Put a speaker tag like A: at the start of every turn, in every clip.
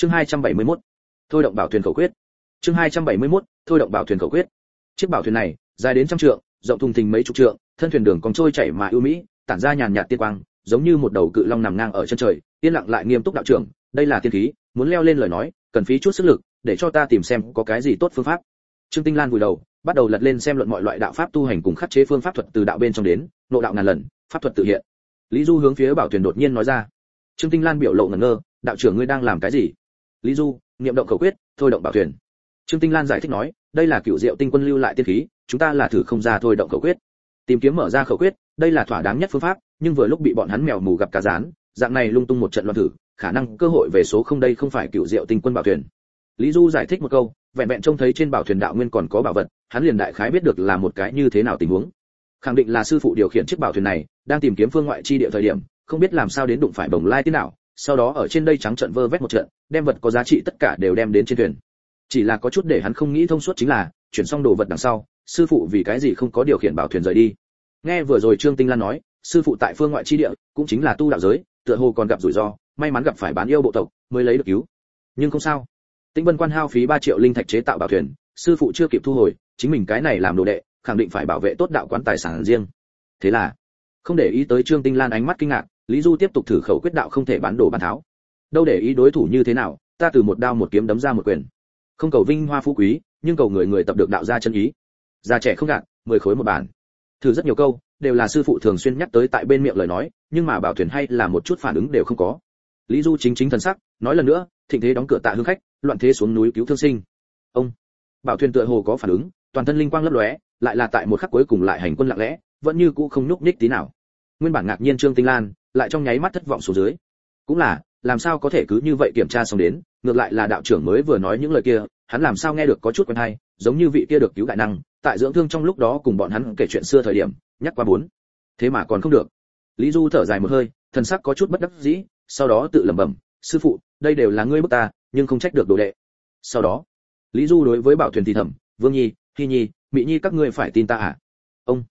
A: chương 271. thôi động bảo thuyền khẩu quyết chương 271. thôi động bảo thuyền khẩu quyết chiếc bảo thuyền này, dài đến trăm trượng, rộng thùng thình mấy chục trượng, thân thuyền đường còn trôi chảy mà ưu mỹ, tản ra nhàn nhạt tiên quang, giống như một đầu cự long nằm ngang ở chân trời, yên lặng lại nghiêm túc đạo trưởng, đây là tiên khí, muốn leo lên lời nói, cần phí chút sức lực, để cho ta tìm xem có cái gì tốt phương pháp trương tinh lan vùi đầu, bắt đầu lật lên xem luận mọi loại đạo pháp tu hành cùng khắc chế phương pháp thuật từ đạo bên trong đến, nộ đạo ngàn lần, pháp thuật tự hiện lý du hướng phía bảo thuyền đột nhiên nói ra trương tinh lan biểu lộ ngẩn ngơ, đạo trưởng ngươi đang làm cái gì lý du, niệm động khẩu quyết, thôi động bảo thuyền. Trương tinh lan giải thích nói, đây là cựu diệu tinh quân lưu lại tiên khí, chúng ta là thử không ra thôi động khẩu quyết. Tìm kiếm mở ra khẩu quyết, đây là thỏa đáng nhất phương pháp, nhưng vừa lúc bị bọn hắn mèo mù gặp cá rán, dạng này lung tung một trận loạn thử, khả năng cơ hội về số không đây không phải cựu diệu tinh quân bảo thuyền. Lý du giải thích một câu, vẹn vẹn trông thấy trên bảo thuyền đạo nguyên còn có bảo vật, hắn liền đại khái biết được là một cái như thế nào tình huống. Khẳng định là sư phụ điều khiển chiếc bảo thuyền này, đang tìm kiếm phương ngoại chi địa thời điểm, không biết làm sao đến đụng phải bồng lai thế nào sau đó ở trên đây trắng trận vơ vét một trận, đem vật có giá trị tất cả đều đem đến trên thuyền. Chỉ là có chút để hắn không nghĩ thông suốt chính là, chuyển xong đồ vật đằng sau, sư phụ vì cái gì không có điều khiển bảo thuyền rời đi. Nghe vừa rồi trương tinh lan nói, sư phụ tại phương ngoại chi địa, cũng chính là tu đạo giới, tựa hồ còn gặp rủi ro, may mắn gặp phải bán yêu bộ tộc, mới lấy được cứu. Nhưng không sao. Tĩnh vân quan hao phí 3 triệu linh thạch chế tạo bảo thuyền, sư phụ chưa kịp thu hồi, chính mình cái này làm đồ đệ, khẳng định phải bảo vệ tốt đạo quán tài sản riêng. Thế là, không để ý tới trương tinh lan ánh mắt kinh ngạc lý du tiếp tục thử khẩu quyết đạo không thể bán đồ bán tháo. Đâu để ý đối thủ như thế nào, ta từ một đao một kiếm đấm ra một quyền. Không cầu vinh hoa phú quý, nhưng cầu người người tập được đạo ra chân ý. Già trẻ không gạt, mười khối một bản. Thử rất nhiều câu, đều là sư phụ thường xuyên nhắc tới tại bên miệng lời nói, nhưng mà bảo thuyền hay là một chút phản ứng đều không có. Lý du chính chính thần sắc, nói lần nữa, thịnh thế đóng cửa tạ hương khách, loạn thế xuống núi cứu thương sinh. Ông, bảo thuyền tựa hồ có phản ứng, toàn thân linh quang lấp lóe, lại là tại một khắc cuối cùng lại hành quân lặng lẽ, vẫn như cũ không nhúc nhích tí nào. Nguyên bản ngạc nhiên trương tinh lan lại trong nháy mắt thất vọng xuống dưới. Cũng là, làm sao có thể cứ như vậy kiểm tra xong đến, ngược lại là đạo trưởng mới vừa nói những lời kia, hắn làm sao nghe được có chút quen hay, giống như vị kia được cứu đại năng, tại dưỡng thương trong lúc đó cùng bọn hắn kể chuyện xưa thời điểm, nhắc qua bốn. Thế mà còn không được. Lý du thở dài một hơi, thần sắc có chút bất đắc dĩ, sau đó tự lẩm bẩm, sư phụ, đây đều là ngươi bức ta, nhưng không trách được đồ đệ. Sau đó, lý du đối với bảo thuyền thì thầm, vương nhi thi nhi mỹ nhi các ngươi phải tin ta à? Ông,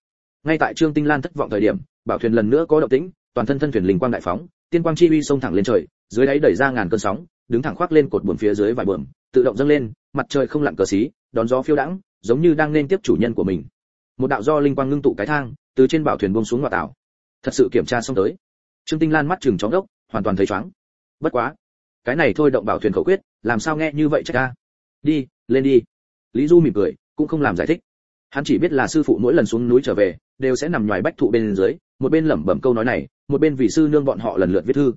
A: ngay tại trương tinh lan thất vọng thời điểm, bảo thuyền lần nữa có động tĩnh toàn thân thân thuyền linh quang đại phóng, tiên quang chi uy xông thẳng lên trời, dưới đáy đẩy ra ngàn cơn sóng, đứng thẳng khoác lên cột buồm phía dưới vài buồm tự động dâng lên, mặt trời không lặn cờ xí, đón gió phiêu đãng, giống như đang nên tiếp chủ nhân của mình. Một đạo do linh quang ngưng tụ cái thang, từ trên bảo thuyền buông xuống ngoại tảo. Thật sự kiểm tra xong tới. Trương tinh lan mắt chừng chóng đốc, hoàn toàn thấy chóng bất quá, cái này thôi động bảo thuyền khẩu quyết, làm sao nghe như vậy chắc ca đi, lên đi. Lý du mỉm cười, cũng không làm giải thích. Hắn chỉ biết là sư phụ mỗi lần xuống núi trở về, đều sẽ nằm ngoài bách thụ bên dưới một bên lẩm bẩm câu nói này, một bên vị sư nương bọn họ lần lượt viết thư.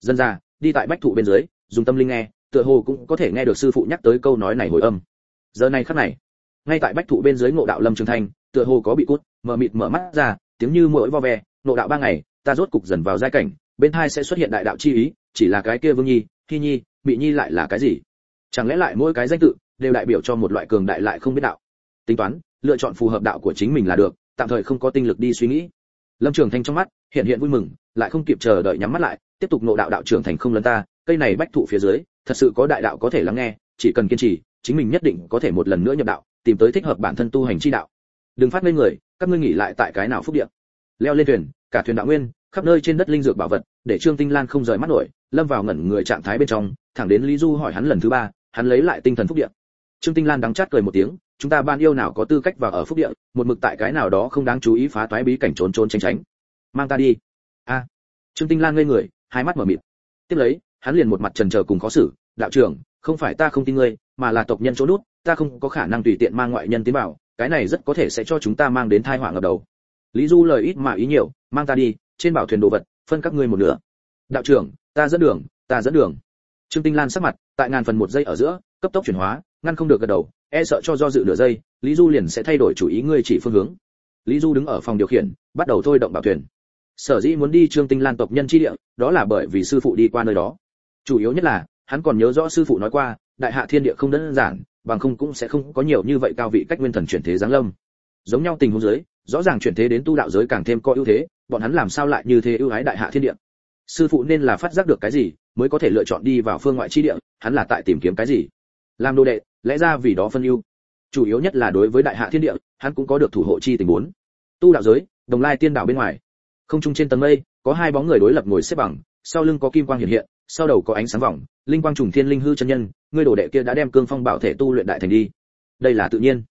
A: Dân ra đi tại bách thụ bên dưới, dùng tâm linh nghe, tựa hồ cũng có thể nghe được sư phụ nhắc tới câu nói này hồi âm. Giờ này khắc này, ngay tại bách thụ bên dưới ngộ đạo lâm trường thanh, tựa hồ có bị cút, mở mịt mở mắt ra, tiếng như muỗi vo ve, ngộ đạo ba ngày, ta rốt cục dần vào giai cảnh, bên hai sẽ xuất hiện đại đạo chi ý, chỉ là cái kia vương nhi thi nhi bị nhi lại là cái gì? Chẳng lẽ lại mỗi cái danh tự đều đại biểu cho một loại cường đại lại không biết đạo? Tính toán, lựa chọn phù hợp đạo của chính mình là được, tạm thời không có tinh lực đi suy nghĩ lâm trường thanh trong mắt hiện hiện vui mừng, lại không kịp chờ đợi nhắm mắt lại, tiếp tục nộ đạo đạo trưởng thành không lấn ta, cây này bách thụ phía dưới, thật sự có đại đạo có thể lắng nghe, chỉ cần kiên trì, chính mình nhất định có thể một lần nữa nhập đạo, tìm tới thích hợp bản thân tu hành chi đạo. Đừng phát lên người, các ngươi nghỉ lại tại cái nào phúc địa? Leo lên thuyền, cả thuyền đạo nguyên, khắp nơi trên đất linh dược bảo vật, để trương tinh lan không rời mắt nổi, lâm vào ngẩn người trạng thái bên trong, thẳng đến lý du hỏi hắn lần thứ ba, hắn lấy lại tinh thần phúc địa. Trương tinh lan đắng chát cười một tiếng chúng ta ban yêu nào có tư cách vào ở phúc địa, một mực tại cái nào đó không đáng chú ý phá toái bí cảnh trốn trốn tránh tránh. Mang ta đi. A. Trương tinh lan ngây người, hai mắt mở mịt. Tiếp lấy, hắn liền một mặt trần chờ cùng khó xử, đạo trưởng, không phải ta không tin ngươi, mà là tộc nhân chỗ nút, ta không có khả năng tùy tiện mang ngoại nhân tiến vào, cái này rất có thể sẽ cho chúng ta mang đến tai họa ngập đầu. Lý du lời ít mà ý nhiều, mang ta đi, trên bảo thuyền đồ vật, phân các ngươi một nửa. Đạo trưởng, ta dẫn đường, ta dẫn đường. Trương tinh lan sắc mặt, tại ngàn phần một giây ở giữa, cấp tốc chuyển hóa, ngăn không được gật đầu e sợ cho do dự nửa giây, lý du liền sẽ thay đổi chủ ý ngươi chỉ phương hướng. Lý du đứng ở phòng điều khiển, bắt đầu thôi động bảo thuyền. Sở dĩ muốn đi trương tinh lan tộc nhân chi địa, đó là bởi vì sư phụ đi qua nơi đó. Chủ yếu nhất là, hắn còn nhớ rõ sư phụ nói qua, đại hạ thiên địa không đơn giản, bằng không cũng sẽ không có nhiều như vậy cao vị cách nguyên thần chuyển thế giáng lâm. Giống nhau tình huống giới rõ ràng chuyển thế đến tu đạo giới càng thêm có ưu thế, bọn hắn làm sao lại như thế ưu ái đại hạ thiên địa? Sư phụ nên là phát giác được cái gì, mới có thể lựa chọn đi vào phương ngoại chi địa, hắn là tại tìm kiếm cái gì? Làm đồ đệ lẽ ra vì đó phân ưu. Chủ yếu nhất là đối với đại hạ thiên địa, hắn cũng có được thủ hộ chi tình muốn tu đạo giới, đồng lai tiên đạo bên ngoài. Không trung trên tầng mây, có hai bóng người đối lập ngồi xếp bằng, sau lưng có kim quang hiện hiện, sau đầu có ánh sáng vòng, linh quang trùng thiên linh hư chân nhân ngươi đồ đệ kia đã đem cương phong bảo thể tu luyện đại thành đi. Đây là tự nhiên.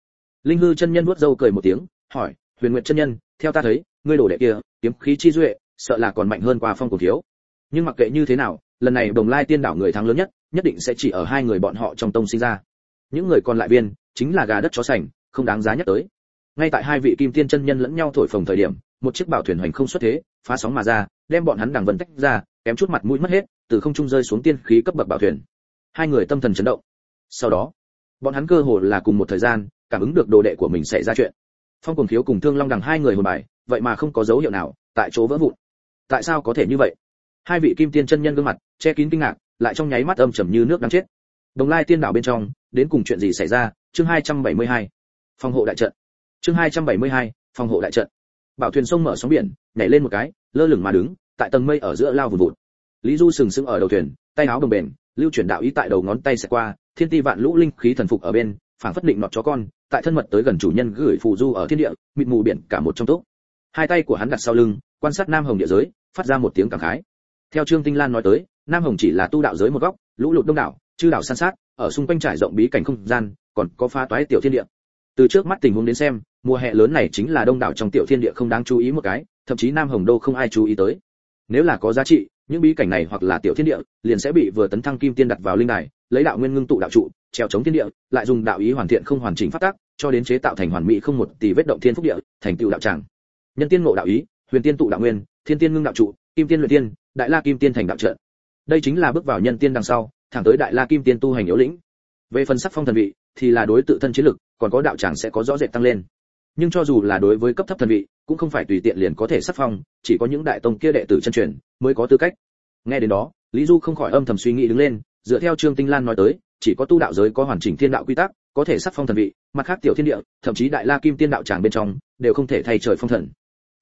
A: Linh hư chân nhân nuốt râu cười một tiếng, hỏi, huyền nguyệt chân nhân, theo ta thấy ngươi đồ đệ kia, kiếm khí chi duệ, sợ là còn mạnh hơn qua phong cổ thiếu. Nhưng mặc kệ như thế nào, lần này đồng lai tiên đảo người thắng lớn nhất nhất định sẽ chỉ ở hai người bọn họ trong tông sinh ra những người còn lại viên, chính là gà đất chó sành, không đáng giá nhắc tới. Ngay tại hai vị kim tiên chân nhân lẫn nhau thổi phồng thời điểm, một chiếc bảo thuyền hoành không xuất thế, phá sóng mà ra, đem bọn hắn đằng vân tách ra, kém chút mặt mũi mất hết, từ không trung rơi xuống tiên khí cấp bậc bảo thuyền. Hai người tâm thần chấn động. Sau đó, bọn hắn cơ hồ là cùng một thời gian, cảm ứng được đồ đệ của mình xảy ra chuyện. Phong cùng thiếu cùng thương long đằng hai người hồn bài, vậy mà không có dấu hiệu nào, tại chỗ vỡ vụn. Tại sao có thể như vậy? Hai vị kim tiên chân nhân gương mặt, che kín kinh ngạc, lại trong nháy mắt âm trầm như nước đang chết đồng lai tiên đảo bên trong đến cùng chuyện gì xảy ra? Chương 272. phòng hộ đại trận. Chương 272, phòng hộ đại trận. Bảo thuyền sông mở sóng biển nhảy lên một cái lơ lửng mà đứng tại tầng mây ở giữa lao vùn vụt. Lý du sừng sững ở đầu thuyền tay áo đồng bền lưu chuyển đạo ý tại đầu ngón tay sẽ qua thiên ti vạn lũ linh khí thần phục ở bên phảng phất định nọt chó con tại thân mật tới gần chủ nhân gửi phù du ở thiên địa mịt mù biển cả một trong túc. Hai tay của hắn đặt sau lưng quan sát nam hồng địa giới phát ra một tiếng cảm khái. Theo trương tinh lan nói tới nam hồng chỉ là tu đạo giới một góc lũ lụt đông đảo chư đảo san sát, ở xung quanh trải rộng bí cảnh không gian, còn có phá toái tiểu thiên địa. Từ trước mắt tình huống đến xem, mùa hè lớn này chính là đông đảo trong tiểu thiên địa không đáng chú ý một cái, thậm chí nam hồng đô không ai chú ý tới. Nếu là có giá trị, những bí cảnh này hoặc là tiểu thiên địa, liền sẽ bị vừa tấn thăng kim tiên đặt vào linh đài, lấy đạo nguyên ngưng tụ đạo trụ, treo chống thiên địa, lại dùng đạo ý hoàn thiện không hoàn chỉnh phát tác cho đến chế tạo thành hoàn mỹ không một tỷ vết động thiên phúc địa, thành tựu đạo tràng. Nhân tiên ngộ đạo ý, huyền tiên tụ đạo nguyên, thiên tiên ngưng đạo trụ, kim tiên luyện tiên, đại la kim tiên thành đạo trận. Đây chính là bước vào nhân tiên đằng sau thẳng tới đại la kim tiên tu hành yếu lĩnh. Về phần sắc phong thần vị, thì là đối tự thân chiến lực, còn có đạo tràng sẽ có rõ rệt tăng lên. Nhưng cho dù là đối với cấp thấp thần vị, cũng không phải tùy tiện liền có thể sắc phong, chỉ có những đại tông kia đệ tử chân truyền mới có tư cách. Nghe đến đó, lý du không khỏi âm thầm suy nghĩ đứng lên, dựa theo trương tinh lan nói tới, chỉ có tu đạo giới có hoàn chỉnh thiên đạo quy tắc, có thể sắc phong thần vị, mặt khác tiểu thiên địa, thậm chí đại la kim tiên đạo tràng bên trong, đều không thể thay trời phong thần.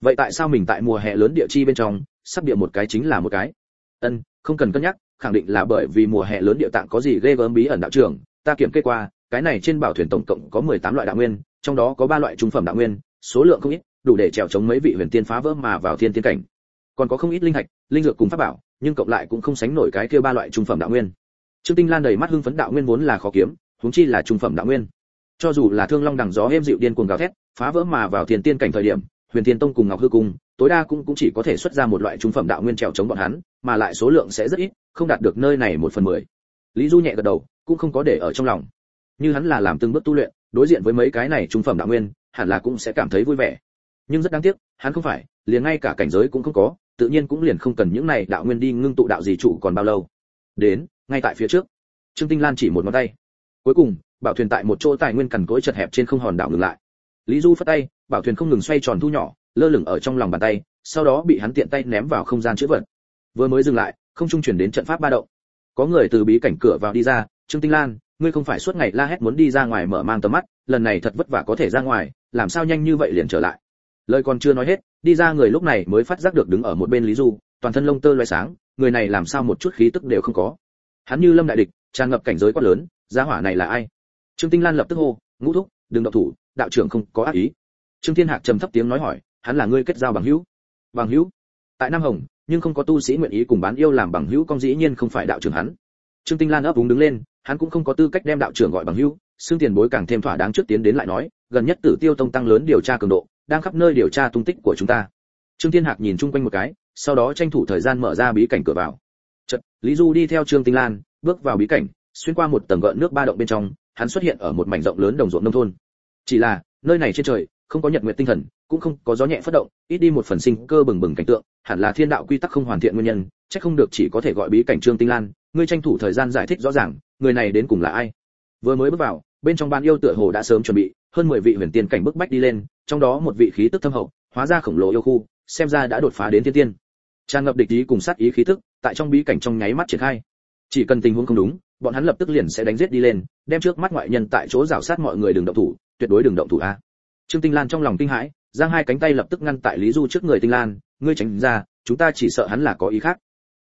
A: Vậy tại sao mình tại mùa hè lớn địa chi bên trong, sắp địa một cái chính là một cái? Ân, không cần cân nhắc khẳng định là bởi vì mùa hè lớn địa tạng có gì ghê gớm bí ẩn đạo trưởng ta kiểm kê qua, cái này trên bảo thuyền tổng cộng có 18 loại đạo nguyên, trong đó có ba loại trung phẩm đạo nguyên, số lượng không ít, đủ để trèo chống mấy vị huyền tiên phá vỡ mà vào thiên tiên cảnh. Còn có không ít linh hạch, linh dược cùng pháp bảo, nhưng cộng lại cũng không sánh nổi cái kia ba loại trung phẩm đạo nguyên. Trương tinh lan đầy mắt hưng phấn đạo nguyên vốn là khó kiếm, huống chi là trung phẩm đạo nguyên. Cho dù là thương long đằng gió êm dịu điên cuồng gào thét, phá vỡ mà vào thiên tiên cảnh thời điểm, huyền tiên tông cùng ngọc hư cung tối đa cũng cũng chỉ có thể xuất ra một loại trung phẩm đạo nguyên trèo chống bọn hắn, mà lại số lượng sẽ rất ít, không đạt được nơi này một phần mười. Lý du nhẹ gật đầu, cũng không có để ở trong lòng. Như hắn là làm từng bước tu luyện, đối diện với mấy cái này trung phẩm đạo nguyên, hẳn là cũng sẽ cảm thấy vui vẻ. Nhưng rất đáng tiếc, hắn không phải, liền ngay cả cảnh giới cũng không có, tự nhiên cũng liền không cần những này đạo nguyên đi ngưng tụ đạo gì chủ còn bao lâu. Đến, ngay tại phía trước. Trương tinh lan chỉ một ngón tay. Cuối cùng, bảo thuyền tại một chỗ tài nguyên cằn cỗi chật hẹp trên không hòn đảo ngừng lại. Lý du phất tay, bảo thuyền không ngừng xoay tròn thu nhỏ lơ lửng ở trong lòng bàn tay, sau đó bị hắn tiện tay ném vào không gian chữ vật. Vừa mới dừng lại, không trung chuyển đến trận pháp ba động. Có người từ bí cảnh cửa vào đi ra, trương tinh lan, ngươi không phải suốt ngày la hét muốn đi ra ngoài mở mang tầm mắt, lần này thật vất vả có thể ra ngoài, làm sao nhanh như vậy liền trở lại? Lời còn chưa nói hết, đi ra người lúc này mới phát giác được đứng ở một bên lý du, toàn thân lông tơ loé sáng, người này làm sao một chút khí tức đều không có. Hắn như lâm đại địch, tràn ngập cảnh giới quá lớn, gia hỏa này là ai? Trương tinh lan lập tức hô, ngũ thúc, đừng động thủ, đạo trưởng không có ác ý. Trương thiên hạc trầm thấp tiếng nói hỏi hắn là ngươi kết giao bằng hữu. Bằng hữu? Tại nam hồng, nhưng không có tu sĩ nguyện ý cùng bán yêu làm bằng hữu con dĩ nhiên không phải đạo trưởng hắn. Trương tinh lan ấp úng đứng lên, hắn cũng không có tư cách đem đạo trưởng gọi bằng hữu. Xương tiền bối càng thêm thỏa đáng trước tiến đến lại nói, gần nhất tử tiêu tông tăng lớn điều tra cường độ, đang khắp nơi điều tra tung tích của chúng ta. Trương thiên hạc nhìn chung quanh một cái, sau đó tranh thủ thời gian mở ra bí cảnh cửa vào. Chợt, lý du đi theo trương tinh lan, bước vào bí cảnh, xuyên qua một tầng gợn nước ba động bên trong, hắn xuất hiện ở một mảnh rộng lớn đồng ruộng nông thôn. Chỉ là, nơi này trên trời, không có nhật nguyệt tinh thần cũng không có gió nhẹ phất động, ít đi một phần sinh cơ bừng bừng cảnh tượng, hẳn là thiên đạo quy tắc không hoàn thiện nguyên nhân, chắc không được chỉ có thể gọi bí cảnh trương tinh lan, ngươi tranh thủ thời gian giải thích rõ ràng, người này đến cùng là ai. Vừa mới bước vào, bên trong ban yêu tựa hồ đã sớm chuẩn bị, hơn 10 vị huyền tiên cảnh bức bách đi lên, trong đó một vị khí tức thâm hậu, hóa ra khổng lồ yêu khu, xem ra đã đột phá đến thiên tiên. Tràn ngập địch ý cùng sát ý khí tức, tại trong bí cảnh trong nháy mắt triển khai. Chỉ cần tình huống không đúng, bọn hắn lập tức liền sẽ đánh giết đi lên, đem trước mắt ngoại nhân tại chỗ rào sát mọi người đừng động thủ, tuyệt đối đừng động thủ a. Trương tinh lan trong lòng kinh hãi giang hai cánh tay lập tức ngăn tại lý du trước người tinh lan, ngươi tránh ra, chúng ta chỉ sợ hắn là có ý khác.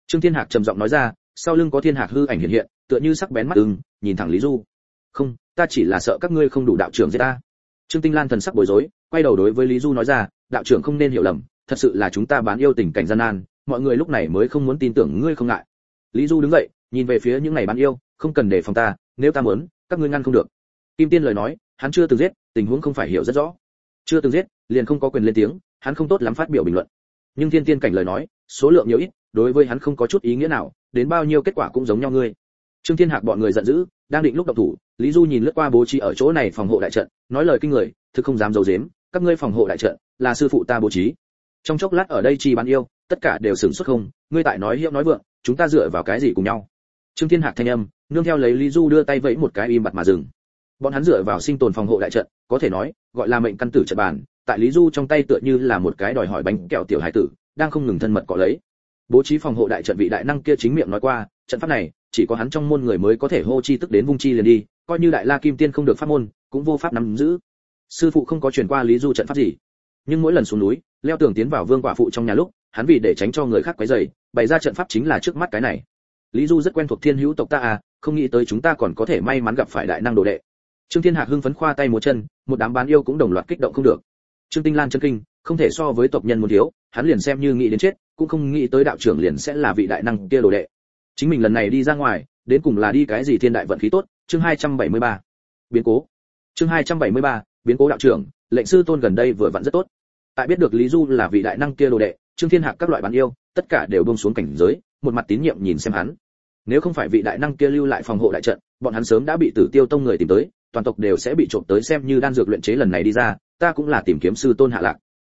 A: Trương thiên hạc trầm giọng nói ra, sau lưng có thiên hạc hư ảnh hiện hiện, tựa như sắc bén mắt ưng, nhìn thẳng lý du. Không, ta chỉ là sợ các ngươi không đủ đạo trưởng giết ta. Trương tinh lan thần sắc bối rối, quay đầu đối với lý du nói ra, đạo trưởng không nên hiểu lầm, thật sự là chúng ta bán yêu tình cảnh gian nan, mọi người lúc này mới không muốn tin tưởng ngươi không ngại. Lý du đứng dậy, nhìn về phía những ngày bán yêu, không cần để phòng ta, nếu ta muốn, các ngươi ngăn không được. Kim tiên lời nói, hắn chưa từng giết, tình huống không phải hiểu rất rõ. Chưa từng giết liền không có quyền lên tiếng, hắn không tốt lắm phát biểu bình luận. Nhưng thiên tiên cảnh lời nói, số lượng nhiều ít, đối với hắn không có chút ý nghĩa nào, đến bao nhiêu kết quả cũng giống nhau ngươi. Trương thiên hạc bọn người giận dữ, đang định lúc động thủ, lý du nhìn lướt qua bố trí ở chỗ này phòng hộ đại trận, nói lời kinh người, thực không dám giấu giếm, các ngươi phòng hộ đại trận là sư phụ ta bố trí. Trong chốc lát ở đây chi bán yêu, tất cả đều sửng xuất không, ngươi tại nói hiệu nói vượng, chúng ta dựa vào cái gì cùng nhau? Trương thiên hạc thanh âm, nương theo lấy lý du đưa tay vẫy một cái im bặt mà dừng bọn hắn dựa vào sinh tồn phòng hộ đại trận, có thể nói, gọi là mệnh căn tử trận bàn, tại lý du trong tay tựa như là một cái đòi hỏi bánh kẹo tiểu hải tử, đang không ngừng thân mật cọ lấy. Bố trí phòng hộ đại trận vị đại năng kia chính miệng nói qua, trận pháp này, chỉ có hắn trong môn người mới có thể hô chi tức đến vung chi liền đi, coi như đại la kim tiên không được pháp môn, cũng vô pháp nắm giữ. Sư phụ không có truyền qua lý du trận pháp gì. Nhưng mỗi lần xuống núi, leo tường tiến vào vương quả phụ trong nhà lúc, hắn vì để tránh cho người khác quấy rầy, bày ra trận pháp chính là trước mắt cái này. Lý du rất quen thuộc thiên hữu tộc ta à không nghĩ tới chúng ta còn có thể may mắn gặp phải đại năng đồ đệ trương thiên hạc hưng phấn khoa tay múa chân một đám bán yêu cũng đồng loạt kích động không được. Trương tinh lan chân kinh không thể so với tộc nhân muốn thiếu hắn liền xem như nghĩ đến chết cũng không nghĩ tới đạo trưởng liền sẽ là vị đại năng kia đồ đệ. Chính mình lần này đi ra ngoài đến cùng là đi cái gì thiên đại vận khí tốt chương 273. biến cố. Chương 273, biến cố đạo trưởng lệnh sư tôn gần đây vừa vặn rất tốt. Tại biết được lý du là vị đại năng kia đồ đệ trương thiên hạc các loại bán yêu tất cả đều buông xuống cảnh giới một mặt tín nhiệm nhìn xem hắn nếu không phải vị đại năng kia lưu lại phòng hộ đại trận, bọn hắn sớm đã bị tử tiêu tông người tìm tới, toàn tộc đều sẽ bị trộm tới xem như đan dược luyện chế lần này đi ra, ta cũng là tìm kiếm sư tôn hạ lạc.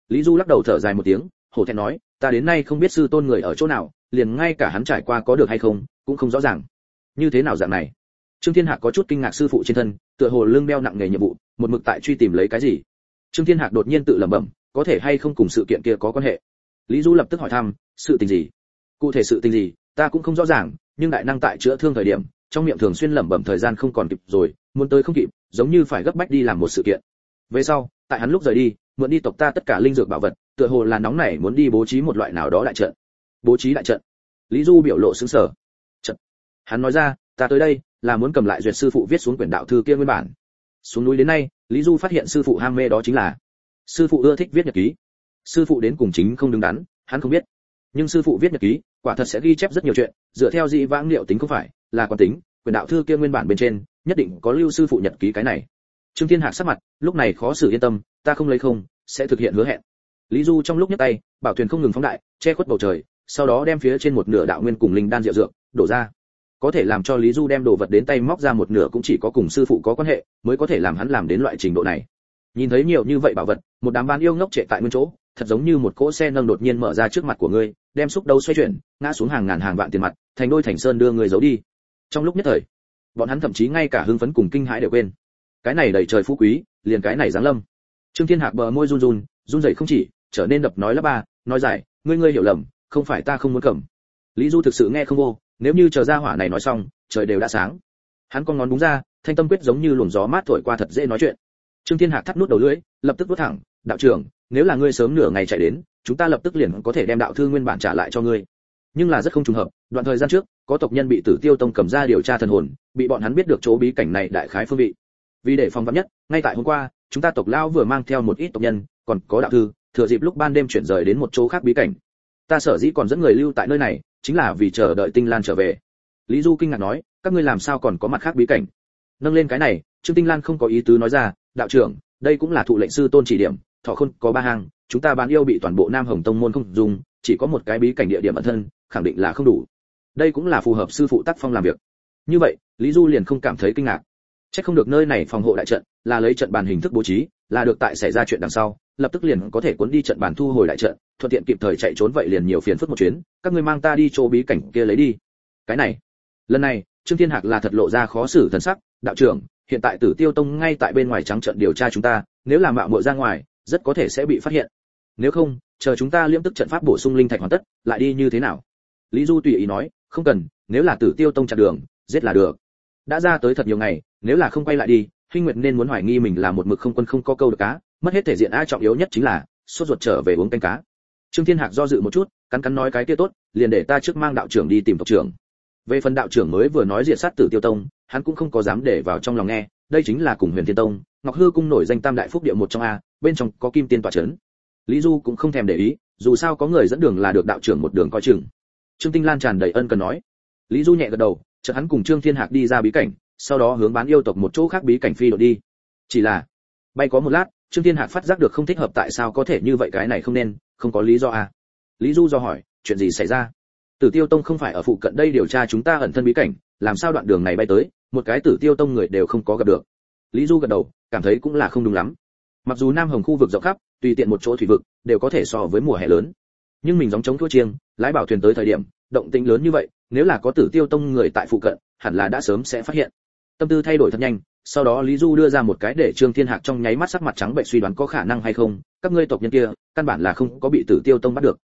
A: Lý du lắc đầu thở dài một tiếng, hổ thẹn nói, ta đến nay không biết sư tôn người ở chỗ nào, liền ngay cả hắn trải qua có được hay không, cũng không rõ ràng. Như thế nào dạng này? Trương thiên hạc có chút kinh ngạc sư phụ trên thân, tựa hồ lương đeo nặng nghề nhiệm vụ, một mực tại truy tìm lấy cái gì? Trương thiên hạc đột nhiên tự lẩm bẩm, có thể hay không cùng sự kiện kia có quan hệ? Lý du lập tức hỏi thăm, sự tình gì? Cụ thể sự tình gì, ta cũng không rõ ràng nhưng đại năng tại chữa thương thời điểm, trong miệng thường xuyên lẩm bẩm thời gian không còn kịp rồi, muốn tới không kịp, giống như phải gấp bách đi làm một sự kiện. Về sau, tại hắn lúc rời đi, mượn đi tộc ta tất cả linh dược bảo vật, tựa hồ là nóng này muốn đi bố trí một loại nào đó đại trận. Bố trí đại trận. Lý du biểu lộ sững sờ. Trận. Hắn nói ra, ta tới đây, là muốn cầm lại duyệt sư phụ viết xuống quyển đạo thư kia nguyên bản. Xuống núi đến nay, lý du phát hiện sư phụ ham mê đó chính là, sư phụ ưa thích viết nhật ký. Sư phụ đến cùng chính không đứng đắn, hắn không biết. Nhưng sư phụ viết nhật ký quả thật sẽ ghi chép rất nhiều chuyện, dựa theo dị vãng liệu tính không phải, là quan tính, Quyền đạo thư kia nguyên bản bên trên, nhất định có lưu sư phụ nhật ký cái này. Trương thiên hạc sắc mặt, lúc này khó xử yên tâm, ta không lấy không, sẽ thực hiện hứa hẹn. Lý du trong lúc nhấc tay, bảo thuyền không ngừng phóng đại, che khuất bầu trời, sau đó đem phía trên một nửa đạo nguyên cùng linh đan rượu dược, đổ ra. Có thể làm cho lý du đem đồ vật đến tay móc ra một nửa cũng chỉ có cùng sư phụ có quan hệ, mới có thể làm hắn làm đến loại trình độ này. Nhìn thấy nhiều như vậy bảo vật, một đám ban yêu ngốc trệ tại nguyên chỗ thật giống như một cỗ xe nâng đột nhiên mở ra trước mặt của ngươi, đem xúc đấu xoay chuyển, ngã xuống hàng ngàn hàng vạn tiền mặt, thành đôi thành sơn đưa người giấu đi. Trong lúc nhất thời, bọn hắn thậm chí ngay cả hưng phấn cùng kinh hãi đều quên. Cái này đầy trời phú quý, liền cái này giáng lâm. Trương thiên hạc bờ môi run run run rẩy không chỉ, trở nên đập nói lắp ba, nói dài ngươi ngươi hiểu lầm, không phải ta không muốn cầm. Lý du thực sự nghe không vô, nếu như chờ ra hỏa này nói xong, trời đều đã sáng. Hắn con ngón đúng ra, thanh tâm quyết giống như luồng gió mát thổi qua thật dễ nói chuyện. Trương thiên hạc thắt nút đầu lưỡi, lập tức vút thẳng, đạo trưởng nếu là ngươi sớm nửa ngày chạy đến, chúng ta lập tức liền có thể đem đạo thư nguyên bản trả lại cho ngươi. Nhưng là rất không trùng hợp, đoạn thời gian trước, có tộc nhân bị tử tiêu tông cầm ra điều tra thần hồn, bị bọn hắn biết được chỗ bí cảnh này đại khái phương vị. Vì để phòng vắn nhất, ngay tại hôm qua, chúng ta tộc lao vừa mang theo một ít tộc nhân, còn có đạo thư, thừa dịp lúc ban đêm chuyển rời đến một chỗ khác bí cảnh. Ta sở dĩ còn dẫn người lưu tại nơi này, chính là vì chờ đợi tinh lan trở về. Lý du kinh ngạc nói, các ngươi làm sao còn có mặt khác bí cảnh? Nâng lên cái này, trương tinh lan không có ý tứ nói ra, đạo trưởng, đây cũng là thụ lệnh sư tôn chỉ điểm thọ khôn có ba hàng chúng ta bán yêu bị toàn bộ nam hồng tông môn không dùng, chỉ có một cái bí cảnh địa điểm ẩn thân, khẳng định là không đủ. Đây cũng là phù hợp sư phụ tác phong làm việc. Như vậy, lý du liền không cảm thấy kinh ngạc. Chắc không được nơi này phòng hộ đại trận, là lấy trận bàn hình thức bố trí, là được tại xảy ra chuyện đằng sau, lập tức liền có thể cuốn đi trận bàn thu hồi đại trận, thuận tiện kịp thời chạy trốn vậy liền nhiều phiền phức một chuyến, các ngươi mang ta đi chỗ bí cảnh kia lấy đi. Cái này, lần này, trương thiên hạc là thật lộ ra khó xử thần sắc, đạo trưởng, hiện tại tử tiêu tông ngay tại bên ngoài trắng trận điều tra chúng ta, nếu làm mạo muội ra ngoài rất có thể sẽ bị phát hiện. Nếu không, chờ chúng ta liễm tức trận pháp bổ sung linh thạch hoàn tất, lại đi như thế nào? Lý du tùy ý nói, không cần, nếu là tử tiêu tông chặn đường, giết là được. Đã ra tới thật nhiều ngày, nếu là không quay lại đi, Hinh nguyệt nên muốn hoài nghi mình là một mực không quân không có câu được cá, mất hết thể diện Ai trọng yếu nhất chính là, sốt ruột trở về uống canh cá. Trương thiên hạc do dự một chút, cắn cắn nói cái kia tốt, liền để ta trước mang đạo trưởng đi tìm tộc trưởng. Về phần đạo trưởng mới vừa nói diện sát tử tiêu tông, hắn cũng không có dám để vào trong lòng nghe, đây chính là cùng huyền thiên tông, ngọc hư cung nổi danh tam đại phúc địa một trong a bên trong có kim tiên tọa chấn. Lý du cũng không thèm để ý, dù sao có người dẫn đường là được đạo trưởng một đường coi chừng. Trương tinh lan tràn đầy ân cần nói. Lý du nhẹ gật đầu, chợt hắn cùng trương thiên hạc đi ra bí cảnh, sau đó hướng bán yêu tộc một chỗ khác bí cảnh phi đội đi. Chỉ là, bay có một lát, trương thiên hạc phát giác được không thích hợp tại sao có thể như vậy cái này không nên, không có lý do à. Lý du do hỏi, chuyện gì xảy ra? Tử tiêu tông không phải ở phụ cận đây điều tra chúng ta ẩn thân bí cảnh, làm sao đoạn đường này bay tới, một cái tử tiêu tông người đều không có gặp được. Lý du gật đầu, cảm thấy cũng là không đúng lắm mặc dù nam hồng khu vực rộng khắp, tùy tiện một chỗ thủy vực đều có thể so với mùa hè lớn. Nhưng mình giống chống thua chiêng, lái bảo thuyền tới thời điểm, động tĩnh lớn như vậy, nếu là có tử tiêu tông người tại phụ cận, hẳn là đã sớm sẽ phát hiện. Tâm tư thay đổi thật nhanh, sau đó lý du đưa ra một cái để trương thiên hạc trong nháy mắt sắc mặt trắng bệnh suy đoán có khả năng hay không, các ngươi tộc nhân kia, căn bản là không có bị tử tiêu tông bắt được.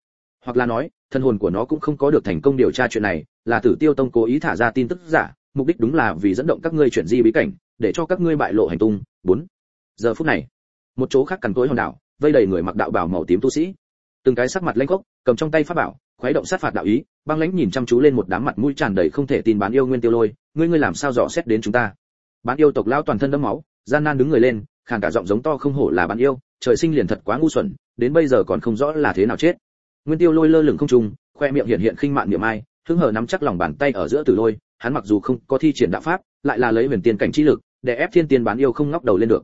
A: Hoặc là nói, thân hồn của nó cũng không có được thành công điều tra chuyện này, là tử tiêu tông cố ý thả ra tin tức giả, mục đích đúng là vì dẫn động các ngươi chuyển di bí cảnh, để cho các ngươi bại lộ hành tung. Bốn. Giờ phút này một chỗ khác cằn cỗi hòn đảo, vây đầy người mặc đạo bào màu tím tu sĩ. Từng cái sắc mặt lanh khốc, cầm trong tay pháp bảo, khuấy động sát phạt đạo ý, băng lãnh nhìn chăm chú lên một đám mặt mũi tràn đầy không thể tin bán yêu nguyên tiêu lôi. Ngươi ngươi làm sao dò xét đến chúng ta? Bán yêu tộc lao toàn thân đẫm máu, gian nan đứng người lên, khàn cả giọng giống to không hổ là bán yêu, trời sinh liền thật quá ngu xuẩn, đến bây giờ còn không rõ là thế nào chết. Nguyên tiêu lôi lơ lửng không trung, khoe miệng hiện hiện khinh mạn niệm ai, hứng hờ nắm chắc lòng bàn tay ở giữa tử lôi, hắn mặc dù không có thi triển đạo pháp, lại là lấy huyền tiên cảnh trí lực, để ép thiên tiên bán yêu không ngóc đầu lên được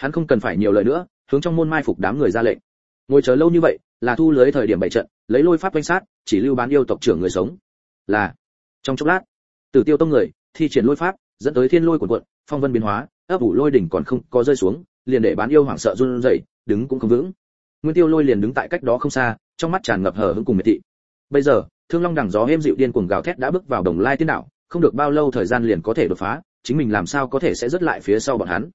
A: hắn không cần phải nhiều lời nữa, hướng trong môn mai phục đám người ra lệnh. Ngồi chờ lâu như vậy, là thu lưới thời điểm bảy trận, lấy lôi pháp quanh sát, chỉ lưu bán yêu tộc trưởng người sống. Là, trong chốc lát, tử tiêu tông người, thi triển lôi pháp, dẫn tới thiên lôi cuộn cuộn, phong vân biến hóa, ấp ủ lôi đỉnh còn không có rơi xuống, liền để bán yêu hoảng sợ run rẩy, đứng cũng không vững. Nguyên tiêu lôi liền đứng tại cách đó không xa, trong mắt tràn ngập hờ hững cùng miệt thị. Bây giờ, thương long đằng gió êm dịu điên cuồng gào thét đã bước vào đồng lai tiên đảo, không được bao lâu thời gian liền có thể đột phá, chính mình làm sao có thể sẽ rất lại phía sau bọn hắn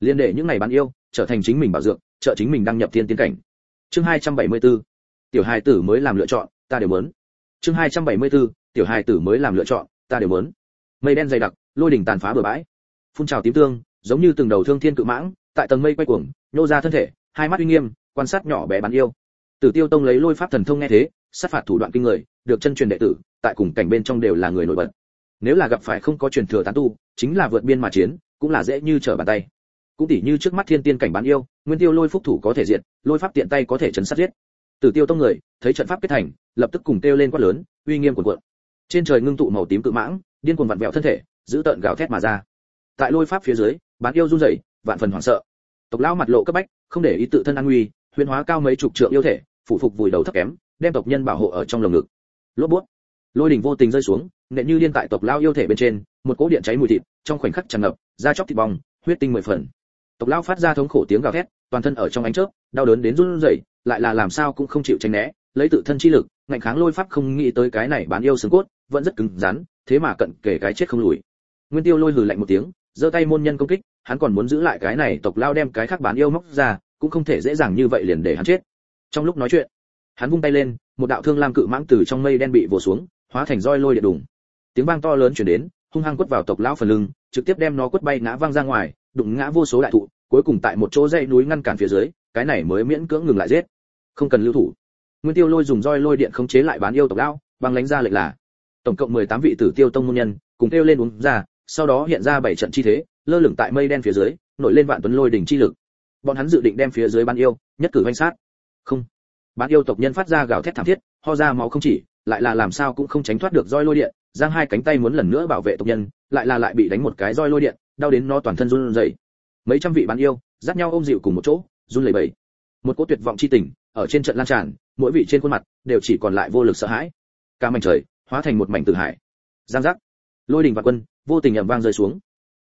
A: liên để những ngày bán yêu, trở thành chính mình bảo dược trợ chính mình đăng nhập thiên tiến cảnh. Chương 274 tiểu hài tử mới làm lựa chọn, ta đều muốn. Chương 274 tiểu hài tử mới làm lựa chọn, ta đều muốn. Mây đen dày đặc, lôi đỉnh tàn phá bờ bãi. Phun trào tím tương, giống như từng đầu thương thiên cự mãng, tại tầng mây quay cuồng, nhô ra thân thể, hai mắt uy nghiêm, quan sát nhỏ bé bán yêu. Tử tiêu tông lấy lôi pháp thần thông nghe thế, sát phạt thủ đoạn kinh người, được chân truyền đệ tử, tại cùng cảnh bên trong đều là người nổi bật. Nếu là gặp phải không có truyền thừa tán tu, chính là vượt biên mà chiến, cũng là dễ như trở bàn tay cũng tỉ như trước mắt thiên tiên cảnh bán yêu, nguyên tiêu lôi phúc thủ có thể diện lôi pháp tiện tay có thể chấn sát giết. Tử tiêu tông người, thấy trận pháp kết thành, lập tức cùng tiêu lên quát lớn, uy nghiêm cuồn cuộn. Trên trời ngưng tụ màu tím cự mãng, điên cuồng vặn vẹo thân thể, giữ tợn gào thét mà ra. Tại lôi pháp phía dưới, bán yêu run rẩy, vạn phần hoảng sợ. Tộc lão mặt lộ cấp bách, không để ý tự thân an nguy, huyền hóa cao mấy chục trượng yêu thể phụ phục vùi đầu thấp kém, đem tộc nhân bảo hộ ở trong lồng ngực. Lốp bút. Lôi đỉnh vô tình rơi xuống, nện như liên tại tộc lao yêu thể bên trên, một cỗ điện cháy mùi thịt, trong khoảnh khắc tràn ngập, da chóc thịt bong, huyết tinh mười phần tộc lao phát ra thống khổ tiếng gào thét, toàn thân ở trong ánh chớp, đau đớn đến run rẩy, lại là làm sao cũng không chịu tránh né, lấy tự thân chi lực, ngạnh kháng lôi pháp không nghĩ tới cái này bán yêu xương cốt, vẫn rất cứng rắn, thế mà cận kể cái chết không lùi. Nguyên tiêu lôi hừ lạnh một tiếng, giơ tay môn nhân công kích, hắn còn muốn giữ lại cái này tộc lao đem cái khác bán yêu móc ra, cũng không thể dễ dàng như vậy liền để hắn chết. Trong lúc nói chuyện, hắn vung tay lên, một đạo thương lam cự mãng từ trong mây đen bị vồ xuống, hóa thành roi lôi điện đùng. Tiếng vang to lớn truyền đến, hung hăng quất vào tộc lão phần lưng, trực tiếp đem nó quất bay ngã văng ra ngoài đụng ngã vô số đại thụ, cuối cùng tại một chỗ dãy núi ngăn cản phía dưới, cái này mới miễn cưỡng ngừng lại giết. Không cần lưu thủ. Nguyên tiêu lôi dùng roi lôi điện khống chế lại bán yêu tộc lão, băng lánh ra lệnh là, tổng cộng 18 vị tử tiêu tông môn nhân, cùng tiêu lên uống ra, sau đó hiện ra bảy trận chi thế, lơ lửng tại mây đen phía dưới, nổi lên vạn tuấn lôi đỉnh chi lực. Bọn hắn dự định đem phía dưới bán yêu, nhất cử vanh sát. Không. Bán yêu tộc nhân phát ra gào thét thảm thiết, ho ra máu không chỉ, lại là làm sao cũng không tránh thoát được roi lôi điện, giang hai cánh tay muốn lần nữa bảo vệ tộc nhân, lại là lại bị đánh một cái roi lôi điện đau đến nó toàn thân run rẩy. Mấy trăm vị bán yêu, dắt nhau ôm dịu cùng một chỗ, run lẩy bẩy. Một cỗ tuyệt vọng chi tình, ở trên trận lan tràn, mỗi vị trên khuôn mặt đều chỉ còn lại vô lực sợ hãi. Cả mảnh trời, hóa thành một mảnh tử hải. Giang giác. Lôi đình và quân, vô tình ầm vang rơi xuống.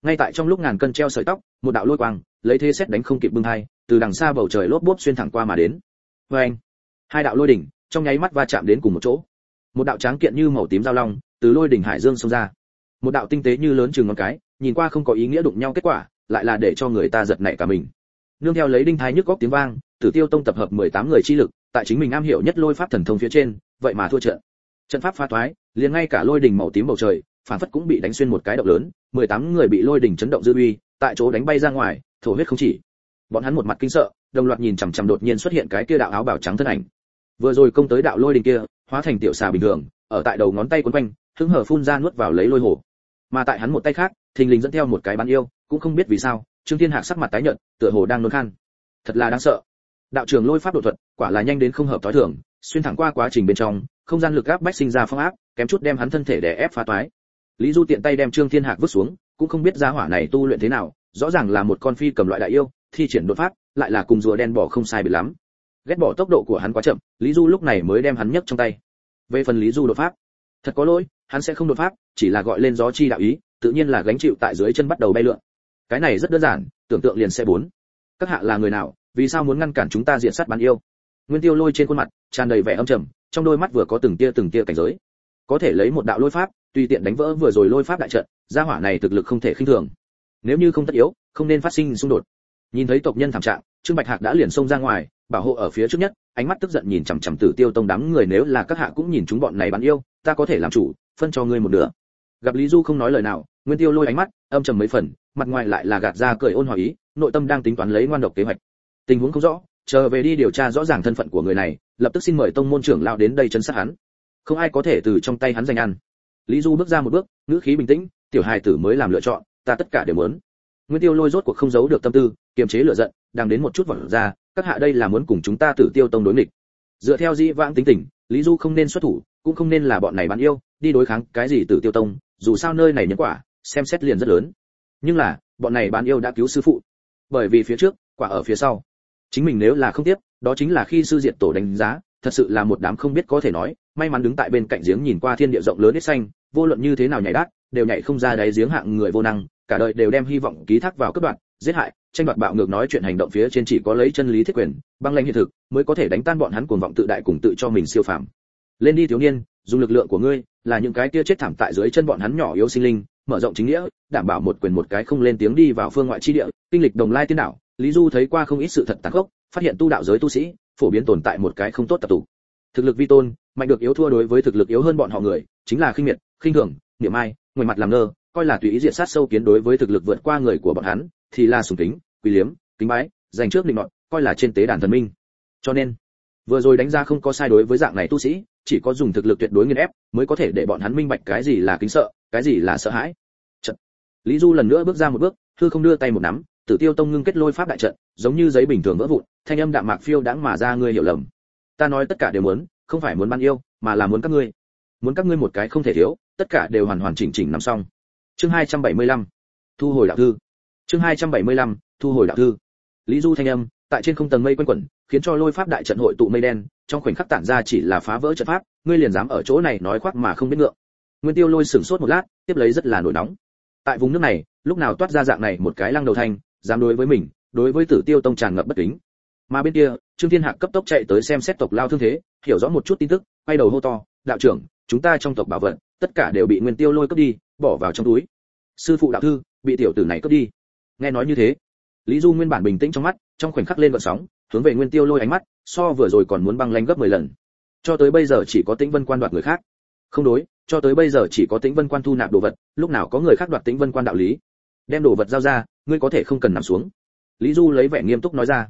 A: Ngay tại trong lúc ngàn cân treo sợi tóc, một đạo lôi quang, lấy thế xét đánh không kịp bưng hai, từ đằng xa bầu trời lốp bốp xuyên thẳng qua mà đến. Vê anh, hai đạo lôi đỉnh trong nháy mắt va chạm đến cùng một chỗ. Một đạo tráng kiện như màu tím giao long, từ lôi đỉnh hải dương xông ra. Một đạo tinh tế như lớn chừng ngón cái nhìn qua không có ý nghĩa đụng nhau kết quả, lại là để cho người ta giật nảy cả mình. Nương theo lấy đinh thái nhức góc tiếng vang, tử tiêu tông tập hợp 18 người chi lực, tại chính mình am hiểu nhất lôi pháp thần thông phía trên, vậy mà thua trận. Trận pháp phá toái liền ngay cả lôi đỉnh màu tím bầu trời, phản phất cũng bị đánh xuyên một cái động lớn 18 người bị lôi đỉnh chấn động dư uy, tại chỗ đánh bay ra ngoài, thổ huyết không chỉ. Bọn hắn một mặt kinh sợ, đồng loạt nhìn chằm chằm đột nhiên xuất hiện cái kia đạo áo bào trắng thân ảnh. Vừa rồi công tới đạo lôi đỉnh kia, hóa thành tiểu xà bình thường, ở tại đầu ngón tay quấn quanh, hứng hở phun ra nuốt vào lấy lôi hồ mà tại hắn một tay khác, thình lình dẫn theo một cái bán yêu, cũng không biết vì sao, trương thiên hạc sắc mặt tái nhợt, tựa hồ đang nôn khan. Thật là đáng sợ. Đạo trường lôi pháp độ thuật, quả là nhanh đến không hợp thói thường, xuyên thẳng qua quá trình bên trong, không gian lực áp bách sinh ra phong áp, kém chút đem hắn thân thể đè ép phá toái. Lý du tiện tay đem trương thiên hạc vứt xuống, cũng không biết gia hỏa này tu luyện thế nào, rõ ràng là một con phi cầm loại đại yêu, thi triển đột pháp, lại là cùng rùa đen bỏ không sai biệt lắm. Ghét bỏ tốc độ của hắn quá chậm, lý du lúc này mới đem hắn nhấc trong tay. Về phần lý du đột pháp thật có lỗi, hắn sẽ không đột pháp chỉ là gọi lên gió chi đạo ý, tự nhiên là gánh chịu tại dưới chân bắt đầu bay lượn. Cái này rất đơn giản, tưởng tượng liền sẽ bốn. Các hạ là người nào, vì sao muốn ngăn cản chúng ta diện sát bán yêu? Nguyên tiêu lôi trên khuôn mặt, tràn đầy vẻ âm trầm, trong đôi mắt vừa có từng tia từng tia cảnh giới. Có thể lấy một đạo lôi pháp, tùy tiện đánh vỡ vừa rồi lôi pháp đại trận, gia hỏa này thực lực không thể khinh thường. Nếu như không tất yếu, không nên phát sinh xung đột. Nhìn thấy tộc nhân thảm trạng trương bạch hạc đã liền xông ra ngoài, bảo hộ ở phía trước nhất, ánh mắt tức giận nhìn chằm chằm tử tiêu tông đám người, nếu là các hạ cũng nhìn chúng bọn này bán yêu, ta có thể làm chủ, phân cho ngươi một nửa. Gặp lý du không nói lời nào, nguyên tiêu lôi ánh mắt, âm trầm mấy phần, mặt ngoài lại là gạt ra cười ôn hòa ý, nội tâm đang tính toán lấy ngoan độc kế hoạch. Tình huống không rõ, chờ về đi điều tra rõ ràng thân phận của người này, lập tức xin mời tông môn trưởng lão đến đây chấn sát hắn. Không ai có thể từ trong tay hắn giành ăn. Lý du bước ra một bước, ngữ khí bình tĩnh, tiểu hài tử mới làm lựa chọn, ta tất cả đều muốn nguyên tiêu lôi rốt cuộc không giấu được tâm tư, kiềm chế lửa giận, đang đến một chút vọt ra, các hạ đây là muốn cùng chúng ta tử tiêu tông đối nghịch. Dựa theo dĩ vãng tính tình, lý du không nên xuất thủ, cũng không nên là bọn này bán yêu, đi đối kháng cái gì tử tiêu tông, dù sao nơi này nhân quả, xem xét liền rất lớn. Nhưng là, bọn này bán yêu đã cứu sư phụ. Bởi vì phía trước, quả ở phía sau. Chính mình nếu là không tiếp, đó chính là khi sư diệt tổ đánh giá, thật sự là một đám không biết có thể nói, may mắn đứng tại bên cạnh giếng nhìn qua thiên địa rộng lớn hết xanh, vô luận như thế nào nhảy đát, đều nhảy không ra đáy giếng hạng người vô năng cả đời đều đem hy vọng ký thác vào cấp đoạn giết hại, tranh đoạt bạo ngược nói chuyện hành động phía trên chỉ có lấy chân lý thiết quyền, băng lãnh hiện thực, mới có thể đánh tan bọn hắn cuồng vọng tự đại cùng tự cho mình siêu phàm. Lên đi thiếu niên, dùng lực lượng của ngươi, là những cái kia chết thảm tại dưới chân bọn hắn nhỏ yếu sinh linh, mở rộng chính nghĩa, đảm bảo một quyền một cái không lên tiếng đi vào phương ngoại chi địa, kinh lịch đồng lai tiên đảo. Lý du thấy qua không ít sự thật tàn khốc, phát hiện tu đạo giới tu sĩ, phổ biến tồn tại một cái không tốt tập tụ. Thực lực vi tôn, mạnh được yếu thua đối với thực lực yếu hơn bọn họ người, chính là khinh miệt, khinh thường, niệm ai, ngoài mặt làm ngơ coi là tùy ý diện sát sâu kiến đối với thực lực vượt qua người của bọn hắn, thì là sùng kính, quý liếm, kính bái, dành trước định nọt, coi là trên tế đàn thần minh. Cho nên, vừa rồi đánh ra không có sai đối với dạng này tu sĩ, chỉ có dùng thực lực tuyệt đối nghiền ép mới có thể để bọn hắn minh bạch cái gì là kính sợ, cái gì là sợ hãi. Trận. Lý du lần nữa bước ra một bước, hư không đưa tay một nắm, tử tiêu tông ngưng kết lôi pháp đại trận, giống như giấy bình thường vỡ vụn, thanh âm đạm mạc phiêu đãng mà ra ngươi hiểu lầm. Ta nói tất cả đều muốn, không phải muốn ban yêu, mà là muốn các ngươi. Muốn các ngươi một cái không thể thiếu, tất cả đều hoàn hoàn chỉnh chỉnh nằm xong chương 275. thu hồi đạo thư chương 275. thu hồi đạo thư lý du thanh âm, tại trên không tầng mây quanh quẩn, khiến cho lôi pháp đại trận hội tụ mây đen, trong khoảnh khắc tản ra chỉ là phá vỡ trận pháp, ngươi liền dám ở chỗ này nói khoác mà không biết ngượng nguyên tiêu lôi sửng sốt một lát, tiếp lấy rất là nổi nóng tại vùng nước này, lúc nào toát ra dạng này một cái lăng đầu thanh, dám đối với mình, đối với tử tiêu tông tràn ngập bất kính mà bên kia, trương thiên hạc cấp tốc chạy tới xem xét tộc lao thương thế, hiểu rõ một chút tin tức, quay đầu hô to, đạo trưởng, chúng ta trong tộc bảo vật tất cả đều bị nguyên tiêu lôi cướp đi, bỏ vào trong túi. Sư phụ đạo thư, bị tiểu tử này cướp đi. Nghe nói như thế, lý du nguyên bản bình tĩnh trong mắt, trong khoảnh khắc lên gợn sóng, hướng về nguyên tiêu lôi ánh mắt, so vừa rồi còn muốn băng lanh gấp 10 lần. Cho tới bây giờ chỉ có tĩnh vân quan đoạt người khác. Không đối, cho tới bây giờ chỉ có tĩnh vân quan thu nạp đồ vật, lúc nào có người khác đoạt tĩnh vân quan đạo lý. Đem đồ vật giao ra, ngươi có thể không cần nằm xuống. Lý du lấy vẻ nghiêm túc nói ra.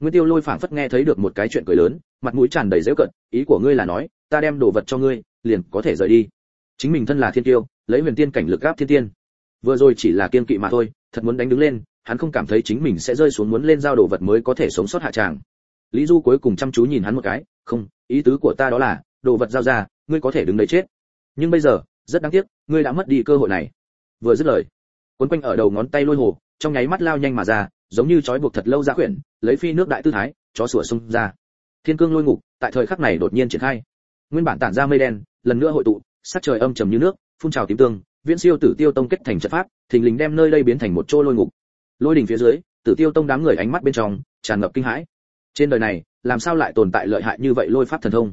A: Nguyên tiêu lôi phảng phất nghe thấy được một cái chuyện cười lớn, mặt mũi tràn đầy dễu cận ý của ngươi là nói, ta đem đồ vật cho ngươi, liền có thể rời đi chính mình thân là thiên tiêu lấy huyền tiên cảnh lực gáp thiên tiên. Vừa rồi chỉ là kiên kỵ mà thôi, thật muốn đánh đứng lên, hắn không cảm thấy chính mình sẽ rơi xuống muốn lên giao đồ vật mới có thể sống sót hạ tràng. Lý du cuối cùng chăm chú nhìn hắn một cái, không, ý tứ của ta đó là, đồ vật giao ra, ngươi có thể đứng đấy chết. Nhưng bây giờ, rất đáng tiếc, ngươi đã mất đi cơ hội này. Vừa dứt lời cuốn quanh ở đầu ngón tay lôi hồ, trong nháy mắt lao nhanh mà ra, giống như trói buộc thật lâu ra quyển, lấy phi nước đại tư thái, chó sủa xung ra. Thiên cương lôi ngục, tại thời khắc này đột nhiên triển khai. Nguyên bản tản ra mây đen, lần nữa hội tụ sắc trời âm trầm như nước, phun trào tím tương, viễn siêu tử tiêu tông kết thành trận pháp, thình lình đem nơi đây biến thành một chỗ lôi ngục. Lôi đỉnh phía dưới, tử tiêu tông đám người ánh mắt bên trong, tràn ngập kinh hãi. Trên đời này, làm sao lại tồn tại lợi hại như vậy lôi pháp thần thông?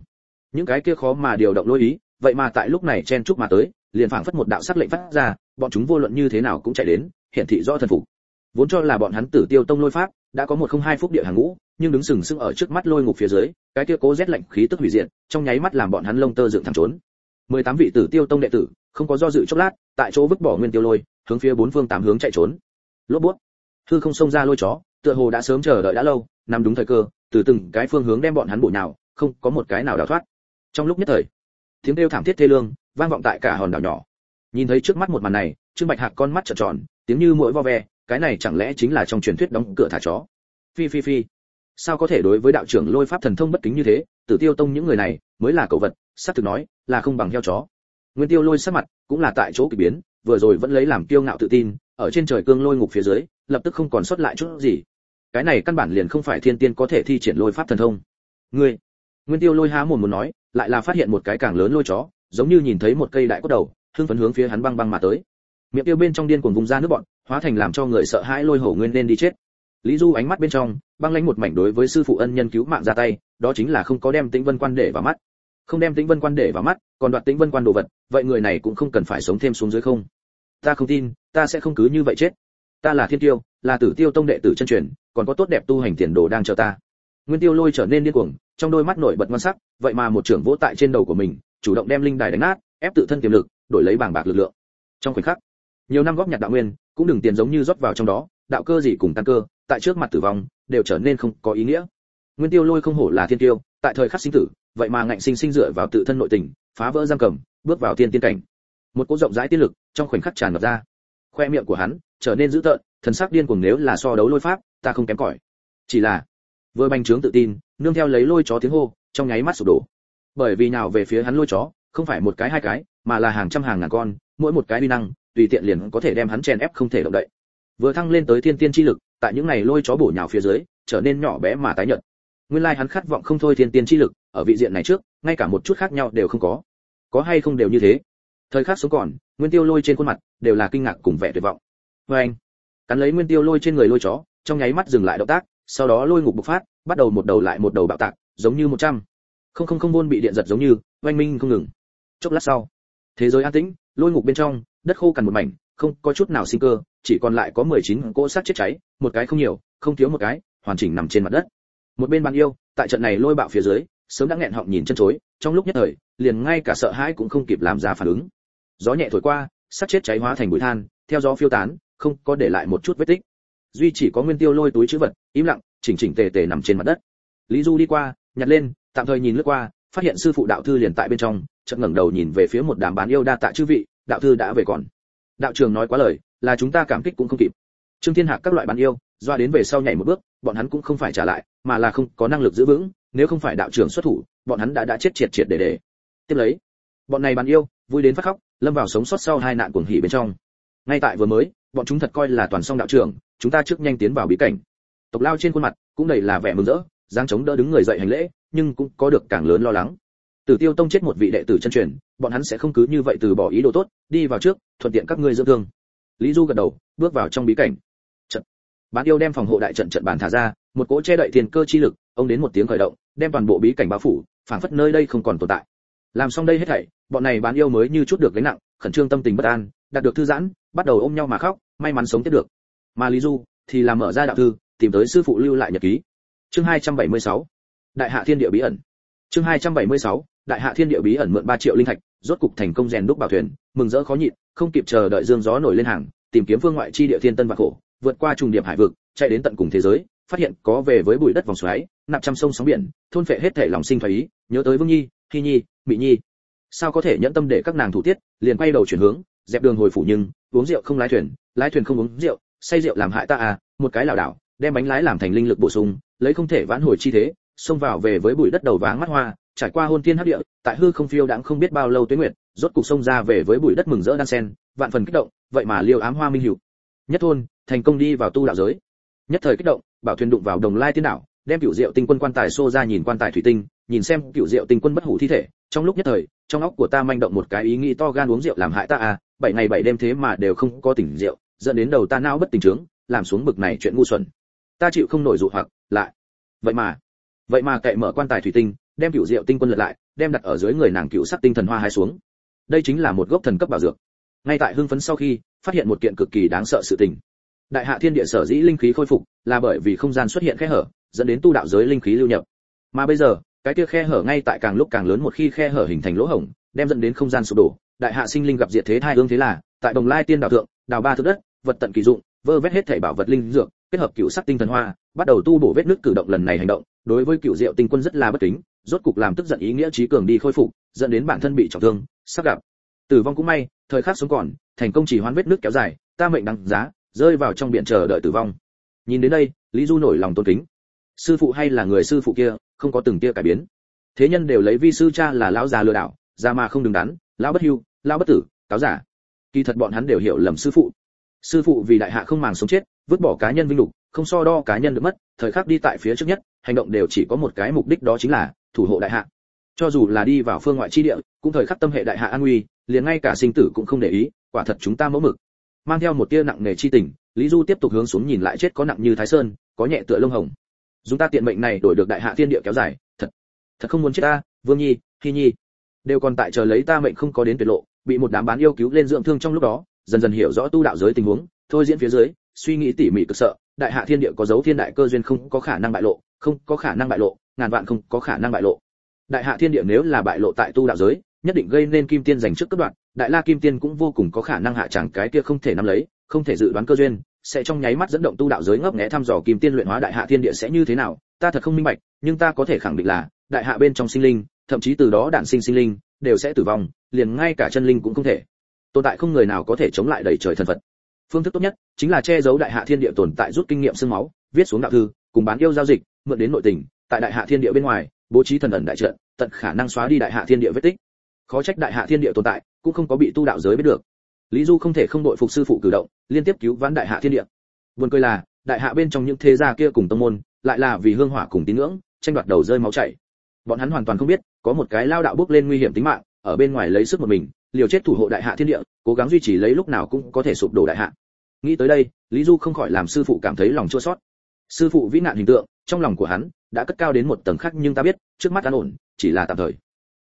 A: Những cái kia khó mà điều động lôi ý, vậy mà tại lúc này chen chúc mà tới, liền phảng phất một đạo sắc lệnh phát ra, bọn chúng vô luận như thế nào cũng chạy đến hiện thị rõ thần phục. Vốn cho là bọn hắn tử tiêu tông lôi pháp, đã có một không hai phút địa hàng ngũ, nhưng đứng sừng sững ở trước mắt lôi ngục phía dưới, cái kia cố rét lạnh khí tức hủy diệt, trong nháy mắt làm bọn hắn lông tơ dựng thẳng trốn mười tám vị tử tiêu tông đệ tử, không có do dự chốc lát, tại chỗ vứt bỏ nguyên tiêu lôi, hướng phía bốn phương tám hướng chạy trốn. Lốp bút. Hư không xông ra lôi chó, tựa hồ đã sớm chờ đợi đã lâu, nằm đúng thời cơ, từ từng cái phương hướng đem bọn hắn bổ nhào, không có một cái nào đào thoát. Trong lúc nhất thời, tiếng kêu thảm thiết thê lương, vang vọng tại cả hòn đảo nhỏ. Nhìn thấy trước mắt một màn này, trương bạch hạc con mắt trợn tròn, tiếng như mũi vo ve, cái này chẳng lẽ chính là trong truyền thuyết đóng cửa thả chó? Phi phi phi. Sao có thể đối với đạo trưởng lôi pháp thần thông bất kính như thế? Tử tiêu tông những người này mới là cậu vật, xác thực nói, là không bằng heo chó. Nguyên tiêu lôi sắc mặt cũng là tại chỗ kỳ biến, vừa rồi vẫn lấy làm kiêu ngạo tự tin, ở trên trời cương lôi ngục phía dưới, lập tức không còn sót lại chút gì. Cái này căn bản liền không phải thiên tiên có thể thi triển lôi pháp thần thông. Ngươi, nguyên tiêu lôi há mồm muốn nói, lại là phát hiện một cái càng lớn lôi chó, giống như nhìn thấy một cây đại cốt đầu, hưng phấn hướng phía hắn băng băng mà tới. Miệng tiêu bên trong điên cuồng vùng ra nước bọn, hóa thành làm cho người sợ hãi lôi hổ nguyên nên đi chết. Lý du ánh mắt bên trong, băng lãnh một mảnh đối với sư phụ ân nhân cứu mạng ra tay, đó chính là không có đem tĩnh vân quan để vào mắt không đem tĩnh vân quan để vào mắt, còn đoạt tĩnh vân quan đồ vật, vậy người này cũng không cần phải sống thêm xuống dưới không? Ta không tin, ta sẽ không cứ như vậy chết. Ta là thiên tiêu, là tử tiêu tông đệ tử chân truyền, còn có tốt đẹp tu hành tiền đồ đang chờ ta. Nguyên tiêu lôi trở nên điên cuồng, trong đôi mắt nổi bật ngon sắc, vậy mà một trưởng vỗ tại trên đầu của mình, chủ động đem linh đài đánh nát, ép tự thân tiềm lực, đổi lấy bảng bạc lực lượng. Trong khoảnh khắc, nhiều năm góp nhặt đạo nguyên, cũng đừng tiền giống như rót vào trong đó, đạo cơ gì cùng tăng cơ, tại trước mặt tử vong, đều trở nên không có ý nghĩa. Nguyên tiêu lôi không hổ là thiên tiêu, tại thời khắc sinh tử vậy mà ngạnh sinh sinh dựa vào tự thân nội tình, phá vỡ giam cầm, bước vào tiên tiên cảnh. Một cỗ rộng rãi tiên lực trong khoảnh khắc tràn ngập ra. Khoe miệng của hắn trở nên dữ tợn, thần sắc điên cuồng nếu là so đấu lôi pháp, ta không kém cỏi. Chỉ là, vừa bành trướng tự tin, nương theo lấy lôi chó tiếng hô, trong nháy mắt sụp đổ. Bởi vì nào về phía hắn lôi chó, không phải một cái hai cái, mà là hàng trăm hàng ngàn con, mỗi một cái uy năng, tùy tiện liền có thể đem hắn chèn ép không thể động đậy. Vừa thăng lên tới thiên tiên chi lực, tại những này lôi chó bổ nhào phía dưới, trở nên nhỏ bé mà tái nhợt nguyên lai hắn khát vọng không thôi thiên tiên chi lực, ở vị diện này trước, ngay cả một chút khác nhau đều không có. Có hay không đều như thế? Thời khắc sống còn, nguyên tiêu lôi trên khuôn mặt, đều là kinh ngạc cùng vẻ tuyệt vọng. Vê anh, cắn lấy nguyên tiêu lôi trên người lôi chó, trong nháy mắt dừng lại động tác, sau đó lôi ngục bộc phát, bắt đầu một đầu lại một đầu bạo tạc, giống như một trăm. Không không không môn bị điện giật giống như, oanh minh không ngừng. Chốc lát sau, thế giới an tĩnh, lôi ngục bên trong, đất khô cằn một mảnh, không có chút nào sinh cơ, chỉ còn lại có 19 cỗ xác chết cháy, một cái không nhiều, không thiếu một cái, hoàn chỉnh nằm trên mặt đất một bên bàn yêu, tại trận này lôi bạo phía dưới, sớm đã nghẹn họng nhìn chân chối, trong lúc nhất thời, liền ngay cả sợ hãi cũng không kịp làm ra phản ứng. Gió nhẹ thổi qua, sắt chết cháy hóa thành bụi than, theo gió phiêu tán, không có để lại một chút vết tích. Duy chỉ có nguyên tiêu lôi túi chữ vật, im lặng, chỉnh chỉnh tề tề nằm trên mặt đất. Lý du đi qua, nhặt lên, tạm thời nhìn lướt qua, phát hiện sư phụ đạo thư liền tại bên trong, chợt ngẩng đầu nhìn về phía một đám bán yêu đa tạ chư vị, đạo thư đã về còn. Đạo trường nói quá lời, là chúng ta cảm kích cũng không kịp. Trương thiên hạc các loại bán yêu doa đến về sau nhảy một bước bọn hắn cũng không phải trả lại mà là không có năng lực giữ vững nếu không phải đạo trưởng xuất thủ bọn hắn đã đã chết triệt triệt để để tiếp lấy bọn này bán yêu vui đến phát khóc lâm vào sống sót sau hai nạn cuồng hỉ bên trong ngay tại vừa mới bọn chúng thật coi là toàn xong đạo trưởng chúng ta trước nhanh tiến vào bí cảnh tộc lao trên khuôn mặt cũng đầy là vẻ mừng rỡ giang chống đỡ đứng người dậy hành lễ nhưng cũng có được càng lớn lo lắng Tử Tiêu Tông chết một vị đệ tử chân truyền, bọn hắn sẽ không cứ như vậy từ bỏ ý đồ tốt, đi vào trước, thuận tiện các ngươi dưỡng thương. Lý Du gật đầu, bước vào trong bí cảnh. Bán yêu đem phòng hộ đại trận trận bàn thả ra, một cỗ che đậy tiền cơ chi lực, ông đến một tiếng khởi động, đem toàn bộ bí cảnh bao phủ, phảng phất nơi đây không còn tồn tại. Làm xong đây hết thảy, bọn này bán yêu mới như chút được gánh nặng, khẩn trương tâm tình bất an, đạt được thư giãn, bắt đầu ôm nhau mà khóc, may mắn sống tiếp được. Mà Lý Du thì làm mở ra đạo thư, tìm tới sư phụ lưu lại nhật ký. Chương 276. Đại hạ thiên địa bí ẩn. Chương 276 đại hạ thiên địa bí ẩn mượn 3 triệu linh thạch, rốt cục thành công rèn đúc bảo thuyền, mừng rỡ khó nhịn, không kịp chờ đợi dương gió nổi lên hàng, tìm kiếm phương ngoại chi địa thiên tân và khổ, vượt qua trùng điệp hải vực, chạy đến tận cùng thế giới, phát hiện có về với bụi đất vòng xoáy, nạp trăm sông sóng biển, thôn phệ hết thể lòng sinh thái ý, nhớ tới Vương Nhi, Hi Nhi, Mị Nhi. Sao có thể nhẫn tâm để các nàng thủ tiết, liền quay đầu chuyển hướng, dẹp đường hồi phủ nhưng, uống rượu không lái thuyền, lái thuyền không uống rượu, say rượu làm hại ta à, một cái lảo đảo, đem bánh lái làm thành linh lực bổ sung, lấy không thể vãn hồi chi thế, xông vào về với bụi đất đầu váng mắt hoa, trải qua hôn thiên hấp địa, tại hư không phiêu đãng không biết bao lâu tuyết nguyệt, rốt cục xông ra về với bụi đất mừng rỡ đan sen, vạn phần kích động, vậy mà liêu ám hoa minh hữu. Nhất thôn, thành công đi vào tu đạo giới. Nhất thời kích động, bảo thuyền đụng vào đồng lai tiên đảo, đem cựu diệu tinh quân quan tài xô ra nhìn quan tài thủy tinh, nhìn xem cựu diệu tinh quân bất hủ thi thể, trong lúc nhất thời, trong óc của ta manh động một cái ý nghĩ to gan uống rượu làm hại ta à, bảy ngày bảy đêm thế mà đều không có tỉnh rượu, dẫn đến đầu ta não bất tỉnh trướng, làm xuống bực này chuyện ngu xuẩn. Ta chịu không nổi dụ hoặc, lại. Vậy mà, vậy mà cậy mở quan tài thủy tinh, đem cựu diệu tinh quân lật lại đem đặt ở dưới người nàng cựu sắc tinh thần hoa hai xuống đây chính là một gốc thần cấp bảo dược ngay tại hưng phấn sau khi phát hiện một kiện cực kỳ đáng sợ sự tình. Đại hạ thiên địa sở dĩ linh khí khôi phục là bởi vì không gian xuất hiện khe hở, dẫn đến tu đạo giới linh khí lưu nhập. Mà bây giờ, cái kia khe hở ngay tại càng lúc càng lớn một khi khe hở hình thành lỗ hổng, đem dẫn đến không gian sụp đổ. Đại hạ sinh linh gặp diệt thế thai ương thế là, tại đồng lai tiên đảo thượng, đào ba thước đất, vật tận kỳ dụng, vơ vét hết thảy bảo vật linh dược, kết hợp cựu sắc tinh thần hoa, bắt đầu tu bổ vết nước cử động lần này hành động. Đối với cựu diệu tinh quân rất là bất kính, rốt cục làm tức giận ý nghĩa trí cường đi khôi phục, dẫn đến bản thân bị trọng thương, sắp gặp. Tử vong cũng may, thời khắc sống còn thành công chỉ hoán vết nước kéo dài, ta mệnh đăng giá, rơi vào trong biển chờ đợi tử vong. Nhìn đến đây, lý du nổi lòng tôn kính. Sư phụ hay là người sư phụ kia, không có từng tia cải biến. Thế nhân đều lấy vi sư cha là lão già lừa đảo, già mà không đứng đắn, lão bất hưu, lão bất tử, cáo giả. Kỳ thật bọn hắn đều hiểu lầm sư phụ. Sư phụ vì đại hạ không màng sống chết, vứt bỏ cá nhân vinh lục, không so đo cá nhân được mất, thời khắc đi tại phía trước nhất, hành động đều chỉ có một cái mục đích đó chính là thủ hộ đại hạ. Cho dù là đi vào phương ngoại chi địa, cũng thời khắc tâm hệ đại hạ an nguy, liền ngay cả sinh tử cũng không để ý quả thật chúng ta mẫu mực. Mang theo một tia nặng nề chi tình, lý du tiếp tục hướng xuống nhìn lại chết có nặng như thái sơn, có nhẹ tựa lông hồng. Chúng ta tiện mệnh này đổi được đại hạ thiên địa kéo dài, thật thật không muốn chết ta, vương nhi hy nhi. Đều còn tại chờ lấy ta mệnh không có đến tuyệt lộ, bị một đám bán yêu cứu lên dưỡng thương trong lúc đó, dần dần hiểu rõ tu đạo giới tình huống, thôi diễn phía dưới, suy nghĩ tỉ mỉ cực sợ, đại hạ thiên địa có dấu thiên đại cơ duyên không có khả năng bại lộ, không có khả năng bại lộ, ngàn vạn không có khả năng bại lộ. Đại hạ thiên địa nếu là bại lộ tại tu đạo giới, nhất định gây nên kim tiên giành trước cấp đoạn đại la kim tiên cũng vô cùng có khả năng hạ chẳng cái kia không thể nắm lấy, không thể dự đoán cơ duyên, sẽ trong nháy mắt dẫn động tu đạo giới ngấp nghé thăm dò kim tiên luyện hóa đại hạ thiên địa sẽ như thế nào, ta thật không minh bạch, nhưng ta có thể khẳng định là, đại hạ bên trong sinh linh, thậm chí từ đó đản sinh sinh linh, đều sẽ tử vong, liền ngay cả chân linh cũng không thể. Tồn tại không người nào có thể chống lại đầy trời thần phật. Phương thức tốt nhất, chính là che giấu đại hạ thiên địa tồn tại rút kinh nghiệm xương máu, viết xuống đạo thư, cùng bán yêu giao dịch, mượn đến nội tình, tại đại hạ thiên địa bên ngoài, bố trí thần ẩn đại trận, tận khả năng xóa đi đại hạ thiên địa vết tích. Khó trách đại hạ thiên địa tồn tại cũng không có bị tu đạo giới biết được. Lý du không thể không đội phục sư phụ cử động, liên tiếp cứu vãn đại hạ thiên địa. Buồn cười là, đại hạ bên trong những thế gia kia cùng tông môn, lại là vì hương hỏa cùng tín ngưỡng, tranh đoạt đầu rơi máu chảy. Bọn hắn hoàn toàn không biết, có một cái lao đạo bước lên nguy hiểm tính mạng, ở bên ngoài lấy sức một mình, liều chết thủ hộ đại hạ thiên địa, cố gắng duy trì lấy lúc nào cũng có thể sụp đổ đại hạ. Nghĩ tới đây, lý du không khỏi làm sư phụ cảm thấy lòng chua xót. Sư phụ vĩ nạn hình tượng, trong lòng của hắn đã cất cao đến một tầng khác nhưng ta biết, trước mắt an ổn, chỉ là tạm thời.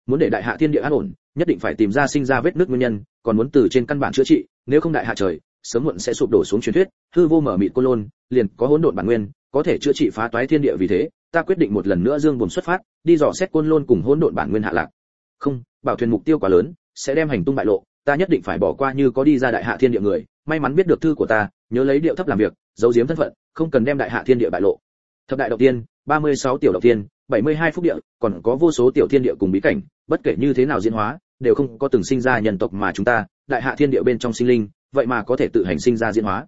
A: Muốn để đại hạ thiên địa an ổn nhất định phải tìm ra sinh ra vết nước nguyên nhân, còn muốn từ trên căn bản chữa trị, nếu không đại hạ trời, sớm muộn sẽ sụp đổ xuống truyền thuyết, hư vô mở mịt côn lôn, liền có hỗn độn bản nguyên, có thể chữa trị phá toái thiên địa vì thế, ta quyết định một lần nữa dương buồn xuất phát, đi dò xét côn lôn cùng hỗn độn bản nguyên hạ lạc. Không, bảo thuyền mục tiêu quá lớn, sẽ đem hành tung bại lộ, ta nhất định phải bỏ qua như có đi ra đại hạ thiên địa người, may mắn biết được thư của ta, nhớ lấy điệu thấp làm việc, giấu giếm thân phận, không cần đem đại hạ thiên địa bại lộ. Thập đại đầu tiên 36 tiểu đầu tiên 72 phúc địa, còn có vô số tiểu thiên địa cùng bí cảnh, bất kể như thế nào diễn hóa, đều không có từng sinh ra nhân tộc mà chúng ta, đại hạ thiên địa bên trong sinh linh, vậy mà có thể tự hành sinh ra diễn hóa.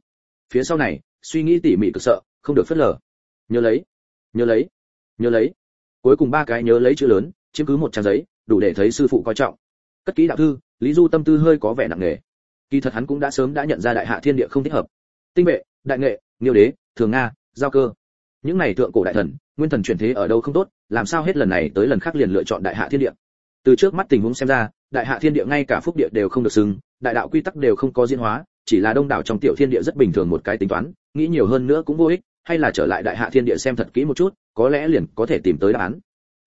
A: Phía sau này, suy nghĩ tỉ mỉ cực sợ, không được phớt lờ. Nhớ lấy nhớ lấy nhớ lấy. Cuối cùng ba cái nhớ lấy chữ lớn, chiếm cứ một trang giấy, đủ để thấy sư phụ coi trọng. Cất kỹ đạo thư, lý du tâm tư hơi có vẻ nặng nề. Kỳ thật hắn cũng đã sớm đã nhận ra đại hạ thiên địa không thích hợp. Tinh vệ, đại nghệ, nghiêu đế, thường nga, giao cơ. Những này thượng cổ đại thần nguyên thần chuyển thế ở đâu không tốt, làm sao hết lần này tới lần khác liền lựa chọn đại hạ thiên địa? Từ trước mắt tình huống xem ra, đại hạ thiên địa ngay cả phúc địa đều không được xưng, đại đạo quy tắc đều không có diễn hóa, chỉ là đông đảo trong tiểu thiên địa rất bình thường một cái tính toán, nghĩ nhiều hơn nữa cũng vô ích, hay là trở lại đại hạ thiên địa xem thật kỹ một chút, có lẽ liền có thể tìm tới đáp án.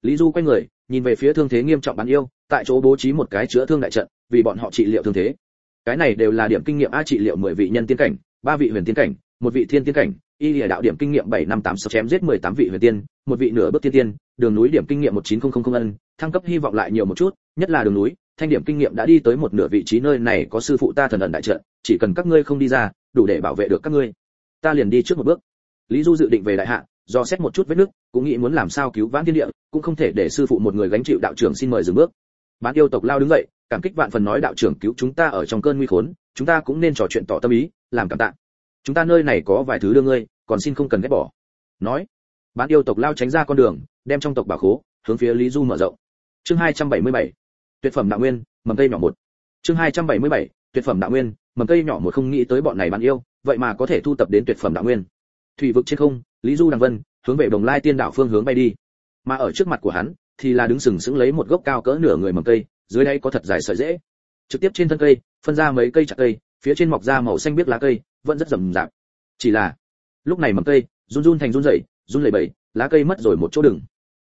A: Lý du quay người, nhìn về phía thương thế nghiêm trọng bán yêu, tại chỗ bố trí một cái chữa thương đại trận, vì bọn họ trị liệu thương thế. Cái này đều là điểm kinh nghiệm a trị liệu mười vị nhân tiên cảnh, ba vị huyền tiên cảnh, một vị thiên tiên cảnh y lìa đạo điểm kinh nghiệm bảy năm tám sáu chém giết mười tám vị huyền tiên, một vị nửa bước tiên tiên, đường núi điểm kinh nghiệm một chín không không không ân, thăng cấp hy vọng lại nhiều một chút, nhất là đường núi, thanh điểm kinh nghiệm đã đi tới một nửa vị trí nơi này có sư phụ ta thần ẩn đại trận, chỉ cần các ngươi không đi ra, đủ để bảo vệ được các ngươi. Ta liền đi trước một bước. Lý du dự định về đại hạ, do xét một chút vết nước cũng nghĩ muốn làm sao cứu vãn thiên địa, cũng không thể để sư phụ một người gánh chịu đạo trưởng xin mời dừng bước. Bán yêu tộc lao đứng dậy, cảm kích vạn phần nói đạo trưởng cứu chúng ta ở trong cơn nguy khốn, chúng ta cũng nên trò chuyện tỏ tâm ý, làm cảm tạ chúng ta nơi này có vài thứ đưa ngươi, còn xin không cần ghét bỏ. Nói, bán yêu tộc lao tránh ra con đường, đem trong tộc bảo khố, hướng phía lý du mở rộng. Chương 277 tuyệt phẩm đạo nguyên, mầm cây nhỏ một. Chương 277 tuyệt phẩm đạo nguyên, mầm cây nhỏ một không nghĩ tới bọn này bán yêu, vậy mà có thể thu tập đến tuyệt phẩm đạo nguyên. Thủy vực trên không, lý du đằng vân, hướng về đồng lai tiên đảo phương hướng bay đi. Mà ở trước mặt của hắn, thì là đứng sừng sững lấy một gốc cao cỡ nửa người mầm cây, dưới đây có thật dài sợi rễ. Trực tiếp trên thân cây, phân ra mấy cây chặt cây, phía trên mọc ra màu xanh biếc lá cây vẫn rất rầm rạp. Chỉ là, lúc này mầm cây, run run thành run rẩy, run lẩy bẩy, lá cây mất rồi một chỗ đừng.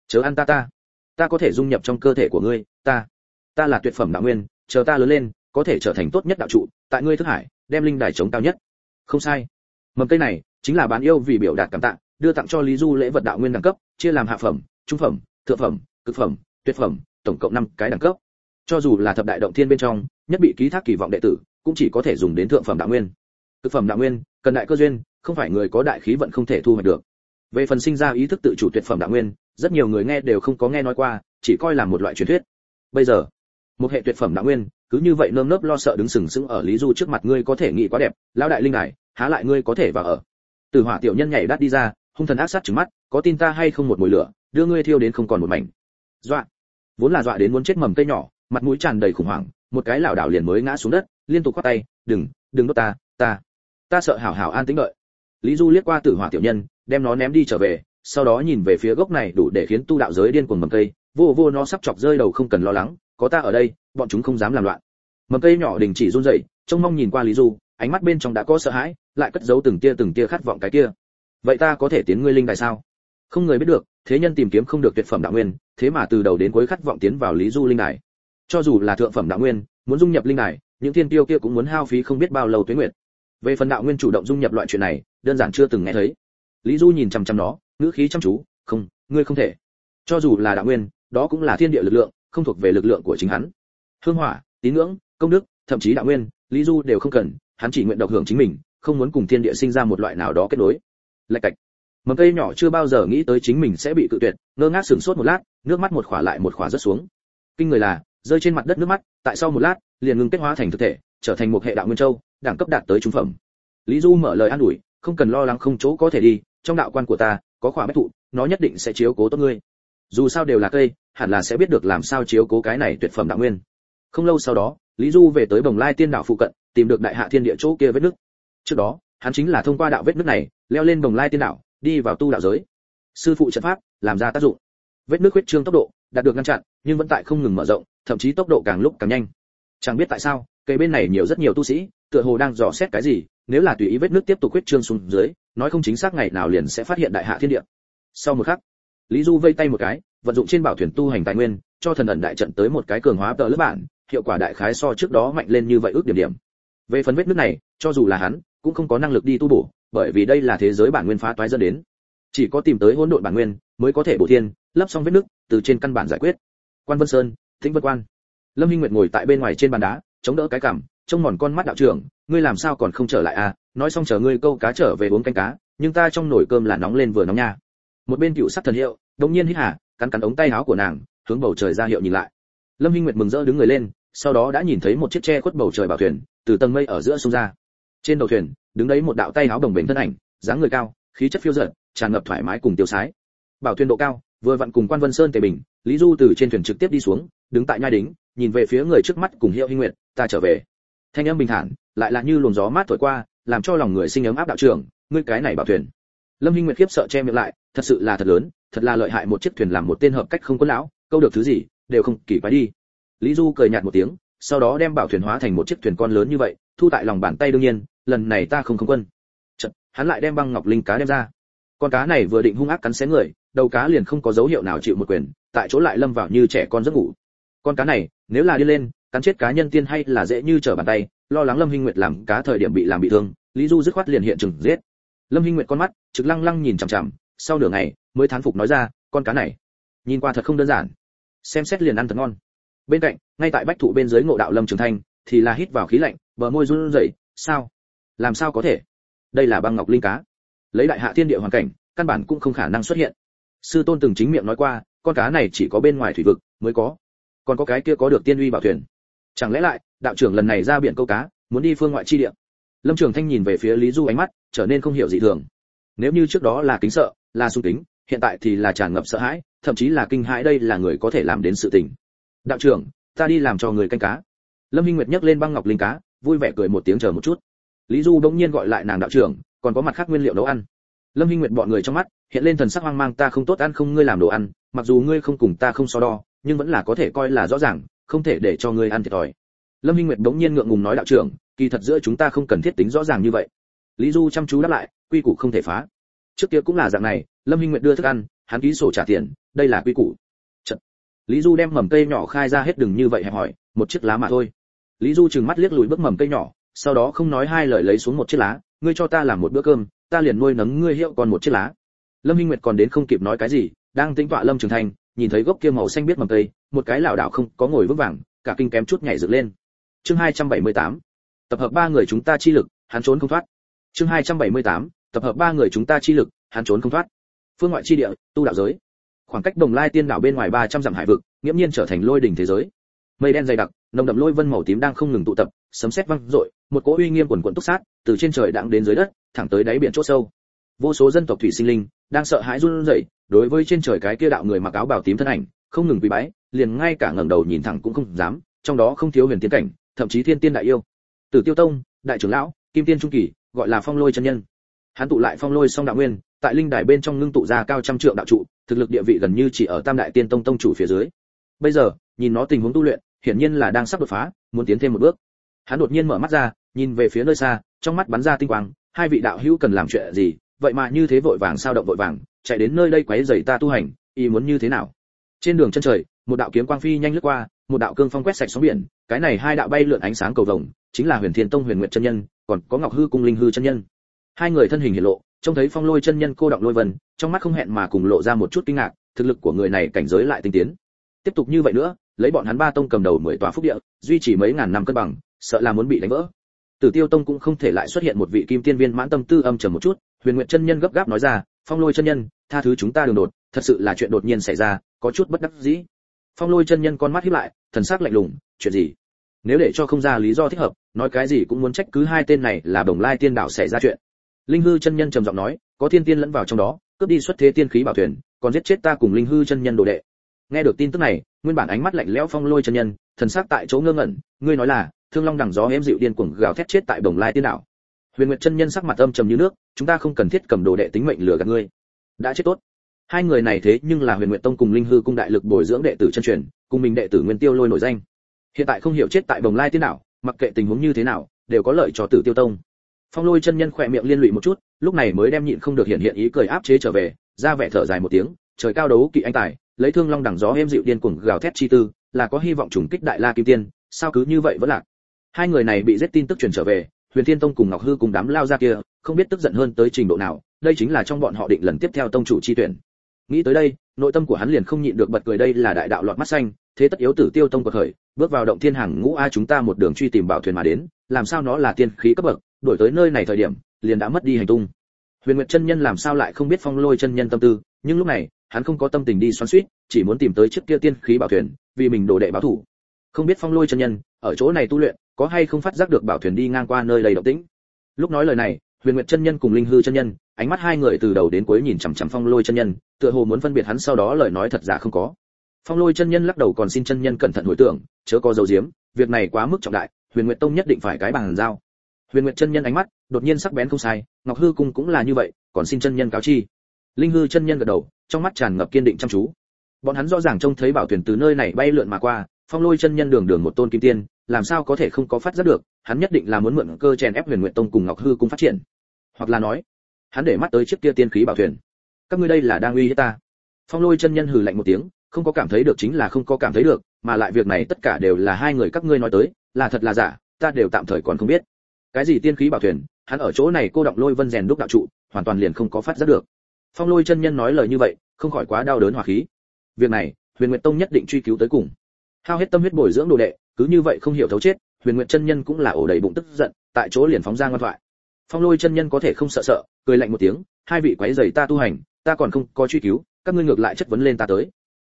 A: Chớ ăn ta ta. Ta có thể dung nhập trong cơ thể của ngươi, ta. Ta là tuyệt phẩm đạo nguyên, chờ ta lớn lên, có thể trở thành tốt nhất đạo trụ, tại ngươi thức hải, đem linh đài chống cao nhất. Không sai. Mầm cây này, chính là bán yêu vì biểu đạt cảm tạ, đưa tặng cho lý du lễ vật đạo nguyên đẳng cấp, chia làm hạ phẩm, trung phẩm, thượng phẩm, cực phẩm, tuyệt phẩm, tổng cộng năm cái đẳng cấp. Cho dù là thập đại động thiên bên trong, nhất bị ký thác kỳ vọng đệ tử, cũng chỉ có thể dùng đến thượng phẩm đạo nguyên thực phẩm đạo nguyên, cần đại cơ duyên, không phải người có đại khí vận không thể thu hoạch được. Về phần sinh ra ý thức tự chủ tuyệt phẩm đạo nguyên, rất nhiều người nghe đều không có nghe nói qua, chỉ coi là một loại truyền thuyết. Bây giờ, một hệ tuyệt phẩm đạo nguyên, cứ như vậy nơm nớp lo sợ đứng sừng sững ở lý du trước mặt ngươi có thể nghĩ quá đẹp, lão đại linh đài há lại ngươi có thể vào ở. Từ hỏa tiểu nhân nhảy đắt đi ra, hung thần ác sát trừng mắt, có tin ta hay không một mùi lửa, đưa ngươi thiêu đến không còn một mảnh. Dọa. Vốn là dọa đến muốn chết mầm cây nhỏ, mặt mũi tràn đầy khủng hoảng, một cái lảo đảo liền mới ngã xuống đất, liên tục quát tay, đừng đừng đốt ta ta ta sợ hảo hảo an tĩnh đợi. Lý du liếc qua tử hỏa tiểu nhân, đem nó ném đi trở về, sau đó nhìn về phía gốc này đủ để khiến tu đạo giới điên cuồng mầm cây. Vô vô nó sắp chọc rơi đầu không cần lo lắng, có ta ở đây, bọn chúng không dám làm loạn. Mầm cây nhỏ đình chỉ run rẩy, trông mong nhìn qua lý du, ánh mắt bên trong đã có sợ hãi, lại cất giấu từng tia từng tia khát vọng cái kia. Vậy ta có thể tiến ngươi linh đài sao? Không người biết được, thế nhân tìm kiếm không được tuyệt phẩm đạo nguyên, thế mà từ đầu đến cuối khát vọng tiến vào lý du linh đài. Cho dù là thượng phẩm đạo nguyên, muốn dung nhập linh đài, những thiên tiêu kia cũng muốn hao phí không biết bao lâu tuế nguyệt về phần đạo nguyên chủ động dung nhập loại chuyện này, đơn giản chưa từng nghe thấy. Lý du nhìn chăm chăm nó, ngữ khí chăm chú, không, ngươi không thể. Cho dù là đạo nguyên, đó cũng là thiên địa lực lượng, không thuộc về lực lượng của chính hắn. Hương hỏa, tín ngưỡng, công đức, thậm chí đạo nguyên, lý du đều không cần, hắn chỉ nguyện độc hưởng chính mình, không muốn cùng thiên địa sinh ra một loại nào đó kết nối. Lạch cạch. Mầm cây nhỏ chưa bao giờ nghĩ tới chính mình sẽ bị cự tuyệt, ngơ ngác sửng sốt một lát, nước mắt một khỏa lại một khỏa rớt xuống. Kinh người là, rơi trên mặt đất nước mắt, tại sau một lát, liền ngừng kết hóa thành thực thể, trở thành một hệ đạo nguyên châu đẳng cấp đạt tới trung phẩm. Lý du mở lời an ủi, không cần lo lắng không chỗ có thể đi, trong đạo quan của ta, có khỏa bách thụ, nó nhất định sẽ chiếu cố tốt ngươi. Dù sao đều là cây, hẳn là sẽ biết được làm sao chiếu cố cái này tuyệt phẩm đạo nguyên. Không lâu sau đó, lý du về tới bồng lai tiên đảo phụ cận, tìm được đại hạ thiên địa chỗ kia vết nước trước đó, hắn chính là thông qua đạo vết nước này, leo lên bồng lai tiên đảo, đi vào tu đạo giới. Sư phụ trận pháp, làm ra tác dụng. Vết nước huyết trương tốc độ, đạt được ngăn chặn, nhưng vẫn tại không ngừng mở rộng, thậm chí tốc độ càng lúc càng nhanh. Chẳng biết tại sao, cây bên này nhiều rất nhiều tu sĩ tựa hồ đang dò xét cái gì, nếu là tùy ý vết nước tiếp tục huyết trương xuống dưới, nói không chính xác ngày nào liền sẽ phát hiện đại hạ thiên địa. Sau một khắc, lý du vây tay một cái, vận dụng trên bảo thuyền tu hành tài nguyên, cho thần ẩn đại trận tới một cái cường hóa tờ lớp bản, hiệu quả đại khái so trước đó mạnh lên như vậy ước điểm điểm. Về phần vết nước này, cho dù là hắn, cũng không có năng lực đi tu bổ, bởi vì đây là thế giới bản nguyên phá toái dẫn đến. Chỉ có tìm tới hỗn độn bản nguyên, mới có thể bổ thiên, lấp xong vết nước, từ trên căn bản giải quyết. Quan vân sơn thính vân quan. Lâm hinh nguyệt ngồi tại bên ngoài trên bàn đá, chống đỡ cái cằm trông mòn con mắt đạo trưởng, ngươi làm sao còn không trở lại à? Nói xong chờ ngươi câu cá trở về uống canh cá, nhưng ta trong nồi cơm là nóng lên vừa nóng nha. Một bên cựu sắc thần hiệu đống nhiên hít hà, cắn cắn ống tay áo của nàng, hướng bầu trời ra hiệu nhìn lại. Lâm hinh nguyệt mừng rỡ đứng người lên, sau đó đã nhìn thấy một chiếc tre khuất bầu trời bảo thuyền, từ tầng mây ở giữa sông ra. Trên đầu thuyền, đứng đấy một đạo tay áo đồng bền thân ảnh, dáng người cao, khí chất phiêu dật, tràn ngập thoải mái cùng tiêu sái. Bảo thuyền độ cao, vừa vặn cùng quan vân sơn tề bình, lý du từ trên thuyền trực tiếp đi xuống, đứng tại nhai đính, nhìn về phía người trước mắt cùng hiệu hinh nguyệt, ta trở về thanh âm bình thản lại là như luồng gió mát thổi qua làm cho lòng người sinh ấm áp đạo trưởng ngươi cái này bảo thuyền. Lâm hinh nguyệt khiếp sợ che miệng lại thật sự là thật lớn thật là lợi hại một chiếc thuyền làm một tên hợp cách không có lão câu được thứ gì đều không kỳ quái đi. Lý du cười nhạt một tiếng sau đó đem bảo thuyền hóa thành một chiếc thuyền con lớn như vậy thu tại lòng bàn tay đương nhiên lần này ta không không quân. Chật, hắn lại đem băng ngọc linh cá đem ra. Con cá này vừa định hung ác cắn xé người đầu cá liền không có dấu hiệu nào chịu một quyền tại chỗ lại lâm vào như trẻ con giấc ngủ. Con cá này nếu là đi lên cắn chết cá nhân tiên hay là dễ như trở bàn tay, lo lắng lâm hinh nguyệt làm cá thời điểm bị làm bị thương, lý du dứt khoát liền hiện chừng giết. Lâm hinh nguyệt con mắt trực lăng lăng nhìn chằm chằm, sau nửa ngày mới thán phục nói ra, con cá này, nhìn qua thật không đơn giản. Xem xét liền ăn thật ngon. Bên cạnh, ngay tại bách thụ bên dưới ngộ đạo lâm trường thanh, thì là hít vào khí lạnh, bờ môi run rẩy, sao? Làm sao có thể? Đây là băng ngọc linh cá. Lấy đại hạ thiên địa hoàn cảnh, căn bản cũng không khả năng xuất hiện. Sư tôn từng chính miệng nói qua, con cá này chỉ có bên ngoài thủy vực mới có. Còn có cái kia có được tiên uy bảo thuyền chẳng lẽ lại, đạo trưởng lần này ra biển câu cá, muốn đi phương ngoại chi địa? Lâm trường thanh nhìn về phía lý du ánh mắt, trở nên không hiểu dị thường. Nếu như trước đó là kính sợ, là sung kính, hiện tại thì là tràn ngập sợ hãi, thậm chí là kinh hãi đây là người có thể làm đến sự tình. Đạo trưởng, ta đi làm cho người canh cá. Lâm hinh nguyệt nhấc lên băng ngọc linh cá, vui vẻ cười một tiếng chờ một chút. Lý du bỗng nhiên gọi lại nàng đạo trưởng, còn có mặt khác nguyên liệu nấu ăn. Lâm hinh nguyệt bọn người trong mắt, hiện lên thần sắc hoang mang, ta không tốt ăn không ngươi làm đồ ăn, mặc dù ngươi không cùng ta không so đo, nhưng vẫn là có thể coi là rõ ràng không thể để cho ngươi ăn thiệt thòi. Lâm hinh nguyệt bỗng nhiên ngượng ngùng nói đạo trưởng, kỳ thật giữa chúng ta không cần thiết tính rõ ràng như vậy. Lý du chăm chú đáp lại, quy củ không thể phá. Trước kia cũng là dạng này, lâm hinh nguyệt đưa thức ăn, hắn ký sổ trả tiền, đây là quy củ. Chật. lý du đem mầm cây nhỏ khai ra hết đừng như vậy hẹp hỏi, một chiếc lá mà thôi. Lý du trừng mắt liếc lùi bước mầm cây nhỏ, sau đó không nói hai lời lấy xuống một chiếc lá, ngươi cho ta làm một bữa cơm, ta liền nuôi nấng ngươi hiệu còn một chiếc lá. Lâm hinh nguyệt còn đến không kịp nói cái gì, đang tính tọa lâm trường thành, nhìn thấy gốc kia màu xanh biết mầm cây một cái lảo đảo không có ngồi vững vàng, cả kinh kém chút nhảy dựng lên. Chương 278 tập hợp ba người chúng ta chi lực, hắn trốn không thoát. Chương 278 tập hợp ba người chúng ta chi lực, hắn trốn không thoát. Phương ngoại chi địa, tu đạo giới. Khoảng cách đồng lai tiên đảo bên ngoài 300 dặm hải vực, nghiễm nhiên trở thành lôi đỉnh thế giới. Mây đen dày đặc, nồng đậm lôi vân màu tím đang không ngừng tụ tập, sấm sét vang rội một cỗ uy nghiêm quần quần túc sát, từ trên trời đặng đến dưới đất, thẳng tới đáy biển chỗ sâu. Vô số dân tộc thủy sinh linh, đang sợ hãi run rẩy, đối với trên trời cái kia đạo người mặc áo bào tím thân ảnh không ngừng quỳ bái, liền ngay cả ngẩng đầu nhìn thẳng cũng không dám, trong đó không thiếu huyền tiên cảnh, thậm chí thiên tiên đại yêu. Tử tiêu tông, đại trưởng lão, kim tiên trung kỳ, gọi là phong lôi chân nhân. Hắn tụ lại phong lôi song đạo nguyên, tại linh đài bên trong ngưng tụ ra cao trăm trượng đạo trụ, thực lực địa vị gần như chỉ ở tam đại tiên tông tông chủ phía dưới. Bây giờ, nhìn nó tình huống tu luyện, hiển nhiên là đang sắp đột phá, muốn tiến thêm một bước. Hắn đột nhiên mở mắt ra, nhìn về phía nơi xa, trong mắt bắn ra tinh quang, hai vị đạo hữu cần làm chuyện gì? Vậy mà như thế vội vàng sao động vội vàng, chạy đến nơi đây quấy rầy ta tu hành, ý muốn như thế nào? Trên đường chân trời, một đạo kiếm quang phi nhanh lướt qua, một đạo cương phong quét sạch sóng biển, cái này hai đạo bay lượn ánh sáng cầu vồng, chính là huyền thiên tông huyền nguyệt chân nhân, còn có ngọc hư cung linh hư chân nhân. Hai người thân hình hiển lộ, trông thấy phong lôi chân nhân cô động lôi vân, trong mắt không hẹn mà cùng lộ ra một chút kinh ngạc, thực lực của người này cảnh giới lại tinh tiến. Tiếp tục như vậy nữa, lấy bọn hắn ba tông cầm đầu mười tòa phúc địa, duy trì mấy ngàn năm cân bằng, sợ là muốn bị đánh vỡ. Tử tiêu tông cũng không thể lại xuất hiện một vị kim tiên viên mãn tâm tư âm trầm một chút, huyền nguyệt chân nhân gấp gáp nói ra, phong lôi chân nhân, tha thứ chúng ta đường đột, thật sự là chuyện đột nhiên xảy ra có chút bất đắc dĩ. Phong lôi chân nhân con mắt híp lại, thần sắc lạnh lùng, chuyện gì? Nếu để cho không ra lý do thích hợp, nói cái gì cũng muốn trách cứ hai tên này là đồng lai tiên đạo xảy ra chuyện. Linh hư chân nhân trầm giọng nói, có thiên tiên lẫn vào trong đó, cướp đi xuất thế tiên khí bảo thuyền, còn giết chết ta cùng linh hư chân nhân đồ đệ. Nghe được tin tức này, nguyên bản ánh mắt lạnh lẽo phong lôi chân nhân, thần sắc tại chỗ ngơ ngẩn, ngươi nói là, thương long đằng gió em dịu điên cuồng gào thét chết tại đồng lai tiên đảo huyền nguyệt chân nhân sắc mặt âm trầm như nước, chúng ta không cần thiết cầm đồ đệ tính mệnh lừa gạt ngươi. Đã chết tốt hai người này thế nhưng là huyền nguyện tông cùng linh hư cung đại lực bồi dưỡng đệ tử chân truyền, cùng mình đệ tử nguyên tiêu lôi nổi danh. Hiện tại không hiểu chết tại đồng lai tiên nào mặc kệ tình huống như thế nào, đều có lợi cho tử tiêu tông. Phong lôi chân nhân khỏe miệng liên lụy một chút, lúc này mới đem nhịn không được hiện hiện ý cười áp chế trở về, ra vẻ thở dài một tiếng, trời cao đấu kỵ anh tài, lấy thương long đẳng gió êm dịu điên cuồng gào thét chi tư, là có hy vọng trùng kích đại la kim tiên, sao cứ như vậy vẫn lạc? Hai người này bị giết tin tức truyền trở về, huyền thiên tông cùng ngọc hư cùng đám lao ra kia, không biết tức giận hơn tới trình độ nào, đây chính là trong bọn họ định lần tiếp theo tông chủ chi tuyển nghĩ tới đây, nội tâm của hắn liền không nhịn được bật cười, đây là đại đạo lọt mắt xanh, thế tất yếu tử tiêu tông của khởi, bước vào động thiên hàng ngũ a chúng ta một đường truy tìm bảo thuyền mà đến, làm sao nó là tiên khí cấp bậc, đổi tới nơi này thời điểm, liền đã mất đi hành tung. Huyền nguyệt chân nhân làm sao lại không biết phong lôi chân nhân tâm tư, nhưng lúc này, hắn không có tâm tình đi xoắn xuýt, chỉ muốn tìm tới chiếc kia tiên khí bảo thuyền, vì mình đồ đệ báo thủ. Không biết phong lôi chân nhân, ở chỗ này tu luyện, có hay không phát giác được bảo thuyền đi ngang qua nơi đầy động tĩnh? Lúc nói lời này huyền nguyệt chân nhân cùng linh hư chân nhân, ánh mắt hai người từ đầu đến cuối nhìn chằm chằm phong lôi chân nhân, tựa hồ muốn phân biệt hắn sau đó lời nói thật giả không có. Phong lôi chân nhân lắc đầu còn xin chân nhân cẩn thận hồi tưởng, chớ có dấu diếm việc này quá mức trọng đại, huyền nguyệt tông nhất định phải cái bằng giao. Huyền nguyệt chân nhân ánh mắt, đột nhiên sắc bén không sai, ngọc hư cung cũng là như vậy, còn xin chân nhân cáo chi. Linh hư chân nhân gật đầu, trong mắt tràn ngập kiên định chăm chú. Bọn hắn rõ ràng trông thấy bảo thuyền từ nơi này bay lượn mà qua phong lôi chân nhân đường đường một tôn kim tiên, làm sao có thể không có phát giác được, hắn nhất định là muốn mượn cơ chèn ép huyền nguyện tông cùng ngọc hư cung phát triển. Hoặc là nói, hắn để mắt tới chiếc kia tiên khí bảo thuyền. Các ngươi đây là đang uy hiếp ta. Phong lôi chân nhân hừ lạnh một tiếng, không có cảm thấy được chính là không có cảm thấy được, mà lại việc này tất cả đều là hai người các ngươi nói tới, là thật là giả, ta đều tạm thời còn không biết. Cái gì tiên khí bảo thuyền, hắn ở chỗ này cô động lôi vân rèn đúc đạo trụ, hoàn toàn liền không có phát giác được. Phong lôi chân nhân nói lời như vậy, không khỏi quá đau đớn hỏa khí. Việc này, huyền nguyệt tông nhất định truy cứu tới cùng hao hết tâm huyết bồi dưỡng đồ đệ, cứ như vậy không hiểu thấu chết, huyền nguyện chân nhân cũng là ổ đầy bụng tức giận, tại chỗ liền phóng ra ngoan thoại. Phong lôi chân nhân có thể không sợ sợ, cười lạnh một tiếng, hai vị quái dày ta tu hành, ta còn không có truy cứu, các ngươi ngược lại chất vấn lên ta tới.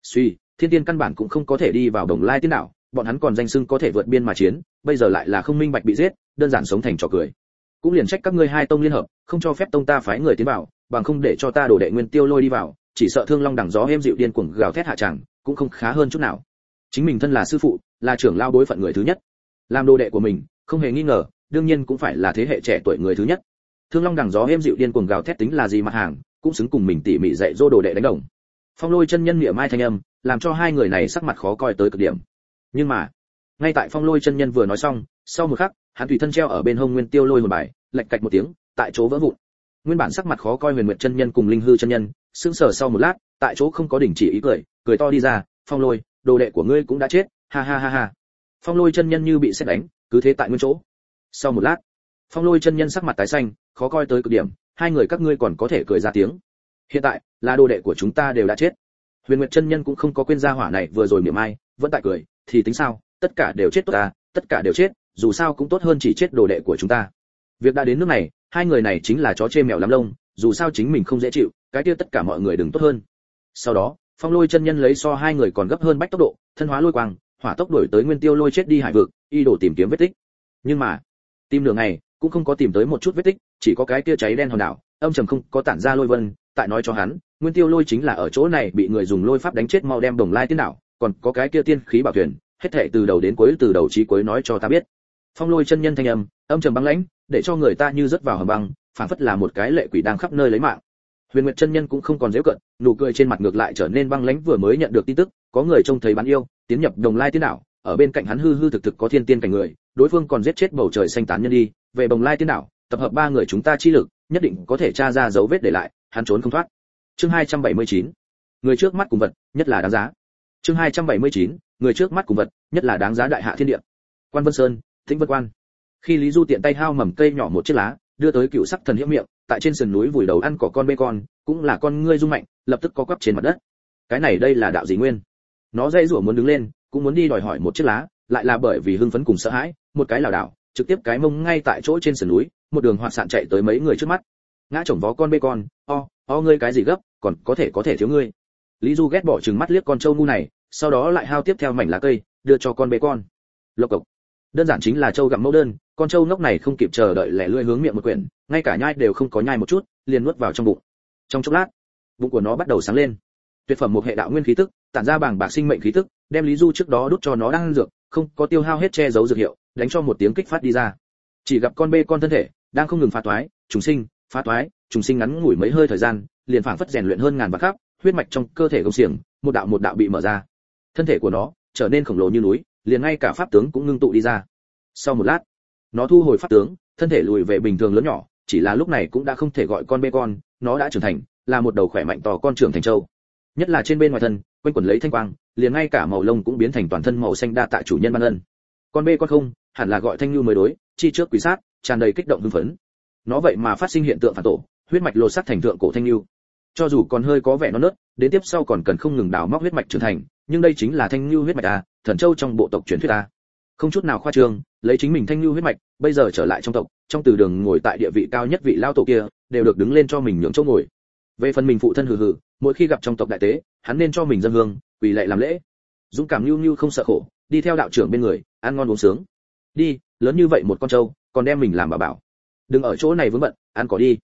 A: Suy, thiên tiên căn bản cũng không có thể đi vào đồng lai tiên đảo bọn hắn còn danh xưng có thể vượt biên mà chiến, bây giờ lại là không minh bạch bị giết, đơn giản sống thành trò cười. Cũng liền trách các ngươi hai tông liên hợp, không cho phép tông ta phái người tiến vào, bằng không để cho ta đổ đệ nguyên tiêu lôi đi vào, chỉ sợ thương long đằng gió êm dịu điên cuồng gào thét hạ chẳng, cũng không khá hơn chút nào chính mình thân là sư phụ, là trưởng lao đối phận người thứ nhất. Làm đồ đệ của mình, không hề nghi ngờ, đương nhiên cũng phải là thế hệ trẻ tuổi người thứ nhất. Thương long đằng gió êm dịu điên cuồng gào thét tính là gì mặt hàng, cũng xứng cùng mình tỉ mỉ dạy dỗ đồ đệ đánh đồng. Phong lôi chân nhân niệm mai thanh âm, làm cho hai người này sắc mặt khó coi tới cực điểm. Nhưng mà, ngay tại phong lôi chân nhân vừa nói xong, sau một khắc, hắn tùy thân treo ở bên hông nguyên tiêu lôi hồn bài, lạch cạch một tiếng, tại chỗ vỡ vụn. Nguyên bản sắc mặt khó coi huyền nguyệt chân nhân cùng linh hư chân nhân, sững sờ sau một lát, tại chỗ không có đỉnh chỉ ý cười cười to đi ra, phong lôi đồ đệ của ngươi cũng đã chết, ha ha ha ha. Phong lôi chân nhân như bị xét đánh, cứ thế tại nguyên chỗ. Sau một lát, phong lôi chân nhân sắc mặt tái xanh, khó coi tới cực điểm, hai người các ngươi còn có thể cười ra tiếng. Hiện tại, là đồ đệ của chúng ta đều đã chết. Huyền nguyệt chân nhân cũng không có quên gia hỏa này vừa rồi miệng ai, vẫn tại cười, thì tính sao, tất cả đều chết tốt ta tất cả đều chết, dù sao cũng tốt hơn chỉ chết đồ đệ của chúng ta. Việc đã đến nước này, hai người này chính là chó chê mèo lắm lông, dù sao chính mình không dễ chịu, cái kia tất cả mọi người đừng tốt hơn. Sau đó phong lôi chân nhân lấy so hai người còn gấp hơn bách tốc độ, thân hóa lôi quang, hỏa tốc đuổi tới nguyên tiêu lôi chết đi hải vực, y đổ tìm kiếm vết tích. Nhưng mà, tìm nửa ngày, cũng không có tìm tới một chút vết tích, chỉ có cái kia cháy đen hòn đảo, âm trầm không có tản ra lôi vân, tại nói cho hắn, nguyên tiêu lôi chính là ở chỗ này bị người dùng lôi pháp đánh chết mau đem đồng lai tiên đảo, còn có cái kia tiên khí bảo thuyền, hết thảy từ đầu đến cuối, từ đầu chí cuối nói cho ta biết. Phong lôi chân nhân thanh âm âm trầm băng lãnh, để cho người ta như rớt vào hầm băng phản phất là một cái lệ quỷ đang khắp nơi lấy mạng huyền nguyệt chân nhân cũng không còn dễ cận, nụ cười trên mặt ngược lại trở nên băng lãnh vừa mới nhận được tin tức, có người trông thấy bán yêu, tiến nhập đồng lai tiên đảo, ở bên cạnh hắn hư hư thực thực có thiên tiên cảnh người, đối phương còn giết chết bầu trời xanh tán nhân đi, về đồng lai tiên đảo, tập hợp ba người chúng ta chi lực, nhất định có thể tra ra dấu vết để lại, hắn trốn không thoát. Chương 279 người trước mắt cùng vật, nhất là đáng giá. Chương 279 người trước mắt cùng vật, nhất là đáng giá đại hạ thiên địa. Quan vân sơn, thịnh vân quan. Khi lý du tiện tay hao mầm cây nhỏ một chiếc lá đưa tới cựu sắc thần hiếm miệng, tại trên sườn núi vùi đầu ăn cỏ con bê con, cũng là con ngươi rung mạnh, lập tức có quắp trên mặt đất. Cái này đây là đạo gì nguyên? Nó dây rủa muốn đứng lên, cũng muốn đi đòi hỏi một chiếc lá, lại là bởi vì hưng phấn cùng sợ hãi, một cái lảo đảo, trực tiếp cái mông ngay tại chỗ trên sườn núi, một đường hoạt sạn chạy tới mấy người trước mắt. Ngã chồng vó con bê con, o o ngươi cái gì gấp, còn có thể có thể thiếu ngươi. Lý du ghét bỏ chừng mắt liếc con trâu ngu này, sau đó lại hao tiếp theo mảnh lá cây, đưa cho con bê con. Lộc cộc đơn giản chính là trâu gặm mẫu đơn, con trâu ngốc này không kịp chờ đợi lẻ lươi hướng miệng một quyển, ngay cả nhai đều không có nhai một chút, liền nuốt vào trong bụng. Trong chốc lát, bụng của nó bắt đầu sáng lên. Tuyệt phẩm một hệ đạo nguyên khí tức, tản ra bảng bạc sinh mệnh khí tức, đem lý du trước đó đút cho nó đang ăn dược, không có tiêu hao hết che giấu dược hiệu, đánh cho một tiếng kích phát đi ra. Chỉ gặp con bê con thân thể, đang không ngừng phá toái, trùng sinh, phá toái, trùng sinh ngắn ngủi mấy hơi thời gian, liền phảng phất rèn luyện hơn ngàn vạn khắp, huyết mạch trong cơ thể gông xiềng, một đạo một đạo bị mở ra. Thân thể của nó trở nên khổng lồ như núi liền ngay cả pháp tướng cũng ngưng tụ đi ra. Sau một lát, nó thu hồi pháp tướng, thân thể lùi về bình thường lớn nhỏ, chỉ là lúc này cũng đã không thể gọi con bê con, nó đã trưởng thành, là một đầu khỏe mạnh to con trưởng thành châu nhất là trên bên ngoài thân, quanh quần lấy thanh quang, liền ngay cả màu lông cũng biến thành toàn thân màu xanh đa tại chủ nhân ban ân. Con bê con không, hẳn là gọi thanh lưu mới đối, chi trước quý sát, tràn đầy kích động hưng phấn. Nó vậy mà phát sinh hiện tượng phản tổ, huyết mạch lột sắc thành thượng cổ thanh lưu cho dù còn hơi có vẻ non nớt, đến tiếp sau còn cần không ngừng đào móc huyết mạch trưởng thành, nhưng đây chính là thanh lưu huyết mạch a thần châu trong bộ tộc truyền thuyết a không chút nào khoa trương, lấy chính mình thanh lưu huyết mạch, bây giờ trở lại trong tộc, trong từ đường ngồi tại địa vị cao nhất vị lao tổ kia, đều được đứng lên cho mình nhường chỗ ngồi. Về phần mình phụ thân hừ hừ, mỗi khi gặp trong tộc đại tế, hắn nên cho mình dân hương, quỳ lạy làm lễ. Dũng cảm lưu lưu không sợ khổ, đi theo đạo trưởng bên người, ăn ngon uống sướng. Đi, lớn như vậy một con trâu, còn đem mình làm bà bảo. Đừng ở chỗ này vướng bận, ăn cỏ đi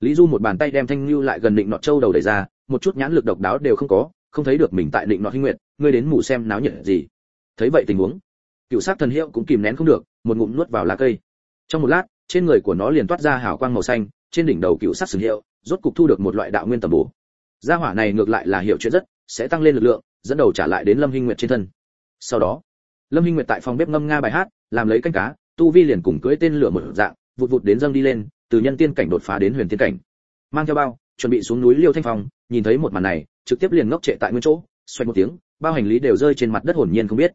A: lý du một bàn tay đem thanh lưu lại gần định nọ châu đầu đẩy ra, một chút nhãn lực độc đáo đều không có, không thấy được mình tại định nọ hinh nguyện ngươi đến mù xem náo nhiệt gì. Thấy vậy tình huống, cựu sát thần hiệu cũng kìm nén không được, một ngụm nuốt vào lá cây. Trong một lát, trên người của nó liền toát ra hào quang màu xanh, trên đỉnh đầu cựu sát sừng hiệu, rốt cục thu được một loại đạo nguyên tầm bổ. Gia hỏa này ngược lại là hiểu chuyện rất, sẽ tăng lên lực lượng, dẫn đầu trả lại đến lâm hinh nguyệt trên thân. Sau đó, lâm hinh nguyệt tại phòng bếp ngâm nga bài hát, làm lấy canh cá, tu vi liền cùng cưỡi tên lửa một dạng, vụt vụt đến dâng đi lên từ nhân tiên cảnh đột phá đến huyền tiên cảnh. Mang theo bao, chuẩn bị xuống núi liêu thanh phong, nhìn thấy một màn này, trực tiếp liền ngốc trệ tại nguyên chỗ, xoay một tiếng, bao hành lý đều rơi trên mặt đất hồn nhiên không biết.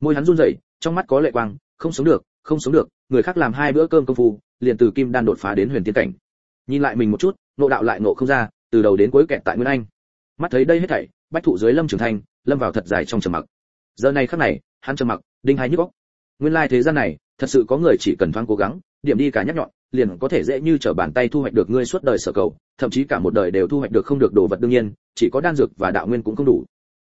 A: Môi hắn run rẩy, trong mắt có lệ quang, không sống được, không sống được, người khác làm hai bữa cơm công phu, liền từ kim đan đột phá đến huyền tiên cảnh. Nhìn lại mình một chút, nộ đạo lại nộ không ra, từ đầu đến cuối kẹt tại nguyên anh. Mắt thấy đây hết thảy, bách thụ dưới lâm trường thanh, lâm vào thật dài trong trầm mặc. Giờ này khắc này, hắn trầm mặc, đinh hai nhức óc. Nguyên lai thế gian này, thật sự có người chỉ cần thoáng cố gắng, điểm đi cả nhắc nhọn liền có thể dễ như trở bàn tay thu hoạch được ngươi suốt đời sở cầu, thậm chí cả một đời đều thu hoạch được không được đồ vật đương nhiên, chỉ có đan dược và đạo nguyên cũng không đủ.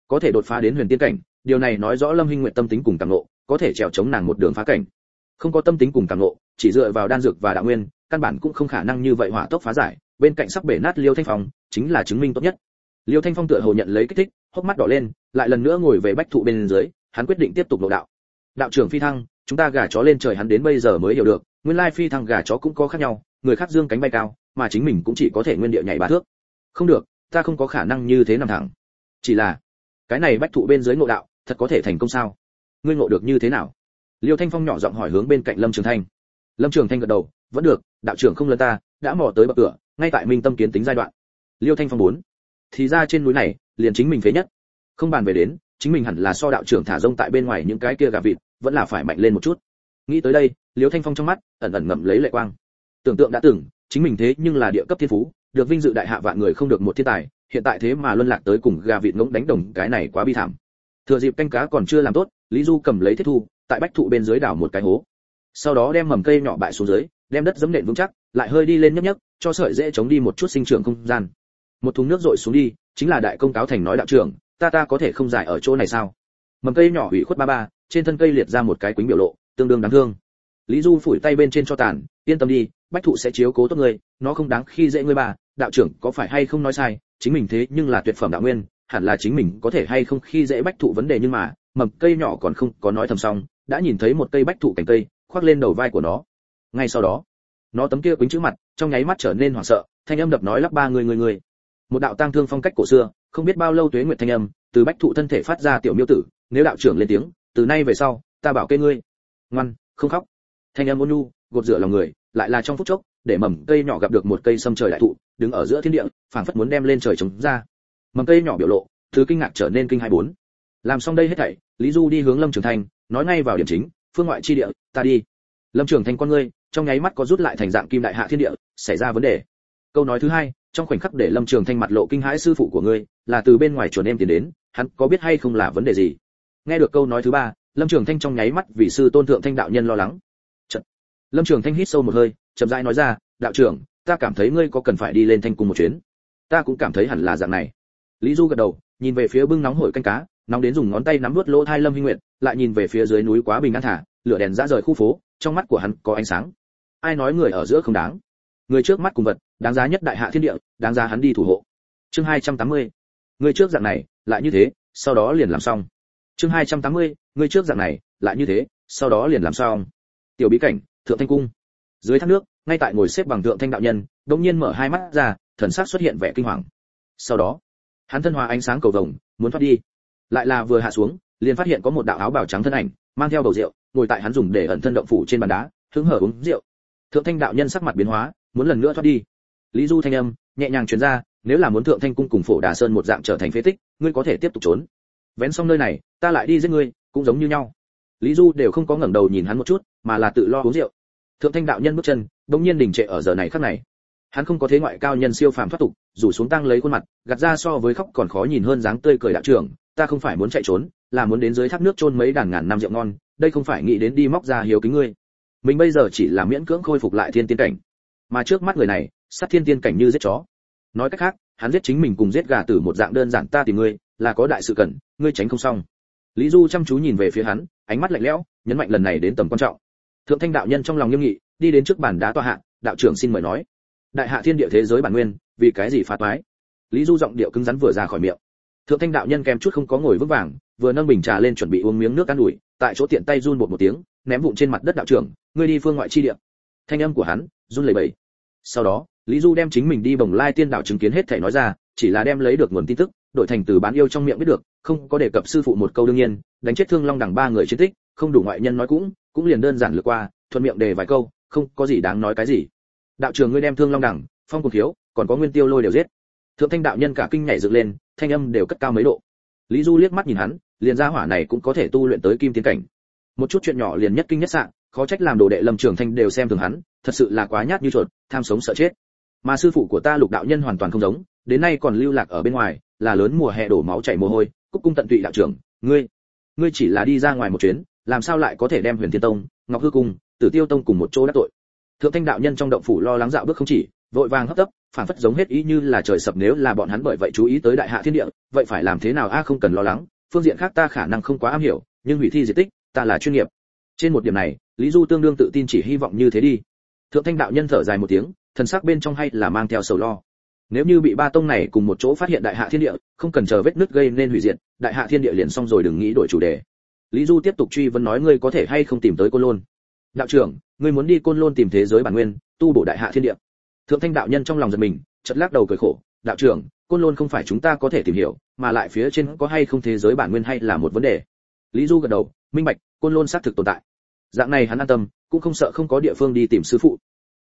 A: Có thể đột phá đến huyền tiên cảnh, điều này nói rõ lâm hinh nguyện tâm tính cùng cảm ngộ, có thể trèo chống nàng một đường phá cảnh. Không có tâm tính cùng cảm ngộ, chỉ dựa vào đan dược và đạo nguyên, căn bản cũng không khả năng như vậy hỏa tốc phá giải, bên cạnh sắc bể nát liêu thanh phong, chính là chứng minh tốt nhất. Liêu thanh phong tựa hồ nhận lấy kích thích, hốc mắt đỏ lên, lại lần nữa ngồi về bách thụ bên dưới, hắn quyết định tiếp tục lộ đạo. Đạo trưởng phi thăng, chúng ta gà chó lên trời hắn đến bây giờ mới hiểu được nguyên lai phi thăng gà chó cũng có khác nhau, người khác dương cánh bay cao, mà chính mình cũng chỉ có thể nguyên địa nhảy ba thước. Không được, ta không có khả năng như thế nằm thẳng. Chỉ là, cái này bách thụ bên dưới ngộ đạo, thật có thể thành công sao? Ngươi ngộ được như thế nào? Liêu thanh phong nhỏ giọng hỏi hướng bên cạnh lâm trường thanh. Lâm trường thanh gật đầu, vẫn được, đạo trưởng không lân ta, đã mò tới bậc cửa, ngay tại minh tâm kiến tính giai đoạn. Liêu thanh phong bốn, thì ra trên núi này, liền chính mình phế nhất. Không bàn về đến, chính mình hẳn là so đạo trưởng thả rông tại bên ngoài những cái kia gà vịt, vẫn là phải mạnh lên một chút. Nghĩ tới đây Liễu thanh phong trong mắt ẩn ẩn ngậm lấy lệ quang. Tưởng tượng đã từng, chính mình thế nhưng là địa cấp thiên phú, được vinh dự đại hạ vạn người không được một thiên tài, hiện tại thế mà luân lạc tới cùng gà vịt ngỗng đánh đồng cái này quá bi thảm. Thừa dịp canh cá còn chưa làm tốt, lý du cầm lấy thiết thu, tại bách thụ bên dưới đảo một cái hố. Sau đó đem mầm cây nhỏ bại xuống dưới, đem đất giấm nện vững chắc, lại hơi đi lên nhấp nhấp, cho sợi dễ chống đi một chút sinh trưởng không gian. Một thùng nước rội xuống đi, chính là đại công cáo thành nói đạo trưởng, ta ta có thể không giải ở chỗ này sao? Mầm cây nhỏ hủy khuất ba ba, trên thân cây liệt ra một cái quýnh biểu lộ, tương đương đáng thương lý du phủi tay bên trên cho tàn, yên tâm đi, bách thụ sẽ chiếu cố tốt ngươi, nó không đáng khi dễ ngươi bà đạo trưởng có phải hay không nói sai, chính mình thế nhưng là tuyệt phẩm đạo nguyên, hẳn là chính mình có thể hay không khi dễ bách thụ vấn đề nhưng mà, mầm cây nhỏ còn không có nói thầm xong, đã nhìn thấy một cây bách thụ cành cây, khoác lên đầu vai của nó. Ngay sau đó, nó tấm kia quýnh chữ mặt, trong nháy mắt trở nên hoảng sợ, thanh âm đập nói lắp ba người người người. Một đạo tang thương phong cách cổ xưa, không biết bao lâu tuế nguyệt thanh âm, từ bách thụ thân thể phát ra tiểu miêu tử, nếu đạo trưởng lên tiếng, từ nay về sau, ta bảo kê ngươi. Ngoan, không khóc thanh âm ôn nhu, gột rửa lòng người, lại là trong phút chốc, để mầm cây nhỏ gặp được một cây sâm trời đại thụ, đứng ở giữa thiên địa, phảng phất muốn đem lên trời chống ra. Mầm cây nhỏ biểu lộ, thứ kinh ngạc trở nên kinh hai bốn. Làm xong đây hết thảy, lý du đi hướng lâm trường thanh, nói ngay vào điểm chính, phương ngoại chi địa, ta đi. Lâm trường thanh con ngươi, trong nháy mắt có rút lại thành dạng kim đại hạ thiên địa, xảy ra vấn đề. Câu nói thứ hai, trong khoảnh khắc để lâm trường thanh mặt lộ kinh hãi sư phụ của ngươi, là từ bên ngoài chuồn em tiền đến, hắn có biết hay không là vấn đề gì? Nghe được câu nói thứ ba, lâm trường thanh trong nháy mắt vì sư tôn thượng thanh đạo nhân lo lắng lâm trường thanh hít sâu một hơi, chậm rãi nói ra, đạo trưởng, ta cảm thấy ngươi có cần phải đi lên thanh cung một chuyến. Ta cũng cảm thấy hẳn là dạng này. Lý du gật đầu, nhìn về phía bưng nóng hổi canh cá, nóng đến dùng ngón tay nắm nuốt lỗ thai lâm huy nguyện lại nhìn về phía dưới núi quá bình an thả, lửa đèn rã rời khu phố, trong mắt của hắn có ánh sáng. Ai nói người ở giữa không đáng? Người trước mắt cùng vật, đáng giá nhất đại hạ thiên địa, đáng giá hắn đi thủ hộ. Chương 280. người trước dạng này, lại như thế, sau đó liền làm xong. Chương 280. người trước dạng này, lại như thế, sau đó liền làm xong. Tiểu bí cảnh thượng thanh cung. Dưới thác nước, ngay tại ngồi xếp bằng thượng thanh đạo nhân, đột nhiên mở hai mắt ra, thần sắc xuất hiện vẻ kinh hoàng. Sau đó, hắn thân hòa ánh sáng cầu vồng, muốn thoát đi. Lại là vừa hạ xuống, liền phát hiện có một đạo áo bào trắng thân ảnh, mang theo bầu rượu, ngồi tại hắn dùng để ẩn thân động phủ trên bàn đá, hứng hở uống rượu. Thượng thanh đạo nhân sắc mặt biến hóa, muốn lần nữa thoát đi. Lý du thanh âm, nhẹ nhàng truyền ra, nếu là muốn thượng thanh cung cùng phổ đà sơn một dạng trở thành phế tích, ngươi có thể tiếp tục trốn. Vén xong nơi này, ta lại đi giết ngươi, cũng giống như nhau. Lý du đều không có ngẩng đầu nhìn hắn một chút mà là tự lo uống rượu. Thượng thanh đạo nhân bước chân, bỗng nhiên đình trệ ở giờ này khắc này. Hắn không có thế ngoại cao nhân siêu phàm thoát tục rủ xuống tăng lấy khuôn mặt, gạt ra so với khóc còn khó nhìn hơn dáng tươi cười đạo trưởng, ta không phải muốn chạy trốn, là muốn đến dưới thác nước chôn mấy đàn ngàn năm rượu ngon, đây không phải nghĩ đến đi móc ra hiếu kính ngươi. Mình bây giờ chỉ là miễn cưỡng khôi phục lại thiên tiên cảnh. Mà trước mắt người này, sát thiên tiên cảnh như giết chó. Nói cách khác, hắn giết chính mình cùng giết gà tử một dạng đơn giản ta tìm ngươi, là có đại sự cần, ngươi tránh không xong. Lý du chăm chú nhìn về phía hắn, ánh mắt lạnh lẽo, nhấn mạnh lần này đến tầm quan trọng thượng thanh đạo nhân trong lòng nghiêm nghị, đi đến trước bàn đá tòa hạ, đạo trưởng xin mời nói. Đại hạ thiên địa thế giới bản nguyên, vì cái gì phá toái? Lý du giọng điệu cứng rắn vừa ra khỏi miệng. Thượng thanh đạo nhân kèm chút không có ngồi vững vàng, vừa nâng bình trà lên chuẩn bị uống miếng nước ăn đuổi tại chỗ tiện tay run một một tiếng, ném vụn trên mặt đất đạo trưởng, ngươi đi phương ngoại chi địa. Thanh âm của hắn run lẩy bẩy. Sau đó, lý du đem chính mình đi bồng lai tiên đạo chứng kiến hết thể nói ra, chỉ là đem lấy được nguồn tin tức đổi thành từ bán yêu trong miệng biết được, không có đề cập sư phụ một câu đương nhiên, đánh chết thương long đẳng ba người chiến tích, không đủ ngoại nhân nói cũng cũng liền đơn giản lướt qua, thuận miệng đề vài câu, không có gì đáng nói cái gì. Đạo trường ngươi đem thương long đẳng phong cùng thiếu, còn có nguyên tiêu lôi đều giết. Thượng thanh đạo nhân cả kinh nhảy dựng lên, thanh âm đều cất cao mấy độ. Lý du liếc mắt nhìn hắn, liền ra hỏa này cũng có thể tu luyện tới kim tiến cảnh. Một chút chuyện nhỏ liền nhất kinh nhất sạng, khó trách làm đồ đệ lâm trường thanh đều xem thường hắn, thật sự là quá nhát như chuột, tham sống sợ chết. Mà sư phụ của ta lục đạo nhân hoàn toàn không giống đến nay còn lưu lạc ở bên ngoài, là lớn mùa hè đổ máu chảy mồ hôi, cúc cung tận tụy đạo trưởng, ngươi ngươi chỉ là đi ra ngoài một chuyến, làm sao lại có thể đem huyền thiên tông, ngọc hư cung, tử tiêu tông cùng một chỗ đắc tội? Thượng thanh đạo nhân trong động phủ lo lắng dạo bước không chỉ, vội vàng hấp tấp, phản phất giống hết ý như là trời sập nếu là bọn hắn bởi vậy chú ý tới đại hạ thiên địa, vậy phải làm thế nào? A, không cần lo lắng, phương diện khác ta khả năng không quá am hiểu, nhưng hủy thi di tích, ta là chuyên nghiệp. Trên một điểm này, lý du tương đương tự tin chỉ hy vọng như thế đi. Thượng thanh đạo nhân thở dài một tiếng, thần sắc bên trong hay là mang theo sầu lo nếu như bị ba tông này cùng một chỗ phát hiện đại hạ thiên địa, không cần chờ vết nứt gây nên hủy diệt, đại hạ thiên địa liền xong rồi đừng nghĩ đổi chủ đề. Lý du tiếp tục truy vấn nói ngươi có thể hay không tìm tới côn lôn. Đạo trưởng, ngươi muốn đi côn lôn tìm thế giới bản nguyên, tu bổ đại hạ thiên địa. Thượng thanh đạo nhân trong lòng giật mình, chợt lắc đầu cười khổ. Đạo trưởng, côn lôn không phải chúng ta có thể tìm hiểu, mà lại phía trên có hay không thế giới bản nguyên hay là một vấn đề? Lý du gật đầu, minh bạch, côn lôn xác thực tồn tại. Dạng này hắn an tâm, cũng không sợ không có địa phương đi tìm sư phụ.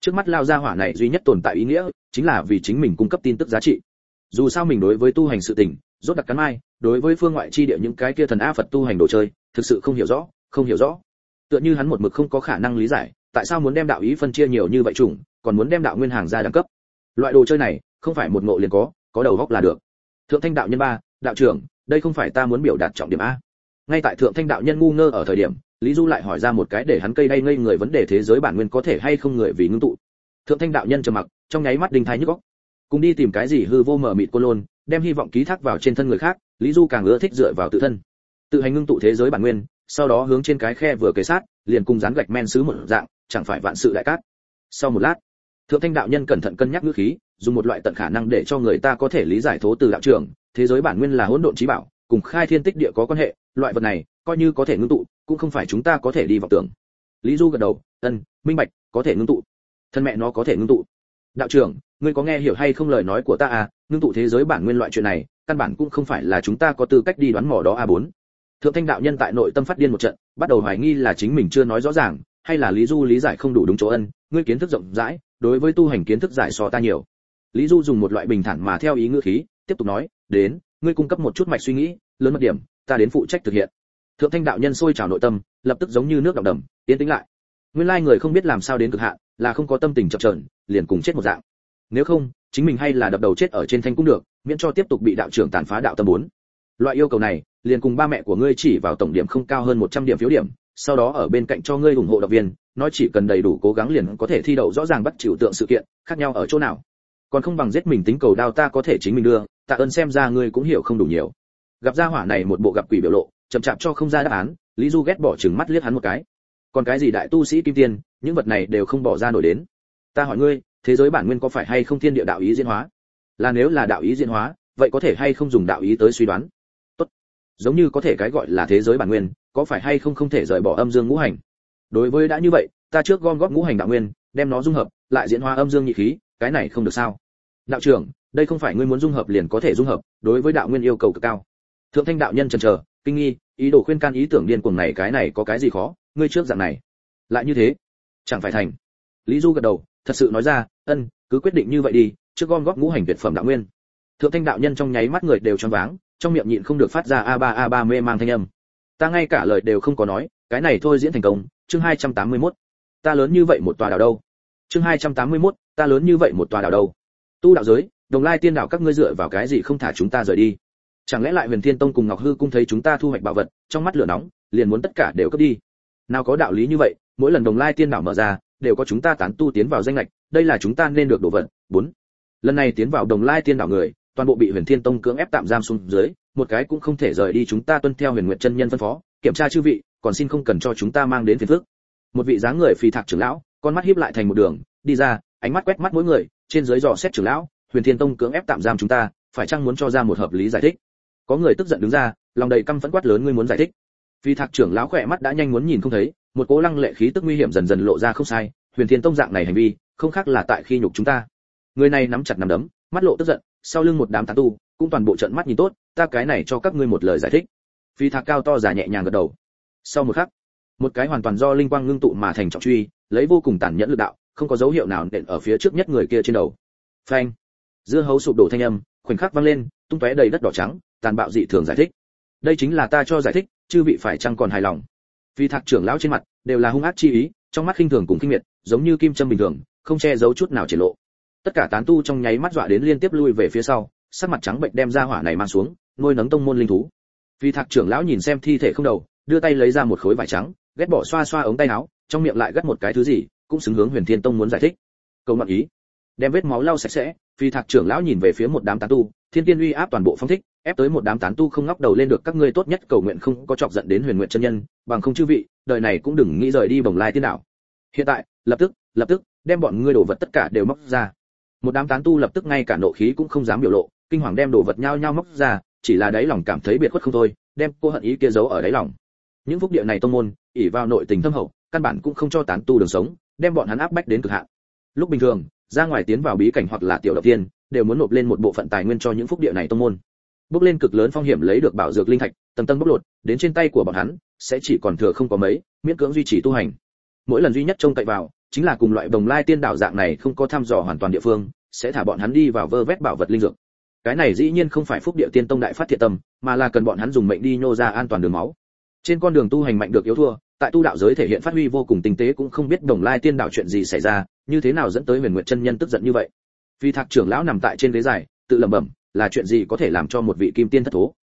A: Trước mắt lao gia hỏa này duy nhất tồn tại ý nghĩa chính là vì chính mình cung cấp tin tức giá trị. Dù sao mình đối với tu hành sự tình, rốt đặc cắn mai, đối với phương ngoại chi địa những cái kia thần a phật tu hành đồ chơi, thực sự không hiểu rõ, không hiểu rõ. Tựa như hắn một mực không có khả năng lý giải, tại sao muốn đem đạo ý phân chia nhiều như vậy chủng, còn muốn đem đạo nguyên hàng ra đẳng cấp. Loại đồ chơi này, không phải một ngộ liền có có đầu góc là được. Thượng thanh đạo nhân ba, đạo trưởng, đây không phải ta muốn biểu đạt trọng điểm a. Ngay tại thượng thanh đạo nhân ngu ngơ ở thời điểm, lý du lại hỏi ra một cái để hắn cây đay ngây người vấn đề thế giới bản nguyên có thể hay không người vì ngưng tụ thượng thanh đạo nhân trầm mặc, trong nháy mắt đinh thái nhức góc cùng đi tìm cái gì hư vô mở mịt cô lôn, đem hy vọng ký thác vào trên thân người khác, lý du càng ưa thích dựa vào tự thân. Tự hành ngưng tụ thế giới bản nguyên, sau đó hướng trên cái khe vừa kề sát, liền cùng dán gạch men xứ một dạng, chẳng phải vạn sự đại cát. Sau một lát, thượng thanh đạo nhân cẩn thận cân nhắc ngữ khí, dùng một loại tận khả năng để cho người ta có thể lý giải thố từ đạo trường, thế giới bản nguyên là hỗn độn trí bảo, cùng khai thiên tích địa có quan hệ, loại vật này coi như có thể ngưng tụ, cũng không phải chúng ta có thể đi vào tưởng. Lý du gật đầu, ân, minh bạch, có thể ngưng tụ thân mẹ nó có thể ngưng tụ. Đạo trưởng, ngươi có nghe hiểu hay không lời nói của ta à? Ngưng tụ thế giới bản nguyên loại chuyện này, căn bản cũng không phải là chúng ta có tư cách đi đoán mò đó a bốn. Thượng thanh đạo nhân tại nội tâm phát điên một trận, bắt đầu hoài nghi là chính mình chưa nói rõ ràng, hay là lý du lý giải không đủ đúng chỗ ân, ngươi kiến thức rộng rãi, đối với tu hành kiến thức giải so ta nhiều. Lý du dùng một loại bình thản mà theo ý ngữ khí, tiếp tục nói, đến, ngươi cung cấp một chút mạch suy nghĩ, lớn mất điểm, ta đến phụ trách thực hiện. Thượng thanh đạo nhân sôi trào nội tâm, lập tức giống như nước động đầm tiến tĩnh lại nguyên lai người không biết làm sao đến cực hạn, là không có tâm tình chập chờn liền cùng chết một dạng. Nếu không, chính mình hay là đập đầu chết ở trên thanh cũng được, miễn cho tiếp tục bị đạo trưởng tàn phá đạo tâm bốn loại yêu cầu này, liền cùng ba mẹ của ngươi chỉ vào tổng điểm không cao hơn 100 điểm phiếu điểm, sau đó ở bên cạnh cho ngươi ủng hộ động viên, nói chỉ cần đầy đủ cố gắng liền có thể thi đậu rõ ràng bắt chịu tượng sự kiện, khác nhau ở chỗ nào. Còn không bằng giết mình tính cầu đao ta có thể chính mình đưa, tạ ơn xem ra ngươi cũng hiểu không đủ nhiều. Gặp gia hỏa này một bộ gặp quỷ biểu lộ, chậm chạp cho không ra đáp án, lý du ghét bỏ chừng mắt liếc hắn một cái còn cái gì đại tu sĩ kim tiên, những vật này đều không bỏ ra nổi đến. Ta hỏi ngươi, thế giới bản nguyên có phải hay không thiên địa đạo ý diễn hóa? Là nếu là đạo ý diễn hóa, vậy có thể hay không dùng đạo ý tới suy đoán? Tốt. Giống như có thể cái gọi là thế giới bản nguyên, có phải hay không không thể rời bỏ âm dương ngũ hành? Đối với đã như vậy, ta trước gom góp ngũ hành đạo nguyên, đem nó dung hợp, lại diễn hóa âm dương nhị khí, cái này không được sao? Đạo trưởng, đây không phải ngươi muốn dung hợp liền có thể dung hợp, đối với đạo nguyên yêu cầu cực cao. Thượng thanh đạo nhân chần chờ, kinh nghi, ý đồ khuyên can ý tưởng điên cuồng này cái này có cái gì khó? Ngươi trước dạng này. Lại như thế chẳng phải thành. Lý du gật đầu thật sự nói ra ân cứ quyết định như vậy đi trước gom góp ngũ hành tuyệt phẩm đạo nguyên. Thượng thanh đạo nhân trong nháy mắt người đều choáng váng trong miệng nhịn không được phát ra a ba a ba mê mang thanh âm. Ta ngay cả lời đều không có nói cái này thôi diễn thành công chương 281. ta lớn như vậy một tòa đảo đâu? Chương 281, ta lớn như vậy một tòa đảo đâu? Tu đạo giới đồng lai tiên đạo các ngươi dựa vào cái gì không thả chúng ta rời đi? Chẳng lẽ lại huyền thiên tông cùng ngọc hư cung thấy chúng ta thu hoạch bảo vật trong mắt lửa nóng liền muốn tất cả đều cướp đi? Nào có đạo lý như vậy, mỗi lần đồng lai tiên đảo mở ra, đều có chúng ta tán tu tiến vào danh lệch đây là chúng ta nên được đổ vật bốn, lần này tiến vào đồng lai tiên đảo người, toàn bộ bị huyền thiên tông cưỡng ép tạm giam xuống dưới, một cái cũng không thể rời đi chúng ta tuân theo huyền nguyện chân nhân phân phó, kiểm tra chư vị, còn xin không cần cho chúng ta mang đến phiền phức. Một vị dáng người phì thạc trưởng lão, con mắt híp lại thành một đường, đi ra, ánh mắt quét mắt mỗi người, trên dưới dò xét trưởng lão, huyền thiên tông cưỡng ép tạm giam chúng ta, phải chăng muốn cho ra một hợp lý giải thích? Có người tức giận đứng ra, lòng đầy căm phẫn quát lớn, ngươi muốn giải thích? Vì thạc trưởng lão khỏe mắt đã nhanh muốn nhìn không thấy, một cố lăng lệ khí tức nguy hiểm dần dần lộ ra không sai, huyền thiên tông dạng này hành vi, không khác là tại khi nhục chúng ta. Người này nắm chặt nắm đấm, mắt lộ tức giận, sau lưng một đám tán tu, cũng toàn bộ trận mắt nhìn tốt, ta cái này cho các ngươi một lời giải thích. Phi thạc cao to giả nhẹ nhàng gật đầu. Sau một khắc, một cái hoàn toàn do linh quang ngưng tụ mà thành trọng truy, lấy vô cùng tàn nhẫn lực đạo, không có dấu hiệu nào nện ở phía trước nhất người kia trên đầu. Phanh! Dưa hấu sụp đổ thanh âm, khoảnh khắc vang lên, tung tóe đầy đất đỏ trắng, tàn bạo dị thường giải thích. Đây chính là ta cho giải thích chư vị phải chăng còn hài lòng? Vì thạc trưởng lão trên mặt đều là hung ác chi ý, trong mắt khinh thường cùng kinh miệt, giống như kim châm bình thường, không che giấu chút nào triển lộ. Tất cả tán tu trong nháy mắt dọa đến liên tiếp lui về phía sau, sắc mặt trắng bệnh đem ra hỏa này mang xuống, nuôi nấng tông môn linh thú. Vì thạc trưởng lão nhìn xem thi thể không đầu, đưa tay lấy ra một khối vải trắng, ghét bỏ xoa xoa ống tay áo, trong miệng lại gắt một cái thứ gì, cũng xứng hướng huyền thiên tông muốn giải thích. Câu ngọn ý. Đem vết máu lau sạch sẽ, phi thạc trưởng lão nhìn về phía một đám tán tu thiên tiên uy áp toàn bộ phong thích, ép tới một đám tán tu không ngóc đầu lên được các ngươi tốt nhất cầu nguyện không có chọc giận đến huyền nguyện chân nhân, bằng không chư vị, đời này cũng đừng nghĩ rời đi bồng lai tiên đảo. Hiện tại, lập tức lập tức, đem bọn ngươi đồ vật tất cả đều móc ra. Một đám tán tu lập tức ngay cả nộ khí cũng không dám biểu lộ, kinh hoàng đem đồ vật nhau nhau móc ra, chỉ là đáy lòng cảm thấy biệt khuất không thôi, đem cô hận ý kia giấu ở đáy lòng. Những phúc địa này tông môn ỉ vào nội tình thâm hậu, căn bản cũng không cho tán tu đường sống, đem bọn hắn áp bách đến cực hạn. Lúc bình thường, ra ngoài tiến vào bí cảnh hoặc là tiểu động tiên đều muốn nộp lên một bộ phận tài nguyên cho những phúc địa này tông môn. Bước lên cực lớn phong hiểm lấy được bảo dược linh thạch, tầng tầng bóc lột, đến trên tay của bọn hắn, sẽ chỉ còn thừa không có mấy, miễn cưỡng duy trì tu hành. Mỗi lần duy nhất trông cậy vào, chính là cùng loại đồng lai tiên đảo dạng này không có thăm dò hoàn toàn địa phương, sẽ thả bọn hắn đi vào vơ vét bảo vật linh dược. Cái này dĩ nhiên không phải phúc địa tiên tông đại phát thiện tâm, mà là cần bọn hắn dùng mệnh đi nhô ra an toàn đường máu. Trên con đường tu hành mạnh được yếu thua, tại tu đạo giới thể hiện phát huy vô cùng tinh tế cũng không biết đồng lai tiên đạo chuyện gì xảy ra, như thế nào dẫn tới huyền nguyện chân nhân tức giận như vậy phi thạc trưởng lão nằm tại trên ghế dài, tự lẩm bẩm, là chuyện gì có thể làm cho một vị kim tiên thất thố?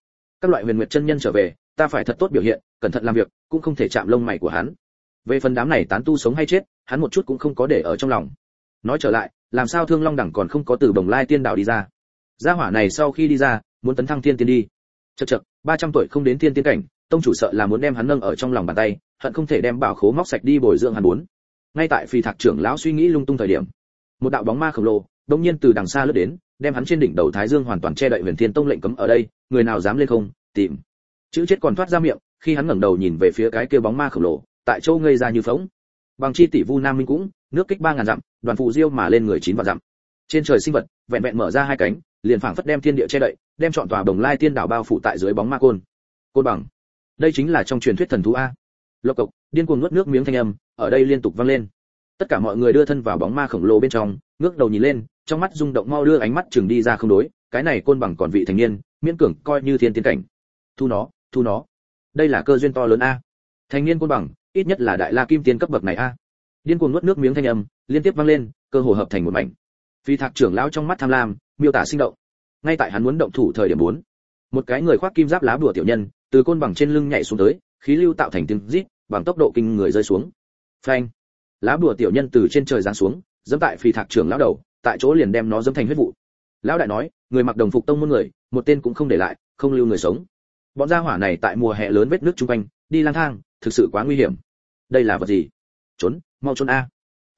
A: Các loại huyền nguyệt chân nhân trở về, ta phải thật tốt biểu hiện, cẩn thận làm việc, cũng không thể chạm lông mày của hắn. Về phần đám này tán tu sống hay chết, hắn một chút cũng không có để ở trong lòng. Nói trở lại, làm sao thương long đẳng còn không có từ bồng lai tiên đạo đi ra? Gia hỏa này sau khi đi ra, muốn tấn thăng thiên tiên đi. Chật chật ba trăm tuổi không đến thiên tiên cảnh, tông chủ sợ là muốn đem hắn nâng ở trong lòng bàn tay, hận không thể đem bảo khố móc sạch đi bồi dưỡng hắn bốn. Ngay tại phi thạc trưởng lão suy nghĩ lung tung thời điểm, một đạo bóng ma khổng lồ đông nhiên từ đằng xa lướt đến, đem hắn trên đỉnh đầu thái dương hoàn toàn che đậy huyền thiên tông lệnh cấm ở đây, người nào dám lên không, tìm. Chữ chết còn thoát ra miệng, khi hắn ngẩng đầu nhìn về phía cái kia bóng ma khổng lồ, tại chỗ ngây ra như phóng bằng chi tỷ vu nam minh cũng, nước kích ba ngàn dặm, đoàn phụ diêu mà lên người chín vạn dặm. Trên trời sinh vật, vẹn vẹn mở ra hai cánh, liền phảng phất đem thiên địa che đậy, đem chọn tòa đồng lai tiên đảo bao phủ tại dưới bóng ma côn. Côn bằng. Đây chính là trong truyền thuyết thần thú a. Lộc cộc, điên cuồng nuốt nước miếng thanh âm, ở đây liên tục vang lên tất cả mọi người đưa thân vào bóng ma khổng lồ bên trong, ngước đầu nhìn lên, trong mắt rung động mau đưa ánh mắt chừng đi ra không đối, cái này côn bằng còn vị thành niên, miễn cường coi như thiên tiên cảnh. Thu nó thu nó. Đây là cơ duyên to lớn a. Thành niên côn bằng, ít nhất là đại la kim tiên cấp bậc này a. Điên cuồng nuốt nước miếng thanh âm, liên tiếp vang lên, cơ hồ hợp thành một mảnh. Phi thạc trưởng lão trong mắt tham lam, miêu tả sinh động. Ngay tại hắn muốn động thủ thời điểm bốn, một cái người khoác kim giáp lá bùa tiểu nhân, từ côn bằng trên lưng nhảy xuống tới, khí lưu tạo thành tiếng rít, bằng tốc độ kinh người rơi xuống. Phanh lá bùa tiểu nhân từ trên trời giáng xuống, dẫm tại phi thạc trưởng lão đầu, tại chỗ liền đem nó dẫm thành huyết vụ. Lão đại nói, người mặc đồng phục tông môn người, một tên cũng không để lại, không lưu người sống. Bọn gia hỏa này tại mùa hè lớn vết nước chung quanh, đi lang thang, thực sự quá nguy hiểm. Đây là vật gì? Trốn, mau trốn a.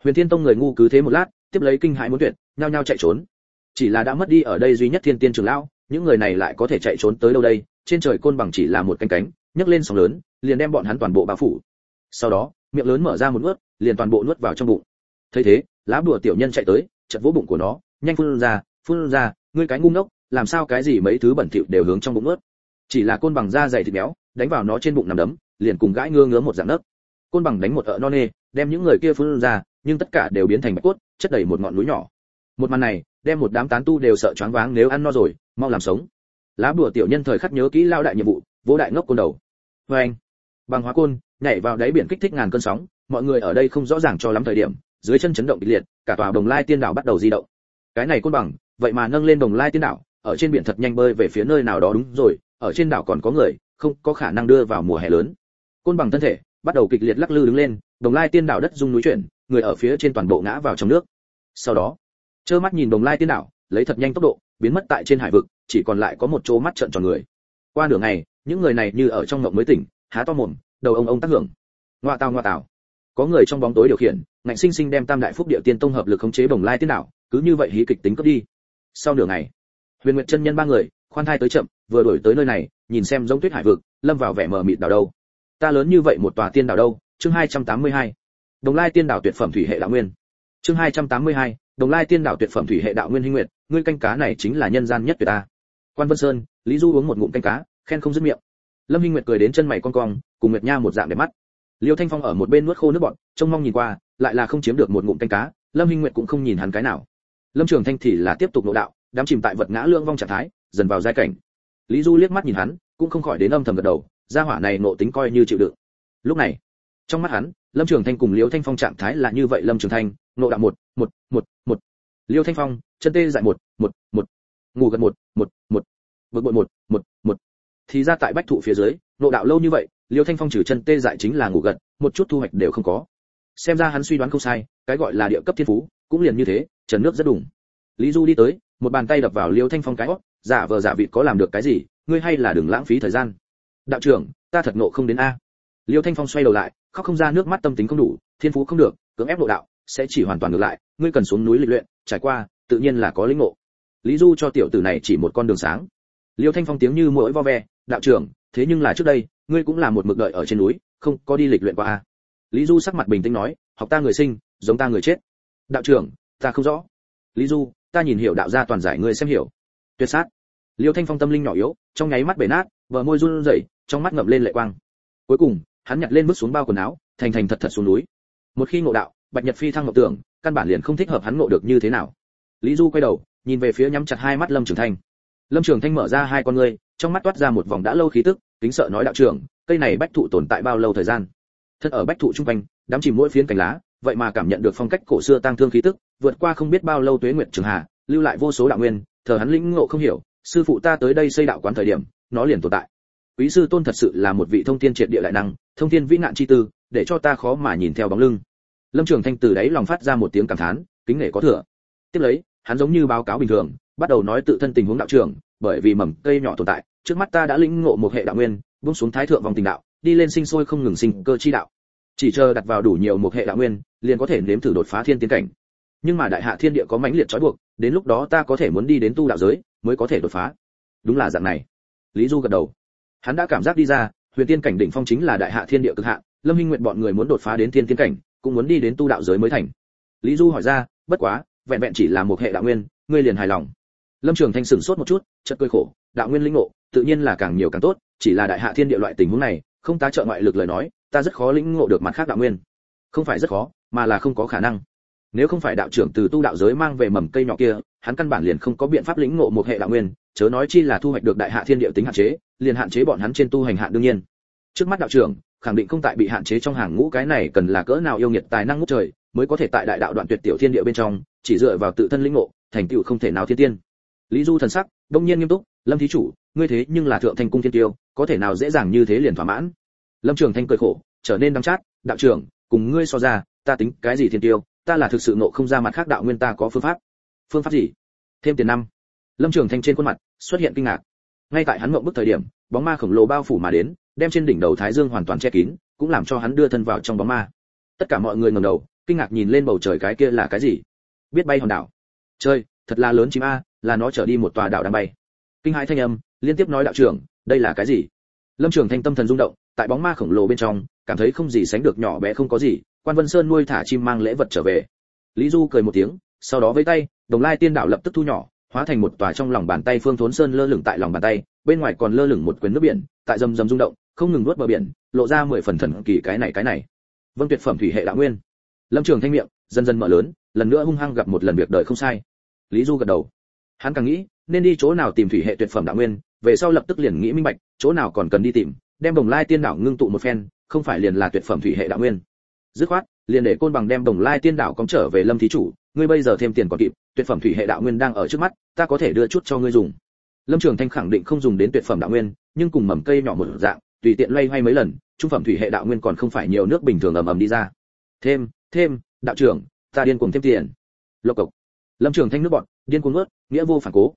A: Huyền thiên tông người ngu cứ thế một lát, tiếp lấy kinh hãi muốn tuyệt, nhao nhao chạy trốn. Chỉ là đã mất đi ở đây duy nhất thiên tiên trưởng lão, những người này lại có thể chạy trốn tới đâu đây? Trên trời côn bằng chỉ là một cánh cánh, nhấc lên sóng lớn, liền đem bọn hắn toàn bộ bao phủ. Sau đó, miệng lớn mở ra một ướt liền toàn bộ nuốt vào trong bụng. Thấy thế, lá bùa tiểu nhân chạy tới, chật vỗ bụng của nó, nhanh phun ra phun ra, ngươi cái ngu ngốc, làm sao cái gì mấy thứ bẩn thỉu đều hướng trong bụng nuốt. Chỉ là côn bằng da dày thịt béo, đánh vào nó trên bụng nằm đấm, liền cùng gãi ngơ ngứa một dạng nấc. Côn bằng đánh một ợ non nê, đem những người kia phun ra, nhưng tất cả đều biến thành bạch cốt, chất đầy một ngọn núi nhỏ. Một màn này, đem một đám tán tu đều sợ choáng váng nếu ăn no rồi, mau làm sống. Lá bùa tiểu nhân thời khắc nhớ kỹ lao đại nhiệm vụ vô đại ngốc côn đầu. Vê anh bằng hóa côn, nhảy vào đáy biển kích thích ngàn cơn sóng mọi người ở đây không rõ ràng cho lắm thời điểm, dưới chân chấn động kịch liệt, cả tòa đồng lai tiên đảo bắt đầu di động. Cái này côn bằng, vậy mà nâng lên đồng lai tiên đảo, ở trên biển thật nhanh bơi về phía nơi nào đó đúng rồi, ở trên đảo còn có người, không có khả năng đưa vào mùa hè lớn. Côn bằng thân thể, bắt đầu kịch liệt lắc lư đứng lên, đồng lai tiên đảo đất rung núi chuyển, người ở phía trên toàn bộ ngã vào trong nước. Sau đó, trơ mắt nhìn đồng lai tiên đảo, lấy thật nhanh tốc độ, biến mất tại trên hải vực, chỉ còn lại có một chỗ mắt trợn tròn người. Qua nửa ngày, những người này như ở trong ngộng mới tỉnh, há to mồm, đầu ông ông tác hưởng. Ngoa tào ngoa tào có người trong bóng tối điều khiển, ngạnh sinh sinh đem tam đại phúc địa tiên tông hợp lực khống chế bồng lai tiên đảo, cứ như vậy hí kịch tính cướp đi. Sau nửa ngày, huyền nguyệt chân nhân ba người, khoan thai tới chậm, vừa đổi tới nơi này, nhìn xem giống tuyết hải vực, lâm vào vẻ mờ mịt đảo đâu. Ta lớn như vậy một tòa tiên đảo đâu? Chương 282. đồng lai tiên đảo tuyệt phẩm thủy hệ đạo nguyên. Chương 282. đồng lai tiên đảo tuyệt phẩm thủy hệ đạo nguyên hinh nguyệt, ngươi canh cá này chính là nhân gian nhất tuyệt ta. Quan vân sơn, lý du uống một ngụm canh cá, khen không dứt miệng. Lâm hinh nguyệt cười đến chân mày con cong, cùng nguyệt nha một dạng đẹp mắt liêu thanh phong ở một bên nuốt khô nước bọt, trông mong nhìn qua, lại là không chiếm được một ngụm canh cá, lâm hinh nguyệt cũng không nhìn hắn cái nào. Lâm trường thanh thì là tiếp tục nội đạo, đám chìm tại vật ngã lương vong trạng thái, dần vào giai cảnh. Lý du liếc mắt nhìn hắn, cũng không khỏi đến âm thầm gật đầu, gia hỏa này nộ tính coi như chịu đựng. Lúc này, trong mắt hắn, lâm trường thanh cùng liêu thanh phong trạng thái là như vậy, lâm trường thanh, nộ đạo một một một một. Liêu thanh phong, chân tê dại một một một. Ngủ gần một một một. Bực bội một một một. Thì ra tại bách thụ phía dưới, nộ đạo lâu như vậy liêu thanh phong trừ chân tê dại chính là ngủ gật, một chút thu hoạch đều không có. Xem ra hắn suy đoán không sai, cái gọi là địa cấp thiên phú, cũng liền như thế, trần nước rất đủng lý du đi tới, một bàn tay đập vào liêu thanh phong cái hót, giả vờ giả vịt có làm được cái gì, ngươi hay là đừng lãng phí thời gian. Đạo trưởng, ta thật nộ không đến a. Liêu thanh phong xoay đầu lại, khóc không ra nước mắt tâm tính không đủ, thiên phú không được, cưỡng ép nội đạo, sẽ chỉ hoàn toàn ngược lại, ngươi cần xuống núi lịch luyện, trải qua, tự nhiên là có lĩnh ngộ. Lý du cho tiểu tử này chỉ một con đường sáng. Liêu thanh phong tiếng như mỗi vo ve, đạo trưởng thế nhưng là trước đây, ngươi cũng là một mực đợi ở trên núi, không có đi lịch luyện qua a. Lý du sắc mặt bình tĩnh nói, học ta người sinh, giống ta người chết. Đạo trưởng, ta không rõ. Lý du, ta nhìn hiểu đạo gia toàn giải ngươi xem hiểu. Tuyệt sát. Liêu thanh phong tâm linh nhỏ yếu, trong nháy mắt bể nát, vợ môi run rẩy, trong mắt ngậm lên lệ quang. Cuối cùng, hắn nhặt lên bước xuống bao quần áo, thành thành thật thật xuống núi. Một khi ngộ đạo, bạch nhật phi thăng ngọc tưởng, căn bản liền không thích hợp hắn ngộ được như thế nào. Lý du quay đầu, nhìn về phía nhắm chặt hai mắt lâm trường thanh. Lâm trường thanh mở ra hai con ngươi trong mắt toát ra một vòng đã lâu khí tức, kính sợ nói đạo trưởng, cây này bách thụ tồn tại bao lâu thời gian? Thân ở bách thụ trung quanh, đám chìm mỗi phiến cành lá, vậy mà cảm nhận được phong cách cổ xưa tang thương khí tức, vượt qua không biết bao lâu tuế nguyệt trường hà, lưu lại vô số đạo nguyên, thờ hắn lĩnh ngộ không hiểu, sư phụ ta tới đây xây đạo quán thời điểm, nó liền tồn tại. Quý sư tôn thật sự là một vị thông thiên triệt địa đại năng, thông thiên vĩ nạn chi tư, để cho ta khó mà nhìn theo bóng lưng. Lâm trường thanh từ đấy lòng phát ra một tiếng cảm thán, kính nể có thừa. Tiếp lấy, hắn giống như báo cáo bình thường, bắt đầu nói tự thân tình huống đạo trưởng, bởi vì mầm cây nhỏ tồn tại trước mắt ta đã lĩnh ngộ một hệ đạo nguyên, buông xuống thái thượng vòng tình đạo, đi lên sinh sôi không ngừng sinh cơ chi đạo. Chỉ chờ đặt vào đủ nhiều một hệ đạo nguyên, liền có thể nếm thử đột phá thiên tiến cảnh. Nhưng mà đại hạ thiên địa có mãnh liệt trói buộc, đến lúc đó ta có thể muốn đi đến tu đạo giới, mới có thể đột phá. Đúng là dạng này. Lý du gật đầu. Hắn đã cảm giác đi ra, huyền tiên cảnh đỉnh phong chính là đại hạ thiên địa cực hạn lâm hinh nguyện bọn người muốn đột phá đến thiên tiên cảnh, cũng muốn đi đến tu đạo giới mới thành. Lý du hỏi ra, bất quá, vẹn vẹn chỉ là một hệ đạo nguyên, ngươi liền hài lòng? Lâm trường thanh sửng sốt một chút, chợt cười khổ, đạo nguyên linh ngộ tự nhiên là càng nhiều càng tốt, chỉ là đại hạ thiên địa loại tình huống này, không tá trợ ngoại lực lời nói, ta rất khó lĩnh ngộ được mặt khác đạo nguyên. Không phải rất khó, mà là không có khả năng. Nếu không phải đạo trưởng từ tu đạo giới mang về mầm cây nhỏ kia, hắn căn bản liền không có biện pháp lĩnh ngộ một hệ đạo nguyên, chớ nói chi là thu hoạch được đại hạ thiên địa tính hạn chế, liền hạn chế bọn hắn trên tu hành hạn đương nhiên. Trước mắt đạo trưởng, khẳng định không tại bị hạn chế trong hàng ngũ cái này cần là cỡ nào yêu nghiệt tài năng ngút trời, mới có thể tại đại đạo đoạn tuyệt tiểu thiên địa bên trong, chỉ dựa vào tự thân lĩnh ngộ, thành tựu không thể nào thiên tiên. Lý du thần sắc, đông nhiên nghiêm túc lâm thí chủ, ngươi thế nhưng là thượng thành cung thiên tiêu, có thể nào dễ dàng như thế liền thỏa mãn? Lâm trường thanh cười khổ, trở nên đăm chát, đạo trưởng, cùng ngươi so ra, ta tính cái gì thiên tiêu, ta là thực sự nộ không ra mặt khác đạo nguyên ta có phương pháp. Phương pháp gì? Thêm tiền năm. Lâm trường thanh trên khuôn mặt, xuất hiện kinh ngạc. Ngay tại hắn mộng bức thời điểm, bóng ma khổng lồ bao phủ mà đến, đem trên đỉnh đầu thái dương hoàn toàn che kín, cũng làm cho hắn đưa thân vào trong bóng ma. Tất cả mọi người ngẩng đầu, kinh ngạc nhìn lên bầu trời cái kia là cái gì? Biết bay hòn đảo. Chơi thật là lớn chim a, là nó trở đi một tòa đảo đang bay kinh hãi thanh âm, liên tiếp nói đạo trưởng, đây là cái gì? Lâm trường thanh tâm thần rung động, tại bóng ma khổng lồ bên trong, cảm thấy không gì sánh được nhỏ bé không có gì, quan vân sơn nuôi thả chim mang lễ vật trở về. Lý du cười một tiếng, sau đó với tay, đồng lai tiên đạo lập tức thu nhỏ, hóa thành một tòa trong lòng bàn tay phương thốn sơn lơ lửng tại lòng bàn tay, bên ngoài còn lơ lửng một quyển nước biển, tại rầm rầm rung động, không ngừng nuốt bờ biển, lộ ra mười phần thần kỳ cái này cái này. Vâng tuyệt phẩm thủy hệ đạo nguyên. Lâm trường thanh miệng, dần dần mở lớn, lần nữa hung hăng gặp một lần việc đời không sai. Lý du gật đầu. Hắn càng nghĩ nên đi chỗ nào tìm thủy hệ tuyệt phẩm đạo nguyên, về sau lập tức liền nghĩ minh bạch, chỗ nào còn cần đi tìm, đem đồng lai tiên đảo ngưng tụ một phen, không phải liền là tuyệt phẩm thủy hệ đạo nguyên. Dứt khoát, liền để côn bằng đem đồng lai tiên đảo cóng trở về lâm thí chủ, ngươi bây giờ thêm tiền còn kịp, tuyệt phẩm thủy hệ đạo nguyên đang ở trước mắt, ta có thể đưa chút cho ngươi dùng. Lâm trường thanh khẳng định không dùng đến tuyệt phẩm đạo nguyên, nhưng cùng mầm cây nhỏ một dạng, tùy tiện loay hoay mấy lần, trung phẩm thủy hệ đạo nguyên còn không phải nhiều nước bình thường ầm ầm đi ra. Thêm thêm, đạo trưởng, ta điên cuồng thêm tiền. Lộc cộc. Lâm trường thanh nước bọn điên cuồng ướt nghĩa vô phản cố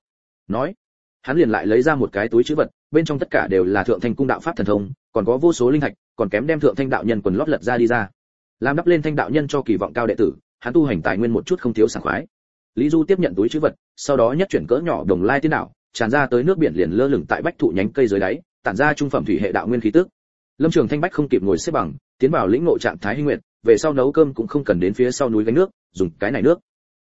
A: nói. Hắn liền lại lấy ra một cái túi chữ vật, bên trong tất cả đều là thượng thanh cung đạo pháp thần thông, còn có vô số linh thạch, còn kém đem thượng thanh đạo nhân quần lót lật ra đi ra. Làm đắp lên thanh đạo nhân cho kỳ vọng cao đệ tử, hắn tu hành tài nguyên một chút không thiếu sảng khoái. Lý du tiếp nhận túi chữ vật, sau đó nhất chuyển cỡ nhỏ đồng lai tiên đảo tràn ra tới nước biển liền lơ lửng tại bách thụ nhánh cây dưới đáy, tản ra trung phẩm thủy hệ đạo nguyên khí tức. Lâm trường thanh bách không kịp ngồi xếp bằng, tiến vào lĩnh ngộ trạng thái hinh nguyệt, về sau nấu cơm cũng không cần đến phía sau núi gánh nước, dùng cái này nước.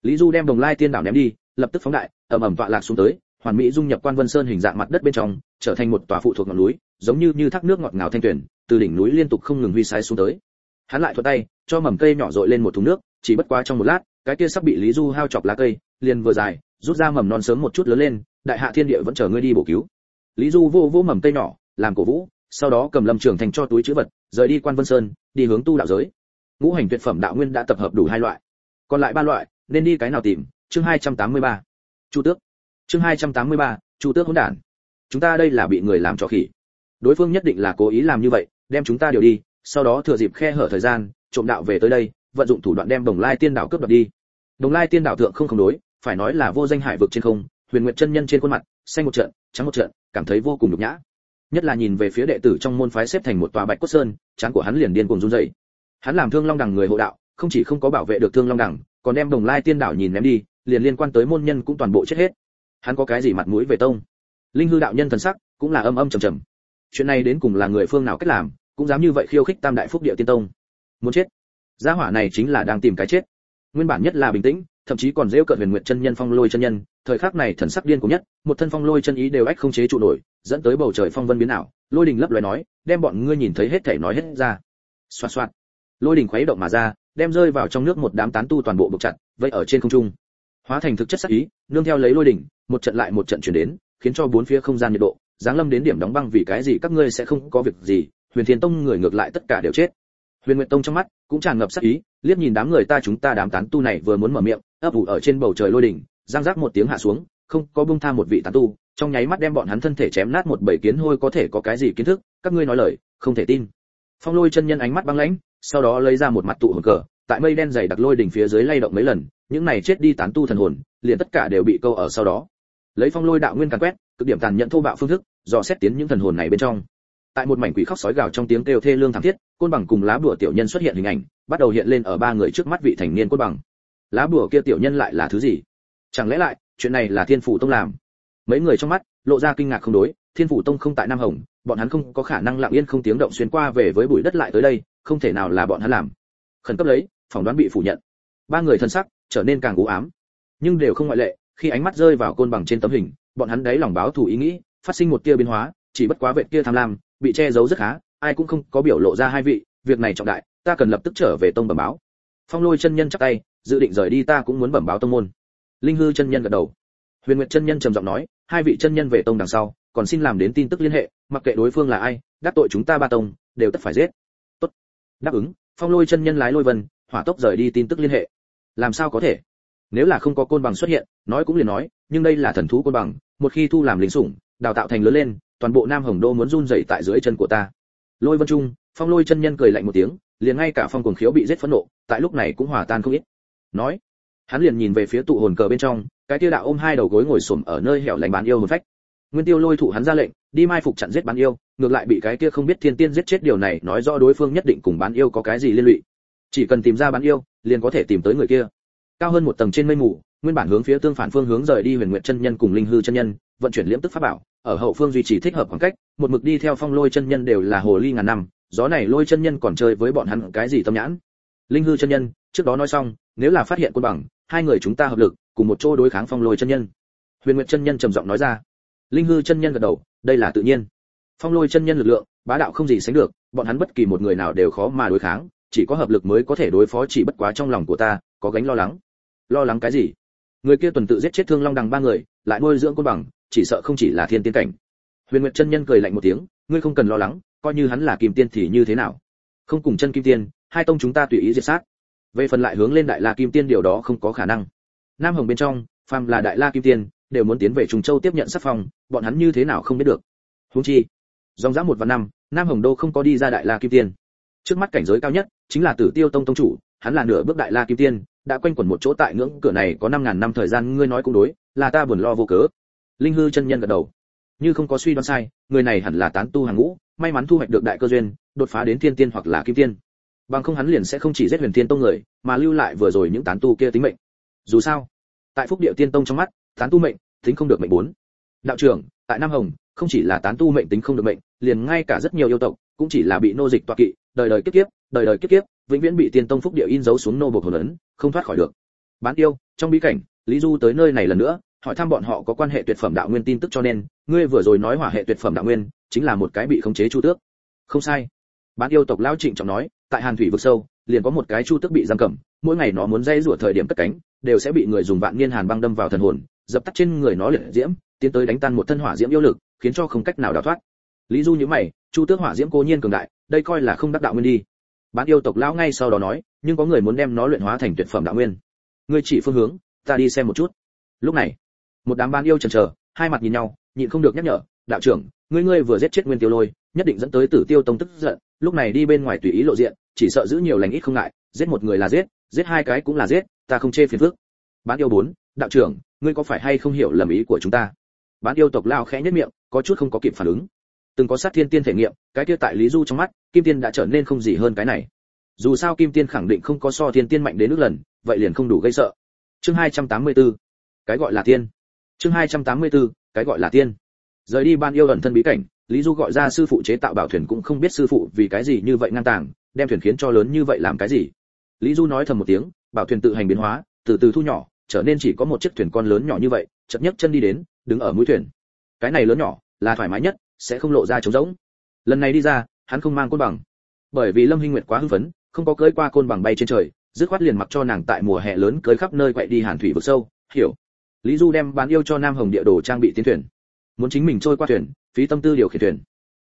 A: Lý du đem đồng lai tiên đảo ném đi, lập tức phóng đại, ầm ầm vạ lạc xuống tới hoàn mỹ dung nhập quan vân sơn hình dạng mặt đất bên trong, trở thành một tòa phụ thuộc ngọn núi, giống như như thác nước ngọt ngào thanh tuyển từ đỉnh núi liên tục không ngừng huy sai xuống tới. Hắn lại thuận tay, cho mầm cây nhỏ dội lên một thùng nước, chỉ bất quá trong một lát, cái kia sắp bị lý du hao chọc lá cây, liền vừa dài, rút ra mầm non sớm một chút lớn lên, đại hạ thiên địa vẫn chờ ngươi đi bổ cứu. Lý du vô vô mầm cây nhỏ, làm cổ vũ, sau đó cầm lâm trường thành cho túi chữ vật, rời đi quan vân sơn, đi hướng tu đạo giới. Ngũ hành tuyệt phẩm đạo nguyên đã tập hợp đủ hai loại. Còn lại ba loại, nên đi cái nào tìm? Chương 283. chu tước chương 283, chu tước hỗn đản. Chúng ta đây là bị người làm cho khỉ. Đối phương nhất định là cố ý làm như vậy đem chúng ta điều đi sau đó thừa dịp khe hở thời gian trộm đạo về tới đây vận dụng thủ đoạn đem đồng lai tiên đạo cướp đoạt đi. Đồng lai tiên đạo thượng không không đối phải nói là vô danh hải vực trên không huyền nguyệt chân nhân trên khuôn mặt xanh một trận trắng một trận cảm thấy vô cùng nhục nhã. Nhất là nhìn về phía đệ tử trong môn phái xếp thành một tòa bạch cốt sơn trán của hắn liền điên cuồng run rẩy. Hắn làm thương long đằng người hộ đạo không chỉ không có bảo vệ được thương long đằng còn đem đồng lai tiên đảo nhìn ném đi liền liên quan tới môn nhân cũng toàn bộ chết hết hắn có cái gì mặt mũi về tông? Linh hư đạo nhân thần sắc cũng là âm âm trầm trầm. Chuyện này đến cùng là người phương nào cách làm, cũng dám như vậy khiêu khích tam đại phúc địa tiên tông? Muốn chết? Gia hỏa này chính là đang tìm cái chết. Nguyên bản nhất là bình tĩnh, thậm chí còn dễ cợt huyền nguyệt chân nhân phong lôi chân nhân, thời khắc này thần sắc điên cùng nhất, một thân phong lôi chân ý đều ách không chế trụ nổi, dẫn tới bầu trời phong vân biến ảo. Lôi đình lấp loài nói, đem bọn ngươi nhìn thấy hết thể nói hết ra. Xoạt xoạt. Lôi đình khuấy động mà ra, đem rơi vào trong nước một đám tán tu toàn bộ bục chặt vậy ở trên không trung hóa thành thực chất sắc ý, nương theo lấy lôi đỉnh, một trận lại một trận chuyển đến, khiến cho bốn phía không gian nhiệt độ, giáng lâm đến điểm đóng băng vì cái gì các ngươi sẽ không có việc gì, huyền thiên tông người ngược lại tất cả đều chết. Huyền nguyệt tông trong mắt cũng tràn ngập sắc ý, liếc nhìn đám người ta chúng ta đám tán tu này vừa muốn mở miệng, ấp ủ ở trên bầu trời lôi đỉnh giang giác một tiếng hạ xuống, không có bung tha một vị tán tu, trong nháy mắt đem bọn hắn thân thể chém nát một bảy kiến hôi có thể có cái gì kiến thức, các ngươi nói lời, không thể tin. Phong lôi chân nhân ánh mắt băng lãnh, sau đó lấy ra một mặt tụ hồn cờ tại mây đen dày đặc lôi đỉnh phía dưới lay động mấy lần, những này chết đi tán tu thần hồn, liền tất cả đều bị câu ở sau đó. Lấy phong lôi đạo nguyên càn quét, cực điểm tàn nhẫn thô bạo phương thức, dò xét tiến những thần hồn này bên trong. Tại một mảnh quỷ khóc sói gào trong tiếng kêu thê lương thảm thiết, côn bằng cùng lá bùa tiểu nhân xuất hiện hình ảnh, bắt đầu hiện lên ở ba người trước mắt vị thành niên côn bằng. Lá bùa kia tiểu nhân lại là thứ gì? Chẳng lẽ lại, chuyện này là thiên phủ tông làm? Mấy người trong mắt, lộ ra kinh ngạc không đối, thiên phủ tông không tại nam hồng, bọn hắn không có khả năng lặng yên không tiếng động xuyên qua về với bụi đất lại tới đây, không thể nào là bọn hắn làm. Khẩn cấp lấy phỏng đoán bị phủ nhận. Ba người thân sắc trở nên càng u ám, nhưng đều không ngoại lệ, khi ánh mắt rơi vào côn bằng trên tấm hình, bọn hắn đấy lòng báo thù ý nghĩ, phát sinh một tia biến hóa, chỉ bất quá vệ kia tham lam, bị che giấu rất khá, ai cũng không có biểu lộ ra hai vị, việc này trọng đại, ta cần lập tức trở về tông bẩm báo. Phong lôi chân nhân chắc tay, dự định rời đi ta cũng muốn bẩm báo tông môn. Linh hư chân nhân gật đầu. Huyền nguyệt chân nhân trầm giọng nói, hai vị chân nhân về tông đằng sau, còn xin làm đến tin tức liên hệ, mặc kệ đối phương là ai, đắc tội chúng ta ba tông, đều tất phải giết. Tốt. Đáp ứng, phong lôi chân nhân lái lôi vân hỏa tốc rời đi tin tức liên hệ. Làm sao có thể? Nếu là không có côn bằng xuất hiện, nói cũng liền nói, nhưng đây là thần thú côn bằng, một khi thu làm lính sủng, đào tạo thành lớn lên, toàn bộ nam hồng đô muốn run rẩy tại dưới chân của ta. Lôi vân trung, phong lôi chân nhân cười lạnh một tiếng, liền ngay cả phong cuồng khiếu bị giết phẫn nộ, tại lúc này cũng hòa tan không ít. Nói, hắn liền nhìn về phía tụ hồn cờ bên trong, cái tiêu đạo ôm hai đầu gối ngồi xổm ở nơi hẻo lánh bán yêu hồn phách. Nguyên tiêu lôi thụ hắn ra lệnh, đi mai phục chặn giết bán yêu, ngược lại bị cái kia không biết thiên tiên giết chết điều này nói rõ đối phương nhất định cùng bán yêu có cái gì liên lụy chỉ cần tìm ra bán yêu, liền có thể tìm tới người kia. Cao hơn một tầng trên mây mù, nguyên bản hướng phía tương phản phương hướng rời đi huyền nguyện chân nhân cùng linh hư chân nhân, vận chuyển liễm tức pháp bảo, ở hậu phương duy trì thích hợp khoảng cách, một mực đi theo phong lôi chân nhân đều là hồ ly ngàn năm, gió này lôi chân nhân còn chơi với bọn hắn cái gì tâm nhãn? Linh hư chân nhân, trước đó nói xong, nếu là phát hiện quân bằng, hai người chúng ta hợp lực, cùng một chỗ đối kháng phong lôi chân nhân. Huyền nguyệt chân nhân trầm giọng nói ra. Linh hư chân nhân gật đầu, đây là tự nhiên. Phong lôi chân nhân lực lượng, bá đạo không gì sánh được, bọn hắn bất kỳ một người nào đều khó mà đối kháng chỉ có hợp lực mới có thể đối phó chỉ bất quá trong lòng của ta, có gánh lo lắng. Lo lắng cái gì? Người kia tuần tự giết chết thương long đằng ba người, lại nuôi dưỡng côn bằng, chỉ sợ không chỉ là thiên tiên cảnh. Huyền nguyệt chân nhân cười lạnh một tiếng, ngươi không cần lo lắng, coi như hắn là kim tiên thì như thế nào? Không cùng chân kim tiên, hai tông chúng ta tùy ý diệt sát. Về phần lại hướng lên đại la kim tiên điều đó không có khả năng. Nam hồng bên trong, phàm là đại la kim tiên, đều muốn tiến về trùng châu tiếp nhận sắc phong, bọn hắn như thế nào không biết được. Huống chi, dòng dã một và năm, nam hồng đô không có đi ra đại la kim tiên. Trước mắt cảnh giới cao nhất chính là tử tiêu tông tông chủ, hắn là nửa bước đại la kim tiên, đã quanh quẩn một chỗ tại ngưỡng cửa này có năm ngàn năm thời gian, ngươi nói cũng đối, là ta buồn lo vô cớ. Linh hư chân nhân gật đầu. Như không có suy đoán sai, người này hẳn là tán tu hàng ngũ, may mắn thu hoạch được đại cơ duyên, đột phá đến thiên tiên hoặc là kim tiên. Bằng không hắn liền sẽ không chỉ giết huyền tiên tông người, mà lưu lại vừa rồi những tán tu kia tính mệnh. Dù sao, tại phúc địa tiên tông trong mắt, tán tu mệnh, tính không được mệnh bốn. Đạo trưởng, tại nam hồng, không chỉ là tán tu mệnh tính không được mệnh, liền ngay cả rất nhiều yêu tộc, cũng chỉ là bị nô dịch tọa kỵ đời đời kiếp kiếp, đời đời kiếp kiếp, vĩnh viễn bị tiên tông phúc địa in dấu xuống nô bộc hồn ấn, không thoát khỏi được. Bán yêu, trong bí cảnh, lý du tới nơi này lần nữa, hỏi thăm bọn họ có quan hệ tuyệt phẩm đạo nguyên tin tức cho nên, ngươi vừa rồi nói hỏa hệ tuyệt phẩm đạo nguyên, chính là một cái bị khống chế chu tước. Không sai. Bán yêu tộc lão trịnh trọng nói, tại hàn thủy vực sâu, liền có một cái chu tước bị giam cầm, mỗi ngày nó muốn dây rủa thời điểm cất cánh, đều sẽ bị người dùng vạn niên hàn băng đâm vào thần hồn, dập tắt trên người nó liệt diễm, tiến tới đánh tan một thân hỏa diễm yêu lực, khiến cho không cách nào đào thoát. Lý du nhíu mày, chu tước hỏa diễm cố nhiên cường đại đây coi là không đắc đạo nguyên đi. Bán yêu tộc lão ngay sau đó nói, nhưng có người muốn đem nó luyện hóa thành tuyệt phẩm đạo nguyên. Ngươi chỉ phương hướng, ta đi xem một chút. Lúc này, một đám bán yêu chần chờ, hai mặt nhìn nhau, nhịn không được nhắc nhở, đạo trưởng, ngươi ngươi vừa giết chết nguyên tiêu lôi, nhất định dẫn tới tử tiêu tông tức giận, lúc này đi bên ngoài tùy ý lộ diện, chỉ sợ giữ nhiều lành ít không ngại, giết một người là giết giết hai cái cũng là giết, ta không chê phiền phức. Bán yêu bốn, đạo trưởng, ngươi có phải hay không hiểu lầm ý của chúng ta? Bán yêu tộc lao khẽ nhất miệng, có chút không có kịp phản ứng từng có sát thiên tiên thể nghiệm, cái kia tại lý du trong mắt, kim tiên đã trở nên không gì hơn cái này. Dù sao kim tiên khẳng định không có so thiên tiên mạnh đến nước lần, vậy liền không đủ gây sợ. Chương 284 cái gọi là tiên. Chương 284 cái gọi là tiên. Rời đi ban yêu ẩn thân bí cảnh, lý du gọi ra sư phụ chế tạo bảo thuyền cũng không biết sư phụ vì cái gì như vậy ngang tàng, đem thuyền khiến cho lớn như vậy làm cái gì. Lý du nói thầm một tiếng, bảo thuyền tự hành biến hóa, từ từ thu nhỏ, trở nên chỉ có một chiếc thuyền con lớn nhỏ như vậy, chậm nhất chân đi đến, đứng ở mũi thuyền. Cái này lớn nhỏ, là thoải mái nhất sẽ không lộ ra trống rỗng. Lần này đi ra, hắn không mang côn bằng. Bởi vì lâm hinh nguyệt quá hưng phấn, không có cưỡi qua côn bằng bay trên trời, dứt khoát liền mặc cho nàng tại mùa hè lớn cưỡi khắp nơi quậy đi hàn thủy vực sâu, hiểu. Lý du đem bán yêu cho nam hồng địa đồ trang bị tiến thuyền. Muốn chính mình trôi qua thuyền, phí tâm tư điều khiển thuyền.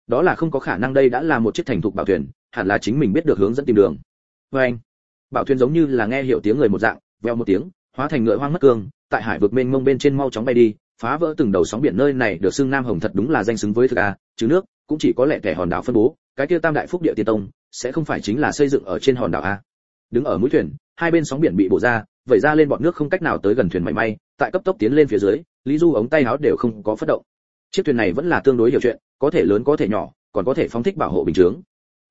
A: Đó là không có khả năng đây đã là một chiếc thành thục bảo thuyền, hẳn là chính mình biết được hướng dẫn tìm đường. Vê anh, bảo thuyền giống như là nghe hiểu tiếng người một dạng, veo một tiếng, hóa thành ngựa hoang mất cương, tại hải vực mênh mông bên trên mau chóng bay đi phá vỡ từng đầu sóng biển nơi này được xưng nam hồng thật đúng là danh xứng với thực a, chứ nước cũng chỉ có lẽ kẻ hòn đảo phân bố, cái kia tam đại phúc địa tiên tông sẽ không phải chính là xây dựng ở trên hòn đảo a. Đứng ở mũi thuyền, hai bên sóng biển bị bổ ra, vẩy ra lên bọn nước không cách nào tới gần thuyền mảy may, tại cấp tốc tiến lên phía dưới, lý du ống tay áo đều không có phất động. Chiếc thuyền này vẫn là tương đối hiểu chuyện, có thể lớn có thể nhỏ, còn có thể phóng thích bảo hộ bình chướng.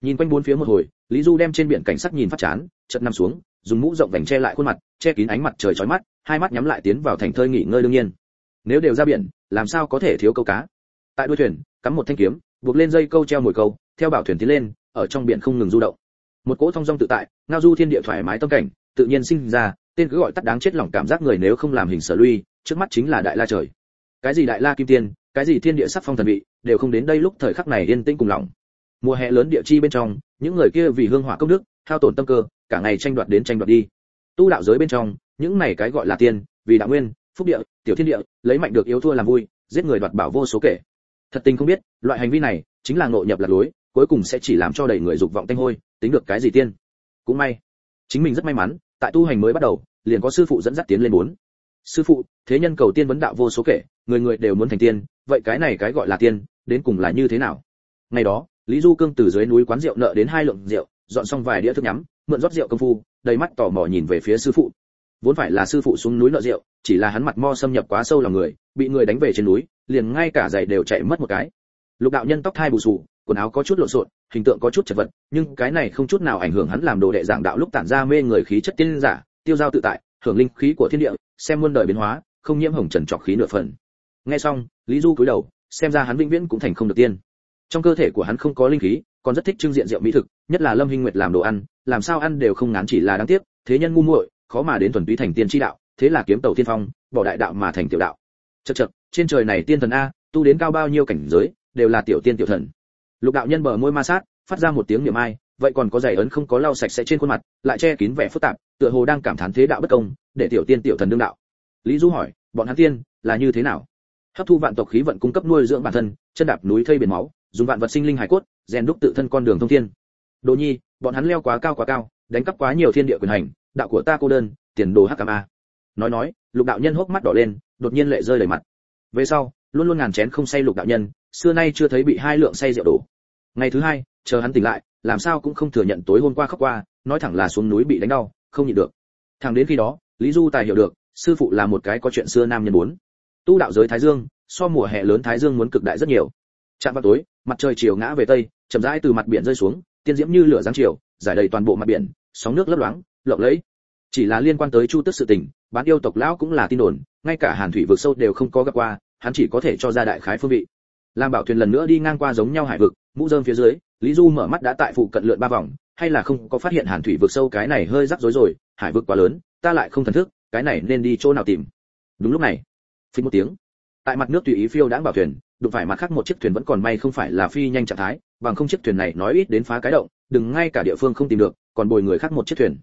A: Nhìn quanh bốn phía một hồi, lý du đem trên biển cảnh sắc nhìn phát chán chật nằm xuống, dùng mũ rộng vành che lại khuôn mặt, che kín ánh mặt trời chói mắt, hai mắt nhắm lại tiến vào thành thơi nghỉ ngơi đương nhiên nếu đều ra biển, làm sao có thể thiếu câu cá? Tại đuôi thuyền, cắm một thanh kiếm, buộc lên dây câu treo mồi câu, theo bảo thuyền tiến lên, ở trong biển không ngừng du động. Một cỗ thông dong tự tại, ngao du thiên địa thoải mái tâm cảnh, tự nhiên sinh ra, tên cứ gọi tắt đáng chết lòng cảm giác người nếu không làm hình sở lui, trước mắt chính là đại la trời. Cái gì đại la kim tiên, cái gì thiên địa sắc phong thần vị, đều không đến đây lúc thời khắc này yên tĩnh cùng lòng mùa hè lớn địa chi bên trong, những người kia vì hương hỏa công đức, hao tổn tâm cơ, cả ngày tranh đoạt đến tranh đoạt đi. Tu đạo giới bên trong, những này cái gọi là tiên, vì đạo nguyên phúc địa, tiểu thiên địa, lấy mạnh được yếu thua làm vui, giết người đoạt bảo vô số kể. Thật tình không biết, loại hành vi này chính là ngộ nhập lạc lối, cuối cùng sẽ chỉ làm cho đầy người dục vọng tanh hôi, tính được cái gì tiên? Cũng may, chính mình rất may mắn, tại tu hành mới bắt đầu, liền có sư phụ dẫn dắt tiến lên muốn. sư phụ, thế nhân cầu tiên vấn đạo vô số kể, người người đều muốn thành tiên, vậy cái này cái gọi là tiên, đến cùng là như thế nào? Ngày đó, lý du cương từ dưới núi quán rượu nợ đến hai lượng rượu, dọn xong vài đĩa thức nhắm, mượn rót rượu công phu, đầy mắt tò mò nhìn về phía sư phụ vốn phải là sư phụ xuống núi nợ rượu chỉ là hắn mặt mo xâm nhập quá sâu lòng người bị người đánh về trên núi liền ngay cả giày đều chạy mất một cái. Lục đạo nhân tóc thai bù sù, quần áo có chút lộn xộn hình tượng có chút chật vật nhưng cái này không chút nào ảnh hưởng hắn làm đồ đệ giảng đạo lúc tản ra mê người khí chất tiên giả tiêu giao tự tại hưởng linh khí của thiên địa xem muôn đời biến hóa không nhiễm hồng trần trọc khí nửa phần. Nghe xong lý du cúi đầu xem ra hắn vĩnh viễn cũng thành không được tiên. Trong cơ thể của hắn không có linh khí còn rất thích trưng diện rượu mỹ thực nhất là lâm hinh nguyệt làm đồ ăn làm sao ăn đều không ngán chỉ là đáng tiếc thế nhân ngu muội khó mà đến thuần túy thành tiên chi đạo, thế là kiếm tàu tiên phong, bỏ đại đạo mà thành tiểu đạo. Chật chật trên trời này tiên thần a, tu đến cao bao nhiêu cảnh giới, đều là tiểu tiên tiểu thần. Lục đạo nhân bờ môi ma sát, phát ra một tiếng niệm ai, vậy còn có giày ấn không có lau sạch sẽ trên khuôn mặt, lại che kín vẻ phức tạp, tựa hồ đang cảm thán thế đạo bất công, để tiểu tiên tiểu thần đương đạo. Lý du hỏi, bọn hắn tiên, là như thế nào? Hấp thu vạn tộc khí vận cung cấp nuôi dưỡng bản thân, chân đạp núi thây biển máu, dùng vạn vật sinh linh hải cốt, rèn đúc tự thân con đường thông thiên. Đồ nhi, bọn hắn leo quá cao quá cao, đánh cắp quá nhiều thiên địa quyền hành đạo của ta cô đơn, tiền đồ hắc cam a. Nói nói, lục đạo nhân hốc mắt đỏ lên, đột nhiên lệ rơi đầy mặt. Về sau, luôn luôn ngàn chén không say lục đạo nhân, xưa nay chưa thấy bị hai lượng say rượu đổ. Ngày thứ hai, chờ hắn tỉnh lại, làm sao cũng không thừa nhận tối hôm qua khóc qua, nói thẳng là xuống núi bị đánh đau, không nhịn được. Thằng đến khi đó, lý du tài hiểu được, sư phụ là một cái có chuyện xưa nam nhân muốn tu đạo giới thái dương, so mùa hè lớn thái dương muốn cực đại rất nhiều. Chạm vào tối, mặt trời chiều ngã về tây, chậm rãi từ mặt biển rơi xuống, tiên diễm như lửa giáng chiều, giải đầy toàn bộ mặt biển, sóng nước lấp loáng lộng lẫy. Chỉ là liên quan tới chu tức sự tình, bán yêu tộc lão cũng là tin đồn, ngay cả hàn thủy vực sâu đều không có gặp qua, hắn chỉ có thể cho ra đại khái phương vị. Làm bảo thuyền lần nữa đi ngang qua giống nhau hải vực, mũ dơm phía dưới, lý du mở mắt đã tại phụ cận lượn ba vòng, hay là không có phát hiện hàn thủy vực sâu cái này hơi rắc rối rồi, hải vực quá lớn, ta lại không thần thức, cái này nên đi chỗ nào tìm? Đúng lúc này phí một tiếng, tại mặt nước tùy ý phiêu đãng bảo thuyền, đụng phải mặt khác một chiếc thuyền vẫn còn may không phải là phi nhanh trạng thái, bằng không chiếc thuyền này nói ít đến phá cái động, đừng ngay cả địa phương không tìm được, còn bồi người khác một chiếc thuyền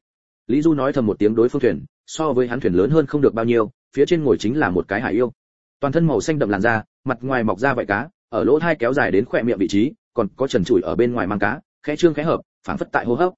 A: lý du nói thầm một tiếng đối phương thuyền, so với hắn thuyền lớn hơn không được bao nhiêu, phía trên ngồi chính là một cái hải yêu. Toàn thân màu xanh đậm làn da, mặt ngoài mọc ra vảy cá, ở lỗ thai kéo dài đến khỏe miệng vị trí, còn có trần trụi ở bên ngoài mang cá, khẽ trương khẽ hợp, phảng phất tại hô hấp.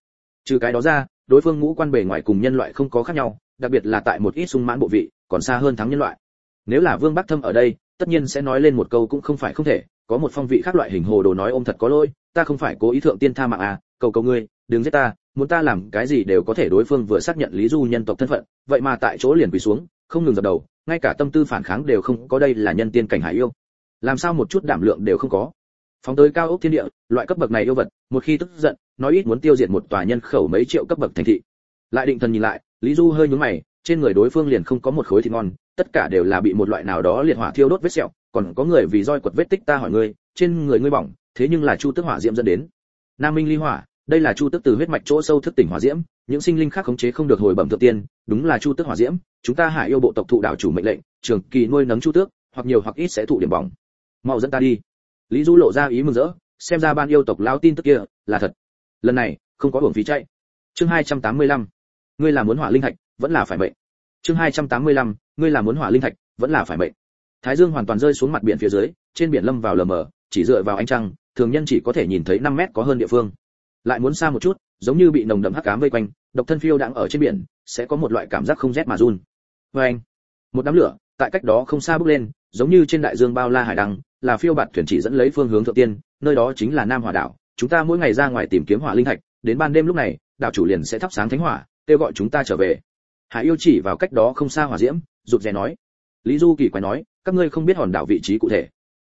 A: Trừ cái đó ra, đối phương ngũ quan bề ngoài cùng nhân loại không có khác nhau, đặc biệt là tại một ít sung mãn bộ vị, còn xa hơn thắng nhân loại. Nếu là vương bắc thâm ở đây, tất nhiên sẽ nói lên một câu cũng không phải không thể, có một phong vị khác loại hình hồ đồ nói ôm thật có lỗi, ta không phải cố ý thượng tiên tha mạng à cầu cầu ngươi, đừng giết ta, muốn ta làm cái gì đều có thể đối phương vừa xác nhận lý du nhân tộc thân phận, vậy mà tại chỗ liền quỳ xuống, không ngừng dập đầu, ngay cả tâm tư phản kháng đều không có đây là nhân tiên cảnh hải yêu. Làm sao một chút đảm lượng đều không có. Phóng tới cao ốc thiên địa, loại cấp bậc này yêu vật, một khi tức giận, nói ít muốn tiêu diệt một tòa nhân khẩu mấy triệu cấp bậc thành thị. Lại định thần nhìn lại, lý du hơi nhướng mày, trên người đối phương liền không có một khối thịt ngon, tất cả đều là bị một loại nào đó liệt hỏa thiêu đốt vết sẹo, còn có người vì roi quật vết tích ta hỏi ngươi, trên người ngươi bỏng, thế nhưng là chu tức hỏa diễm dẫn đến. Nam minh ly hỏa đây là chu tức từ huyết mạch chỗ sâu thức tỉnh hỏa diễm, những sinh linh khác khống chế không được hồi bẩm thượng tiên, đúng là chu tức hỏa diễm, chúng ta hải yêu bộ tộc thụ đảo chủ mệnh lệnh, trường kỳ nuôi nấng chu tước, hoặc nhiều hoặc ít sẽ thụ điểm bỏng. Mau dẫn ta đi. Lý du lộ ra ý mừng rỡ, xem ra ban yêu tộc lao tin tức kia là thật. Lần này, không có hưởng phí chạy. Chương 285. ngươi là muốn hỏa linh thạch, vẫn là phải mệnh. Chương 285. ngươi là muốn hỏa linh thạch, vẫn là phải mệnh. Thái dương hoàn toàn rơi xuống mặt biển phía dưới, trên biển lâm vào lờ mờ, chỉ dựa vào ánh trăng, thường nhân chỉ có thể nhìn thấy 5 mét có hơn địa phương lại muốn xa một chút, giống như bị nồng đậm hắc ám vây quanh, độc thân phiêu đang ở trên biển, sẽ có một loại cảm giác không rét mà run. Vây anh, một đám lửa, tại cách đó không xa bước lên, giống như trên đại dương bao la hải đăng, là phiêu bạt thuyền chỉ dẫn lấy phương hướng thượng tiên, nơi đó chính là nam hỏa đảo. Chúng ta mỗi ngày ra ngoài tìm kiếm hỏa linh thạch, đến ban đêm lúc này đạo chủ liền sẽ thắp sáng thánh hỏa, kêu gọi chúng ta trở về. Hải yêu chỉ vào cách đó không xa hỏa diễm, rụt rè nói. Lý du kỳ quái nói, các ngươi không biết hòn đảo vị trí cụ thể.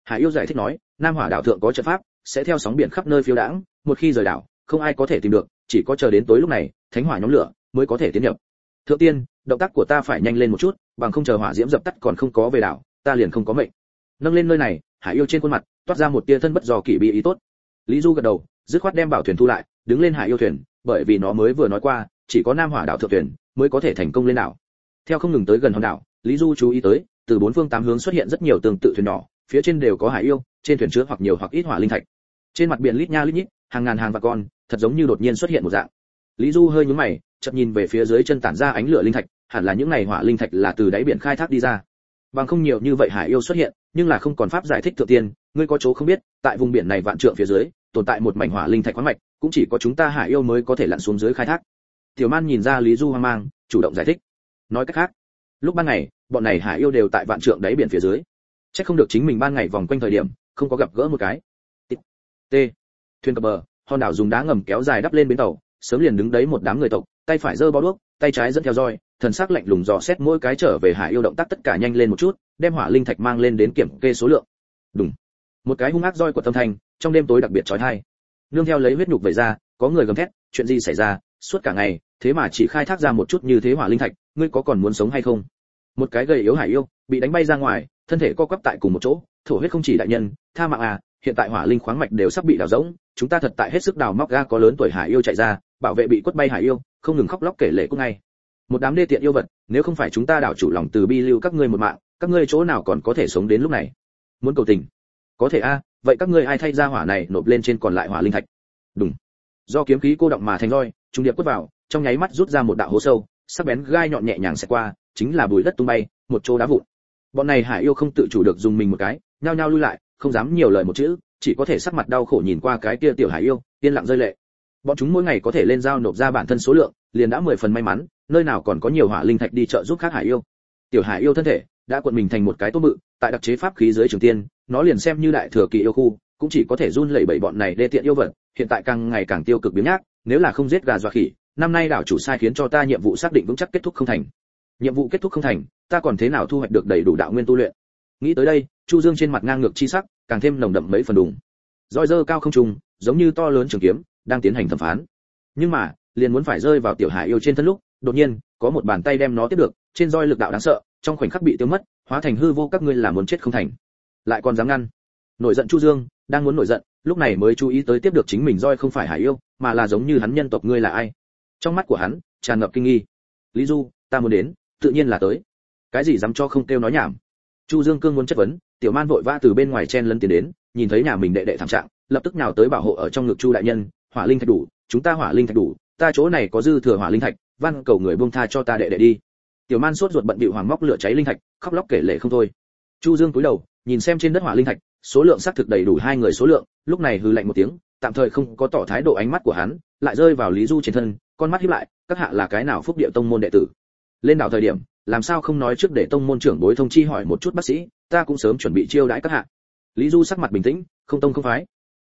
A: Hải yêu giải thích nói, nam hỏa đảo thượng có trận pháp, sẽ theo sóng biển khắp nơi phiêu đãng, một khi rời đảo không ai có thể tìm được, chỉ có chờ đến tối lúc này, thánh hỏa nhóm lửa mới có thể tiến nhập. Thượng tiên, động tác của ta phải nhanh lên một chút, bằng không chờ hỏa diễm dập tắt còn không có về đảo, ta liền không có mệnh. Nâng lên nơi này, hải yêu trên khuôn mặt, toát ra một tia thân bất do kỷ bị ý tốt. Lý du gật đầu, dứt khoát đem bảo thuyền thu lại, đứng lên hải yêu thuyền, bởi vì nó mới vừa nói qua, chỉ có nam hỏa đảo thượng thuyền mới có thể thành công lên đảo. Theo không ngừng tới gần hòn đảo, lý du chú ý tới, từ bốn phương tám hướng xuất hiện rất nhiều tương tự thuyền nhỏ, phía trên đều có hải yêu, trên thuyền chứa hoặc nhiều hoặc ít hỏa linh thạch. Trên mặt biển lít nha lít nhít, hàng ngàn hàng và con thật giống như đột nhiên xuất hiện một dạng. Lý du hơi nhướng mày, chợt nhìn về phía dưới chân tản ra ánh lửa linh thạch, hẳn là những ngày hỏa linh thạch là từ đáy biển khai thác đi ra. Bằng không nhiều như vậy hải yêu xuất hiện, nhưng là không còn pháp giải thích thượng tiên, ngươi có chỗ không biết, tại vùng biển này vạn trượng phía dưới, tồn tại một mảnh hỏa linh thạch khoáng mạch, cũng chỉ có chúng ta hải yêu mới có thể lặn xuống dưới khai thác. Tiểu man nhìn ra lý du hoang mang, chủ động giải thích. Nói cách khác, lúc ban ngày, bọn này hải yêu đều tại vạn trượng đáy biển phía dưới. Chắc không được chính mình ban ngày vòng quanh thời điểm, không có gặp gỡ một cái. T, thuyền cập bờ hòn đảo dùng đá ngầm kéo dài đắp lên bến tàu, sớm liền đứng đấy một đám người tộc, tay phải giơ bao đuốc, tay trái dẫn theo roi, thần sắc lạnh lùng dò xét mỗi cái trở về hải yêu động tác tất cả nhanh lên một chút, đem hỏa linh thạch mang lên đến kiểm kê số lượng. Đúng một cái hung ác roi của tâm thanh, trong đêm tối đặc biệt chói tai. Nương theo lấy huyết nhục về ra, có người gầm thét, chuyện gì xảy ra? Suốt cả ngày, thế mà chỉ khai thác ra một chút như thế hỏa linh thạch, ngươi có còn muốn sống hay không? Một cái gầy yếu hải yêu, bị đánh bay ra ngoài, thân thể co quắp tại cùng một chỗ, thổ huyết không chỉ đại nhân, tha mạng à hiện tại hỏa linh khoáng mạch đều sắp bị đào rỗng, chúng ta thật tại hết sức đào móc ra có lớn tuổi hải yêu chạy ra, bảo vệ bị quất bay hải yêu, không ngừng khóc lóc kể lể cũng ngay. Một đám đê tiện yêu vật, nếu không phải chúng ta đảo chủ lòng từ bi lưu các ngươi một mạng, các ngươi chỗ nào còn có thể sống đến lúc này? Muốn cầu tình. Có thể a, vậy các ngươi ai thay ra hỏa này nộp lên trên còn lại hỏa linh thạch? Đúng do kiếm khí cô động mà thành roi, trung điệp quất vào, trong nháy mắt rút ra một đạo hố sâu, sắc bén gai nhọn nhẹ nhàng xẹt qua, chính là bùi đất tung bay, một chỗ đá vụn. Bọn này hải yêu không tự chủ được dùng mình một cái, nhao nhao lui lại không dám nhiều lời một chữ, chỉ có thể sắc mặt đau khổ nhìn qua cái kia tiểu hải yêu, yên lặng rơi lệ. Bọn chúng mỗi ngày có thể lên giao nộp ra bản thân số lượng, liền đã mười phần may mắn, nơi nào còn có nhiều hỏa linh thạch đi trợ giúp khác hải yêu. Tiểu hải yêu thân thể đã cuộn mình thành một cái tốt bự, tại đặc chế pháp khí dưới trường tiên, nó liền xem như đại thừa kỳ yêu khu, cũng chỉ có thể run lẩy bẩy bọn này đê tiện yêu vật, hiện tại càng ngày càng tiêu cực biến nhác, nếu là không giết gà dọa khỉ, năm nay đảo chủ sai khiến cho ta nhiệm vụ xác định vững chắc kết thúc không thành. Nhiệm vụ kết thúc không thành, ta còn thế nào thu hoạch được đầy đủ đạo nguyên tu luyện? Nghĩ tới đây chu dương trên mặt ngang ngược chi sắc, càng thêm nồng đậm mấy phần đùng. Roi dơ cao không trung, giống như to lớn trường kiếm, đang tiến hành thẩm phán. Nhưng mà, liền muốn phải rơi vào tiểu hải yêu trên thân lúc, đột nhiên, có một bàn tay đem nó tiếp được, trên roi lực đạo đáng sợ, trong khoảnh khắc bị tiêu mất, hóa thành hư vô các ngươi là muốn chết không thành. Lại còn dám ngăn. Nổi giận chu dương, đang muốn nổi giận, lúc này mới chú ý tới tiếp được chính mình roi không phải hải yêu, mà là giống như hắn nhân tộc ngươi là ai. Trong mắt của hắn, tràn ngập kinh nghi. Lý du, ta muốn đến, tự nhiên là tới. Cái gì dám cho không kêu nói nhảm? Chu dương cương muốn chất vấn, tiểu man vội vã từ bên ngoài chen lấn tiến đến, nhìn thấy nhà mình đệ đệ thảm trạng, lập tức nào tới bảo hộ ở trong ngực chu đại nhân, hỏa linh thạch đủ, chúng ta hỏa linh thạch đủ, ta chỗ này có dư thừa hỏa linh thạch, văn cầu người buông tha cho ta đệ đệ đi. Tiểu man sốt ruột bận bịu hoàng móc lửa cháy linh thạch, khóc lóc kể lể không thôi. Chu dương cúi đầu, nhìn xem trên đất hỏa linh thạch, số lượng xác thực đầy đủ hai người số lượng, lúc này hừ lạnh một tiếng, tạm thời không có tỏ thái độ ánh mắt của hắn, lại rơi vào lý du trên thân, con mắt híp lại, các hạ là cái nào phúc địa tông môn đệ tử? Lên đảo thời điểm làm sao không nói trước để tông môn trưởng bối thông chi hỏi một chút bác sĩ, ta cũng sớm chuẩn bị chiêu đãi các hạ. Lý du sắc mặt bình tĩnh, không tông không phái.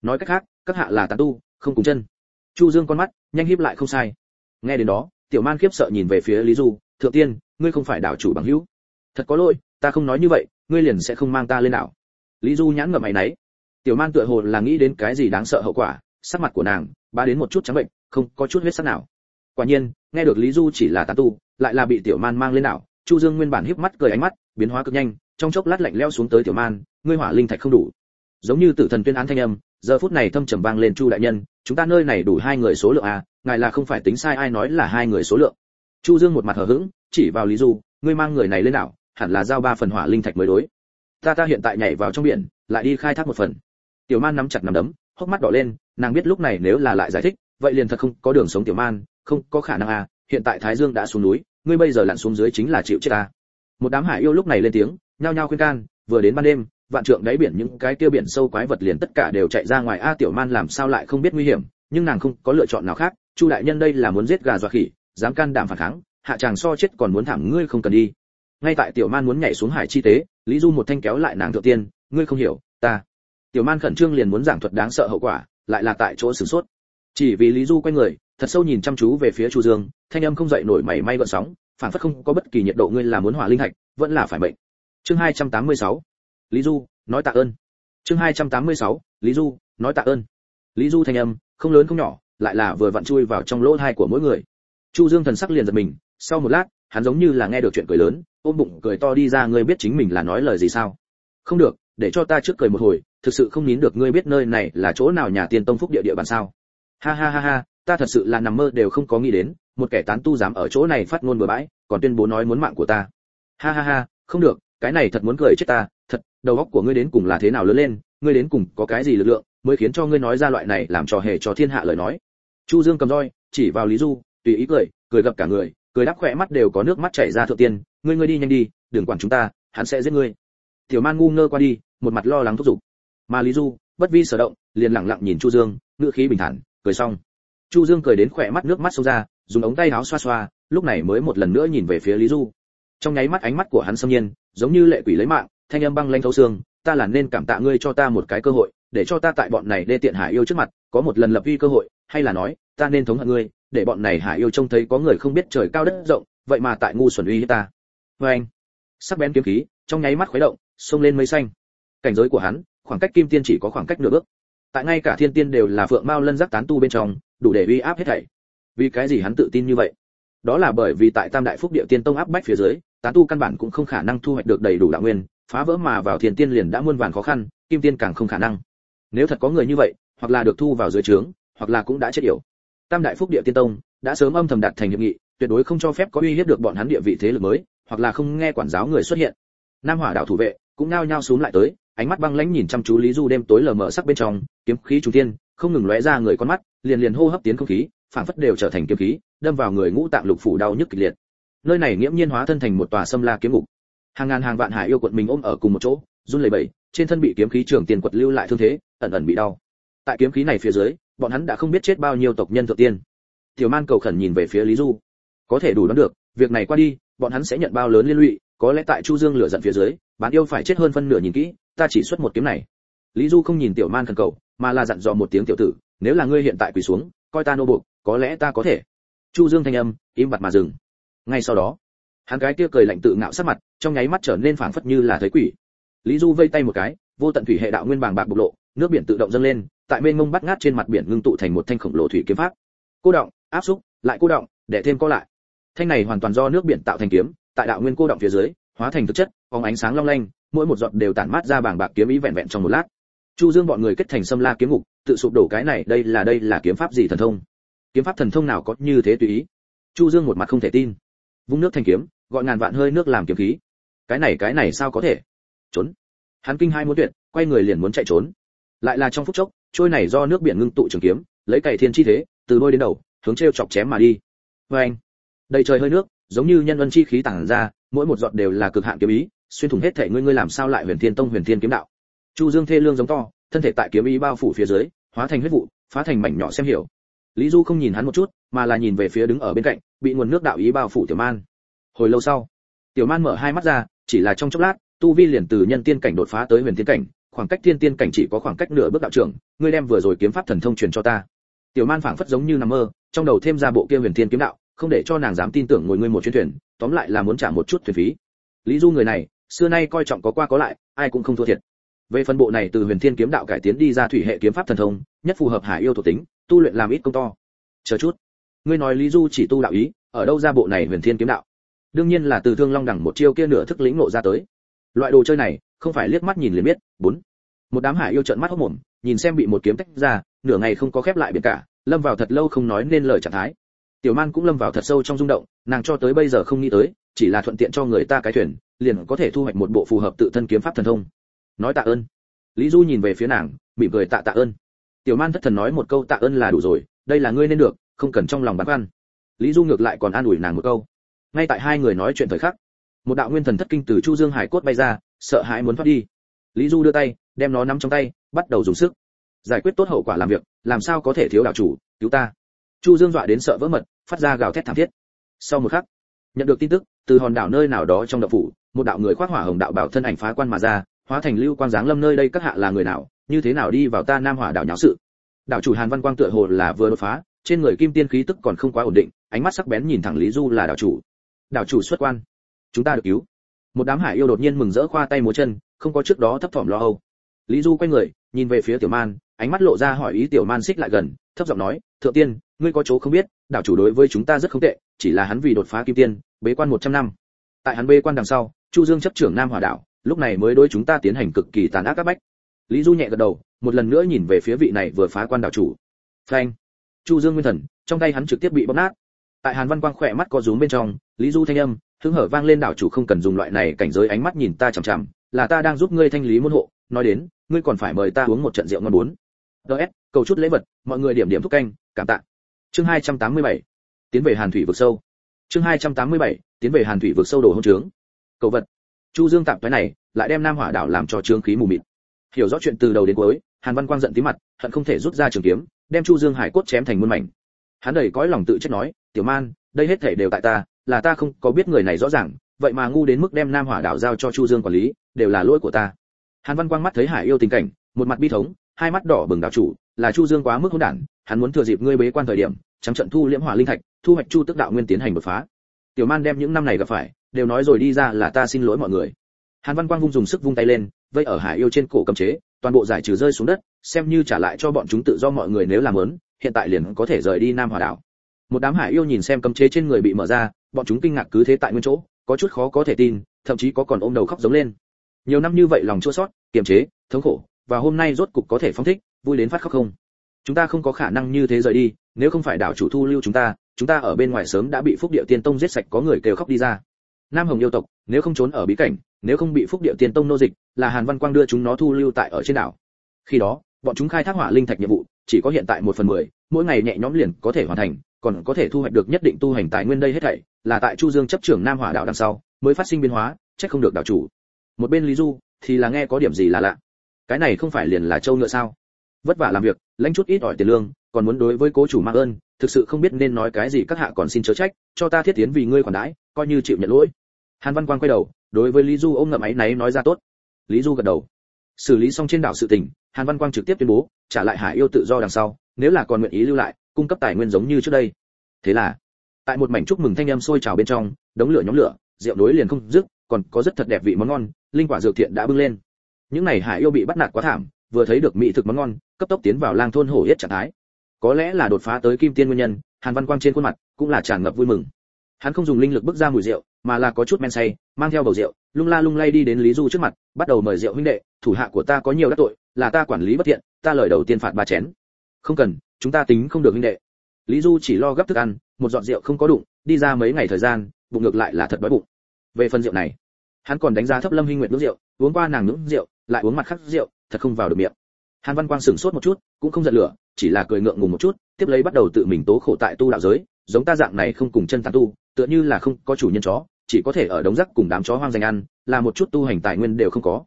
A: Nói cách khác, các hạ là tán tu, không cùng chân. Chu dương con mắt, nhanh híp lại không sai. Nghe đến đó, tiểu man khiếp sợ nhìn về phía lý du, thượng tiên, ngươi không phải đảo chủ bằng hữu. Thật có lỗi, ta không nói như vậy, ngươi liền sẽ không mang ta lên đảo. Lý du nhãn ngậm mày nấy tiểu man tựa hồ là nghĩ đến cái gì đáng sợ hậu quả, sắc mặt của nàng ba đến một chút trắng bệnh, không có chút huyết sắc nào quả nhiên, nghe được lý du chỉ là tán tu, lại là bị tiểu man mang lên đảo, chu dương nguyên bản híp mắt cười ánh mắt, biến hóa cực nhanh, trong chốc lát lạnh leo xuống tới tiểu man, ngươi hỏa linh thạch không đủ. Giống như tử thần tuyên án thanh âm, giờ phút này thâm trầm vang lên chu đại nhân, chúng ta nơi này đủ hai người số lượng à ngài là không phải tính sai ai nói là hai người số lượng. Chu dương một mặt hờ hững, chỉ vào lý du, ngươi mang người này lên đảo, hẳn là giao ba phần hỏa linh thạch mới đối. Ta ta hiện tại nhảy vào trong biển, lại đi khai thác một phần. Tiểu man nắm chặt nắm đấm, hốc mắt đỏ lên, nàng biết lúc này nếu là lại giải thích, vậy liền thật không có đường sống tiểu man không có khả năng à hiện tại thái dương đã xuống núi, ngươi bây giờ lặn xuống dưới chính là chịu chết à một đám hải yêu lúc này lên tiếng, nhao nhao khuyên can, vừa đến ban đêm, vạn trượng đáy biển những cái kia biển sâu quái vật liền tất cả đều chạy ra ngoài. A tiểu man làm sao lại không biết nguy hiểm, nhưng nàng không có lựa chọn nào khác, chu đại nhân đây là muốn giết gà dọa khỉ, dám can đảm phản kháng, hạ chàng so chết còn muốn thảm, ngươi không cần đi. Ngay tại tiểu man muốn nhảy xuống hải chi tế, lý du một thanh kéo lại nàng thượng tiên, ngươi không hiểu, ta. Tiểu man khẩn trương liền muốn giảng thuật đáng sợ hậu quả, lại là tại chỗ sửng sốt. Chỉ vì lý du quay người thật sâu nhìn chăm chú về phía chu dương, thanh âm không dậy nổi mảy may gợn sóng phản phất không có bất kỳ nhiệt độ ngươi là muốn hỏa linh hạch vẫn là phải bệnh chương 286 lý du, nói tạ ơn. Chương 286 lý du, nói tạ ơn. Lý du thanh âm, không lớn không nhỏ, lại là vừa vặn chui vào trong lỗ tai của mỗi người. Chu dương thần sắc liền giật mình, sau một lát, hắn giống như là nghe được chuyện cười lớn, ôm bụng cười to đi ra, ngươi biết chính mình là nói lời gì sao? Không được, để cho ta trước cười một hồi, thực sự không nín được ngươi biết nơi này là chỗ nào nhà tiên tông phúc địa địa bàn sao? Ha ha ha ha ta thật sự là nằm mơ đều không có nghĩ đến, một kẻ tán tu dám ở chỗ này phát ngôn bừa bãi, còn tuyên bố nói muốn mạng của ta. Ha ha ha, không được, cái này thật muốn cười chết ta, thật, đầu óc của ngươi đến cùng là thế nào lớn lên, ngươi đến cùng có cái gì lực lượng mới khiến cho ngươi nói ra loại này làm trò hề cho thiên hạ lời nói. Chu dương cầm roi, chỉ vào lý du, tùy ý cười cười gặp cả người, cười đắp khỏe mắt đều có nước mắt chảy ra thượng tiên, ngươi ngươi đi nhanh đi, đừng quản chúng ta, hắn sẽ giết ngươi. Tiểu man ngu ngơ qua đi, một mặt lo lắng thúc giục. Mà lý du, bất vi sở động, liền lặng lặng nhìn chu dương ngựa khí bình thản, cười xong chu dương cười đến khỏe mắt nước mắt sâu ra, dùng ống tay áo xoa xoa, lúc này mới một lần nữa nhìn về phía lý du. Trong nháy mắt ánh mắt của hắn xâm nhiên, giống như lệ quỷ lấy mạng, thanh âm băng lanh thấu xương, ta là nên cảm tạ ngươi cho ta một cái cơ hội, để cho ta tại bọn này đê tiện hải yêu trước mặt, có một lần lập uy cơ hội, hay là nói, ta nên thống hận ngươi, để bọn này hải yêu trông thấy có người không biết trời cao đất rộng, vậy mà tại ngu xuẩn uy hiếp ta. Vê anh, sắc bén kiếm khí, trong nháy mắt khuấy động, xông lên mây xanh. Cảnh giới của hắn, khoảng cách kim tiên chỉ có khoảng cách nửa bước. Tại ngay cả thiên tiên đều là phượng mao lân giác tán tu bên trong đủ để uy áp hết thảy. Vì cái gì hắn tự tin như vậy? Đó là bởi vì tại tam đại phúc địa tiên tông áp bách phía dưới tán tu căn bản cũng không khả năng thu hoạch được đầy đủ đạo nguyên, phá vỡ mà vào thiên tiên liền đã muôn vàn khó khăn, kim tiên càng không khả năng. Nếu thật có người như vậy, hoặc là được thu vào dưới trướng, hoặc là cũng đã chết yểu. Tam đại phúc địa tiên tông đã sớm âm thầm đạt thành hiệp nghị, tuyệt đối không cho phép có uy hiếp được bọn hắn địa vị thế lực mới, hoặc là không nghe quản giáo người xuất hiện. Nam hỏa đạo thủ vệ cũng nao nhao xuống lại tới, ánh mắt băng lãnh nhìn chăm chú lý du đêm tối lờ mờ sắc bên trong, kiếm khí trung tiên không ngừng lóe ra người con mắt liền liền hô hấp tiến không khí, phảng phất đều trở thành kiếm khí, đâm vào người ngũ tạng lục phủ đau nhức kịch liệt. Nơi này nghiễm nhiên hóa thân thành một tòa sâm la kiếm ngục. Hàng ngàn hàng vạn hải yêu quận mình ôm ở cùng một chỗ, run lẩy bẩy, trên thân bị kiếm khí trường tiền quật lưu lại thương thế, ẩn ẩn bị đau. Tại kiếm khí này phía dưới, bọn hắn đã không biết chết bao nhiêu tộc nhân thượng tiên. Tiểu man cầu khẩn nhìn về phía lý du. Có thể đủ đoán được, việc này qua đi, bọn hắn sẽ nhận bao lớn liên lụy, có lẽ tại chu dương lửa giận phía dưới bán yêu phải chết hơn phân nửa nhìn kỹ, ta chỉ xuất một kiếm này. Lý du không nhìn tiểu man khẩn cầu, mà là dặn dò một tiếng tiểu tử nếu là ngươi hiện tại quỳ xuống, coi ta nô buộc, có lẽ ta có thể. Chu dương thanh âm, im bặt mà dừng. Ngay sau đó, hắn gái kia cười lạnh tự ngạo sát mặt, trong nháy mắt trở nên phảng phất như là thấy quỷ. Lý du vây tay một cái, vô tận thủy hệ đạo nguyên bàng bạc bộc lộ, nước biển tự động dâng lên, tại mênh mông bắt ngát trên mặt biển ngưng tụ thành một thanh khổng lồ thủy kiếm pháp. Cô động, áp xúc, lại cô động, để thêm co lại. Thanh này hoàn toàn do nước biển tạo thành kiếm, tại đạo nguyên cô động phía dưới, hóa thành thực chất, phóng ánh sáng long lanh, mỗi một giọt đều tản mát ra bàng bạc kiếm ý vẹn vẹn trong một lát chu dương bọn người kết thành xâm la kiếm ngục, tự sụp đổ cái này, đây là đây là kiếm pháp gì thần thông? Kiếm pháp thần thông nào có như thế tùy ý? Chu dương một mặt không thể tin. Vung nước thành kiếm, gọi ngàn vạn hơi nước làm kiếm khí. Cái này cái này sao có thể? Trốn. Hắn kinh hai muốn tuyệt, quay người liền muốn chạy trốn. Lại là trong phút chốc, trôi này do nước biển ngưng tụ trường kiếm, lấy cày thiên chi thế, từ đôi đến đầu, hướng treo chọc chém mà đi. Vê anh, đầy trời hơi nước, giống như nhân ân chi khí tản ra, mỗi một giọt đều là cực hạn kiếm ý, xuyên thủng hết thể ngươi ngươi làm sao lại huyền thiên tông huyền thiên kiếm đạo? Chu dương thê lương giống to, thân thể tại kiếm ý bao phủ phía dưới, hóa thành huyết vụ, phá thành mảnh nhỏ xem hiểu. Lý du không nhìn hắn một chút, mà là nhìn về phía đứng ở bên cạnh, bị nguồn nước đạo ý bao phủ tiểu man. Hồi lâu sau, tiểu man mở hai mắt ra, chỉ là trong chốc lát, tu vi liền từ nhân tiên cảnh đột phá tới huyền tiên cảnh, khoảng cách thiên tiên cảnh chỉ có khoảng cách nửa bước đạo trưởng, ngươi đem vừa rồi kiếm pháp thần thông truyền cho ta. Tiểu man phảng phất giống như nằm mơ, trong đầu thêm ra bộ kia huyền tiên kiếm đạo, không để cho nàng dám tin tưởng ngồi ngươi một chuyến thuyền, tóm lại là muốn trả một chút thuyền phí. Lý du người này, xưa nay coi trọng có qua có lại, ai cũng không thua thiệt về phần bộ này từ huyền thiên kiếm đạo cải tiến đi ra thủy hệ kiếm pháp thần thông, nhất phù hợp hải yêu thuộc tính, tu luyện làm ít công to. Chờ chút. Ngươi nói lý du chỉ tu đạo ý, ở đâu ra bộ này huyền thiên kiếm đạo? Đương nhiên là từ thương long đẳng một chiêu kia nửa thức lĩnh ngộ ra tới. Loại đồ chơi này, không phải liếc mắt nhìn liền biết. Bốn. Một đám hải yêu trợn mắt hốc mồm, nhìn xem bị một kiếm tách ra, nửa ngày không có khép lại biển cả, lâm vào thật lâu không nói nên lời trạng thái. Tiểu man cũng lâm vào thật sâu trong rung động, nàng cho tới bây giờ không nghĩ tới, chỉ là thuận tiện cho người ta cái thuyền, liền có thể thu hoạch một bộ phù hợp tự thân kiếm pháp thần thông nói tạ ơn. Lý du nhìn về phía nàng, mỉm cười tạ tạ ơn. Tiểu man thất thần nói một câu tạ ơn là đủ rồi, đây là ngươi nên được, không cần trong lòng băn khoăn. Lý du ngược lại còn an ủi nàng một câu. Ngay tại hai người nói chuyện thời khắc, một đạo nguyên thần thất kinh từ chu dương hải cốt bay ra, sợ hãi muốn thoát đi. Lý du đưa tay, đem nó nắm trong tay, bắt đầu dùng sức. Giải quyết tốt hậu quả làm việc, làm sao có thể thiếu đạo chủ, cứu ta. Chu dương dọa đến sợ vỡ mật, phát ra gào thét thảm thiết. Sau một khắc, nhận được tin tức, từ hòn đảo nơi nào đó trong đậu phủ, một đạo người khoác hỏa hồng đạo bảo thân ảnh phá quan mà ra hóa thành lưu quang giáng lâm nơi đây các hạ là người nào, như thế nào đi vào ta nam hỏa đảo nháo sự? Đảo chủ hàn văn quang tựa hồ là vừa đột phá, trên người kim tiên khí tức còn không quá ổn định, ánh mắt sắc bén nhìn thẳng lý du là đảo chủ. Đảo chủ xuất quan. Chúng ta được cứu. Một đám hải yêu đột nhiên mừng rỡ khoa tay múa chân, không có trước đó thấp thỏm lo âu. Lý du quay người, nhìn về phía tiểu man, ánh mắt lộ ra hỏi ý tiểu man xích lại gần, thấp giọng nói, thượng tiên, ngươi có chỗ không biết, đảo chủ đối với chúng ta rất không tệ, chỉ là hắn vì đột phá kim tiên, bế quan 100 năm. Tại hắn bế quan đằng sau, chu dương chấp trưởng nam hỏa đảo lúc này mới đối chúng ta tiến hành cực kỳ tàn ác các bách. Lý du nhẹ gật đầu, một lần nữa nhìn về phía vị này vừa phá quan đảo chủ. Phanh. Chu dương nguyên thần, trong tay hắn trực tiếp bị bóp nát. Tại hàn văn quang khỏe mắt có rúm bên trong, lý du thanh âm, hứng hở vang lên đảo chủ không cần dùng loại này cảnh giới ánh mắt nhìn ta chằm chằm, là ta đang giúp ngươi thanh lý môn hộ, nói đến, ngươi còn phải mời ta uống một trận rượu ngon bốn. Ts cầu chút lễ vật, mọi người điểm điểm thúc canh, cảm tạ. Chương 287 tiến về hàn thủy vực sâu. Chương 287 tiến về hàn thủy vực sâu đồ hôn trướng. Cầu vật chu dương tạm cái này, lại đem nam hỏa đảo làm cho trướng khí mù mịt. Hiểu rõ chuyện từ đầu đến cuối, hàn văn quang giận tí mặt, hận không thể rút ra trường kiếm, đem chu dương hải cốt chém thành muôn mảnh. Hắn đầy cõi lòng tự trách nói, tiểu man, đây hết thể đều tại ta, là ta không có biết người này rõ ràng, vậy mà ngu đến mức đem nam hỏa đảo giao cho chu dương quản lý, đều là lỗi của ta. Hàn văn quang mắt thấy hải yêu tình cảnh, một mặt bi thống, hai mắt đỏ bừng đảo chủ, là chu dương quá mức hỗn đản, hắn muốn thừa dịp ngươi bế quan thời điểm, trắng trận thu liễm hỏa linh thạch, thu hoạch chu tức đạo nguyên tiến hành đột phá. Tiểu man đem những năm này gặp phải đều nói rồi đi ra là ta xin lỗi mọi người. Hàn văn quang vung dùng sức vung tay lên, vây ở hải yêu trên cổ cầm chế, toàn bộ giải trừ rơi xuống đất, xem như trả lại cho bọn chúng tự do mọi người nếu làm lớn hiện tại liền có thể rời đi nam hòa đảo. Một đám hải yêu nhìn xem cấm chế trên người bị mở ra, bọn chúng kinh ngạc cứ thế tại nguyên chỗ, có chút khó có thể tin, thậm chí có còn ôm đầu khóc giống lên. Nhiều năm như vậy lòng chua sót kiềm chế, thống khổ, và hôm nay rốt cục có thể phóng thích, vui đến phát khóc không? Chúng ta không có khả năng như thế rời đi, nếu không phải đảo chủ thu lưu chúng ta chúng ta ở bên ngoài sớm đã bị phúc địa tiên tông giết sạch có người kêu khóc đi ra nam hồng yêu tộc, nếu không trốn ở bí cảnh, nếu không bị phúc Điệu tiên tông nô dịch, là hàn văn quang đưa chúng nó thu lưu tại ở trên đảo. Khi đó, bọn chúng khai thác hỏa linh thạch nhiệm vụ, chỉ có hiện tại một phần mười, mỗi ngày nhẹ nhõm liền có thể hoàn thành, còn có thể thu hoạch được nhất định tu hành tài nguyên đây hết thảy, là tại chu dương chấp trưởng nam hỏa đảo đằng sau, mới phát sinh biến hóa, chắc không được đảo chủ. Một bên lý du, thì là nghe có điểm gì là lạ. Cái này không phải liền là châu ngựa sao? Vất vả làm việc, lãnh chút ít ỏi tiền lương, còn muốn đối với cố chủ mang ơn, thực sự không biết nên nói cái gì các hạ còn xin chớ trách, cho ta thiết tiến vì ngươi khoản đãi, coi như chịu nhận lỗi hàn văn quang quay đầu, đối với lý du ôm ngậm áy náy nói ra tốt. Lý du gật đầu. Xử lý xong trên đảo sự tình, hàn văn quang trực tiếp tuyên bố, trả lại hải yêu tự do đằng sau, nếu là còn nguyện ý lưu lại, cung cấp tài nguyên giống như trước đây. Thế là, tại một mảnh chúc mừng thanh âm sôi trào bên trong, đống lửa nhóm lửa, rượu đối liền không dứt, còn có rất thật đẹp vị món ngon, linh quả dược thiện đã bưng lên. Những này hải yêu bị bắt nạt quá thảm, vừa thấy được mỹ thực món ngon, cấp tốc tiến vào lang thôn hổ yết trạng thái. Có lẽ là đột phá tới kim tiên nguyên nhân, hàn văn quang trên khuôn mặt cũng là tràn ngập vui mừng hắn không dùng linh lực bước ra mùi rượu, mà là có chút men say, mang theo bầu rượu, lung la lung lay đi đến lý du trước mặt, bắt đầu mời rượu huynh đệ, thủ hạ của ta có nhiều đắc tội, là ta quản lý bất thiện, ta lời đầu tiên phạt ba chén. Không cần, chúng ta tính không được huynh đệ. Lý du chỉ lo gấp thức ăn, một giọt rượu không có đụng, đi ra mấy ngày thời gian, bụng ngược lại là thật đói bụng. Về phần rượu này, hắn còn đánh giá thấp lâm hinh nguyệt nước rượu, uống qua nàng nướng rượu, lại uống mặt khác rượu, thật không vào được miệng. Hàn văn quang sửng sốt một chút, cũng không giận lửa, chỉ là cười ngượng ngùng một chút, tiếp lấy bắt đầu tự mình tố khổ tại tu đạo giới giống ta dạng này không cùng chân tán tu, tựa như là không có chủ nhân chó, chỉ có thể ở đống rác cùng đám chó hoang dành ăn, là một chút tu hành tài nguyên đều không có.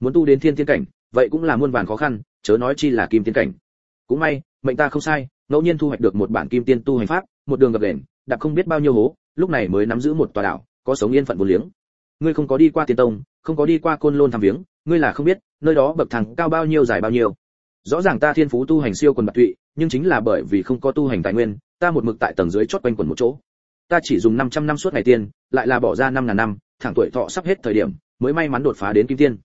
A: Muốn tu đến thiên tiên cảnh, vậy cũng là muôn vàn khó khăn, chớ nói chi là kim tiên cảnh. Cũng may, mệnh ta không sai, ngẫu nhiên thu hoạch được một bản kim tiên tu hành pháp, một đường gặp ghềnh đạp không biết bao nhiêu hố, lúc này mới nắm giữ một tòa đảo, có sống yên phận vô liếng. Ngươi không có đi qua tiên tông, không có đi qua côn lôn thăm viếng, ngươi là không biết, nơi đó bậc thang cao bao nhiêu, dài bao nhiêu rõ ràng ta thiên phú tu hành siêu quần bạc tụy, nhưng chính là bởi vì không có tu hành tài nguyên, ta một mực tại tầng dưới chót quanh quần một chỗ. Ta chỉ dùng 500 năm suốt ngày tiên, lại là bỏ ra năm ngàn năm, thẳng tuổi thọ sắp hết thời điểm, mới may mắn đột phá đến kim tiên.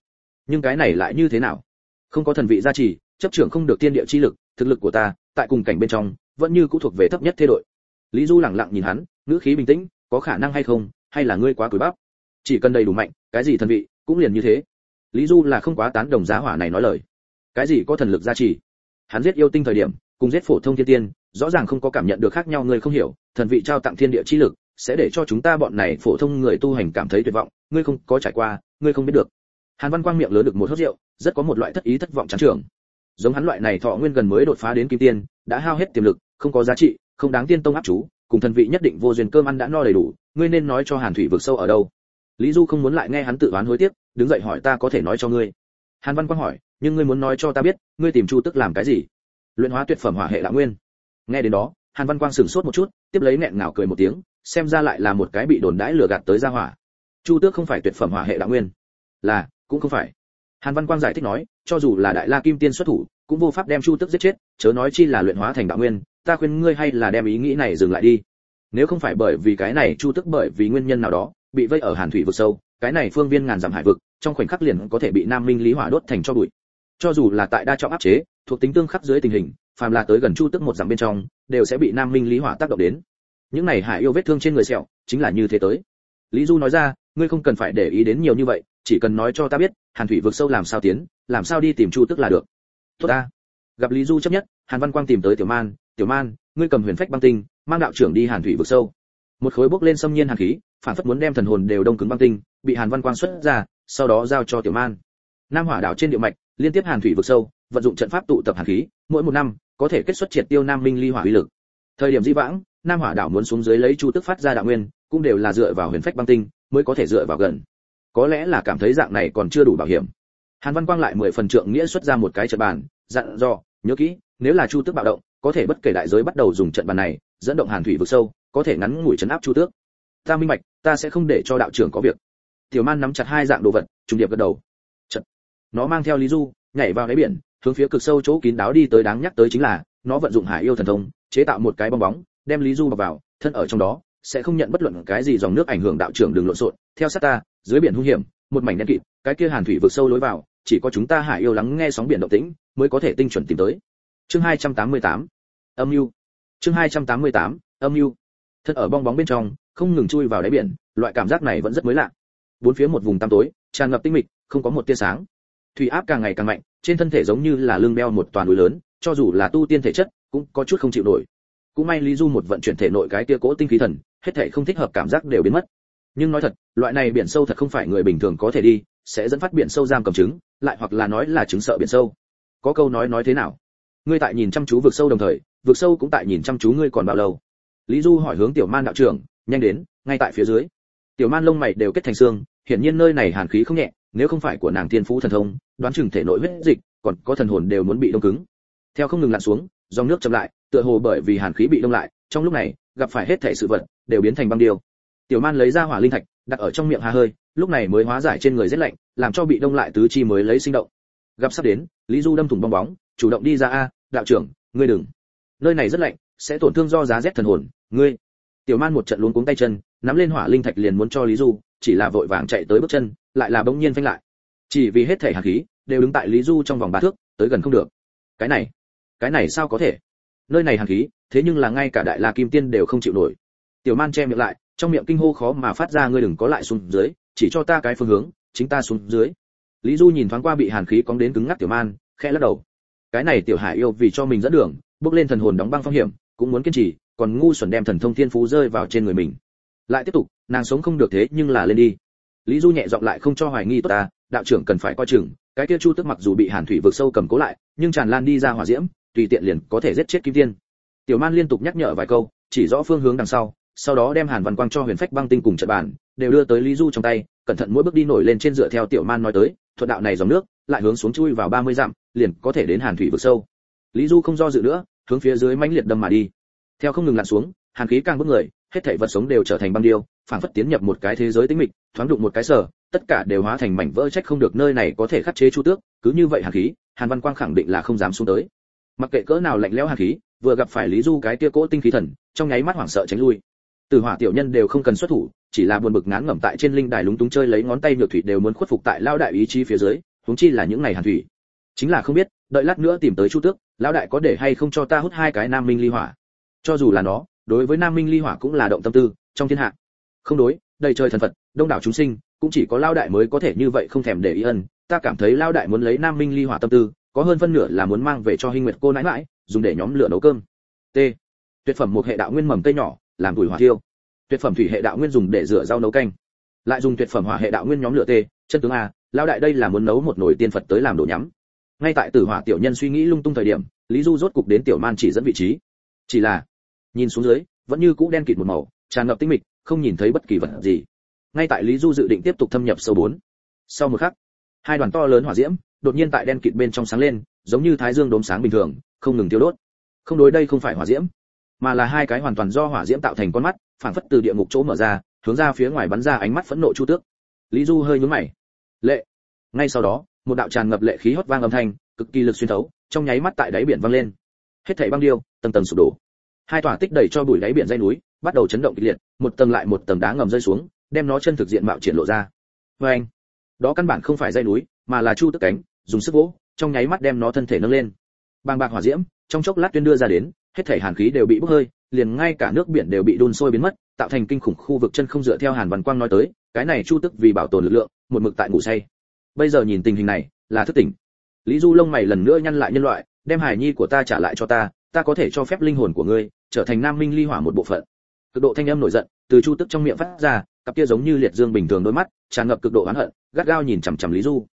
A: Nhưng cái này lại như thế nào? Không có thần vị gia trì, chấp trưởng không được tiên địa chi lực, thực lực của ta, tại cùng cảnh bên trong, vẫn như cũ thuộc về thấp nhất thế đội. Lý du lẳng lặng nhìn hắn, ngữ khí bình tĩnh, có khả năng hay không, hay là ngươi quá cúi bắp? Chỉ cần đầy đủ mạnh, cái gì thần vị, cũng liền như thế. Lý du là không quá tán đồng giá hỏa này nói lời cái gì có thần lực gia trì? Hắn giết yêu tinh thời điểm, cùng giết phổ thông thiên tiên, rõ ràng không có cảm nhận được khác nhau người không hiểu, thần vị trao tặng thiên địa chi lực, sẽ để cho chúng ta bọn này phổ thông người tu hành cảm thấy tuyệt vọng, ngươi không có trải qua, ngươi không biết được. Hàn văn quang miệng lớn được một hớt rượu, rất có một loại thất ý thất vọng chán trường giống hắn loại này thọ nguyên gần mới đột phá đến kim tiên, đã hao hết tiềm lực, không có giá trị, không đáng tiên tông áp chú, cùng thần vị nhất định vô duyên cơm ăn đã no đầy đủ, ngươi nên nói cho hàn thủy vực sâu ở đâu? Lý du không muốn lại nghe hắn tự đoán hối tiếc, đứng dậy hỏi ta có thể nói cho ngươi. Hàn văn quang hỏi nhưng ngươi muốn nói cho ta biết, ngươi tìm chu tức làm cái gì? Luyện hóa tuyệt phẩm hỏa hệ lão nguyên. Nghe đến đó, hàn văn quang sửng sốt một chút, tiếp lấy nghẹn ngào cười một tiếng, xem ra lại là một cái bị đồn đãi lừa gạt tới gia hỏa. Chu tước không phải tuyệt phẩm hỏa hệ lão nguyên. Là, cũng không phải. Hàn văn quang giải thích nói, cho dù là đại la kim tiên xuất thủ, cũng vô pháp đem chu tước giết chết, chớ nói chi là luyện hóa thành đạo nguyên, ta khuyên ngươi hay là đem ý nghĩ này dừng lại đi. Nếu không phải bởi vì cái này, chu tước bởi vì nguyên nhân nào đó, bị vây ở hàn thủy vực sâu, cái này phương viên ngàn dặm hải vực, trong khoảnh khắc liền có thể bị nam minh lý hỏa đốt thành cho bụi cho dù là tại đa trọng áp chế, thuộc tính tương khắc dưới tình hình, phàm là tới gần chu tức một dặm bên trong, đều sẽ bị nam minh lý hỏa tác động đến. Những này hải yêu vết thương trên người sẹo, chính là như thế tới. Lý du nói ra, ngươi không cần phải để ý đến nhiều như vậy, chỉ cần nói cho ta biết, hàn thủy vực sâu làm sao tiến, làm sao đi tìm chu tức là được. Tốt ta. Gặp lý du chấp nhất, hàn văn quang tìm tới tiểu man tiểu man, ngươi cầm huyền phách băng tinh, mang đạo trưởng đi hàn thủy vực sâu. Một khối bốc lên xâm nhiên hàn khí, phản phất muốn đem thần hồn đều đông cứng băng tinh, bị hàn văn quang xuất ra, sau đó giao cho tiểu man nam hỏa đảo trên địa mạch, liên tiếp hàn thủy vực sâu, vận dụng trận pháp tụ tập hàn khí, mỗi một năm, có thể kết xuất triệt tiêu nam minh ly hỏa uy lực. Thời điểm di vãng, nam hỏa đảo muốn xuống dưới lấy chu tức phát ra đạo nguyên, cũng đều là dựa vào huyền phách băng tinh, mới có thể dựa vào gần. Có lẽ là cảm thấy dạng này còn chưa đủ bảo hiểm. Hàn văn quang lại mười phần trượng nghĩa xuất ra một cái trận bàn, dặn dò, nhớ kỹ, nếu là chu tước bạo động, có thể bất kể đại giới bắt đầu dùng trận bàn này, dẫn động hàn thủy vực sâu, có thể ngắn ngủi chấn áp chu tước. Ta minh bạch, ta sẽ không để cho đạo trưởng có việc. Tiểu man nắm chặt hai dạng đồ vật, trùng điệp gật đầu nó mang theo lý du, nhảy vào đáy biển, hướng phía cực sâu chỗ kín đáo đi tới đáng nhắc tới chính là, nó vận dụng hải yêu thần thông, chế tạo một cái bong bóng, đem lý du bọc vào, thân ở trong đó, sẽ không nhận bất luận cái gì dòng nước ảnh hưởng đạo trưởng đường lộn xộn. Theo sát ta, dưới biển hung hiểm, một mảnh đen kịt, cái kia hàn thủy vượt sâu lối vào, chỉ có chúng ta hải yêu lắng nghe sóng biển động tĩnh, mới có thể tinh chuẩn tìm tới. Chương 288 âm lưu chương 288 âm lưu thân ở bong bóng bên trong, không ngừng chui vào đáy biển, loại cảm giác này vẫn rất mới lạ. Bốn phía một vùng tăm tối, tràn ngập tinh mịch, không có một tia sáng thủy áp càng ngày càng mạnh, trên thân thể giống như là lưng beo một toàn núi lớn, cho dù là tu tiên thể chất, cũng có chút không chịu nổi. Cũng may lý du một vận chuyển thể nội cái tia cỗ tinh khí thần, hết thể không thích hợp cảm giác đều biến mất. Nhưng nói thật, loại này biển sâu thật không phải người bình thường có thể đi, sẽ dẫn phát biển sâu giam cầm chứng lại hoặc là nói là chứng sợ biển sâu. Có câu nói nói thế nào? Ngươi tại nhìn chăm chú vực sâu đồng thời, vực sâu cũng tại nhìn chăm chú ngươi còn bao lâu? Lý du hỏi hướng tiểu man đạo trưởng, nhanh đến, ngay tại phía dưới. Tiểu man lông mày đều kết thành xương, hiển nhiên nơi này hàn khí không nhẹ nếu không phải của nàng thiên phú thần thông, đoán chừng thể nội huyết dịch, còn có thần hồn đều muốn bị đông cứng. Theo không ngừng lặn xuống, dòng nước chậm lại, tựa hồ bởi vì hàn khí bị đông lại, trong lúc này, gặp phải hết thể sự vật, đều biến thành băng điêu. Tiểu man lấy ra hỏa linh thạch, đặt ở trong miệng hà hơi, lúc này mới hóa giải trên người rét lạnh, làm cho bị đông lại tứ chi mới lấy sinh động. Gặp sắp đến, lý du đâm thủng bong bóng, chủ động đi ra a, đạo trưởng, ngươi đừng. Nơi này rất lạnh, sẽ tổn thương do giá rét thần hồn, ngươi. Tiểu man một trận luống cuống tay chân, nắm lên hỏa linh thạch liền muốn cho lý du, chỉ là vội vàng chạy tới bước chân lại là bỗng nhiên phanh lại. Chỉ vì hết thể hàn khí, đều đứng tại lý du trong vòng ba thước, tới gần không được. Cái này cái này sao có thể? Nơi này hàn khí, thế nhưng là ngay cả đại la kim tiên đều không chịu nổi. Tiểu man che miệng lại, trong miệng kinh hô khó mà phát ra ngươi đừng có lại xuống dưới, chỉ cho ta cái phương hướng, chính ta xuống dưới. Lý du nhìn thoáng qua bị hàn khí cóng đến cứng ngắc tiểu man, khẽ lắc đầu. Cái này tiểu hải yêu vì cho mình dẫn đường, bước lên thần hồn đóng băng phong hiểm, cũng muốn kiên trì, còn ngu xuẩn đem thần thông thiên phú rơi vào trên người mình. Lại tiếp tục, nàng sống không được thế nhưng là lên đi lý du nhẹ giọng lại không cho hoài nghi tốt ta đạo trưởng cần phải coi chừng cái kia chu tức mặc dù bị hàn thủy vực sâu cầm cố lại nhưng tràn lan đi ra hỏa diễm tùy tiện liền có thể giết chết kim tiên tiểu man liên tục nhắc nhở vài câu chỉ rõ phương hướng đằng sau sau đó đem hàn văn quang cho huyền phách băng tinh cùng trận bàn, đều đưa tới lý du trong tay cẩn thận mỗi bước đi nổi lên trên dựa theo tiểu man nói tới thuận đạo này dòng nước lại hướng xuống chui vào 30 dặm liền có thể đến hàn thủy vực sâu. Lý du không do dự nữa hướng phía dưới mãnh liệt đâm mà đi. Theo không ngừng lặn xuống hàn khí càng bức người hết thảy vật sống đều trở thành băng điêu, phảng phất tiến nhập một cái thế giới tĩnh mịch, thoáng đụng một cái sở, tất cả đều hóa thành mảnh vỡ trách không được nơi này có thể khắc chế chu tước, cứ như vậy hàn khí, hàn văn quang khẳng định là không dám xuống tới. Mặc kệ cỡ nào lạnh lẽo hàn khí, vừa gặp phải lý du cái kia cỗ tinh khí thần, trong nháy mắt hoảng sợ tránh lui. Từ hỏa tiểu nhân đều không cần xuất thủ, chỉ là buồn bực ngán ngẩm tại trên linh đài lúng túng chơi lấy ngón tay nhược thủy đều muốn khuất phục tại lao đại ý chí phía dưới, huống chi là những ngày hàn thủy. Chính là không biết, đợi lát nữa tìm tới chu tước, lão đại có để hay không cho ta hút hai cái nam minh ly hỏa. Cho dù là nó đối với nam minh ly hỏa cũng là động tâm tư, trong thiên hạ. Không đối, đầy trời thần phật, đông đảo chúng sinh, cũng chỉ có lao đại mới có thể như vậy không thèm để ý ân. Ta cảm thấy lao đại muốn lấy nam minh ly hỏa tâm tư, có hơn phân nửa là muốn mang về cho hinh nguyệt cô nãi nãi, dùng để nhóm lửa nấu cơm. T. Tuyệt phẩm một hệ đạo nguyên mầm cây nhỏ, làm bùi hỏa thiêu. Tuyệt phẩm thủy hệ đạo nguyên dùng để rửa rau nấu canh. Lại dùng tuyệt phẩm hỏa hệ đạo nguyên nhóm lửa t chân tướng a, lao đại đây là muốn nấu một nồi tiên phật tới làm đồ nhắm. Ngay tại tử hỏa tiểu nhân suy nghĩ lung tung thời điểm, lý du rốt cục đến tiểu man chỉ dẫn vị trí. Chỉ là nhìn xuống dưới, vẫn như cũ đen kịt một màu, tràn ngập tinh mịch, không nhìn thấy bất kỳ vật gì. Ngay tại lý du dự định tiếp tục thâm nhập sâu bốn. Sau một khắc, hai đoàn to lớn hỏa diễm đột nhiên tại đen kịt bên trong sáng lên, giống như thái dương đốm sáng bình thường, không ngừng tiêu đốt. Không đối đây không phải hỏa diễm, mà là hai cái hoàn toàn do hỏa diễm tạo thành con mắt phản phất từ địa ngục chỗ mở ra, hướng ra phía ngoài bắn ra ánh mắt phẫn nộ chu tước. Lý du hơi nhướng mày. Lệ. Ngay sau đó, một đạo tràn ngập lệ khí hót vang âm thanh, cực kỳ lực xuyên thấu, trong nháy mắt tại đáy biển vang lên. Hết thảy băng điêu, tầng tầng sụp đổ hai tòa tích đầy cho bụi đáy biển dây núi, bắt đầu chấn động kịch liệt, một tầng lại một tầng đá ngầm rơi xuống, đem nó chân thực diện mạo triển lộ ra. Vê anh, đó căn bản không phải dây núi, mà là chu tức cánh, dùng sức vỗ, trong nháy mắt đem nó thân thể nâng lên. Bàng bạc hỏa diễm, trong chốc lát tuyên đưa ra đến, hết thể hàn khí đều bị bốc hơi, liền ngay cả nước biển đều bị đun sôi biến mất, tạo thành kinh khủng khu vực chân không dựa theo hàn văn quang nói tới, cái này chu tức vì bảo tồn lực lượng, một mực tại ngủ say. Bây giờ nhìn tình hình này, là thức tỉnh. Lý du lông mày lần nữa nhăn lại nhân loại, đem hải nhi của ta trả lại cho ta ta có thể cho phép linh hồn của ngươi trở thành nam minh ly hỏa một bộ phận. Cực độ thanh âm nổi giận, từ chu tức trong miệng phát ra, cặp kia giống như liệt dương bình thường đôi mắt, tràn ngập cực độ oán hận, gắt gao nhìn chằm chằm lý du.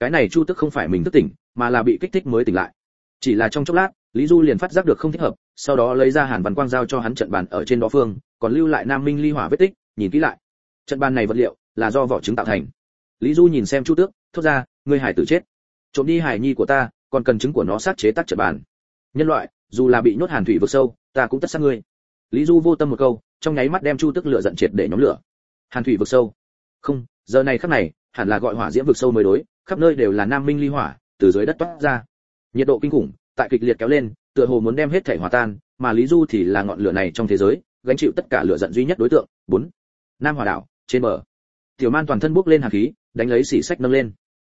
A: Cái này chu tức không phải mình thức tỉnh, mà là bị kích thích mới tỉnh lại. Chỉ là trong chốc lát, lý du liền phát giác được không thích hợp, sau đó lấy ra hàn văn quang giao cho hắn trận bàn ở trên đó phương, còn lưu lại nam minh ly hỏa vết tích, nhìn kỹ lại. Trận bàn này vật liệu là do vỏ trứng tạo thành. Lý du nhìn xem chu tước, thốt ra, ngươi hải tử chết. Trộm đi hải nhi của ta, còn cần trứng của nó sát chế tác trận bàn. Nhân loại dù là bị nhốt hàn thủy vực sâu, ta cũng tất sát ngươi. Lý du vô tâm một câu, trong nháy mắt đem chu Tức lửa giận triệt để nhóm lửa. Hàn thủy vực sâu. Không, giờ này khắc này, hẳn là gọi hỏa diễm vực sâu mới đối, khắp nơi đều là nam minh ly hỏa, từ dưới đất toát ra. Nhiệt độ kinh khủng, tại kịch liệt kéo lên, tựa hồ muốn đem hết thể hòa tan, mà lý du thì là ngọn lửa này trong thế giới, gánh chịu tất cả lửa giận duy nhất đối tượng. Bốn. Nam hỏa đảo, trên bờ. Tiểu man toàn thân bốc lên hàn khí, đánh lấy xỉ sách nâng lên.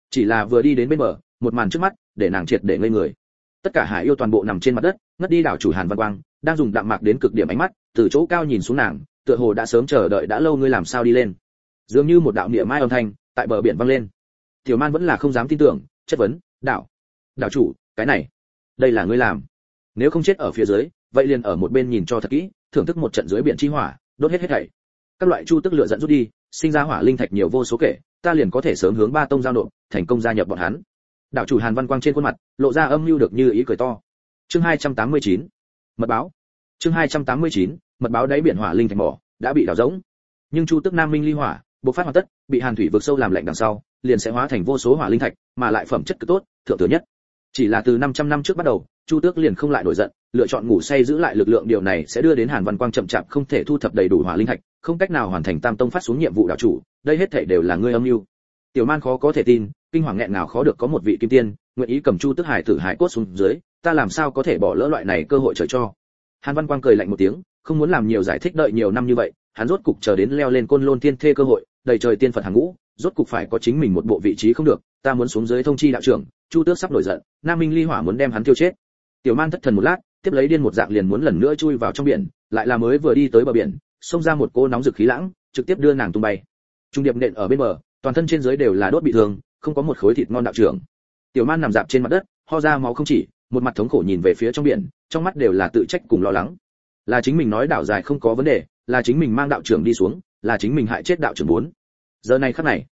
A: Chỉ là vừa đi đến bên bờ, một màn trước mắt, để nàng triệt để ngây người tất cả hải yêu toàn bộ nằm trên mặt đất, ngất đi đảo chủ hàn văn quang, đang dùng đạm mạc đến cực điểm ánh mắt, từ chỗ cao nhìn xuống nàng, tựa hồ đã sớm chờ đợi đã lâu ngươi làm sao đi lên. Dường như một đạo niệm mai âm thanh tại bờ biển vang lên. Tiểu man vẫn là không dám tin tưởng, chất vấn, đảo đảo chủ, cái này, đây là ngươi làm. Nếu không chết ở phía dưới, vậy liền ở một bên nhìn cho thật kỹ, thưởng thức một trận dưới biển chi hỏa, đốt hết hết thảy. Các loại chu tức lửa dẫn rút đi, sinh ra hỏa linh thạch nhiều vô số kể, ta liền có thể sớm hướng ba tông giao nộp, thành công gia nhập bọn hắn đạo chủ hàn văn quang trên khuôn mặt, lộ ra âm mưu được như ý cười to. Chương 289 mật báo. Chương 289 mật báo đáy biển hỏa linh thạch mỏ, đã bị đào rỗng. Nhưng chu tức nam minh ly hỏa bộc phát hoàn tất, bị hàn thủy vực sâu làm lạnh đằng sau, liền sẽ hóa thành vô số hỏa linh thạch, mà lại phẩm chất cực tốt, thượng thừa nhất. Chỉ là từ 500 năm trước bắt đầu, chu tước liền không lại nổi giận, lựa chọn ngủ say giữ lại lực lượng điều này sẽ đưa đến hàn văn quang chậm chạp không thể thu thập đầy đủ hỏa linh thạch, không cách nào hoàn thành tam tông phát xuống nhiệm vụ đạo chủ, đây hết thảy đều là ngươi âm mưu tiểu man khó có thể tin, kinh hoàng nghẹn nào khó được có một vị kim tiên, nguyện ý cầm chu tước hải tử hải cốt xuống dưới, ta làm sao có thể bỏ lỡ loại này cơ hội trời cho. Hàn văn quang cười lạnh một tiếng, không muốn làm nhiều giải thích đợi nhiều năm như vậy, hắn rốt cục chờ đến leo lên côn lôn tiên thê cơ hội, đầy trời tiên phật hàng ngũ, rốt cục phải có chính mình một bộ vị trí không được, ta muốn xuống dưới thông chi đạo trưởng, chu tước sắp nổi giận, nam minh ly hỏa muốn đem hắn tiêu chết. Tiểu man thất thần một lát, tiếp lấy điên một dạng liền muốn lần nữa chui vào trong biển, lại là mới vừa đi tới bờ biển, xông ra một cô nóng rực khí lãng, trực tiếp đưa nàng tung bay. Trung điệp nện ở bên bờ toàn thân trên dưới đều là đốt bị thương, không có một khối thịt ngon đạo trưởng. Tiểu man nằm dạp trên mặt đất, ho ra máu không chỉ, một mặt thống khổ nhìn về phía trong biển, trong mắt đều là tự trách cùng lo lắng. Là chính mình nói đạo dài không có vấn đề, là chính mình mang đạo trưởng đi xuống, là chính mình hại chết đạo trưởng bốn. Giờ này khắc này,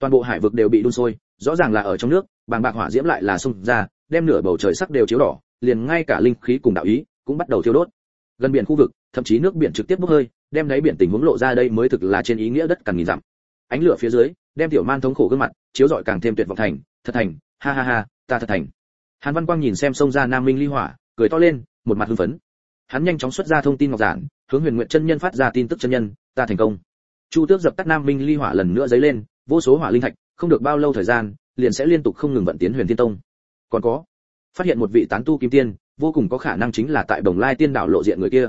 A: toàn bộ hải vực đều bị đun sôi, rõ ràng là ở trong nước, bàng bạc hỏa diễm lại là xung ra, đem nửa bầu trời sắc đều chiếu đỏ, liền ngay cả linh khí cùng đạo ý cũng bắt đầu thiêu đốt. Gần biển khu vực, thậm chí nước biển trực tiếp bốc hơi, đem đáy biển tình huống lộ ra đây mới thực là trên ý nghĩa đất càng nghìn dặm. Ánh lửa phía dưới đem tiểu man thống khổ gương mặt, chiếu rọi càng thêm tuyệt vọng thành, thật thành, ha ha ha, ta thật thành. Hàn văn quang nhìn xem sông ra nam minh ly hỏa, cười to lên, một mặt hưng phấn. Hắn nhanh chóng xuất ra thông tin ngọc giản, hướng huyền nguyện chân nhân phát ra tin tức chân nhân, ta thành công. Chu tước dập tắt nam minh ly hỏa lần nữa dấy lên, vô số hỏa linh thạch, không được bao lâu thời gian, liền sẽ liên tục không ngừng vận tiến huyền thiên tông. Còn có, phát hiện một vị tán tu kim tiên, vô cùng có khả năng chính là tại đồng lai tiên đảo lộ diện người kia.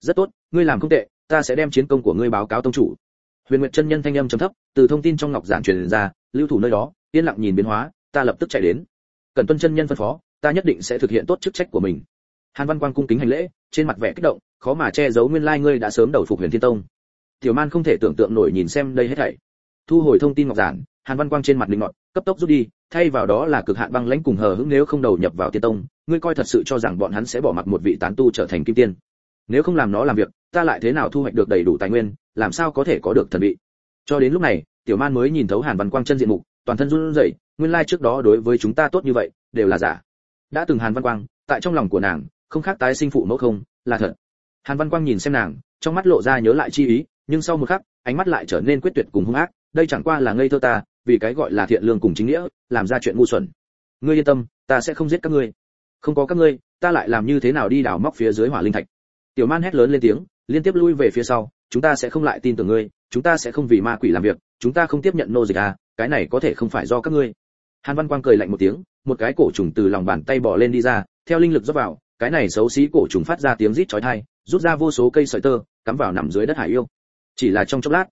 A: Rất tốt, ngươi làm không tệ, ta sẽ đem chiến công của ngươi báo cáo tông chủ huyền nguyệt chân nhân thanh âm trầm thấp, từ thông tin trong ngọc giản truyền ra, lưu thủ nơi đó, yên lặng nhìn biến hóa, ta lập tức chạy đến. Cần tuân chân nhân phân phó, ta nhất định sẽ thực hiện tốt chức trách của mình. Hàn văn quang cung kính hành lễ, trên mặt vẻ kích động, khó mà che giấu nguyên lai ngươi đã sớm đầu phục huyền thiên tông. Tiểu man không thể tưởng tượng nổi nhìn xem đây hết thảy. Thu hồi thông tin ngọc giản, hàn văn quang trên mặt linh ngọt cấp tốc rút đi, thay vào đó là cực hạn băng lãnh cùng hờ hững nếu không đầu nhập vào tiên tông, ngươi coi thật sự cho rằng bọn hắn sẽ bỏ mặc một vị tán tu trở thành kim tiên. Nếu không làm nó làm việc, ta lại thế nào thu hoạch được đầy đủ tài nguyên làm sao có thể có được thần vị? Cho đến lúc này, tiểu man mới nhìn thấu hàn văn quang chân diện mục, toàn thân run rẩy, nguyên lai trước đó đối với chúng ta tốt như vậy, đều là giả. Đã từng hàn văn quang, tại trong lòng của nàng, không khác tái sinh phụ mẫu không, là thật. Hàn văn quang nhìn xem nàng, trong mắt lộ ra nhớ lại chi ý, nhưng sau một khắc, ánh mắt lại trở nên quyết tuyệt cùng hung ác, đây chẳng qua là ngây thơ ta, vì cái gọi là thiện lương cùng chính nghĩa, làm ra chuyện ngu xuẩn. Ngươi yên tâm, ta sẽ không giết các ngươi. Không có các ngươi, ta lại làm như thế nào đi đào móc phía dưới hỏa linh thạch. Tiểu man hét lớn lên tiếng, liên tiếp lui về phía sau chúng ta sẽ không lại tin tưởng ngươi, chúng ta sẽ không vì ma quỷ làm việc, chúng ta không tiếp nhận nô dịch à cái này có thể không phải do các ngươi. Hàn văn quang cười lạnh một tiếng, một cái cổ trùng từ lòng bàn tay bò lên đi ra, theo linh lực rót vào, cái này xấu xí cổ trùng phát ra tiếng rít chói tai, rút ra vô số cây sợi tơ, cắm vào nằm dưới đất hải yêu. Chỉ là trong chốc lát,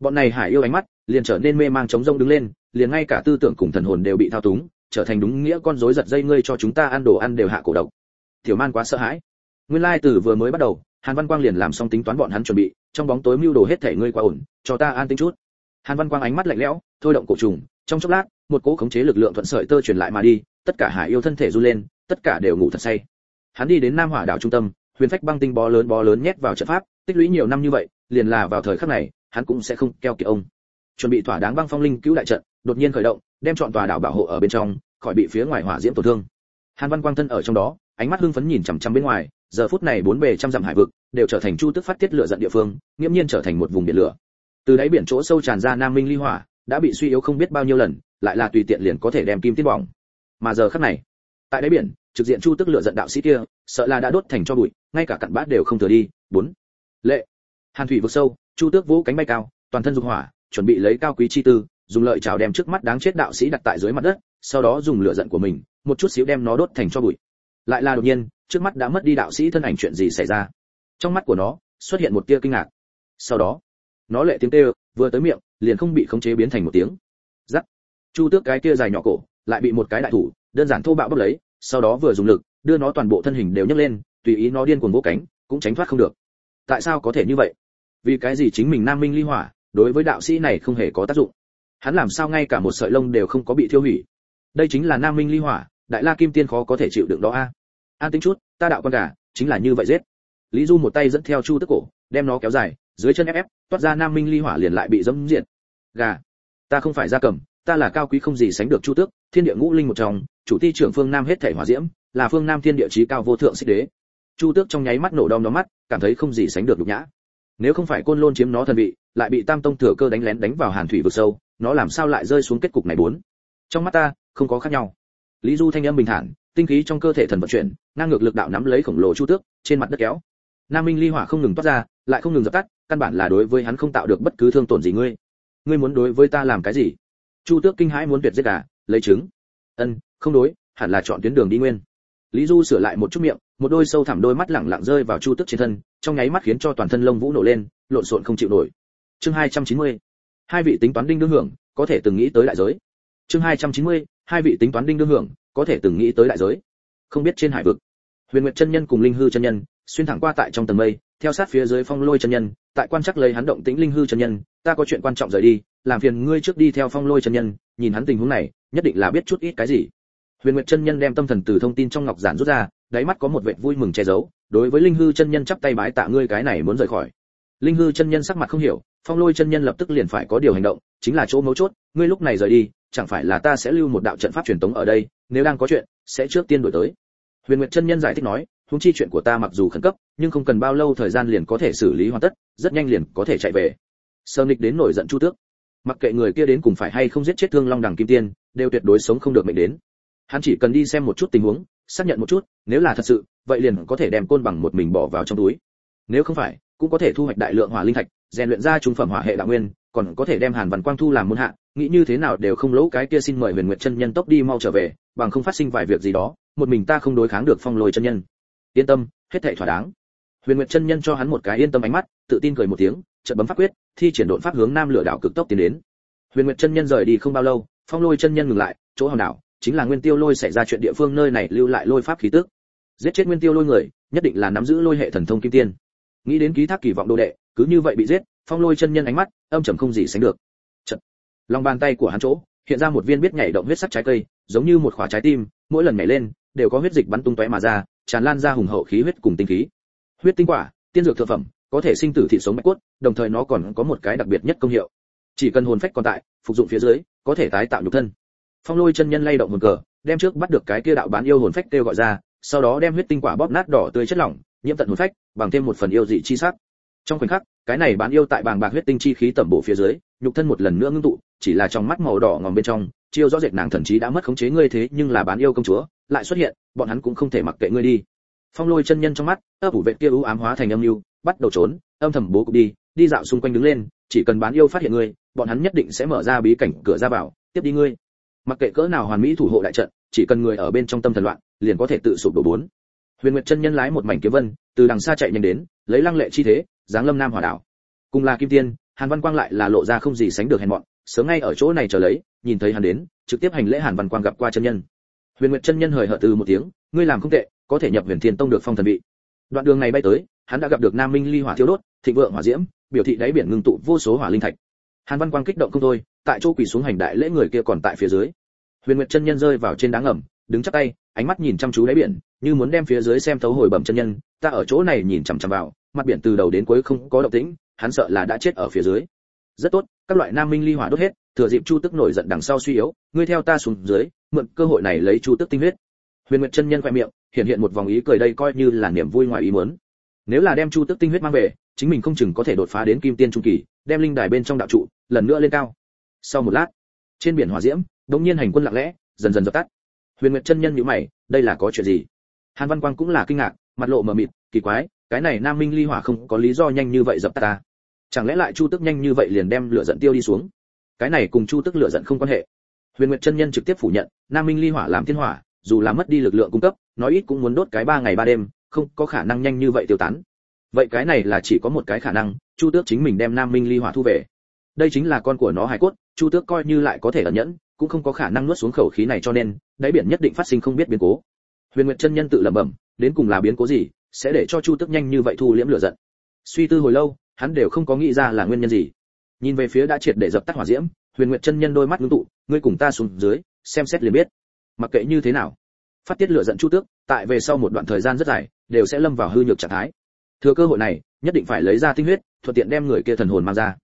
A: bọn này hải yêu ánh mắt liền trở nên mê mang chống rông đứng lên, liền ngay cả tư tưởng cùng thần hồn đều bị thao túng, trở thành đúng nghĩa con rối giật dây ngươi cho chúng ta ăn đồ ăn đều hạ cổ độc. Tiểu man quá sợ hãi. Nguyên lai từ vừa mới bắt đầu hàn văn quang liền làm xong tính toán bọn hắn chuẩn bị, trong bóng tối mưu đồ hết thể ngươi quá ổn, cho ta an tính chút. Hàn văn quang ánh mắt lạnh lẽo, thôi động cổ trùng, trong chốc lát, một cỗ khống chế lực lượng thuận sợi tơ truyền lại mà đi, tất cả hải yêu thân thể run lên, tất cả đều ngủ thật say. Hắn đi đến nam hỏa đảo trung tâm, huyền phách băng tinh bó lớn bó lớn nhét vào trận pháp, tích lũy nhiều năm như vậy, liền là vào thời khắc này, hắn cũng sẽ không keo kiệt ông. Chuẩn bị thỏa đáng băng phong linh cứu đại trận, đột nhiên khởi động, đem chọn tòa đảo bảo hộ ở bên trong, khỏi bị phía ngoài hỏa diễm tổn thương. Hàn văn quang thân ở trong đó, ánh mắt hưng phấn nhìn chằm chằm bên ngoài giờ phút này bốn bề trăm dặm hải vực đều trở thành chu tức phát tiết lửa giận địa phương, nghiễm nhiên trở thành một vùng biển lửa. Từ đáy biển chỗ sâu tràn ra nam minh ly hỏa, đã bị suy yếu không biết bao nhiêu lần, lại là tùy tiện liền có thể đem kim tiết bỏng. Mà giờ khắc này, tại đáy biển, trực diện chu tức lửa giận đạo sĩ kia, sợ là đã đốt thành cho bụi, ngay cả cặn bát đều không thừa đi. Bốn. Lệ. Hàn thủy vực sâu, chu tước vũ cánh bay cao, toàn thân dục hỏa, chuẩn bị lấy cao quý chi tư, dùng lợi chảo đem trước mắt đáng chết đạo sĩ đặt tại dưới mặt đất, sau đó dùng lửa giận của mình, một chút xíu đem nó đốt thành cho bụi. Lại là đột nhiên trước mắt đã mất đi đạo sĩ thân ảnh chuyện gì xảy ra. Trong mắt của nó, xuất hiện một tia kinh ngạc. Sau đó, nó lệ tiếng kêu, vừa tới miệng, liền không bị khống chế biến thành một tiếng. Giắt chu tước cái kia dài nhỏ cổ, lại bị một cái đại thủ, đơn giản thô bạo bốc lấy, sau đó vừa dùng lực, đưa nó toàn bộ thân hình đều nhấc lên, tùy ý nó điên cuồng vỗ cánh, cũng tránh thoát không được. Tại sao có thể như vậy? Vì cái gì chính mình nam minh ly hỏa, đối với đạo sĩ này không hề có tác dụng? Hắn làm sao ngay cả một sợi lông đều không có bị thiêu hủy? Đây chính là nam minh ly hỏa, đại la kim tiên khó có thể chịu đựng đó a an tính chút, ta đạo con gà, chính là như vậy giết. Lý du một tay dẫn theo chu tức cổ, đem nó kéo dài, dưới chân ép ép, toát ra nam minh ly hỏa liền lại bị dẫm diện. gà, ta không phải gia cầm, ta là cao quý không gì sánh được chu tước, thiên địa ngũ linh một trong, chủ ti trưởng phương nam hết thể hỏa diễm, là phương nam thiên địa chí cao vô thượng xích đế. Chu tước trong nháy mắt nổ đom đóm mắt, cảm thấy không gì sánh được nhục nhã. Nếu không phải côn lôn chiếm nó thần vị, lại bị tam tông thừa cơ đánh lén đánh vào hàn thủy vực sâu, nó làm sao lại rơi xuống kết cục này bốn? Trong mắt ta, không có khác nhau. Lý du thanh âm bình thản tinh khí trong cơ thể thần vận chuyển, ngang ngược lực đạo nắm lấy khổng lồ chu tước, trên mặt đất kéo. Nam minh ly hỏa không ngừng toát ra, lại không ngừng dập tắt, căn bản là đối với hắn không tạo được bất cứ thương tổn gì ngươi. Ngươi muốn đối với ta làm cái gì? Chu tước kinh hãi muốn tuyệt giết cả lấy trứng. Ân, không đối, hẳn là chọn tuyến đường đi nguyên. Lý du sửa lại một chút miệng, một đôi sâu thẳm đôi mắt lẳng lặng rơi vào chu tước trên thân, trong nháy mắt khiến cho toàn thân lông vũ nổ lên, lộn xộn không chịu nổi. Chương 290. hai vị tính toán đinh đương hưởng, có thể từng nghĩ tới đại giới. Chương 290. hai vị tính toán đinh đương hưởng có thể từng nghĩ tới đại giới. Không biết trên hải vực, huyền nguyệt chân nhân cùng linh hư chân nhân, xuyên thẳng qua tại trong tầng mây, theo sát phía dưới phong lôi chân nhân, tại quan chắc lấy hắn động tĩnh linh hư chân nhân, ta có chuyện quan trọng rời đi, làm phiền ngươi trước đi theo phong lôi chân nhân, nhìn hắn tình huống này, nhất định là biết chút ít cái gì. Huyền nguyệt chân nhân đem tâm thần từ thông tin trong ngọc giản rút ra, đáy mắt có một vệt vui mừng che giấu, đối với linh hư chân nhân chắp tay bái tạ ngươi cái này muốn rời khỏi. Linh hư chân nhân sắc mặt không hiểu, phong lôi chân nhân lập tức liền phải có điều hành động, chính là chỗ mấu chốt, ngươi lúc này rời đi, chẳng phải là ta sẽ lưu một đạo trận pháp truyền tống ở đây nếu đang có chuyện, sẽ trước tiên đổi tới. Huyền nguyệt chân nhân giải thích nói húng chi chuyện của ta mặc dù khẩn cấp, nhưng không cần bao lâu thời gian liền có thể xử lý hoàn tất, rất nhanh liền có thể chạy về. Sơ nịch đến nổi giận chu tước. Mặc kệ người kia đến cùng phải hay không giết chết thương long đằng kim tiên, đều tuyệt đối sống không được mệnh đến. Hắn chỉ cần đi xem một chút tình huống, xác nhận một chút, nếu là thật sự, vậy liền có thể đem côn bằng một mình bỏ vào trong túi. Nếu không phải, cũng có thể thu hoạch đại lượng hỏa linh thạch, rèn luyện ra trung phẩm hỏa hệ đạo nguyên còn có thể đem hàn văn quang thu làm môn hạ, nghĩ như thế nào đều không lỗ cái kia xin mời huyền nguyệt chân nhân tốc đi mau trở về, bằng không phát sinh vài việc gì đó, một mình ta không đối kháng được phong lôi chân nhân. Yên tâm, hết thảy thỏa đáng. Huyền nguyệt chân nhân cho hắn một cái yên tâm ánh mắt, tự tin cười một tiếng, chợt bấm pháp quyết, thi triển độn pháp hướng nam lửa đảo cực tốc tiến đến. Huyền nguyệt chân nhân rời đi không bao lâu, phong lôi chân nhân ngừng lại, chỗ hòn đảo, chính là nguyên tiêu lôi xảy ra chuyện địa phương nơi này lưu lại lôi pháp khí tức. Giết chết nguyên tiêu lôi người, nhất định là nắm giữ lôi hệ thần thông kim tiên. Nghĩ đến ký thác kỳ vọng đồ đệ, cứ như vậy bị giết, phong lôi chân nhân ánh mắt âm trầm không gì sánh được. Chật. lòng bàn tay của hắn chỗ, hiện ra một viên biết nhảy động huyết sắc trái cây, giống như một quả trái tim, mỗi lần nhảy lên, đều có huyết dịch bắn tung tóe mà ra, tràn lan ra hùng hậu khí huyết cùng tinh khí. Huyết tinh quả, tiên dược thượng phẩm, có thể sinh tử thị sống mạch cốt, đồng thời nó còn có một cái đặc biệt nhất công hiệu. Chỉ cần hồn phách còn tại, phục dụng phía dưới, có thể tái tạo nhục thân. Phong lôi chân nhân lay động một cờ, đem trước bắt được cái kia đạo bán yêu hồn phách kêu gọi ra, sau đó đem huyết tinh quả bóp nát đỏ tươi chất lỏng, nhiễm tận hồn phách, bằng thêm một phần yêu dị chi sắc. Trong khoảnh khắc cái này bán yêu tại bàng bạc huyết tinh chi khí tẩm bổ phía dưới, nhục thân một lần nữa ngưng tụ, chỉ là trong mắt màu đỏ ngòm bên trong, chiêu rõ rệt nàng thần trí đã mất khống chế ngươi thế, nhưng là bán yêu công chúa, lại xuất hiện, bọn hắn cũng không thể mặc kệ ngươi đi. Phong lôi chân nhân trong mắt, ấp ủ vệ kia ưu ám hóa thành âm lưu, bắt đầu trốn, âm thầm bố cục đi đi dạo xung quanh đứng lên, chỉ cần bán yêu phát hiện ngươi, bọn hắn nhất định sẽ mở ra bí cảnh cửa ra vào, tiếp đi ngươi. Mặc kệ cỡ nào hoàn mỹ thủ hộ đại trận, chỉ cần người ở bên trong tâm thần loạn, liền có thể tự sụp đổ bốn. Huyền nguyệt chân nhân lái một mảnh kiếm vân, từ đằng xa chạy nhanh đến, lấy lăng lệ chi thế giáng lâm nam hỏa đảo. Cùng là kim tiên, hàn văn quang lại là lộ ra không gì sánh được hèn mọn, sớm ngay ở chỗ này chờ lấy, nhìn thấy hắn đến, trực tiếp hành lễ hàn văn quang gặp qua chân nhân. Huyền nguyệt chân nhân hời hợt từ một tiếng, ngươi làm không tệ, có thể nhập huyền thiên tông được phong thần vị. Đoạn đường này bay tới, hắn đã gặp được nam minh ly hỏa thiếu đốt, thịnh vượng hỏa diễm, biểu thị đáy biển ngưng tụ vô số hỏa linh thạch. Hàn văn quang kích động không thôi, tại chỗ quỳ xuống hành đại lễ người kia còn tại phía dưới. Huyền nguyệt chân nhân rơi vào trên đá ngầm, đứng chắc tay, ánh mắt nhìn chăm chú đáy biển, như muốn đem phía dưới xem thấu hồi bẩm chân nhân, ta ở chỗ này nhìn chằm chằm vào mặt biển từ đầu đến cuối không có động tĩnh, hắn sợ là đã chết ở phía dưới. Rất tốt, các loại nam minh ly hỏa đốt hết, thừa dịp chu tức nổi giận đằng sau suy yếu, ngươi theo ta xuống dưới, mượn cơ hội này lấy chu tức tinh huyết. Huyền nguyệt chân nhân khẽ miệng, hiện hiện một vòng ý cười đây coi như là niềm vui ngoài ý muốn. Nếu là đem chu tức tinh huyết mang về, chính mình không chừng có thể đột phá đến kim tiên trung kỳ, đem linh đài bên trong đạo trụ, lần nữa lên cao. Sau một lát, trên biển hỏa diễm, đống nhiên hành quân lặng lẽ, dần dần dập tắt. Huyền nguyệt chân nhân nhíu mày, đây là có chuyện gì? Hàn văn quang cũng là kinh ngạc, mặt lộ mờ mịt, kỳ quái cái này nam minh ly hỏa không có lý do nhanh như vậy dập tắt ta. Chẳng lẽ lại chu tức nhanh như vậy liền đem lửa giận tiêu đi xuống? Cái này cùng chu tức lửa giận không quan hệ. Huyền nguyệt chân nhân trực tiếp phủ nhận, nam minh ly hỏa làm thiên hỏa, dù là mất đi lực lượng cung cấp, nói ít cũng muốn đốt cái ba ngày ba đêm, không có khả năng nhanh như vậy tiêu tán. Vậy cái này là chỉ có một cái khả năng, chu tước chính mình đem nam minh ly hỏa thu về. Đây chính là con của nó hải cốt, chu tước coi như lại có thể ẩn nhẫn, cũng không có khả năng nuốt xuống khẩu khí này cho nên, đáy biển nhất định phát sinh không biết biến cố. Huyền nguyệt chân nhân tự lẩm bẩm, đến cùng là biến cố gì sẽ để cho chu tước nhanh như vậy thu liễm lửa giận. Suy tư hồi lâu, hắn đều không có nghĩ ra là nguyên nhân gì. Nhìn về phía đã triệt để dập tắt hỏa diễm, huyền nguyệt chân nhân đôi mắt ngưng tụ, ngươi cùng ta xuống dưới, xem xét liền biết. Mặc kệ như thế nào, phát tiết lửa giận chu tước, tại về sau một đoạn thời gian rất dài, đều sẽ lâm vào hư nhược trạng thái. Thừa cơ hội này, nhất định phải lấy ra tinh huyết, thuận tiện đem người kia thần hồn mang ra.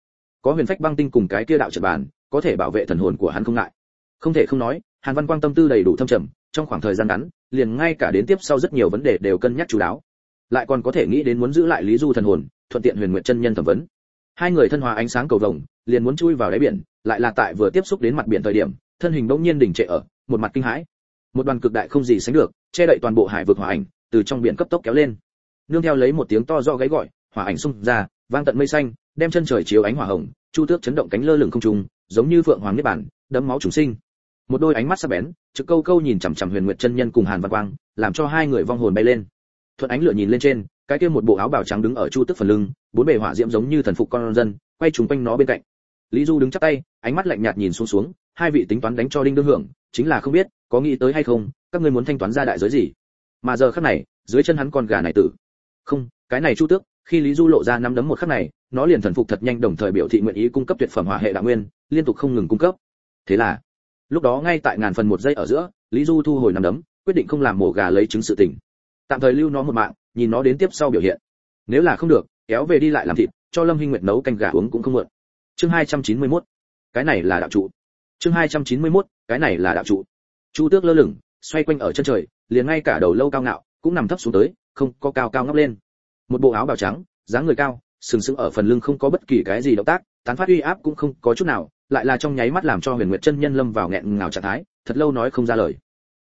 A: Có huyền phách băng tinh cùng cái kia đạo trật bàn, có thể bảo vệ thần hồn của hắn không ngại. Không thể không nói, hàn văn quang tâm tư đầy đủ thâm trầm, trong khoảng thời gian ngắn, liền ngay cả đến tiếp sau rất nhiều vấn đề đều cân nhắc chú đáo lại còn có thể nghĩ đến muốn giữ lại lý du thần hồn, thuận tiện huyền nguyện chân nhân thẩm vấn. Hai người thân hòa ánh sáng cầu vồng, liền muốn chui vào đáy biển, lại là tại vừa tiếp xúc đến mặt biển thời điểm, thân hình bỗng nhiên đình trệ ở, một mặt kinh hãi. Một đoàn cực đại không gì sánh được, che đậy toàn bộ hải vực hỏa ảnh, từ trong biển cấp tốc kéo lên. Nương theo lấy một tiếng to do gáy gọi, hỏa ảnh xung ra, vang tận mây xanh, đem chân trời chiếu ánh hỏa hồng, chu tước chấn động cánh lơ lửng không trung, giống như phượng hoàng niết bản đấm máu chúng sinh. Một đôi ánh mắt sắc bén, trực câu câu nhìn chằm chằm huyền nguyệt chân nhân cùng hàn văn quang, làm cho hai người vong hồn bay lên thuận ánh lửa nhìn lên trên, cái kia một bộ áo bào trắng đứng ở chu tước phần lưng, bốn bề hỏa diễm giống như thần phục con dân, quay chúng quanh nó bên cạnh. Lý du đứng chắp tay, ánh mắt lạnh nhạt nhìn xuống xuống, hai vị tính toán đánh cho đinh đương hưởng, chính là không biết, có nghĩ tới hay không, các ngươi muốn thanh toán ra đại giới gì? Mà giờ khắc này, dưới chân hắn con gà này tử. Không, cái này chu tước, khi lý du lộ ra năm đấm một khắc này, nó liền thần phục thật nhanh đồng thời biểu thị nguyện ý cung cấp tuyệt phẩm hỏa hệ đạo nguyên, liên tục không ngừng cung cấp. Thế là, lúc đó ngay tại ngàn phần một giây ở giữa, lý du thu hồi năm đấm, quyết định không làm mổ gà lấy trứng sự tình tạm thời lưu nó một mạng, nhìn nó đến tiếp sau biểu hiện nếu là không được, kéo về đi lại làm thịt, cho lâm hinh nguyệt nấu canh gà uống cũng không mượn. chương 291. cái này là đạo trụ chương 291. cái này là đạo trụ chu tước lơ lửng, xoay quanh ở chân trời, liền ngay cả đầu lâu cao ngạo, cũng nằm thấp xuống tới, không có cao cao ngóc lên một bộ áo bào trắng, dáng người cao, sừng sững ở phần lưng không có bất kỳ cái gì động tác, tán phát uy áp cũng không có chút nào, lại là trong nháy mắt làm cho huyền nguyệt chân nhân lâm vào nghẹn ngào trạng thái, thật lâu nói không ra lời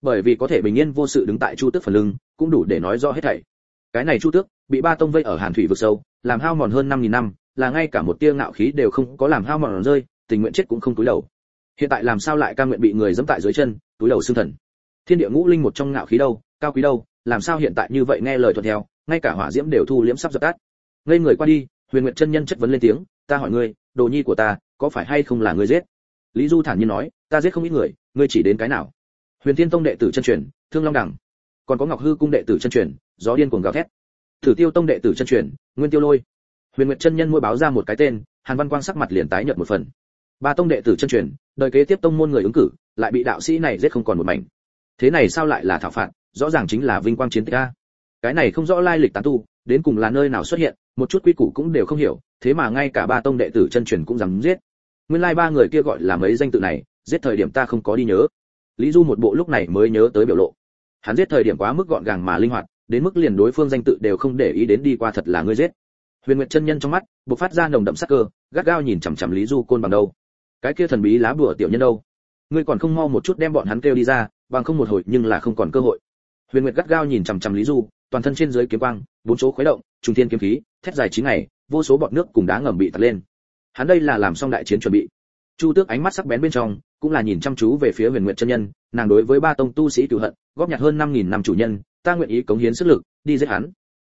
A: bởi vì có thể bình yên vô sự đứng tại chu tước phần lưng, cũng đủ để nói rõ hết thảy. Cái này chu tước, bị ba tông vây ở hàn thủy vực sâu, làm hao mòn hơn năm nghìn năm, là ngay cả một tia ngạo khí đều không có làm hao mòn rơi, tình nguyện chết cũng không túi đầu. Hiện tại làm sao lại ca nguyện bị người dẫm tại dưới chân, túi đầu xương thần? Thiên địa ngũ linh một trong ngạo khí đâu, cao quý đâu, làm sao hiện tại như vậy nghe lời thuận theo, ngay cả hỏa diễm đều thu liễm sắp dập tắt. Ngây người qua đi, huyền nguyệt chân nhân chất vấn lên tiếng, ta hỏi ngươi, đồ nhi của ta, có phải hay không là ngươi giết? Lý du thản nhiên nói, ta giết không ít người, ngươi chỉ đến cái nào? Huyền thiên tông đệ tử chân truyền, thương long đẳng còn có ngọc hư cung đệ tử chân truyền, gió điên cuồng gào thét. Thử tiêu tông đệ tử chân truyền, nguyên tiêu lôi. Huyền nguyệt chân nhân môi báo ra một cái tên, hàn văn quang sắc mặt liền tái nhợt một phần. Ba tông đệ tử chân truyền, đời kế tiếp tông môn người ứng cử, lại bị đạo sĩ này giết không còn một mảnh. Thế này sao lại là thảo phạt, rõ ràng chính là vinh quang chiến tích a. Cái này không rõ lai lịch tán tu, đến cùng là nơi nào xuất hiện, một chút quy củ cũng đều không hiểu, thế mà ngay cả ba tông đệ tử chân truyền cũng dám giết. Nguyên lai ba người kia gọi là mấy danh tự này, giết thời điểm ta không có đi nhớ lý du một bộ lúc này mới nhớ tới biểu lộ. Hắn giết thời điểm quá mức gọn gàng mà linh hoạt, đến mức liền đối phương danh tự đều không để ý đến đi qua thật là ngươi giết. Huyền nguyệt chân nhân trong mắt, bộc phát ra nồng đậm sắc cơ, gắt gao nhìn chằm chằm lý du côn bằng đâu. Cái kia thần bí lá bùa tiểu nhân đâu? Ngươi còn không mau một chút đem bọn hắn kêu đi ra, bằng không một hồi nhưng là không còn cơ hội. Huyền nguyệt gắt gao nhìn chằm chằm lý du, toàn thân trên dưới kiếm quang, bốn chỗ khuấy động trung thiên kiếm khí, thét dài chín ngày, vô số bọt nước cùng đá ngầm bị tạt lên. Hắn đây là làm xong đại chiến chuẩn bị. Chu tước ánh mắt sắc bén bên trong cũng là nhìn chăm chú về phía huyền nguyệt chân nhân, nàng đối với ba tông tu sĩ cựu hận, góp nhặt hơn năm nghìn năm chủ nhân, ta nguyện ý cống hiến sức lực, đi giết hắn.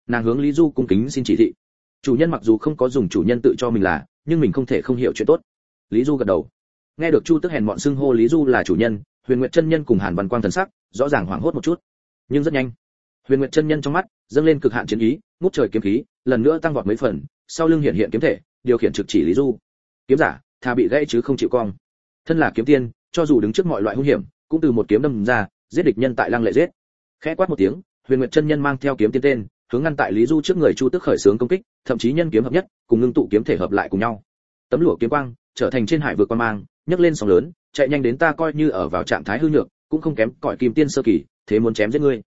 A: Nàng hướng lý du cung kính xin chỉ thị. Chủ nhân mặc dù không có dùng chủ nhân tự cho mình là, nhưng mình không thể không hiểu chuyện tốt. Lý du gật đầu. Nghe được chu Tức hèn bọn xưng hô lý du là chủ nhân, huyền nguyệt chân nhân cùng hàn văn quang thần sắc, rõ ràng hoảng hốt một chút. Nhưng rất nhanh, huyền nguyệt chân nhân trong mắt, dâng lên cực hạn chiến ý, ngút trời kiếm khí, lần nữa tăng vọt mấy phần, sau lưng hiện hiện kiếm thể, điều khiển trực chỉ lý du. Kiếm giả thà bị gãy chứ không chịu cong thân là kiếm tiên, cho dù đứng trước mọi loại hung hiểm, cũng từ một kiếm đâm ra, giết địch nhân tại lăng lệ giết. Khẽ quát một tiếng, huyền nguyệt chân nhân mang theo kiếm tiên tên, hướng ngăn tại lý du trước người chu tức khởi sướng công kích, thậm chí nhân kiếm hợp nhất, cùng ngưng tụ kiếm thể hợp lại cùng nhau. Tấm lụa kiếm quang, trở thành trên hải vượt quan mang, nhấc lên sóng lớn, chạy nhanh đến ta coi như ở vào trạng thái hư nhược, cũng không kém cỏi kim tiên sơ kỳ, thế muốn chém giết ngươi.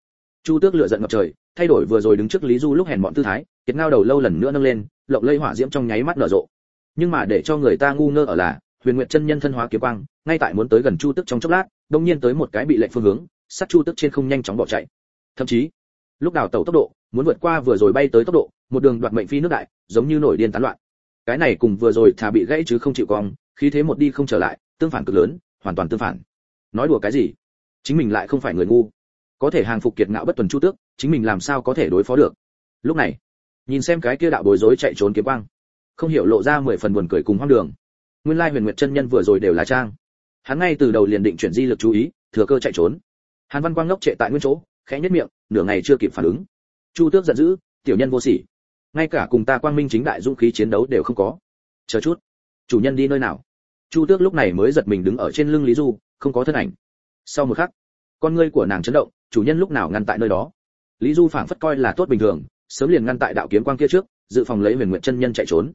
A: Chu tước lựa giận ngập trời, thay đổi vừa rồi đứng trước lý du lúc hèn bọn tư thái, kiệt ngao đầu lâu lần nữa nâng lên, lộng lây hỏa diễm trong nháy mắt nở rộ. Nhưng mà để cho người ta ngu ngơ ở là huyền nguyệt chân nhân thân hóa kiếm quang, ngay tại muốn tới gần chu tước trong chốc lát đông nhiên tới một cái bị lệnh phương hướng sát chu tước trên không nhanh chóng bỏ chạy. Thậm chí, lúc đào tẩu tốc độ, muốn vượt qua vừa rồi bay tới tốc độ, một đường đoạt mệnh phi nước đại, giống như nổi điên tán loạn. Cái này cùng vừa rồi thả bị gãy chứ không chịu cong, khí thế một đi không trở lại, tương phản cực lớn, hoàn toàn tương phản. Nói đùa cái gì? Chính mình lại không phải người ngu. Có thể hàng phục kiệt ngạo bất tuần chu tước chính mình làm sao có thể đối phó được? Lúc này, nhìn xem cái kia đạo bối rối chạy trốn kiếm quang, không hiểu lộ ra mười phần buồn cười cùng hoang đường nguyên lai huyền nguyệt chân nhân vừa rồi đều là trang. Hắn ngay từ đầu liền định chuyển di lực chú ý, thừa cơ chạy trốn. Hàn văn quang ngốc trệ tại nguyên chỗ, khẽ nhất miệng, nửa ngày chưa kịp phản ứng. Chu tước giận dữ, tiểu nhân vô sỉ. Ngay cả cùng ta quang minh chính đại dũng khí chiến đấu đều không có. Chờ chút, chủ nhân đi nơi nào? Chu tước lúc này mới giật mình đứng ở trên lưng lý du, không có thân ảnh. Sau một khắc, con ngươi của nàng chấn động, chủ nhân lúc nào ngăn tại nơi đó? Lý du phảng phất coi là tốt bình thường, sớm liền ngăn tại đạo kiếm quang kia trước, dự phòng lấy huyền nguyện chân nhân chạy trốn.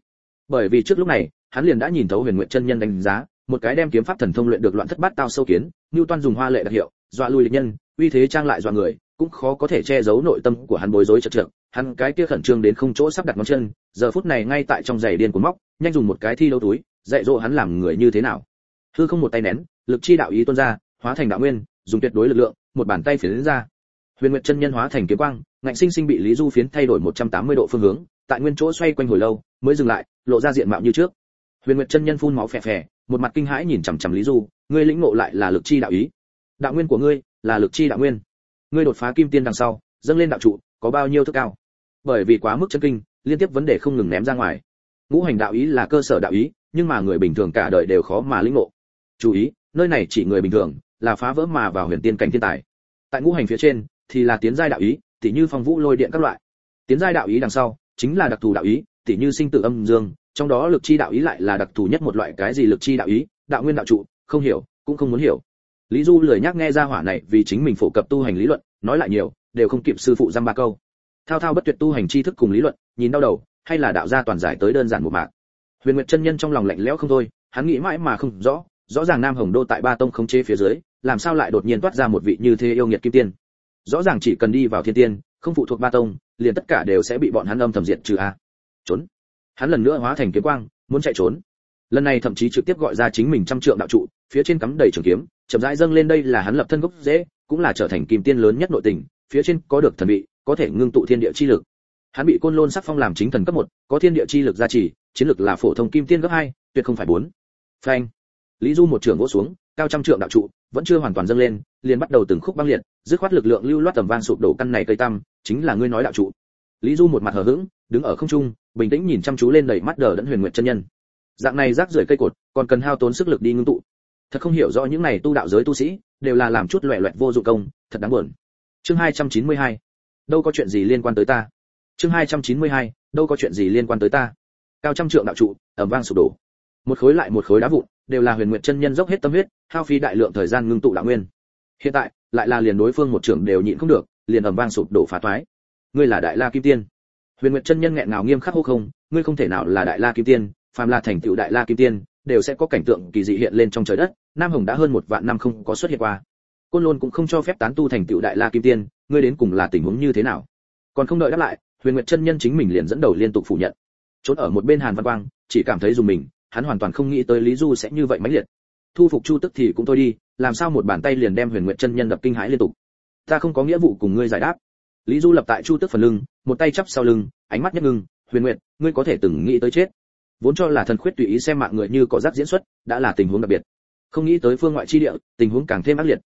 A: Bởi vì trước lúc này hắn liền đã nhìn thấu huyền nguyện chân nhân đánh giá, một cái đem kiếm pháp thần thông luyện được loạn thất bát tao sâu kiến như toan dùng hoa lệ đặc hiệu, dọa lui địch nhân, uy thế trang lại dọa người, cũng khó có thể che giấu nội tâm của hắn bối rối chật trượt. Hắn cái kia khẩn trương đến không chỗ sắp đặt ngón chân, giờ phút này ngay tại trong giày điên cuốn móc, nhanh dùng một cái thi đấu túi, dạy dỗ hắn làm người như thế nào. Hư không một tay nén, lực chi đạo ý tuôn ra, hóa thành đạo nguyên, dùng tuyệt đối lực lượng, một bàn tay phiến ra. Huyền nguyệt chân nhân hóa thành kiếm quang, ngạnh sinh sinh bị lý du phiến thay đổi 180 độ phương hướng, tại nguyên chỗ xoay quanh hồi lâu, mới dừng lại, lộ ra diện mạo như trước huyền nguyệt chân nhân phun máu phè phè, một mặt kinh hãi nhìn chằm chằm lý du, ngươi lĩnh ngộ lại là lực chi đạo ý. Đạo nguyên của ngươi là lực chi đạo nguyên. Ngươi đột phá kim tiên đằng sau, dâng lên đạo trụ, có bao nhiêu thức cao? Bởi vì quá mức chân kinh, liên tiếp vấn đề không ngừng ném ra ngoài. Ngũ hành đạo ý là cơ sở đạo ý, nhưng mà người bình thường cả đời đều khó mà lĩnh ngộ. Chú ý, nơi này chỉ người bình thường, là phá vỡ mà vào huyền tiên cảnh thiên tài. Tại ngũ hành phía trên, thì là tiến giai đạo ý, tỉ như phong vũ lôi điện các loại. Tiến giai đạo ý đằng sau, chính là đặc thù đạo ý, tỉ như sinh tử âm dương trong đó lực chi đạo ý lại là đặc thù nhất một loại cái gì lực chi đạo ý, đạo nguyên đạo trụ, không hiểu, cũng không muốn hiểu. Lý du lười nhắc nghe ra hỏa này vì chính mình phổ cập tu hành lý luận, nói lại nhiều, đều không kịp sư phụ dăm ba câu. Thao thao bất tuyệt tu hành tri thức cùng lý luận, nhìn đau đầu, hay là đạo gia toàn giải tới đơn giản một mạc. Huyền nguyệt chân nhân trong lòng lạnh lẽo không thôi, hắn nghĩ mãi mà không rõ rõ ràng nam hồng đô tại ba tông khống chế phía dưới, làm sao lại đột nhiên toát ra một vị như thế yêu nghiệt kim tiên. Rõ ràng chỉ cần đi vào thiên tiên, không phụ thuộc ba tông, liền tất cả đều sẽ bị bọn hắn âm thầm diệt trừ a. Trốn hắn lần nữa hóa thành kiếm quang, muốn chạy trốn. Lần này thậm chí trực tiếp gọi ra chính mình trăm trượng đạo trụ, phía trên cắm đầy trường kiếm, chậm rãi dâng lên đây là hắn lập thân gốc dễ cũng là trở thành kim tiên lớn nhất nội tình, phía trên có được thần vị, có thể ngưng tụ thiên địa chi lực. Hắn bị côn lôn sắc phong làm chính thần cấp một, có thiên địa chi lực gia trì, chiến lực là phổ thông kim tiên cấp hai, tuyệt không phải bốn. Phanh. Lý du một trường vỗ xuống, cao trăm trượng đạo trụ, vẫn chưa hoàn toàn dâng lên, liền bắt đầu từng khúc băng liệt, dứt khoát lực lượng lưu loát tầm vang sụp đổ căn này cây tăm, chính là ngươi nói đạo trụ. Lý du một mặt hờ hững đứng ở không trung, bình tĩnh nhìn chăm chú lên đầy mắt đờ đẫn huyền nguyện chân nhân. Dạng này rác rưởi cây cột, còn cần hao tốn sức lực đi ngưng tụ. Thật không hiểu rõ những này tu đạo giới tu sĩ, đều là làm chút loẹ loẹt vô dụng công, thật đáng buồn. Chương 292. đâu có chuyện gì liên quan tới ta. Chương 292. đâu có chuyện gì liên quan tới ta. Cao trăm trượng đạo trụ ầm vang sụp đổ. Một khối lại một khối đá vụn, đều là huyền nguyện chân nhân dốc hết tâm huyết, hao phí đại lượng thời gian ngưng tụ đạo nguyên. Hiện tại, lại là liền đối phương một trưởng đều nhịn không được, liền ầm vang sụp đổ phá toái. Ngươi là đại la kim tiên huyền nguyệt chân nhân nghẹn ngào nghiêm khắc hô không, ngươi không thể nào là đại la kim tiên, phàm là thành tựu đại la kim tiên, đều sẽ có cảnh tượng kỳ dị hiện lên trong trời đất, nam hồng đã hơn một vạn năm không có xuất hiện qua. Côn lôn cũng không cho phép tán tu thành tựu đại la kim tiên, ngươi đến cùng là tình huống như thế nào? Còn không đợi đáp lại, huyền nguyệt chân nhân chính mình liền dẫn đầu liên tục phủ nhận. Trốn ở một bên hàn văn quang, chỉ cảm thấy dùng mình, hắn hoàn toàn không nghĩ tới lý du sẽ như vậy mãnh liệt. Thu phục chu tức thì cũng thôi đi, làm sao một bàn tay liền đem huyền nguyệt chân nhân đập kinh hãi liên tục? Ta không có nghĩa vụ cùng ngươi giải đáp. Lý du lập tại chu tức phần lưng một tay chắp sau lưng, ánh mắt nhất ngưng, huyền nguyệt, ngươi có thể từng nghĩ tới chết. Vốn cho là thần khuyết tùy ý xem mạng người như có rác diễn xuất, đã là tình huống đặc biệt. Không nghĩ tới phương ngoại chi địa, tình huống càng thêm ác liệt.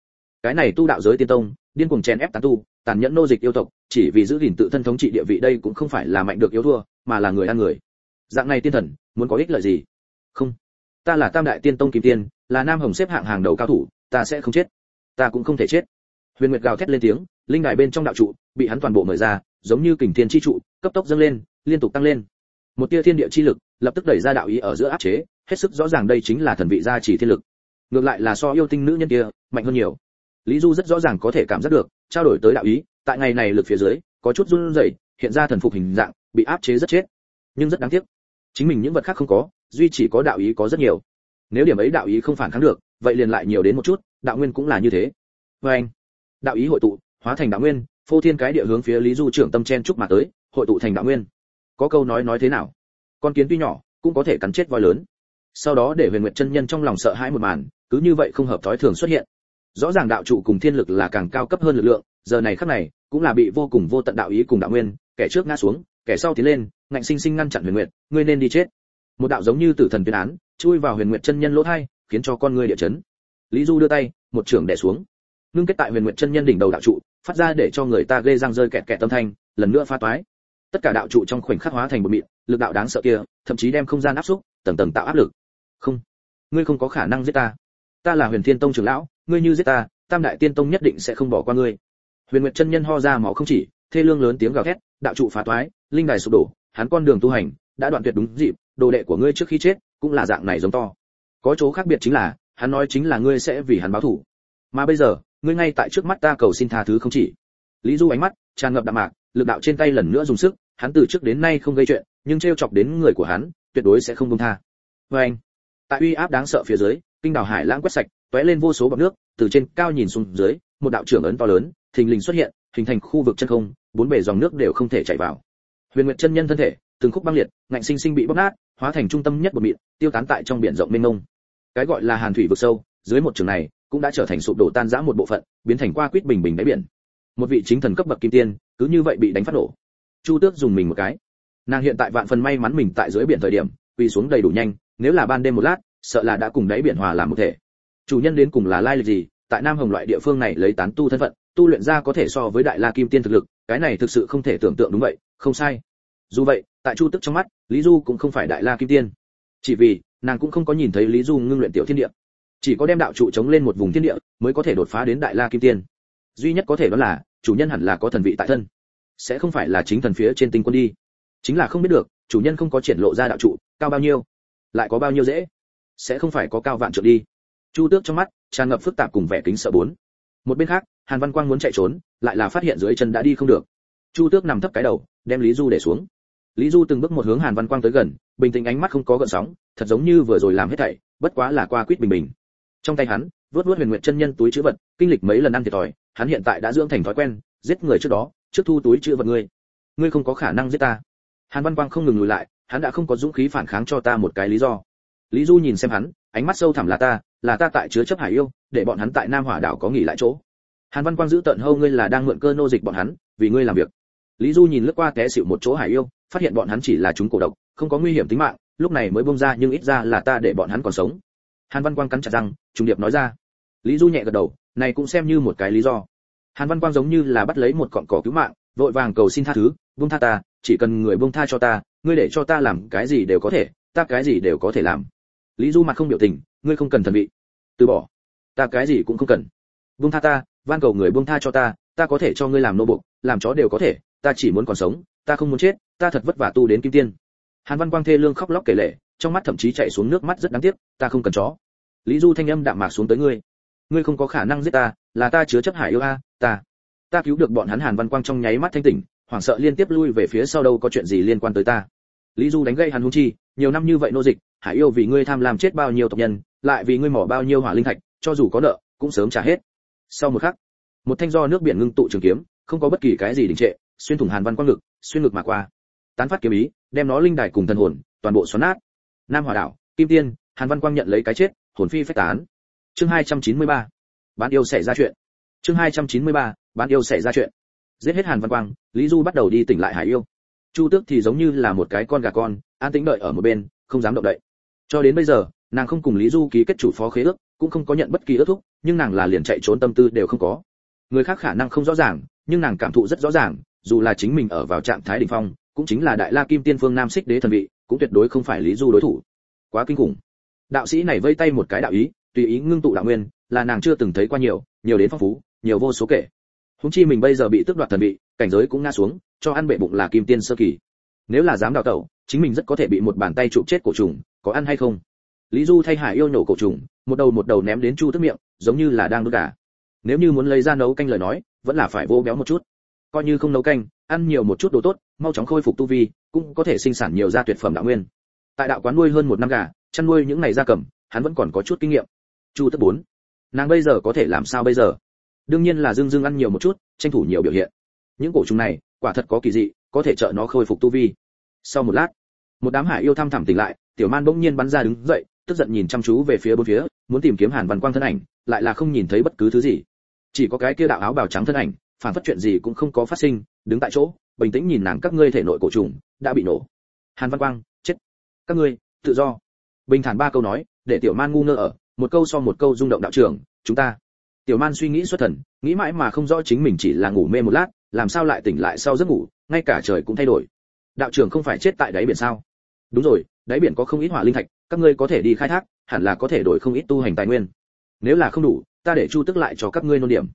A: Cái này tu đạo giới tiên tông, điên cuồng chèn ép tán tu, tàn nhẫn nô dịch yêu tộc, chỉ vì giữ gìn tự thân thống trị địa vị đây cũng không phải là mạnh được yếu thua, mà là người ăn người. Dạng này tiên thần, muốn có ích lợi gì? Không. Ta là tam đại tiên tông kim tiên, là nam hồng xếp hạng hàng đầu cao thủ, ta sẽ không chết. Ta cũng không thể chết. Huyền nguyệt gào thét lên tiếng, linh đài bên trong đạo trụ, bị hắn toàn bộ mở ra giống như kình thiên chi trụ, cấp tốc dâng lên, liên tục tăng lên. Một tia thiên địa chi lực lập tức đẩy ra đạo ý ở giữa áp chế, hết sức rõ ràng đây chính là thần vị gia chỉ thiên lực. Ngược lại là so yêu tinh nữ nhân kia, mạnh hơn nhiều. Lý du rất rõ ràng có thể cảm giác được, trao đổi tới đạo ý, tại ngày này lực phía dưới, có chút run rẩy, hiện ra thần phục hình dạng, bị áp chế rất chết. Nhưng rất đáng tiếc, chính mình những vật khác không có, duy chỉ có đạo ý có rất nhiều. Nếu điểm ấy đạo ý không phản kháng được, vậy liền lại nhiều đến một chút, đạo nguyên cũng là như thế. Và anh, đạo ý hội tụ, hóa thành đạo nguyên phô thiên cái địa hướng phía lý du trưởng tâm chen chúc mà tới, hội tụ thành đạo nguyên. Có câu nói nói thế nào? Con kiến tuy nhỏ, cũng có thể cắn chết voi lớn. Sau đó để huyền nguyệt chân nhân trong lòng sợ hãi một màn, cứ như vậy không hợp thói thường xuất hiện. Rõ ràng đạo trụ cùng thiên lực là càng cao cấp hơn lực lượng, giờ này khắc này, cũng là bị vô cùng vô tận đạo ý cùng đạo nguyên, kẻ trước ngã xuống, kẻ sau tiến lên, ngạnh sinh sinh ngăn chặn huyền nguyệt, ngươi nên đi chết. Một đạo giống như tử thần tuyên án, chui vào huyền nguyệt chân nhân lỗ thay khiến cho con ngươi địa chấn. Lý du đưa tay, một trưởng đè xuống ngưng kết tại huyền nguyện chân nhân đỉnh đầu đạo trụ, phát ra để cho người ta ghê răng rơi kẹt kẹt tâm thanh, lần nữa pha toái. Tất cả đạo trụ trong khoảnh khắc hóa thành một mịn, lực đạo đáng sợ kia, thậm chí đem không gian áp xúc, tầng tầng tạo áp lực. Không, ngươi không có khả năng giết ta. Ta là huyền thiên tông trưởng lão, ngươi như giết ta, tam đại tiên tông nhất định sẽ không bỏ qua ngươi. Huyền nguyệt chân nhân ho ra máu không chỉ, thê lương lớn tiếng gào thét, đạo trụ phá toái, linh đài sụp đổ, hắn con đường tu hành, đã đoạn tuyệt đúng dịp, đồ đệ của ngươi trước khi chết, cũng là dạng này giống to. Có chỗ khác biệt chính là, hắn nói chính là ngươi sẽ vì hắn báo thù. Mà bây giờ ngươi ngay tại trước mắt ta cầu xin tha thứ không chỉ. Lý du ánh mắt tràn ngập đạm mạc, lực đạo trên tay lần nữa dùng sức, hắn từ trước đến nay không gây chuyện, nhưng trêu chọc đến người của hắn, tuyệt đối sẽ không buông tha. Vê anh, tại uy áp đáng sợ phía dưới, kinh đảo hải lãng quét sạch, tóe lên vô số bọt nước, từ trên cao nhìn xuống dưới, một đạo trưởng ấn to lớn, thình lình xuất hiện, hình thành khu vực chân không, bốn bề dòng nước đều không thể chảy vào. Huyền nguyệt chân nhân thân thể, từng khúc băng liệt, ngạnh sinh sinh bị bóc nát, hóa thành trung tâm nhất một mịn, tiêu tán tại trong biển rộng mênh mông. Cái gọi là hàn thủy vực sâu, dưới một trường này cũng đã trở thành sụp đổ tan rã một bộ phận, biến thành qua quýt bình bình đáy biển. Một vị chính thần cấp bậc kim tiên, cứ như vậy bị đánh phát nổ. Chu tước dùng mình một cái. Nàng hiện tại vạn phần may mắn mình tại dưới biển thời điểm, quỳ xuống đầy đủ nhanh, nếu là ban đêm một lát, sợ là đã cùng đáy biển hòa làm một thể. Chủ nhân đến cùng là lai lịch gì, tại nam hồng loại địa phương này lấy tán tu thân phận, tu luyện ra có thể so với đại la kim tiên thực lực, cái này thực sự không thể tưởng tượng đúng vậy, không sai. Dù vậy, tại chu tức trong mắt, lý du cũng không phải đại la kim tiên. Chỉ vì, nàng cũng không có nhìn thấy lý du ngưng luyện tiểu thiên địa chỉ có đem đạo trụ chống lên một vùng thiên địa, mới có thể đột phá đến đại la kim tiên. Duy nhất có thể đó là, chủ nhân hẳn là có thần vị tại thân. Sẽ không phải là chính thần phía trên tinh quân đi. Chính là không biết được, chủ nhân không có triển lộ ra đạo trụ, cao bao nhiêu? Lại có bao nhiêu dễ? Sẽ không phải có cao vạn trượng đi. Chu tước trong mắt, tràn ngập phức tạp cùng vẻ kính sợ bốn. Một bên khác, hàn văn quang muốn chạy trốn, lại là phát hiện dưới chân đã đi không được. Chu tước nằm thấp cái đầu, đem lý du để xuống. Lý du từng bước một hướng hàn văn quang tới gần, bình tĩnh ánh mắt không có gợn sóng, thật giống như vừa rồi làm hết thảy, bất quá là qua quýt bình bình trong tay hắn vớt vớt huyền nguyện chân nhân túi chữ vật, kinh lịch mấy lần ăn thiệt thòi, hắn hiện tại đã dưỡng thành thói quen, giết người trước đó, trước thu túi chữ vật ngươi. Ngươi không có khả năng giết ta. Hàn văn quang không ngừng lùi lại, hắn đã không có dũng khí phản kháng cho ta một cái lý do. Lý du nhìn xem hắn, ánh mắt sâu thẳm là ta là ta tại chứa chấp hải yêu, để bọn hắn tại nam hỏa đảo có nghỉ lại chỗ. Hàn văn quang giữ tận hâu ngươi là đang mượn cơ nô dịch bọn hắn, vì ngươi làm việc. Lý du nhìn lướt qua té xịu một chỗ hải yêu, phát hiện bọn hắn chỉ là chúng cổ độc, không có nguy hiểm tính mạng, lúc này mới bông ra nhưng ít ra là ta để bọn hắn còn sống hàn văn quang cắn chặt răng, trùng điệp nói ra. Lý du nhẹ gật đầu, này cũng xem như một cái lý do. Hàn văn quang giống như là bắt lấy một cọng cỏ cứu mạng, vội vàng cầu xin tha thứ, buông tha ta, chỉ cần người buông tha cho ta, ngươi để cho ta làm cái gì đều có thể, ta cái gì đều có thể làm. Lý du mặt không biểu tình, ngươi không cần thần vị. Từ bỏ. Ta cái gì cũng không cần. Buông tha ta, van cầu người buông tha cho ta ta có thể cho ngươi làm nô buộc làm chó đều có thể, ta chỉ muốn còn sống, ta không muốn chết, ta thật vất vả tu đến kim tiên. Hàn văn quang thê lương khóc lóc kể lể trong mắt thậm chí chạy xuống nước mắt rất đáng tiếc, ta không cần chó. Lý du thanh âm đạm mạc xuống tới ngươi. Ngươi không có khả năng giết ta, là ta chứa chấp hải yêu a, ta. Ta cứu được bọn hắn hàn văn quang trong nháy mắt thanh tỉnh, hoảng sợ liên tiếp lui về phía sau đâu có chuyện gì liên quan tới ta. Lý du đánh gây hàn hung chi, nhiều năm như vậy nô dịch, hải yêu vì ngươi tham lam chết bao nhiêu tộc nhân, lại vì ngươi mỏ bao nhiêu hỏa linh thạch, cho dù có nợ, cũng sớm trả hết. Sau một khắc, một thanh do nước biển ngưng tụ trường kiếm, không có bất kỳ cái gì đình trệ, xuyên thủng hàn văn quang ngực, xuyên ngực mà qua. Tán phát kiếm ý, đem nó linh đài cùng thần hồn, toàn bộ xoắn nát nam Hòa đảo, kim tiên, hàn văn quang nhận lấy cái chết, hồn phi phách tán chương 293. bán yêu xảy ra chuyện chương 293. bán yêu xảy ra chuyện giết hết hàn văn quang, lý du bắt đầu đi tỉnh lại hải yêu chu tước thì giống như là một cái con gà con, an tĩnh đợi ở một bên, không dám động đậy cho đến bây giờ, nàng không cùng lý du ký kết chủ phó khế ước, cũng không có nhận bất kỳ ước thúc, nhưng nàng là liền chạy trốn tâm tư đều không có người khác khả năng không rõ ràng, nhưng nàng cảm thụ rất rõ ràng, dù là chính mình ở vào trạng thái đỉnh phong, cũng chính là đại la kim tiên phương nam xích đế thần vị cũng tuyệt đối không phải lý du đối thủ. Quá kinh khủng. Đạo sĩ này vây tay một cái đạo ý, tùy ý ngưng tụ đạo nguyên, là nàng chưa từng thấy qua nhiều nhiều đến phong phú, nhiều vô số kể. Húng chi mình bây giờ bị tước đoạt thần vị, cảnh giới cũng ngã xuống, cho ăn bệ bụng là kim tiên sơ kỳ. Nếu là dám đào tẩu, chính mình rất có thể bị một bàn tay chụp chết cổ trùng, có ăn hay không? Lý du thay hải yêu nổ cổ trùng, một đầu một đầu ném đến chu tức miệng, giống như là đang đốt gà. Nếu như muốn lấy ra nấu canh lời nói, vẫn là phải vô béo một chút. Coi như không nấu canh, ăn nhiều một chút đồ tốt, mau chóng khôi phục tu vi cũng có thể sinh sản nhiều gia tuyệt phẩm đạo nguyên. Tại đạo quán nuôi hơn một năm gà, chăn nuôi những ngày gia cầm, hắn vẫn còn có chút kinh nghiệm. Chu Tất bốn, nàng bây giờ có thể làm sao bây giờ? Đương nhiên là dương dương ăn nhiều một chút, tranh thủ nhiều biểu hiện. Những cổ trùng này, quả thật có kỳ dị, có thể trợ nó khôi phục tu vi. Sau một lát, một đám hải yêu thăm thẳm tỉnh lại, tiểu man bỗng nhiên bắn ra đứng dậy, tức giận nhìn chăm chú về phía bốn phía, muốn tìm kiếm hàn văn quang thân ảnh, lại là không nhìn thấy bất cứ thứ gì. Chỉ có cái kia đạo áo bào trắng thân ảnh, phản phất chuyện gì cũng không có phát sinh, đứng tại chỗ bình tĩnh nhìn nàng các ngươi thể nội cổ trùng, đã bị nổ. Hàn văn quang, chết. Các ngươi, tự do. Bình thản ba câu nói, để tiểu man ngu ngơ ở, một câu so một câu rung động đạo trưởng chúng ta. Tiểu man suy nghĩ xuất thần, nghĩ mãi mà không rõ chính mình chỉ là ngủ mê một lát, làm sao lại tỉnh lại sau giấc ngủ, ngay cả trời cũng thay đổi. Đạo trưởng không phải chết tại đáy biển sao? Đúng rồi, đáy biển có không ít hỏa linh thạch, các ngươi có thể đi khai thác, hẳn là có thể đổi không ít tu hành tài nguyên. Nếu là không đủ, ta để chu tức lại cho các ngươi nôn điểm.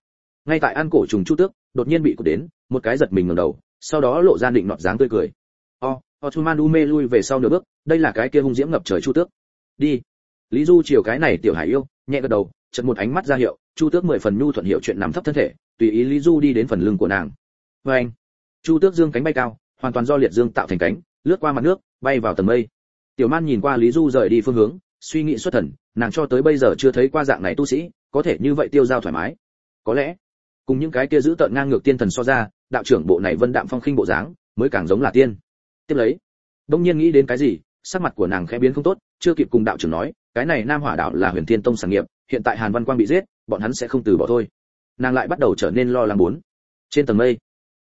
A: Ngay tại ăn cổ trùng chu tước đột nhiên bị cụt đến, một cái giật mình ngẩng đầu sau đó lộ ra định nọt dáng tươi cười. O o chu man u mê lui về sau nửa bước, đây là cái kia hung diễm ngập trời chu tước. Đi. Lý du chiều cái này tiểu hải yêu, nhẹ gật đầu chật một ánh mắt ra hiệu, chu tước mười phần nhu thuận hiệu chuyện nằm thấp thân thể, tùy ý lý du đi đến phần lưng của nàng. Vê anh, chu tước dương cánh bay cao, hoàn toàn do liệt dương tạo thành cánh, lướt qua mặt nước, bay vào tầng mây. Tiểu man nhìn qua lý du rời đi phương hướng, suy nghĩ xuất thần, nàng cho tới bây giờ chưa thấy qua dạng này tu sĩ, có thể như vậy tiêu dao thoải mái. Có lẽ, cùng những cái kia giữ tợn ngang ngược tiên thần so ra đạo trưởng bộ này vân đạm phong khinh bộ dáng, mới càng giống là tiên. Tiếp lấy, đông nhiên nghĩ đến cái gì, sắc mặt của nàng khẽ biến không tốt, chưa kịp cùng đạo trưởng nói, cái này nam hỏa đạo là huyền thiên tông sản nghiệp, hiện tại hàn văn quang bị giết, bọn hắn sẽ không từ bỏ thôi. Nàng lại bắt đầu trở nên lo lắng bốn. Trên tầng mây,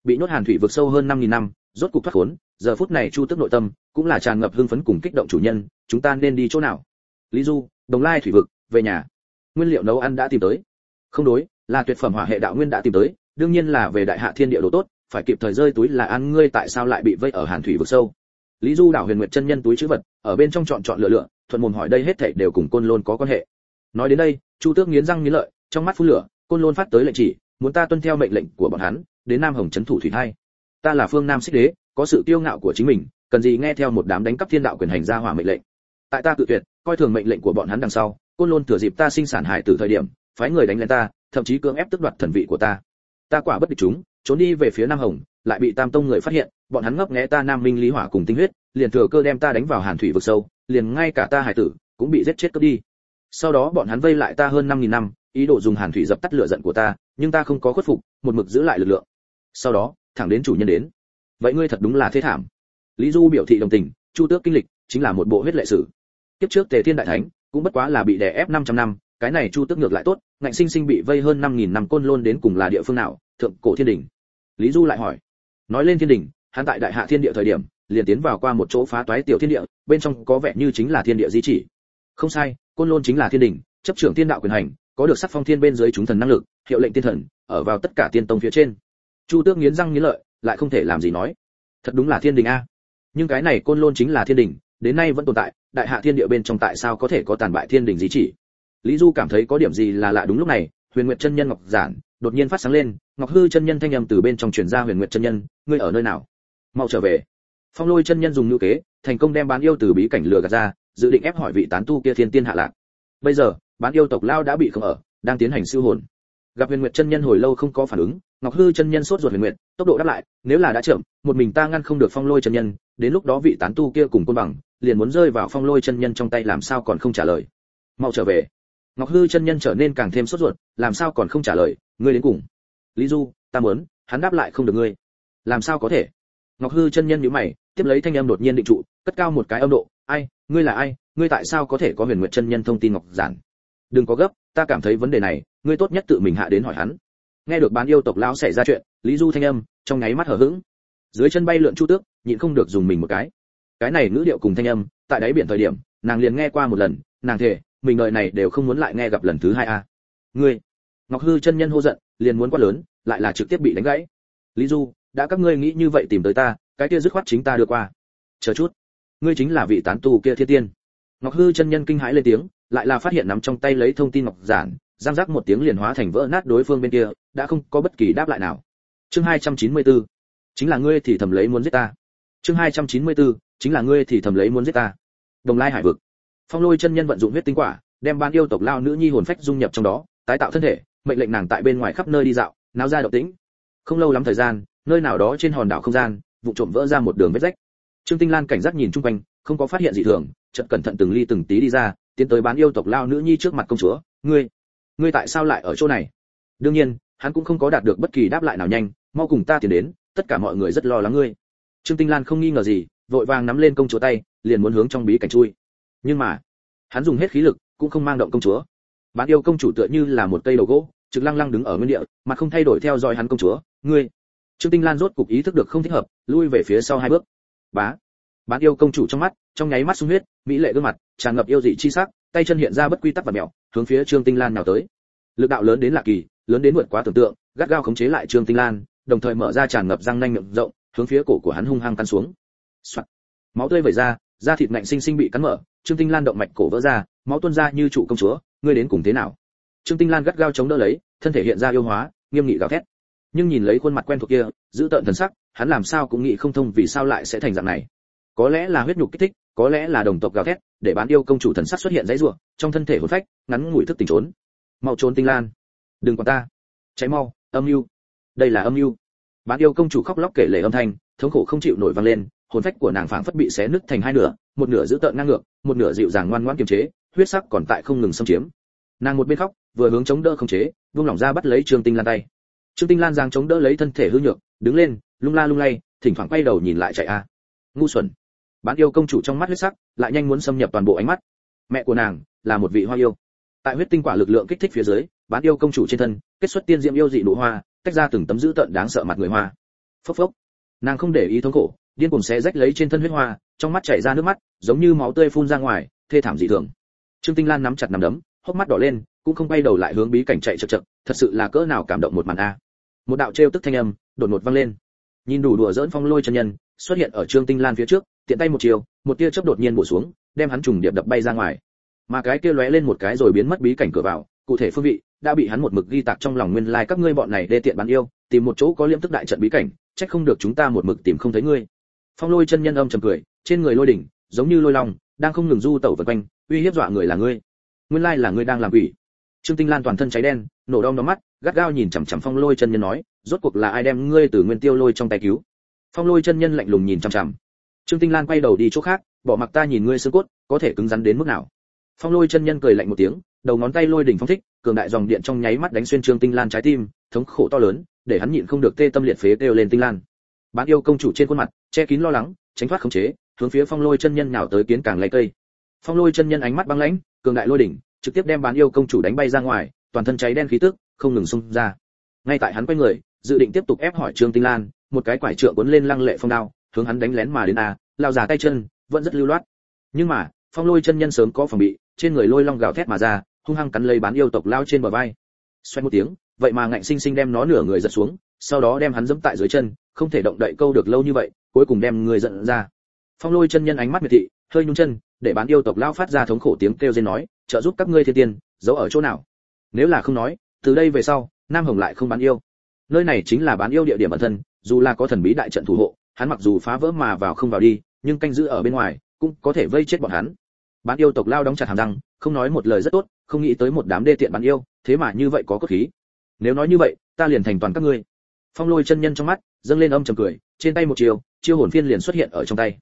A: bị nhốt hàn thủy vực sâu hơn năm nghìn năm, rốt cục thoát khốn, giờ phút này chu tức nội tâm cũng là tràn ngập hưng phấn cùng kích động chủ nhân, chúng ta nên đi chỗ nào? Lý du, đồng lai thủy vực, về nhà. Nguyên liệu nấu ăn đã tìm tới. Không đối, là tuyệt phẩm hỏa hệ đạo nguyên đã tìm tới đương nhiên là về đại hạ thiên địa đồ tốt, phải kịp thời rơi túi là ăn ngươi tại sao lại bị vây ở hàn thủy vực sâu. Lý du đảo huyền nguyệt chân nhân túi chữ vật, ở bên trong chọn chọn lựa lựa, thuận mồm hỏi đây hết thảy đều cùng côn lôn có quan hệ. Nói đến đây, chu tước nghiến răng nghiến lợi, trong mắt phun lửa, côn lôn phát tới lệnh chỉ, muốn ta tuân theo mệnh lệnh của bọn hắn, đến nam hồng trấn thủ thủy thai ta là phương nam xích đế, có sự kiêu ngạo của chính mình, cần gì nghe theo một đám đánh cắp thiên đạo quyền hành ra hỏa mệnh lệnh. Tại ta cự tuyệt, coi thường mệnh lệnh của bọn hắn đằng sau, côn lôn thừa dịp ta sinh sản hải từ thời điểm, phái người đánh lên ta, thậm chí cưỡng ép tước đoạt thần vị của ta ta quả bất địch chúng, trốn đi về phía nam hồng, lại bị tam tông người phát hiện, bọn hắn ngấp nghé ta nam minh lý hỏa cùng tinh huyết, liền thừa cơ đem ta đánh vào hàn thủy vực sâu, liền ngay cả ta hải tử cũng bị giết chết cướp đi. Sau đó bọn hắn vây lại ta hơn năm nghìn năm, ý đồ dùng hàn thủy dập tắt lửa giận của ta, nhưng ta không có khuất phục, một mực giữ lại lực lượng. Sau đó, thẳng đến chủ nhân đến. Vậy ngươi thật đúng là thế thảm. Lý du biểu thị đồng tình, chu tước kinh lịch, chính là một bộ huyết lệ sử. Tiếp trước tề thiên đại thánh, cũng bất quá là bị đè ép 500 năm, cái này chu tước ngược lại tốt ngạnh sinh sinh bị vây hơn 5.000 năm côn lôn đến cùng là địa phương nào? Thượng cổ thiên đỉnh lý du lại hỏi. Nói lên thiên đỉnh hắn tại đại hạ thiên địa thời điểm, liền tiến vào qua một chỗ phá toái tiểu thiên địa, bên trong có vẻ như chính là thiên địa di chỉ. Không sai, côn lôn chính là thiên đỉnh chấp trưởng thiên đạo quyền hành, có được sắc phong thiên bên dưới chúng thần năng lực, hiệu lệnh tiên thần, ở vào tất cả tiên tông phía trên. Chu tước nghiến răng nghiến lợi, lại không thể làm gì nói. Thật đúng là thiên đình a. Nhưng cái này côn lôn chính là thiên đình, đến nay vẫn tồn tại, đại hạ thiên địa bên trong tại sao có thể có tàn bại thiên đình gì chỉ? Lý du cảm thấy có điểm gì là lạ đúng lúc này, huyền nguyệt chân nhân ngọc giản đột nhiên phát sáng lên, ngọc hư chân nhân thanh âm từ bên trong truyền ra, huyền nguyệt chân nhân, ngươi ở nơi nào? Mau trở về. Phong lôi chân nhân dùng ngữ kế, thành công đem bán yêu từ bí cảnh lừa gạt ra, dự định ép hỏi vị tán tu kia thiên tiên hạ lạc. Bây giờ, bán yêu tộc lao đã bị không ở, đang tiến hành siêu hồn. Gặp huyền nguyệt chân nhân hồi lâu không có phản ứng, ngọc hư chân nhân sốt ruột huyền nguyệt, tốc độ đáp lại, nếu là đã chậm, một mình ta ngăn không được phong lôi chân nhân, đến lúc đó vị tán tu kia cùng côn bằng, liền muốn rơi vào phong lôi chân nhân trong tay làm sao còn không trả lời. Mau trở về ngọc hư chân nhân trở nên càng thêm sốt ruột, làm sao còn không trả lời, ngươi đến cùng. Lý du, ta muốn, hắn đáp lại không được ngươi. Làm sao có thể? Ngọc hư chân nhân nhíu mày, tiếp lấy thanh âm đột nhiên định trụ, cất cao một cái âm độ, ai, ngươi là ai? Ngươi tại sao có thể có huyền nguyệt chân nhân thông tin ngọc giản? Đừng có gấp, ta cảm thấy vấn đề này, ngươi tốt nhất tự mình hạ đến hỏi hắn. Nghe được bán yêu tộc lão xảy ra chuyện, lý du thanh âm trong nháy mắt hở hững. Dưới chân bay lượn chu tước, nhịn không được dùng mình một cái. Cái này ngữ điệu cùng thanh âm, tại đáy biển thời điểm, nàng liền nghe qua một lần, nàng thề mình đời này đều không muốn lại nghe gặp lần thứ hai a. Ngươi, ngọc hư chân nhân hô giận, liền muốn quát lớn, lại là trực tiếp bị đánh gãy. Lý du, đã các ngươi nghĩ như vậy tìm tới ta, cái kia dứt khoát chính ta đưa qua. Chờ chút, ngươi chính là vị tán tu kia thiên tiên. Ngọc hư chân nhân kinh hãi lên tiếng, lại là phát hiện nắm trong tay lấy thông tin ngọc giản, giang giác một tiếng liền hóa thành vỡ nát đối phương bên kia, đã không có bất kỳ đáp lại nào. Chương 294 chính là ngươi thì thầm lấy muốn giết ta. Chương 294 chính là ngươi thì thầm lấy muốn giết ta. Đồng lai hải vực phong lôi chân nhân vận dụng huyết tinh quả, đem ban yêu tộc lao nữ nhi hồn phách dung nhập trong đó, tái tạo thân thể, mệnh lệnh nàng tại bên ngoài khắp nơi đi dạo, náo ra động tĩnh. Không lâu lắm thời gian, nơi nào đó trên hòn đảo không gian, vụ trộm vỡ ra một đường vết rách. Trương tinh lan cảnh giác nhìn chung quanh, không có phát hiện gì thường, chợt cẩn thận từng ly từng tí đi ra, tiến tới bán yêu tộc lao nữ nhi trước mặt công chúa, ngươi ngươi tại sao lại ở chỗ này? Đương nhiên, hắn cũng không có đạt được bất kỳ đáp lại nào nhanh, mau cùng ta tiến đến, tất cả mọi người rất lo lắng ngươi. Trương tinh lan không nghi ngờ gì, vội vàng nắm lên công chúa tay, liền muốn hướng trong bí cảnh chui nhưng mà, hắn dùng hết khí lực, cũng không mang động công chúa. Bán yêu công chủ tựa như là một cây đầu gỗ, trực lăng lăng đứng ở nguyên địa, mà không thay đổi theo dõi hắn công chúa. Ngươi, trương tinh lan rốt cục ý thức được không thích hợp, lui về phía sau hai bước. Bá bán yêu công chủ trong mắt, trong nháy mắt sung huyết, mỹ lệ gương mặt, tràn ngập yêu dị chi sắc, tay chân hiện ra bất quy tắc và mèo hướng phía trương tinh lan nào tới. Lực đạo lớn đến lạ kỳ, lớn đến vượt quá tưởng tượng, gắt gao khống chế lại trương tinh lan, đồng thời mở ra tràn ngập răng nanh miệng rộng, hướng phía cổ của hắn hung hăng cắn xuống. Soạn. máu tươi vẩy ra da thịt ngạnh sinh sinh bị cắn mở, trương tinh lan động mạch cổ vỡ ra, máu tuôn ra như trụ công chúa, ngươi đến cùng thế nào? Trương tinh lan gắt gao chống đỡ lấy, thân thể hiện ra yêu hóa, nghiêm nghị gào thét. Nhưng nhìn lấy khuôn mặt quen thuộc kia, giữ tợn thần sắc, hắn làm sao cũng nghĩ không thông vì sao lại sẽ thành dạng này. Có lẽ là huyết nhục kích thích, có lẽ là đồng tộc gào thét, để bán yêu công chủ thần sắc xuất hiện dãy rủa, trong thân thể hồn phách, ngắn ngủi thức tỉnh trốn. Mau trốn tinh lan. Đừng quản ta. Cháy mau, âm mưu. Đây là âm mưu. Bán yêu công chủ khóc lóc kể lể âm thanh, thống khổ không chịu nổi vang lên hồn phách của nàng phảng phất bị xé nứt thành hai nửa, một nửa giữ tợn ngang ngược, một nửa dịu dàng ngoan ngoãn kiềm chế, huyết sắc còn tại không ngừng xâm chiếm. Nàng một bên khóc, vừa hướng chống đỡ không chế buông lỏng ra bắt lấy trương tinh lan tay. Trương tinh lan giang chống đỡ lấy thân thể hư nhược, đứng lên, lung la lung lay, thỉnh thoảng quay đầu nhìn lại chạy a. À. Ngu xuẩn. Bán yêu công chủ trong mắt huyết sắc, lại nhanh muốn xâm nhập toàn bộ ánh mắt. Mẹ của nàng, là một vị hoa yêu. Tại huyết tinh quả lực lượng kích thích phía dưới, bán yêu công chủ trên thân, kết xuất tiên diệm yêu dị nụ hoa, tách ra từng tấm dữ tợn đáng sợ mặt người hoa. Phốc phốc. Nàng không để ý thống khổ điên cuồng xé rách lấy trên thân huyết hoa, trong mắt chảy ra nước mắt, giống như máu tươi phun ra ngoài, thê thảm dị thường. Trương tinh lan nắm chặt nắm đấm, hốc mắt đỏ lên, cũng không quay đầu lại hướng bí cảnh chạy chậm chậm. thật sự là cỡ nào cảm động một màn a. Một đạo trêu tức thanh âm, đột ngột vang lên. Nhìn đủ đùa giỡn phong lôi chân nhân, xuất hiện ở trương tinh lan phía trước, tiện tay một chiều, một tia chớp đột nhiên bổ xuống, đem hắn trùng điệp đập bay ra ngoài. Mà cái kia lóe lên một cái rồi biến mất bí cảnh cửa vào, cụ thể phương vị, đã bị hắn một mực ghi tạc trong lòng nguyên lai like các ngươi bọn này đê tiện bán yêu, tìm một chỗ có liễm tức đại trận bí cảnh trách không được chúng ta một mực tìm không thấy ngươi phong lôi chân nhân âm trầm cười, trên người lôi đỉnh, giống như lôi long, đang không ngừng du tẩu vần quanh, uy hiếp dọa người là ngươi. Nguyên lai là ngươi đang làm quỷ. Trương tinh lan toàn thân cháy đen, nổ đom đóm mắt, gắt gao nhìn chằm chằm phong lôi chân nhân nói, rốt cuộc là ai đem ngươi từ nguyên tiêu lôi trong tay cứu? Phong lôi chân nhân lạnh lùng nhìn chằm chằm. Trương tinh lan quay đầu đi chỗ khác, bỏ mặc ta nhìn ngươi xương cốt, có thể cứng rắn đến mức nào? Phong lôi chân nhân cười lạnh một tiếng, đầu ngón tay lôi đỉnh phong thích, cường đại dòng điện trong nháy mắt đánh xuyên trương tinh lan trái tim, thống khổ to lớn, để hắn nhịn không được tê tâm liệt phế kêu lên tinh lan bán yêu công chủ trên khuôn mặt, che kín lo lắng, tránh thoát khống chế, hướng phía phong lôi chân nhân nào tới kiến càng lấy cây. Phong lôi chân nhân ánh mắt băng lãnh, cường đại lôi đỉnh, trực tiếp đem bán yêu công chủ đánh bay ra ngoài, toàn thân cháy đen khí tức, không ngừng xung ra. Ngay tại hắn quay người, dự định tiếp tục ép hỏi trương tinh lan, một cái quải trượng cuốn lên lăng lệ phong đao, hướng hắn đánh lén mà đến a, lao giả tay chân, vẫn rất lưu loát. Nhưng mà, phong lôi chân nhân sớm có phòng bị, trên người lôi long gào thét mà ra, hung hăng cắn lấy bán yêu tộc lao trên bờ vai. Xoay một tiếng, vậy mà ngạnh sinh sinh đem nó nửa người giật xuống sau đó đem hắn dẫm tại dưới chân, không thể động đậy câu được lâu như vậy, cuối cùng đem người giận ra. Phong lôi chân nhân ánh mắt miệt thị, hơi nhún chân, để bán yêu tộc lao phát ra thống khổ tiếng kêu rên nói, trợ giúp các ngươi thiên tiên, giấu ở chỗ nào? Nếu là không nói, từ đây về sau, nam hồng lại không bán yêu. Nơi này chính là bán yêu địa điểm bản thân, dù là có thần bí đại trận thủ hộ, hắn mặc dù phá vỡ mà vào không vào đi, nhưng canh giữ ở bên ngoài, cũng có thể vây chết bọn hắn. Bán yêu tộc lao đóng chặt hàm răng, không nói một lời rất tốt, không nghĩ tới một đám đê tiện bán yêu, thế mà như vậy có cốt khí. Nếu nói như vậy, ta liền thành toàn các ngươi phong lôi chân nhân trong mắt, dâng lên âm trầm cười, trên tay một chiều, chiêu hồn phiên liền xuất hiện ở trong tay.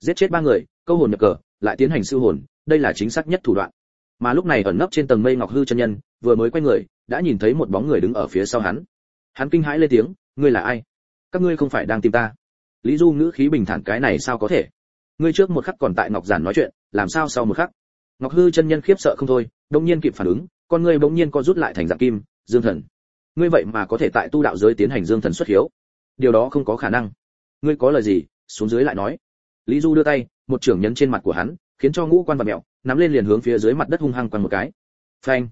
A: Giết chết ba người, câu hồn nhập cờ, lại tiến hành siêu hồn, đây là chính xác nhất thủ đoạn. Mà lúc này ẩn nấp trên tầng mây ngọc hư chân nhân, vừa mới quay người, đã nhìn thấy một bóng người đứng ở phía sau hắn. Hắn kinh hãi lên tiếng, ngươi là ai? Các ngươi không phải đang tìm ta. Lý du ngữ khí bình thản, cái này sao có thể? Ngươi trước một khắc còn tại ngọc giản nói chuyện, làm sao sau một khắc? Ngọc hư chân nhân khiếp sợ không thôi đông nhiên kịp phản ứng, con ngươi bỗng nhiên co rút lại thành dạng kim, dương thần ngươi vậy mà có thể tại tu đạo giới tiến hành dương thần xuất hiếu. Điều đó không có khả năng. Ngươi có lời gì? Xuống dưới lại nói. Lý du đưa tay, một trưởng nhấn trên mặt của hắn, khiến cho ngũ quan và mẹo, nắm lên liền hướng phía dưới mặt đất hung hăng quằn một cái. Phanh.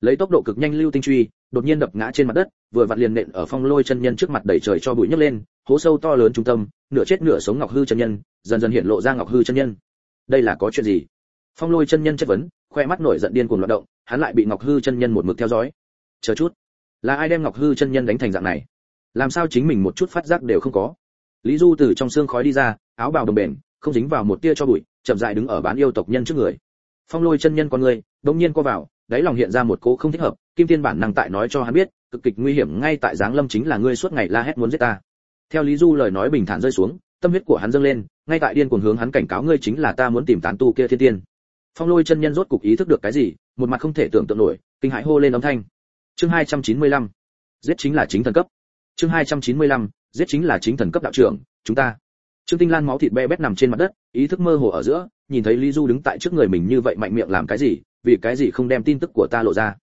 A: Lấy tốc độ cực nhanh lưu tinh truy, đột nhiên đập ngã trên mặt đất, vừa vặn liền nện ở phong lôi chân nhân trước mặt đẩy trời cho bụi nhấc lên, hố sâu to lớn trung tâm, nửa chết nửa sống ngọc hư chân nhân, dần dần hiện lộ ra ngọc hư chân nhân. Đây là có chuyện gì? Phong lôi chân nhân chất vấn, khoe mắt nổi giận điên cuồng loạn động, hắn lại bị ngọc hư chân nhân một mực theo dõi. Chờ chút là ai đem ngọc hư chân nhân đánh thành dạng này? Làm sao chính mình một chút phát giác đều không có? Lý du từ trong xương khói đi ra, áo bào đồng bền, không dính vào một tia cho bụi, chậm rãi đứng ở bán yêu tộc nhân trước người. Phong lôi chân nhân con người đống nhiên co vào, đáy lòng hiện ra một cỗ không thích hợp, kim tiên bản năng tại nói cho hắn biết, cực kịch nguy hiểm ngay tại giáng lâm chính là ngươi suốt ngày la hét muốn giết ta. Theo lý du lời nói bình thản rơi xuống, tâm huyết của hắn dâng lên, ngay tại điên cuồng hướng hắn cảnh cáo ngươi chính là ta muốn tìm tán tu kia thiên tiên. Phong lôi chân nhân rốt cục ý thức được cái gì, một mặt không thể tưởng tượng nổi, kinh hãi hô lên âm thanh chương 295. giết chính là chính thần cấp chương 295. giết chính là chính thần cấp đạo trưởng, chúng ta trương tinh lan máu thịt be bét nằm trên mặt đất, ý thức mơ hồ ở giữa, nhìn thấy lý du đứng tại trước người mình như vậy mạnh miệng làm cái gì, vì cái gì không đem tin tức của ta lộ ra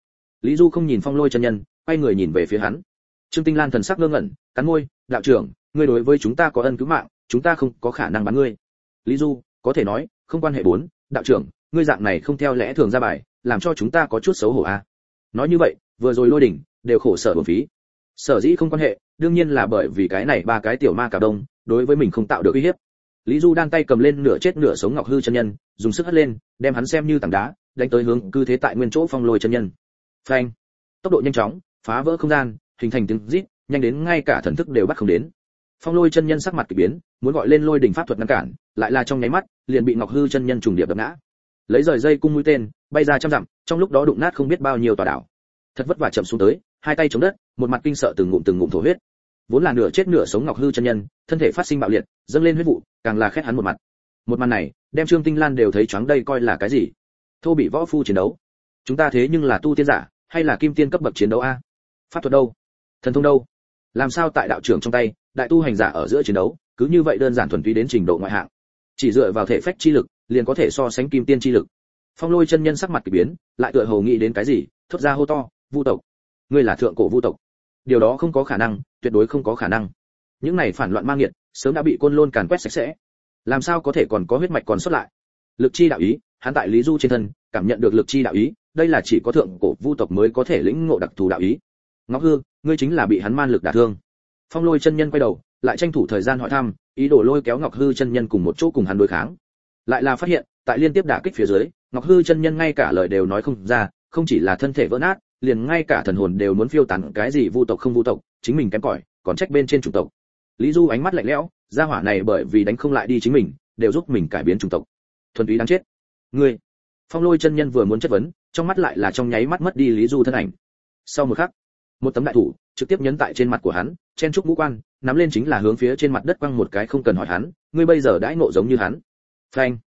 A: lý du không nhìn phong lôi chân nhân, quay người nhìn về phía hắn trương tinh lan thần sắc ngơ ngẩn, cắn môi, đạo trưởng, ngươi đối với chúng ta có ân cứu mạng, chúng ta không có khả năng bắn ngươi lý du, có thể nói, không quan hệ bốn, đạo trưởng, ngươi dạng này không theo lẽ thường ra bài, làm cho chúng ta có chút xấu hổ à. nói như vậy vừa rồi lôi đỉnh, đều khổ sở bổn phí. Sở dĩ không quan hệ, đương nhiên là bởi vì cái này ba cái tiểu ma cả đông, đối với mình không tạo được uy hiếp. Lý du đang tay cầm lên nửa chết nửa sống ngọc hư chân nhân, dùng sức hất lên, đem hắn xem như tảng đá, đánh tới hướng cư thế tại nguyên chỗ phong lôi chân nhân. Phanh! Tốc độ nhanh chóng, phá vỡ không gian, hình thành tiếng rít, nhanh đến ngay cả thần thức đều bắt không đến. Phong lôi chân nhân sắc mặt kỳ biến, muốn gọi lên lôi đỉnh pháp thuật ngăn cản, lại là trong nháy mắt, liền bị ngọc hư chân nhân trùng điệp đập ngã. Lấy rời dây cung mũi tên, bay ra trăm dặm, trong lúc đó đụng nát không biết bao nhiêu tòa đảo thật vất vả chậm xuống tới, hai tay chống đất, một mặt kinh sợ từng ngụm từng ngụm thổ huyết. Vốn là nửa chết nửa sống ngọc hư chân nhân, thân thể phát sinh bạo liệt, dâng lên huyết vụ, càng là khét hắn một mặt. Một màn này, đem trương tinh lan đều thấy choáng đây coi là cái gì? Thô bị võ phu chiến đấu. Chúng ta thế nhưng là tu tiên giả, hay là kim tiên cấp bậc chiến đấu a? Pháp thuật đâu? Thần thông đâu? Làm sao tại đạo trưởng trong tay, đại tu hành giả ở giữa chiến đấu, cứ như vậy đơn giản thuần túy đến trình độ ngoại hạng? Chỉ dựa vào thể phách chi lực, liền có thể so sánh kim tiên chi lực. Phong lôi chân nhân sắc mặt kỳ biến, lại tựa hồ nghĩ đến cái gì, thốt ra hô to vu tộc. Ngươi là thượng cổ vu tộc. Điều đó không có khả năng, tuyệt đối không có khả năng. Những này phản loạn mang nghiệt, sớm đã bị côn lôn càn quét sạch sẽ. Làm sao có thể còn có huyết mạch còn xuất lại? Lực chi đạo ý, hắn tại lý du trên thân, cảm nhận được lực chi đạo ý, đây là chỉ có thượng cổ vu tộc mới có thể lĩnh ngộ đặc thù đạo ý. Ngọc hư, ngươi chính là bị hắn man lực đả thương. Phong lôi chân nhân quay đầu, lại tranh thủ thời gian hỏi thăm, ý đồ lôi kéo ngọc hư chân nhân cùng một chỗ cùng hắn đối kháng. Lại là phát hiện, tại liên tiếp đả kích phía dưới, ngọc hư chân nhân ngay cả lời đều nói không ra, không chỉ là thân thể vỡ nát liền ngay cả thần hồn đều muốn phiêu tán, cái gì vu tộc không vu tộc, chính mình kém cỏi, còn trách bên trên chủng tộc. Lý du ánh mắt lạnh lẽo, gia hỏa này bởi vì đánh không lại đi chính mình, đều giúp mình cải biến chủng tộc. Thuần túy đáng chết. Ngươi. Phong lôi chân nhân vừa muốn chất vấn, trong mắt lại là trong nháy mắt mất đi lý du thân ảnh. Sau một khắc, một tấm đại thủ trực tiếp nhấn tại trên mặt của hắn, chen trúc ngũ quan, nắm lên chính là hướng phía trên mặt đất quăng một cái không cần hỏi hắn, ngươi bây giờ đãi ngộ giống như hắn. Phanh.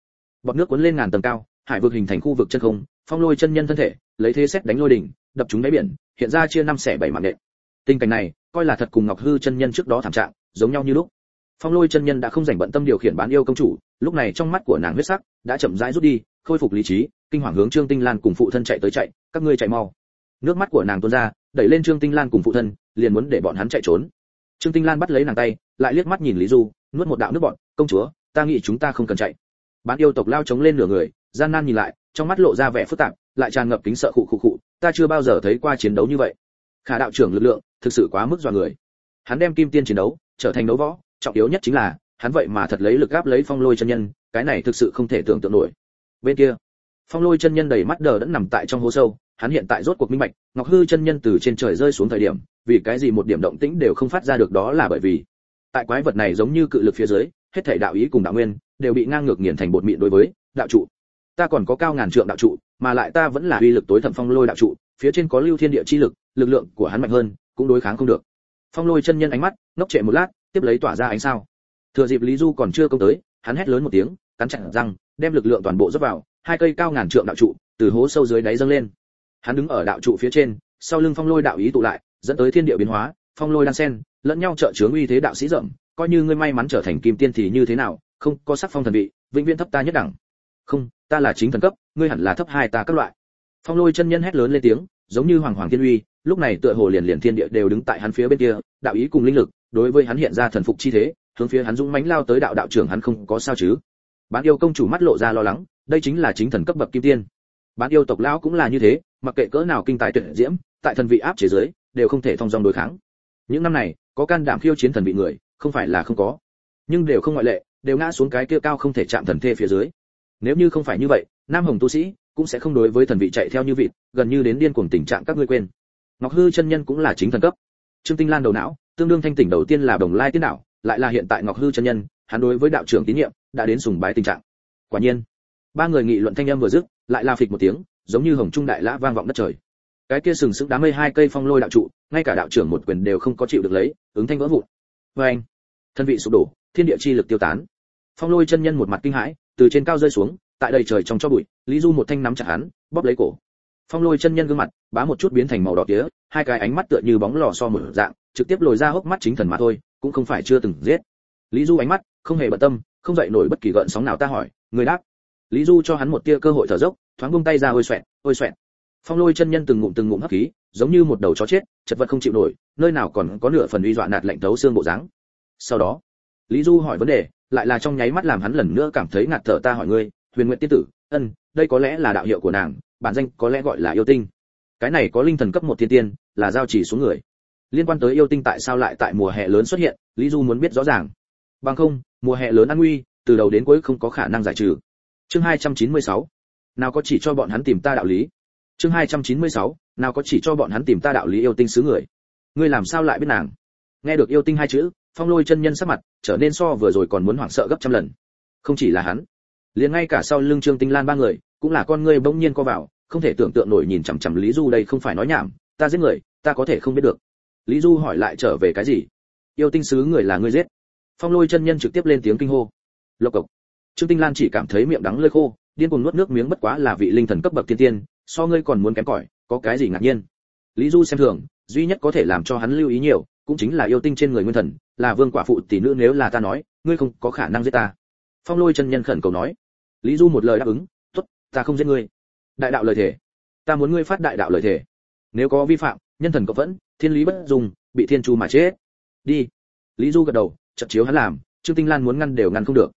A: Bọt nước cuốn lên ngàn tầng cao, hải vực hình thành khu vực chân không, phong lôi chân nhân thân thể, lấy thế xét đánh lôi đỉnh đập chúng đáy biển, hiện ra chia năm xẻ bảy mạng nện. Tình cảnh này, coi là thật cùng ngọc hư chân nhân trước đó thảm trạng, giống nhau như lúc. Phong lôi chân nhân đã không dành bận tâm điều khiển bán yêu công chủ, lúc này trong mắt của nàng huyết sắc đã chậm rãi rút đi, khôi phục lý trí, kinh hoàng hướng trương tinh lan cùng phụ thân chạy tới chạy, các ngươi chạy mau. Nước mắt của nàng tuôn ra, đẩy lên trương tinh lan cùng phụ thân, liền muốn để bọn hắn chạy trốn. Trương tinh lan bắt lấy nàng tay, lại liếc mắt nhìn lý du, nuốt một đạo nước bọn công chúa, ta nghĩ chúng ta không cần chạy. Bán yêu tộc lao chống lên nửa người, gian nan nhìn lại, trong mắt lộ ra vẻ phức tạp, lại tràn ngập kính sợ khụ khụ khụ ta chưa bao giờ thấy qua chiến đấu như vậy. Khả đạo trưởng lực lượng, thực sự quá mức dọa người. Hắn đem kim tiên chiến đấu, trở thành đấu võ, trọng yếu nhất chính là, hắn vậy mà thật lấy lực gáp lấy phong lôi chân nhân, cái này thực sự không thể tưởng tượng nổi. Bên kia, phong lôi chân nhân đầy mắt đờ đẫn nằm tại trong hố sâu, hắn hiện tại rốt cuộc minh bạch, ngọc hư chân nhân từ trên trời rơi xuống thời điểm, vì cái gì một điểm động tĩnh đều không phát ra được đó là bởi vì, tại quái vật này giống như cự lực phía dưới, hết thảy đạo ý cùng đạo nguyên, đều bị ngang ngược nghiền thành bột mịn đối với, đạo trụ ta còn có cao ngàn trượng đạo trụ, mà lại ta vẫn là uy lực tối thẩm phong lôi đạo trụ, phía trên có lưu thiên địa chi lực lực lượng của hắn mạnh hơn, cũng đối kháng không được. Phong lôi chân nhân ánh mắt, ngốc trệ một lát, tiếp lấy tỏa ra ánh sao. Thừa dịp lý du còn chưa công tới, hắn hét lớn một tiếng, cắn chặt răng, đem lực lượng toàn bộ dốc vào, hai cây cao ngàn trượng đạo trụ từ hố sâu dưới đáy dâng lên. Hắn đứng ở đạo trụ phía trên, sau lưng phong lôi đạo ý tụ lại, dẫn tới thiên địa biến hóa, phong lôi đan sen, lẫn nhau trợ chướng uy thế đạo sĩ rộng coi như ngươi may mắn trở thành kim tiên thì như thế nào, không có sắc phong thần vị, vĩnh viễn thấp ta nhất đẳng. Không ta là chính thần cấp, ngươi hẳn là thấp hai ta các loại. Phong lôi chân nhân hét lớn lên tiếng, giống như hoàng hoàng thiên uy, lúc này tựa hồ liền liền thiên địa đều đứng tại hắn phía bên kia, đạo ý cùng linh lực, đối với hắn hiện ra thần phục chi thế, hướng phía hắn dũng mãnh lao tới đạo đạo trưởng hắn không có sao chứ. Bán yêu công chủ mắt lộ ra lo lắng, đây chính là chính thần cấp bậc kim tiên. Bán yêu tộc lão cũng là như thế, mặc kệ cỡ nào kinh tài tuyệt diễm, tại thần vị áp chế giới, đều không thể thông dong đối kháng. Những năm này, có can đảm khiêu chiến thần vị người, không phải là không có. Nhưng đều không ngoại lệ, đều ngã xuống cái kia cao không thể chạm thần thê phía dưới nếu như không phải như vậy, nam hồng tu sĩ cũng sẽ không đối với thần vị chạy theo như vịt, gần như đến điên cuồng tình trạng các ngươi quên. Ngọc hư chân nhân cũng là chính thần cấp. Trương tinh lan đầu não, tương đương thanh tỉnh đầu tiên là đồng lai tiên đạo, lại là hiện tại ngọc hư chân nhân, hắn đối với đạo trưởng tín nhiệm đã đến sùng bái tình trạng. Quả nhiên, ba người nghị luận thanh âm vừa dứt, lại la phịch một tiếng, giống như hồng trung đại lã vang vọng đất trời. Cái kia sừng sững đám mây hai cây phong lôi đạo trụ, ngay cả đạo trưởng một quyền đều không có chịu được lấy, ứng thanh vỡ vụn. Vê anh thân vị sụp đổ, thiên địa chi lực tiêu tán. Phong lôi chân nhân một mặt kinh hãi từ trên cao rơi xuống, tại đầy trời trong cho bụi, lý du một thanh nắm chặt hắn, bóp lấy cổ. Phong lôi chân nhân gương mặt, bá một chút biến thành màu đỏ tía, hai cái ánh mắt tựa như bóng lò so mở dạng, trực tiếp lồi ra hốc mắt chính thần mà thôi, cũng không phải chưa từng giết. Lý du ánh mắt, không hề bận tâm, không dậy nổi bất kỳ gợn sóng nào ta hỏi, người đáp. Lý du cho hắn một tia cơ hội thở dốc, thoáng buông tay ra ôi xoẹt ôi xoẹt. Phong lôi chân nhân từng ngụm từng ngụm hấp khí, giống như một đầu chó chết, chật vật không chịu nổi, nơi nào còn có nửa phần uy dọa nạt lạnh thấu xương bộ dáng. Sau đó, lý du hỏi vấn đề lại là trong nháy mắt làm hắn lần nữa cảm thấy ngạt thở ta hỏi ngươi, huyền nguyện tiên tử, ân, đây có lẽ là đạo hiệu của nàng, bản danh có lẽ gọi là yêu tinh. Cái này có linh thần cấp một thiên tiên, là giao chỉ xuống người. Liên quan tới yêu tinh tại sao lại tại mùa hè lớn xuất hiện, lý du muốn biết rõ ràng. Bằng không, mùa hè lớn an nguy, từ đầu đến cuối không có khả năng giải trừ. Chương 296. nào có chỉ cho bọn hắn tìm ta đạo lý? Chương 296. nào có chỉ cho bọn hắn tìm ta đạo lý yêu tinh xứ người? Ngươi làm sao lại biết nàng? Nghe được yêu tinh hai chữ phong lôi chân nhân sắc mặt trở nên so vừa rồi còn muốn hoảng sợ gấp trăm lần. Không chỉ là hắn, liền ngay cả sau lưng trương tinh lan ba người, cũng là con ngươi bỗng nhiên co vào, không thể tưởng tượng nổi nhìn chằm chằm lý du đây không phải nói nhảm, ta giết người, ta có thể không biết được. Lý du hỏi lại trở về cái gì? Yêu tinh sứ người là ngươi giết. Phong lôi chân nhân trực tiếp lên tiếng kinh hô. Lộc cộc. Trương tinh lan chỉ cảm thấy miệng đắng lơi khô, điên cuồng nuốt nước miếng bất quá là vị linh thần cấp bậc tiên tiên, so ngươi còn muốn kém cỏi, có cái gì ngạc nhiên? Lý du xem thường, duy nhất có thể làm cho hắn lưu ý nhiều, cũng chính là yêu tinh trên người nguyên thần là vương quả phụ tỷ nữ nếu là ta nói, ngươi không có khả năng giết ta. Phong lôi chân nhân khẩn cầu nói. Lý du một lời đáp ứng, tốt, ta không giết ngươi. Đại đạo lời thể ta muốn ngươi phát đại đạo lời thể nếu có vi phạm, nhân thần cộng vẫn, thiên lý bất dùng, bị thiên chu mà chết. Đi. Lý du gật đầu chậm chiếu hắn làm, trương tinh lan muốn ngăn đều ngăn không được.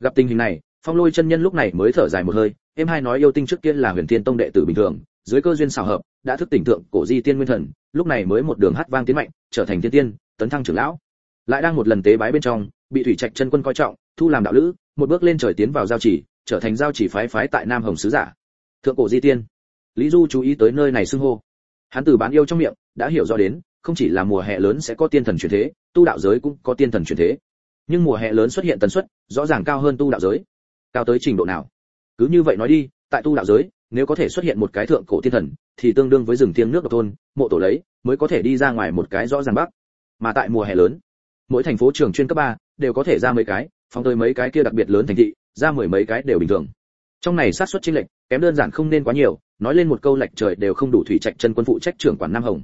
A: Gặp tình hình này, phong lôi chân nhân lúc này mới thở dài một hơi, em hai nói yêu tinh trước kia là huyền thiên tông đệ tử bình thường, dưới cơ duyên xảo hợp, đã thức tỉnh tượng cổ di tiên nguyên thần, lúc này mới một đường hát vang tiến mạnh, trở thành thiên tiên, tấn thăng trưởng lão lại đang một lần tế bái bên trong, bị thủy trạch chân quân coi trọng, thu làm đạo lữ, một bước lên trời tiến vào giao chỉ trở thành giao chỉ phái phái tại nam hồng sứ giả. Thượng cổ di tiên. Lý du chú ý tới nơi này xưng hô. Hắn từ bán yêu trong miệng, đã hiểu rõ đến, không chỉ là mùa hè lớn sẽ có tiên thần chuyển thế, tu đạo giới cũng có tiên thần chuyển thế. Nhưng mùa hè lớn xuất hiện tần suất, rõ ràng cao hơn tu đạo giới. Cao tới trình độ nào? Cứ như vậy nói đi, tại tu đạo giới, nếu có thể xuất hiện một cái thượng cổ tiên thần, thì tương đương với rừng thiêng nước độc thôn mộ tổ lấy, mới có thể đi ra ngoài một cái rõ ràng bắc. Mà tại mùa hè lớn mỗi thành phố trường chuyên cấp 3 đều có thể ra mấy cái, phóng tới mấy cái kia đặc biệt lớn thành thị, ra mười mấy cái đều bình thường. Trong này sát suất chênh lệch, kém đơn giản không nên quá nhiều, nói lên một câu lệch trời đều không đủ thủy trạch chân quân phụ trách trưởng quản nam hồng.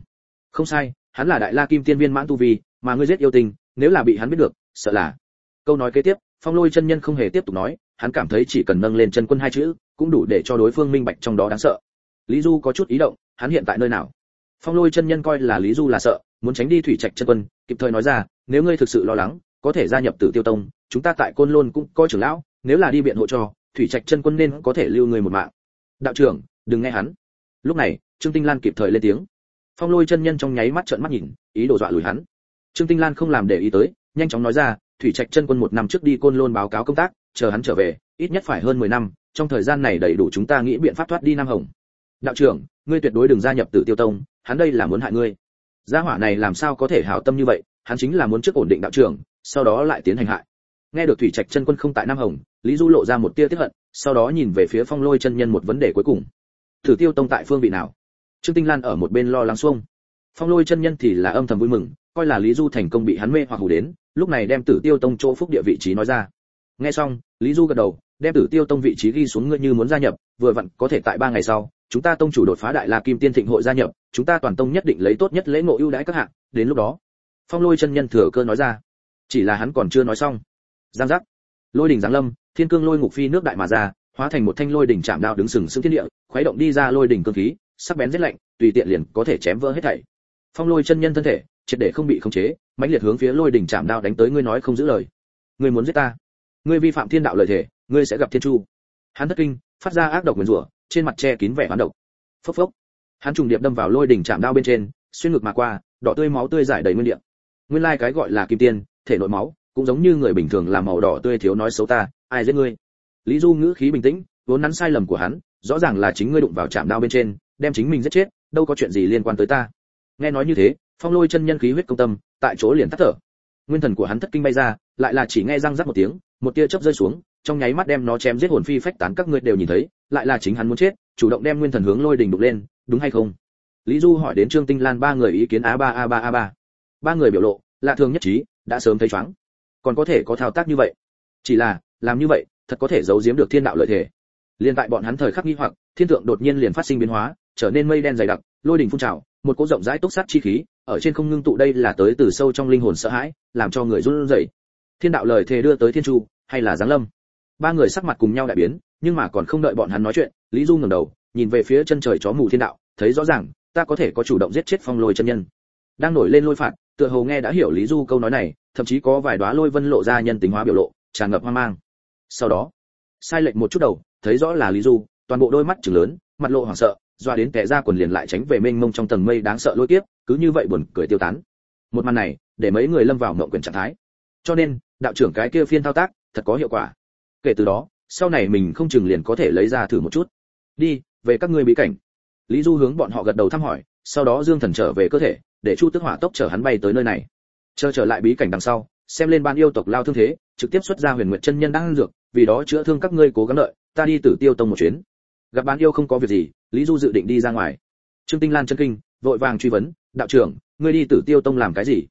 A: Không sai, hắn là đại la kim tiên viên mãn tu vi, mà ngươi giết yêu tình nếu là bị hắn biết được, sợ là. Câu nói kế tiếp, phong lôi chân nhân không hề tiếp tục nói, hắn cảm thấy chỉ cần nâng lên chân quân hai chữ, cũng đủ để cho đối phương minh bạch trong đó đáng sợ. Lý du có chút ý động, hắn hiện tại nơi nào? Phong lôi chân nhân coi là lý du là sợ muốn tránh đi thủy trạch chân quân, kịp thời nói ra, nếu ngươi thực sự lo lắng, có thể gia nhập tử tiêu tông, chúng ta tại côn lôn cũng coi trưởng lão, nếu là đi biện hộ cho, thủy trạch chân quân nên có thể lưu người một mạng. Đạo trưởng, đừng nghe hắn. Lúc này, trương tinh lan kịp thời lên tiếng. Phong lôi chân nhân trong nháy mắt trợn mắt nhìn, ý đồ dọa lùi hắn. Trương tinh lan không làm để ý tới, nhanh chóng nói ra, thủy trạch chân quân một năm trước đi côn lôn báo cáo công tác, chờ hắn trở về, ít nhất phải hơn 10 năm, trong thời gian này đầy đủ chúng ta nghĩ biện pháp thoát đi nam hồng. Đạo trưởng, ngươi tuyệt đối đừng gia nhập tử tiêu tông, hắn đây là muốn hại ngươi gia hỏa này làm sao có thể hảo tâm như vậy, hắn chính là muốn trước ổn định đạo trưởng, sau đó lại tiến hành hại. Nghe được thủy trạch chân quân không tại nam hồng, lý du lộ ra một tia tiếc hận, sau đó nhìn về phía phong lôi chân nhân một vấn đề cuối cùng. Thử tiêu tông tại phương vị nào? Trương tinh lan ở một bên lo lắng xuông. Phong lôi chân nhân thì là âm thầm vui mừng, coi là lý du thành công bị hắn mê hoặc hù đến, lúc này đem tử tiêu tông chỗ phúc địa vị trí nói ra. Nghe xong, lý du gật đầu, đem tử tiêu tông vị trí ghi xuống ngươi như muốn gia nhập, vừa vặn có thể tại ba ngày sau chúng ta tông chủ đột phá đại la kim tiên thịnh hội gia nhập, chúng ta toàn tông nhất định lấy tốt nhất lễ ngộ ưu đãi các hạng. Đến lúc đó, phong lôi chân nhân thừa cơ nói ra. Chỉ là hắn còn chưa nói xong. Giang giác. Lôi đỉnh giáng lâm, thiên cương lôi ngục phi nước đại mà ra, hóa thành một thanh lôi đỉnh chạm đao đứng sừng sững thiên địa, khuấy động đi ra lôi đỉnh cương khí, sắc bén rất lạnh, tùy tiện liền có thể chém vỡ hết thảy. Phong lôi chân nhân thân thể, triệt để không bị khống chế, mãnh liệt hướng phía lôi đỉnh chạm đao đánh tới ngươi nói không giữ lời. Ngươi muốn giết ta. Ngươi vi phạm thiên đạo lời thể ngươi sẽ gặp thiên chu. Hắn thất kinh, phát ra ác độc nguyền rủa trên mặt che kín vẻ hoán độc. Phốc phốc. Hắn trùng điệp đâm vào lôi đỉnh chạm đao bên trên, xuyên ngực mà qua, đỏ tươi máu tươi giải đầy nguyên địa. Nguyên lai cái gọi là kim tiên, thể nội máu, cũng giống như người bình thường làm màu đỏ tươi thiếu nói xấu ta, ai giết ngươi? Lý du ngữ khí bình tĩnh, vốn nắn sai lầm của hắn, rõ ràng là chính ngươi đụng vào chạm đao bên trên, đem chính mình giết chết, đâu có chuyện gì liên quan tới ta. Nghe nói như thế, phong lôi chân nhân khí huyết công tâm, tại chỗ liền tắt thở. Nguyên thần của hắn thất kinh bay ra, lại là chỉ nghe răng rắc một tiếng, một tia chớp rơi xuống, trong nháy mắt đem nó chém giết hồn phi phách tán các ngươi đều nhìn thấy lại là chính hắn muốn chết, chủ động đem nguyên thần hướng lôi đình đục lên, đúng hay không? Lý du hỏi đến trương tinh lan ba người ý kiến a ba a ba a ba. Ba người biểu lộ, lạ thường nhất trí, đã sớm thấy chóng. Còn có thể có thao tác như vậy? Chỉ là, làm như vậy, thật có thể giấu giếm được thiên đạo lợi thể liên tại bọn hắn thời khắc nghi hoặc, thiên tượng đột nhiên liền phát sinh biến hóa, trở nên mây đen dày đặc, lôi đỉnh phun trào, một cỗ rộng rãi tốc sát chi khí, ở trên không ngưng tụ đây là tới từ sâu trong linh hồn sợ hãi, làm cho người run rẩy. Thiên đạo lời thề đưa tới thiên chu hay là giáng lâm? Ba người sắc mặt cùng nhau đại biến nhưng mà còn không đợi bọn hắn nói chuyện, lý du ngẩng đầu, nhìn về phía chân trời chó mù thiên đạo, thấy rõ ràng, ta có thể có chủ động giết chết phong lôi chân nhân. Đang nổi lên lôi phạt, tựa hồ nghe đã hiểu lý du câu nói này, thậm chí có vài đóa lôi vân lộ ra nhân tính hóa biểu lộ, tràn ngập hoang mang. Sau đó, sai lệch một chút đầu, thấy rõ là lý du, toàn bộ đôi mắt trừng lớn, mặt lộ hoảng sợ doa đến kẻ ra quần liền lại tránh về mênh mông trong tầng mây đáng sợ lôi kiếp, cứ như vậy buồn cười tiêu tán. Một màn này, để mấy người lâm vào mộng quyền trạng thái. Cho nên, đạo trưởng cái kia phiên thao tác, thật có hiệu quả. Kể từ đó sau này mình không chừng liền có thể lấy ra thử một chút. Đi, về các ngươi bí cảnh. Lý du hướng bọn họ gật đầu thăm hỏi, sau đó dương thần trở về cơ thể, để chu tước hỏa tốc chở hắn bay tới nơi này. Chờ trở lại bí cảnh đằng sau, xem lên ban yêu tộc lao thương thế, trực tiếp xuất ra huyền nguyện chân nhân đang ăn dược, vì đó chữa thương các ngươi cố gắng đợi, ta đi tử tiêu tông một chuyến. Gặp ban yêu không có việc gì, lý du dự định đi ra ngoài. Trương tinh lan chân kinh, vội vàng truy vấn, đạo trưởng, ngươi đi tử tiêu tông làm cái gì?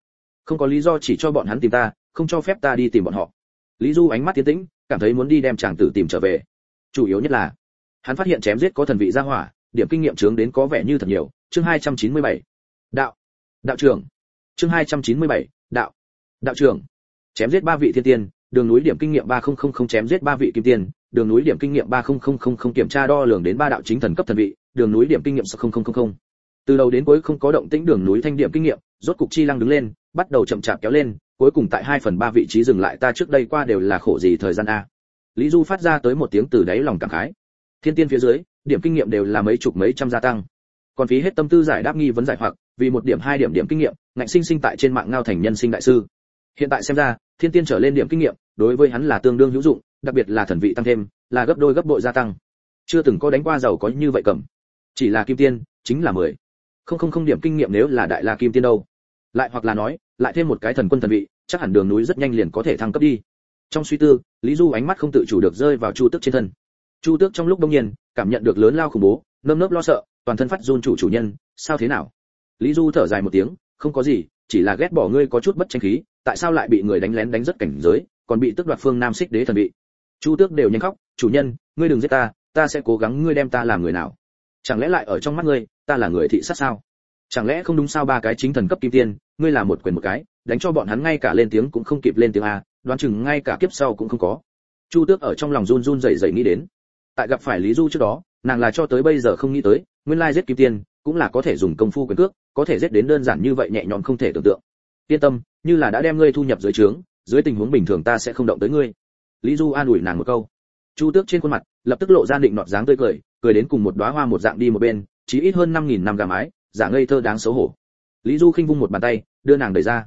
A: Không có lý do chỉ cho bọn hắn tìm ta, không cho phép ta đi tìm bọn họ. Lý du ánh mắt tiến tĩnh cảm thấy muốn đi đem chàng tử tìm trở về chủ yếu nhất là, hắn phát hiện chém giết có thần vị ra hỏa, điểm kinh nghiệm chướng đến có vẻ như thật nhiều chương 297. đạo đạo trưởng chương 297. đạo đạo trưởng chém giết ba vị thiên tiên, đường núi điểm kinh nghiệm 3000 chém giết ba vị kim tiên, đường núi điểm kinh nghiệm 3000 kiểm tra đo lường đến ba đạo chính thần cấp thần vị, đường núi điểm kinh nghiệm 6000 từ đầu đến cuối không có động tĩnh đường núi thanh điểm kinh nghiệm, rốt cục chi lăng đứng lên, bắt đầu chậm chạp kéo lên cuối cùng tại 2 phần 3 vị trí dừng lại ta trước đây qua đều là khổ gì thời gian a. Lý du phát ra tới một tiếng từ đáy lòng cảm khái. Thiên tiên phía dưới, điểm kinh nghiệm đều là mấy chục mấy trăm gia tăng. Còn phí hết tâm tư giải đáp nghi vấn giải hoặc, vì một điểm hai điểm điểm kinh nghiệm, ngạnh sinh sinh tại trên mạng ngao thành nhân sinh đại sư. Hiện tại xem ra, thiên tiên trở lên điểm kinh nghiệm, đối với hắn là tương đương hữu dụng, đặc biệt là thần vị tăng thêm, là gấp đôi gấp bội gia tăng. Chưa từng có đánh qua giàu có như vậy cầm. Chỉ là kim tiên, chính là mười. Không không không điểm kinh nghiệm nếu là đại la kim tiên đâu. Lại hoặc là nói lại thêm một cái thần quân thần vị, chắc hẳn đường núi rất nhanh liền có thể thăng cấp đi. Trong suy tư, lý du ánh mắt không tự chủ được rơi vào chu tước trên thân. Chu tước trong lúc đông nhiên, cảm nhận được lớn lao khủng bố, nơm nớp lo sợ, toàn thân phát run chủ chủ nhân, sao thế nào? Lý du thở dài một tiếng, không có gì, chỉ là ghét bỏ ngươi có chút bất tranh khí, tại sao lại bị người đánh lén đánh rất cảnh giới, còn bị tước đoạt phương nam xích đế thần vị? Chu tước đều nhanh khóc, chủ nhân, ngươi đừng giết ta ta sẽ cố gắng ngươi đem ta làm người nào? Chẳng lẽ lại ở trong mắt ngươi, ta là người thị sát sao? Chẳng lẽ không đúng sao ba cái chính thần cấp kim tiên, ngươi là một quyền một cái, đánh cho bọn hắn ngay cả lên tiếng cũng không kịp lên tiếng a, đoán chừng ngay cả kiếp sau cũng không có. Chu tước ở trong lòng run run rẩy rẩy nghĩ đến. Tại gặp phải lý du trước đó, nàng là cho tới bây giờ không nghĩ tới, nguyên lai giết kim tiên cũng là có thể dùng công phu quyền cước, có thể giết đến đơn giản như vậy nhẹ nhõm không thể tưởng tượng. Yên tâm, như là đã đem ngươi thu nhập dưới trướng, dưới tình huống bình thường ta sẽ không động tới ngươi. Lý du an ủi nàng một câu. Chu tước trên khuôn mặt lập tức lộ ra định nọt dáng tươi cười cười đến cùng một đóa hoa một dạng đi một bên chỉ ít hơn năm nghìn năm gà mái giả ngây thơ đáng xấu hổ. Lý du khinh vung một bàn tay, đưa nàng đẩy ra.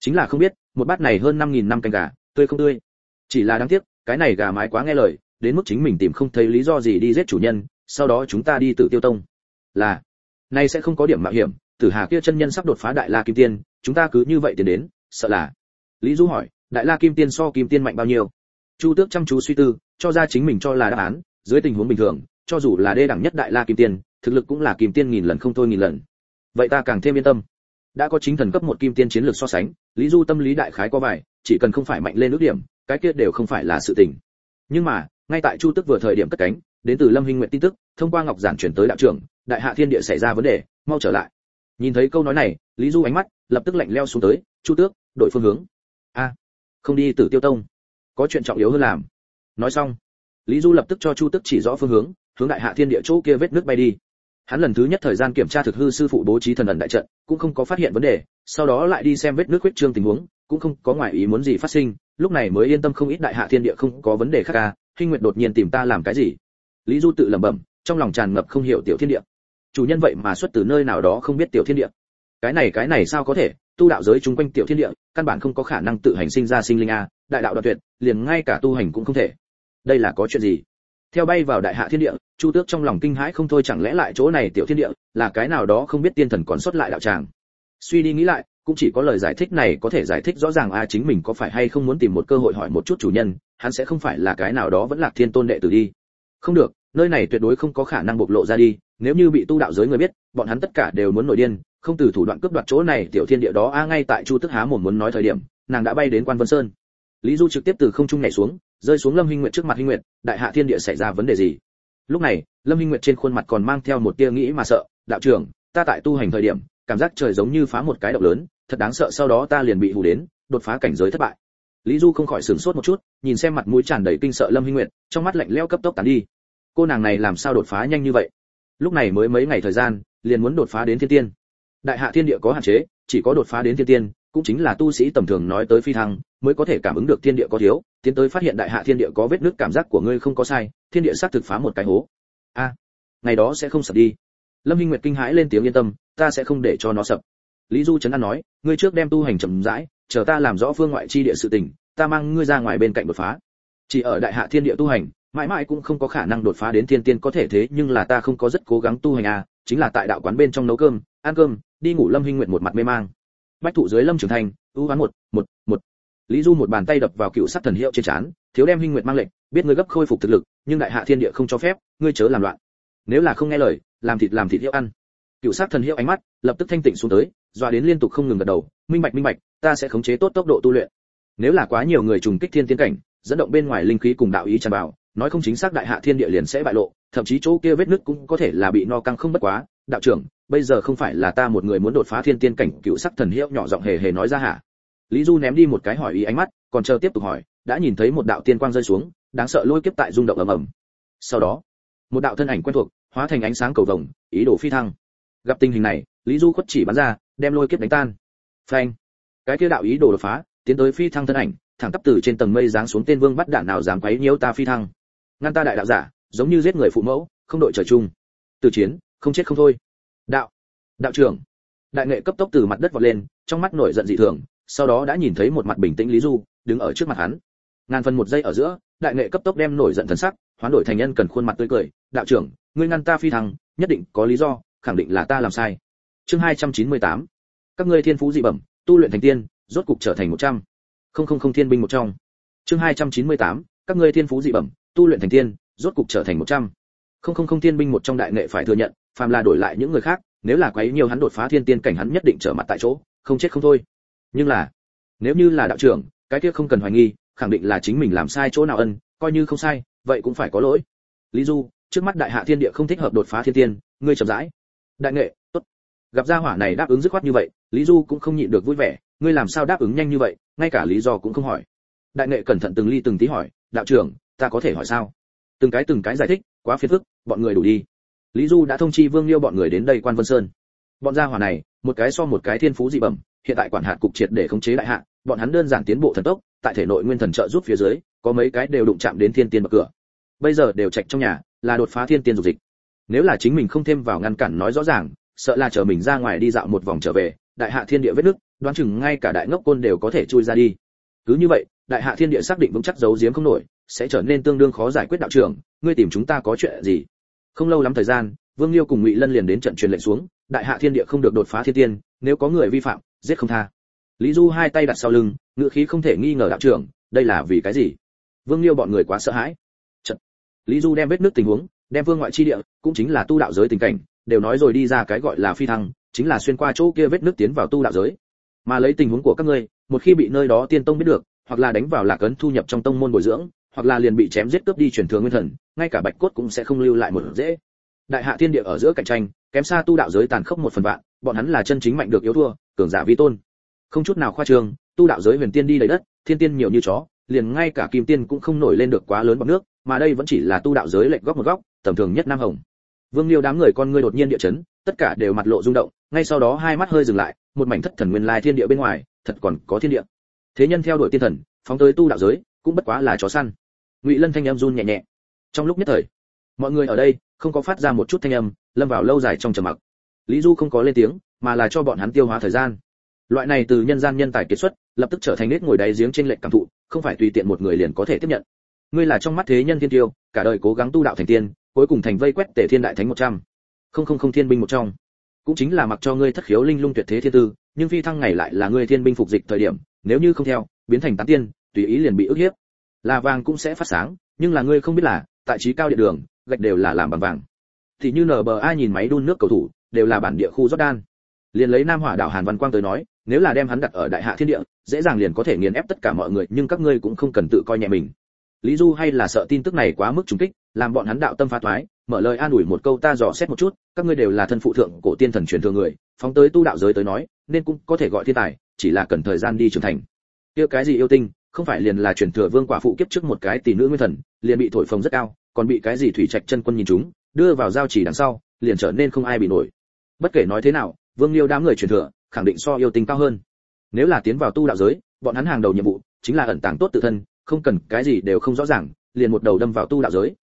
A: Chính là không biết, một bát này hơn năm nghìn năm canh gà, tươi không tươi. Chỉ là đáng tiếc, cái này gà mái quá nghe lời, đến mức chính mình tìm không thấy lý do gì đi giết chủ nhân, sau đó chúng ta đi tự tiêu tông. Là, nay sẽ không có điểm mạo hiểm, tử hà kia chân nhân sắp đột phá đại la kim tiên, chúng ta cứ như vậy tiến đến, sợ là. Lý du hỏi, đại la kim tiên so kim tiên mạnh bao nhiêu? Chu tước chăm chú suy tư, cho ra chính mình cho là đáp án, dưới tình huống bình thường, cho dù là đê đẳng nhất đại la kim tiên thực lực cũng là kim tiên nghìn lần không thôi nghìn lần. Vậy ta càng thêm yên tâm. Đã có chính thần cấp một kim tiên chiến lược so sánh, lý du tâm lý đại khái có bài chỉ cần không phải mạnh lên nước điểm, cái kia đều không phải là sự tình. Nhưng mà, ngay tại chu tức vừa thời điểm cất cánh, đến từ lâm hinh nguyện tin tức, thông qua ngọc giản chuyển tới đạo trưởng, đại hạ thiên địa xảy ra vấn đề, mau trở lại. Nhìn thấy câu nói này, lý du ánh mắt lập tức lạnh leo xuống tới, chu tước, đổi phương hướng. A, không đi tử tiêu tông, có chuyện trọng yếu hơn làm. Nói xong, lý du lập tức cho chu tước chỉ rõ phương hướng hướng đại hạ thiên địa chỗ kia vết nước bay đi hắn lần thứ nhất thời gian kiểm tra thực hư sư phụ bố trí thần ẩn đại trận, cũng không có phát hiện vấn đề, sau đó lại đi xem vết nước huyết trương tình huống, cũng không có ngoại ý muốn gì phát sinh, lúc này mới yên tâm không ít đại hạ thiên địa không có vấn đề khác ca hinh nguyệt đột nhiên tìm ta làm cái gì? Lý du tự lẩm bẩm, trong lòng tràn ngập không hiểu tiểu thiên địa. Chủ nhân vậy mà xuất từ nơi nào đó không biết tiểu thiên địa. Cái này cái này sao có thể? Tu đạo giới chung quanh tiểu thiên địa, căn bản không có khả năng tự hành sinh ra sinh linh a, đại đạo đoạn tuyệt, liền ngay cả tu hành cũng không thể. Đây là có chuyện gì? Theo bay vào đại hạ thiên địa, chu tước trong lòng kinh hãi không thôi chẳng lẽ lại chỗ này tiểu thiên địa là cái nào đó không biết tiên thần còn xuất lại đạo tràng? Suy đi nghĩ lại, cũng chỉ có lời giải thích này có thể giải thích rõ ràng a chính mình có phải hay không muốn tìm một cơ hội hỏi một chút chủ nhân, hắn sẽ không phải là cái nào đó vẫn lạc thiên tôn đệ tử đi. Không được, nơi này tuyệt đối không có khả năng bộc lộ ra đi, nếu như bị tu đạo giới người biết, bọn hắn tất cả đều muốn nổi điên, không từ thủ đoạn cướp đoạt chỗ này tiểu thiên địa đó, a ngay tại chu tức há mồm muốn nói thời điểm, nàng đã bay đến quan vân sơn. Lý du trực tiếp từ không trung nhảy xuống rơi xuống lâm hinh nguyệt trước mặt hinh nguyệt, đại hạ thiên địa xảy ra vấn đề gì? Lúc này, lâm hinh nguyệt trên khuôn mặt còn mang theo một tia nghĩ mà sợ, đạo trưởng, ta tại tu hành thời điểm, cảm giác trời giống như phá một cái động lớn, thật đáng sợ, sau đó ta liền bị hù đến, đột phá cảnh giới thất bại. Lý du không khỏi sửng sốt một chút, nhìn xem mặt mũi tràn đầy kinh sợ lâm hinh nguyệt, trong mắt lạnh lẽo cấp tốc tán đi. Cô nàng này làm sao đột phá nhanh như vậy? Lúc này mới mấy ngày thời gian, liền muốn đột phá đến thiên tiên. Đại hạ thiên địa có hạn chế, chỉ có đột phá đến thiên tiên, cũng chính là tu sĩ tầm thường nói tới phi thăng, mới có thể cảm ứng được thiên địa có thiếu tiến tới phát hiện đại hạ thiên địa có vết nứt cảm giác của ngươi không có sai, thiên địa xác thực phá một cái hố. A, ngày đó sẽ không sập đi. Lâm hinh nguyệt kinh hãi lên tiếng yên tâm, ta sẽ không để cho nó sập. Lý du trấn an nói, ngươi trước đem tu hành chậm rãi, chờ ta làm rõ phương ngoại chi địa sự tình, ta mang ngươi ra ngoài bên cạnh đột phá. Chỉ ở đại hạ thiên địa tu hành, mãi mãi cũng không có khả năng đột phá đến thiên tiên có thể thế, nhưng là ta không có rất cố gắng tu hành à chính là tại đạo quán bên trong nấu cơm, ăn cơm, đi ngủ lâm hinh nguyện một mặt mê mang. Bách thụ dưới lâm trưởng thành, ưu hoán một một một lý du một bàn tay đập vào cựu sát thần hiệu trên trán, thiếu đem hinh nguyện mang lệnh, biết ngươi gấp khôi phục thực lực, nhưng đại hạ thiên địa không cho phép, ngươi chớ làm loạn. Nếu là không nghe lời, làm thịt làm thịt hiệu ăn. Cựu sát thần hiệu ánh mắt, lập tức thanh tịnh xuống tới, dọa đến liên tục không ngừng gật đầu, minh bạch minh bạch, ta sẽ khống chế tốt tốc độ tu luyện. Nếu là quá nhiều người trùng kích thiên tiến cảnh, dẫn động bên ngoài linh khí cùng đạo ý tràn vào, nói không chính xác đại hạ thiên địa liền sẽ bại lộ, thậm chí chỗ kia vết nứt cũng có thể là bị no căng không bất quá. Đạo trưởng, bây giờ không phải là ta một người muốn đột phá thiên tiên cảnh cựu sắc thần hiệu nhỏ giọng hề hề nói ra hả? Lý du ném đi một cái hỏi ý ánh mắt, còn chờ tiếp tục hỏi, đã nhìn thấy một đạo tiên quang rơi xuống, đáng sợ lôi kiếp tại rung động ầm ầm. Sau đó, một đạo thân ảnh quen thuộc, hóa thành ánh sáng cầu vồng, ý đồ phi thăng. Gặp tình hình này, lý du khuất chỉ bắn ra, đem lôi kiếp đánh tan. Phanh! Cái kia đạo ý đồ đột phá, tiến tới phi thăng thân ảnh, thẳng tắp từ trên tầng mây giáng xuống tên vương bắt đạn nào dám quấy nhiễu ta phi thăng. Ngăn ta đại đạo giả, giống như giết người phụ mẫu, không đội trời chung. Từ chiến, không chết không thôi. Đạo đạo trưởng. Đại nghệ cấp tốc từ mặt đất vọt lên, trong mắt nổi giận dị thường sau đó đã nhìn thấy một mặt bình tĩnh lý du, đứng ở trước mặt hắn. Ngàn phần một giây ở giữa, đại nghệ cấp tốc đem nổi giận thần sắc, hoán đổi thành nhân cần khuôn mặt tươi cười. Đạo trưởng, ngươi ngăn ta phi thăng, nhất định có lý do, khẳng định là ta làm sai. Chương 298. các ngươi thiên phú dị bẩm, tu luyện thành tiên, rốt cục trở thành một trăm. Không không không thiên binh một trong. Chương 298. các ngươi thiên phú dị bẩm, tu luyện thành tiên, rốt cục trở thành một trăm. Không không không thiên binh một trong đại nghệ phải thừa nhận, phàm là đổi lại những người khác, nếu là quấy nhiều hắn đột phá thiên tiên cảnh hắn nhất định trở mặt tại chỗ, không chết không thôi nhưng là, nếu như là đạo trưởng, cái kia không cần hoài nghi, khẳng định là chính mình làm sai chỗ nào ân, coi như không sai, vậy cũng phải có lỗi. Lý du, trước mắt đại hạ thiên địa không thích hợp đột phá thiên tiên, ngươi chậm rãi. Đại nghệ, tốt. Gặp gia hỏa này đáp ứng dứt khoát như vậy, lý du cũng không nhịn được vui vẻ, ngươi làm sao đáp ứng nhanh như vậy, ngay cả lý do cũng không hỏi. Đại nghệ cẩn thận từng ly từng tí hỏi, đạo trưởng, ta có thể hỏi sao? Từng cái từng cái giải thích, quá phiền phức, bọn người đủ đi. Lý du đã thông chi vương liêu bọn người đến đây quan vân sơn. Bọn gia hỏa này, một cái so một cái thiên phú dị bẩm hiện tại quản hạt cục triệt để khống chế đại hạ, bọn hắn đơn giản tiến bộ thần tốc, tại thể nội nguyên thần trợ giúp phía dưới, có mấy cái đều đụng chạm đến thiên tiên bậc cửa. Bây giờ đều chạy trong nhà, là đột phá thiên tiên dục dịch. Nếu là chính mình không thêm vào ngăn cản nói rõ ràng, sợ là chờ mình ra ngoài đi dạo một vòng trở về, đại hạ thiên địa vết nước đoán chừng ngay cả đại ngốc côn đều có thể chui ra đi. Cứ như vậy, đại hạ thiên địa xác định vững chắc giấu giếm không nổi, sẽ trở nên tương đương khó giải quyết đạo trưởng ngươi tìm chúng ta có chuyện gì? Không lâu lắm thời gian, vương liêu cùng ngụy lân liền đến trận truyền lệnh xuống, đại hạ thiên địa không được đột phá thiên tiên, nếu có người vi phạm giết không tha. Lý du hai tay đặt sau lưng ngựa khí không thể nghi ngờ đạo trưởng, đây là vì cái gì? Vương liêu bọn người quá sợ hãi. Trận lý du đem vết nước tình huống, đem vương ngoại chi địa, cũng chính là tu đạo giới tình cảnh, đều nói rồi đi ra cái gọi là phi thăng, chính là xuyên qua chỗ kia vết nước tiến vào tu đạo giới. Mà lấy tình huống của các ngươi, một khi bị nơi đó tiên tông biết được, hoặc là đánh vào lạc ấn thu nhập trong tông môn bồi dưỡng, hoặc là liền bị chém giết cướp đi truyền thừa nguyên thần, ngay cả bạch cốt cũng sẽ không lưu lại một dễ đại hạ thiên địa ở giữa cạnh tranh, kém xa tu đạo giới tàn khốc một phần vạn bọn hắn là chân chính mạnh được yếu thua, cường giả vi tôn. Không chút nào khoa trương, tu đạo giới huyền tiên đi đầy đất, thiên tiên nhiều như chó, liền ngay cả kim tiên cũng không nổi lên được quá lớn bằng nước, mà đây vẫn chỉ là tu đạo giới lệch góc một góc, tầm thường nhất nam hồng. Vương liêu đám người con ngươi đột nhiên địa chấn, tất cả đều mặt lộ rung động, ngay sau đó hai mắt hơi dừng lại, một mảnh thất thần nguyên lai thiên địa bên ngoài, thật còn có thiên địa. Thế nhân theo đuổi tiên thần, phóng tới tu đạo giới, cũng bất quá là chó săn. Ngụy lân thanh âm run nhẹ nhẹ. Trong lúc nhất thời, mọi người ở đây không có phát ra một chút thanh âm, lâm vào lâu dài trong trầm mặc lý du không có lên tiếng, mà là cho bọn hắn tiêu hóa thời gian. Loại này từ nhân gian nhân tài kiệt xuất, lập tức trở thành nết ngồi đáy giếng trên lệnh cảm thụ, không phải tùy tiện một người liền có thể tiếp nhận. Ngươi là trong mắt thế nhân thiên tiêu, cả đời cố gắng tu đạo thành tiên, cuối cùng thành vây quét tể thiên đại thánh một trăm. Không không không thiên binh một trong. Cũng chính là mặc cho ngươi thất khiếu linh lung tuyệt thế thiên tư, nhưng phi thăng ngày lại là ngươi thiên binh phục dịch thời điểm, nếu như không theo, biến thành tán tiên, tùy ý liền bị ức hiếp. Là vàng cũng sẽ phát sáng, nhưng là ngươi không biết là, tại trí cao địa đường, gạch đều là làm bằng vàng. Thì như nba nhìn máy đun nước cầu thủ đều là bản địa khu jordan. Liền lấy nam hỏa đảo hàn văn quang tới nói, nếu là đem hắn đặt ở đại hạ thiên địa, dễ dàng liền có thể nghiền ép tất cả mọi người, nhưng các ngươi cũng không cần tự coi nhẹ mình. Lý du hay là sợ tin tức này quá mức trùng kích, làm bọn hắn đạo tâm phá thoái, mở lời an ủi một câu ta dò xét một chút, các ngươi đều là thân phụ thượng cổ tiên thần truyền thừa người, phóng tới tu đạo giới tới nói, nên cũng có thể gọi thiên tài, chỉ là cần thời gian đi trưởng thành. Kia cái gì yêu tinh, không phải liền là truyền thừa vương quả phụ kiếp trước một cái tỷ nữ nguyên thần, liền bị thổi phồng rất cao, còn bị cái gì thủy trạch chân quân nhìn chúng, đưa vào giao chỉ đằng sau, liền trở nên không ai bị nổi bất kể nói thế nào, vương liêu đám người truyền thừa, khẳng định so yêu tinh cao hơn. Nếu là tiến vào tu đạo giới, bọn hắn hàng đầu nhiệm vụ chính là ẩn tàng tốt tự thân, không cần cái gì đều không rõ ràng, liền một đầu đâm vào tu đạo giới.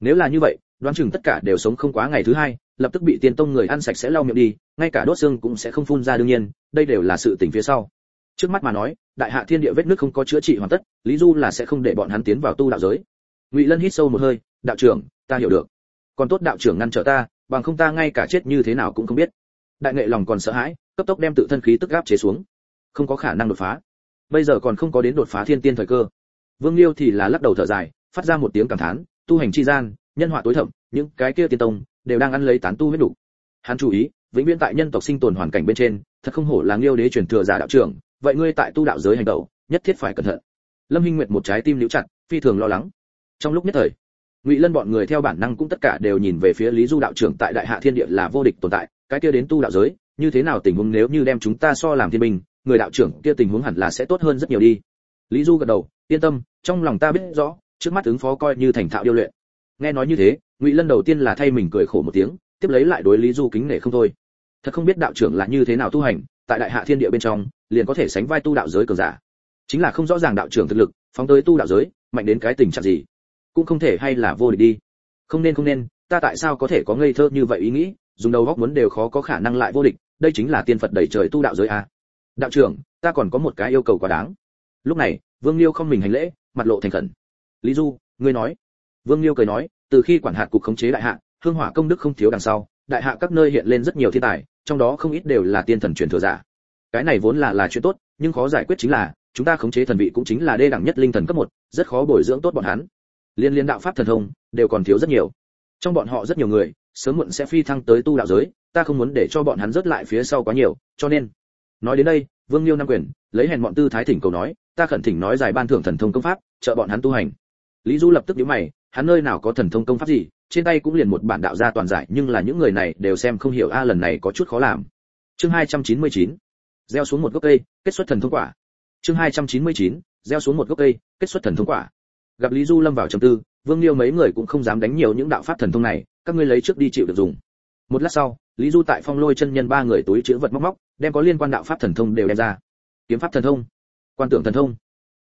A: Nếu là như vậy, đoán chừng tất cả đều sống không quá ngày thứ hai, lập tức bị tiên tông người ăn sạch sẽ lau miệng đi, ngay cả đốt xương cũng sẽ không phun ra đương nhiên, đây đều là sự tình phía sau. Trước mắt mà nói, đại hạ thiên địa vết nước không có chữa trị hoàn tất, lý du là sẽ không để bọn hắn tiến vào tu đạo giới. Ngụy lân hít sâu một hơi, đạo trưởng, ta hiểu được. Còn tốt đạo trưởng ngăn trở ta bằng không ta ngay cả chết như thế nào cũng không biết. Đại nghệ lòng còn sợ hãi, cấp tốc đem tự thân khí tức gáp chế xuống. Không có khả năng đột phá. Bây giờ còn không có đến đột phá thiên tiên thời cơ. Vương liêu thì là lắc đầu thở dài, phát ra một tiếng cảm thán, tu hành chi gian, nhân họa tối thượng những cái kia tiên tông, đều đang ăn lấy tán tu huyết đủ. Hắn chú ý, vĩnh viễn tại nhân tộc sinh tồn hoàn cảnh bên trên, thật không hổ là liêu đế truyền thừa giả đạo trưởng, vậy ngươi tại tu đạo giới hành động, nhất thiết phải cẩn thận. Lâm hinh nguyệt một trái tim liễu chặt, phi thường lo lắng. Trong lúc nhất thời ngụy lân bọn người theo bản năng cũng tất cả đều nhìn về phía lý du đạo trưởng tại đại hạ thiên địa là vô địch tồn tại, cái kia đến tu đạo giới, như thế nào tình huống nếu như đem chúng ta so làm thiên binh, người đạo trưởng kia tình huống hẳn là sẽ tốt hơn rất nhiều đi. Lý du gật đầu, yên tâm, trong lòng ta biết rõ, trước mắt ứng phó coi như thành thạo điêu luyện. Nghe nói như thế, ngụy lân đầu tiên là thay mình cười khổ một tiếng, tiếp lấy lại đối lý du kính nể không thôi. Thật không biết đạo trưởng là như thế nào tu hành, tại đại hạ thiên địa bên trong, liền có thể sánh vai tu đạo giới cường giả. Chính là không rõ ràng đạo trưởng thực lực, phóng tới tu đạo giới, mạnh đến cái tình trạng gì cũng không thể hay là vô địch đi. Không nên không nên, ta tại sao có thể có ngây thơ như vậy ý nghĩ? Dùng đầu góc muốn đều khó có khả năng lại vô địch, đây chính là tiên phật đẩy trời tu đạo giới a đạo trưởng, ta còn có một cái yêu cầu quá đáng. Lúc này, vương liêu không mình hành lễ, mặt lộ thành khẩn. Lý du, ngươi nói. Vương liêu cười nói, từ khi quản hạt cục khống chế đại hạ, hương hỏa công đức không thiếu đằng sau, đại hạ các nơi hiện lên rất nhiều thiên tài, trong đó không ít đều là tiên thần truyền thừa giả. Cái này vốn là là chuyện tốt, nhưng khó giải quyết chính là, chúng ta khống chế thần vị cũng chính là đê đẳng nhất linh thần cấp một, rất khó bồi dưỡng tốt bọn hắn liên liên đạo pháp thần thông, đều còn thiếu rất nhiều. Trong bọn họ rất nhiều người, sớm muộn sẽ phi thăng tới tu đạo giới, ta không muốn để cho bọn hắn rớt lại phía sau quá nhiều, cho nên, nói đến đây, vương liêu nam quyền, lấy hèn bọn tư thái thỉnh cầu nói, ta khẩn thỉnh nói giải ban thưởng thần thông công pháp, trợ bọn hắn tu hành. Lý du lập tức nhíu mày, hắn nơi nào có thần thông công pháp gì, trên tay cũng liền một bản đạo gia toàn giải, nhưng là những người này đều xem không hiểu, a, lần này có chút khó làm. Chương 299 gieo xuống một gốc cây, kết xuất thần thông quả. Chương 299 gieo xuống một gốc cây, kết xuất thần thông quả gặp lý du lâm vào trầm tư, vương liêu mấy người cũng không dám đánh nhiều những đạo pháp thần thông này, các ngươi lấy trước đi chịu được dùng. Một lát sau, lý du tại phong lôi chân nhân ba người túi chứa vật móc móc, đem có liên quan đạo pháp thần thông đều đem ra. Kiếm pháp thần thông, quan tưởng thần thông.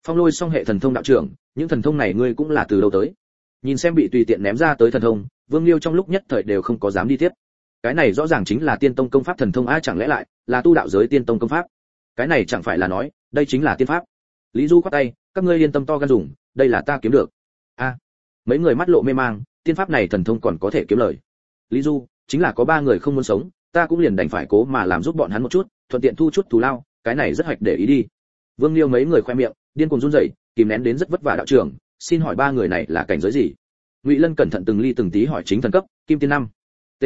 A: Phong lôi song hệ thần thông đạo trưởng, những thần thông này ngươi cũng là từ đâu tới? Nhìn xem bị tùy tiện ném ra tới thần thông, vương liêu trong lúc nhất thời đều không có dám đi tiếp. Cái này rõ ràng chính là tiên tông công pháp thần thông ai chẳng lẽ lại là tu đạo giới tiên tông công pháp? Cái này chẳng phải là nói, đây chính là tiên pháp. Lý du quát tay, các ngươi yên tâm to gan dùng đây là ta kiếm được. A. Mấy người mắt lộ mê mang, tiên pháp này thần thông còn có thể kiếm lời. Lý du, chính là có ba người không muốn sống, ta cũng liền đành phải cố mà làm giúp bọn hắn một chút, thuận tiện thu chút thù lao, cái này rất hoạch để ý đi. Vương liêu mấy người khoe miệng, điên cuồng run rẩy, kìm nén đến rất vất vả đạo trưởng, xin hỏi ba người này là cảnh giới gì? Ngụy lân cẩn thận từng ly từng tí hỏi chính thần cấp, kim tiên năm. T.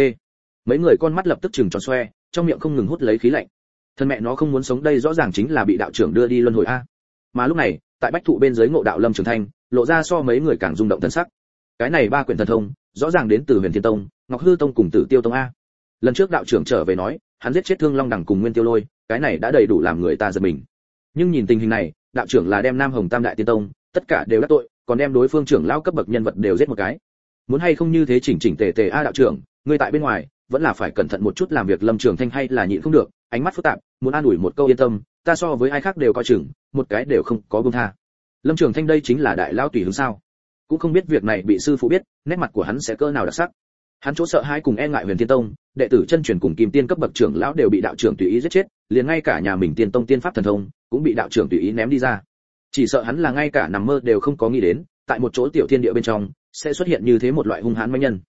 A: Mấy người con mắt lập tức chừng tròn xoe, trong miệng không ngừng hút lấy khí lạnh. Thân mẹ nó không muốn sống đây rõ ràng chính là bị đạo trưởng đưa đi luân hồi a. Mà lúc này tại bách thụ bên dưới ngộ đạo lâm trường thanh, lộ ra so mấy người càng rung động thân sắc. Cái này ba quyển thần thông, rõ ràng đến từ huyền thiên tông, ngọc hư tông cùng tử tiêu tông a. Lần trước đạo trưởng trở về nói, hắn giết chết thương long đẳng cùng nguyên tiêu lôi, cái này đã đầy đủ làm người ta giật mình. Nhưng nhìn tình hình này, đạo trưởng là đem nam hồng tam đại tiên tông, tất cả đều đắc tội, còn đem đối phương trưởng lao cấp bậc nhân vật đều giết một cái. Muốn hay không như thế chỉnh chỉnh tề tề a đạo trưởng người tại bên ngoài, vẫn là phải cẩn thận một chút làm việc lâm trường thanh hay là nhịn không được, ánh mắt phức tạp muốn an ủi một câu yên tâm, ta so với ai khác đều coi chừng, một cái đều không có buông tha. Lâm trường thanh đây chính là đại lao tùy hướng sao? Cũng không biết việc này bị sư phụ biết, nét mặt của hắn sẽ cỡ nào đặc sắc. Hắn chỗ sợ hai cùng e ngại huyền thiên tông, đệ tử chân truyền cùng kim tiên cấp bậc trưởng lão đều bị đạo trưởng tùy ý giết chết, liền ngay cả nhà mình tiên tông tiên pháp thần thông cũng bị đạo trưởng tùy ý ném đi ra. Chỉ sợ hắn là ngay cả nằm mơ đều không có nghĩ đến, tại một chỗ tiểu thiên địa bên trong, sẽ xuất hiện như thế một loại hung hãn manh nhân.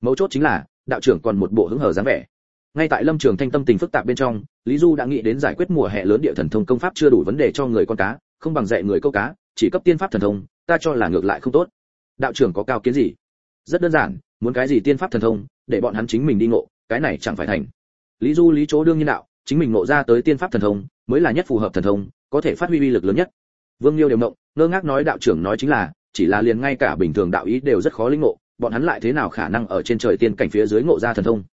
A: Mấu chốt chính là, đạo trưởng còn một bộ hứng hở dáng vẻ ngay tại lâm trường thanh tâm tình phức tạp bên trong, lý du đã nghĩ đến giải quyết mùa hè lớn địa thần thông công pháp chưa đủ vấn đề cho người con cá, không bằng dạy người câu cá, chỉ cấp tiên pháp thần thông, ta cho là ngược lại không tốt. Đạo trưởng có cao kiến gì? Rất đơn giản, muốn cái gì tiên pháp thần thông, để bọn hắn chính mình đi ngộ, cái này chẳng phải thành. Lý du lý chỗ đương nhiên đạo, chính mình ngộ ra tới tiên pháp thần thông, mới là nhất phù hợp thần thông, có thể phát huy uy lực lớn nhất. Vương liêu đều động ngơ ngác nói đạo trưởng nói chính là, chỉ là liền ngay cả bình thường đạo ý đều rất khó lĩnh ngộ, bọn hắn lại thế nào khả năng ở trên trời tiên cảnh phía dưới ngộ ra thần thông?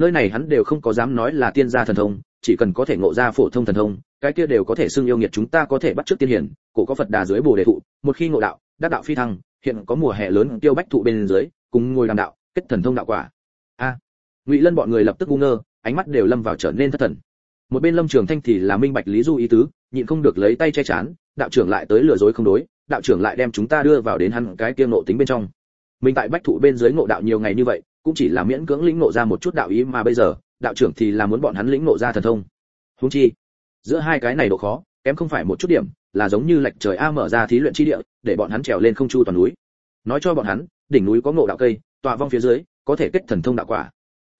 A: Nơi này hắn đều không có dám nói là tiên gia thần thông chỉ cần có thể ngộ ra phổ thông thần thông cái kia đều có thể xưng yêu nghiệt chúng ta có thể bắt trước tiên hiển. Cổ có phật đà dưới bồ đề thụ một khi ngộ đạo đắc đạo phi thăng hiện có mùa hè lớn tiêu bách thụ bên dưới cùng ngồi đàm đạo kết thần thông đạo quả. A. Ngụy lân bọn người lập tức ngu ngơ ánh mắt đều lâm vào trở nên thất thần. Một bên lâm trường thanh thì là minh bạch lý du ý tứ nhịn không được lấy tay che chắn, đạo trưởng lại tới lừa dối không đối đạo trưởng lại đem chúng ta đưa vào đến hắn cái kia ngộ tính bên trong. Mình tại bách thụ bên dưới ngộ đạo nhiều ngày như vậy cũng chỉ là miễn cưỡng lĩnh ngộ ra một chút đạo ý mà bây giờ, đạo trưởng thì là muốn bọn hắn lĩnh ngộ ra thần thông. Huống chi, giữa hai cái này độ khó, kém không phải một chút điểm, là giống như lệch trời a mở ra thí luyện chi địa, để bọn hắn trèo lên không chu toàn núi. Nói cho bọn hắn, đỉnh núi có ngộ đạo cây, tọa vong phía dưới, có thể kết thần thông đạo quả.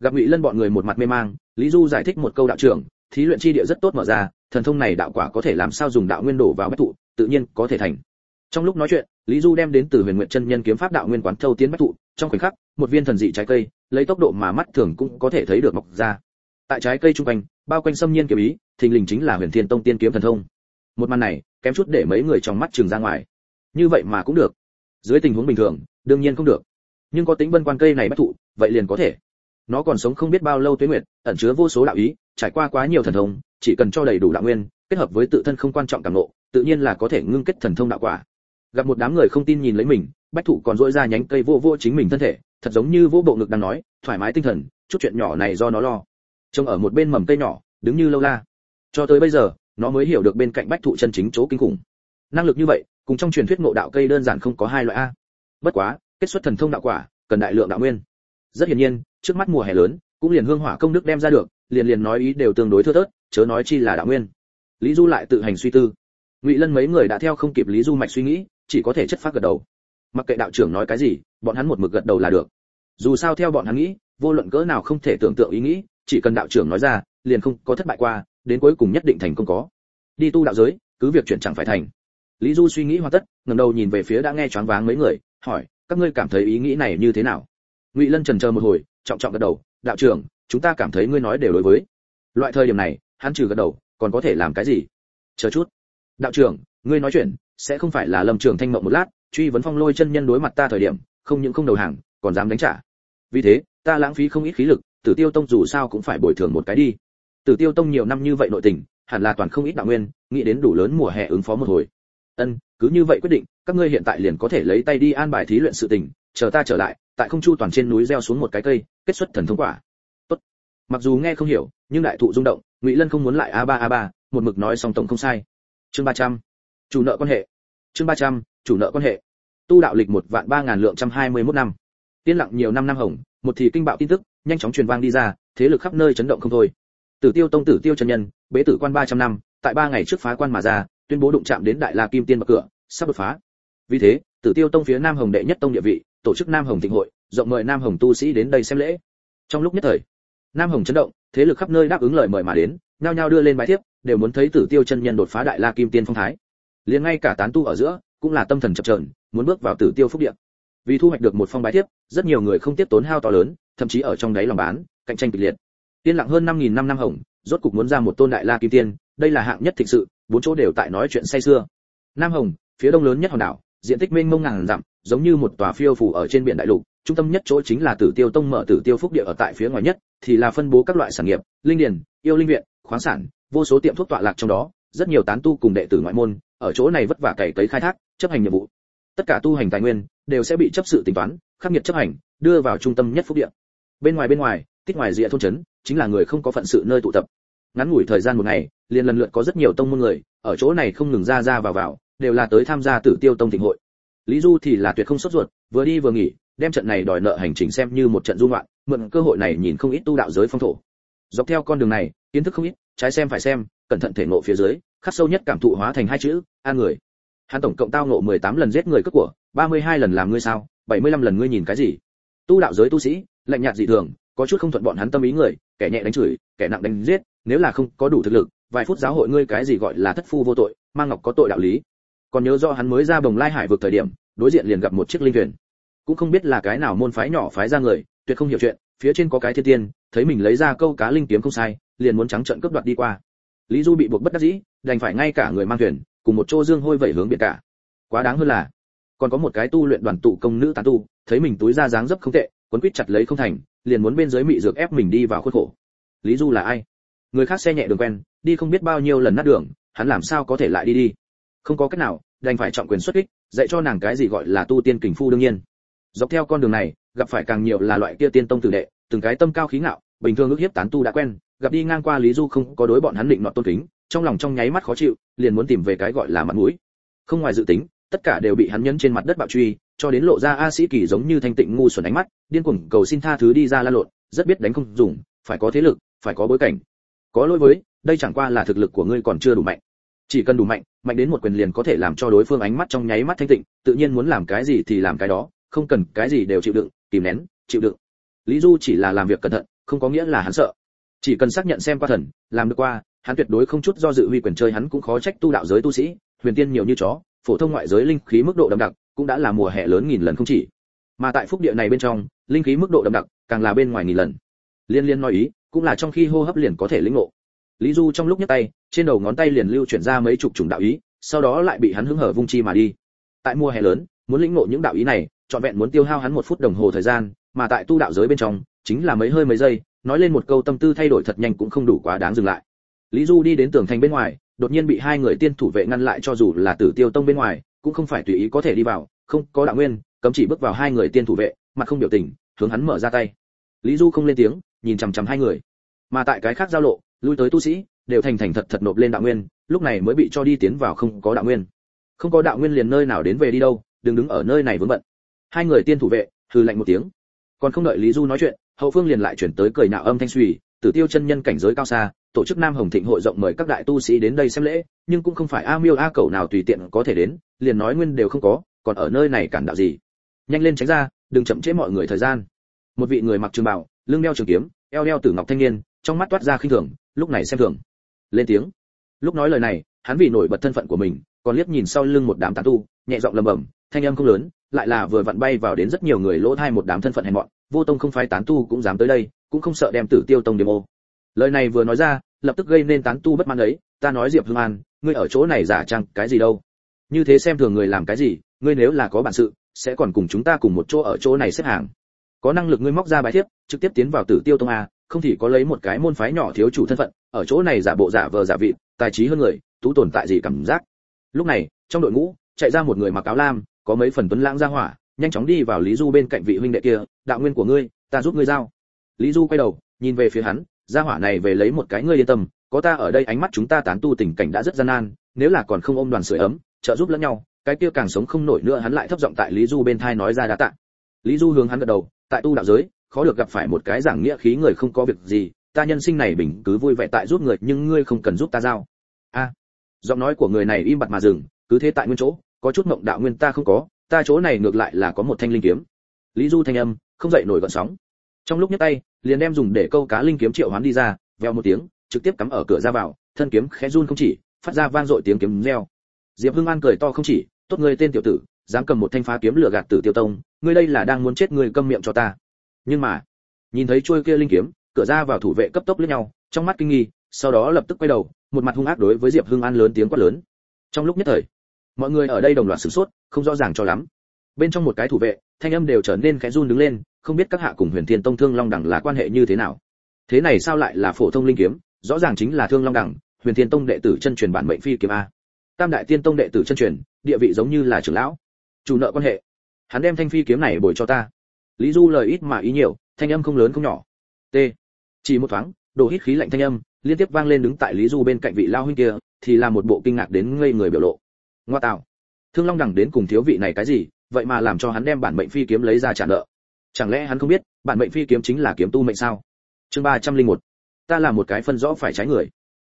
A: Gặp ngụy lân bọn người một mặt mê mang, lý du giải thích một câu đạo trưởng, thí luyện chi địa rất tốt mở ra, thần thông này đạo quả có thể làm sao dùng đạo nguyên đổ vào bách thụ, tự nhiên có thể thành. Trong lúc nói chuyện lý du đem đến từ huyền nguyện chân nhân kiếm pháp đạo nguyên quán thâu tiến bách thụ trong khoảnh khắc một viên thần dị trái cây lấy tốc độ mà mắt thường cũng có thể thấy được mọc ra. Tại trái cây trung quanh bao quanh xâm nhiên kiểu ý thình lình chính là huyền thiên tông tiên kiếm thần thông. Một màn này kém chút để mấy người trong mắt trường ra ngoài. Như vậy mà cũng được. Dưới tình huống bình thường đương nhiên không được. Nhưng có tính bân quan cây này bách thụ vậy liền có thể. Nó còn sống không biết bao lâu tuế nguyệt ẩn chứa vô số đạo ý trải qua quá nhiều thần thông chỉ cần cho đầy đủ đạo nguyên kết hợp với tự thân không quan trọng cảm ngộ, tự nhiên là có thể ngưng kết thần thông đạo quả gặp một đám người không tin nhìn lấy mình, bách thụ còn dỗi ra nhánh cây vô vô chính mình thân thể, thật giống như vô bộ ngực đang nói, thoải mái tinh thần, chút chuyện nhỏ này do nó lo. Trông ở một bên mầm cây nhỏ, đứng như lâu la. Cho tới bây giờ, nó mới hiểu được bên cạnh bách thụ chân chính chỗ kinh khủng. Năng lực như vậy, cùng trong truyền thuyết ngộ đạo cây đơn giản không có hai loại a. Bất quá, kết xuất thần thông đạo quả, cần đại lượng đạo nguyên. Rất hiển nhiên, trước mắt mùa hè lớn, cũng liền hương hỏa công đức đem ra được, liền liền nói ý đều tương đối thưa thớt, chớ nói chi là đạo nguyên. Lý du lại tự hành suy tư. Ngụy lân mấy người đã theo không kịp lý du mạch suy nghĩ chỉ có thể chất phát gật đầu. Mặc kệ đạo trưởng nói cái gì, bọn hắn một mực gật đầu là được. Dù sao theo bọn hắn nghĩ, vô luận cỡ nào không thể tưởng tượng ý nghĩ, chỉ cần đạo trưởng nói ra, liền không có thất bại qua, đến cuối cùng nhất định thành công có. Đi tu đạo giới, cứ việc chuyện chẳng phải thành. Lý du suy nghĩ hoàn tất, ngẩng đầu nhìn về phía đã nghe choáng váng mấy người, hỏi, các ngươi cảm thấy ý nghĩ này như thế nào? Ngụy lân trần chờ một hồi, trọng trọng gật đầu, đạo trưởng, chúng ta cảm thấy ngươi nói đều đối với. Loại thời điểm này, hắn trừ gật đầu, còn có thể làm cái gì? Chờ chút. Đạo trưởng, ngươi nói chuyện sẽ không phải là lâm trường thanh mộng một lát, truy vấn phong lôi chân nhân đối mặt ta thời điểm, không những không đầu hàng, còn dám đánh trả. Vì thế, ta lãng phí không ít khí lực, tử tiêu tông dù sao cũng phải bồi thường một cái đi. Tử tiêu tông nhiều năm như vậy nội tình, hẳn là toàn không ít đạo nguyên, nghĩ đến đủ lớn mùa hè ứng phó một hồi. Ân, cứ như vậy quyết định, các ngươi hiện tại liền có thể lấy tay đi an bài thí luyện sự tình, chờ ta trở lại, tại không chu toàn trên núi gieo xuống một cái cây, kết xuất thần thông quả. Tốt. Mặc dù nghe không hiểu, nhưng đại thụ rung động, ngụy lân không muốn lại a ba a ba, một mực nói song tổng không sai. Chương ba trăm chủ nợ quan hệ. Chương ba trăm, chủ nợ quan hệ. Tu đạo lịch một vạn ba ngàn lượng trăm hai mươi mốt năm. Tiên lặng nhiều năm năm hồng, một thì kinh bạo tin tức, nhanh chóng truyền vang đi ra, thế lực khắp nơi chấn động không thôi. Tử tiêu tông, tử tiêu chân nhân, bế tử quan ba trăm năm, tại ba ngày trước phá quan mà ra, tuyên bố đụng chạm đến đại la kim tiên bậc cửa, sắp đột phá. Vì thế, tử tiêu tông phía nam hồng đệ nhất tông địa vị, tổ chức nam hồng thịnh hội, rộng mời nam hồng tu sĩ đến đây xem lễ. Trong lúc nhất thời, nam hồng chấn động, thế lực khắp nơi đáp ứng lời mời mà đến, nhao nhao đưa lên bài thiếp, đều muốn thấy tử tiêu chân nhân đột phá đại la kim tiên phong thái liền ngay cả tán tu ở giữa cũng là tâm thần chập chờn, muốn bước vào tử tiêu phúc địa. Vì thu hoạch được một phong bái thiếp, rất nhiều người không tiếp tốn hao to lớn, thậm chí ở trong đáy lòng bán, cạnh tranh kịch liệt. Tiên lặng hơn năm nghìn năm năm hồng, rốt cục muốn ra một tôn đại la kim tiên, đây là hạng nhất thực sự, bốn chỗ đều tại nói chuyện say xưa nam hồng, phía đông lớn nhất hòn đảo, diện tích mênh mông ngàn dặm, giống như một tòa phiêu phủ ở trên biển đại lục, trung tâm nhất chỗ chính là tử tiêu tông mở tử tiêu phúc địa ở tại phía ngoài nhất, thì là phân bố các loại sản nghiệp, linh điền yêu linh viện, khoáng sản, vô số tiệm thuốc tọa lạc trong đó, rất nhiều tán tu cùng đệ tử ngoại môn ở chỗ này vất vả cày cấy khai thác, chấp hành nhiệm vụ. Tất cả tu hành tài nguyên đều sẽ bị chấp sự tính toán, khắc nghiệt chấp hành, đưa vào trung tâm nhất phúc địa. Bên ngoài bên ngoài, tích ngoài rìa thôn trấn, chính là người không có phận sự nơi tụ tập. Ngắn ngủi thời gian một ngày, liền lần lượt có rất nhiều tông môn người, ở chỗ này không ngừng ra ra vào vào, đều là tới tham gia tử tiêu tông thịnh hội. Lý du thì là tuyệt không sốt ruột, vừa đi vừa nghỉ, đem trận này đòi nợ hành trình xem như một trận du ngoạn, mượn cơ hội này nhìn không ít tu đạo giới phong thổ. Dọc theo con đường này, kiến thức không ít, trái xem phải xem, cẩn thận thể ngộ phía dưới khắc sâu nhất cảm thụ hóa thành hai chữ, an người. Hắn tổng cộng tao ngộ 18 lần giết người cướp của 32 lần làm ngươi sao 75 lần ngươi nhìn cái gì? Tu đạo giới tu sĩ, lạnh nhạt dị thường, có chút không thuận bọn hắn tâm ý người, kẻ nhẹ đánh chửi, kẻ nặng đánh giết, nếu là không có đủ thực lực, vài phút giáo hội ngươi cái gì gọi là thất phu vô tội mang ngọc có tội đạo lý. Còn nhớ do hắn mới ra bồng lai hải vực thời điểm, đối diện liền gặp một chiếc linh thuyền. Cũng không biết là cái nào môn phái nhỏ phái ra người, tuyệt không hiểu chuyện, phía trên có cái thiên tiên, thấy mình lấy ra câu cá linh kiếm không sai, liền muốn trắng trợn cướp đoạt đi qua lý du bị buộc bất đắc dĩ, đành phải ngay cả người mang thuyền, cùng một chỗ dương hôi vẩy hướng biển cả. Quá đáng hơn là, còn có một cái tu luyện đoàn tụ công nữ tán tu, thấy mình túi ra dáng dấp không tệ, quấn quýt chặt lấy không thành, liền muốn bên dưới mị dược ép mình đi vào khuất khổ. Lý du là ai? Người khác xe nhẹ đường quen, đi không biết bao nhiêu lần nát đường, hắn làm sao có thể lại đi đi? Không có cách nào, đành phải trọng quyền xuất kích, dạy cho nàng cái gì gọi là tu tiên kình phu đương nhiên. Dọc theo con đường này, gặp phải càng nhiều là loại kia tiên tông tử đệ, từng cái tâm cao khí ngạo, bình thường ước hiếp tán tu đã quen gặp đi ngang qua lý du không có đối bọn hắn định nọ tôn kính, trong lòng trong nháy mắt khó chịu, liền muốn tìm về cái gọi là mặt mũi. Không ngoài dự tính, tất cả đều bị hắn nhấn trên mặt đất bạo truy, cho đến lộ ra a sĩ kỳ giống như thanh tịnh ngu xuẩn ánh mắt, điên cuồng cầu xin tha thứ đi ra la lộn, rất biết đánh không dùng, phải có thế lực, phải có bối cảnh. Có lỗi với, đây chẳng qua là thực lực của ngươi còn chưa đủ mạnh. Chỉ cần đủ mạnh mạnh đến một quyền liền có thể làm cho đối phương ánh mắt trong nháy mắt thanh tịnh, tự nhiên muốn làm cái gì thì làm cái đó, không cần cái gì đều chịu đựng, kìm nén, chịu đựng. Lý du chỉ là làm việc cẩn thận, không có nghĩa là hắn sợ chỉ cần xác nhận xem qua thần, làm được qua, hắn tuyệt đối không chút do dự huy quyền chơi hắn cũng khó trách tu đạo giới tu sĩ, huyền tiên nhiều như chó, phổ thông ngoại giới linh khí mức độ đậm đặc, cũng đã là mùa hè lớn nghìn lần không chỉ. Mà tại phúc địa này bên trong, linh khí mức độ đậm đặc, càng là bên ngoài nghìn lần. Liên liên nói ý, cũng là trong khi hô hấp liền có thể lĩnh ngộ. Lý du trong lúc nhấc tay, trên đầu ngón tay liền lưu chuyển ra mấy chục chủng đạo ý, sau đó lại bị hắn hứng hở vung chi mà đi. Tại mùa hè lớn, muốn lĩnh ngộ những đạo ý này, trọn vẹn muốn tiêu hao hắn một phút đồng hồ thời gian, mà tại tu đạo giới bên trong, chính là mấy hơi mấy giây nói lên một câu tâm tư thay đổi thật nhanh cũng không đủ quá đáng dừng lại. Lý du đi đến tường thành bên ngoài, đột nhiên bị hai người tiên thủ vệ ngăn lại cho dù là tử tiêu tông bên ngoài, cũng không phải tùy ý có thể đi vào, không, có đạo nguyên, cấm chỉ bước vào hai người tiên thủ vệ, mặt không biểu tình, hướng hắn mở ra tay. Lý du không lên tiếng, nhìn chằm chằm hai người. Mà tại cái khác giao lộ, lui tới tu sĩ, đều thành thành thật thật nộp lên đạo nguyên, lúc này mới bị cho đi tiến vào không có đạo nguyên. Không có đạo nguyên liền nơi nào đến về đi đâu, đừng đứng ở nơi này vướng bận. Hai người tiên thủ vệ, hừ lạnh một tiếng. Còn không đợi lý du nói chuyện hậu phương liền lại chuyển tới cười nạo âm thanh suy, tử tiêu chân nhân cảnh giới cao xa, tổ chức nam hồng thịnh hội rộng mời các đại tu sĩ đến đây xem lễ, nhưng cũng không phải a miêu a cầu nào tùy tiện có thể đến, liền nói nguyên đều không có, còn ở nơi này cản đạo gì. Nhanh lên tránh ra, đừng chậm trễ mọi người thời gian. Một vị người mặc trường bào, lưng đeo trường kiếm, eo đeo tử ngọc thanh niên, trong mắt toát ra khinh thường, lúc này xem thường. Lên tiếng. Lúc nói lời này, hắn vì nổi bật thân phận của mình, còn liếc nhìn sau lưng một đám tán tu, nhẹ giọng lầm bầm, thanh âm không lớn, lại là vừa vặn bay vào đến rất nhiều người lỗ thai một đám thân phận hèn mọn vô tông không phái tán tu cũng dám tới đây, cũng không sợ đem tử tiêu tông điểm ô. Lời này vừa nói ra, lập tức gây nên tán tu bất mãn ấy, ta nói diệp hương an, ngươi ở chỗ này giả trang cái gì đâu? Như thế xem thường người làm cái gì, ngươi nếu là có bản sự, sẽ còn cùng chúng ta cùng một chỗ ở chỗ này xếp hàng. Có năng lực ngươi móc ra bài thiếp, trực tiếp tiến vào tử tiêu tông a, không thì có lấy một cái môn phái nhỏ thiếu chủ thân phận, ở chỗ này giả bộ giả vờ giả vị tài trí hơn người, tú tồn tại gì cảm giác? Lúc này, trong đội ngũ, chạy ra một người mặc áo lam, có mấy phần tuấn lãng ra hỏa nhanh chóng đi vào lý du bên cạnh vị huynh đệ kia, đạo nguyên của ngươi, ta giúp ngươi giao. Lý du quay đầu, nhìn về phía hắn, gia hỏa này về lấy một cái ngươi yên tâm, có ta ở đây ánh mắt chúng ta tán tu tình cảnh đã rất gian nan, nếu là còn không ôm đoàn sưởi ấm, trợ giúp lẫn nhau, cái kia càng sống không nổi nữa. Hắn lại thấp giọng tại lý du bên thai nói ra đã tạ. Lý du hướng hắn gật đầu, tại tu đạo giới, khó được gặp phải một cái giảng nghĩa khí người không có việc gì, ta nhân sinh này bình cứ vui vẻ tại giúp người, nhưng ngươi không cần giúp ta giao. A. Giọng nói của người này im bặt mà dừng, cứ thế tại nguyên chỗ, có chút mộng đạo nguyên ta không có ta chỗ này ngược lại là có một thanh linh kiếm. Lý du thanh âm, không dậy nổi gợn sóng. Trong lúc nhấc tay, liền đem dùng để câu cá linh kiếm triệu hoán đi ra, veo một tiếng, trực tiếp cắm ở cửa ra vào, thân kiếm khẽ run không chỉ, phát ra vang dội tiếng kiếm reo. Diệp hưng an cười to không chỉ, tốt người tên tiểu tử, dám cầm một thanh phá kiếm lửa gạt tử tiêu tông, ngươi đây là đang muốn chết người câm miệng cho ta. Nhưng mà, nhìn thấy chuôi kia linh kiếm, cửa ra vào thủ vệ cấp tốc liếc nhau, trong mắt kinh nghi, sau đó lập tức quay đầu, một mặt hung ác đối với diệp hưng an lớn tiếng quát lớn. Trong lúc nhất thời mọi người ở đây đồng loạt sửng sốt, không rõ ràng cho lắm. Bên trong một cái thủ vệ, thanh âm đều trở nên khẽ run đứng lên, không biết các hạ cùng huyền thiên tông thương long đẳng là quan hệ như thế nào. Thế này sao lại là phổ thông linh kiếm? Rõ ràng chính là thương long đẳng, huyền thiên tông đệ tử chân truyền bản mệnh phi kiếm a. Tam đại tiên tông đệ tử chân truyền, địa vị giống như là trưởng lão. Chủ nợ quan hệ. Hắn đem thanh phi kiếm này bồi cho ta. Lý du lời ít mà ý nhiều, thanh âm không lớn không nhỏ. T. Chỉ một thoáng, đồ hít khí lạnh thanh âm, liên tiếp vang lên đứng tại lý du bên cạnh vị lao huynh kia, thì là một bộ kinh ngạc đến ngây người biểu lộ ngoa tạo thương long đẳng đến cùng thiếu vị này cái gì, vậy mà làm cho hắn đem bản mệnh phi kiếm lấy ra trả nợ. Chẳng lẽ hắn không biết, bản mệnh phi kiếm chính là kiếm tu mệnh sao? Chương ba trăm linh một. Ta là một cái phân rõ phải trái người.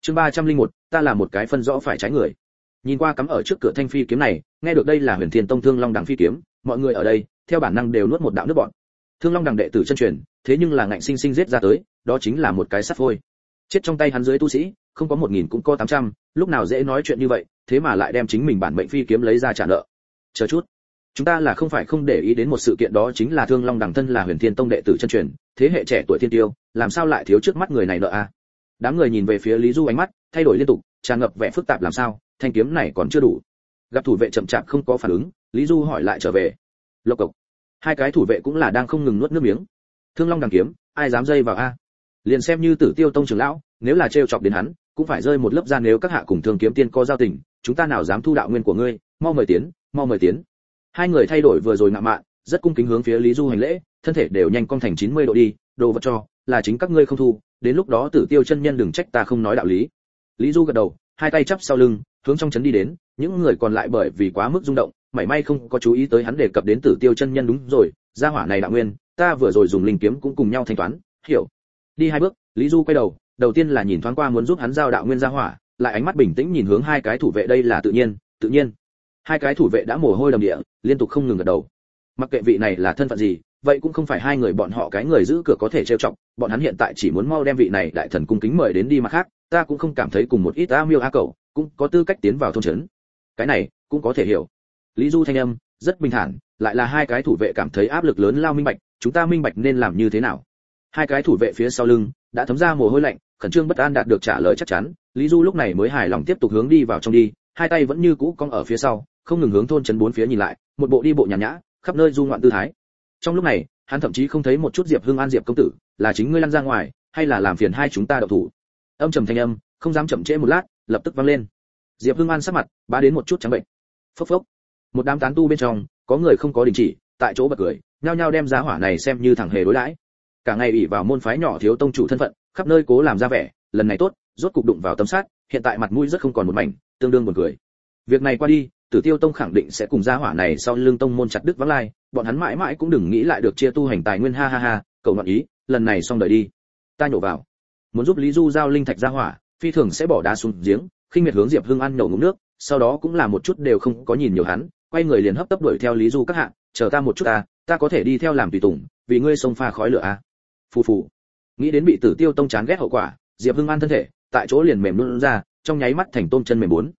A: Chương ba trăm linh một. Ta là một cái phân rõ phải trái người. Nhìn qua cắm ở trước cửa thanh phi kiếm này, nghe được đây là huyền thiên tông thương long đằng phi kiếm, mọi người ở đây, theo bản năng đều nuốt một đạo nước bọn thương long đằng đệ tử chân truyền, thế nhưng là ngạnh sinh sinh giết ra tới, đó chính là một cái sắt phôi. Chết trong tay hắn dưới tu sĩ, không có một nghìn cũng có tám trăm, lúc nào dễ nói chuyện như vậy thế mà lại đem chính mình bản mệnh phi kiếm lấy ra trả nợ. Chờ chút. Chúng ta là không phải không để ý đến một sự kiện đó chính là thương long đằng thân là huyền thiên tông đệ tử chân truyền, thế hệ trẻ tuổi thiên tiêu, làm sao lại thiếu trước mắt người này nợ a đám người nhìn về phía lý du ánh mắt, thay đổi liên tục, tràn ngập vẻ phức tạp làm sao, thanh kiếm này còn chưa đủ. Gặp thủ vệ chậm chạp không có phản ứng, lý du hỏi lại trở về. Lộc cộc. Hai cái thủ vệ cũng là đang không ngừng nuốt nước miếng. Thương long đằng kiếm, ai dám dây vào a? Liền xem như tử tiêu tông trưởng lão, nếu là trêu chọc đến hắn, cũng phải rơi một lớp ra nếu các hạ cùng thương kiếm tiên có giao tình chúng ta nào dám thu đạo nguyên của ngươi, mau mời tiến, mau mời tiến. Hai người thay đổi vừa rồi ngạo mạn, rất cung kính hướng phía lý du hành lễ, thân thể đều nhanh cong thành 90 độ đi, đồ vật cho, là chính các ngươi không thu, đến lúc đó tử tiêu chân nhân đừng trách ta không nói đạo lý. Lý du gật đầu, hai tay chắp sau lưng, hướng trong trấn đi đến, những người còn lại bởi vì quá mức rung động, mảy may không có chú ý tới hắn đề cập đến tử tiêu chân nhân đúng rồi, gia hỏa này đạo nguyên, ta vừa rồi dùng linh kiếm cũng cùng nhau thanh toán, hiểu. Đi hai bước, lý du quay đầu đầu tiên là nhìn thoáng qua muốn giúp hắn giao đạo nguyên gia hỏa lại ánh mắt bình tĩnh nhìn hướng hai cái thủ vệ đây là tự nhiên tự nhiên. Hai cái thủ vệ đã mồ hôi đầm địa, liên tục không ngừng gật đầu. Mặc kệ vị này là thân phận gì, vậy cũng không phải hai người bọn họ cái người giữ cửa có thể trêu chọc, bọn hắn hiện tại chỉ muốn mau đem vị này đại thần cung kính mời đến đi mà khác, ta cũng không cảm thấy cùng một ít a miêu a cầu cũng có tư cách tiến vào thôn trấn. Cái này, cũng có thể hiểu. Lý du thanh âm, rất bình thản, lại là hai cái thủ vệ cảm thấy áp lực lớn lao minh bạch, chúng ta minh bạch nên làm như thế nào. Hai cái thủ vệ phía sau lưng, đã thấm ra mồ hôi lạnh khẩn trương bất an đạt được trả lời chắc chắn, lý du lúc này mới hài lòng tiếp tục hướng đi vào trong đi, hai tay vẫn như cũ cong ở phía sau, không ngừng hướng thôn trấn bốn phía nhìn lại, một bộ đi bộ nhàn nhã, khắp nơi du ngoạn tư thái. Trong lúc này, hắn thậm chí không thấy một chút diệp hương an diệp công tử, là chính ngươi lăn ra ngoài, hay là làm phiền hai chúng ta đậu thủ? Âm trầm thanh âm, không dám chậm trễ một lát, lập tức vang lên. Diệp hương an sắc mặt, bá đến một chút trắng bệnh. Phốc phốc. Một đám tán tu bên trong, có người không có đình chỉ, tại chỗ bật cười, nhao nhao đem giá hỏa này xem như thằng hề đối đãi cả ngày ủy vào môn phái nhỏ thiếu tông chủ thân phận, khắp nơi cố làm ra vẻ, lần này tốt, rốt cục đụng vào tấm sát, hiện tại mặt mũi rất không còn một mảnh, tương đương buồn cười. Việc này qua đi, tử tiêu tông khẳng định sẽ cùng gia hỏa này sau lưng tông môn chặt đức vắng lai, bọn hắn mãi mãi cũng đừng nghĩ lại được chia tu hành tài nguyên ha ha ha cậu ngọn ý, lần này xong đời đi. Ta nhổ vào. Muốn giúp lý du giao linh thạch gia hỏa, phi thường sẽ bỏ đá xuống giếng, khinh miệt hướng diệp hưng ăn nhổ ngụm nước, sau đó cũng là một chút đều không có nhìn nhiều hắn, quay người liền hấp tấp đuổi theo lý du các hạ, chờ ta một chút ta ta có thể đi theo làm tùy tùng, vì ngươi sông pha khói lửa a phù phù. Nghĩ đến bị tử tiêu tông chán ghét hậu quả, diệp hưng an thân thể, tại chỗ liền mềm luôn ra, trong nháy mắt thành tôm chân mềm bốn.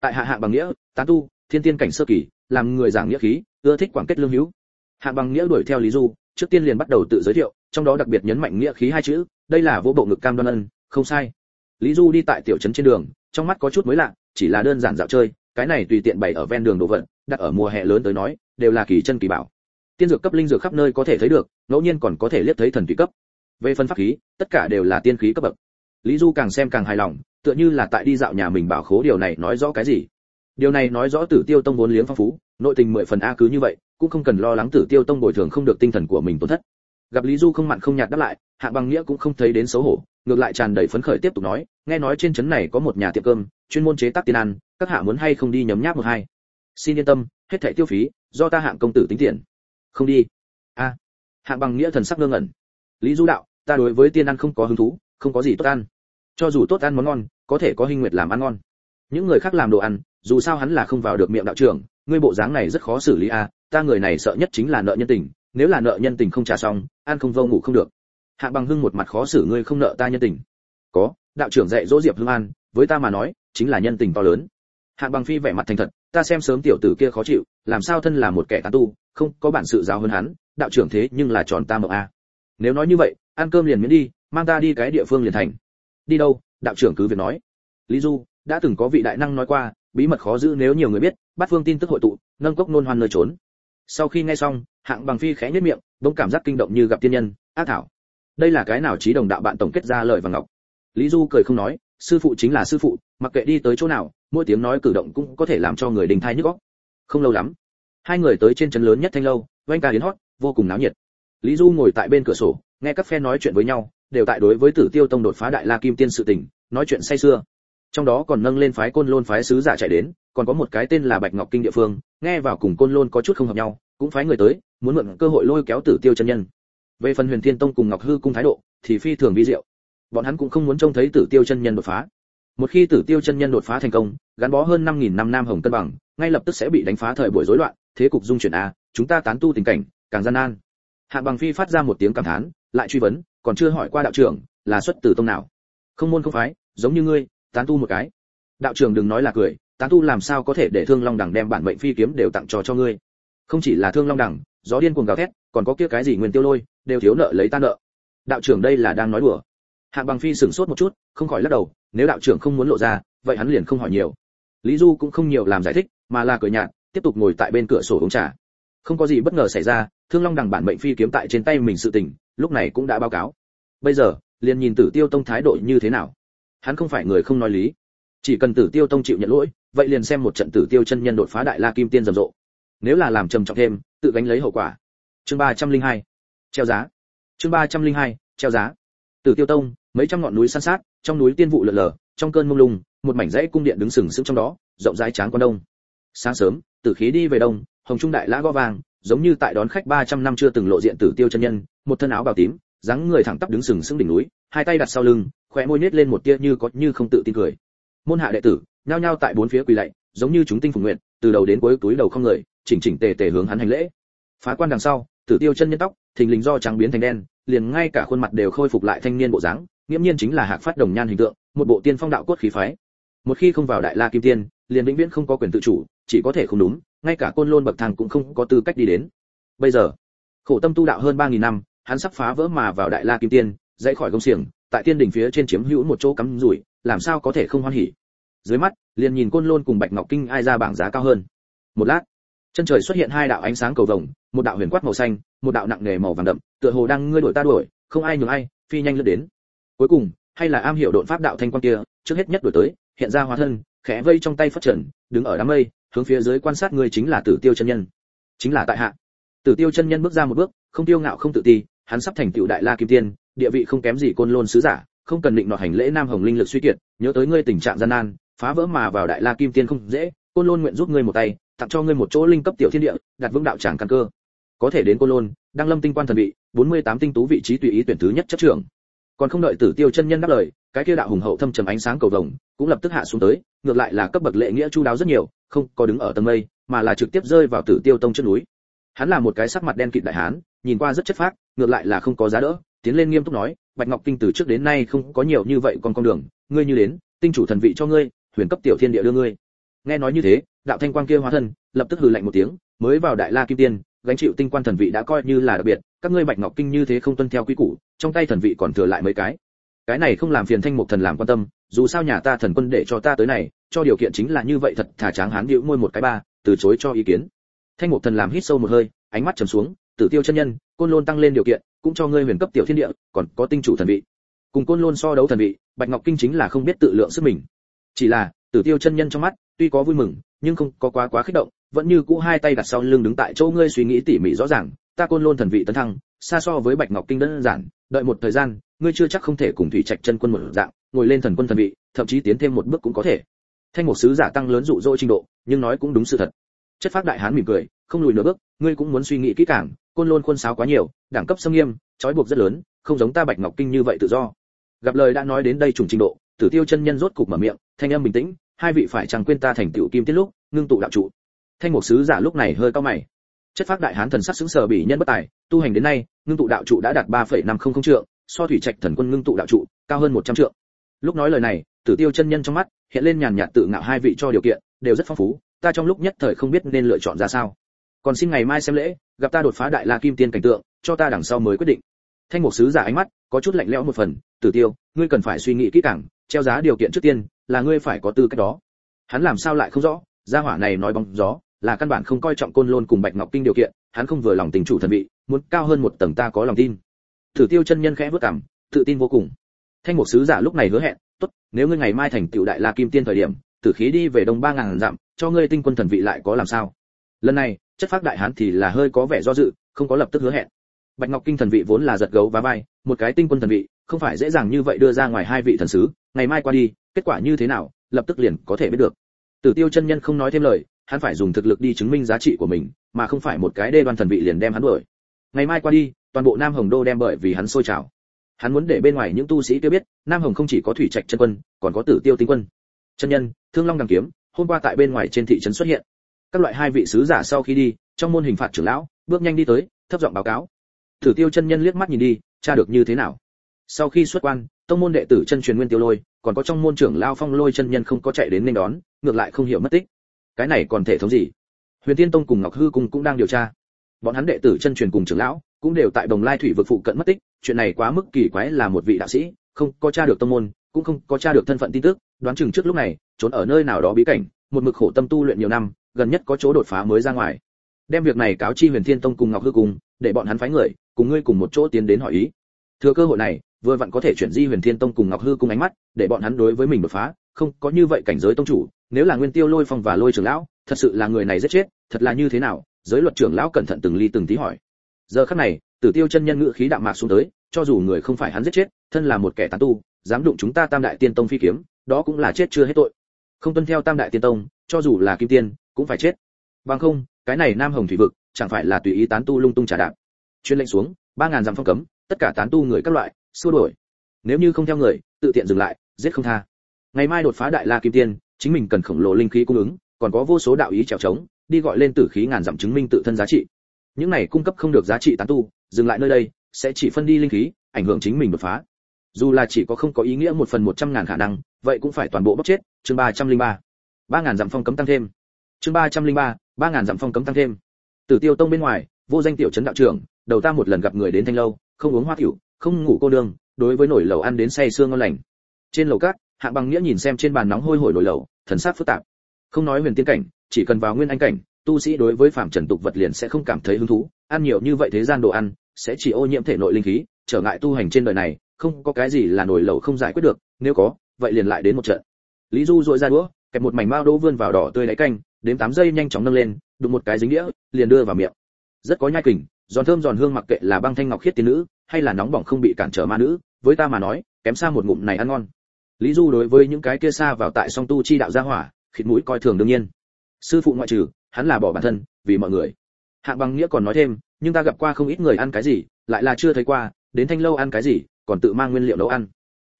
A: Tại hạ hạng bằng nghĩa, tán tu, thiên tiên cảnh sơ kỳ, làm người giảng nghĩa khí, ưa thích quảng kết lương hữu. Hạng bằng nghĩa đuổi theo lý du, trước tiên liền bắt đầu tự giới thiệu, trong đó đặc biệt nhấn mạnh nghĩa khí hai chữ, đây là vô bộ ngực cam đoan ân, không sai. Lý du đi tại tiểu trấn trên đường, trong mắt có chút mới lạ, chỉ là đơn giản dạo chơi, cái này tùy tiện bày ở ven đường đồ vật, đặt ở mùa hè lớn tới nói, đều là kỳ chân kỳ bảo. Tiên dược cấp linh dược khắp nơi có thể thấy được, ngẫu nhiên còn có thể liếc thấy thần tùy cấp về phân pháp khí tất cả đều là tiên khí cấp bậc. Lý du càng xem càng hài lòng tựa như là tại đi dạo nhà mình bảo khố điều này nói rõ cái gì. Điều này nói rõ tử tiêu tông vốn liếng phong phú nội tình mười phần a cứ như vậy cũng không cần lo lắng tử tiêu tông bồi thường không được tinh thần của mình tổn thất. Gặp lý du không mặn không nhạt đáp lại hạ bằng nghĩa cũng không thấy đến xấu hổ ngược lại tràn đầy phấn khởi tiếp tục nói nghe nói trên trấn này có một nhà tiệm cơm chuyên môn chế tác tiên ăn các hạ muốn hay không đi nhấm nháp một hai? Xin yên tâm hết thảy tiêu phí do ta hạng công tử tính tiền. Không đi. A. À, hạng bằng nghĩa thần sắc ngơ ngẩn. Lý du đạo ta đối với tiên ăn không có hứng thú, không có gì tốt ăn. Cho dù tốt ăn món ngon, có thể có hình nguyệt làm ăn ngon. Những người khác làm đồ ăn, dù sao hắn là không vào được miệng đạo trưởng, ngươi bộ dáng này rất khó xử lý a ta người này sợ nhất chính là nợ nhân tình, nếu là nợ nhân tình không trả xong, ăn không vô ngủ không được. Hạ bằng hưng một mặt khó xử ngươi không nợ ta nhân tình. Có, đạo trưởng dạy dỗ diệp hưng an, với ta mà nói, chính là nhân tình to lớn. Hạ bằng phi vẻ mặt thành thật, ta xem sớm tiểu tử kia khó chịu, làm sao thân là một kẻ tán tu, không có bản sự giáo hơn hắn, đạo trưởng thế nhưng là tròn ta mộng a nếu nói như vậy, ăn cơm liền miễn đi, mang ta đi cái địa phương liền thành. Đi đâu? Đạo trưởng cứ việc nói. Lý du, đã từng có vị đại năng nói qua, bí mật khó giữ nếu nhiều người biết, bắt phương tin tức hội tụ, nâng cốc nôn hoan nơi trốn. Sau khi nghe xong, hạng bằng phi khẽ nhất miệng, bỗng cảm giác kinh động như gặp tiên nhân, ác thảo. Đây là cái nào trí đồng đạo bạn tổng kết ra lời và ngọc? Lý du cười không nói, sư phụ chính là sư phụ, mặc kệ đi tới chỗ nào, mỗi tiếng nói cử động cũng có thể làm cho người đình thai nhức óc. Không lâu lắm, hai người tới trên trấn lớn nhất thanh lâu, oanh ca đến hót, vô cùng náo nhiệt lý du ngồi tại bên cửa sổ, nghe các phe nói chuyện với nhau, đều tại đối với tử tiêu tông đột phá đại la kim tiên sự tình, nói chuyện say xưa trong đó còn nâng lên phái côn lôn phái sứ giả chạy đến, còn có một cái tên là bạch ngọc kinh địa phương, nghe vào cùng côn lôn có chút không hợp nhau, cũng phái người tới, muốn mượn cơ hội lôi kéo tử tiêu chân nhân. Về phần huyền thiên tông cùng ngọc hư cung thái độ, thì phi thường vi diệu. Bọn hắn cũng không muốn trông thấy tử tiêu chân nhân đột phá. Một khi tử tiêu chân nhân đột phá thành công, gắn bó hơn năm nghìn năm nam hồng cân bằng, ngay lập tức sẽ bị đánh phá thời buổi rối loạn, thế cục dung chuyển a chúng ta tán tu tình cảnh, càng gian nan hạ bằng phi phát ra một tiếng cảm thán, lại truy vấn, còn chưa hỏi qua đạo trưởng là xuất từ tông nào. Không môn không phái, giống như ngươi, tán tu một cái. Đạo trưởng đừng nói là cười, tán tu làm sao có thể để thương long đẳng đem bản mệnh phi kiếm đều tặng cho cho ngươi? Không chỉ là thương long đẳng gió điên cuồng gào thét, còn có kia cái gì nguyên tiêu lôi, đều thiếu nợ lấy ta nợ. Đạo trưởng đây là đang nói đùa. Hạ bằng phi sửng sốt một chút, không khỏi lắc đầu, nếu đạo trưởng không muốn lộ ra, vậy hắn liền không hỏi nhiều. Lý du cũng không nhiều làm giải thích, mà là cười nhạt, tiếp tục ngồi tại bên cửa sổ uống trà không có gì bất ngờ xảy ra, thương long đằng bản mệnh phi kiếm tại trên tay mình sự tình, lúc này cũng đã báo cáo. Bây giờ, liền nhìn tử tiêu tông thái độ như thế nào. Hắn không phải người không nói lý. Chỉ cần tử tiêu tông chịu nhận lỗi, vậy liền xem một trận tử tiêu chân nhân đột phá đại la kim tiên rầm rộ. Nếu là làm trầm trọng thêm, tự gánh lấy hậu quả. Chương ba trăm linh hai. Treo giá. Chương ba trăm linh hai, treo giá. Tử tiêu tông, mấy trăm ngọn núi san sát, trong núi tiên vụ lượn lờ trong cơn mông lung, một mảnh dãy cung điện đứng sừng sững trong đó, rộng rãi tráng quan đông. Sáng sớm, tử khí đi về đông hồng trung đại lã gõ vàng, giống như tại đón khách 300 năm chưa từng lộ diện tử tiêu chân nhân, một thân áo bào tím, dáng người thẳng tắp đứng sừng sững đỉnh núi, hai tay đặt sau lưng, khóe môi nhếch lên một tia như có như không tự tin cười. Môn hạ đệ tử, nhao nhao tại bốn phía quỳ lạy, giống như chúng tinh phụng nguyện, từ đầu đến cuối túi đầu không người, chỉnh chỉnh tề tề hướng hắn hành lễ. Phá quan đằng sau, tử tiêu chân nhân tóc, thình lình do trắng biến thành đen, liền ngay cả khuôn mặt đều khôi phục lại thanh niên bộ dáng, nghiễm nhiên chính là hạc phát đồng nhan hình tượng, một bộ tiên phong đạo cốt khí phái. Một khi không vào đại la kim tiên, liền vĩnh viễn không có quyền tự chủ, chỉ có thể không đúng ngay cả côn lôn bậc thang cũng không có tư cách đi đến. Bây giờ, khổ tâm tu đạo hơn ba nghìn năm, hắn sắp phá vỡ mà vào đại la kim tiên, dãy khỏi công xiềng, tại tiên đỉnh phía trên chiếm hữu một chỗ cắm rủi, làm sao có thể không hoan hỉ? Dưới mắt, liền nhìn côn lôn cùng bạch ngọc kinh ai ra bảng giá cao hơn. Một lát, chân trời xuất hiện hai đạo ánh sáng cầu vồng, một đạo huyền quát màu xanh, một đạo nặng nề màu vàng đậm, tựa hồ đang ngươi đuổi ta đuổi, không ai nhường ai, phi nhanh lướt đến. Cuối cùng, hay là am hiểu độn pháp đạo thanh quan kia, trước hết nhất đuổi tới, hiện ra hóa thân, khẽ vây trong tay phát trần, đứng ở đám mây hướng phía dưới quan sát ngươi chính là tử tiêu chân nhân. Chính là tại hạ. Tử tiêu chân nhân bước ra một bước, không tiêu ngạo, không tự ti, hắn sắp thành tựu đại la kim tiên, địa vị không kém gì côn lôn sứ giả, không cần định nọ hành lễ nam hồng linh lực suy kiệt, nhớ tới ngươi tình trạng gian nan, phá vỡ mà vào đại la kim tiên không dễ, côn lôn nguyện giúp ngươi một tay, tặng cho ngươi một chỗ linh cấp tiểu thiên địa, đặt vững đạo tràng căn cơ. Có thể đến côn lôn, đăng lâm tinh quan thần vị 48 tinh tú vị trí tùy ý tuyển thứ nhất chất trưởng. Còn không đợi tử tiêu chân nhân đáp lời, cái kia đạo hùng hậu thâm trầm ánh sáng cầu vồng cũng lập tức hạ xuống tới, ngược lại là cấp bậc lệ nghĩa chu đáo rất nhiều, không có đứng ở tầng mây, mà là trực tiếp rơi vào tử tiêu tông chân núi. Hắn là một cái sắc mặt đen kịt đại hán, nhìn qua rất chất phác, ngược lại là không có giá đỡ, tiến lên nghiêm túc nói, bạch ngọc kinh từ trước đến nay không có nhiều như vậy còn con đường, ngươi như đến, tinh chủ thần vị cho ngươi, huyền cấp tiểu thiên địa đưa ngươi. Nghe nói như thế, đạo thanh quang kia hóa thân, lập tức hừ lạnh một tiếng, mới vào đại la kim tiên, gánh chịu tinh quan thần vị đã coi như là đặc biệt, các ngươi bạch ngọc kinh như thế không tuân theo quy củ, trong tay thần vị còn thừa lại mấy cái. Cái này không làm phiền thanh mục thần làm quan tâm dù sao nhà ta thần quân để cho ta tới này, cho điều kiện chính là như vậy thật thà tráng hán điệu môi một cái ba, từ chối cho ý kiến. Thanh mục thần làm hít sâu một hơi, ánh mắt trầm xuống, tử tiêu chân nhân, côn lôn tăng lên điều kiện, cũng cho ngươi huyền cấp tiểu thiên địa, còn có tinh chủ thần vị. Cùng côn lôn so đấu thần vị, bạch ngọc kinh chính là không biết tự lượng sức mình. Chỉ là, tử tiêu chân nhân trong mắt, tuy có vui mừng, nhưng không có quá quá kích động, vẫn như cũ hai tay đặt sau lưng đứng tại chỗ ngươi suy nghĩ tỉ mỉ rõ ràng, ta côn lôn thần vị tấn thăng, xa so với bạch ngọc kinh đơn giản, đợi một thời gian, ngươi chưa chắc không thể cùng thủy trạch chân quân một dạng ngồi lên thần quân thần vị, thậm chí tiến thêm một bước cũng có thể. Thanh một sứ giả tăng lớn dụ dỗ trình độ, nhưng nói cũng đúng sự thật. Chất Phác đại hán mỉm cười, không lùi nửa bước, ngươi cũng muốn suy nghĩ kỹ càng, côn lôn khuôn sáo quá nhiều, đẳng cấp xâm nghiêm, trói buộc rất lớn, không giống ta bạch ngọc kinh như vậy tự do. Gặp lời đã nói đến đây trùng trình độ, tử tiêu chân nhân rốt cục mở miệng, thanh âm bình tĩnh, hai vị phải chẳng quên ta thành tiểu kim tiết lúc, ngưng tụ đạo trụ. Thanh một sứ giả lúc này hơi cao mày. Chất Phác đại hán thần sắc xứng sở bị nhân bất tài, tu hành đến nay, ngưng tụ đạo trụ đã đạt ba phẩy năm không không trượng, so thủy trạch thần quân ngưng tụ đạo trụ cao hơn một trăm trượng lúc nói lời này, tử tiêu chân nhân trong mắt hiện lên nhàn nhạt tự ngạo hai vị cho điều kiện, đều rất phong phú, ta trong lúc nhất thời không biết nên lựa chọn ra sao. Còn xin ngày mai xem lễ, gặp ta đột phá đại la kim tiên cảnh tượng, cho ta đằng sau mới quyết định. Thanh một sứ giả ánh mắt có chút lạnh lẽo một phần, tử tiêu, ngươi cần phải suy nghĩ kỹ càng, treo giá điều kiện trước tiên là ngươi phải có tư cách đó. Hắn làm sao lại không rõ? Gia hỏa này nói bóng gió là căn bản không coi trọng côn lôn cùng bạch ngọc kinh điều kiện, hắn không vừa lòng tình chủ thần vị, muốn cao hơn một tầng ta có lòng tin. Thử tiêu chân nhân khẽ vất cảm tự tin vô cùng thanh một sứ giả lúc này hứa hẹn, tốt, nếu ngươi ngày mai thành tựu đại la kim tiên thời điểm, tử khí đi về đông ba ngàn dặm, cho ngươi tinh quân thần vị lại có làm sao? Lần này, chất phác đại hán thì là hơi có vẻ do dự, không có lập tức hứa hẹn. Bạch ngọc kinh thần vị vốn là giật gấu và vai, một cái tinh quân thần vị, không phải dễ dàng như vậy đưa ra ngoài hai vị thần sứ, ngày mai qua đi, kết quả như thế nào, lập tức liền có thể biết được. Tử tiêu chân nhân không nói thêm lời, hắn phải dùng thực lực đi chứng minh giá trị của mình, mà không phải một cái đê đoan thần vị liền đem hắn đuổi. Ngày mai qua đi, toàn bộ nam hồng đô đem bởi vì hắn sôi trào hắn muốn để bên ngoài những tu sĩ kia biết, nam hồng không chỉ có thủy trạch chân quân, còn có tử tiêu tinh quân. Chân nhân, thương long đằng kiếm, hôm qua tại bên ngoài trên thị trấn xuất hiện. Các loại hai vị sứ giả sau khi đi, trong môn hình phạt trưởng lão, bước nhanh đi tới, thấp giọng báo cáo. Tử tiêu chân nhân liếc mắt nhìn đi tra được như thế nào? Sau khi xuất quan, tông môn đệ tử chân truyền nguyên tiêu lôi, còn có trong môn trưởng lao phong lôi chân nhân không có chạy đến nên đón, ngược lại không hiểu mất tích. Cái này còn thể thống gì? Huyền tiên tông cùng ngọc hư cùng cũng đang điều tra. Bọn hắn đệ tử chân truyền cùng trưởng lão cũng đều tại đồng lai thủy vực phụ cận mất tích, chuyện này quá mức kỳ quái là một vị đạo sĩ, không có tra được tông môn, cũng không có tra được thân phận tin tức, đoán chừng trước lúc này, trốn ở nơi nào đó bí cảnh, một mực khổ tâm tu luyện nhiều năm, gần nhất có chỗ đột phá mới ra ngoài. Đem việc này cáo chi huyền thiên tông cùng ngọc hư cùng, để bọn hắn phái người, cùng ngươi cùng một chỗ tiến đến hỏi ý. Thừa cơ hội này, vừa vặn có thể chuyển di huyền thiên tông cùng ngọc hư cùng ánh mắt, để bọn hắn đối với mình đột phá, không có như vậy cảnh giới tông chủ, nếu là nguyên tiêu lôi phong và lôi trưởng lão, thật sự là người này giết chết, thật là như thế nào? Giới luật trưởng lão cẩn thận từng ly từng tí hỏi giờ khắc này, tử tiêu chân nhân ngự khí đạm mạc xuống tới, cho dù người không phải hắn giết chết, thân là một kẻ tán tu, dám đụng chúng ta tam đại tiên tông phi kiếm, đó cũng là chết chưa hết tội. Không tuân theo tam đại tiên tông, cho dù là kim tiên, cũng phải chết. Bằng không, cái này nam hồng thủy vực, chẳng phải là tùy ý tán tu lung tung trả đạp. Chuyên lệnh xuống, ba ngàn dặm phong cấm, tất cả tán tu người các loại, xua đuổi. Nếu như không theo người, tự tiện dừng lại, giết không tha. Ngày mai đột phá đại la kim tiên, chính mình cần khổng lồ linh khí cung ứng, còn có vô số đạo ý trèo trống, đi gọi lên tử khí ngàn dặm chứng minh tự thân giá trị những này cung cấp không được giá trị tán tu, dừng lại nơi đây, sẽ chỉ phân đi linh khí, ảnh hưởng chính mình đột phá. Dù là chỉ có không có ý nghĩa một phần một trăm ngàn khả năng, vậy cũng phải toàn bộ bóc chết. Chương ba trăm linh ba. Ba ngàn dặm phong cấm tăng thêm. Chương ba trăm linh ba ba ngàn dặm phong cấm tăng thêm. Tử tiêu tông bên ngoài, vô danh tiểu trấn đạo trưởng, đầu ta một lần gặp người đến thanh lâu, không uống hoa tiểu không ngủ cô đương đối với nồi lẩu ăn đến say sương ngon lành. Trên lầu cát hạng bằng nghĩa nhìn xem trên bàn nóng hôi hổi nồi lẩu thần sắc phức tạp. Không nói huyền tiên cảnh, chỉ cần vào nguyên anh cảnh tu sĩ đối với phạm trần tục vật liền sẽ không cảm thấy hứng thú, ăn nhiều như vậy thế gian đồ ăn, sẽ chỉ ô nhiễm thể nội linh khí, trở ngại tu hành trên đời này, không có cái gì là nổi lẩu không giải quyết được, nếu có, vậy liền lại đến một trận. Lý du rũa ra đũa, kẹp một mảnh mao đỗ vươn vào đỏ tươi đáy canh đến tám giây nhanh chóng nâng lên, đụng một cái dính đĩa, liền đưa vào miệng. Rất có nhai kình, giòn thơm giòn hương mặc kệ là băng thanh ngọc khiết tiên nữ, hay là nóng bỏng không bị cản trở ma nữ, với ta mà nói, kém xa một ngụm này ăn ngon. Lý du đối với những cái kia xa vào tại song tu chi đạo gia hỏa, khịt mũi coi thường đương nhiên. Sư phụ ngoại trừ hắn là bỏ bản thân, vì mọi người. Hạng bằng nghĩa còn nói thêm, nhưng ta gặp qua không ít người ăn cái gì, lại là chưa thấy qua, đến thanh lâu ăn cái gì, còn tự mang nguyên liệu nấu ăn.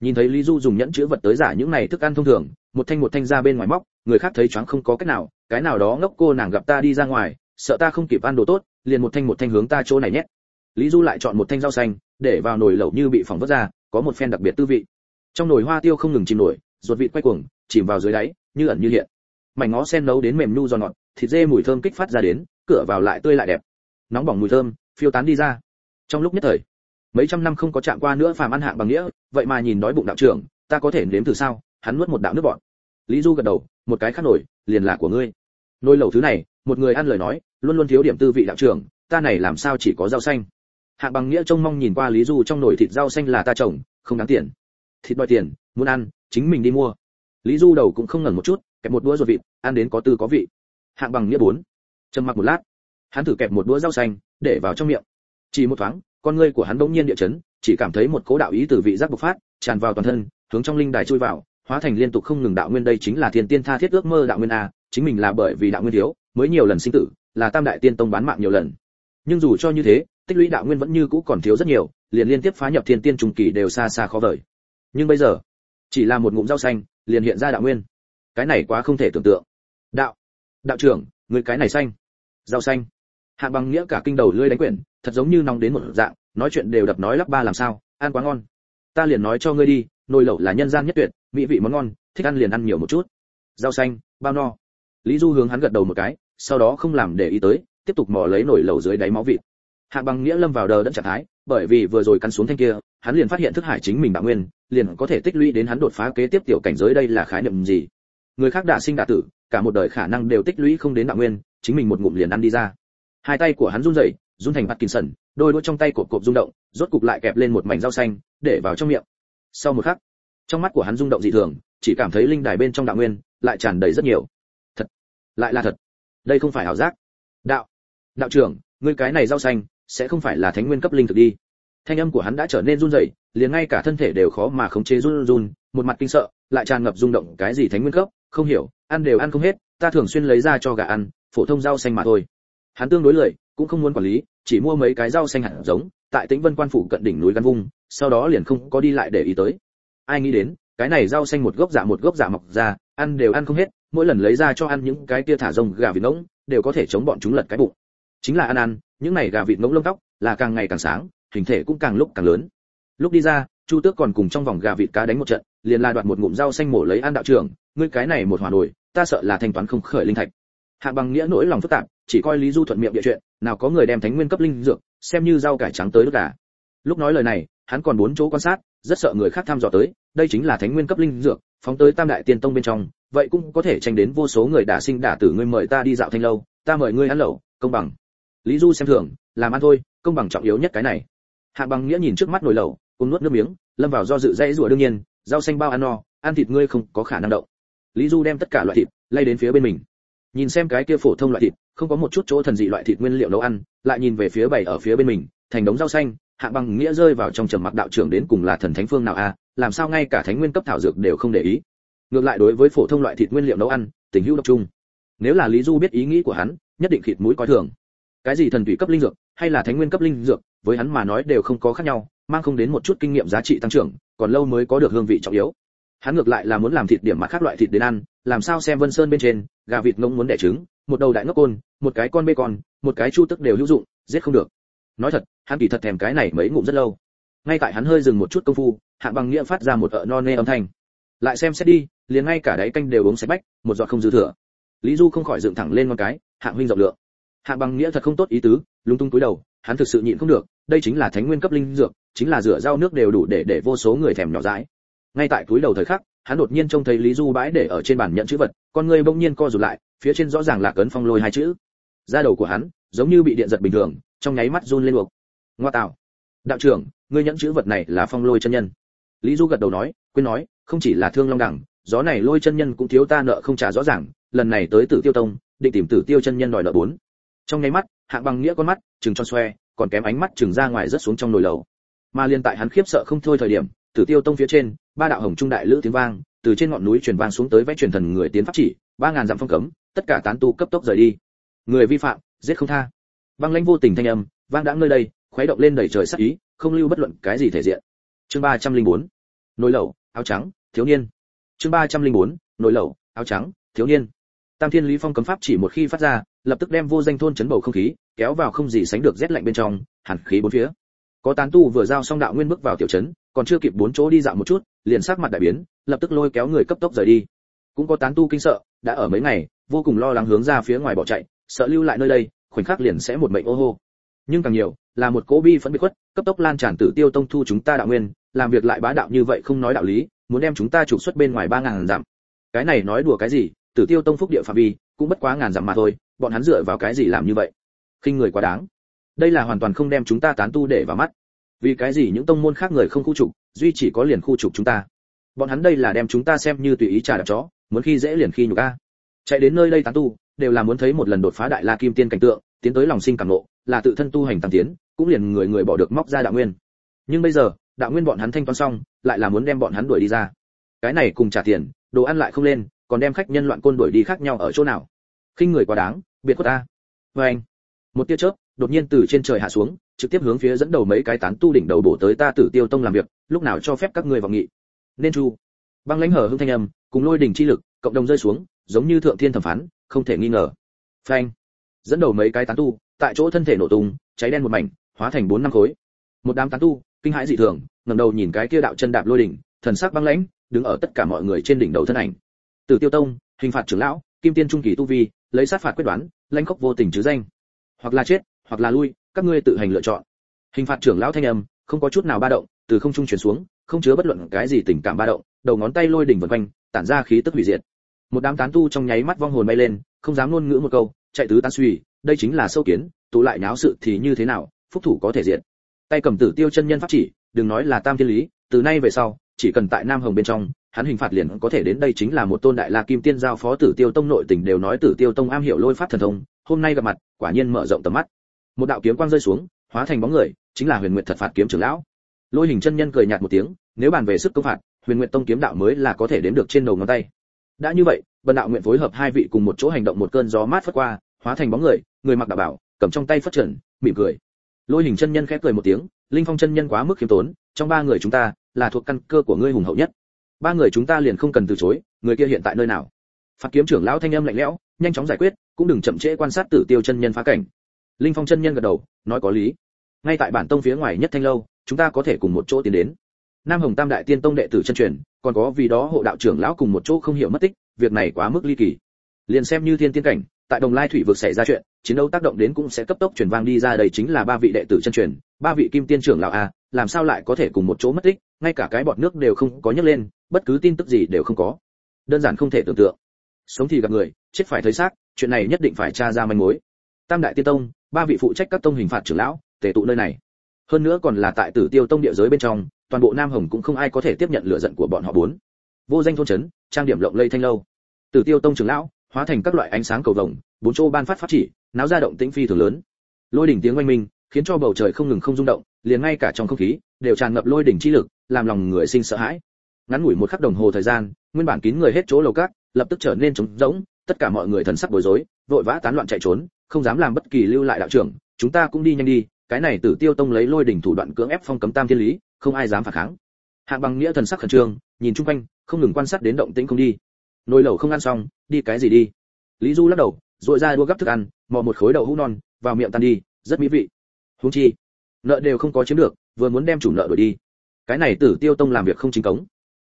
A: Nhìn thấy lý du dùng nhẫn chữ vật tới giả những này thức ăn thông thường, một thanh một thanh ra bên ngoài móc, người khác thấy choáng không có cách nào, cái nào đó ngốc cô nàng gặp ta đi ra ngoài, sợ ta không kịp ăn đồ tốt, liền một thanh một thanh hướng ta chỗ này nhét. Lý du lại chọn một thanh rau xanh, để vào nồi lẩu như bị phỏng vớt ra, có một phen đặc biệt tư vị. Trong nồi hoa tiêu không ngừng chìm nổi, ruột vịt quay cuồng, chìm vào dưới đáy, như ẩn như hiện. Mảnh ngó sen nấu đến mềm nu giòn ngọt thịt dê mùi thơm kích phát ra đến, cửa vào lại tươi lại đẹp. Nóng bỏng mùi thơm, phiêu tán đi ra. Trong lúc nhất thời, mấy trăm năm không có chạm qua nữa phàm ăn hạng bằng nghĩa, vậy mà nhìn đói bụng đạo trưởng, ta có thể nếm thử sao? Hắn nuốt một đạo nước bọn lý du gật đầu, một cái khác nổi, liền là của ngươi. Nồi lẩu thứ này, một người ăn lời nói, luôn luôn thiếu điểm tư vị đạo trưởng, ta này làm sao chỉ có rau xanh? Hạng bằng nghĩa trông mong nhìn qua lý du trong nồi thịt rau xanh là ta trồng, không đáng tiền. Thịt đòi tiền, muốn ăn, chính mình đi mua. Lý du đầu cũng không ngẩng một chút, kẹp một đũa ruột vịt, ăn đến có tư có vị hạng bằng nghĩa bốn. Trầm mặc một lát, hắn thử kẹp một đũa rau xanh, để vào trong miệng. Chỉ một thoáng, con ngươi của hắn bỗng nhiên địa chấn, chỉ cảm thấy một cỗ đạo ý từ vị giác bộc phát, tràn vào toàn thân, hướng trong linh đài chui vào, hóa thành liên tục không ngừng đạo nguyên đây chính là thiên tiên tha thiết ước mơ đạo nguyên a, chính mình là bởi vì đạo nguyên thiếu, mới nhiều lần sinh tử, là tam đại tiên tông bán mạng nhiều lần. Nhưng dù cho như thế, tích lũy đạo nguyên vẫn như cũ còn thiếu rất nhiều, liền liên tiếp phá nhập thiên tiên trùng kỳ đều xa xa khó vời. Nhưng bây giờ, chỉ là một ngụm rau xanh, liền hiện ra đạo nguyên. Cái này quá không thể tưởng tượng. Đạo đạo trưởng, người cái này xanh. Rau xanh. Hạ bằng nghĩa cả kinh đầu lưỡi đánh quyển, thật giống như nóng đến một dạng, nói chuyện đều đập nói lắp ba làm sao, ăn quá ngon. Ta liền nói cho ngươi đi, nồi lẩu là nhân gian nhất tuyệt, mỹ vị món ngon, thích ăn liền ăn nhiều một chút. Rau xanh, bao no. Lý du hướng hắn gật đầu một cái, sau đó không làm để ý tới, tiếp tục mò lấy nồi lẩu dưới đáy máu vịt. Hạ bằng nghĩa lâm vào đờ đẫn trạng thái, bởi vì vừa rồi cắn xuống thanh kia, hắn liền phát hiện thức hải chính mình bản nguyên, liền có thể tích lũy đến hắn đột phá kế tiếp tiểu cảnh giới đây là khái niệm gì. Người khác đã sinh đã tử cả một đời khả năng đều tích lũy không đến đạo nguyên chính mình một ngụm liền ăn đi ra hai tay của hắn run rẩy run thành Parkinson, đôi đũa trong tay cộp cộp rung động, rốt cục lại kẹp lên một mảnh rau xanh, để vào trong miệng. Sau một khắc, trong mắt của hắn rung động dị thường, chỉ cảm thấy linh đài bên trong đạo nguyên lại tràn đầy rất nhiều. Thật, lại là thật. Đây không phải ảo giác. Đạo, đạo trưởng, ngươi cái này rau xanh sẽ không phải là thánh nguyên cấp linh thực đi. Thanh âm của hắn đã trở nên run rẩy, liền ngay cả thân thể đều khó mà khống chế run run, một mặt kinh sợ, lại tràn ngập rung động cái gì thánh nguyên cấp, không hiểu, ăn đều ăn không hết, ta thường xuyên lấy ra cho gà ăn, phổ thông rau xanh mà thôi. Hắn tương đối lười, cũng không muốn quản lý, chỉ mua mấy cái rau xanh hạt giống, tại Tĩnh Vân quan phủ cận đỉnh núi gắn vung, sau đó liền không có đi lại để ý tới. Ai nghĩ đến, cái này rau xanh một gốc giả một gốc giả mọc ra, ăn đều ăn không hết, mỗi lần lấy ra cho ăn những cái kia thả rồng gà vịt ngỗng, đều có thể chống bọn chúng lật cái bụng. Chính là ăn ăn, những này gà vịt ngỗng lông tóc là càng ngày càng sáng, hình thể cũng càng lúc càng lớn. Lúc đi ra, Chu Tước còn cùng trong vòng gà vịt cá đánh một trận, liền la đoạt một ngụm rau xanh mổ lấy an đạo trưởng, ngươi cái này một hòa nổi, ta sợ là thanh toán không khởi linh thạch. hạ bằng nghĩa nỗi lòng phức tạp chỉ coi lý du thuận miệng địa chuyện nào có người đem thánh nguyên cấp linh dược xem như rau cải trắng tới lúc cả lúc nói lời này hắn còn bốn chỗ quan sát rất sợ người khác tham dò tới đây chính là thánh nguyên cấp linh dược phóng tới tam đại tiên tông bên trong vậy cũng có thể tranh đến vô số người đả sinh đả tử ngươi mời ta đi dạo thanh lâu ta mời ngươi ăn lẩu công bằng. Lý du xem thường làm ăn thôi công bằng trọng yếu nhất cái này. Hạ bằng nghĩa nhìn trước mắt nồi lẩu cùng nuốt nước miếng lâm vào do dự dãy rủa đương nhiên rau xanh bao ăn no, ăn thịt ngươi không có khả năng động. Lý du đem tất cả loại thịt lay đến phía bên mình. Nhìn xem cái kia phổ thông loại thịt, không có một chút chỗ thần dị loại thịt nguyên liệu nấu ăn, lại nhìn về phía bảy ở phía bên mình, thành đống rau xanh, hạ bằng nghĩa rơi vào trong trầm mặc đạo trưởng đến cùng là thần thánh phương nào a, làm sao ngay cả thánh nguyên cấp thảo dược đều không để ý. Ngược lại đối với phổ thông loại thịt nguyên liệu nấu ăn, tình hữu độc chung. Nếu là lý du biết ý nghĩ của hắn, nhất định khịt mũi coi thường. Cái gì thần thủy cấp linh dược, hay là thánh nguyên cấp linh dược, với hắn mà nói đều không có khác nhau, mang không đến một chút kinh nghiệm giá trị tăng trưởng còn lâu mới có được hương vị trọng yếu. Hắn ngược lại là muốn làm thịt điểm mà khác loại thịt đến ăn, làm sao xem vân sơn bên trên, gà vịt ngỗng muốn đẻ trứng, một đầu đại ngốc côn, một cái con bê con, một cái chu tức đều hữu dụng, giết không được. Nói thật, hắn kỳ thật thèm cái này mấy ngụm rất lâu. Ngay tại hắn hơi dừng một chút công phu hạ bằng nghĩa phát ra một ợ non nê âm thanh. Lại xem xét đi, liền ngay cả đáy canh đều uống sạch bách, một giọt không dư thừa. Lý du không khỏi dựng thẳng lên con cái, hạng huynh rộng lượng. Hạng bằng nghĩa thật không tốt ý tứ, lúng tung cúi đầu hắn thực sự nhịn không được, đây chính là thánh nguyên cấp linh dược, chính là rửa rau nước đều đủ để để vô số người thèm nhỏ dãi. Ngay tại túi đầu thời khắc, hắn đột nhiên trông thấy lý du bãi để ở trên bàn nhận chữ vật, con người bỗng nhiên co rụt lại, phía trên rõ ràng là cấn phong lôi hai chữ. Da đầu của hắn, giống như bị điện giật bình thường, trong nháy mắt run lên luộc. Ngoa tạo. Đạo trưởng, ngươi nhẫn chữ vật này là phong lôi chân nhân. Lý du gật đầu nói, quên nói, không chỉ là thương long đẳng, gió này lôi chân nhân cũng thiếu ta nợ không trả rõ ràng, lần này tới tử tiêu tông, định tìm tử tiêu chân nhân đòi nợ bốn. Trong nháy mắt hạng bằng nghĩa con mắt chừng cho xoe, còn kém ánh mắt chừng ra ngoài rất xuống trong nồi lầu mà liên tại hắn khiếp sợ không thôi thời điểm, tử tiêu tông phía trên, ba đạo hồng trung đại lữ tiếng vang, từ trên ngọn núi truyền vang xuống tới vách truyền thần người tiến pháp chỉ, ba ngàn dặm phong cấm, tất cả tán tu cấp tốc rời đi. Người vi phạm, giết không tha. Băng lãnh vô tình thanh âm, vang đã nơi đây, khuấy động lên đầy trời sắc ý, không lưu bất luận cái gì thể diện. Chương ba trăm linh bốn, nồi lẩu, áo trắng, thiếu niên. Chương ba trăm linh bốn, nồi lẩu, áo trắng, thiếu niên. Tam thiên lý phong cấm pháp chỉ một khi phát ra, lập tức đem vô danh thôn chấn bầu không khí kéo vào không gì sánh được rét lạnh bên trong, hàn khí bốn phía. Có tán tu vừa giao xong đạo nguyên bước vào tiểu trấn, còn chưa kịp bốn chỗ đi dạo một chút, liền sắc mặt đại biến, lập tức lôi kéo người cấp tốc rời đi. Cũng có tán tu kinh sợ, đã ở mấy ngày, vô cùng lo lắng hướng ra phía ngoài bỏ chạy, sợ lưu lại nơi đây, khoảnh khắc liền sẽ một mệnh ô hô. Nhưng càng nhiều, là một cố bi phẫn bị khuất, cấp tốc lan tràn tử tiêu tông thu chúng ta đạo nguyên, làm việc lại bá đạo như vậy không nói đạo lý, muốn đem chúng ta trục xuất bên ngoài ba ngàn dặm. Cái này nói đùa cái gì, tử tiêu tông phúc địa phạm vi, cũng bất quá ngàn dặm mà thôi, bọn hắn dựa vào cái gì làm như vậy? Khinh người quá đáng. Đây là hoàn toàn không đem chúng ta tán tu để vào mắt. Vì cái gì những tông môn khác người không khu trục, duy chỉ có liền khu trục chúng ta? Bọn hắn đây là đem chúng ta xem như tùy ý trà đạp chó, muốn khi dễ liền khi nhục a. Chạy đến nơi đây tán tu, đều là muốn thấy một lần đột phá đại la kim tiên cảnh tượng, tiến tới lòng sinh cảm nộ là tự thân tu hành tăng tiến, cũng liền người người bỏ được móc ra đạo nguyên. Nhưng bây giờ, đạo nguyên bọn hắn thanh toán xong, lại là muốn đem bọn hắn đuổi đi ra. Cái này cùng trả tiền, đồ ăn lại không lên, còn đem khách nhân loạn côn đuổi đi khác nhau ở chỗ nào? Khinh người quá đáng, biệt của ta. Vê anh một tia chớp, đột nhiên từ trên trời hạ xuống, trực tiếp hướng phía dẫn đầu mấy cái tán tu đỉnh đầu bổ tới ta tử tiêu tông làm việc, lúc nào cho phép các ngươi vào nghị. Nên chu. Băng lãnh hở hưng thanh âm, cùng lôi đỉnh chi lực, cộng đồng rơi xuống, giống như thượng thiên thẩm phán, không thể nghi ngờ. Phanh. Dẫn đầu mấy cái tán tu, tại chỗ thân thể nổ tung, cháy đen một mảnh, hóa thành bốn năm khối. Một đám tán tu, kinh hãi dị thường, ngẩng đầu nhìn cái kia đạo chân đạp lôi đỉnh, thần sắc băng lãnh, đứng ở tất cả mọi người trên đỉnh đầu thân ảnh. Tử tiêu tông, hình phạt trưởng lão, kim tiên trung kỳ tu vi, lấy sát phạt quyết đoán, lãnh khốc vô tình chứ danh hoặc là chết, hoặc là lui, các ngươi tự hành lựa chọn. Hình phạt trưởng lão thanh âm, không có chút nào ba động, từ không trung chuyển xuống, không chứa bất luận cái gì tình cảm ba động, đầu ngón tay lôi đỉnh vần quanh, tản ra khí tức hủy diệt. Một đám tán tu trong nháy mắt vong hồn bay lên, không dám ngôn ngữ một câu, chạy tứ tán suy, đây chính là sâu kiến, tụ lại nháo sự thì như thế nào, phúc thủ có thể diện tay cầm tử tiêu chân nhân pháp chỉ, đừng nói là tam thiên lý, từ nay về sau, chỉ cần tại nam hồng bên trong, hắn hình phạt liền có thể đến đây chính là một tôn đại la kim tiên giao phó tử tiêu tông nội tình đều nói tử tiêu tông am hiểu lôi pháp thần thông hôm nay gặp mặt, quả nhiên mở rộng tầm mắt. Một đạo kiếm quang rơi xuống, hóa thành bóng người, chính là huyền nguyệt thật phạt kiếm trưởng lão. Lôi hình chân nhân cười nhạt một tiếng, nếu bàn về sức công phạt, huyền nguyệt tông kiếm đạo mới là có thể đếm được trên đầu ngón tay. Đã như vậy, bần đạo nguyện phối hợp hai vị cùng một chỗ hành động một cơn gió mát phất qua, hóa thành bóng người người mặc đạo bảo, cầm trong tay phất trần, mỉm cười. Lôi hình chân nhân khẽ cười một tiếng, linh phong chân nhân quá mức khiêm tốn, trong ba người chúng ta là thuộc căn cơ của ngươi hùng hậu nhất. Ba người chúng ta liền không cần từ chối, người kia hiện tại nơi nào? Phạt kiếm trưởng lão thanh âm lạnh lẽo nhanh chóng giải quyết, cũng đừng chậm trễ quan sát tử tiêu chân nhân phá cảnh. Linh phong chân nhân gật đầu, nói có lý. Ngay tại bản tông phía ngoài nhất thanh lâu, chúng ta có thể cùng một chỗ tiến đến. Nam hồng tam đại tiên tông đệ tử chân truyền, còn có vì đó hộ đạo trưởng lão cùng một chỗ không hiểu mất tích, việc này quá mức ly kỳ. Liền xem như thiên tiên cảnh, tại đồng lai thủy vực xảy ra chuyện, chiến đấu tác động đến cũng sẽ cấp tốc truyền vang đi ra đây chính là ba vị đệ tử chân truyền, ba vị kim tiên trưởng lão a, làm sao lại có thể cùng một chỗ mất tích, ngay cả cái bọt nước đều không có nhấc lên, bất cứ tin tức gì đều không có. Đơn giản không thể tưởng tượng sống thì gặp người, chết phải thấy xác, chuyện này nhất định phải tra ra manh mối. Tam đại tiên tông, ba vị phụ trách các tông hình phạt trưởng lão, tề tụ nơi này. Hơn nữa còn là tại tử tiêu tông địa giới bên trong, toàn bộ nam hồng cũng không ai có thể tiếp nhận lựa giận của bọn họ bốn. Vô danh thôn trấn, trang điểm lộng lây thanh lâu. Tử tiêu tông trưởng lão, hóa thành các loại ánh sáng cầu vồng, bốn chỗ ban phát phát chỉ, náo ra động tĩnh phi thường lớn. Lôi đỉnh tiếng oanh minh, khiến cho bầu trời không ngừng không rung động, liền ngay cả trong không khí, đều tràn ngập lôi đỉnh chi lực, làm lòng người sinh sợ hãi. Ngắn ngủi một khắc đồng hồ thời gian, nguyên bản kín người hết chỗ lầu cát lập tức trở nên trống rỗng, tất cả mọi người thần sắc bối rối, vội vã tán loạn chạy trốn, không dám làm bất kỳ lưu lại đạo trưởng, chúng ta cũng đi nhanh đi, cái này tử tiêu tông lấy lôi đỉnh thủ đoạn cưỡng ép phong cấm tam thiên lý, không ai dám phản kháng. Hạng bằng nghĩa thần sắc khẩn trương, nhìn chung quanh, không ngừng quan sát đến động tĩnh không đi. Nồi lẩu không ăn xong, đi cái gì đi? Lý du lắc đầu dội ra đua gấp thức ăn, mò một khối đậu hũ non, vào miệng tan đi, rất mỹ vị. Huống chi, nợ đều không có chiếm được, vừa muốn đem chủ nợ đổi đi. Cái này tử tiêu tông làm việc không chính cống.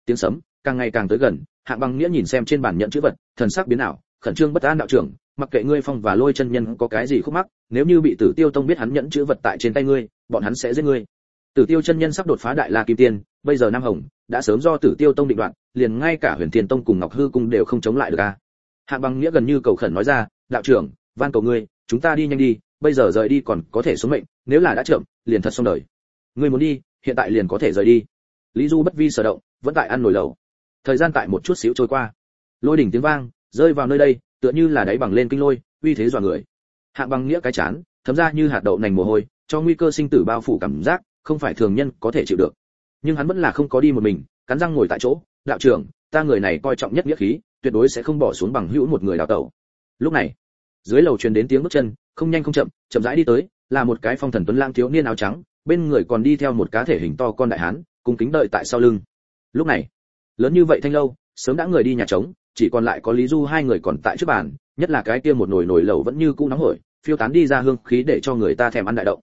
A: Tiếng sấm càng ngày càng tới gần, hạng bằng nghĩa nhìn xem trên bản nhận chữ vật, thần sắc biến ảo, khẩn trương bất an đạo trưởng, mặc kệ ngươi phong và lôi chân nhân có cái gì khúc mắc, nếu như bị tử tiêu tông biết hắn nhẫn chữ vật tại trên tay ngươi, bọn hắn sẽ giết ngươi. Tử tiêu chân nhân sắp đột phá đại la kim tiên, bây giờ nam hồng, đã sớm do tử tiêu tông định đoạn, liền ngay cả huyền thiên tông cùng ngọc hư cung đều không chống lại được a. Hạng bằng nghĩa gần như cầu khẩn nói ra, đạo trưởng, van cầu ngươi, chúng ta đi nhanh đi, bây giờ rời đi còn có thể xuống mệnh, nếu là đã chậm, liền thật xong đời. Ngươi muốn đi, hiện tại liền có thể rời đi. Lý du bất vi sở động, vẫn tại ăn nồi lẩu thời gian tại một chút xíu trôi qua. Lôi đỉnh tiếng vang, rơi vào nơi đây, tựa như là đáy bằng lên kinh lôi, uy thế dọa người. Hạng bằng nghĩa cái chán, thấm ra như hạt đậu nành mồ hôi, cho nguy cơ sinh tử bao phủ cảm giác, không phải thường nhân có thể chịu được. Nhưng hắn vẫn là không có đi một mình, cắn răng ngồi tại chỗ, đạo trưởng, ta người này coi trọng nhất nghĩa khí, tuyệt đối sẽ không bỏ xuống bằng hữu một người đào tẩu. Lúc này, dưới lầu truyền đến tiếng bước chân, không nhanh không chậm chậm rãi đi tới, là một cái phong thần tuấn lang thiếu niên áo trắng, bên người còn đi theo một cá thể hình to con đại hán cùng kính đợi tại sau lưng. Lúc này lớn như vậy thanh lâu, sớm đã người đi nhà trống, chỉ còn lại có lý du hai người còn tại trước bàn, nhất là cái kia một nồi nồi lẩu vẫn như cũ nóng hổi, phiêu tán đi ra hương khí để cho người ta thèm ăn đại động.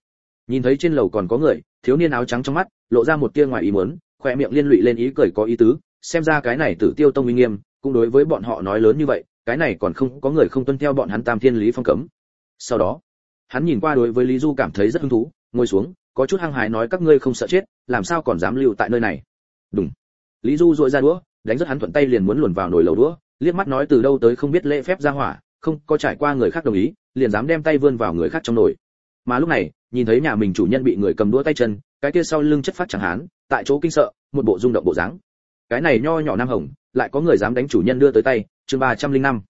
A: Nhìn thấy trên lầu còn có người, thiếu niên áo trắng trong mắt, lộ ra một tia ngoài ý muốn khoe miệng liên lụy lên ý cười có ý tứ, xem ra cái này tử tiêu tông uy nghiêm, cũng đối với bọn họ nói lớn như vậy, cái này còn không, có người không tuân theo bọn hắn tam thiên lý phong cấm. Sau đó, hắn nhìn qua đối với lý du cảm thấy rất hứng thú, ngồi xuống, có chút hăng hái nói các ngươi không sợ chết, làm sao còn dám lưu tại nơi này. Đúng lý du dội ra đũa, đánh rất hắn thuận tay liền muốn luồn vào nồi lẩu đũa, liếc mắt nói từ đâu tới không biết lễ phép ra hỏa, không có trải qua người khác đồng ý, liền dám đem tay vươn vào người khác trong nồi. Mà lúc này, nhìn thấy nhà mình chủ nhân bị người cầm đũa tay chân, cái kia sau lưng chất phát chẳng hán, tại chỗ kinh sợ, một bộ rung động bộ dáng. Cái này nho nhỏ nam hồng, lại có người dám đánh chủ nhân đưa tới tay, chương ba trăm linh năm.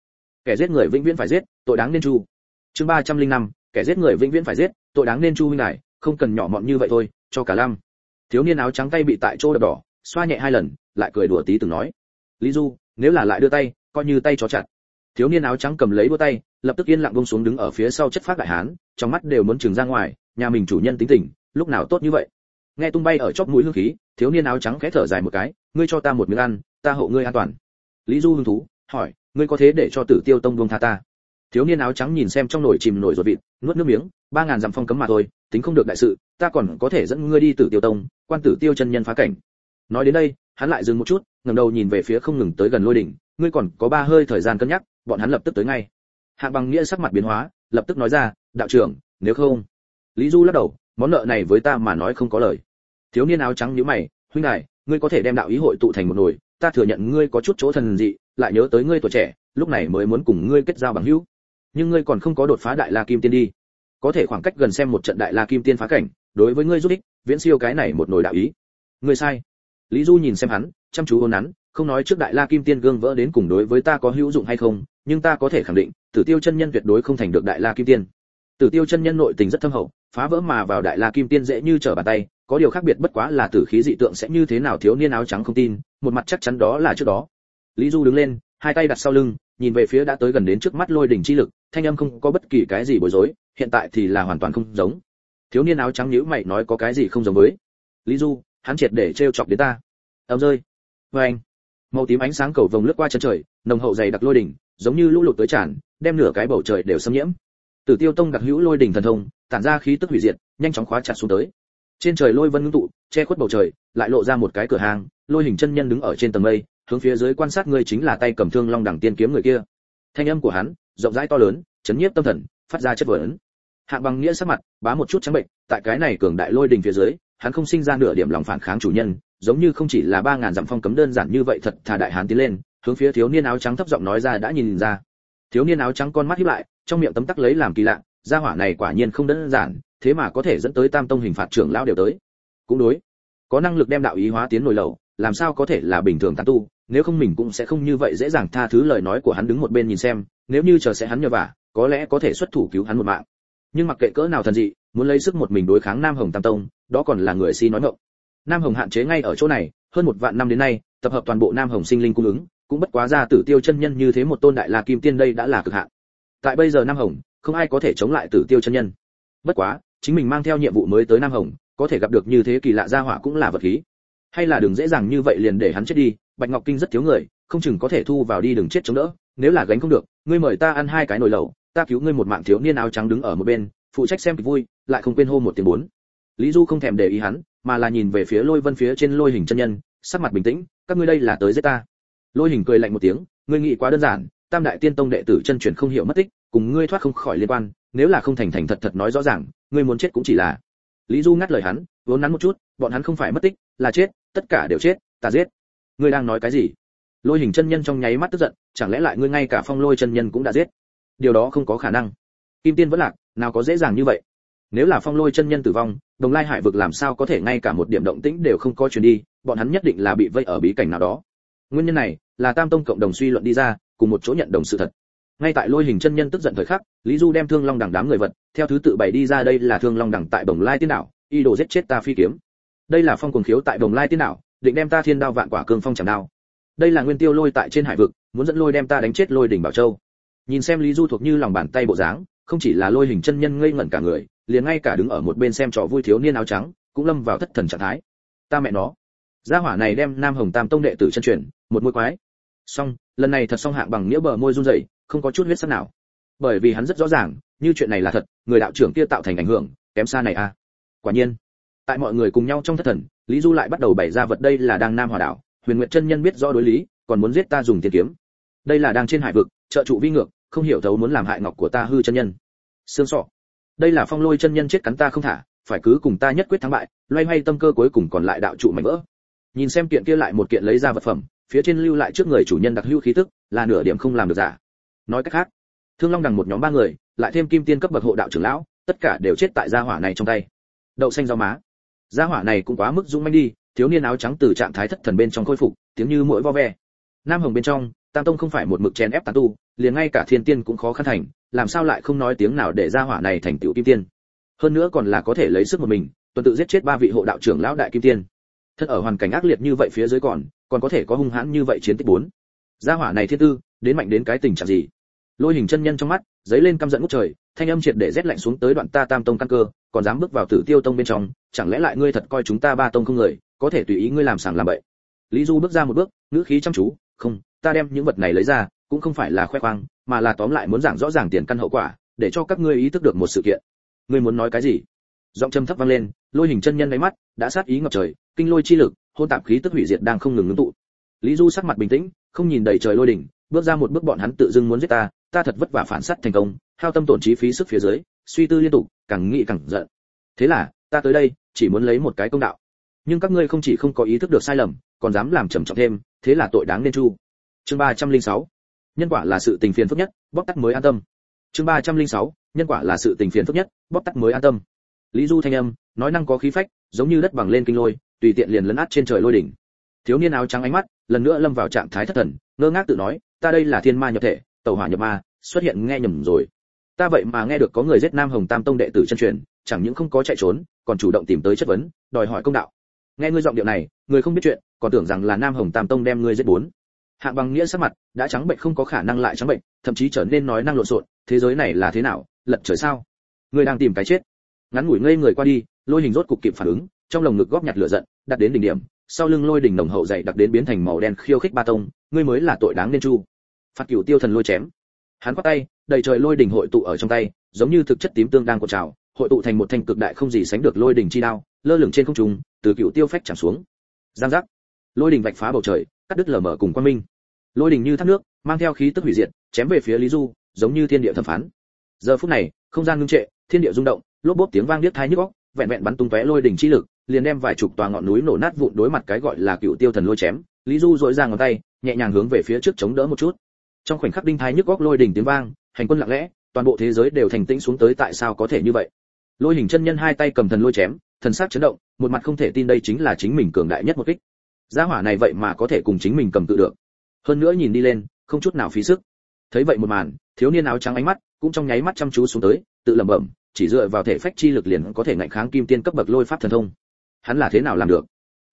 A: Kẻ giết người vĩnh viễn phải giết, tội đáng nên chu. Chương ba trăm linh năm, kẻ giết người vĩnh viễn phải giết, tội đáng nên chu huynh này, không cần nhỏ mọn như vậy thôi, cho cả lam thiếu niên áo trắng tay bị tại chỗ đập đỏ xoa nhẹ hai lần, lại cười đùa tí từng nói. Lý du, nếu là lại đưa tay, coi như tay chó chặt. Thiếu niên áo trắng cầm lấy đua tay, lập tức yên lặng bông xuống đứng ở phía sau chất phát đại hán, trong mắt đều muốn trừng ra ngoài, nhà mình chủ nhân tính tình, lúc nào tốt như vậy? Nghe tung bay ở chóp mũi hương khí, thiếu niên áo trắng khẽ thở dài một cái, ngươi cho ta một miếng ăn, ta hộ ngươi an toàn. Lý du hứng thú, hỏi, ngươi có thế để cho tử tiêu tông buông tha ta? Thiếu niên áo trắng nhìn xem trong nồi chìm nổi ruột vịt, nuốt nước miếng, ba ngàn dặm phong cấm mà thôi, tính không được đại sự, ta còn có thể dẫn ngươi đi tử tiêu tông, quan tử tiêu chân nhân phá cảnh nói đến đây hắn lại dừng một chút ngẩng đầu nhìn về phía không ngừng tới gần lôi đỉnh. Ngươi còn có ba hơi thời gian cân nhắc bọn hắn lập tức tới ngay. Hạng bằng nghĩa sắc mặt biến hóa lập tức nói ra đạo trưởng nếu không lý du lắc đầu món nợ này với ta mà nói không có lời. Thiếu niên áo trắng nhíu mày huynh này, ngươi có thể đem đạo ý hội tụ thành một nồi ta thừa nhận ngươi có chút chỗ thần dị lại nhớ tới ngươi tuổi trẻ lúc này mới muốn cùng ngươi kết giao bằng hữu. Nhưng ngươi còn không có đột phá đại la kim tiên đi. Có thể khoảng cách gần xem một trận đại la kim tiên phá cảnh đối với ngươi giúp ích viễn siêu cái này một nồi đạo ý. Ngươi sai lý du nhìn xem hắn, chăm chú hôn nắn không nói trước đại la kim tiên gương vỡ đến cùng đối với ta có hữu dụng hay không, nhưng ta có thể khẳng định, tử tiêu chân nhân tuyệt đối không thành được đại la kim tiên. Tử tiêu chân nhân nội tình rất thâm hậu, phá vỡ mà vào đại la kim tiên dễ như trở bàn tay, có điều khác biệt bất quá là tử khí dị tượng sẽ như thế nào thiếu niên áo trắng không tin, một mặt chắc chắn đó là trước đó. Lý du đứng lên, hai tay đặt sau lưng, nhìn về phía đã tới gần đến trước mắt lôi đỉnh chi lực, thanh âm không có bất kỳ cái gì bối rối, hiện tại thì là hoàn toàn không giống. Thiếu niên áo trắng nhíu mày nói có cái gì không giống với? Lý du hắn triệt để trêu chọc đến ta. Ấm rơi. Vê anh. Màu tím ánh sáng cầu vồng lướt qua chân trời, nồng hậu dày đặc lôi đỉnh, giống như lũ lụt tới tràn, đem nửa cái bầu trời đều xâm nhiễm. Tử tiêu tông đặc hữu lôi đỉnh thần thông, tản ra khí tức hủy diệt, nhanh chóng khóa chặt xuống tới. Trên trời lôi vân ngưng tụ, che khuất bầu trời, lại lộ ra một cái cửa hàng, lôi hình chân nhân đứng ở trên tầng mây, hướng phía dưới quan sát người chính là tay cầm thương long đẳng tiên kiếm người kia. Thanh âm của hắn, rộng rãi to lớn, chấn nhiếp tâm thần, phát ra chất vấn. Hạng bằng nghĩa sắc mặt, bá một chút trắng bệnh, tại cái này cường đại lôi đình phía dưới hắn không sinh ra nửa điểm lòng phản kháng chủ nhân, giống như không chỉ là ba ngàn dặm phong cấm đơn giản như vậy thật thà đại hán tiến lên, hướng phía thiếu niên áo trắng thấp giọng nói ra đã nhìn ra. Thiếu niên áo trắng con mắt híp lại, trong miệng tấm tắc lấy làm kỳ lạ, gia hỏa này quả nhiên không đơn giản, thế mà có thể dẫn tới tam tông hình phạt trưởng lão đều tới. Cũng đối, có năng lực đem đạo ý hóa tiến nổi lầu làm sao có thể là bình thường tán tu, nếu không mình cũng sẽ không như vậy dễ dàng tha thứ lời nói của hắn đứng một bên nhìn xem, nếu như chờ sẽ hắn nhờ vả, có lẽ có thể xuất thủ cứu hắn một mạng. Nhưng mặc kệ cỡ nào thần dị, muốn lấy sức một mình đối kháng nam hồng tam tông đó còn là người si nói ngọng. Nam hồng hạn chế ngay ở chỗ này, hơn một vạn năm đến nay, tập hợp toàn bộ nam hồng sinh linh cung ứng, cũng bất quá ra tử tiêu chân nhân như thế một tôn đại la kim tiên đây đã là cực hạn. Tại bây giờ nam hồng, không ai có thể chống lại tử tiêu chân nhân. Bất quá, chính mình mang theo nhiệm vụ mới tới nam hồng, có thể gặp được như thế kỳ lạ gia hỏa cũng là vật khí. Hay là đừng dễ dàng như vậy liền để hắn chết đi, bạch ngọc kinh rất thiếu người, không chừng có thể thu vào đi đừng chết chống đỡ, nếu là gánh không được, ngươi mời ta ăn hai cái nồi lẩu, ta cứu ngươi một mạng thiếu niên áo trắng đứng ở một bên, phụ trách xem kịch vui, lại không quên hô một tiếng bốn lý du không thèm để ý hắn, mà là nhìn về phía lôi vân phía trên lôi hình chân nhân, sắc mặt bình tĩnh, các ngươi đây là tới giết ta. Lôi hình cười lạnh một tiếng, ngươi nghĩ quá đơn giản, tam đại tiên tông đệ tử chân truyền không hiểu mất tích, cùng ngươi thoát không khỏi liên quan, nếu là không thành thành thật thật nói rõ ràng, ngươi muốn chết cũng chỉ là lý du ngắt lời hắn, vốn nắn một chút, bọn hắn không phải mất tích, là chết, tất cả đều chết, ta giết. Ngươi đang nói cái gì? Lôi hình chân nhân trong nháy mắt tức giận, chẳng lẽ lại ngươi ngay cả phong lôi chân nhân cũng đã giết? Điều đó không có khả năng. Kim tiên vẫn lạc, nào có dễ dàng như vậy? Nếu là phong lôi chân nhân tử vong đồng lai hải vực làm sao có thể ngay cả một điểm động tĩnh đều không có truyền đi, bọn hắn nhất định là bị vây ở bí cảnh nào đó. Nguyên nhân này là tam tông cộng đồng suy luận đi ra, cùng một chỗ nhận đồng sự thật. Ngay tại lôi hình chân nhân tức giận thời khắc, lý du đem thương long đẳng đám người vật, theo thứ tự bày đi ra đây là thương long đẳng tại bồng lai tiên đảo y đồ giết chết ta phi kiếm. Đây là phong cuồng khiếu tại bồng lai tiên đảo, định đem ta thiên đao vạn quả cương phong chẳng đao. Đây là nguyên tiêu lôi tại trên hải vực, muốn dẫn lôi đem ta đánh chết lôi đỉnh bảo châu. Nhìn xem lý du thuộc như lòng bàn tay bộ dáng, không chỉ là lôi hình chân nhân ngây ngẩn cả người liền ngay cả đứng ở một bên xem trò vui thiếu niên áo trắng, cũng lâm vào thất thần trạng thái. Ta mẹ nó. Gia hỏa này đem nam hồng tam tông đệ tử chân truyền, một môi quái. Xong, lần này thật song hạng bằng nghĩa bờ môi run rẩy, không có chút huyết sắc nào. Bởi vì hắn rất rõ ràng, như chuyện này là thật, người đạo trưởng kia tạo thành ảnh hưởng, kém xa này a à. quả nhiên, tại mọi người cùng nhau trong thất thần, lý du lại bắt đầu bày ra vật đây là đang nam hòa đảo huyền nguyệt chân nhân biết rõ đối lý, còn muốn giết ta dùng tiền kiếm. Đây là đang trên hải vực, trợ trụ vi ngược, không hiểu thấu muốn làm hại ngọc của ta hư chân nhân. Xương sọ đây là phong lôi chân nhân chết cắn ta không thả, phải cứ cùng ta nhất quyết thắng bại, loay hoay tâm cơ cuối cùng còn lại đạo trụ mảnh vỡ. Nhìn xem kiện kia lại một kiện lấy ra vật phẩm, phía trên lưu lại trước người chủ nhân đặc lưu khí tức, là nửa điểm không làm được giả. Nói cách khác, thương long đằng một nhóm ba người, lại thêm kim tiên cấp bậc hộ đạo trưởng lão, tất cả đều chết tại gia hỏa này trong tay. Đậu xanh rau má. Gia hỏa này cũng quá mức dũng manh đi, thiếu niên áo trắng từ trạng thái thất thần bên trong khôi phục, tiếng như mũi vo ve. Nam hồng bên trong tam tông không phải một mực chèn ép tán tu, liền ngay cả thiên tiên cũng khó khăn thành, làm sao lại không nói tiếng nào để gia hỏa này thành tiểu kim tiên? Hơn nữa còn là có thể lấy sức một mình, tuần tự giết chết ba vị hộ đạo trưởng lão đại kim tiên. Thật ở hoàn cảnh ác liệt như vậy phía dưới còn còn có thể có hung hãn như vậy chiến tích bốn. Gia hỏa này thiên tư, đến mạnh đến cái tình trạng gì? Lôi hình chân nhân trong mắt giấy lên căm giận ngút trời, thanh âm triệt để rét lạnh xuống tới đoạn ta tam tông căn cơ, còn dám bước vào tử tiêu tông bên trong, chẳng lẽ lại ngươi thật coi chúng ta ba tông không người, có thể tùy ý ngươi làm sàng làm bậy? Lý du bước ra một bước, ngữ khí chăm chú, không ta đem những vật này lấy ra, cũng không phải là khoe khoang, mà là tóm lại muốn giảng rõ ràng tiền căn hậu quả, để cho các ngươi ý thức được một sự kiện. Ngươi muốn nói cái gì? Giọng trầm thấp vang lên, lôi hình chân nhân mấy mắt, đã sát ý ngập trời, kinh lôi chi lực, hôn tạp khí tức hủy diệt đang không ngừng ngưng tụ. Lý du sắc mặt bình tĩnh, không nhìn đầy trời lôi đỉnh, bước ra một bước bọn hắn tự dưng muốn giết ta ta thật vất vả phản sát thành công, hao tâm tổn trí phí sức phía dưới, suy tư liên tục, càng nghĩ càng giận. Thế là, ta tới đây, chỉ muốn lấy một cái công đạo. Nhưng các ngươi không chỉ không có ý thức được sai lầm, còn dám làm trầm trọng thêm, thế là tội đáng nên chu chương ba trăm linh sáu. Nhân quả là sự tình phiền phức nhất, bóc tắt mới an tâm. Chương ba trăm linh sáu. Nhân quả là sự tình phiền phức nhất, bóc tắt mới an tâm. Lý du thanh âm, nói năng có khí phách, giống như đất bằng lên kinh lôi, tùy tiện liền lấn át trên trời lôi đỉnh. Thiếu niên áo trắng ánh mắt, lần nữa lâm vào trạng thái thất thần, ngơ ngác tự nói, ta đây là thiên ma nhập thể tàu hỏa nhập ma, xuất hiện nghe nhầm rồi. Ta vậy mà nghe được có người giết nam hồng tam tông đệ tử chân truyền, chẳng những không có chạy trốn, còn chủ động tìm tới chất vấn, đòi hỏi công đạo. Nghe ngươi giọng điệu này, người không biết chuyện, còn tưởng rằng là nam hồng tam tông đem ngươi giết bốn hạ bằng nghĩa sắc mặt đã trắng bệnh không có khả năng lại trắng bệnh, thậm chí trở nên nói năng lộn xộn, thế giới này là thế nào? Lật trời sao? Người đang tìm cái chết. Ngắn ngủi ngây người qua đi, lôi hình rốt cục kịp phản ứng, trong lồng ngực góp nhặt lửa giận, đặt đến đỉnh điểm, sau lưng lôi đỉnh nồng hậu dày đặc đến biến thành màu đen khiêu khích ba tông, ngươi mới là tội đáng nên chu. Phạt cửu tiêu thần lôi chém. Hắn quát tay, đầy trời lôi đỉnh hội tụ ở trong tay, giống như thực chất tím tương đang cuộn trào, hội tụ thành một thanh cực đại không gì sánh được lôi đỉnh chi đao, lơ lửng trên không trung, từ cửu tiêu phách chạm xuống. Giang giác. Lôi đỉnh vạch phá bầu trời cắt đứt lở mở cùng quan minh. Lôi đỉnh như thác nước, mang theo khí tức hủy diệt, chém về phía lý du, giống như thiên địa thẩm phán. Giờ phút này, không gian ngưng trệ, thiên địa rung động, lốp bốp tiếng vang điếc tai nhức óc, vẹn vẹn bắn tung tóe lôi đỉnh chi lực, liền đem vài chục tòa ngọn núi nổ nát vụn đối mặt cái gọi là cựu tiêu thần lôi chém. Lý du dội ra ngón tay, nhẹ nhàng hướng về phía trước chống đỡ một chút. Trong khoảnh khắc đinh thái nhức óc lôi đỉnh tiếng vang, hành quân lặng lẽ, toàn bộ thế giới đều thành tĩnh xuống tới tại sao có thể như vậy? Lôi hình chân nhân hai tay cầm thần lôi chém, thần sắc chấn động, một mặt không thể tin đây chính là chính mình cường đại nhất một kích gia hỏa này vậy mà có thể cùng chính mình cầm tự được. Hơn nữa nhìn đi lên, không chút nào phí sức. Thấy vậy một màn, thiếu niên áo trắng ánh mắt cũng trong nháy mắt chăm chú xuống tới, tự lẩm bẩm, chỉ dựa vào thể phách chi lực liền có thể ngạnh kháng kim tiên cấp bậc lôi pháp thần thông. Hắn là thế nào làm được?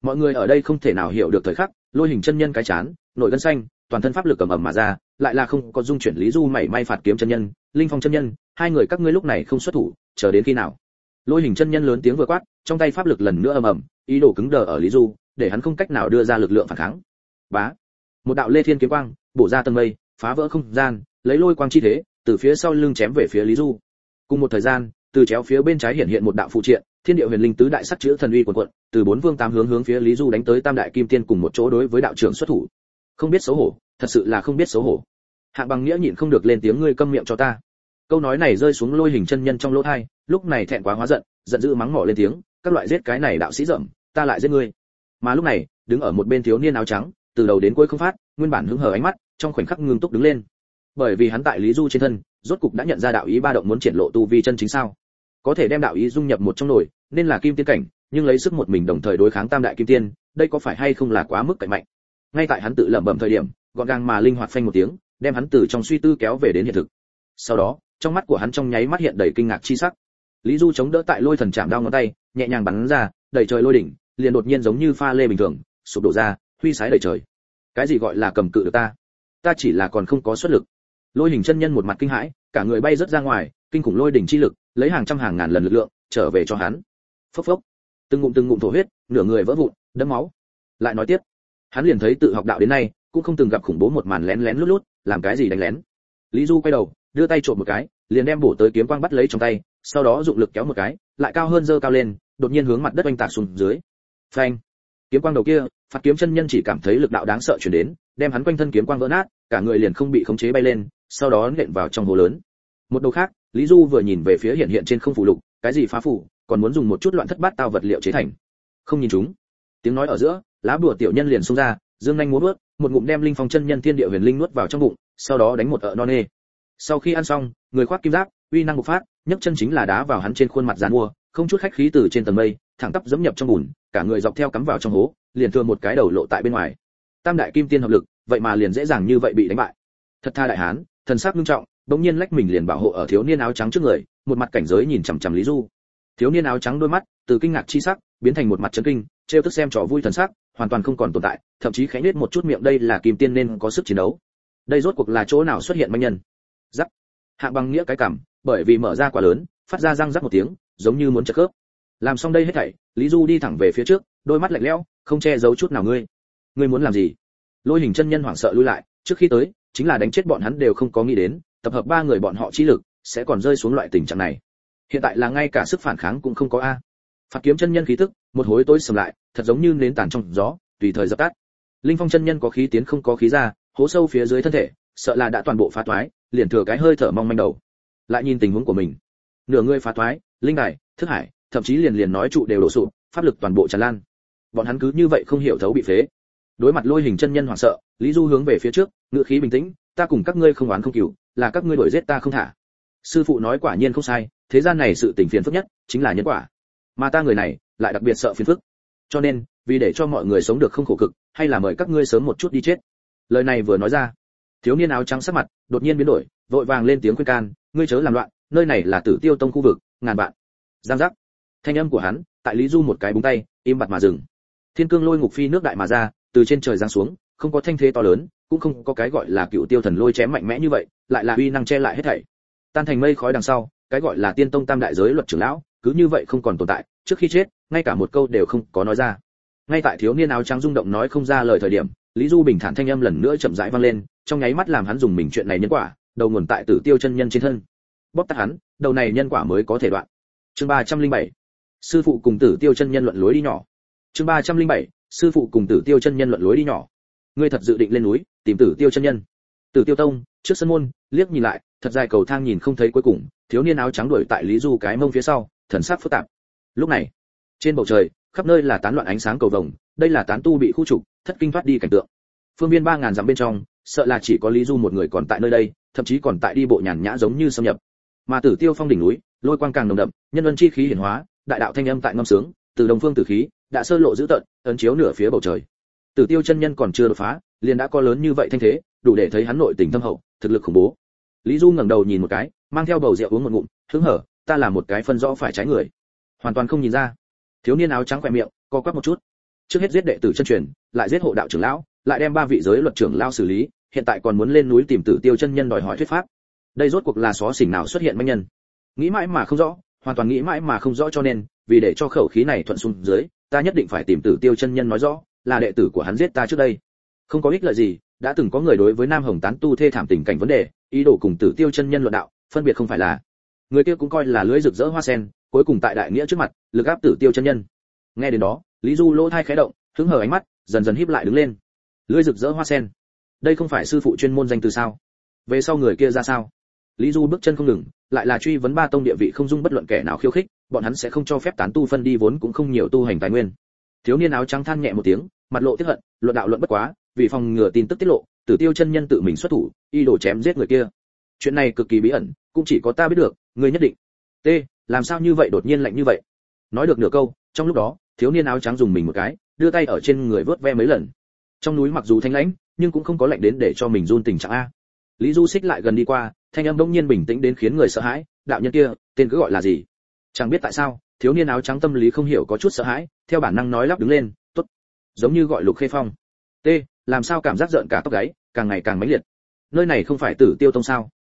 A: Mọi người ở đây không thể nào hiểu được thời khắc, lôi hình chân nhân cái chán, nội gân xanh, toàn thân pháp lực cầm ẩm mà ra, lại là không có dung chuyển lý du mảy may phạt kiếm chân nhân, linh phong chân nhân, hai người các ngươi lúc này không xuất thủ, chờ đến khi nào? Lôi hình chân nhân lớn tiếng vừa quát, trong tay pháp lực lần nữa ầm ầm, ý đồ cứng đờ ở lý du để hắn không cách nào đưa ra lực lượng phản kháng. Bá. Một đạo lê thiên kiếm quang, bổ ra tầng mây, phá vỡ không gian, lấy lôi quang chi thế, từ phía sau lưng chém về phía lý du. Cùng một thời gian, từ chéo phía bên trái hiện hiện một đạo phụ triện, thiên địa huyền linh tứ đại sắc chữ thần uy quần quận, từ bốn vương tám hướng hướng phía lý du đánh tới tam đại kim tiên cùng một chỗ đối với đạo trưởng xuất thủ. Không biết xấu hổ, thật sự là không biết xấu hổ. Hạng bằng nghĩa nhịn không được lên tiếng ngươi câm miệng cho ta. Câu nói này rơi xuống lôi hình chân nhân trong lỗ thai lúc này thẹn quá hóa giận giận dữ mắng mỏ lên tiếng, các loại giết cái này đạo sĩ dởm ta lại giết ngươi mà lúc này, đứng ở một bên thiếu niên áo trắng, từ đầu đến cuối không phát, nguyên bản hứng hờ ánh mắt, trong khoảnh khắc ngưng túc đứng lên. Bởi vì hắn tại lý du trên thân, rốt cục đã nhận ra đạo ý ba động muốn triển lộ tu vi chân chính sao? Có thể đem đạo ý dung nhập một trong nổi nên là kim tiên cảnh, nhưng lấy sức một mình đồng thời đối kháng tam đại kim tiên, đây có phải hay không là quá mức cạnh mạnh? Ngay tại hắn tự lẩm bẩm thời điểm, gọn gàng mà linh hoạt phanh một tiếng, đem hắn từ trong suy tư kéo về đến hiện thực. Sau đó, trong mắt của hắn trong nháy mắt hiện đầy kinh ngạc chi sắc. Lý du chống đỡ tại lôi thần chạm đao ngón tay, nhẹ nhàng bắn ra, đẩy trời lôi đỉnh liền đột nhiên giống như pha lê bình thường, sụp đổ ra, huy sái đầy trời. Cái gì gọi là cầm cự được ta? Ta chỉ là còn không có xuất lực. Lôi hình chân nhân một mặt kinh hãi, cả người bay rất ra ngoài, kinh khủng lôi đỉnh chi lực, lấy hàng trăm hàng ngàn lần lực lượng, trở về cho hắn. Phốc phốc. Từng ngụm từng ngụm thổ huyết, nửa người vỡ vụn, đẫm máu. Lại nói tiếp, hắn liền thấy tự học đạo đến nay, cũng không từng gặp khủng bố một màn lén lén lút lút, làm cái gì đánh lén. Lý du quay đầu, đưa tay trộm một cái, liền đem bổ tới kiếm quang bắt lấy trong tay, sau đó dụng lực kéo một cái, lại cao hơn dơ cao lên, đột nhiên hướng mặt đất oanh tạc xuống dưới phanh. Kiếm quang đầu kia, phạt kiếm chân nhân chỉ cảm thấy lực đạo đáng sợ chuyển đến, đem hắn quanh thân kiếm quang vỡ nát, cả người liền không bị khống chế bay lên, sau đó nện vào trong hồ lớn. Một đầu khác, lý du vừa nhìn về phía hiện hiện trên không phủ lục, cái gì phá phủ, còn muốn dùng một chút loạn thất bát tao vật liệu chế thành. Không nhìn chúng. Tiếng nói ở giữa, lá bùa tiểu nhân liền xông ra, dương nhanh muốn nuốt một ngụm đem linh phong chân nhân thiên địa huyền linh nuốt vào trong bụng, sau đó đánh một ợ non nê. Sau khi ăn xong, người khoác kim giáp, uy năng bộc phát, nhấc chân chính là đá vào hắn trên khuôn mặt giàn mua không chút khách khí từ trên tầng mây, thẳng tắp dẫm nhập trong bùn, cả người dọc theo cắm vào trong hố, liền thừa một cái đầu lộ tại bên ngoài. Tam đại kim tiên hợp lực, vậy mà liền dễ dàng như vậy bị đánh bại. Thật tha đại hán, thần sắc nghiêm trọng, bỗng nhiên lách mình liền bảo hộ ở thiếu niên áo trắng trước người, một mặt cảnh giới nhìn chằm chằm lý du. Thiếu niên áo trắng đôi mắt, từ kinh ngạc chi sắc, biến thành một mặt chấn kinh, trêu tức xem trò vui thần sắc, hoàn toàn không còn tồn tại, thậm chí khẽ nết một chút miệng đây là kim tiên nên có sức chiến đấu. Đây rốt cuộc là chỗ nào xuất hiện manh nhân? Giắc. Hạ bằng nghĩa cái cảm, bởi vì mở ra quá lớn, phát ra răng rắc một tiếng giống như muốn chật khớp. Làm xong đây hết thảy, lý du đi thẳng về phía trước, đôi mắt lạnh lẽo, không che giấu chút nào ngươi. Ngươi muốn làm gì? Lôi hình chân nhân hoảng sợ lui lại, trước khi tới, chính là đánh chết bọn hắn đều không có nghĩ đến, tập hợp ba người bọn họ chi lực, sẽ còn rơi xuống loại tình trạng này. Hiện tại là ngay cả sức phản kháng cũng không có a. Phạt kiếm chân nhân khí tức, một hối tối sầm lại, thật giống như nến tàn trong gió, tùy thời dập tắt. Linh phong chân nhân có khí tiến không có khí ra, hố sâu phía dưới thân thể, sợ là đã toàn bộ phá toái, liền thừa cái hơi thở mong manh đầu. Lại nhìn tình huống của mình. Nửa người phá toái linh đài, thức hải, thậm chí liền liền nói trụ đều đổ sụp, pháp lực toàn bộ tràn lan. Bọn hắn cứ như vậy không hiểu thấu bị phế. Đối mặt lôi hình chân nhân hoảng sợ, lý du hướng về phía trước ngựa khí bình tĩnh, ta cùng các ngươi không oán không cừu, là các ngươi đuổi giết ta không thả. Sư phụ nói quả nhiên không sai, thế gian này sự tình phiền phức nhất chính là nhân quả. Mà ta người này, lại đặc biệt sợ phiền phức. Cho nên, vì để cho mọi người sống được không khổ cực, hay là mời các ngươi sớm một chút đi chết. Lời này vừa nói ra, thiếu niên áo trắng sắc mặt đột nhiên biến đổi, vội vàng lên tiếng khuyên can, ngươi chớ làm loạn, nơi này là tử tiêu tông khu vực ngàn vạn. Giang giác. Thanh âm của hắn, tại lý du một cái búng tay, im bặt mà dừng. Thiên cương lôi ngục phi nước đại mà ra, từ trên trời giáng xuống, không có thanh thế to lớn, cũng không có cái gọi là cựu tiêu thần lôi chém mạnh mẽ như vậy, lại là uy năng che lại hết thảy. Tan thành mây khói đằng sau, cái gọi là tiên tông tam đại giới luật trưởng lão, cứ như vậy không còn tồn tại, trước khi chết, ngay cả một câu đều không có nói ra. Ngay tại thiếu niên áo trắng rung động nói không ra lời thời điểm, lý du bình thản thanh âm lần nữa chậm rãi vang lên, trong nháy mắt làm hắn dùng mình chuyện này nhân quả, đầu nguồn tại tử tiêu chân nhân trên thân. Bóp tắt hắn đầu này nhân quả mới có thể đoạn. Chương ba trăm linh bảy, sư phụ cùng tử tiêu chân nhân luận lối đi nhỏ. Chương ba trăm linh bảy, sư phụ cùng tử tiêu chân nhân luận lối đi nhỏ. Ngươi thật dự định lên núi, tìm tử tiêu chân nhân. Tử tiêu tông, trước sân môn, liếc nhìn lại, thật dài cầu thang nhìn không thấy cuối cùng, thiếu niên áo trắng đuổi tại lý du cái mông phía sau, thần sắc phức tạp. Lúc này, trên bầu trời, khắp nơi là tán loạn ánh sáng cầu vồng, đây là tán tu bị khu trục, thất kinh thoát đi cảnh tượng. Phương viên ba ngàn dặm bên trong, sợ là chỉ có lý du một người còn tại nơi đây, thậm chí còn tại đi bộ nhàn nhã giống như xâm nhập mà tử tiêu phong đỉnh núi, lôi quang càng nồng đậm, nhân luân chi khí hiển hóa, đại đạo thanh âm tại ngâm sướng, từ đồng phương tử khí, đã sơ lộ dữ tận ấn chiếu nửa phía bầu trời. Tử tiêu chân nhân còn chưa đột phá, liền đã có lớn như vậy thanh thế, đủ để thấy hắn nội tình thâm hậu, thực lực khủng bố. Lý du ngẩng đầu nhìn một cái, mang theo bầu rượu uống một ngụm, hứng hở, ta là một cái phân rõ phải trái người. Hoàn toàn không nhìn ra. Thiếu niên áo trắng khỏe miệng, co quắp một chút. Trước hết giết đệ tử chân truyền, lại giết hộ đạo trưởng lão, lại đem ba vị giới luật trưởng lao xử lý, hiện tại còn muốn lên núi tìm tử tiêu chân nhân đòi hỏi thuyết pháp đây rốt cuộc là xó xỉnh nào xuất hiện manh nhân. Nghĩ mãi mà không rõ, hoàn toàn nghĩ mãi mà không rõ cho nên, vì để cho khẩu khí này thuận xuống dưới, ta nhất định phải tìm tử tiêu chân nhân nói rõ, là đệ tử của hắn giết ta trước đây. Không có ích lợi gì, đã từng có người đối với nam hồng tán tu thê thảm tình cảnh vấn đề, ý đồ cùng tử tiêu chân nhân luận đạo, phân biệt không phải là. Người kia cũng coi là lưới rực rỡ hoa sen, cuối cùng tại đại nghĩa trước mặt, lực áp tử tiêu chân nhân. Nghe đến đó, lý du lỗ thai khẽ động, hứng hờ ánh mắt, dần dần híp lại đứng lên. Lưới rực rỡ hoa sen. Đây không phải sư phụ chuyên môn danh từ sao? Về sau người kia ra sao? Lý du bước chân không ngừng, lại là truy vấn ba tông địa vị không dung bất luận kẻ nào khiêu khích, bọn hắn sẽ không cho phép tán tu phân đi vốn cũng không nhiều tu hành tài nguyên. Thiếu niên áo trắng than nhẹ một tiếng, mặt lộ tiếc hận, luận đạo luận bất quá, vì phòng ngừa tin tức tiết lộ, tử tiêu chân nhân tự mình xuất thủ, y đổ chém giết người kia. Chuyện này cực kỳ bí ẩn, cũng chỉ có ta biết được, ngươi nhất định. T, làm sao như vậy đột nhiên lạnh như vậy? Nói được nửa câu, trong lúc đó, thiếu niên áo trắng dùng mình một cái, đưa tay ở trên người vớt ve mấy lần. Trong núi mặc dù thanh lãnh, nhưng cũng không có lạnh đến để cho mình run tình trạng a. Lý du xích lại gần đi qua thanh âm đông nhiên bình tĩnh đến khiến người sợ hãi, đạo nhân kia, tên cứ gọi là gì? Chẳng biết tại sao, thiếu niên áo trắng tâm lý không hiểu có chút sợ hãi, theo bản năng nói lắp đứng lên, tốt, giống như gọi lục khê phong. T, làm sao cảm giác giận cả tóc gáy, càng ngày càng mãnh liệt. Nơi này không phải tử tiêu tông sao?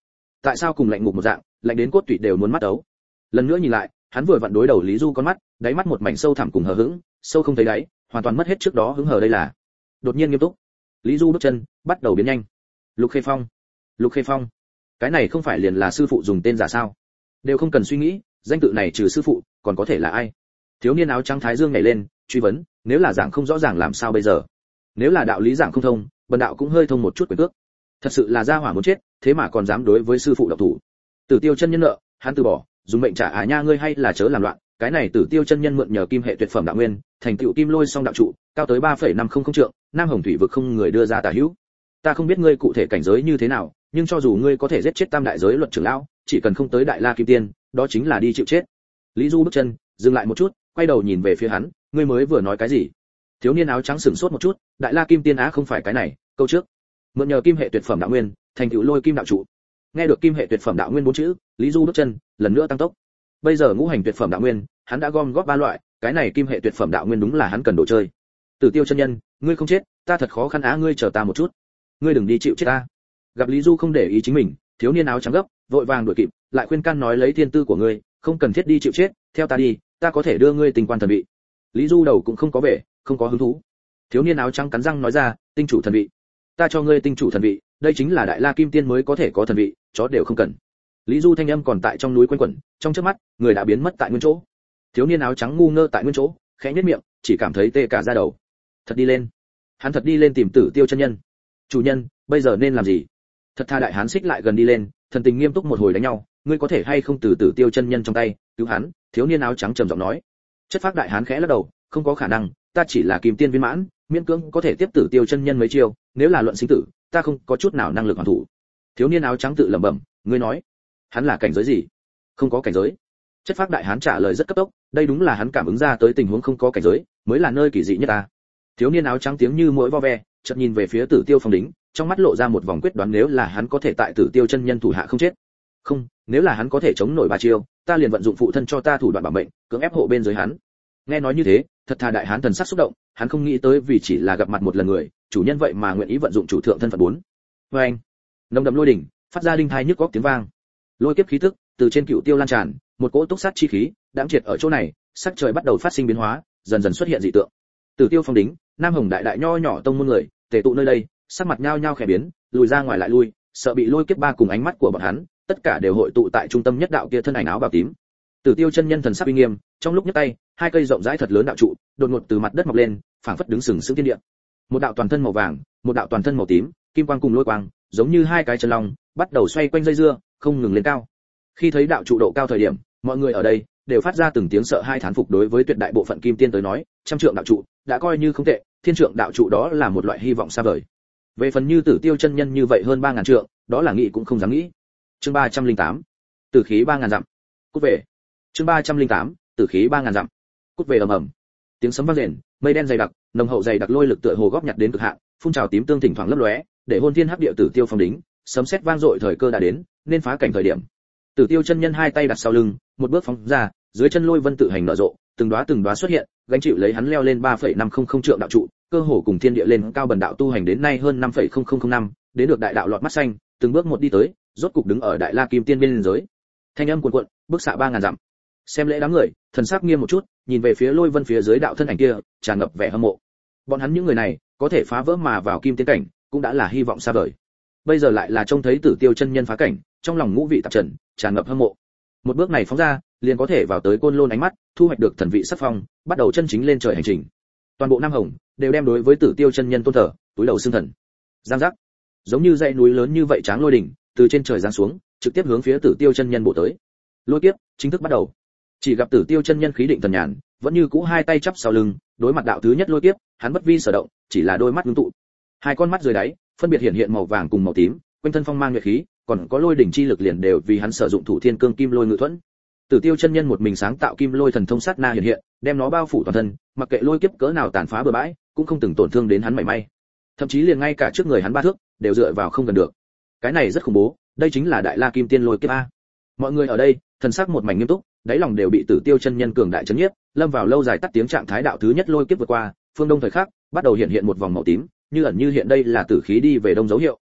A: Tại sao cùng lạnh ngục một dạng, lạnh đến cốt tủy đều muốn mắt ấu lần nữa nhìn lại, hắn vừa vặn đối đầu lý du con mắt, đáy mắt một mảnh sâu thẳm cùng hờ hững, sâu không thấy đáy, hoàn toàn mất hết trước đó hứng hờ đây là. Đột nhiên nghiêm túc, lý du bước chân bắt đầu biến nhanh. Lục khê phong, lục khê phong cái này không phải liền là sư phụ dùng tên giả sao? Đều không cần suy nghĩ, danh tự này trừ sư phụ, còn có thể là ai? Thiếu niên áo trắng thái dương nhảy lên, truy vấn, nếu là giảng không rõ ràng làm sao bây giờ? Nếu là đạo lý giảng không thông, bần đạo cũng hơi thông một chút quyền cước. Thật sự là gia hỏa muốn chết, thế mà còn dám đối với sư phụ độc thủ. Tử tiêu chân nhân nợ, hắn từ bỏ, dùng mệnh trả à nha ngươi hay là chớ làm loạn, cái này tử tiêu chân nhân mượn nhờ kim hệ tuyệt phẩm đạo nguyên, thành tựu kim lôi song đạo trụ, cao tới ba phẩy năm không không trượng, nam hồng thủy vực không người đưa ra tả hữu. Ta không biết ngươi cụ thể cảnh giới như thế nào nhưng cho dù ngươi có thể giết chết tam đại giới luật trưởng lão, chỉ cần không tới đại la kim tiên, đó chính là đi chịu chết. Lý du bước chân, dừng lại một chút, quay đầu nhìn về phía hắn, ngươi mới vừa nói cái gì? Thiếu niên áo trắng sửng sốt một chút, đại la kim tiên á không phải cái này, câu trước. Mượn nhờ kim hệ tuyệt phẩm đạo nguyên, thành tựu lôi kim đạo trụ. Nghe được kim hệ tuyệt phẩm đạo nguyên bốn chữ, lý du bước chân, lần nữa tăng tốc. Bây giờ ngũ hành tuyệt phẩm đạo nguyên, hắn đã gom góp ba loại, cái này kim hệ tuyệt phẩm đạo nguyên đúng là hắn cần đồ chơi. Tử tiêu chân nhân, ngươi không chết, ta thật khó khăn á ngươi chờ ta một chút. Ngươi đừng đi chịu chết ta gặp lý du không để ý chính mình, thiếu niên áo trắng gấp, vội vàng đuổi kịp, lại khuyên can nói lấy thiên tư của ngươi, không cần thiết đi chịu chết, theo ta đi, ta có thể đưa ngươi tình quan thần vị. Lý du đầu cũng không có vẻ, không có hứng thú. Thiếu niên áo trắng cắn răng nói ra, tinh chủ thần vị. Ta cho ngươi tinh chủ thần vị, đây chính là đại la kim tiên mới có thể có thần vị, chó đều không cần. Lý du thanh âm còn tại trong núi quanh quẩn, trong trước mắt, người đã biến mất tại nguyên chỗ. Thiếu niên áo trắng ngu ngơ tại nguyên chỗ, khẽ nhất miệng, chỉ cảm thấy tê cả da đầu. Thật đi lên. Hắn thật đi lên tìm tử tiêu chân nhân. Chủ nhân, bây giờ nên làm gì? Thật tha đại hán xích lại gần đi lên, thần tình nghiêm túc một hồi đánh nhau, ngươi có thể hay không từ từ tiêu chân nhân trong tay, cứu hắn, thiếu niên áo trắng trầm giọng nói. Chất phác đại hán khẽ lắc đầu, không có khả năng, ta chỉ là kim tiên viên mãn, miễn cưỡng có thể tiếp tử tiêu chân nhân mấy chiêu, nếu là luận sinh tử, ta không có chút nào năng lực hoàn thủ. Thiếu niên áo trắng tự lẩm bẩm, ngươi nói, hắn là cảnh giới gì? Không có cảnh giới. Chất phác đại hán trả lời rất cấp tốc, đây đúng là hắn cảm ứng ra tới tình huống không có cảnh giới, mới là nơi kỳ dị nhất ta. Thiếu niên áo trắng tiếng như mũi vo ve, chợt nhìn về phía tử tiêu phong đính trong mắt lộ ra một vòng quyết đoán nếu là hắn có thể tại tử tiêu chân nhân thủ hạ không chết. Không, nếu là hắn có thể chống nổi ba chiêu, ta liền vận dụng phụ thân cho ta thủ đoạn bảo mệnh, cưỡng ép hộ bên dưới hắn. Nghe nói như thế, thật thà đại hán thần sắc xúc động, hắn không nghĩ tới vì chỉ là gặp mặt một lần người, chủ nhân vậy mà nguyện ý vận dụng chủ thượng thân phận bốn. Vê anh, nồng đậm lôi đỉnh, phát ra đinh thai nhức góc tiếng vang. Lôi kiếp khí tức, từ trên cựu tiêu lan tràn, một cỗ túc sát chi khí đãng triệt ở chỗ này, sắc trời bắt đầu phát sinh biến hóa, dần dần xuất hiện dị tượng. Từ tiêu phong đính, nam hồng đại đại nho nhỏ tông môn người, tề tụ nơi đây sắc mặt nhao nhao khẽ biến lùi ra ngoài lại lui sợ bị lôi kiếp ba cùng ánh mắt của bọn hắn tất cả đều hội tụ tại trung tâm nhất đạo kia thân ảnh áo bào tím. Tử Tiêu chân nhân thần sắc uy nghiêm, trong lúc nhấc tay, hai cây rộng rãi thật lớn đạo trụ, đột ngột từ mặt đất mọc lên, phảng phất đứng sừng sững thiên địa. Một đạo toàn thân màu vàng, một đạo toàn thân màu tím, kim quang cùng lôi quang, giống như hai cái chân long, bắt đầu xoay quanh dây dưa, không ngừng lên cao. Khi thấy đạo trụ độ cao thời điểm mọi người ở đây đều phát ra từng tiếng sợ hai thán phục đối với tuyệt đại bộ phận kim tiên tới nói trăm trượng đạo trụ đã coi như không tệ thiên trượng đạo trụ đó là một loại hy vọng xa vời về phần như tử tiêu chân nhân như vậy hơn ba ngàn trượng, đó là nghĩ cũng không dám nghĩ. Chương ba trăm linh tám, tử khí ba ngàn dặm, cút về. Chương ba trăm linh tám, tử khí ba ngàn dặm, cút về ầm ầm. Tiếng sấm vang rền, mây đen dày đặc, nồng hậu dày đặc lôi lực tựa hồ góp nhặt đến cực hạn, phun trào tím tương thỉnh thoảng lấp lóe, để hôn thiên hấp địa tử tiêu phong đính, sấm sét vang dội thời cơ đã đến, nên phá cảnh thời điểm. Tử tiêu chân nhân hai tay đặt sau lưng, một bước phóng ra, dưới chân lôi vân tự hành nở rộ, từng đóa từng đóa xuất hiện, gánh chịu lấy hắn leo lên 3.500 trượng đạo trụ cơ hồ cùng thiên địa lên cao bần đạo tu hành đến nay hơn 5.0005, đến được đại đạo lọt mắt xanh từng bước một đi tới rốt cục đứng ở đại la kim tiên bên giới. Thanh âm cuồn cuộn bước xạ ba ngàn dặm. Xem lễ đám người thần sắc nghiêm một chút nhìn về phía lôi vân phía dưới đạo thân ảnh kia tràn ngập vẻ hâm mộ. Bọn hắn những người này có thể phá vỡ mà vào kim tiên cảnh cũng đã là hy vọng xa vời. Bây giờ lại là trông thấy tử tiêu chân nhân phá cảnh trong lòng ngũ vị tạp trần tràn ngập hâm mộ. Một bước này phóng ra liền có thể vào tới côn lôn ánh mắt thu hoạch được thần vị sắc phong bắt đầu chân chính lên trời hành trình toàn bộ nam hồng đều đem đối với tử tiêu chân nhân tôn thờ, túi đầu xương thần. Giang giác. Giống như dãy núi lớn như vậy tráng lôi đỉnh, từ trên trời giáng xuống, trực tiếp hướng phía tử tiêu chân nhân bộ tới. Lôi kiếp, chính thức bắt đầu. Chỉ gặp tử tiêu chân nhân khí định thần nhàn, vẫn như cũ hai tay chắp sau lưng, đối mặt đạo thứ nhất lôi kiếp, hắn bất vi sở động, chỉ là đôi mắt ngưng tụ. Hai con mắt dưới đáy, phân biệt hiện hiện màu vàng cùng màu tím, quanh thân phong mang nhuệ khí, còn có lôi đỉnh chi lực liền đều vì hắn sử dụng thủ thiên cương kim lôi ngự thuẫn tử tiêu chân nhân một mình sáng tạo kim lôi thần thông sát na hiện hiện, đem nó bao phủ toàn thân, mặc kệ lôi kiếp cỡ nào tàn phá bừa bãi, cũng không từng tổn thương đến hắn mảy may. Thậm chí liền ngay cả trước người hắn ba thước, đều dựa vào không gần được. Cái này rất khủng bố, đây chính là đại la kim tiên lôi kiếp a. Mọi người ở đây, thần sắc một mảnh nghiêm túc, đáy lòng đều bị tử tiêu chân nhân cường đại chấn nhiếp, lâm vào lâu dài tắt tiếng trạng thái đạo thứ nhất lôi kiếp vượt qua, phương đông thời khắc, bắt đầu hiện hiện một vòng màu tím, như ẩn như hiện đây là tử khí đi về đông dấu hiệu.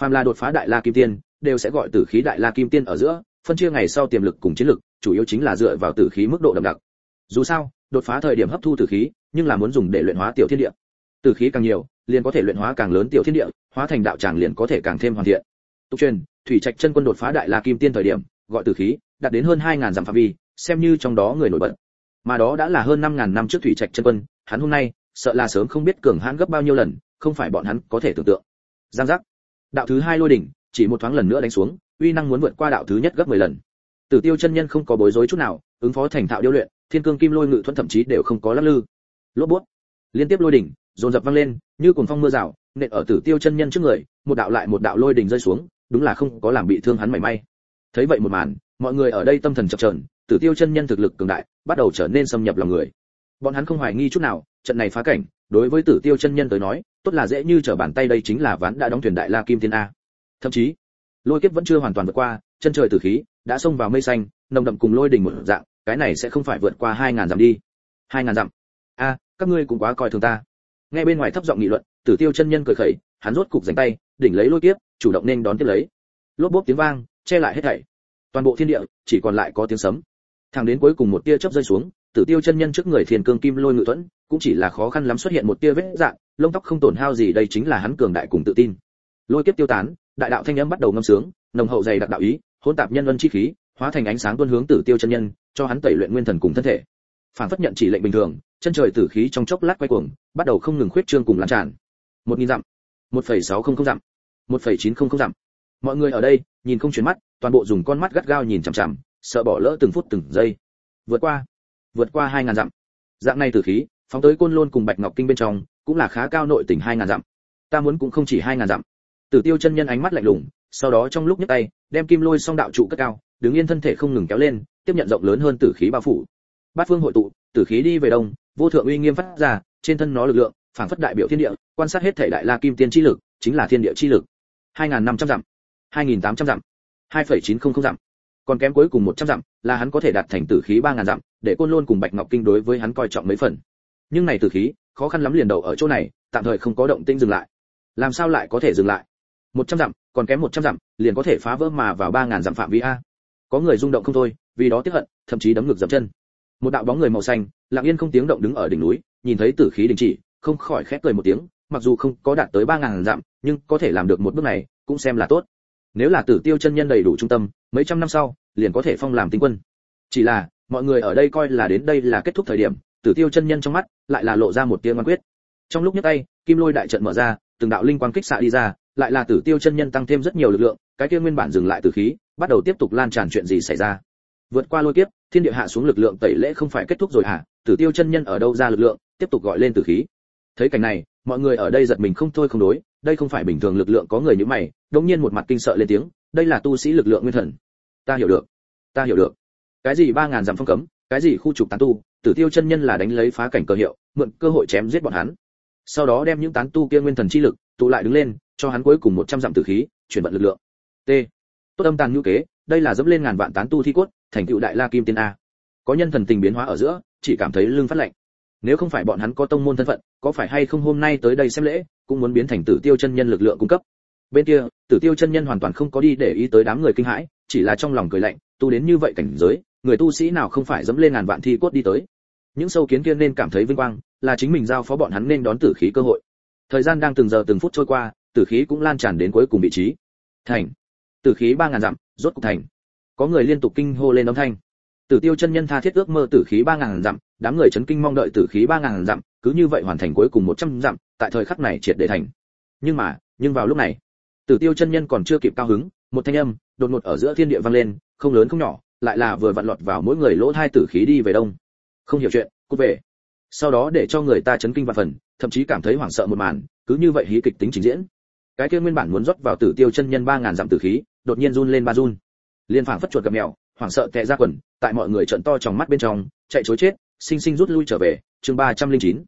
A: Phàm là đột phá đại la kim tiên, đều sẽ gọi tử khí đại la kim tiên ở giữa, phân chia ngày sau tiềm lực cùng chiến lực chủ yếu chính là dựa vào tử khí mức độ đậm đặc. Dù sao, đột phá thời điểm hấp thu tử khí, nhưng là muốn dùng để luyện hóa tiểu thiên địa. Tử khí càng nhiều, liền có thể luyện hóa càng lớn tiểu thiên địa, hóa thành đạo tràng liền có thể càng thêm hoàn thiện. Tục truyền, thủy trạch chân quân đột phá đại la kim tiên thời điểm, gọi tử khí, đạt đến hơn 2.000 dặm phạm vi, xem như trong đó người nổi bật. Mà đó đã là hơn 5000 năm trước thủy trạch chân quân, hắn hôm nay, sợ là sớm không biết cường hãn gấp bao nhiêu lần, không phải bọn hắn có thể tưởng tượng. Giang giác. Đạo thứ hai lôi đỉnh, chỉ một thoáng lần nữa đánh xuống, uy năng muốn vượt qua đạo thứ nhất gấp 10 lần tử tiêu chân nhân không có bối rối chút nào, ứng phó thành thạo điêu luyện, thiên cương kim lôi ngự thuẫn thậm chí đều không có lắc lư. Lốp bút. Liên tiếp lôi đỉnh, dồn dập vang lên, như cuồng phong mưa rào, nện ở tử tiêu chân nhân trước người, một đạo lại một đạo lôi đỉnh rơi xuống, đúng là không có làm bị thương hắn mảy may. Thấy vậy một màn, mọi người ở đây tâm thần chập chờn, tử tiêu chân nhân thực lực cường đại, bắt đầu trở nên xâm nhập lòng người. Bọn hắn không hoài nghi chút nào, trận này phá cảnh, đối với tử tiêu chân nhân tới nói, tốt là dễ như trở bàn tay đây chính là ván đã đóng thuyền đại la kim tiên a. Thậm chí, lôi kiếp vẫn chưa hoàn toàn vượt qua chân trời tử khí, đã xông vào mây xanh, nồng đậm cùng lôi đỉnh một dạng, cái này sẽ không phải vượt qua hai ngàn dặm đi. Hai ngàn dặm? A, các ngươi cũng quá coi thường ta. Nghe bên ngoài thấp giọng nghị luận, tử tiêu chân nhân cười khẩy, hắn rốt cục giành tay, đỉnh lấy lôi kiếp, chủ động nên đón tiếp lấy. Lốp bốp tiếng vang, che lại hết thảy. Toàn bộ thiên địa, chỉ còn lại có tiếng sấm. Thẳng đến cuối cùng một tia chớp rơi xuống, tử tiêu chân nhân trước người thiên cương kim lôi ngự thuẫn, cũng chỉ là khó khăn lắm xuất hiện một tia vết dạng, lông tóc không tổn hao gì, đây chính là hắn cường đại cùng tự tin. Lôi kiếp tiêu tán, đại đạo thanh âm bắt đầu ngâm sướng, nồng hậu dày đặc đạo ý hỗn tạp nhân luân chi khí, hóa thành ánh sáng tuôn hướng tử tiêu chân nhân, cho hắn tẩy luyện nguyên thần cùng thân thể. Phản phất nhận chỉ lệnh bình thường, chân trời tử khí trong chốc lát quay cuồng, bắt đầu không ngừng khuyết trương cùng lan tràn. Một nghìn dặm, một phẩy sáu không không dặm, một phẩy chín không không dặm. Mọi người ở đây, nhìn không chuyển mắt, toàn bộ dùng con mắt gắt gao nhìn chằm chằm, sợ bỏ lỡ từng phút từng giây. Vượt qua vượt qua hai ngàn dặm. Dạng này tử khí, phóng tới côn lôn cùng bạch ngọc kinh bên trong, cũng là khá cao nội tỉnh hai ngàn dặm. Ta muốn cũng không chỉ hai ngàn dặm. Tử tiêu chân nhân ánh mắt lạnh lùng sau đó trong lúc nhấc tay, đem kim lôi song đạo trụ cất cao, đứng yên thân thể không ngừng kéo lên, tiếp nhận rộng lớn hơn tử khí bao phủ. Bát phương hội tụ, tử khí đi về đông, vô thượng uy nghiêm phát ra, trên thân nó lực lượng, phảng phất đại biểu thiên địa, quan sát hết thể đại la kim tiên chi lực, chính là thiên địa chi lực. Hai năm trăm dặm, hai nghìn tám trăm dặm, hai phẩy chín không không dặm. Còn kém cuối cùng một trăm dặm, là hắn có thể đạt thành tử khí ba ngàn dặm, để côn lôn cùng bạch ngọc kinh đối với hắn coi trọng mấy phần. Nhưng này tử khí, khó khăn lắm liền đầu ở chỗ này, tạm thời không có động tĩnh dừng lại. Làm sao lại có thể dừng lại? Một trăm dặm còn kém một trăm dặm, liền có thể phá vỡ mà vào ba ngàn dặm phạm vi a. Có người rung động không thôi, vì đó tiếc hận, thậm chí đấm ngược dậm chân. Một đạo bóng người màu xanh, lặng yên không tiếng động đứng ở đỉnh núi, nhìn thấy tử khí đình chỉ, không khỏi khép cười một tiếng, mặc dù không có đạt tới ba ngàn dặm, nhưng có thể làm được một bước này, cũng xem là tốt. Nếu là tử tiêu chân nhân đầy đủ trung tâm, mấy trăm năm sau, liền có thể phong làm tinh quân. Chỉ là, mọi người ở đây coi là đến đây là kết thúc thời điểm, tử tiêu chân nhân trong mắt lại là lộ ra một tia ngoan quyết. Trong lúc nhấc tay, kim lôi đại trận mở ra, từng đạo linh quang kích xạ đi ra lại là tử tiêu chân nhân tăng thêm rất nhiều lực lượng, cái kia nguyên bản dừng lại tử khí, bắt đầu tiếp tục lan tràn chuyện gì xảy ra. Vượt qua lôi kiếp, thiên địa hạ xuống lực lượng tẩy lễ không phải kết thúc rồi hả? Tử tiêu chân nhân ở đâu ra lực lượng, tiếp tục gọi lên tử khí. Thấy cảnh này, mọi người ở đây giật mình không thôi không đối, đây không phải bình thường lực lượng có người như mày, đột nhiên một mặt kinh sợ lên tiếng, đây là tu sĩ lực lượng nguyên thần. Ta hiểu được, ta hiểu được. Cái gì ba ngàn dặm phong cấm, cái gì khu trục tán tu, tử tiêu chân nhân là đánh lấy phá cảnh cơ hiệu, mượn cơ hội chém giết bọn hắn. Sau đó đem những tán tu kia nguyên thần chi lực, tụ lại đứng lên cho hắn cuối cùng một trăm dặm tử khí, chuyển vận lực lượng. T. Tốt âm tàn nhu kế, đây là dẫm lên ngàn vạn tán tu thi cốt, thành tựu đại la kim tiên a. Có nhân thần tình biến hóa ở giữa, chỉ cảm thấy lưng phát lạnh. Nếu không phải bọn hắn có tông môn thân phận, có phải hay không hôm nay tới đây xem lễ, cũng muốn biến thành tử tiêu chân nhân lực lượng cung cấp. Bên kia, tử tiêu chân nhân hoàn toàn không có đi để ý tới đám người kinh hãi, chỉ là trong lòng cười lạnh, tu đến như vậy cảnh giới, người tu sĩ nào không phải dẫm lên ngàn vạn thi cốt đi tới. Những sâu kiến kia nên cảm thấy vinh quang, là chính mình giao phó bọn hắn nên đón tử khí cơ hội. Thời gian đang từng giờ từng phút trôi qua tử khí cũng lan tràn đến cuối cùng vị trí. Thành. Tử khí ba ngàn dặm, rốt cục thành. Có người liên tục kinh hô lên âm thanh. Tử tiêu chân nhân tha thiết ước mơ tử khí ba ngàn dặm, đám người chấn kinh mong đợi tử khí ba ngàn dặm, cứ như vậy hoàn thành cuối cùng một trăm dặm, tại thời khắc này triệt để thành. Nhưng mà, nhưng vào lúc này, tử tiêu chân nhân còn chưa kịp cao hứng, một thanh âm đột ngột ở giữa thiên địa vang lên, không lớn không nhỏ, lại là vừa vặn lọt vào mỗi người lỗ thai tử khí đi về đông. Không hiểu chuyện, cút về. Sau đó để cho người ta chấn kinh và phần, thậm chí cảm thấy hoảng sợ một màn, cứ như vậy hí kịch tính trình diễn cái kia nguyên bản muốn rót vào tử tiêu chân nhân ba ngàn dặm tử khí, đột nhiên run lên ba run. Liên phảng phất chuột gặp mèo, hoảng sợ tè ra quần, tại mọi người trận to trong mắt bên trong, chạy chối chết, sinh sinh rút lui trở về, chương ba trăm linh chín.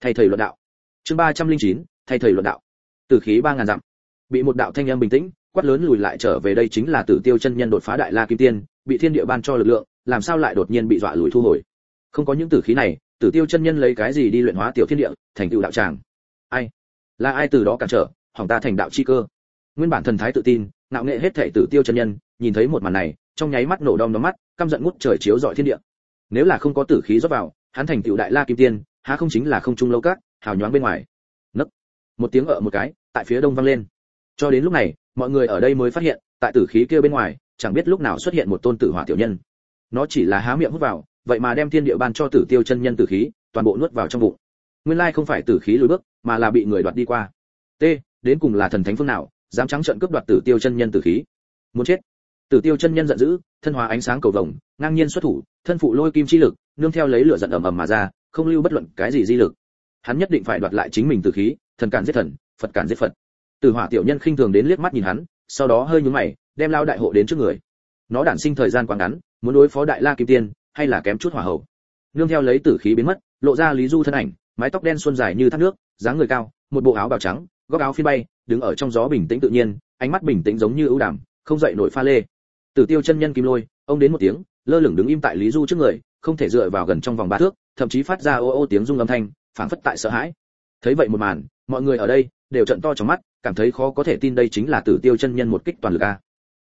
A: Thay thầy luận đạo. Chương ba trăm linh chín, thay thầy luận đạo. Tử khí ba ngàn dặm. Bị một đạo thanh âm bình tĩnh, quát lớn lùi lại trở về đây chính là tử tiêu chân nhân đột phá đại la kim tiên, bị thiên địa ban cho lực lượng, làm sao lại đột nhiên bị dọa lùi thu hồi? Không có những tử khí này, tử tiêu chân nhân lấy cái gì đi luyện hóa tiểu thiên địa, thành tựu đạo tràng? Ai? Là ai từ đó cản trở? Hỏng ta thành đạo chi cơ. Nguyên bản thần thái tự tin, ngạo nghệ hết thảy tử tiêu chân nhân, nhìn thấy một màn này, trong nháy mắt nổ đom đóm mắt, căm giận ngút trời chiếu rọi thiên địa. Nếu là không có tử khí rót vào, hắn thành tiểu đại la kim tiên, há không chính là không trung lâu các hào nhoáng bên ngoài. Nấc. Một tiếng ở một cái, tại phía đông vang lên. Cho đến lúc này, mọi người ở đây mới phát hiện, tại tử khí kia bên ngoài, chẳng biết lúc nào xuất hiện một tôn tử hỏa tiểu nhân. Nó chỉ là há miệng hút vào, vậy mà đem thiên địa ban cho tử tiêu chân nhân tử khí, toàn bộ nuốt vào trong bụng. Nguyên lai không phải tử khí lùi bước, mà là bị người đoạt đi qua. T đến cùng là thần thánh phương nào, dám trắng trợn cướp đoạt tử tiêu chân nhân tử khí. Muốn chết. Tử tiêu chân nhân giận dữ, thân hóa ánh sáng cầu vồng, ngang nhiên xuất thủ, thân phụ lôi kim chi lực, nương theo lấy lửa giận ầm ầm mà ra, không lưu bất luận cái gì di lực. Hắn nhất định phải đoạt lại chính mình tử khí, thần cản giết thần, phật cản giết phật. Tử hỏa tiểu nhân khinh thường đến liếc mắt nhìn hắn, sau đó hơi nhướng mày, đem lao đại hộ đến trước người. Nó đản sinh thời gian quá ngắn, muốn đối phó đại la kim tiên, hay là kém chút hỏa hậu nương theo lấy tử khí biến mất, lộ ra lý du thân ảnh, mái tóc đen xuân dài như thác nước, dáng người cao, một bộ áo bào trắng góc áo phi bay, đứng ở trong gió bình tĩnh tự nhiên, ánh mắt bình tĩnh giống như ưu đàm, không dậy nổi pha lê. Tử tiêu chân nhân kim lôi, ông đến một tiếng, lơ lửng đứng im tại lý du trước người, không thể dựa vào gần trong vòng ba thước, thậm chí phát ra ô ô tiếng rung âm thanh, phảng phất tại sợ hãi. Thấy vậy một màn, mọi người ở đây đều trợn to trong mắt, cảm thấy khó có thể tin đây chính là tử tiêu chân nhân một kích toàn lực a.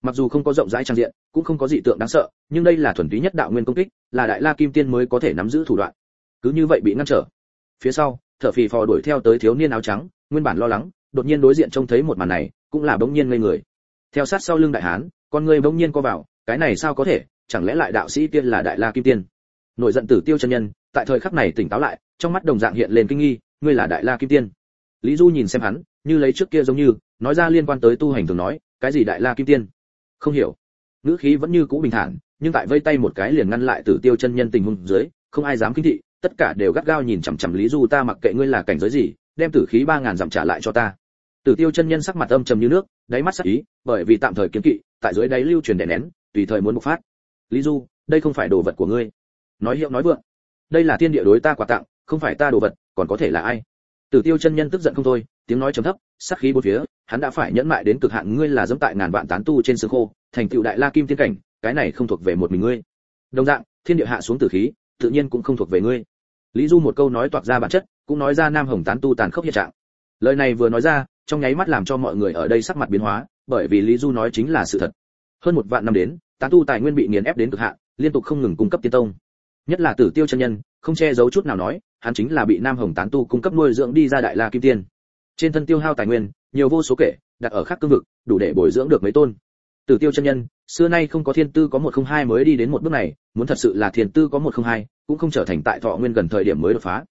A: Mặc dù không có rộng rãi trang diện, cũng không có dị tượng đáng sợ, nhưng đây là thuần túy nhất đạo nguyên công kích, là đại la kim tiên mới có thể nắm giữ thủ đoạn. Cứ như vậy bị ngăn trở. Phía sau thở phì phò đuổi theo tới thiếu niên áo trắng, nguyên bản lo lắng, đột nhiên đối diện trông thấy một màn này, cũng là bỗng nhiên ngây người. Theo sát sau lưng đại hán, con người bỗng nhiên co vào, cái này sao có thể, chẳng lẽ lại đạo sĩ tiên là đại la kim tiên? Nội giận tử tiêu chân nhân, tại thời khắc này tỉnh táo lại, trong mắt đồng dạng hiện lên kinh nghi, ngươi là đại la kim tiên. Lý du nhìn xem hắn, như lấy trước kia giống như, nói ra liên quan tới tu hành thường nói, cái gì đại la kim tiên? Không hiểu. Ngữ khí vẫn như cũ bình thản, nhưng tại vây tay một cái liền ngăn lại tử tiêu chân nhân tình huống dưới, không ai dám kinh thị tất cả đều gắt gao nhìn chằm chằm lý du, ta mặc kệ ngươi là cảnh giới gì, đem tử khí ba ngàn dặm trả lại cho ta. Tử tiêu chân nhân sắc mặt âm trầm như nước, đáy mắt sắc ý, bởi vì tạm thời kiếm kỵ, tại dưới đáy lưu truyền đè nén, tùy thời muốn bộc phát. Lý du, đây không phải đồ vật của ngươi. Nói hiệu nói vượng. Đây là thiên địa đối ta quà tặng, không phải ta đồ vật, còn có thể là ai? Tử tiêu chân nhân tức giận không thôi, tiếng nói trầm thấp, sắc khí bốn phía, hắn đã phải nhẫn mại đến cực hạn, ngươi là dẫm tại ngàn vạn tán tu trên xương khô, thành tựu đại la kim tiên cảnh, cái này không thuộc về một mình ngươi. Đồng dạng, thiên địa hạ xuống tử khí tự nhiên cũng không thuộc về ngươi. Lý du một câu nói toạc ra bản chất, cũng nói ra nam hồng tán tu tàn khốc hiện trạng. Lời này vừa nói ra, trong nháy mắt làm cho mọi người ở đây sắc mặt biến hóa, bởi vì lý du nói chính là sự thật. Hơn một vạn năm đến, tán tu tài nguyên bị nghiền ép đến cực hạn, liên tục không ngừng cung cấp tiên tông. Nhất là tử tiêu chân nhân, không che giấu chút nào nói, hắn chính là bị nam hồng tán tu cung cấp nuôi dưỡng đi ra đại la kim tiên. Trên thân tiêu hao tài nguyên, nhiều vô số kể, đặt ở khác cương vực, đủ để bồi dưỡng được mấy tôn tử tiêu chân nhân, xưa nay không có thiên tư có một không hai mới đi đến một bước này, muốn thật sự là thiên tư có một không hai, cũng không trở thành tại thọ nguyên gần thời điểm mới đột phá.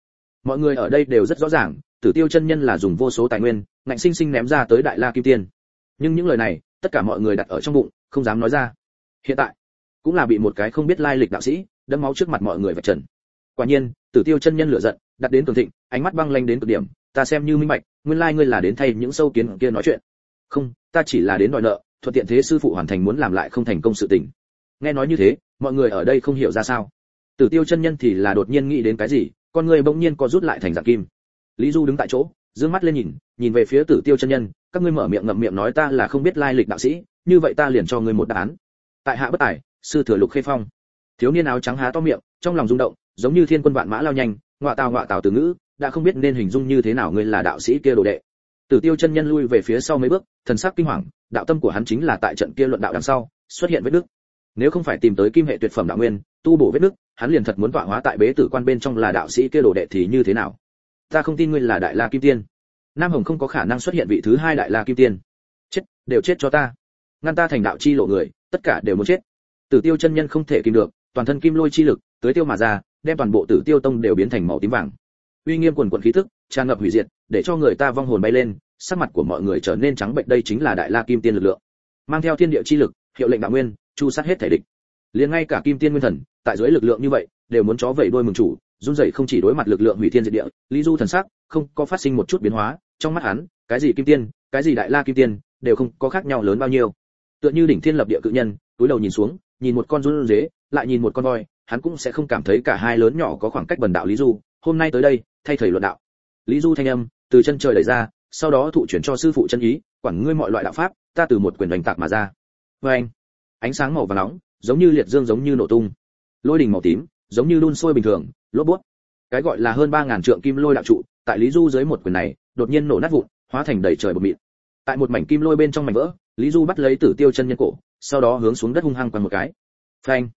A: Mọi người ở đây đều rất rõ ràng, tử tiêu chân nhân là dùng vô số tài nguyên, ngạnh sinh sinh ném ra tới đại la kim tiên. Nhưng những lời này, tất cả mọi người đặt ở trong bụng, không dám nói ra. Hiện tại, cũng là bị một cái không biết lai lịch đạo sĩ đâm máu trước mặt mọi người vạch trần. Quả nhiên, tử tiêu chân nhân lửa giận, đặt đến tường thịnh, ánh mắt băng lanh đến cực điểm. Ta xem như minh bạch, nguyên lai ngươi là đến thay những sâu kiến kia nói chuyện. Không, ta chỉ là đến đòi nợ thuận tiện thế sư phụ hoàn thành muốn làm lại không thành công sự tình. Nghe nói như thế, mọi người ở đây không hiểu ra sao. Tử tiêu chân nhân thì là đột nhiên nghĩ đến cái gì, con người bỗng nhiên có rút lại thành dạng kim. Lý du đứng tại chỗ, dương mắt lên nhìn nhìn về phía tử tiêu chân nhân, các ngươi mở miệng ngậm miệng nói ta là không biết lai lịch đạo sĩ, như vậy ta liền cho ngươi một đáp án. Tại hạ bất tài, sư thừa lục khê phong. Thiếu niên áo trắng há to miệng, trong lòng rung động, giống như thiên quân vạn mã lao nhanh, ngọa tào ngọa tào từ ngữ, đã không biết nên hình dung như thế nào ngươi là đạo sĩ kia đồ đệ tử tiêu chân nhân lui về phía sau mấy bước, thần sắc kinh hoàng, đạo tâm của hắn chính là tại trận kia luận đạo đằng sau, xuất hiện vết nước nếu không phải tìm tới kim hệ tuyệt phẩm đạo nguyên, tu bổ vết nước hắn liền thật muốn tọa hóa tại bế tử quan bên trong là đạo sĩ kia đồ đệ thì như thế nào? Ta không tin ngươi là đại la kim tiên. Nam hồng không có khả năng xuất hiện vị thứ hai đại la kim tiên. Chết, đều chết cho ta. Ngăn ta thành đạo chi lộ người, tất cả đều muốn chết. Tử tiêu chân nhân không thể kìm được, toàn thân kim lôi chi lực tới tiêu mà ra, đem toàn bộ tử tiêu tông đều biến thành màu tím vàng uy nghiêm quần quần khí tức tràn ngập hủy diệt, để cho người ta vong hồn bay lên, sắc mặt của mọi người trở nên trắng bệnh, đây chính là đại la kim tiên lực lượng. Mang theo thiên địa chi lực, hiệu lệnh đạo nguyên, chu sát hết thể địch. Liền ngay cả kim tiên nguyên thần, tại dưới lực lượng như vậy, đều muốn chó vẩy đôi mừng chủ, run rẩy không chỉ đối mặt lực lượng hủy thiên diệt địa, lý du thần sắc không có phát sinh một chút biến hóa, trong mắt hắn, cái gì kim tiên, cái gì đại la kim tiên, đều không có khác nhau lớn bao nhiêu. Tựa như đỉnh thiên lập địa cự nhân, túi đầu nhìn xuống, nhìn một con run dế lại nhìn một con voi, hắn cũng sẽ không cảm thấy cả hai lớn nhỏ có khoảng cách bần đạo lý du. Hôm nay tới đây thay thầy luận đạo. Lý du thanh âm từ chân trời đẩy ra, sau đó thụ chuyển cho sư phụ chân ý, quản ngươi mọi loại đạo pháp, ta từ một quyền đánh tạc mà ra. Vê anh, ánh sáng màu vàng nóng, giống như liệt dương giống như nổ tung. Lôi đình màu tím, giống như đun sôi bình thường, lốp bút. Cái gọi là hơn ba ngàn trượng kim lôi đạo trụ, tại lý du dưới một quyền này, đột nhiên nổ nát vụn, hóa thành đầy trời bột mịn. Tại một mảnh kim lôi bên trong mảnh vỡ, lý du bắt lấy tử tiêu chân nhân cổ, sau đó hướng xuống đất hung hăng quằn một cái. Phanh.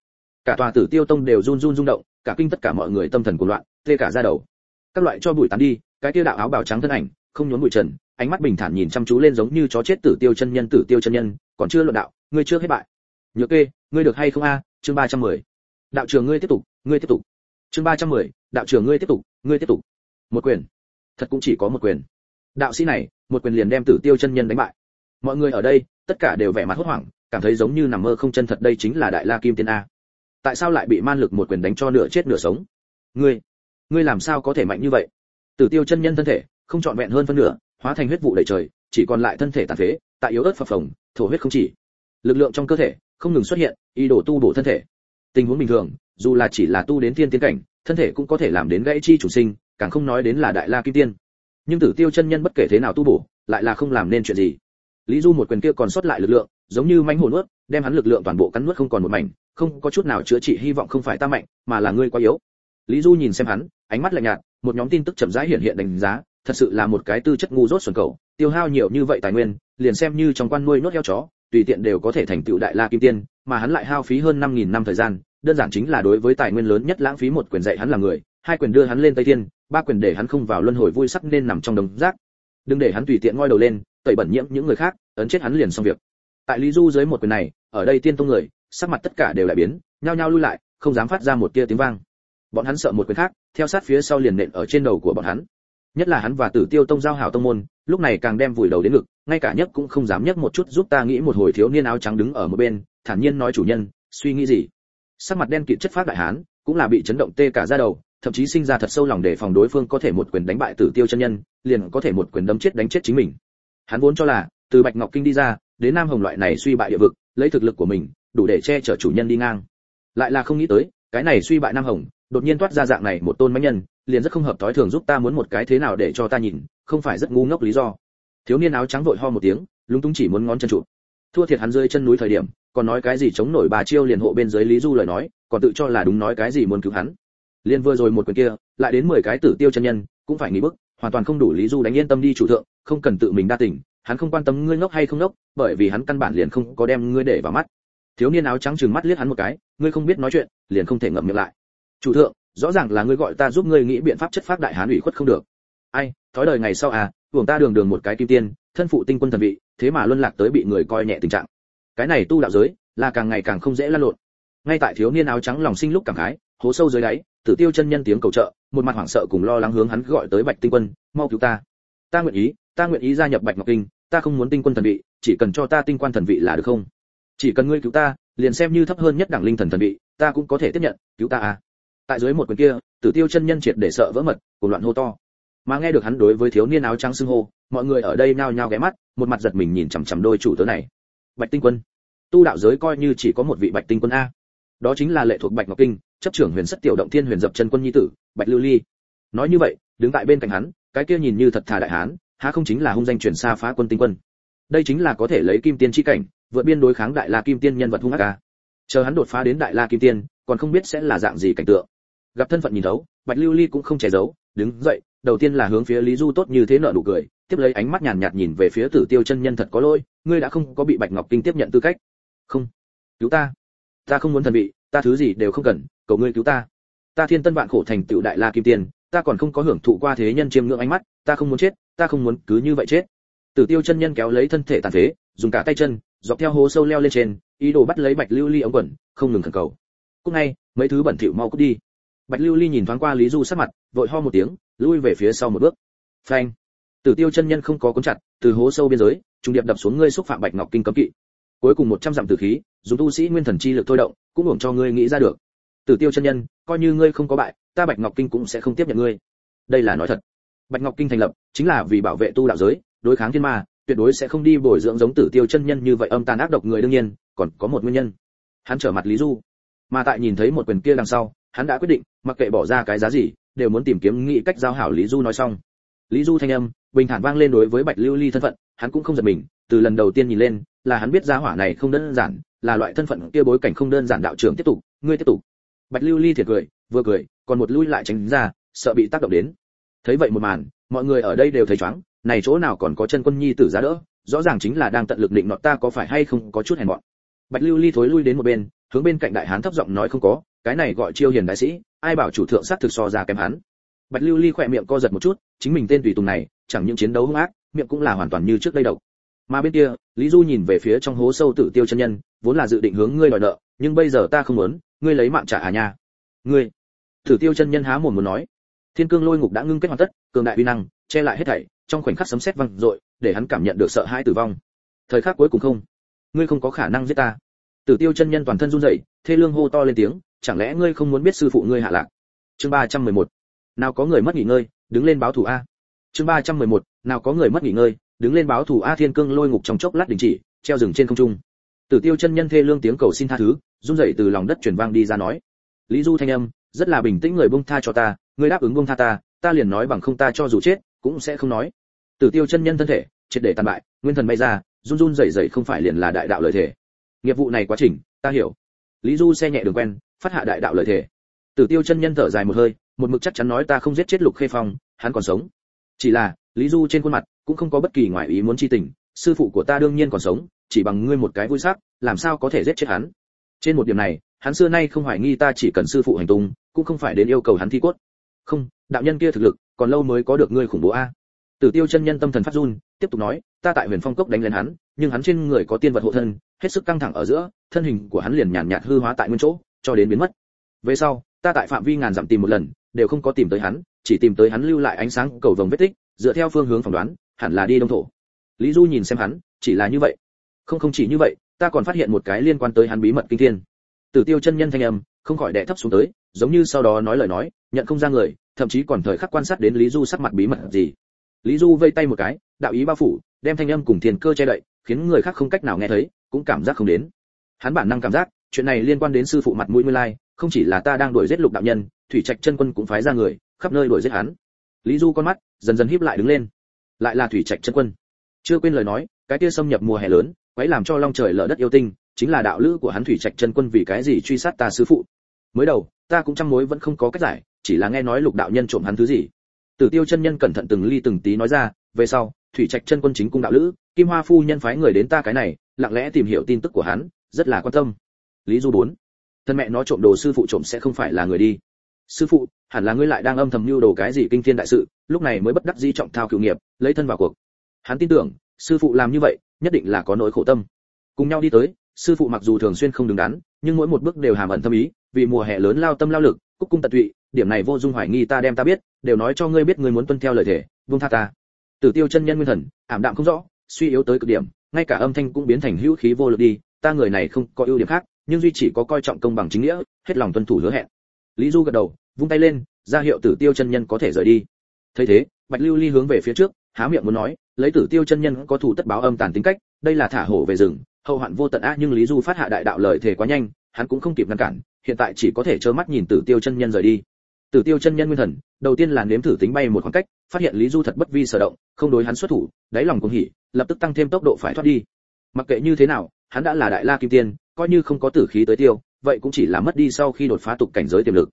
A: Cả tòa tử tiêu tông đều run run rung động, cả kinh tất cả mọi người tâm thần cuồng loạn, tê cả ra đầu các loại cho bụi tán đi, cái tiêu đạo áo bào trắng thân ảnh, không nhốn bụi trần, ánh mắt bình thản nhìn chăm chú lên giống như chó chết tử tiêu chân nhân, tử tiêu chân nhân, còn chưa luận đạo, ngươi chưa hết bại. Nhược kê, ngươi được hay không a? Chương ba trăm mười. Đạo trường ngươi tiếp tục, ngươi tiếp tục. Chương ba trăm mười, đạo trường ngươi tiếp tục, ngươi tiếp tục. Một quyền. Thật cũng chỉ có một quyền. Đạo sĩ này, một quyền liền đem tử tiêu chân nhân đánh bại. Mọi người ở đây, tất cả đều vẻ mặt hốt hoảng, cảm thấy giống như nằm mơ không chân thật đây chính là đại la kim tiên a. Tại sao lại bị man lực một quyền đánh cho nửa chết nửa sống? Ngươi ngươi làm sao có thể mạnh như vậy? Tử tiêu chân nhân thân thể, không trọn vẹn hơn phân nửa, hóa thành huyết vụ đầy trời, chỉ còn lại thân thể tàn phế, tại yếu ớt phập phồng, thổ huyết không chỉ. Lực lượng trong cơ thể, không ngừng xuất hiện, ý đồ tu bổ thân thể. Tình huống bình thường, dù là chỉ là tu đến tiên tiến cảnh, thân thể cũng có thể làm đến gãy chi chủ sinh, càng không nói đến là đại la kim tiên. Nhưng tử tiêu chân nhân bất kể thế nào tu bổ, lại là không làm nên chuyện gì. Lý du một quyền kia còn sót lại lực lượng, giống như mánh hồn nuốt, đem hắn lực lượng toàn bộ cắn nuốt không còn một mảnh, không có chút nào chữa trị hy vọng không phải ta mạnh, mà là ngươi quá yếu. Lý du nhìn xem hắn ánh mắt lạnh nhạt, một nhóm tin tức chậm rãi hiện hiện đánh giá, thật sự là một cái tư chất ngu dốt xuẩn cầu, tiêu hao nhiều như vậy tài nguyên, liền xem như trong quan nuôi nốt heo chó, tùy tiện đều có thể thành tựu đại la kim tiên, mà hắn lại hao phí hơn năm nghìn năm thời gian, đơn giản chính là đối với tài nguyên lớn nhất lãng phí một quyền dạy hắn là người, hai quyền đưa hắn lên tây thiên, ba quyền để hắn không vào luân hồi vui sắc nên nằm trong đống rác. Đừng để hắn tùy tiện ngoi đầu lên, tẩy bẩn nhiễm những người khác, ấn chết hắn liền xong việc. Tại lý du dưới một quyền này, ở đây tiên tông người, sắc mặt tất cả đều lại biến, nhao nhao lui lại, không dám phát ra một tia tiếng vang bọn hắn sợ một quyền khác, theo sát phía sau liền nện ở trên đầu của bọn hắn. Nhất là hắn và tử tiêu tông giao hảo tông môn, lúc này càng đem vùi đầu đến ngực, ngay cả nhấc cũng không dám nhấc một chút giúp ta nghĩ một hồi thiếu niên áo trắng đứng ở một bên, thản nhiên nói chủ nhân, suy nghĩ gì? Sắc mặt đen kịt chất phát đại hán, cũng là bị chấn động tê cả ra đầu, thậm chí sinh ra thật sâu lòng để phòng đối phương có thể một quyền đánh bại tử tiêu chân nhân, liền có thể một quyền đấm chết đánh chết chính mình. Hắn vốn cho là, từ bạch ngọc kinh đi ra, đến nam hồng loại này suy bại địa vực, lấy thực lực của mình, đủ để che chở chủ nhân đi ngang. Lại là không nghĩ tới, cái này suy bại nam hồng đột nhiên toát ra dạng này một tôn mãnh nhân, liền rất không hợp thói thường giúp ta muốn một cái thế nào để cho ta nhìn, không phải rất ngu ngốc lý do. Thiếu niên áo trắng vội ho một tiếng, lúng túng chỉ muốn ngón chân trụ thua thiệt hắn rơi chân núi thời điểm, còn nói cái gì chống nổi bà chiêu liền hộ bên dưới lý du lời nói, còn tự cho là đúng nói cái gì muốn cứu hắn. Liên vừa rồi một quyền kia, lại đến mười cái tử tiêu chân nhân, cũng phải nghỉ bức, hoàn toàn không đủ lý du đánh yên tâm đi chủ thượng, không cần tự mình đa tình, hắn không quan tâm ngươi ngốc hay không ngốc, bởi vì hắn căn bản liền không có đem ngươi để vào mắt. Thiếu niên áo trắng trừng mắt liếc hắn một cái, ngươi không biết nói chuyện, liền không thể ngậm miệng lại chủ thượng, rõ ràng là ngươi gọi ta giúp ngươi nghĩ biện pháp chất phát đại hán ủy khuất không được. Ai, thói đời ngày sau à hưởng ta đường đường một cái kim tiên, thân phụ tinh quân thần vị, thế mà luân lạc tới bị người coi nhẹ tình trạng. Cái này tu đạo giới, là càng ngày càng không dễ lăn lộn. Ngay tại thiếu niên áo trắng lòng sinh lúc cảm khái, hố sâu dưới đáy, tử tiêu chân nhân tiếng cầu trợ, một mặt hoảng sợ cùng lo lắng hướng hắn gọi tới bạch tinh quân, mau cứu ta. Ta nguyện ý, ta nguyện ý gia nhập bạch ngọc kinh, ta không muốn tinh quân thần vị, chỉ cần cho ta tinh quan thần vị là được không? Chỉ cần ngươi cứu ta, liền xem như thấp hơn nhất đẳng linh thần thần vị, ta cũng có thể tiếp nhận, cứu ta à tại dưới một quyền kia, tử tiêu chân nhân triệt để sợ vỡ mật cùng loạn hô to. Mà nghe được hắn đối với thiếu niên áo trắng xưng hô, mọi người ở đây nhao nhao ghé mắt, một mặt giật mình nhìn chằm chằm đôi chủ tớ này. Bạch tinh quân. Tu đạo giới coi như chỉ có một vị bạch tinh quân a. Đó chính là lệ thuộc bạch ngọc kinh, chấp trưởng huyền sất tiểu động thiên huyền dập chân quân nhi tử, bạch lưu ly. Nói như vậy, đứng tại bên cạnh hắn, cái kia nhìn như thật thà đại hán, há không chính là hung danh truyền xa phá quân tinh quân. Đây chính là có thể lấy kim tiên chi cảnh, vượt biên đối kháng đại la kim tiên nhân vật hung ác ca chờ hắn đột phá đến đại la kim tiên, còn không biết sẽ là dạng gì cảnh tượng gặp thân phận nhìn thấu bạch lưu ly cũng không che giấu đứng dậy đầu tiên là hướng phía lý du tốt như thế nợ nụ cười tiếp lấy ánh mắt nhàn nhạt nhìn về phía tử tiêu chân nhân thật có lỗi ngươi đã không có bị bạch ngọc kinh tiếp nhận tư cách. Không cứu ta. Ta không muốn thần vị ta thứ gì đều không cần cầu ngươi cứu ta. Ta thiên tân vạn khổ thành tựu đại la kim tiền, ta còn không có hưởng thụ qua thế nhân chiêm ngưỡng ánh mắt ta không muốn chết ta không muốn cứ như vậy chết. Tử tiêu chân nhân kéo lấy thân thể tàn phế dùng cả tay chân dọc theo hố sâu leo lên trên ý đồ bắt lấy bạch lưu ly ống quần không ngừng khẩn cầu. Cúc ngay mấy thứ bẩn thỉu mau cút đi bạch lưu ly nhìn thoáng qua lý du sắc mặt, vội ho một tiếng, lui về phía sau một bước. Phanh. Tử tiêu chân nhân không có cuốn chặt, từ hố sâu biên giới trung điệp đập xuống ngươi xúc phạm bạch ngọc kinh cấm kỵ. Cuối cùng một trăm dặm tử khí, dùng tu sĩ nguyên thần chi lực thôi động, cũng đủ cho ngươi nghĩ ra được. Tử tiêu chân nhân, coi như ngươi không có bại, ta bạch ngọc kinh cũng sẽ không tiếp nhận ngươi. Đây là nói thật. Bạch ngọc kinh thành lập, chính là vì bảo vệ tu đạo giới, đối kháng thiên ma, tuyệt đối sẽ không đi bồi dưỡng giống tử tiêu chân nhân như vậy âm tàn ác độc người đương nhiên, còn có một nguyên nhân. Hắn trở mặt lý du, mà tại nhìn thấy một quyền kia đằng sau hắn đã quyết định, mặc kệ bỏ ra cái giá gì, đều muốn tìm kiếm nghĩ cách giao hảo lý du nói xong. Lý du thanh âm, bình thản vang lên đối với bạch lưu ly thân phận, hắn cũng không giật mình, từ lần đầu tiên nhìn lên, là hắn biết gia hỏa này không đơn giản, là loại thân phận kia bối cảnh không đơn giản đạo trưởng tiếp tục, ngươi tiếp tục. Bạch lưu ly thiệt cười, vừa cười, còn một lui lại tránh ra, sợ bị tác động đến. Thấy vậy một màn, mọi người ở đây đều thấy chóng, này chỗ nào còn có chân quân nhi tử giá đỡ, rõ ràng chính là đang tận lực định nọt ta có phải hay không có chút hèn mọn. Bạch lưu ly thối lui đến một bên, hướng bên cạnh đại hán thấp giọng nói không có cái này gọi chiêu hiền đại sĩ, ai bảo chủ thượng sát thực so ra kém hắn. Bạch lưu ly khỏe miệng co giật một chút, chính mình tên tùy tùng này, chẳng những chiến đấu hung ác, miệng cũng là hoàn toàn như trước đây độc. Mà bên kia, lý du nhìn về phía trong hố sâu tử tiêu chân nhân, vốn là dự định hướng ngươi đòi nợ, nhưng bây giờ ta không muốn, ngươi lấy mạng trả à nha. Ngươi, tử tiêu chân nhân há mồm muốn nói. Thiên cương lôi ngục đã ngưng kết hoàn tất, cường đại uy năng, che lại hết thảy, trong khoảnh khắc sấm sét vang dội, để hắn cảm nhận được sợ hãi tử vong. Thời khắc cuối cùng không, ngươi không có khả năng giết ta. Tử tiêu chân nhân toàn thân run rẩy, thê lương hô to lên tiếng chẳng lẽ ngươi không muốn biết sư phụ ngươi hạ lạc? Chương ba trăm mười một. Nào có người mất nghỉ ngơi, đứng lên báo thù a. Chương ba trăm mười một. Nào có người mất nghỉ ngơi, đứng lên báo thù a thiên cương lôi ngục trong chốc lát đình chỉ, treo rừng trên không trung. Tử tiêu chân nhân thê lương tiếng cầu xin tha thứ, run rẩy từ lòng đất truyền vang đi ra nói. Lý du thanh âm, rất là bình tĩnh người buông tha cho ta ngươi đáp ứng buông tha ta ta liền nói bằng không ta cho dù chết, cũng sẽ không nói. Tử tiêu chân nhân thân thể, triệt để tàn bại, nguyên thần bay ra, run run rẩy rẩy không phải liền là đại đạo lời thể nghiệp vụ này quá trình, ta hiểu. Lý du xe nhẹ đường quen phát hạ đại đạo lời thể tử tiêu chân nhân thở dài một hơi, một mực chắc chắn nói ta không giết chết lục khê phong, hắn còn sống. Chỉ là, lý du trên khuôn mặt cũng không có bất kỳ ngoại ý muốn chi tình, sư phụ của ta đương nhiên còn sống, chỉ bằng ngươi một cái vui sắc, làm sao có thể giết chết hắn? Trên một điểm này, hắn xưa nay không hoài nghi ta chỉ cần sư phụ hành tung, cũng không phải đến yêu cầu hắn thi cốt. Không, đạo nhân kia thực lực, còn lâu mới có được ngươi khủng bố a. Tử tiêu chân nhân tâm thần phát run, tiếp tục nói, ta tại huyền phong cốc đánh lên hắn, nhưng hắn trên người có tiên vật hộ thân, hết sức căng thẳng ở giữa, thân hình của hắn liền nhàn nhạt hư hóa tại nguyên chỗ cho đến biến mất. Về sau, ta tại phạm vi ngàn dặm tìm một lần, đều không có tìm tới hắn, chỉ tìm tới hắn lưu lại ánh sáng cầu vồng vết tích, dựa theo phương hướng phỏng đoán, hẳn là đi đông thổ. Lý du nhìn xem hắn, chỉ là như vậy. Không không chỉ như vậy, ta còn phát hiện một cái liên quan tới hắn bí mật kinh thiên. Tử tiêu chân nhân thanh âm, không khỏi đè thấp xuống tới, giống như sau đó nói lời nói, nhận không ra người, thậm chí còn thời khắc quan sát đến lý du sắc mặt bí mật gì. Lý du vây tay một cái, đạo ý bao phủ, đem thanh âm cùng thiền cơ che đậy, khiến người khác không cách nào nghe thấy, cũng cảm giác không đến. Hắn bản năng cảm giác chuyện này liên quan đến sư phụ mặt mũi nguyên lai, không chỉ là ta đang đuổi giết lục đạo nhân, thủy trạch chân quân cũng phái ra người, khắp nơi đuổi giết hắn. Lý du con mắt dần dần híp lại đứng lên. Lại là thủy trạch chân quân. Chưa quên lời nói, cái kia xâm nhập mùa hè lớn, quấy làm cho long trời lở đất yêu tinh, chính là đạo lữ của hắn thủy trạch chân quân vì cái gì truy sát ta sư phụ. Mới đầu, ta cũng trăm mối vẫn không có cách giải, chỉ là nghe nói lục đạo nhân trộm hắn thứ gì. Tử tiêu chân nhân cẩn thận từng ly từng tí nói ra, về sau, thủy trạch chân quân chính cung đạo lữ, kim hoa phu nhân phái người đến ta cái này, lặng lẽ tìm hiểu tin tức của hắn, rất là quan tâm lý du bốn. Thân mẹ nó trộm đồ sư phụ trộm sẽ không phải là người đi. Sư phụ, hẳn là ngươi lại đang âm thầm mưu đồ cái gì kinh thiên đại sự, lúc này mới bất đắc dĩ trọng thao cựu nghiệp, lấy thân vào cuộc. Hắn tin tưởng, sư phụ làm như vậy, nhất định là có nỗi khổ tâm. Cùng nhau đi tới, sư phụ mặc dù thường xuyên không đứng đắn, nhưng mỗi một bước đều hàm ẩn tâm ý, vì mùa hè lớn lao tâm lao lực, cúc cung tận tụy, điểm này vô dung hoài nghi ta đem ta biết, đều nói cho ngươi biết ngươi muốn tuân theo lời thể vương tha ta. Tử tiêu chân nhân nguyên thần, ảm đạm không rõ, suy yếu tới cực điểm, ngay cả âm thanh cũng biến thành hữu khí vô lực đi, ta người này không có ưu điểm khác nhưng duy chỉ có coi trọng công bằng chính nghĩa, hết lòng tuân thủ hứa hẹn. Lý du gật đầu, vung tay lên, ra hiệu tử tiêu chân nhân có thể rời đi. Thấy thế, bạch lưu ly hướng về phía trước, há miệng muốn nói, lấy tử tiêu chân nhân có thủ tất báo âm tàn tính cách, đây là thả hổ về rừng, hậu hoạn vô tận á, nhưng lý du phát hạ đại đạo lời thể quá nhanh, hắn cũng không kịp ngăn cản, hiện tại chỉ có thể trơ mắt nhìn tử tiêu chân nhân rời đi. Tử tiêu chân nhân nguyên thần, đầu tiên là nếm thử tính bay một khoảng cách, phát hiện lý du thật bất vi sở động, không đối hắn xuất thủ, đáy lòng cũng hỉ, lập tức tăng thêm tốc độ phải thoát đi. Mặc kệ như thế nào, hắn đã là đại la kim tiên coi như không có tử khí tới tiêu, vậy cũng chỉ là mất đi sau khi đột phá tục cảnh giới tiềm lực.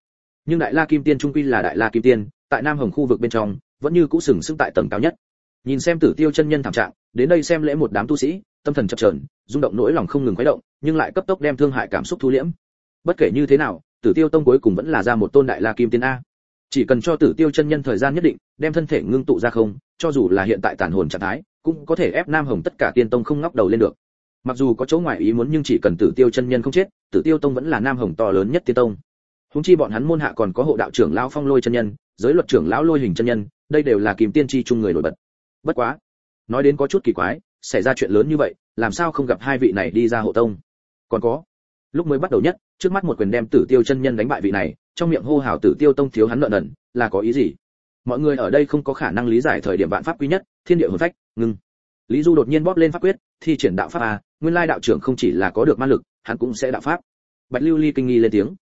A: Nhưng đại la kim tiên trung quy là đại la kim tiên, tại nam hồng khu vực bên trong, vẫn như cũ sừng sững tại tầng cao nhất. Nhìn xem tử tiêu chân nhân thảm trạng, đến đây xem lễ một đám tu sĩ, tâm thần chập chờn, rung động nỗi lòng không ngừng khuấy động, nhưng lại cấp tốc đem thương hại cảm xúc thu liễm. Bất kể như thế nào, tử tiêu tông cuối cùng vẫn là ra một tôn đại la kim tiên a. Chỉ cần cho tử tiêu chân nhân thời gian nhất định, đem thân thể ngưng tụ ra không, cho dù là hiện tại tàn hồn trạng thái, cũng có thể ép nam hồng tất cả tiên tông không ngóc đầu lên được mặc dù có chỗ ngoại ý muốn nhưng chỉ cần tử tiêu chân nhân không chết, tử tiêu tông vẫn là nam hồng to lớn nhất tiên tông. Húng chi bọn hắn môn hạ còn có hộ đạo trưởng lão phong lôi chân nhân, giới luật trưởng lão lôi hình chân nhân, đây đều là kìm tiên tri chung người nổi bật. Bất quá, nói đến có chút kỳ quái, xảy ra chuyện lớn như vậy, làm sao không gặp hai vị này đi ra hộ tông? Còn có, lúc mới bắt đầu nhất, trước mắt một quyền đem tử tiêu chân nhân đánh bại vị này, trong miệng hô hào tử tiêu tông thiếu hắn nợ nần, là có ý gì? Mọi người ở đây không có khả năng lý giải thời điểm vạn pháp quý nhất, thiên địa hồn phách, ngưng. Lý du đột nhiên bóp lên pháp quyết thi triển đạo pháp a, nguyên lai đạo trưởng không chỉ là có được ma lực, hắn cũng sẽ đạo pháp. Bạch lưu ly kinh nghi lên tiếng.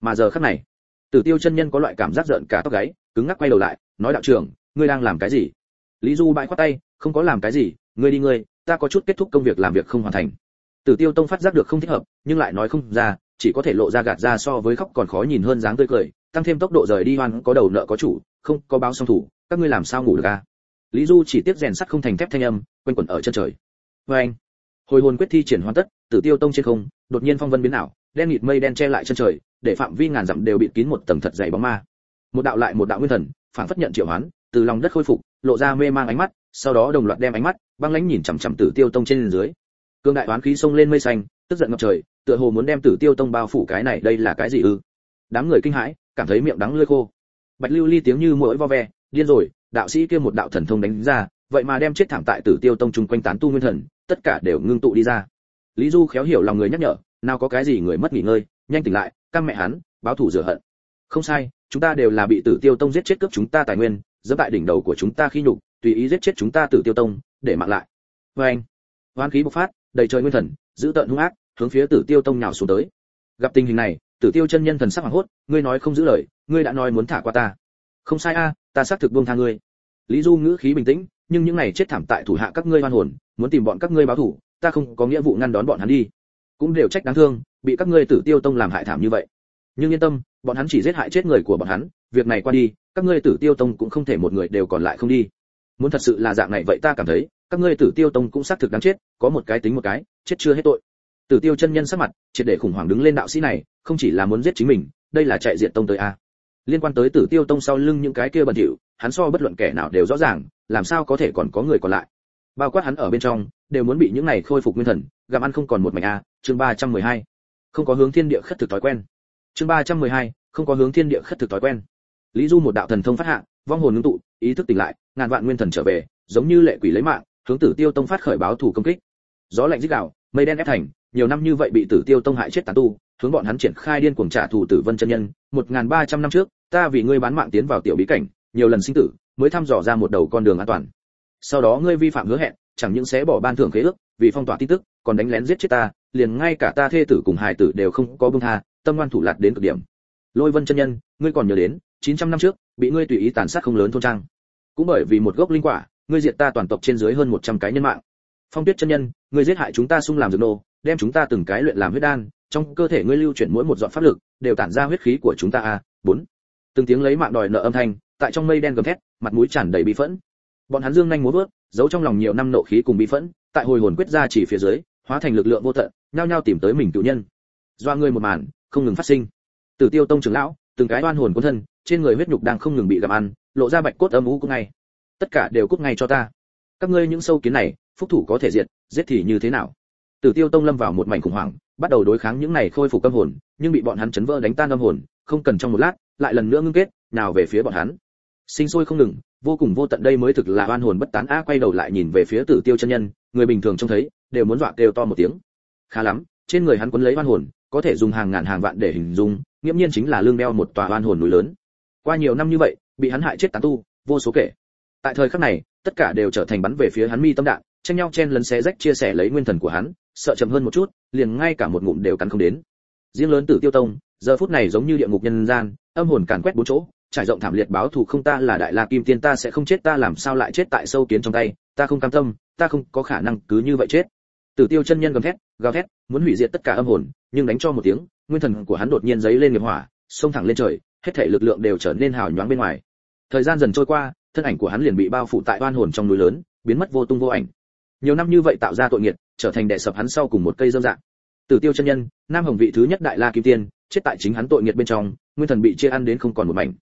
A: Mà giờ khắc này, tử tiêu chân nhân có loại cảm giác giận cả tóc gáy, cứng ngắc quay đầu lại, nói đạo trưởng, ngươi đang làm cái gì? Lý du bãi khoát tay, không có làm cái gì, ngươi đi ngươi, ta có chút kết thúc công việc làm việc không hoàn thành. Tử tiêu tông phát giác được không thích hợp, nhưng lại nói không ra, chỉ có thể lộ ra gạt ra so với khóc còn khó nhìn hơn dáng tươi cười, tăng thêm tốc độ rời đi hoan, có đầu nợ có chủ, không có báo song thủ, các ngươi làm sao ngủ được à lý du chỉ tiếp rèn sắt không thành thép thanh âm, quanh quẩn ở chân trời. Và anh, hồi hồn quyết thi triển hoàn tất, tử tiêu tông trên không, đột nhiên phong vân biến ảo, đen nghịt mây đen che lại chân trời, để phạm vi ngàn dặm đều bị kín một tầng thật dày bóng ma. Một đạo lại một đạo nguyên thần, phản phất nhận triệu hoán, từ lòng đất khôi phục, lộ ra mê mang ánh mắt, sau đó đồng loạt đem ánh mắt, băng lãnh nhìn chằm chằm tử tiêu tông trên dưới. Cương đại oán khí xông lên mây xanh, tức giận ngập trời, tựa hồ muốn đem tử tiêu tông bao phủ cái này, đây là cái gì ư? Đám người kinh hãi, cảm thấy miệng đắng lưỡi khô. Bạch lưu ly tiếng như mũi vo ve, điên rồi, đạo sĩ kia một đạo thần thông đánh ra vậy mà đem chết thảm tại tử tiêu tông chung quanh tán tu nguyên thần, tất cả đều ngưng tụ đi ra. Lý du khéo hiểu lòng người nhắc nhở, nào có cái gì người mất nghỉ ngơi, nhanh tỉnh lại căm mẹ hắn, báo thù rửa hận. Không sai, chúng ta đều là bị tử tiêu tông giết chết cướp chúng ta tài nguyên dẫm tại đỉnh đầu của chúng ta khi nhục, tùy ý giết chết chúng ta tử tiêu tông, để mạng lại. Vê anh, hoán khí bộc phát, đầy trời nguyên thần, giữ tận hung ác, hướng phía tử tiêu tông nhào xuống tới. Gặp tình hình này, tử tiêu chân nhân thần sắc hoảng hốt, ngươi nói không giữ lời, ngươi đã nói muốn thả qua ta. Không sai a, ta xác thực buông tha ngươi. Lý du ngữ khí bình tĩnh nhưng những này chết thảm tại thủ hạ các ngươi oan hồn, muốn tìm bọn các ngươi báo thù ta không có nghĩa vụ ngăn đón bọn hắn đi. Cũng đều trách đáng thương, bị các ngươi tử tiêu tông làm hại thảm như vậy. Nhưng yên tâm, bọn hắn chỉ giết hại chết người của bọn hắn, việc này qua đi, các ngươi tử tiêu tông cũng không thể một người đều còn lại không đi. Muốn thật sự là dạng này vậy ta cảm thấy, các ngươi tử tiêu tông cũng xác thực đáng chết, có một cái tính một cái, chết chưa hết tội. Tử tiêu chân nhân sắc mặt, triệt để khủng hoảng đứng lên đạo sĩ này, không chỉ là muốn giết chính mình, đây là chạy diện tông tới a liên quan tới tử tiêu tông sau lưng những cái kia bẩn thỉu hắn so bất luận kẻ nào đều rõ ràng làm sao có thể còn có người còn lại. Bao quát hắn ở bên trong đều muốn bị những này khôi phục nguyên thần gặm ăn không còn một mảnh a chương 312. không có hướng thiên địa khất thực thói quen. Chương 312, không có hướng thiên địa khất thực thói quen. Lý du một đạo thần thông phát hạ vong hồn ngưng tụ ý thức tỉnh lại ngàn vạn nguyên thần trở về giống như lệ quỷ lấy mạng hướng tử tiêu tông phát khởi báo thủ công kích. Gió lạnh rít gào mây đen ép thành nhiều năm như vậy bị tử tiêu tông hại chết tán tu, hướng bọn hắn triển khai điên cuồng trả thù tử vân chân nhân. Một ngàn ba trăm năm trước, ta vì ngươi bán mạng tiến vào tiểu bí cảnh, nhiều lần sinh tử, mới thăm dò ra một đầu con đường an toàn. Sau đó ngươi vi phạm hứa hẹn, chẳng những sẽ bỏ ban thưởng khế ước, vì phong tỏa tin tức, còn đánh lén giết chết ta, liền ngay cả ta thê tử cùng hài tử đều không có buông tha, tâm ngoan thủ lạt đến cực điểm. Lôi vân chân nhân, ngươi còn nhớ đến 900 năm trước, bị ngươi tùy ý tàn sát không lớn thôn trang. Cũng bởi vì một gốc linh quả, ngươi diệt ta toàn tộc trên dưới hơn 100 cái nhân mạng. Phong tuyết chân nhân, ngươi giết hại chúng ta xung làm dược nô đem chúng ta từng cái luyện làm huyết đan, trong cơ thể ngươi lưu chuyển mỗi một giọt pháp lực, đều tản ra huyết khí của chúng ta a. Bốn. Từng tiếng lấy mạng đòi nợ âm thanh, tại trong mây đen gầm thét, mặt mũi tràn đầy bi phẫn. Bọn hắn dương nhanh múa vớt, giấu trong lòng nhiều năm nộ khí cùng bi phẫn, tại hồi hồn quyết ra chỉ phía dưới, hóa thành lực lượng vô tận, nhao nhao tìm tới mình tự nhân. Doa ngươi một màn, không ngừng phát sinh. Tử tiêu tông trưởng lão, từng cái oan hồn cuốn thân, trên người huyết nhục đang không ngừng bị gặm ăn, lộ ra bạch cốt âm u cũng ngay. Tất cả đều cút ngay cho ta. Các ngươi những sâu kiến này, phúc thủ có thể diệt, giết thì như thế nào? Tử tiêu tông lâm vào một mảnh khủng hoảng, bắt đầu đối kháng những này khôi phục âm hồn, nhưng bị bọn hắn chấn vỡ đánh tan âm hồn, không cần trong một lát, lại lần nữa ngưng kết, nào về phía bọn hắn. Sinh sôi không ngừng, vô cùng vô tận đây mới thực là oan hồn bất tán a quay đầu lại nhìn về phía tử tiêu chân nhân, người bình thường trông thấy, đều muốn dọa kêu to một tiếng. Khá lắm, trên người hắn quấn lấy oan hồn, có thể dùng hàng ngàn hàng vạn để hình dung nghiêm nhiên chính là lương đeo một tòa oan hồn núi lớn. Qua nhiều năm như vậy, bị hắn hại chết tán tu, vô số kể. Tại thời khắc này, tất cả đều trở thành bắn về phía hắn mi tâm đạn, tranh nhau chen lấn xé rách chia sẻ lấy nguyên thần của hắn sợ chậm hơn một chút, liền ngay cả một ngụm đều cắn không đến. Riêng lớn tử tiêu tông, giờ phút này giống như địa ngục nhân gian, âm hồn càn quét bốn chỗ, trải rộng thảm liệt báo thù không ta là đại la kim tiên ta sẽ không chết, ta làm sao lại chết tại sâu kiến trong tay, ta không cam tâm, ta không có khả năng cứ như vậy chết. Tử tiêu chân nhân gầm thét, gào thét, muốn hủy diệt tất cả âm hồn, nhưng đánh cho một tiếng, nguyên thần của hắn đột nhiên giấy lên nghiệp hỏa, xông thẳng lên trời, hết thể lực lượng đều trở nên hào nhoáng bên ngoài. Thời gian dần trôi qua, thân ảnh của hắn liền bị bao phủ tại oan hồn trong núi lớn, biến mất vô tung vô ảnh. Nhiều năm như vậy tạo ra tội nghiệt trở thành đệ sập hắn sau cùng một cây dâm dạng. Tử tiêu chân nhân, nam hồng vị thứ nhất đại la kim tiên, chết tại chính hắn tội nghiệt bên trong, nguyên thần bị chia ăn đến không còn một mảnh.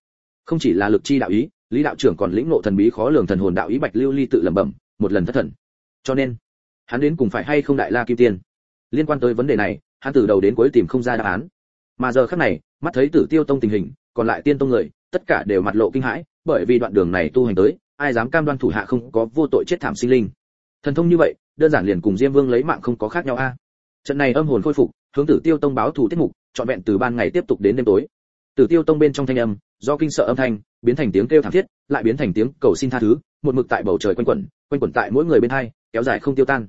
A: Không chỉ là lực chi đạo ý, lý đạo trưởng còn lĩnh ngộ thần bí khó lường thần hồn đạo ý bạch lưu ly tự lẩm bẩm, một lần thất thần. Cho nên, hắn đến cùng phải hay không đại la kim tiên? Liên quan tới vấn đề này, hắn từ đầu đến cuối tìm không ra đáp án. Mà giờ khắc này, mắt thấy tử tiêu tông tình hình, còn lại tiên tông người, tất cả đều mặt lộ kinh hãi, bởi vì đoạn đường này tu hành tới, ai dám cam đoan thủ hạ không có vô tội chết thảm sinh linh. Thần thông như vậy đơn giản liền cùng diêm vương lấy mạng không có khác nhau a. Trận này âm hồn khôi phục, hướng tử tiêu tông báo thủ tiết mục, trọn vẹn từ ban ngày tiếp tục đến đêm tối. Tử tiêu tông bên trong thanh âm, do kinh sợ âm thanh, biến thành tiếng kêu thảm thiết, lại biến thành tiếng cầu xin tha thứ, một mực tại bầu trời quanh quẩn quanh quẩn tại mỗi người bên hai, kéo dài không tiêu tan.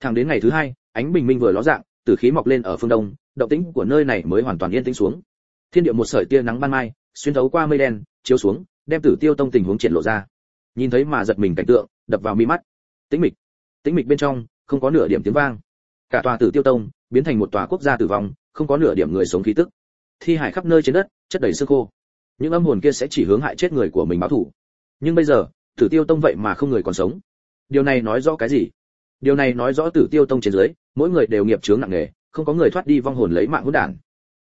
A: Thẳng đến ngày thứ hai, ánh bình minh vừa ló dạng, tử khí mọc lên ở phương đông, động tĩnh của nơi này mới hoàn toàn yên tĩnh xuống. Thiên địa một sợi tia nắng ban mai, xuyên thấu qua mây đen, chiếu xuống, đem tử tiêu tông tình huống triển lộ ra. Nhìn thấy mà giật mình cảnh tượng, đập vào mi mắt. Tĩnh mịch tĩnh mịch bên trong, không có nửa điểm tiếng vang. Cả tòa tử tiêu tông biến thành một tòa quốc gia tử vong, không có nửa điểm người sống khí tức. Thi hải khắp nơi trên đất, chất đầy xương khô. Những âm hồn kia sẽ chỉ hướng hại chết người của mình báo thủ nhưng bây giờ, tử tiêu tông vậy mà không người còn sống. Điều này nói rõ cái gì? Điều này nói rõ tử tiêu tông trên dưới, mỗi người đều nghiệp chướng nặng nề, không có người thoát đi vong hồn lấy mạng hỗn đản.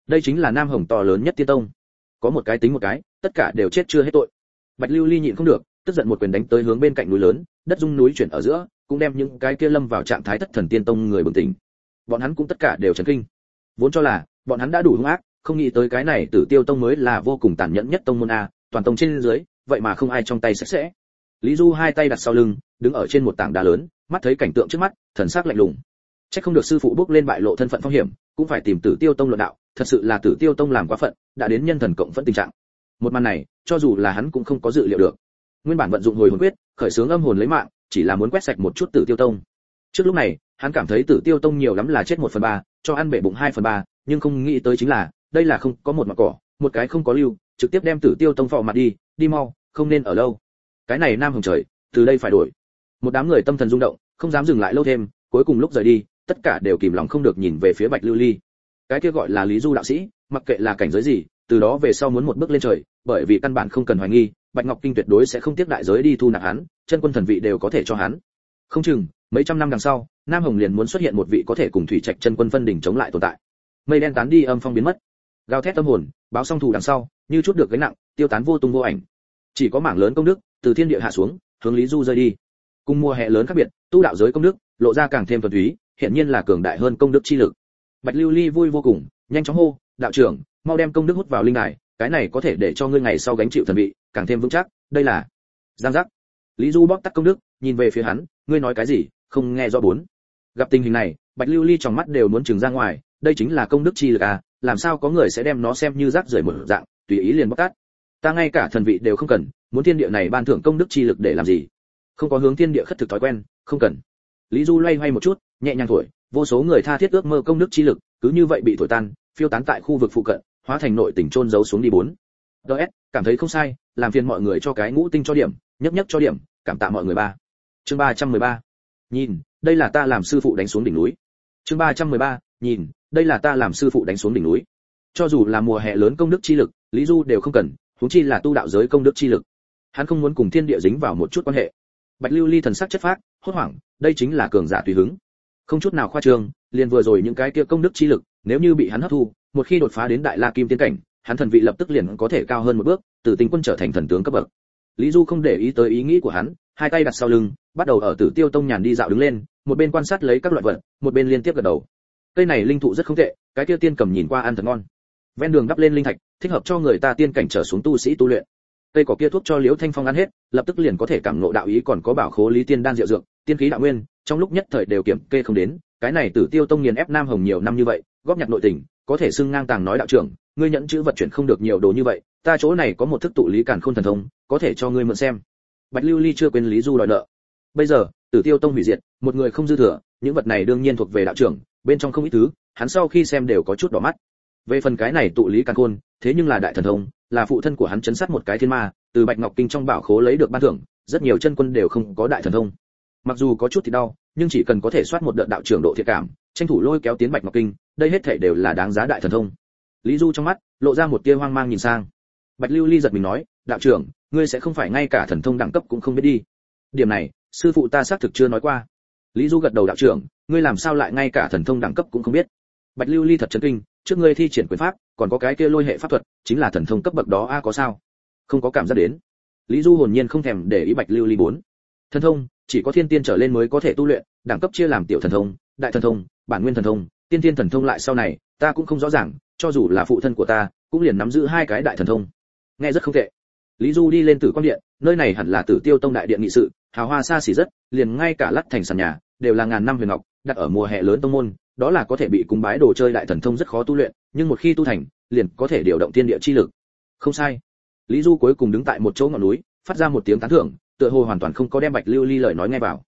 A: Đây chính là nam hồng to lớn nhất tiên tông. Có một cái tính một cái, tất cả đều chết chưa hết tội. Bạch lưu ly nhịn không được, tức giận một quyền đánh tới hướng bên cạnh núi lớn, đất rung núi chuyển ở giữa cũng đem những cái kia lâm vào trạng thái thất thần tiên tông người bừng tỉnh. Bọn hắn cũng tất cả đều chấn kinh. Vốn cho là, bọn hắn đã đủ hung ác, không nghĩ tới cái này tử tiêu tông mới là vô cùng tàn nhẫn nhất tông môn a, toàn tông trên dưới, vậy mà không ai trong tay sạch sẽ. Lý du hai tay đặt sau lưng, đứng ở trên một tảng đá lớn, mắt thấy cảnh tượng trước mắt, thần sắc lạnh lùng. Chắc không được sư phụ bước lên bại lộ thân phận phong hiểm, cũng phải tìm tử tiêu tông luận đạo, thật sự là tử tiêu tông làm quá phận, đã đến nhân thần cộng vẫn tình trạng. Một màn này, cho dù là hắn cũng không có dự liệu được. Nguyên bản vận dụng hồi hồn quyết, khởi sướng âm hồn lấy mạng chỉ là muốn quét sạch một chút tử tiêu tông. Trước lúc này, hắn cảm thấy tử tiêu tông nhiều lắm là chết một phần ba, cho ăn bể bụng hai phần ba, nhưng không nghĩ tới chính là, đây là không có một mặt cỏ, một cái không có lưu, trực tiếp đem tử tiêu tông phò mặt đi đi mau, không nên ở lâu. Cái này nam hồng trời, từ đây phải đổi. Một đám người tâm thần rung động, không dám dừng lại lâu thêm, cuối cùng lúc rời đi, tất cả đều kìm lòng không được nhìn về phía bạch lưu ly. Cái kia gọi là lý du đạo sĩ, mặc kệ là cảnh giới gì, từ đó về sau muốn một bước lên trời, bởi vì căn bản không cần hoài nghi, bạch ngọc kinh tuyệt đối sẽ không tiếc đại giới đi thu nạp hắn chân quân thần vị đều có thể cho hắn. Không chừng, mấy trăm năm đằng sau, nam hồng liền muốn xuất hiện một vị có thể cùng thủy trạch chân quân phân đỉnh chống lại tồn tại. Mây đen tán đi âm phong biến mất. Gào thét tâm hồn, báo song thù đằng sau, như chút được gánh nặng, tiêu tán vô tung vô ảnh. Chỉ có mảng lớn công đức, từ thiên địa hạ xuống, hướng lý du rơi đi. Cùng mùa hè lớn khác biệt, tu đạo giới công đức, lộ ra càng thêm thuần túy hiện nhiên là cường đại hơn công đức chi lực. Bạch lưu ly vui vô cùng, nhanh chóng hô, đạo trưởng, mau đem công đức hút vào linh đài, cái này có thể để cho ngươi ngày sau gánh chịu thần vị, càng thêm vững chắc, đây là giang giác lý du bóp tắt công đức, nhìn về phía hắn, ngươi nói cái gì? Không nghe rõ bốn. Gặp tình hình này, bạch lưu ly trong mắt đều muốn trừng ra ngoài, đây chính là công đức chi lực à làm sao có người sẽ đem nó xem như rác rưởi một dạng, tùy ý liền bóc tát ta ngay cả thần vị đều không cần, muốn thiên địa này ban thưởng công đức chi lực để làm gì? Không có hướng thiên địa khất thực thói quen, không cần. Lý du loay hoay một chút, nhẹ nhàng thổi, vô số người tha thiết ước mơ công đức chi lực, cứ như vậy bị thổi tan, phiêu tán tại khu vực phụ cận, hóa thành nội tỉnh trôn giấu xuống đi bốn. Ds cảm thấy không sai, làm phiền mọi người cho cái ngũ tinh cho điểm nhấp nhấp cho điểm, cảm tạ mọi người ba. Chương ba trăm mười ba. Nhìn, đây là ta làm sư phụ đánh xuống đỉnh núi. Chương ba trăm mười ba. Nhìn, đây là ta làm sư phụ đánh xuống đỉnh núi. Cho dù là mùa hè lớn công đức chi lực, lý du đều không cần, huống chi là tu đạo giới công đức chi lực. Hắn không muốn cùng thiên địa dính vào một chút quan hệ. Bạch lưu ly thần sắc chất phác, hốt hoảng, đây chính là cường giả tùy hứng. Không chút nào khoa trương, liền vừa rồi những cái kia công đức chi lực, nếu như bị hắn hấp thu, một khi đột phá đến đại la kim tiên cảnh, hắn thần vị lập tức liền có thể cao hơn một bước, từ tinh quân trở thành thần tướng cấp bậc lý du không để ý tới ý nghĩ của hắn, hai tay đặt sau lưng, bắt đầu ở tử tiêu tông nhàn đi dạo đứng lên, một bên quan sát lấy các loại vật, một bên liên tiếp gật đầu. Cây này linh thụ rất không tệ, cái kia tiên cầm nhìn qua ăn thật ngon. Ven đường đắp lên linh thạch, thích hợp cho người ta tiên cảnh trở xuống tu sĩ tu luyện. Cây cỏ kia thuốc cho liễu thanh phong ăn hết, lập tức liền có thể cảm ngộ đạo ý còn có bảo khố lý tiên đan diệu dược, tiên khí đạo nguyên, trong lúc nhất thời đều kiểm kê không đến, cái này tử tiêu tông nghiền ép nam hồng nhiều năm như vậy, góp nhặt nội tình, có thể xưng ngang tàng nói đạo trưởng, ngươi nhẫn chữ vật chuyển không được nhiều đồ như vậy ta chỗ này có một thức tụ lý càn khôn thần thông, có thể cho ngươi mượn xem. Bạch lưu ly chưa quên lý du đòi nợ. Bây giờ, tử tiêu tông hủy diệt, một người không dư thừa, những vật này đương nhiên thuộc về đạo trưởng, bên trong không ít thứ, hắn sau khi xem đều có chút đỏ mắt. Về phần cái này tụ lý càn khôn, thế nhưng là đại thần thông, là phụ thân của hắn chấn sát một cái thiên ma, từ bạch ngọc kinh trong bảo khố lấy được ban thưởng, rất nhiều chân quân đều không có đại thần thông. Mặc dù có chút thì đau, nhưng chỉ cần có thể soát một đợt đạo trưởng độ thiệt cảm, tranh thủ lôi kéo tiến bạch ngọc kinh, đây hết thảy đều là đáng giá đại thần thông. Lý du trong mắt, lộ ra một tia hoang mang nhìn sang bạch lưu ly giật mình nói, đạo trưởng, ngươi sẽ không phải ngay cả thần thông đẳng cấp cũng không biết đi. Điểm này, sư phụ ta xác thực chưa nói qua. Lý du gật đầu, đạo trưởng, ngươi làm sao lại ngay cả thần thông đẳng cấp cũng không biết? Bạch lưu ly thật chấn kinh, trước ngươi thi triển quyền pháp, còn có cái kia lôi hệ pháp thuật, chính là thần thông cấp bậc đó a, có sao? Không có cảm giác đến. Lý du hồn nhiên không thèm để ý bạch lưu ly bốn. Thần thông, chỉ có thiên tiên trở lên mới có thể tu luyện, đẳng cấp chia làm tiểu thần thông, đại thần thông, bản nguyên thần thông, tiên tiên thần thông lại sau này, ta cũng không rõ ràng, cho dù là phụ thân của ta, cũng liền nắm giữ hai cái đại thần thông nghe rất không tệ. Lý du đi lên tử quan điện, nơi này hẳn là tử tiêu tông đại điện nghị sự, hào hoa xa xỉ rất, liền ngay cả lắt thành sàn nhà, đều là ngàn năm huyền ngọc, đặt ở mùa hè lớn tông môn, đó là có thể bị cúng bái đồ chơi đại thần thông rất khó tu luyện, nhưng một khi tu thành, liền có thể điều động thiên địa chi lực. Không sai. Lý du cuối cùng đứng tại một chỗ ngọn núi, phát ra một tiếng tán thưởng, tựa hồ hoàn toàn không có đem bạch lưu ly lời nói ngay vào.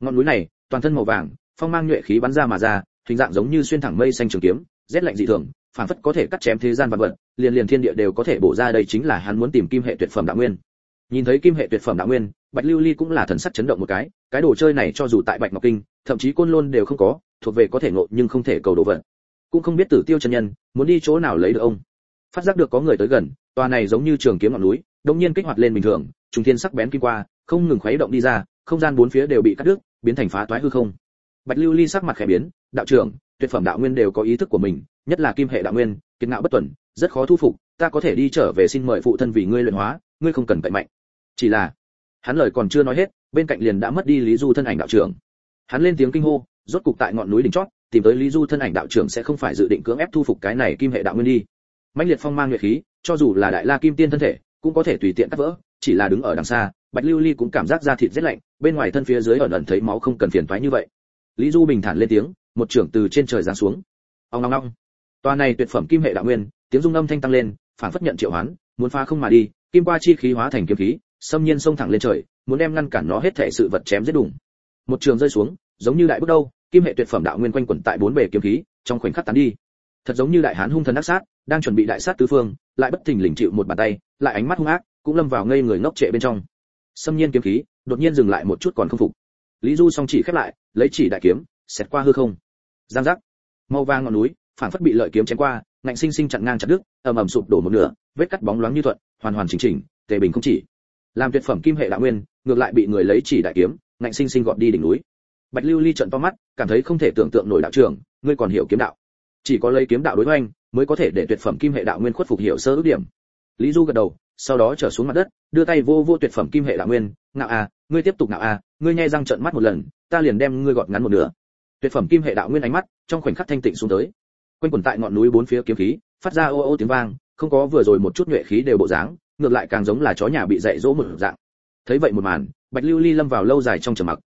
A: Ngọn núi này, toàn thân màu vàng, phong mang nhuệ khí bắn ra mà ra, hình dạng giống như xuyên thẳng mây xanh trường kiếm, rét lạnh dị thường phản phất có thể cắt chém thế gian vật vật, liền liền thiên địa đều có thể bổ ra đây chính là hắn muốn tìm kim hệ tuyệt phẩm đạo nguyên. Nhìn thấy kim hệ tuyệt phẩm đạo nguyên, bạch lưu ly cũng là thần sắc chấn động một cái cái đồ chơi này cho dù tại bạch ngọc kinh, thậm chí côn lôn đều không có, thuộc về có thể ngộ nhưng không thể cầu đồ vật cũng không biết tử tiêu chân nhân, muốn đi chỗ nào lấy được ông. Phát giác được có người tới gần, tòa này giống như trường kiếm ngọn núi, đột nhiên kích hoạt lên bình thường, trùng thiên sắc bén kim qua, không ngừng khuấy động đi ra, không gian bốn phía đều bị cắt đứt, biến thành phá toái hư không. Bạch lưu ly sắc mặt khẽ biến, đạo trưởng tuyệt phẩm đạo nguyên đều có ý thức của mình, nhất là kim hệ đạo nguyên, kiệt ngạo bất tuần, rất khó thu phục, ta có thể đi trở về xin mời phụ thân vì ngươi luyện hóa, ngươi không cần cậy mạnh. Chỉ là, hắn lời còn chưa nói hết, bên cạnh liền đã mất đi lý du thân ảnh đạo trưởng. Hắn lên tiếng kinh hô, rốt cục tại ngọn núi đỉnh chót, tìm tới lý du thân ảnh đạo trưởng sẽ không phải dự định cưỡng ép thu phục cái này kim hệ đạo nguyên đi. Mãnh liệt phong mang nguyệt khí, cho dù là đại la kim tiên thân thể, cũng có thể tùy tiện cắt vỡ, chỉ là đứng ở đằng xa, bạch lưu ly cũng cảm giác da thịt rất lạnh, bên ngoài thân phía dưới ẩn ẩn thấy máu không cần phiền toái như vậy. Lý du bình thản lên tiếng một trưởng từ trên trời giáng xuống. Ông ngong ngong toa này tuyệt phẩm kim hệ đạo nguyên, tiếng rung âm thanh tăng lên, phản phất nhận triệu hoán, muốn phá không mà đi, kim qua chi khí hóa thành kiếm khí, xâm nhiên xông thẳng lên trời, muốn đem ngăn cản nó hết thể sự vật chém giết đủng một trường rơi xuống, giống như đại bước đâu, kim hệ tuyệt phẩm đạo nguyên quanh quẩn tại bốn bề kiếm khí, trong khoảnh khắc tán đi. Thật giống như đại hán hung thần ác sát, đang chuẩn bị đại sát tứ phương, lại bất thình lình chịu một bàn tay, lại ánh mắt hung ác, cũng lâm vào ngây người ngốc trệ bên trong. Xâm nhiên kiếm khí, đột nhiên dừng lại một chút còn không phục. Lý du song chỉ khép lại, lấy chỉ đại kiếm, xẹt qua hư không giang giác. Màu vàng ngọn núi phản phất bị lợi kiếm chém qua ngạnh sinh sinh chặn ngang chặt đứt ầm ầm sụp đổ một nửa vết cắt bóng loáng như thuận hoàn hoàn chỉnh chỉnh tề bình không chỉ. Làm tuyệt phẩm kim hệ đạo nguyên ngược lại bị người lấy chỉ đại kiếm ngạnh sinh sinh gọt đi đỉnh núi. Bạch lưu ly trận to mắt cảm thấy không thể tưởng tượng nổi đạo trưởng ngươi còn hiểu kiếm đạo. Chỉ có lấy kiếm đạo đối hoành mới có thể để tuyệt phẩm kim hệ đạo nguyên khuất phục hiểu sơ ước điểm. Lý du gật đầu sau đó trở xuống mặt đất đưa tay vô vô tuyệt phẩm kim hệ đạo nguyên ngạo a, à, ngươi tiếp tục ngạo a, à, ngươi nhai răng trợn mắt một lần ta liền đem ngươi gọt ngắn một nửa tuyệt phẩm kim hệ đạo nguyên ánh mắt trong khoảnh khắc thanh tịnh xuống tới. Quanh quẩn tại ngọn núi bốn phía kiếm khí, phát ra ô ô tiếng vang, không có vừa rồi một chút nhuệ khí đều bộ dáng, ngược lại càng giống là chó nhà bị dạy dỗ một dạng. Thấy vậy một màn, bạch lưu ly lâm vào lâu dài trong trầm mặc.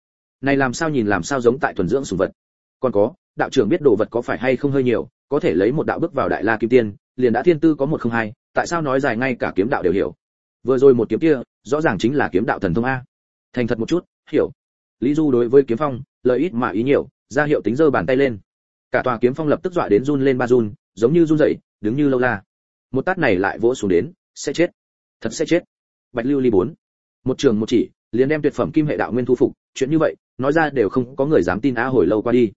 A: Này làm sao nhìn làm sao giống tại thuần dưỡng sùng vật? Còn có, đạo trưởng biết đồ vật có phải hay không hơi nhiều, có thể lấy một đạo bước vào đại la kim tiên, liền đã thiên tư có một không hai, tại sao nói dài ngay cả kiếm đạo đều hiểu? Vừa rồi một kiếm kia, rõ ràng chính là kiếm đạo thần thông a. Thành thật một chút, hiểu. Lý du đối với kiếm phong, lời ít mà ý nhiều ra hiệu tính giơ bàn tay lên. Cả tòa kiếm phong lập tức dọa đến run lên ba run, giống như run rẩy, đứng như lâu la. Một tát này lại vỗ xuống đến, sẽ chết. Thật sẽ chết. Bạch lưu ly bốn. Một trường một chỉ, liền đem tuyệt phẩm kim hệ đạo nguyên thu phục, chuyện như vậy, nói ra đều không có người dám tin á hồi lâu qua đi.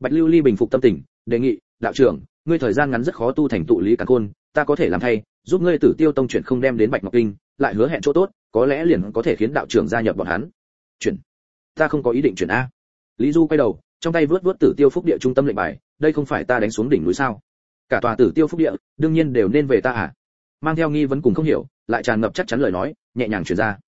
A: Bạch lưu ly bình phục tâm tình, đề nghị, đạo trưởng, ngươi thời gian ngắn rất khó tu thành tụ lý càn khôn, ta có thể làm thay, giúp ngươi tử tiêu tông chuyện không đem đến bạch ngọc kinh, lại hứa hẹn chỗ tốt, có lẽ liền có thể khiến đạo trưởng gia nhập bọn hắn. Chuyển ta không có ý định chuyển a. Lý du quay đầu trong tay vớt vớt tử tiêu phúc địa trung tâm lệnh bài, đây không phải ta đánh xuống đỉnh núi sao? Cả tòa tử tiêu phúc địa, đương nhiên đều nên về ta à? Mang theo nghi vấn cùng không hiểu, lại tràn ngập chắc chắn lời nói, nhẹ nhàng truyền ra.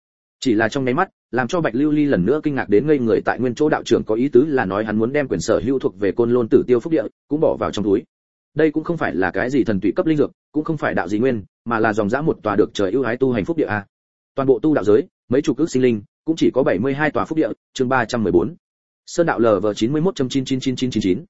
A: Chỉ là trong nháy mắt, làm cho bạch lưu ly lần nữa kinh ngạc đến ngây người tại nguyên chỗ đạo trưởng có ý tứ là nói hắn muốn đem quyền sở hữu thuộc về côn lôn tử tiêu phúc địa, cũng bỏ vào trong túi. Đây cũng không phải là cái gì thần tụy cấp linh dược, cũng không phải đạo gì nguyên, mà là dòng dã một tòa được trời ưu ái tu hành phúc địa a. Toàn bộ tu đạo giới, mấy chục ước sinh linh, cũng chỉ có 72 tòa phúc địa, chương 314 sơn đạo lv 91.99999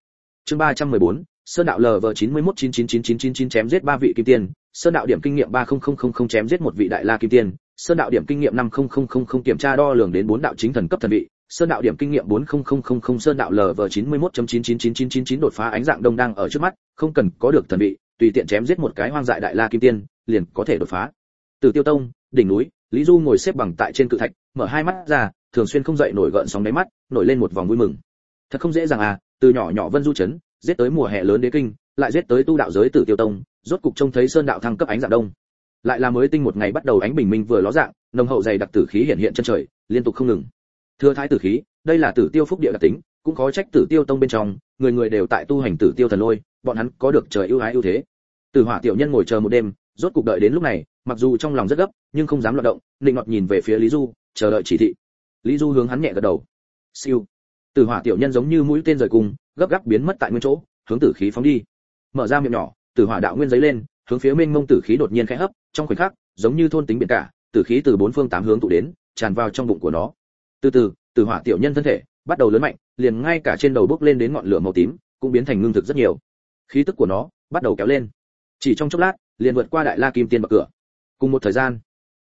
A: chương 314, sơn đạo lv chín mươi mốt chín chín chín chín chín chín chém giết ba vị kim tiền. sơn đạo điểm kinh nghiệm ba không không không không chém giết một vị đại la kim tiền. sơn đạo điểm kinh nghiệm năm không không không không kiểm tra đo lường đến bốn đạo chính thần cấp thần vị sơn đạo điểm kinh nghiệm bốn không không không không sơn đạo lv chín mươi mốt chín chín chín chín chín chín đột phá ánh dạng đông đang ở trước mắt không cần có được thần vị tùy tiện chém giết một cái hoang dại đại la kim tiên liền có thể đột phá từ tiêu tông đỉnh núi lý du ngồi xếp bằng tại trên cự thạch mở hai mắt ra thường xuyên không dậy nổi gợn sóng đáy mắt, nổi lên một vòng vui mừng. Thật không dễ dàng à từ nhỏ nhỏ vân du chấn, giết tới mùa hè lớn đế kinh, lại giết tới tu đạo giới tử tiêu tông, rốt cục trông thấy sơn đạo thăng cấp ánh dạng đông. Lại là mới tinh một ngày bắt đầu ánh bình minh vừa ló dạng, nồng hậu dày đặc tử khí hiện hiện chân trời, liên tục không ngừng. Thưa thái tử khí, đây là tử tiêu phúc địa đặc tính, cũng có trách tử tiêu tông bên trong, người người đều tại tu hành tử tiêu thần lôi, bọn hắn có được trời ưu ái ưu thế. Tử hỏa tiểu nhân ngồi chờ một đêm, rốt cục đợi đến lúc này, mặc dù trong lòng rất gấp, nhưng không dám loạt động định ngọt nhìn về phía lý du, chờ đợi chỉ thị lý du hướng hắn nhẹ gật đầu. Siêu. Tử hỏa tiểu nhân giống như mũi tên rời cùng, gấp gáp biến mất tại nguyên chỗ, hướng tử khí phóng đi. Mở ra miệng nhỏ, tử hỏa đạo nguyên giấy lên, hướng phía mênh mông tử khí đột nhiên khẽ hấp, trong khoảnh khắc, giống như thôn tính biển cả, tử khí từ bốn phương tám hướng tụ đến, tràn vào trong bụng của nó. Từ từ, tử hỏa tiểu nhân thân thể bắt đầu lớn mạnh, liền ngay cả trên đầu bốc lên đến ngọn lửa màu tím, cũng biến thành ngưng thực rất nhiều. Khí tức của nó bắt đầu kéo lên. Chỉ trong chốc lát, liền vượt qua đại la kim tiên bậc cửa. Cùng một thời gian,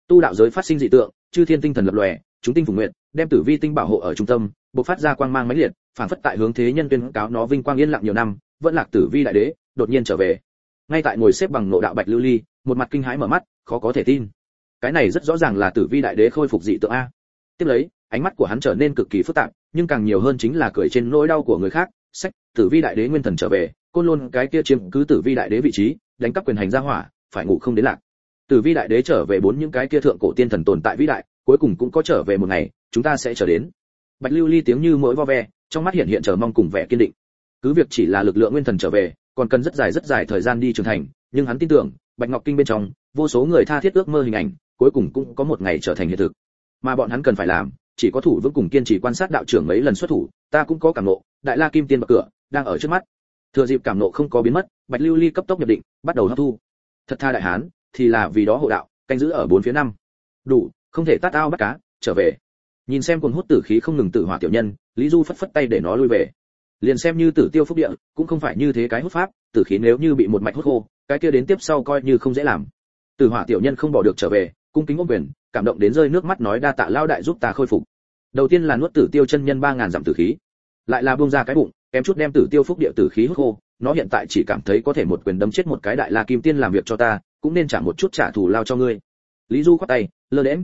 A: tu đạo giới phát sinh dị tượng, chư thiên tinh thần lập lòe chúng tinh phùng nguyện, đem tử vi tinh bảo hộ ở trung tâm, bộc phát ra quang mang mãnh liệt, phản phất tại hướng thế nhân tuyên cáo nó vinh quang yên lặng nhiều năm, vẫn lạc tử vi đại đế, đột nhiên trở về. Ngay tại ngồi xếp bằng nộ đạo bạch lưu ly, một mặt kinh hãi mở mắt, khó có thể tin. Cái này rất rõ ràng là tử vi đại đế khôi phục dị tượng a. Tiếp lấy, ánh mắt của hắn trở nên cực kỳ phức tạp, nhưng càng nhiều hơn chính là cười trên nỗi đau của người khác, sách, tử vi đại đế nguyên thần trở về, côn luôn cái kia chiếm cứ tử vi đại đế vị trí, đánh cắp quyền hành ra hỏa, phải ngủ không đến lạc. Tử vi đại đế trở về bốn những cái kia thượng cổ tiên thần tồn tại vĩ đại cuối cùng cũng có trở về một ngày, chúng ta sẽ trở đến. Bạch lưu ly tiếng như mỗi vo ve, trong mắt hiện hiện chờ mong cùng vẻ kiên định. Cứ việc chỉ là lực lượng nguyên thần trở về, còn cần rất dài rất dài thời gian đi trưởng thành, nhưng hắn tin tưởng, bạch ngọc kinh bên trong, vô số người tha thiết ước mơ hình ảnh, cuối cùng cũng có một ngày trở thành hiện thực. Mà bọn hắn cần phải làm, chỉ có thủ vững cùng kiên trì quan sát đạo trưởng mấy lần xuất thủ, ta cũng có cảm nộ, đại la kim tiên bậc cửa, đang ở trước mắt. Thừa dịp cảm nộ không có biến mất, bạch lưu ly cấp tốc nhập định, bắt đầu hấp thu. Thật tha đại hán, thì là vì đó hộ đạo, canh giữ ở bốn phía năm. Đủ không thể tát ao bắt cá, trở về. Nhìn xem cuồng hút tử khí không ngừng tự hỏa tiểu nhân, lý du phất phất tay để nó lui về. Liền xem như tử tiêu phúc địa, cũng không phải như thế cái hút pháp, tử khí nếu như bị một mạch hút khô, cái kia đến tiếp sau coi như không dễ làm. Tử hỏa tiểu nhân không bỏ được trở về, cung kính ôm quyền, cảm động đến rơi nước mắt nói đa tạ lao đại giúp ta khôi phục. Đầu tiên là nuốt tử tiêu chân nhân ba ngàn dặm tử khí, lại là buông ra cái bụng, kém chút đem tử tiêu phúc địa tử khí hút khô, nó hiện tại chỉ cảm thấy có thể một quyền đấm chết một cái đại la kim tiên làm việc cho ta, cũng nên trả một chút trả thù lao cho ngươi. Lý du khoát tay, lơ đễm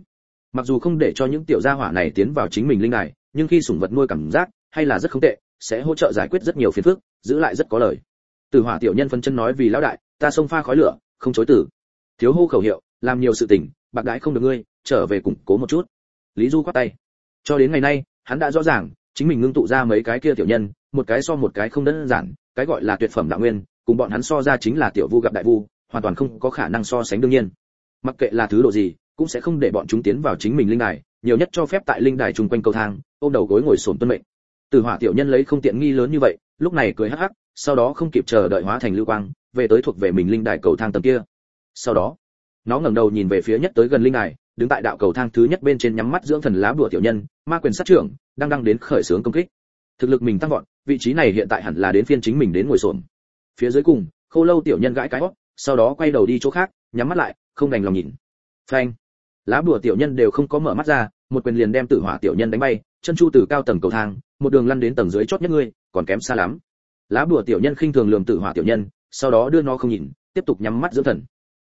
A: mặc dù không để cho những tiểu gia hỏa này tiến vào chính mình linh đài, nhưng khi sủng vật nuôi cảm giác hay là rất không tệ, sẽ hỗ trợ giải quyết rất nhiều phiền phức, giữ lại rất có lời. Từ hỏa tiểu nhân phân chân nói vì lão đại, ta xông pha khói lửa, không chối từ. Thiếu hô khẩu hiệu, làm nhiều sự tình, bạc đãi không được ngươi, trở về củng cố một chút. Lý du khoát tay. Cho đến ngày nay, hắn đã rõ ràng, chính mình ngưng tụ ra mấy cái kia tiểu nhân, một cái so một cái không đơn giản, cái gọi là tuyệt phẩm đạo nguyên, cùng bọn hắn so ra chính là tiểu vu gặp đại vu, hoàn toàn không có khả năng so sánh đương nhiên. Mặc kệ là thứ độ gì cũng sẽ không để bọn chúng tiến vào chính mình linh đài, nhiều nhất cho phép tại linh đài chung quanh cầu thang, ôm đầu gối ngồi xổm tuân mệnh. Từ hỏa tiểu nhân lấy không tiện nghi lớn như vậy, lúc này cười hắc hắc, sau đó không kịp chờ đợi hóa thành lưu quang, về tới thuộc về mình linh đài cầu thang tầng kia. Sau đó, nó ngẩng đầu nhìn về phía nhất tới gần linh đài, đứng tại đạo cầu thang thứ nhất bên trên nhắm mắt dưỡng thần lá bùa tiểu nhân, ma quyền sát trưởng, đang đang đến khởi xướng công kích. Thực lực mình tăng vọt, vị trí này hiện tại hẳn là đến phiên chính mình đến ngồi xổm. Phía dưới cùng, khô lâu tiểu nhân gãi cái hót, sau đó quay đầu đi chỗ khác, nhắm mắt lại, không đành lòng nhìn. Phanh lá bùa tiểu nhân đều không có mở mắt ra, một quyền liền đem tử hỏa tiểu nhân đánh bay, chân chu từ cao tầng cầu thang, một đường lăn đến tầng dưới chót nhất ngươi, còn kém xa lắm. Lá bùa tiểu nhân khinh thường lườm tử hỏa tiểu nhân, sau đó đưa nó không nhìn, tiếp tục nhắm mắt dưỡng thần.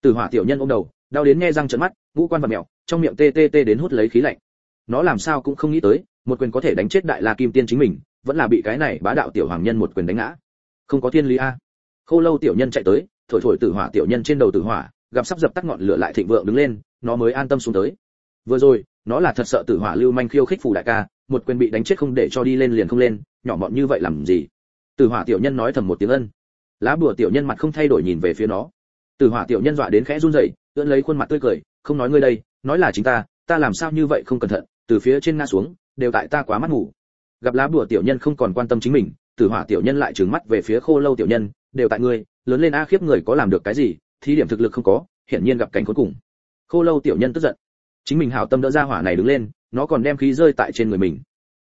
A: Tử hỏa tiểu nhân ôm đầu, đau đến nghe răng trợn mắt, ngũ quan và mèo, trong miệng tê tê tê đến hút lấy khí lạnh. Nó làm sao cũng không nghĩ tới, một quyền có thể đánh chết đại la kim tiên chính mình, vẫn là bị cái này bá đạo tiểu hoàng nhân một quyền đánh ngã. Không có thiên lý a. Khô lâu tiểu nhân chạy tới, thổi thổi tử hỏa tiểu nhân trên đầu tử hỏa gặp sắp dập tắt ngọn lửa lại thịnh vượng đứng lên, nó mới an tâm xuống tới. Vừa rồi, nó là thật sợ tử hỏa lưu manh khiêu khích phủ đại ca, một quyền bị đánh chết không để cho đi lên liền không lên, nhỏ mọn như vậy làm gì? Tử hỏa tiểu nhân nói thầm một tiếng ân. Lá bùa tiểu nhân mặt không thay đổi nhìn về phía nó. Tử hỏa tiểu nhân dọa đến khẽ run rẩy, ưỡn lấy khuôn mặt tươi cười, không nói ngươi đây, nói là chính ta ta làm sao như vậy không cẩn thận, từ phía trên ngã xuống, đều tại ta quá mắt ngủ. Gặp lá bùa tiểu nhân không còn quan tâm chính mình, tử hỏa tiểu nhân lại trừng mắt về phía khô lâu tiểu nhân, đều tại ngươi, lớn lên a khiếp người có làm được cái gì thí điểm thực lực không có, hiển nhiên gặp cảnh cuối cùng. Khô lâu tiểu nhân tức giận. Chính mình hảo tâm đỡ ra hỏa này đứng lên, nó còn đem khí rơi tại trên người mình.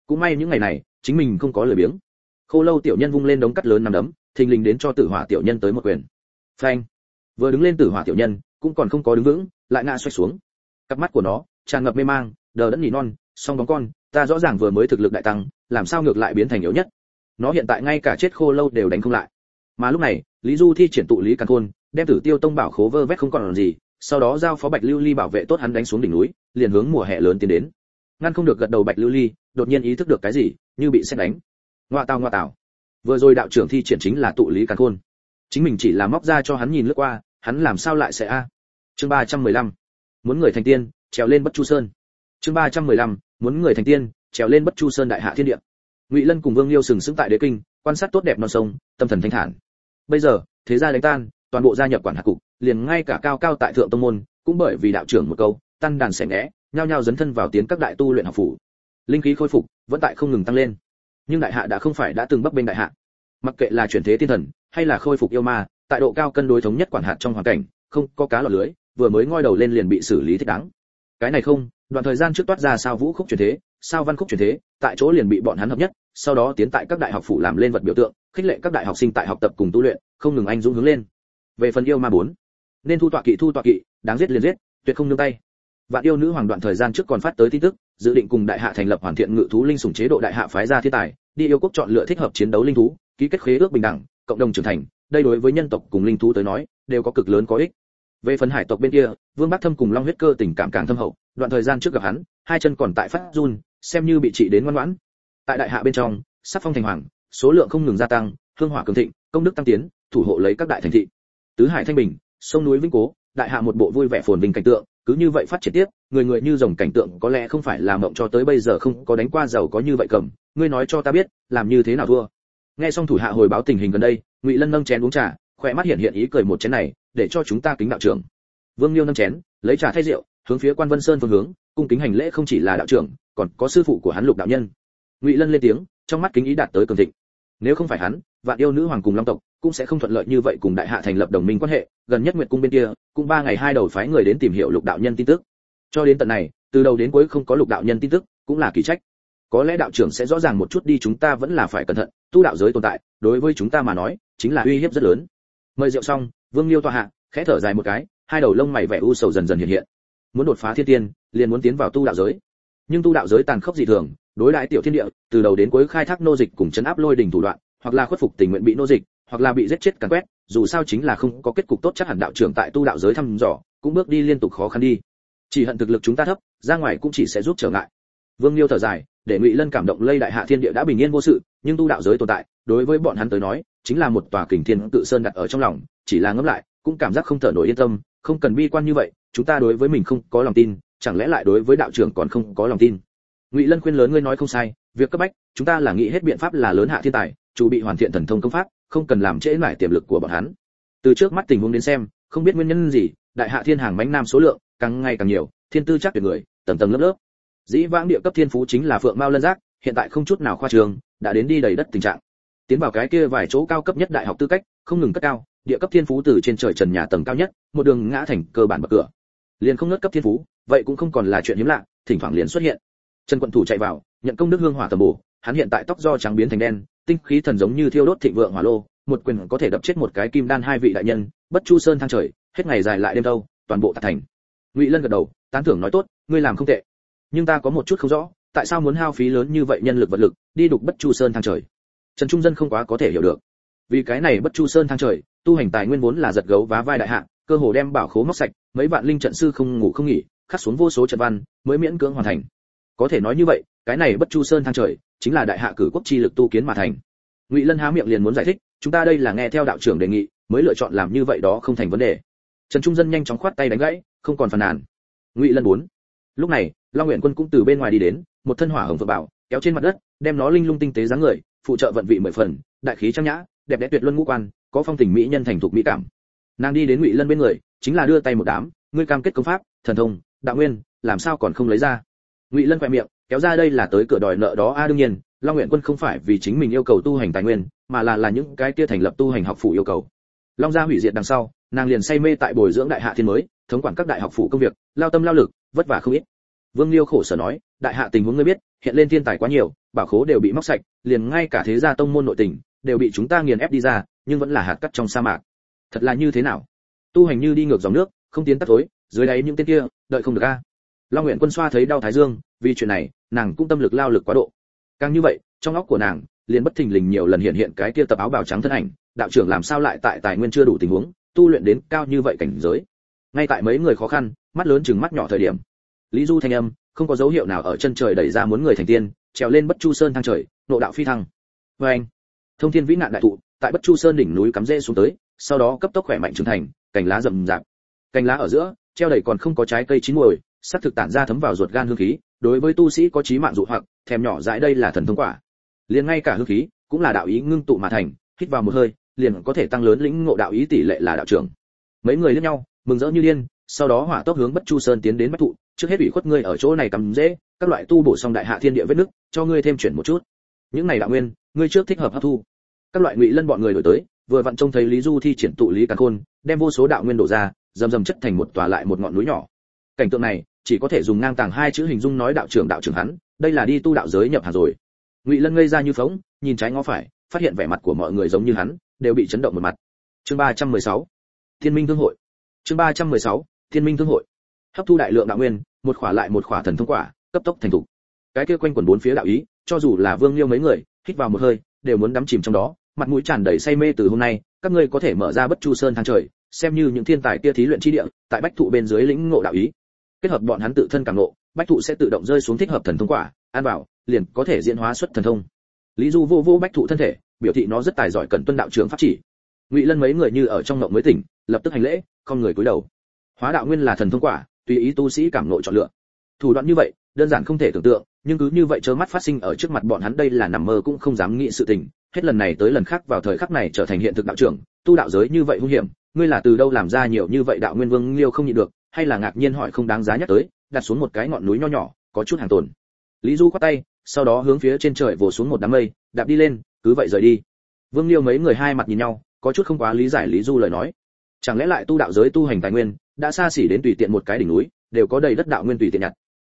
A: Cũng may những ngày này, chính mình không có lời biếng. Khô lâu tiểu nhân vung lên đống cắt lớn nằm đấm, thình lình đến cho tử hỏa tiểu nhân tới một quyền. Phanh. Vừa đứng lên tử hỏa tiểu nhân, cũng còn không có đứng vững, lại ngã xoay xuống. Cặp mắt của nó tràn ngập mê mang, đờ đẫn nỉ non, song bóng con, ta rõ ràng vừa mới thực lực đại tăng, làm sao ngược lại biến thành yếu nhất? Nó hiện tại ngay cả chết khô lâu đều đánh không lại. Mà lúc này, lý du thi triển tụ lý càn khôn đem tử tiêu tông bảo khố vơ vét không còn làm gì, sau đó giao phó bạch lưu ly bảo vệ tốt hắn đánh xuống đỉnh núi, liền hướng mùa hè lớn tiến đến. Ngăn không được gật đầu bạch lưu ly, đột nhiên ý thức được cái gì, như bị xét đánh. Ngoa tào ngoa tào. Vừa rồi đạo trưởng thi triển chính là tụ lý càn khôn. Chính mình chỉ là móc ra cho hắn nhìn lướt qua, hắn làm sao lại sẽ a? Chương ba trăm mười lăm. Muốn người thành tiên, trèo lên bất chu sơn. Chương ba trăm mười lăm. Muốn người thành tiên, trèo lên bất chu sơn đại hạ thiên địa. Ngụy lân cùng vương liêu sừng sững tại đế kinh, quan sát tốt đẹp non sông, tâm thần thanh thản. Bây giờ, thế gia đánh tan toàn bộ gia nhập quản hạt cục, liền ngay cả cao cao tại thượng tông môn, cũng bởi vì đạo trưởng một câu tăng đàn xẻ ngẽ nhao nhao dấn thân vào tiến các đại tu luyện học phủ. Linh khí khôi phục, vẫn tại không ngừng tăng lên. Nhưng đại hạ đã không phải đã từng bắc bên đại hạ. Mặc kệ là chuyển thế tiên thần, hay là khôi phục yêu ma, tại độ cao cân đối thống nhất quản hạt trong hoàn cảnh, không có cá lọt lưới, vừa mới ngoi đầu lên liền bị xử lý thích đáng. Cái này không, đoạn thời gian trước toát ra sao vũ khúc chuyển thế, sao văn khúc chuyển thế, tại chỗ liền bị bọn hắn hợp nhất, sau đó tiến tại các đại học phủ làm lên vật biểu tượng, khích lệ các đại học sinh tại học tập cùng tu luyện, không ngừng anh dũng hướng lên về phần yêu ma bốn, nên thu tọa kỵ, thu tọa kỵ, đáng giết liền giết, tuyệt không nương tay. Vạn yêu nữ hoàng đoạn thời gian trước còn phát tới tin tức, dự định cùng đại hạ thành lập hoàn thiện ngự thú linh sủng chế độ đại hạ phái ra thiên tài, đi yêu quốc chọn lựa thích hợp chiến đấu linh thú, ký kết khế ước bình đẳng, cộng đồng trưởng thành, đây đối với nhân tộc cùng linh thú tới nói, đều có cực lớn có ích. Về phần hải tộc bên kia, vương bắc thâm cùng long huyết cơ tình cảm càng thâm hậu, đoạn thời gian trước gặp hắn, hai chân còn tại phát run, xem như bị trị đến ngoan ngoãn. Tại đại hạ bên trong, sắc phong thành hoàng, số lượng không ngừng gia tăng, hương hỏa cường thịnh, công đức tăng tiến, thủ hộ lấy các đại thành thị tứ hải thanh bình, sông núi vĩnh cố, đại hạ một bộ vui vẻ phồn vinh cảnh tượng, cứ như vậy phát triển tiếp, người người như dòng cảnh tượng có lẽ không phải là mộng cho tới bây giờ không có đánh qua giàu có như vậy cầm, ngươi nói cho ta biết, làm như thế nào thua. Nghe xong thủ hạ hồi báo tình hình gần đây, ngụy lân nâng chén uống trà, khỏe mắt hiện hiện ý cười một chén này, để cho chúng ta kính đạo trưởng. Vương liêu nâng chén, lấy trà thay rượu, hướng phía quan vân sơn phương hướng, cung kính hành lễ không chỉ là đạo trưởng, còn có sư phụ của hắn lục đạo nhân. Ngụy lân lên tiếng, trong mắt kính ý đạt tới cường thịnh. Nếu không phải hắn, vạn yêu nữ hoàng cùng long tộc cũng sẽ không thuận lợi như vậy cùng đại hạ thành lập đồng minh quan hệ, gần nhất nguyệt cung bên kia, cũng ba ngày hai đầu phái người đến tìm hiểu lục đạo nhân tin tức. Cho đến tận này, từ đầu đến cuối không có lục đạo nhân tin tức, cũng là kỳ trách. Có lẽ đạo trưởng sẽ rõ ràng một chút đi chúng ta vẫn là phải cẩn thận, tu đạo giới tồn tại, đối với chúng ta mà nói, chính là uy hiếp rất lớn. Mời rượu xong, vương liêu tọa hạ, khẽ thở dài một cái, hai đầu lông mày vẻ u sầu dần dần hiện hiện. Muốn đột phá thiên tiên, liền muốn tiến vào tu đạo giới. Nhưng tu đạo giới tàn khốc dị thường, đối đãi tiểu thiên địa, từ đầu đến cuối khai thác nô dịch cùng chấn áp lôi đình thủ đoạn, hoặc là khuất phục tình nguyện bị nô dịch hoặc là bị giết chết càn quét, dù sao chính là không có kết cục tốt chắc hẳn đạo trưởng tại tu đạo giới thăm dò, cũng bước đi liên tục khó khăn đi. Chỉ hận thực lực chúng ta thấp, ra ngoài cũng chỉ sẽ giúp trở ngại. Vương liêu thở dài, để ngụy lân cảm động lây đại hạ thiên địa đã bình yên vô sự, nhưng tu đạo giới tồn tại, đối với bọn hắn tới nói, chính là một tòa kình thiên tự sơn đặt ở trong lòng, chỉ là ngẫm lại, cũng cảm giác không thở nổi yên tâm, không cần bi quan như vậy, chúng ta đối với mình không có lòng tin, chẳng lẽ lại đối với đạo trưởng còn không có lòng tin? Ngụy lân khuyên lớn, ngươi nói không sai, việc cấp bách, chúng ta là nghĩ hết biện pháp là lớn hạ thiên tài, chủ bị hoàn thiện thần thông công pháp không cần làm trễ nải tiềm lực của bọn hắn. Từ trước mắt tình huống đến xem, không biết nguyên nhân gì, đại hạ thiên hàng bánh nam số lượng càng ngày càng nhiều, thiên tư chắc tuyệt người, tầng tầng lớp lớp. Dĩ vãng địa cấp thiên phú chính là phượng mao lân giác, hiện tại không chút nào khoa trường, đã đến đi đầy đất tình trạng. Tiến vào cái kia vài chỗ cao cấp nhất đại học tư cách, không ngừng cất cao, địa cấp thiên phú từ trên trời trần nhà tầng cao nhất, một đường ngã thành cơ bản bậc cửa. Liền không nớt cấp thiên phú, vậy cũng không còn là chuyện hiếm lạ, thỉnh thoảng liền xuất hiện. Trần quận thủ chạy vào, nhận công đức hương hỏa tầm bổ, hắn hiện tại tóc do trắng biến thành đen tinh khí thần giống như thiêu đốt thịnh vượng hỏa lô, một quyền có thể đập chết một cái kim đan hai vị đại nhân, bất chu sơn thang trời, hết ngày dài lại đêm đâu toàn bộ tạc thành. Ngụy lân gật đầu, tán thưởng nói tốt, ngươi làm không tệ. Nhưng ta có một chút không rõ, tại sao muốn hao phí lớn như vậy nhân lực vật lực, đi đục bất chu sơn thang trời? Trần trung dân không quá có thể hiểu được. Vì cái này bất chu sơn thang trời, tu hành tài nguyên vốn là giật gấu vá vai đại hạ, cơ hồ đem bảo khố móc sạch, mấy vạn linh trận sư không ngủ không nghỉ, khắc xuống vô số trận văn, mới miễn cưỡng hoàn thành. Có thể nói như vậy cái này bất chu sơn thang trời, chính là đại hạ cử quốc chi lực tu kiến mà thành. Ngụy lân há miệng liền muốn giải thích, chúng ta đây là nghe theo đạo trưởng đề nghị, mới lựa chọn làm như vậy đó không thành vấn đề. Trần trung dân nhanh chóng khoát tay đánh gãy, không còn phàn nàn. Ngụy lân bốn. Lúc này, long nguyện quân cũng từ bên ngoài đi đến, một thân hỏa hồng vợ bảo, kéo trên mặt đất, đem nó linh lung tinh tế dáng người, phụ trợ vận vị mười phần, đại khí trang nhã, đẹp đẽ tuyệt luân ngũ quan, có phong tình mỹ nhân thành thục mỹ cảm. Nàng đi đến ngụy lân bên người, chính là đưa tay một đám, ngươi cam kết công pháp, thần thông, đạo nguyên, làm sao còn không lấy ra? Ngụy lân khoe miệng kéo ra đây là tới cửa đòi nợ đó. A, đương nhiên, long nguyện quân không phải vì chính mình yêu cầu tu hành tài nguyên, mà là là những cái kia thành lập tu hành học phủ yêu cầu. Long gia hủy diệt đằng sau, nàng liền say mê tại bồi dưỡng đại hạ thiên mới, thống quản các đại học phủ công việc, lao tâm lao lực, vất vả không ít. Vương liêu khổ sở nói, đại hạ tình huống ngươi biết, hiện lên thiên tài quá nhiều, bảo khố đều bị móc sạch, liền ngay cả thế gia tông môn nội tình, đều bị chúng ta nghiền ép đi ra, nhưng vẫn là hạt cắt trong sa mạc. Thật là như thế nào? Tu hành như đi ngược dòng nước, không tiến tắt tối, dưới đáy những tên kia, đợi không được a long nguyện quân xoa thấy đau thái dương, vì chuyện này, nàng cũng tâm lực lao lực quá độ. Càng như vậy, trong óc của nàng, liền bất thình lình nhiều lần hiện hiện cái kia tập áo bào trắng thân ảnh, đạo trưởng làm sao lại tại tài nguyên chưa đủ tình huống, tu luyện đến cao như vậy cảnh giới. Ngay tại mấy người khó khăn, mắt lớn chừng mắt nhỏ thời điểm, lý du thanh âm, không có dấu hiệu nào ở chân trời đẩy ra muốn người thành tiên, trèo lên bất chu sơn thang trời, nộ đạo phi thăng. Vê anh, thông thiên vĩ nạn đại thụ, tại bất chu sơn đỉnh núi cắm rễ xuống tới, sau đó cấp tốc khỏe mạnh trưởng thành, cành lá rậm rạp. Cành lá ở giữa, treo đầy còn không có trái cây chín muồi sắc thực tản ra thấm vào ruột gan hương khí, đối với tu sĩ có trí mạng dụ hoặc, thèm nhỏ dãi đây là thần thông quả. Liền ngay cả hương khí, cũng là đạo ý ngưng tụ mà thành, hít vào một hơi, liền có thể tăng lớn lĩnh ngộ đạo ý tỷ lệ là đạo trưởng. Mấy người liếc nhau, mừng rỡ như điên, sau đó hỏa tốc hướng bất chu sơn tiến đến bách thụ, trước hết ủy khuất ngươi ở chỗ này cầm dễ, các loại tu bổ xong đại hạ thiên địa vết nước cho ngươi thêm chuyển một chút. Những này đạo nguyên, ngươi trước thích hợp hấp thu. Các loại ngụy lân bọn người đổi tới, vừa vặn trông thấy lý du thi triển tụ lý càn khôn, đem vô số đạo nguyên đổ ra dầm dầm chất thành một tòa lại một ngọn núi nhỏ. Cảnh tượng này chỉ có thể dùng ngang tàng hai chữ hình dung nói đạo trưởng đạo trưởng hắn, đây là đi tu đạo giới nhập hàng rồi. Ngụy lân ngây ra như phóng nhìn trái ngó phải, phát hiện vẻ mặt của mọi người giống như hắn, đều bị chấn động một mặt. Chương ba trăm mười sáu, thiên minh thương hội. Chương ba trăm mười sáu, thiên minh thương hội. Hấp thu đại lượng đạo nguyên, một khỏa lại một khỏa thần thông quả, cấp tốc thành thục. Cái kia quanh quần bốn phía đạo ý, cho dù là vương liêu mấy người, hít vào một hơi, đều muốn đắm chìm trong đó, mặt mũi tràn đầy say mê từ hôm nay, các ngươi có thể mở ra bất chu sơn thang trời, xem như những thiên tài kia thí luyện chi địa, tại bách thụ bên dưới lĩnh ngộ đạo ý kết hợp bọn hắn tự thân cảm ngộ, bách thụ sẽ tự động rơi xuống thích hợp thần thông quả, an bảo, liền có thể diễn hóa xuất thần thông. Lý du vô vô bách thụ thân thể, biểu thị nó rất tài giỏi cần tuân đạo trưởng pháp chỉ. Ngụy lân mấy người như ở trong ngộng mới tỉnh, lập tức hành lễ, không người cúi đầu. Hóa đạo nguyên là thần thông quả, tùy ý tu sĩ cảm ngộ chọn lựa. Thủ đoạn như vậy, đơn giản không thể tưởng tượng, nhưng cứ như vậy chớ mắt phát sinh ở trước mặt bọn hắn đây là nằm mơ cũng không dám nghĩ sự tình. Hết lần này tới lần khác vào thời khắc này trở thành hiện thực đạo trưởng tu đạo giới như vậy hung hiểm, ngươi là từ đâu làm ra nhiều như vậy đạo nguyên vương liêu không nhịn được hay là ngạc nhiên hỏi không đáng giá nhắc tới, đặt xuống một cái ngọn núi nho nhỏ, có chút hàng tồn. Lý du quát tay, sau đó hướng phía trên trời vồ xuống một đám mây, đạp đi lên, cứ vậy rời đi. Vương liêu mấy người hai mặt nhìn nhau, có chút không quá lý giải lý du lời nói. Chẳng lẽ lại tu đạo giới tu hành tài nguyên, đã xa xỉ đến tùy tiện một cái đỉnh núi, đều có đầy đất đạo nguyên tùy tiện nhặt.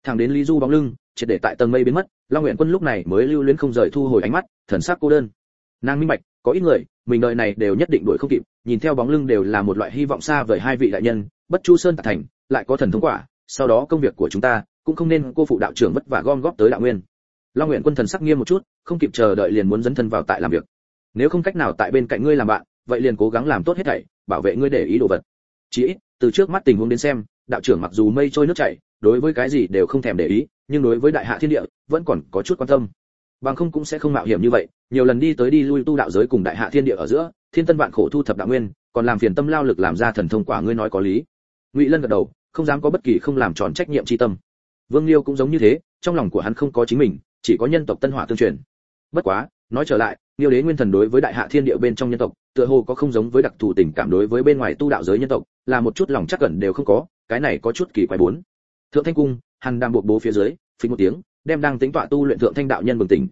A: Thẳng đến lý du bóng lưng, triệt để tại tầng mây biến mất, long nguyện quân lúc này mới lưu luyến không rời thu hồi ánh mắt, thần sắc cô đơn. Nàng minh bạch, có ít người, mình đời này đều nhất định đuổi không kịp nhìn theo bóng lưng đều là một loại hy vọng xa vời hai vị đại nhân, bất chu sơn tạc thành, lại có thần thông quả, sau đó công việc của chúng ta cũng không nên cô phụ đạo trưởng vất vả gom góp tới đạo nguyên. Long nguyện quân thần sắc nghiêm một chút, không kịp chờ đợi liền muốn dấn thân vào tại làm việc. Nếu không cách nào tại bên cạnh ngươi làm bạn, vậy liền cố gắng làm tốt hết thảy, bảo vệ ngươi để ý đồ vật. Chỉ ít, từ trước mắt tình huống đến xem, đạo trưởng mặc dù mây trôi nước chảy, đối với cái gì đều không thèm để ý, nhưng đối với đại hạ thiên địa, vẫn còn có chút quan tâm. Bằng không cũng sẽ không mạo hiểm như vậy, nhiều lần đi tới đi lui tu đạo giới cùng đại hạ thiên địa ở giữa thiên tân vạn khổ thu thập đạo nguyên, còn làm phiền tâm lao lực làm ra thần thông quả ngươi nói có lý. Ngụy lân gật đầu, không dám có bất kỳ không làm tròn trách nhiệm tri tâm. Vương liêu cũng giống như thế, trong lòng của hắn không có chính mình, chỉ có nhân tộc tân hỏa tương truyền. Bất quá, nói trở lại, liêu đế nguyên thần đối với đại hạ thiên địa bên trong nhân tộc, tựa hồ có không giống với đặc thù tình cảm đối với bên ngoài tu đạo giới nhân tộc, là một chút lòng chắc cẩn đều không có, cái này có chút kỳ quái bốn. Thượng thanh cung, hàn đang buộc bố phía dưới, phình một tiếng, đem đang tính tọa tu luyện thượng thanh đạo nhân bừng tỉnh.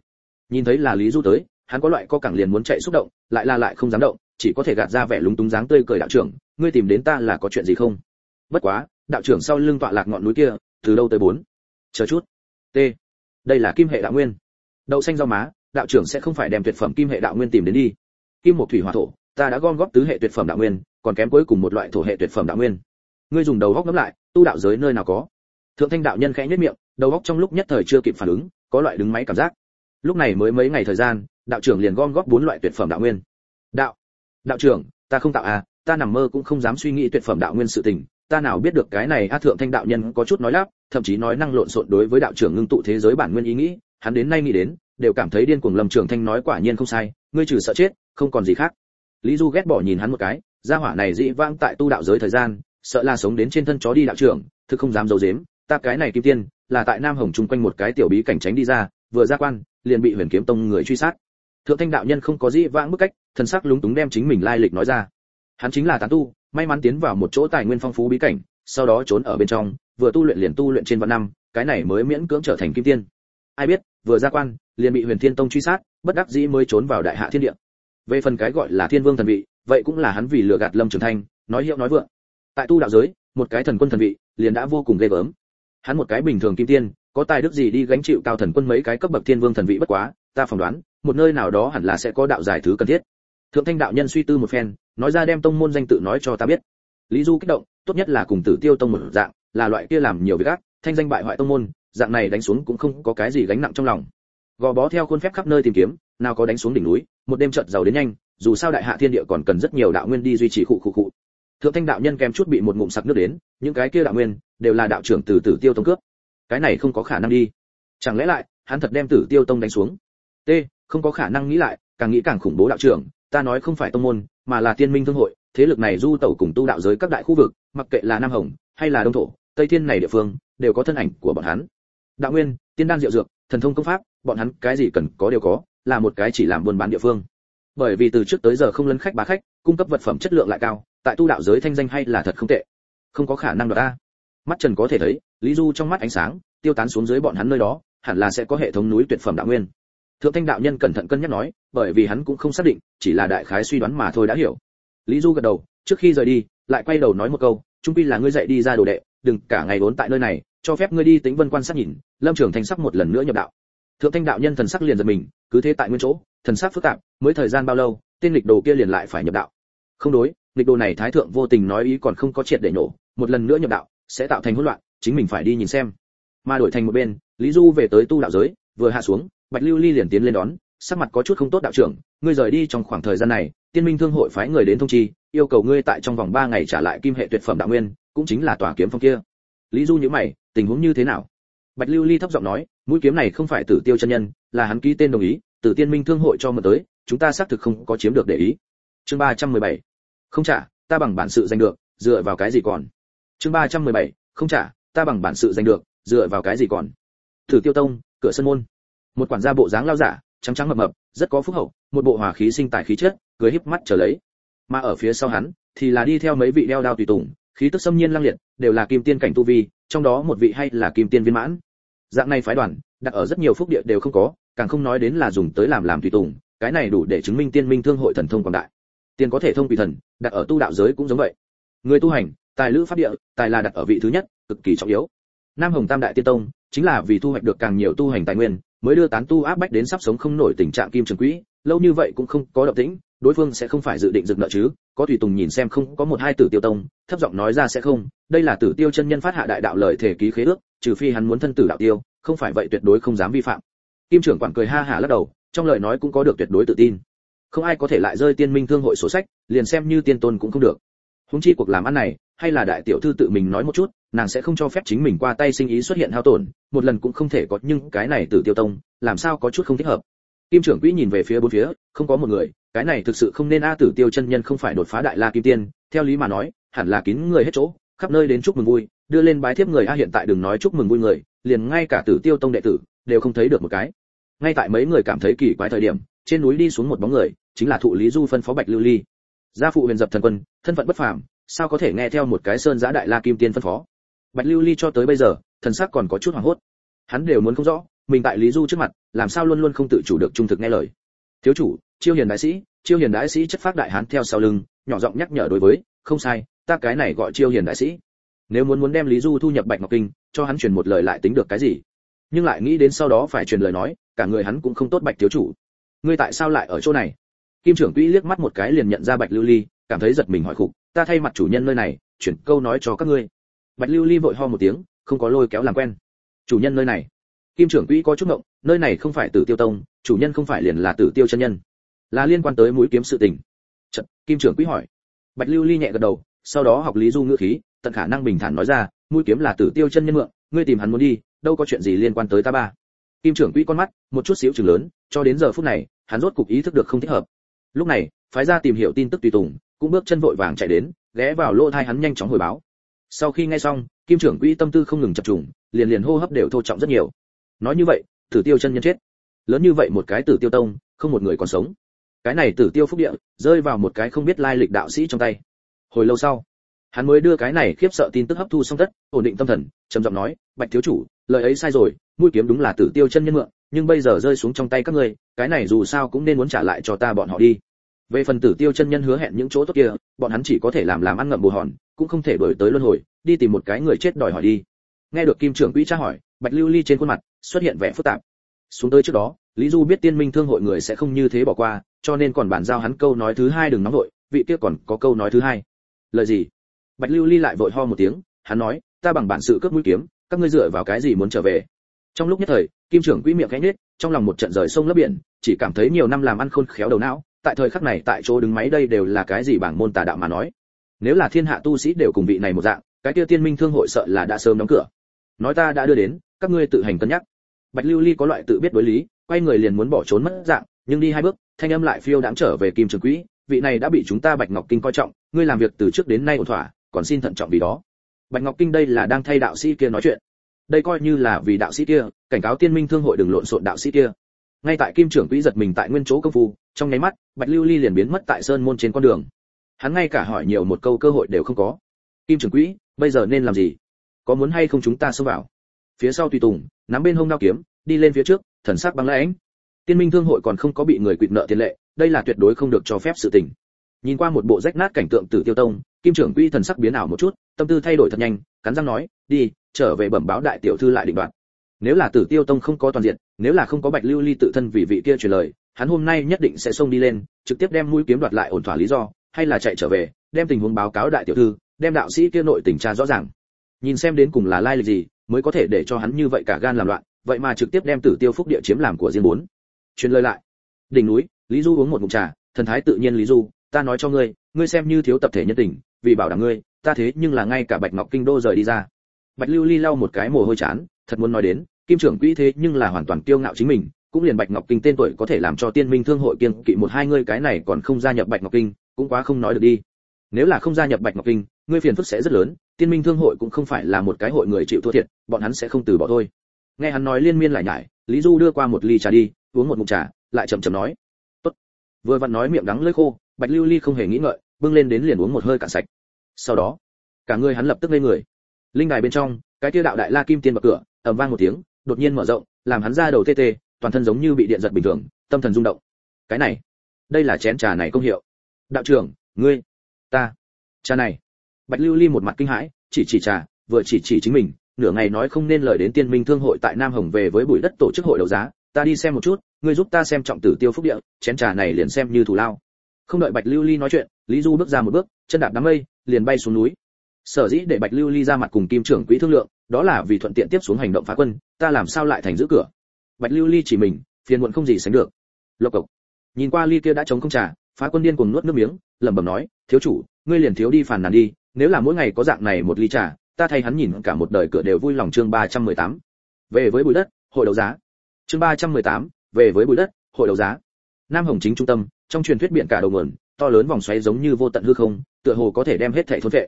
A: Nhìn thấy là lý du tới hắn có loại co cẳng liền muốn chạy xúc động, lại la lại không dám động, chỉ có thể gạt ra vẻ lúng túng dáng tươi cười đạo trưởng, ngươi tìm đến ta là có chuyện gì không? Bất quá, đạo trưởng sau lưng tọa lạc ngọn núi kia, từ đâu tới bốn? Chờ chút. T, đây là kim hệ đạo nguyên. Đậu xanh rau má, đạo trưởng sẽ không phải đem tuyệt phẩm kim hệ đạo nguyên tìm đến đi. Kim một thủy hỏa thổ, ta đã gom góp tứ hệ tuyệt phẩm đạo nguyên, còn kém cuối cùng một loại thổ hệ tuyệt phẩm đạo nguyên. Ngươi dùng đầu góc ngắm lại, tu đạo giới nơi nào có? Thượng thanh đạo nhân khẽ nhất miệng, đầu góc trong lúc nhất thời chưa kịp phản ứng, có loại đứng máy cảm giác lúc này mới mấy ngày thời gian, đạo trưởng liền gom góp bốn loại tuyệt phẩm đạo nguyên. Đạo đạo trưởng, ta không tạo à ta nằm mơ cũng không dám suy nghĩ tuyệt phẩm đạo nguyên sự tình, ta nào biết được cái này a thượng thanh đạo nhân có chút nói lắp, thậm chí nói năng lộn xộn đối với đạo trưởng ngưng tụ thế giới bản nguyên ý nghĩ, hắn đến nay nghĩ đến, đều cảm thấy điên cuồng lâm trường thanh nói quả nhiên không sai, ngươi trừ sợ chết, không còn gì khác. Lý du ghét bỏ nhìn hắn một cái, gia hỏa này dị vãng tại tu đạo giới thời gian, sợ là sống đến trên thân chó đi đạo trưởng, thực không dám giấu dếm ta cái này kim tiên, là tại nam hồng chung quanh một cái tiểu bí cảnh tránh đi ra, vừa ra quan liền bị huyền kiếm tông người truy sát. Thượng thanh đạo nhân không có gì vãng bức cách, thần sắc lúng túng đem chính mình lai lịch nói ra. Hắn chính là tán tu, may mắn tiến vào một chỗ tài nguyên phong phú bí cảnh, sau đó trốn ở bên trong, vừa tu luyện liền tu luyện trên vạn năm, cái này mới miễn cưỡng trở thành kim tiên. Ai biết, vừa ra quan, liền bị huyền thiên tông truy sát, bất đắc dĩ mới trốn vào đại hạ thiên địa. Về phần cái gọi là thiên vương thần vị, vậy cũng là hắn vì lừa gạt lâm trường thanh, nói hiệu nói vượng. Tại tu đạo giới, một cái thần quân thần vị, liền đã vô cùng ghê gớm. Hắn một cái bình thường kim tiên có tài đức gì đi gánh chịu cao thần quân mấy cái cấp bậc thiên vương thần vị bất quá, ta phỏng đoán, một nơi nào đó hẳn là sẽ có đạo giải thứ cần thiết. Thượng thanh đạo nhân suy tư một phen, nói ra đem tông môn danh tự nói cho ta biết. Lý du kích động, tốt nhất là cùng tử tiêu tông một dạng, là loại kia làm nhiều việc ác, thanh danh bại hoại tông môn, dạng này đánh xuống cũng không có cái gì gánh nặng trong lòng. Gò bó theo khuôn phép khắp nơi tìm kiếm, nào có đánh xuống đỉnh núi, một đêm trận giàu đến nhanh, dù sao đại hạ thiên địa còn cần rất nhiều đạo nguyên đi duy trì khụ khụ khụ. Thượng thanh đạo nhân kèm chút bị một ngụm sặc nước đến, những cái kia đạo nguyên, đều là đạo trưởng từ tử tiêu tông cướp cái này không có khả năng đi. Chẳng lẽ lại, hắn thật đem tử tiêu tông đánh xuống? T, không có khả năng nghĩ lại, càng nghĩ càng khủng bố đạo trưởng, ta nói không phải tông môn, mà là tiên minh thương hội, thế lực này du tẩu cùng tu đạo giới các đại khu vực, mặc kệ là nam hồng, hay là đông thổ, tây thiên này địa phương, đều có thân ảnh của bọn hắn. Đạo nguyên, tiên đan diệu dược, thần thông công pháp, bọn hắn cái gì cần có đều có, là một cái chỉ làm buôn bán địa phương. Bởi vì từ trước tới giờ không lấn khách bá khách, cung cấp vật phẩm chất lượng lại cao, tại tu đạo giới thanh danh hay là thật không tệ. Không có khả năng đoạt a. mắt trần có thể thấy lý du trong mắt ánh sáng, tiêu tán xuống dưới bọn hắn nơi đó, hẳn là sẽ có hệ thống núi tuyệt phẩm đạo nguyên. Thượng thanh đạo nhân cẩn thận cân nhắc nói, bởi vì hắn cũng không xác định, chỉ là đại khái suy đoán mà thôi đã hiểu. Lý du gật đầu, trước khi rời đi, lại quay đầu nói một câu, trung pi là ngươi dậy đi ra đồ đệ, đừng cả ngày vốn tại nơi này, cho phép ngươi đi tính vân quan sát nhìn, lâm trường Thanh sắc một lần nữa nhập đạo. Thượng thanh đạo nhân thần sắc liền giật mình, cứ thế tại nguyên chỗ, thần sắc phức tạp, mới thời gian bao lâu, tên lịch đồ kia liền lại phải nhập đạo. Không đối lịch đồ này thái thượng vô tình nói ý còn không có triệt để nổ một lần nữa nhập đạo, sẽ tạo thành hỗn loạn chính mình phải đi nhìn xem. Mà đổi thành một bên, lý du về tới tu đạo giới, vừa hạ xuống, bạch lưu ly liền tiến lên đón, sắc mặt có chút không tốt đạo trưởng, ngươi rời đi trong khoảng thời gian này, tiên minh thương hội phái người đến thông chi, yêu cầu ngươi tại trong vòng 3 ngày trả lại kim hệ tuyệt phẩm đạo nguyên, cũng chính là tòa kiếm phong kia. Lý du nhíu mày, tình huống như thế nào? Bạch lưu ly thấp giọng nói, mũi kiếm này không phải tử tiêu chân nhân, là hắn ký tên đồng ý, từ tiên minh thương hội cho mượn tới, chúng ta xác thực không có chiếm được để ý. Chương 317. không trả, ta bằng bản sự giành được, dựa vào cái gì còn? Chương 317. không trả ta bằng bản sự giành được, dựa vào cái gì còn? Thử tiêu tông, cửa sân môn. Một quản gia bộ dáng lao giả, trắng trắng mập mập, rất có phúc hậu, một bộ hòa khí sinh tài khí chất, cười híp mắt chờ lấy. Mà ở phía sau hắn, thì là đi theo mấy vị đeo đao tùy tùng, khí tức xâm nhiên lang liệt, đều là kim tiên cảnh tu vi, trong đó một vị hay là kim tiên viên mãn. Dạng này phái đoàn, đặt ở rất nhiều phúc địa đều không có, càng không nói đến là dùng tới làm làm tùy tùng, cái này đủ để chứng minh tiên minh thương hội thần thông quảng đại. Tiền có thể thông quỷ thần, đặt ở tu đạo giới cũng giống vậy. Người tu hành, tài lữ pháp địa, tài là đặt ở vị thứ nhất cực kỳ trọng yếu. Nam hồng tam đại tiên tông chính là vì thu hoạch được càng nhiều tu hành tài nguyên, mới đưa tán tu áp bách đến sắp sống không nổi tình trạng kim trường quỹ. Lâu như vậy cũng không có động tĩnh, đối phương sẽ không phải dự định dừng nợ chứ, có tùy tùng nhìn xem không có một hai tử tiêu tông, thấp giọng nói ra sẽ không. Đây là tử tiêu chân nhân phát hạ đại đạo lời thể ký khế ước, trừ phi hắn muốn thân tử đạo tiêu, không phải vậy tuyệt đối không dám vi phạm. Kim trưởng quản cười ha hả lắc đầu, trong lời nói cũng có được tuyệt đối tự tin. Không ai có thể lại rơi tiên minh thương hội sổ sách, liền xem như tiên tôn cũng không được. Huống chi cuộc làm ăn này, hay là đại tiểu thư tự mình nói một chút nàng sẽ không cho phép chính mình qua tay sinh ý xuất hiện hao tổn, một lần cũng không thể có, nhưng cái này tử tiêu tông, làm sao có chút không thích hợp? Kim trưởng quỹ nhìn về phía bốn phía, không có một người, cái này thực sự không nên a, tử tiêu chân nhân không phải đột phá đại la kim tiên, theo lý mà nói, hẳn là kín người hết chỗ, khắp nơi đến chúc mừng vui, đưa lên bái thiếp người a, hiện tại đừng nói chúc mừng vui người, liền ngay cả tử tiêu tông đệ tử, đều không thấy được một cái. Ngay tại mấy người cảm thấy kỳ quái thời điểm, trên núi đi xuống một bóng người, chính là thụ lý du phân phó bạch lưu ly. Gia phụ huyền dập thần quân, thân phận bất phàm, sao có thể nghe theo một cái sơn giã đại la kim tiên phân phó? Bạch lưu ly cho tới bây giờ, thần sắc còn có chút hoảng hốt. Hắn đều muốn không rõ, mình tại lý du trước mặt, làm sao luôn luôn không tự chủ được trung thực nghe lời. Thiếu chủ, chiêu hiền đại sĩ, chiêu hiền đại sĩ chất phát đại hán theo sau lưng, nhỏ giọng nhắc nhở đối với, không sai, ta cái này gọi chiêu hiền đại sĩ. Nếu muốn muốn đem lý du thu nhập bạch ngọc kinh, cho hắn truyền một lời lại tính được cái gì? Nhưng lại nghĩ đến sau đó phải truyền lời nói, cả người hắn cũng không tốt bạch thiếu chủ. Ngươi tại sao lại ở chỗ này? Kim trưởng quỹ liếc mắt một cái liền nhận ra bạch lưu ly, cảm thấy giật mình hỏi khục, ta thay mặt chủ nhân nơi này, chuyển câu nói cho các ngươi bạch lưu ly vội ho một tiếng không có lôi kéo làm quen. Chủ nhân nơi này. Kim trưởng quỹ có chút ngộng nơi này không phải tử tiêu tông chủ nhân không phải liền là tử tiêu chân nhân. Là liên quan tới mũi kiếm sự tình. Chật, kim trưởng quỹ hỏi. Bạch lưu ly nhẹ gật đầu sau đó học lý du ngữ khí tận khả năng bình thản nói ra mũi kiếm là tử tiêu chân nhân mượn ngươi tìm hắn muốn đi đâu có chuyện gì liên quan tới ta ba. Kim trưởng quỹ con mắt một chút xíu chừng lớn cho đến giờ phút này hắn rốt cục ý thức được không thích hợp. Lúc này phái ra tìm hiểu tin tức tùy tùng cũng bước chân vội vàng chạy đến ghé vào lỗ thai hắn nhanh chóng hồi báo sau khi nghe xong, kim trưởng quỹ tâm tư không ngừng chập trùng, liền liền hô hấp đều thô trọng rất nhiều. Nói như vậy, tử tiêu chân nhân chết. Lớn như vậy một cái tử tiêu tông, không một người còn sống. Cái này tử tiêu phúc địa, rơi vào một cái không biết lai lịch đạo sĩ trong tay. Hồi lâu sau, hắn mới đưa cái này khiếp sợ tin tức hấp thu xong tất, ổn định tâm thần, trầm giọng nói, bạch thiếu chủ, lời ấy sai rồi, mũi kiếm đúng là tử tiêu chân nhân mượn, nhưng bây giờ rơi xuống trong tay các ngươi, cái này dù sao cũng nên muốn trả lại cho ta bọn họ đi. Về phần tử tiêu chân nhân hứa hẹn những chỗ tốt kia, bọn hắn chỉ có thể làm làm ăn ngậm bù hòn cũng không thể đổi tới luân hồi, đi tìm một cái người chết đòi hỏi đi. Nghe được kim trưởng quỹ tra hỏi, bạch lưu ly trên khuôn mặt xuất hiện vẻ phức tạp. Xuống tới trước đó, lý du biết tiên minh thương hội người sẽ không như thế bỏ qua, cho nên còn bàn giao hắn câu nói thứ hai đừng nóng vội, vị kia còn có câu nói thứ hai. Lời gì? Bạch lưu ly lại vội ho một tiếng, hắn nói, ta bằng bản sự cướp mũi kiếm, các ngươi dựa vào cái gì muốn trở về? Trong lúc nhất thời, kim trưởng quỹ miệng khẽ nết trong lòng một trận rời sông lấp biển, chỉ cảm thấy nhiều năm làm ăn khôn khéo đầu não, tại thời khắc này tại chỗ đứng máy đây đều là cái gì bảng môn tà đạo mà nói nếu là thiên hạ tu sĩ đều cùng vị này một dạng, cái kia tiên minh thương hội sợ là đã sớm đóng cửa. Nói ta đã đưa đến, các ngươi tự hành cân nhắc. Bạch lưu ly có loại tự biết đối lý, quay người liền muốn bỏ trốn mất dạng, nhưng đi hai bước, thanh âm lại phiêu đãng trở về kim trường quỹ, vị này đã bị chúng ta bạch ngọc kinh coi trọng, ngươi làm việc từ trước đến nay ổn thỏa, còn xin thận trọng vì đó. Bạch ngọc kinh đây là đang thay đạo sĩ kia nói chuyện. Đây coi như là vì đạo sĩ kia, cảnh cáo tiên minh thương hội đừng lộn xộn đạo sĩ kia. Ngay tại kim trưởng quỹ giật mình tại nguyên chỗ công phu, trong nháy mắt, bạch lưu ly liền biến mất tại sơn môn trên con đường hắn ngay cả hỏi nhiều một câu cơ hội đều không có. Kim trưởng quỹ, bây giờ nên làm gì? Có muốn hay không chúng ta xông vào? Phía sau tùy tùng, nắm bên hông đao kiếm, đi lên phía trước, thần sắc băng lãnh. Tiên minh thương hội còn không có bị người quỵt nợ tiền lệ, đây là tuyệt đối không được cho phép sự tình. Nhìn qua một bộ rách nát cảnh tượng tử tiêu tông, kim trưởng quỹ thần sắc biến ảo một chút, tâm tư thay đổi thật nhanh, cắn răng nói, đi, trở về bẩm báo đại tiểu thư lại định đoạt. Nếu là tử tiêu tông không có toàn diện, nếu là không có bạch lưu ly tự thân vì vị kia truyền lời, hắn hôm nay nhất định sẽ xông đi lên, trực tiếp đem mũi kiếm đoạt lại ổn thỏa lý do hay là chạy trở về, đem tình huống báo cáo đại tiểu thư, đem đạo sĩ kia nội tình tra rõ ràng. Nhìn xem đến cùng là lai lịch gì, mới có thể để cho hắn như vậy cả gan làm loạn, vậy mà trực tiếp đem tử tiêu phúc địa chiếm làm của riêng bốn. Truyền lời lại. Đỉnh núi, lý du uống một ngụm trà, thần thái tự nhiên lý du, ta nói cho ngươi ngươi xem như thiếu tập thể nhân tình, vì bảo đảm ngươi, ta thế nhưng là ngay cả bạch ngọc kinh đô rời đi ra. Bạch lưu ly lau một cái mồ hôi chán, thật muốn nói đến, kim trưởng quỹ thế nhưng là hoàn toàn kiêu ngạo chính mình, cũng liền bạch ngọc kinh tên tuổi có thể làm cho tiên minh thương hội kiên kỵ một hai ngươi cái này còn không gia nhập bạch ngọc kinh cũng quá không nói được đi. Nếu là không gia nhập bạch ngọc kinh, ngươi phiền phức sẽ rất lớn, tiên minh thương hội cũng không phải là một cái hội người chịu thua thiệt, bọn hắn sẽ không từ bỏ thôi. Nghe hắn nói liên miên lại nhải, lý du đưa qua một ly trà đi, uống một ngụm trà, lại chậm chậm nói, tốt. Vừa vặn nói miệng đắng lưỡi khô, bạch lưu ly không hề nghĩ ngợi, bưng lên đến liền uống một hơi cạn sạch. Sau đó, cả người hắn lập tức lên người. Linh đài bên trong, cái kia đạo đại la kim tiên bậc cửa, ầm vang một tiếng, đột nhiên mở rộng, làm hắn ra đầu tê tê, toàn thân giống như bị điện giật bình thường, tâm thần rung động. Cái này, đây là chén trà này công hiệu đạo trưởng, ngươi, ta, cha này. Bạch lưu ly một mặt kinh hãi, chỉ chỉ trà, vừa chỉ chỉ chính mình, nửa ngày nói không nên lời đến tiên minh thương hội tại nam hồng về với bụi đất tổ chức hội đấu giá, ta đi xem một chút, ngươi giúp ta xem trọng tử tiêu phúc địa, chén trà này liền xem như thủ lao. Không đợi bạch lưu ly nói chuyện, lý du bước ra một bước, chân đạp đám mây, liền bay xuống núi. Sở dĩ để bạch lưu ly ra mặt cùng kim trưởng quỹ thương lượng, đó là vì thuận tiện tiếp xuống hành động phá quân, ta làm sao lại thành giữ cửa? Bạch lưu ly chỉ mình, phiền muộn không gì sánh được. Lộc cộc. Nhìn qua ly kia đã chống không trà phá quân điên cuồng nuốt nước miếng lẩm bẩm nói thiếu chủ ngươi liền thiếu đi phàn nàn đi nếu là mỗi ngày có dạng này một ly trà ta thay hắn nhìn cả một đời cửa đều vui lòng chương 318. về với bụi đất hội đấu giá. Chương 318, về với bụi đất hội đấu giá. Nam hồng chính trung tâm trong truyền thuyết biển cả đầu nguồn to lớn vòng xoáy giống như vô tận hư không tựa hồ có thể đem hết thảy thôn vệ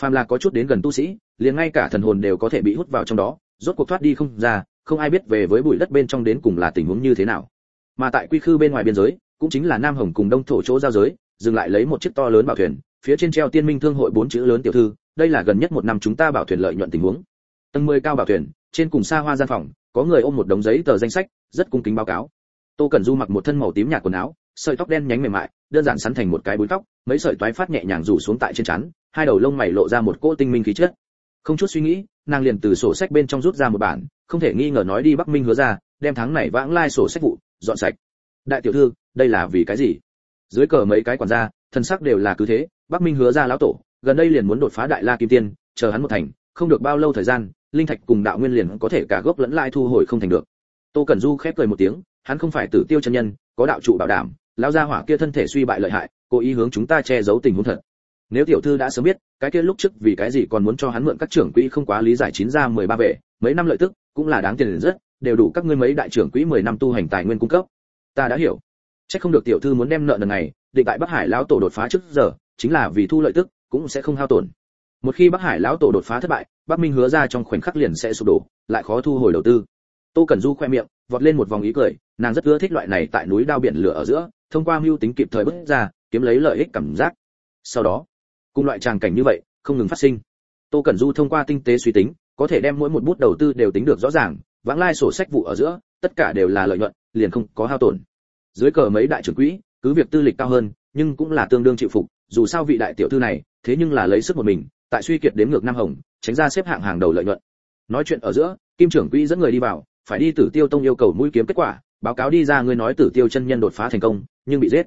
A: phàm là có chút đến gần tu sĩ liền ngay cả thần hồn đều có thể bị hút vào trong đó rốt cuộc thoát đi không ra không ai biết về với bụi đất bên trong đến cùng là tình huống như thế nào. Mà tại quy khư bên ngoài biên giới cũng chính là nam hồng cùng đông thổ chỗ giao giới, dừng lại lấy một chiếc to lớn bảo thuyền, phía trên treo tiên minh thương hội bốn chữ lớn tiểu thư, đây là gần nhất một năm chúng ta bảo thuyền lợi nhuận tình huống. Tầng mười cao bảo thuyền, trên cùng xa hoa gian phòng, có người ôm một đống giấy tờ danh sách, rất cung kính báo cáo. Tô cẩn du mặc một thân màu tím nhạt quần áo, sợi tóc đen nhánh mềm mại, đơn giản sắn thành một cái búi tóc, mấy sợi toái phát nhẹ nhàng rủ xuống tại trên chắn hai đầu lông mày lộ ra một cỗ tinh minh khí chất. Không chút suy nghĩ, nàng liền từ sổ sách bên trong rút ra một bản, không thể nghi ngờ nói đi bắc minh hứa ra, đem tháng này vãng lai sổ sách vụ dọn sạch đại tiểu thư, đây là vì cái gì? Dưới cờ mấy cái quản gia thân sắc đều là cứ thế, bắc minh hứa ra lão tổ, gần đây liền muốn đột phá đại la kim tiên, chờ hắn một thành, không được bao lâu thời gian, linh thạch cùng đạo nguyên liền có thể cả gốc lẫn lai thu hồi không thành được. Tô cẩn du khép cười một tiếng, hắn không phải tử tiêu chân nhân, có đạo trụ bảo đảm, lão gia hỏa kia thân thể suy bại lợi hại, cố ý hướng chúng ta che giấu tình huống thật. Nếu tiểu thư đã sớm biết, cái kia lúc trước vì cái gì còn muốn cho hắn mượn các trưởng quỹ không quá lý giải chín ra mười ba vệ, mấy năm lợi tức, cũng là đáng tiền rất, đều đủ các ngươi mấy đại trưởng quỹ mười năm tu hành tài nguyên cung cấp ta đã hiểu. Chắc không được tiểu thư muốn đem nợ lần này, định tại bắc hải lão tổ đột phá trước giờ, chính là vì thu lợi tức, cũng sẽ không hao tổn. Một khi bắc hải lão tổ đột phá thất bại, bắc minh hứa ra trong khoảnh khắc liền sẽ sụp đổ, lại khó thu hồi đầu tư. Tô cẩn du khoe miệng, vọt lên một vòng ý cười, nàng rất ưa thích loại này tại núi đao biển lửa ở giữa, thông qua mưu tính kịp thời bứt ra, kiếm lấy lợi ích cảm giác. Sau đó, cùng loại tràng cảnh như vậy, không ngừng phát sinh. Tô cẩn du thông qua tinh tế suy tính, có thể đem mỗi một bút đầu tư đều tính được rõ ràng, vãng lai sổ sách vụ ở giữa tất cả đều là lợi nhuận, liền không có hao tổn. Dưới cờ mấy đại trưởng quỹ, cứ việc tư lịch cao hơn, nhưng cũng là tương đương chịu phục, dù sao vị đại tiểu thư này, thế nhưng là lấy sức một mình, tại suy kiệt đến ngược nam hồng, tránh ra xếp hạng hàng đầu lợi nhuận. Nói chuyện ở giữa, kim trưởng quỹ dẫn người đi vào, phải đi tử tiêu tông yêu cầu mũi kiếm kết quả, báo cáo đi ra người nói tử tiêu chân nhân đột phá thành công, nhưng bị giết.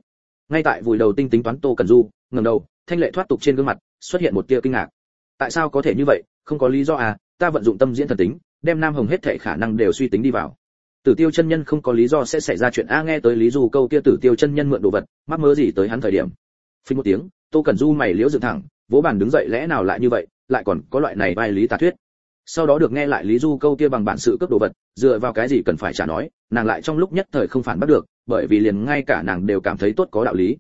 A: Ngay tại vùi đầu tinh tính toán tô cần du, ngẩng đầu, thanh lệ thoát tục trên gương mặt, xuất hiện một tia kinh ngạc. Tại sao có thể như vậy? Không có lý do à ta vận dụng tâm diễn thần tính, đem nam hồng hết thảy khả năng đều suy tính đi vào tử tiêu chân nhân không có lý do sẽ xảy ra chuyện a nghe tới lý du câu kia tử tiêu chân nhân mượn đồ vật, mắc mơ gì tới hắn thời điểm. Phình một tiếng, tô cần du mày liễu dựng thẳng, vỗ bàn đứng dậy lẽ nào lại như vậy, lại còn có loại này vai lý tà thuyết. Sau đó được nghe lại lý du câu kia bằng bản sự cướp đồ vật, dựa vào cái gì cần phải trả nói, nàng lại trong lúc nhất thời không phản bắt được, bởi vì liền ngay cả nàng đều cảm thấy tốt có đạo lý.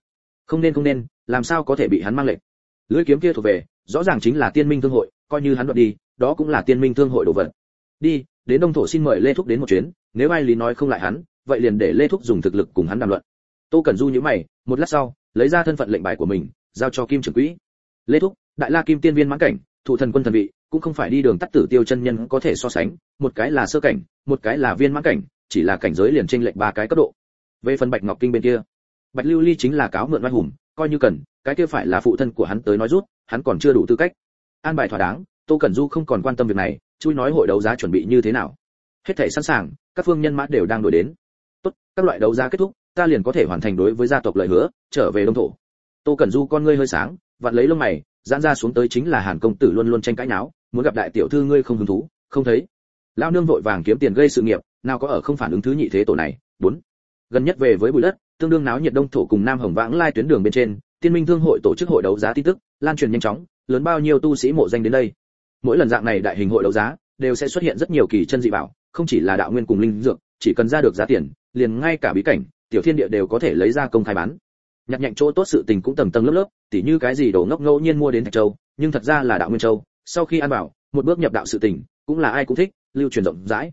A: Không nên không nên, làm sao có thể bị hắn mang lệnh? Lưỡi kiếm kia thuộc về, rõ ràng chính là tiên minh thương hội, coi như hắn đoạt đi, đó cũng là tiên minh thương hội đồ vật. Đi đến đông thổ xin mời lê thúc đến một chuyến, nếu ai lý nói không lại hắn, vậy liền để lê thúc dùng thực lực cùng hắn đàm luận. Tô cần du nhíu mày, một lát sau, lấy ra thân phận lệnh bài của mình, giao cho kim trưởng quỹ. Lê thúc, đại la kim tiên viên mãn cảnh, thụ thần quân thần vị, cũng không phải đi đường tắt tử tiêu chân nhân có thể so sánh, một cái là sơ cảnh, một cái là viên mãn cảnh, chỉ là cảnh giới liền trên lệnh ba cái cấp độ. Về phần bạch ngọc kinh bên kia, bạch lưu ly chính là cáo mượn oai hùng, coi như cần, cái kia phải là phụ thân của hắn tới nói rút, hắn còn chưa đủ tư cách. An bài thỏa đáng, tô cẩn du không còn quan tâm việc này chui nói hội đấu giá chuẩn bị như thế nào. Hết thể sẵn sàng, các phương nhân mã đều đang đổi đến. Tốt, các loại đấu giá kết thúc, ta liền có thể hoàn thành đối với gia tộc lời hứa, trở về đông thổ. Tô cẩn du con ngươi hơi sáng, vặn lấy lông mày, giãn ra xuống tới chính là hàn công tử luôn luôn tranh cãi náo, muốn gặp đại tiểu thư ngươi không hứng thú, không thấy. Lao nương vội vàng kiếm tiền gây sự nghiệp, nào có ở không phản ứng thứ nhị thế tổ này. Bốn. Gần nhất về với bùi đất, tương đương náo nhiệt đông thổ cùng nam hồng vãng lai tuyến đường bên trên, tiên minh thương hội tổ chức hội đấu giá tin tức, lan truyền nhanh chóng, lớn bao nhiêu tu sĩ mộ danh đến đây mỗi lần dạng này đại hình hội đấu giá, đều sẽ xuất hiện rất nhiều kỳ chân dị bảo, không chỉ là đạo nguyên cùng linh dược, chỉ cần ra được giá tiền, liền ngay cả bí cảnh, tiểu thiên địa đều có thể lấy ra công khai bán. Nhặt nhạnh chỗ tốt sự tình cũng tầng tầng lớp lớp, tỉ như cái gì đồ ngốc ngẫu nhiên mua đến thạch châu, nhưng thật ra là đạo nguyên châu, sau khi ăn bảo, một bước nhập đạo sự tình, cũng là ai cũng thích, lưu truyền rộng rãi.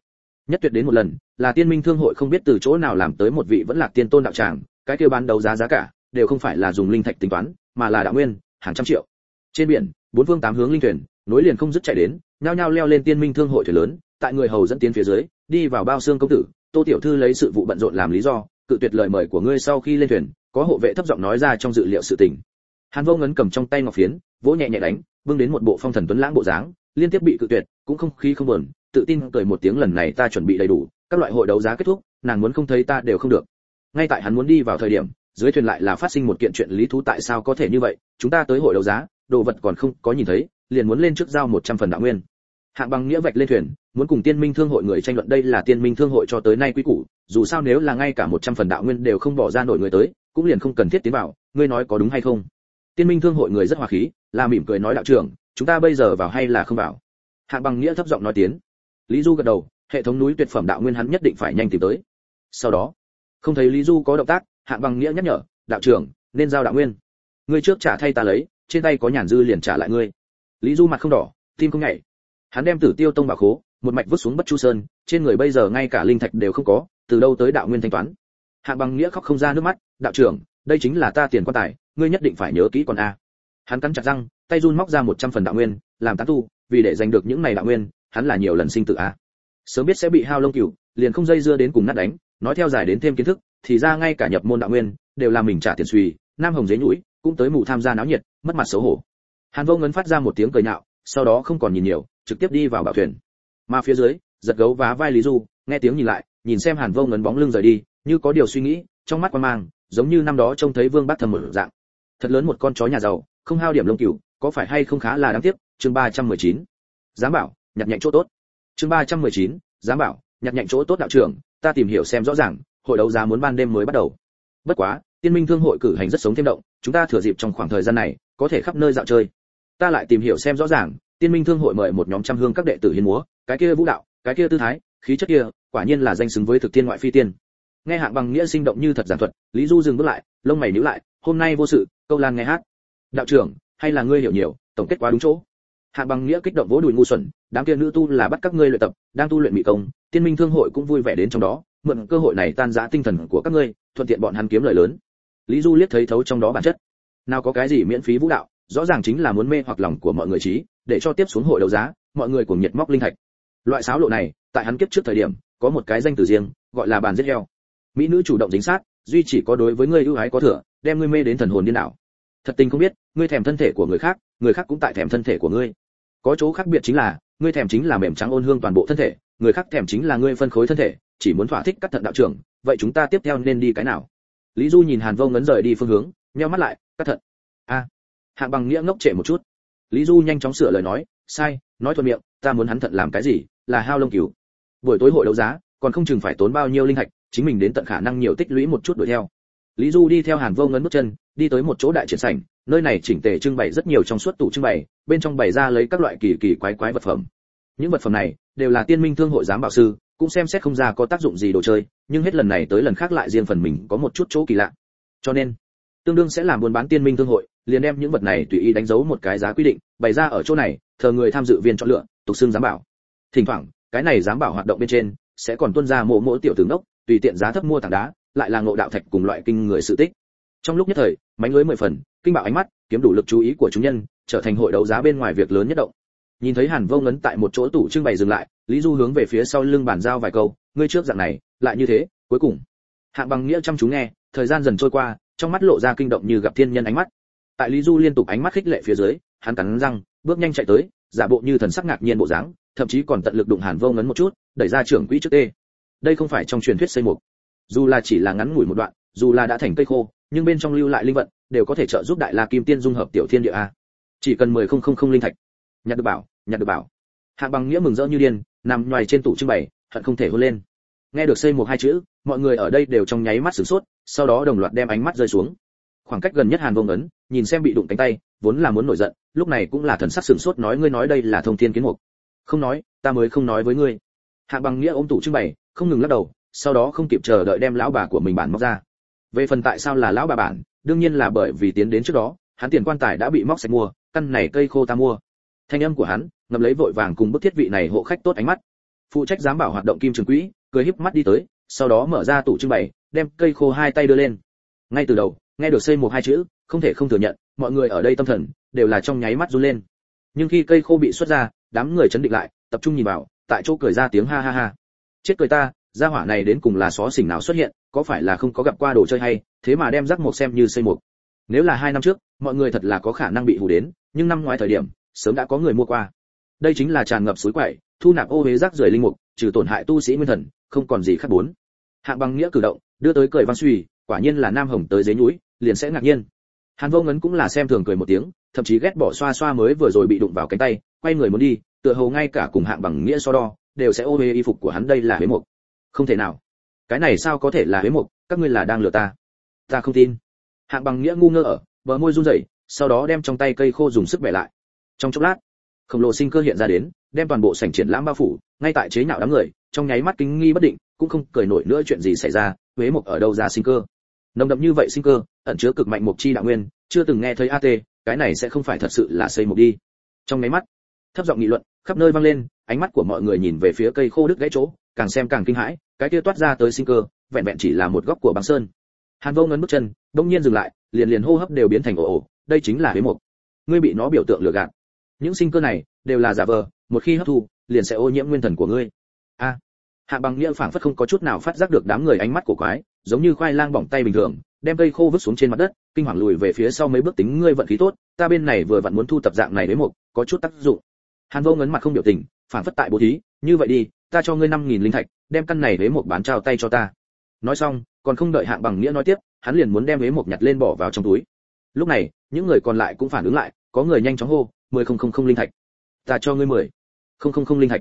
A: Nhất tuyệt đến một lần, là tiên minh thương hội không biết từ chỗ nào làm tới một vị vẫn là tiên tôn đạo tràng, cái kia bán đấu giá giá cả, đều không phải là dùng linh thạch tính toán, mà là đạo nguyên, hàng trăm triệu. Trên biển, bốn phương tám hướng linh thuyền nối liền không dứt chạy đến, nhao nhao leo lên tiên minh thương hội thuyền lớn, tại người hầu dẫn tiến phía dưới, đi vào bao xương công tử, tô tiểu thư lấy sự vụ bận rộn làm lý do, cự tuyệt lời mời của ngươi sau khi lên thuyền, có hộ vệ thấp giọng nói ra trong dự liệu sự tình. Hàn vô ngấn cầm trong tay ngọc phiến, vỗ nhẹ nhẹ đánh, bưng đến một bộ phong thần tuấn lãng bộ dáng, liên tiếp bị cự tuyệt, cũng không khí không buồn, tự tin cười một tiếng lần này ta chuẩn bị đầy đủ, các loại hội đấu giá kết thúc, nàng muốn không thấy ta đều không được. Ngay tại hắn muốn đi vào thời điểm, dưới thuyền lại là phát sinh một kiện chuyện lý thú tại sao có thể như vậy, chúng ta tới hội đấu giá, đồ vật còn không có nhìn thấy liền muốn lên trước giao 100 phần đạo nguyên. Hạng bằng nghĩa vạch lên thuyền, muốn cùng tiên minh thương hội người tranh luận đây là tiên minh thương hội cho tới nay quý củ, dù sao nếu là ngay cả 100 phần đạo nguyên đều không bỏ ra nổi người tới, cũng liền không cần thiết tiến vào, ngươi nói có đúng hay không? Tiên minh thương hội người rất hòa khí, là mỉm cười nói đạo trưởng, chúng ta bây giờ vào hay là không vào? Hạng bằng nghĩa thấp giọng nói tiến. Lý du gật đầu, hệ thống núi tuyệt phẩm đạo nguyên hắn nhất định phải nhanh tìm tới. Sau đó, không thấy lý du có động tác, hạng bằng nghĩa nhắc nhở, đạo trưởng, nên giao đạo nguyên. Ngươi trước trả thay ta lấy, trên tay có nhàn dư liền trả lại ngươi lý du mặt không đỏ, tim không nhảy. Hắn đem tử tiêu tông bảo khố, một mạch vứt xuống bất chu sơn, trên người bây giờ ngay cả linh thạch đều không có, từ đâu tới đạo nguyên thanh toán. Hạng bằng nghĩa khóc không ra nước mắt, đạo trưởng, đây chính là ta tiền quan tài, ngươi nhất định phải nhớ kỹ còn a. Hắn cắn chặt răng, tay run móc ra một trăm phần đạo nguyên, làm tán tu, vì để giành được những này đạo nguyên, hắn là nhiều lần sinh tử a. Sớm biết sẽ bị hao lông cửu liền không dây dưa đến cùng nát đánh, nói theo giải đến thêm kiến thức, thì ra ngay cả nhập môn đạo nguyên, đều là mình trả tiền suy nam hồng dế nhũi, cũng tới mù tham gia náo nhiệt, mất mặt xấu hổ hàn vô ngấn phát ra một tiếng cười nhạo sau đó không còn nhìn nhiều trực tiếp đi vào bảo thuyền. Mà phía dưới giật gấu vá vai lý du nghe tiếng nhìn lại nhìn xem hàn vô ngấn bóng lưng rời đi như có điều suy nghĩ trong mắt quan mang giống như năm đó trông thấy vương bác thầm một dạng. Thật lớn một con chó nhà giàu không hao điểm lông cừu có phải hay không khá là đáng tiếc? Chương 319. giám bảo nhặt nhạnh chỗ tốt. Chương 319, giám bảo nhặt nhạnh chỗ tốt đạo trưởng ta tìm hiểu xem rõ ràng hội đấu giá muốn ban đêm mới bắt đầu. Bất quá tiên minh thương hội cử hành rất sống thêm động chúng ta thừa dịp trong khoảng thời gian này có thể khắp nơi dạo chơi ta lại tìm hiểu xem rõ ràng, tiên minh thương hội mời một nhóm trăm hương các đệ tử hiến múa, cái kia vũ đạo, cái kia tư thái, khí chất kia, quả nhiên là danh xứng với thực tiên ngoại phi tiên. Nghe hạng bằng nghĩa sinh động như thật giản thuật, lý du dừng bước lại, lông mày nhíu lại, hôm nay vô sự, câu lan nghe hát. Đạo trưởng, hay là ngươi hiểu nhiều, tổng kết quá đúng chỗ. Hạng bằng nghĩa kích động vỗ đùi ngu xuẩn, đám kia nữ tu là bắt các ngươi luyện tập, đang tu luyện mỹ công, tiên minh thương hội cũng vui vẻ đến trong đó, mượn cơ hội này tan rã tinh thần của các ngươi, thuận tiện bọn hắn kiếm lời lớn. Lý du liếc thấy thấu trong đó bản chất. Nào có cái gì miễn phí vũ đạo? Rõ ràng chính là muốn mê hoặc lòng của mọi người trí, để cho tiếp xuống hội đấu giá, mọi người cùng nhiệt móc linh thạch. Loại sáo lộ này, tại hắn kiếp trước thời điểm, có một cái danh từ riêng, gọi là bàn giết heo. Mỹ nữ chủ động dính sát, duy chỉ có đối với ngươi ưu ái có thừa, đem ngươi mê đến thần hồn điên đảo. Thật tình không biết, ngươi thèm thân thể của người khác người khác cũng tại thèm thân thể của ngươi. Có chỗ khác biệt chính là, ngươi thèm chính là mềm trắng ôn hương toàn bộ thân thể, người khác thèm chính là ngươi phân khối thân thể, chỉ muốn thỏa thích cắt thận đạo trưởng, vậy chúng ta tiếp theo nên đi cái nào? Lý du nhìn hàn vô ngấn rời đi phương hướng, nheo mắt lại cắt thận. A hạng bằng nghĩa ngốc trệ một chút. Lý du nhanh chóng sửa lời nói sai nói thuận miệng ta muốn hắn thận làm cái gì là hao lông cứu buổi tối hội đấu giá còn không chừng phải tốn bao nhiêu linh hạch, chính mình đến tận khả năng nhiều tích lũy một chút đuổi theo. Lý du đi theo hàn vô ngấn bước chân đi tới một chỗ đại triển sảnh nơi này chỉnh tề trưng bày rất nhiều trong suốt tủ trưng bày bên trong bày ra lấy các loại kỳ kỳ quái quái vật phẩm. Những vật phẩm này đều là tiên minh thương hội giám bảo sư cũng xem xét không ra có tác dụng gì đồ chơi nhưng hết lần này tới lần khác lại riêng phần mình có một chút chỗ kỳ lạ. Cho nên tương đương sẽ làm buôn bán tiên minh thương hội liền đem những vật này tùy ý đánh dấu một cái giá quy định, bày ra ở chỗ này, thờ người tham dự viên chọn lựa, tục xưng giám bảo. Thỉnh thoảng, cái này giám bảo hoạt động bên trên, sẽ còn tuân ra mộ mỗi tiểu tướng đốc, tùy tiện giá thấp mua tảng đá, lại là ngộ đạo thạch cùng loại kinh người sự tích. Trong lúc nhất thời, mánh lưới mười phần, kinh bảo ánh mắt, kiếm đủ lực chú ý của chúng nhân, trở thành hội đấu giá bên ngoài việc lớn nhất động. Nhìn thấy hàn vô ngấn tại một chỗ tủ trưng bày dừng lại, lý du hướng về phía sau lưng bàn giao vài câu, ngươi trước dạng này, lại như thế, cuối cùng. Hạng bằng nghĩa chăm chú nghe, thời gian dần trôi qua, trong mắt lộ ra kinh động như gặp thiên nhân ánh mắt tại lý du liên tục ánh mắt khích lệ phía dưới, hắn cắn răng, bước nhanh chạy tới, giả bộ như thần sắc ngạc nhiên bộ dáng, thậm chí còn tận lực đụng hàn vô ngấn một chút, đẩy ra trưởng quỹ trước tê. Đây không phải trong truyền thuyết xây mục. Dù là chỉ là ngắn ngủi một đoạn, dù là đã thành cây khô, nhưng bên trong lưu lại linh vận, đều có thể trợ giúp đại la kim tiên dung hợp tiểu thiên địa a. Chỉ cần mười không không không linh thạch. Nhặt được bảo, nhặt được bảo. Hạng bằng nghĩa mừng rỡ như điên, nằm ngoài trên tủ trưng bày, hận không thể hôn lên. Nghe được xây một hai chữ, mọi người ở đây đều trong nháy mắt sửng sốt, sau đó đồng loạt đem ánh mắt rơi xuống. Khoảng cách gần nhất hàn vông ấn nhìn xem bị đụng cánh tay, vốn là muốn nổi giận, lúc này cũng là thần sắc sửng sốt nói ngươi nói đây là thông thiên kiến mục. Không nói, ta mới không nói với ngươi. Hạng bằng nghĩa ôm tủ trưng bày, không ngừng lắc đầu, sau đó không kịp chờ đợi đem lão bà của mình bản móc ra. Về phần tại sao là lão bà bản, đương nhiên là bởi vì tiến đến trước đó, hắn tiền quan tài đã bị móc sạch mua, căn này cây khô ta mua. Thanh âm của hắn ngầm lấy vội vàng cùng bức thiết vị này hộ khách tốt ánh mắt. Phụ trách giám bảo hoạt động kim trường quỹ, cười híp mắt đi tới, sau đó mở ra tủ trưng bày, đem cây khô hai tay đưa lên. Ngay từ đầu, nghe được xây một hai chữ không thể không thừa nhận, mọi người ở đây tâm thần đều là trong nháy mắt run lên. Nhưng khi cây khô bị xuất ra, đám người chấn định lại, tập trung nhìn vào, tại chỗ cười ra tiếng ha ha ha. Chết cười ta, gia hỏa này đến cùng là xó xỉnh nào xuất hiện, có phải là không có gặp qua đồ chơi hay, thế mà đem rắc một xem như xây một nếu là hai năm trước, mọi người thật là có khả năng bị hù đến, nhưng năm ngoái thời điểm, sớm đã có người mua qua. Đây chính là tràn ngập suối quậy, thu nạp ô huế rác rưởi linh mục, trừ tổn hại tu sĩ nguyên thần, không còn gì khác bốn. Hạng bằng nghĩa cử động, đưa tới cười văn suy, quả nhiên là nam hồng tới dưới núi, liền sẽ ngạc nhiên hàn vô ngấn cũng là xem thường cười một tiếng, thậm chí ghét bỏ xoa xoa mới vừa rồi bị đụng vào cánh tay, quay người muốn đi, tựa hồ ngay cả cùng hạng bằng nghĩa so đo, đều sẽ ô huế y phục của hắn đây là huế mục không thể nào. Cái này sao có thể là huế mục các ngươi là đang lừa ta. Ta không tin. Hạng bằng nghĩa ngu ngơ ở, bờ môi run rẩy, sau đó đem trong tay cây khô dùng sức bẻ lại. Trong chốc lát, khổng lồ sinh cơ hiện ra đến, đem toàn bộ sảnh triển lãm bao phủ, ngay tại chế nhạo đám người, trong nháy mắt kinh nghi bất định, cũng không cười nổi nữa chuyện gì xảy ra, huế mục ở đâu ra sinh cơ? Nồng đậm như vậy sinh cơ ẩn chứa cực mạnh mục chi đạo nguyên chưa từng nghe thấy at cái này sẽ không phải thật sự là xây mục đi. Trong máy mắt thấp giọng nghị luận khắp nơi vang lên ánh mắt của mọi người nhìn về phía cây khô đứt gãy chỗ càng xem càng kinh hãi cái kia toát ra tới sinh cơ vẹn vẹn chỉ là một góc của băng sơn. Hàn vô ngấn bước chân bỗng nhiên dừng lại liền liền hô hấp đều biến thành ồ ồ đây chính là huế mục. Ngươi bị nó biểu tượng lừa gạt. Những sinh cơ này đều là giả vờ một khi hấp thu liền sẽ ô nhiễm nguyên thần của ngươi. A. À, hạ bằng nghĩa phảng phất không có chút nào phát giác được đám người ánh mắt của quái giống như khoai lang bỏng tay bình thường, đem cây khô vứt xuống trên mặt đất, kinh hoàng lùi về phía sau mấy bước tính ngươi vận khí tốt, ta bên này vừa vặn muốn thu tập dạng này với một có chút tác dụng. Hàn vô ngấn mặt không biểu tình, phản phất tại bố thí, như vậy đi, ta cho ngươi năm nghìn linh thạch, đem căn này với một bán trao tay cho ta. Nói xong, còn không đợi hạng bằng nghĩa nói tiếp, hắn liền muốn đem với một nhặt lên bỏ vào trong túi. Lúc này, những người còn lại cũng phản ứng lại, có người nhanh chóng hô, mười không không không linh thạch. Ta cho ngươi mười không không không linh thạch.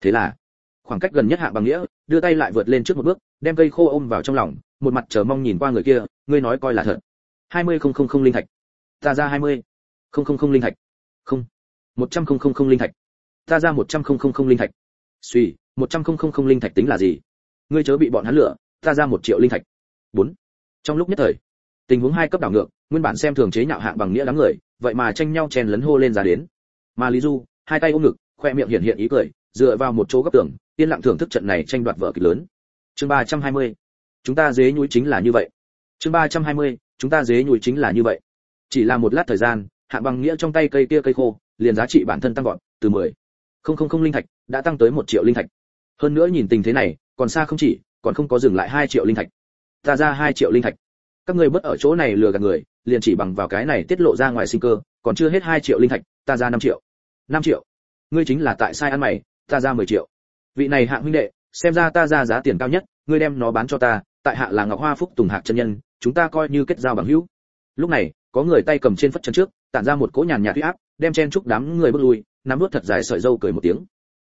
A: Thế là, khoảng cách gần nhất hạ bằng nghĩa đưa tay lại vượt lên trước một bước đem cây khô ôm vào trong lòng một mặt chờ mong nhìn qua người kia ngươi nói coi là thật hai mươi không không không linh thạch ta ra hai mươi không không không linh thạch không một trăm không không không linh thạch ta ra một trăm không không không linh thạch suy một trăm không không không linh thạch tính là gì ngươi chớ bị bọn hắn lửa ta ra một triệu linh thạch bốn trong lúc nhất thời tình huống hai cấp đảo ngược nguyên bản xem thường chế nhạo hạng bằng nghĩa đám người vậy mà tranh nhau chèn lấn hô lên ra đến mà lý du hai tay ôm ngực khoe miệng hiện hiện ý cười dựa vào một chỗ góc tường, yên lặng thưởng thức trận này tranh đoạt vở kịch lớn. Chương ba trăm hai mươi. Chúng ta dế nhúi chính là như vậy. Chương ba trăm hai mươi, chúng ta dế nhúi chính là như vậy. Chỉ là một lát thời gian, hạng bằng nghĩa trong tay cây kia cây khô, liền giá trị bản thân tăng vọt từ mười. Không không không linh thạch đã tăng tới một triệu linh thạch. Hơn nữa nhìn tình thế này, còn xa không chỉ, còn không có dừng lại hai triệu linh thạch. Ta ra hai triệu linh thạch. Các ngươi bất ở chỗ này lừa gạt người, liền chỉ bằng vào cái này tiết lộ ra ngoài sinh cơ, còn chưa hết hai triệu linh thạch, ta ra năm triệu. Năm triệu. Ngươi chính là tại sai ăn mày ta ra mười triệu. Vị này hạng huynh đệ, xem ra ta ra giá tiền cao nhất, ngươi đem nó bán cho ta, tại hạ là ngọc hoa phúc tùng hạc chân nhân, chúng ta coi như kết giao bằng hữu. Lúc này, có người tay cầm trên phất chân trước, tản ra một cỗ nhàn nhạt uy áp, đem chen chúc đám người bước lui, nắm nuốt thật dài sợi dâu cười một tiếng.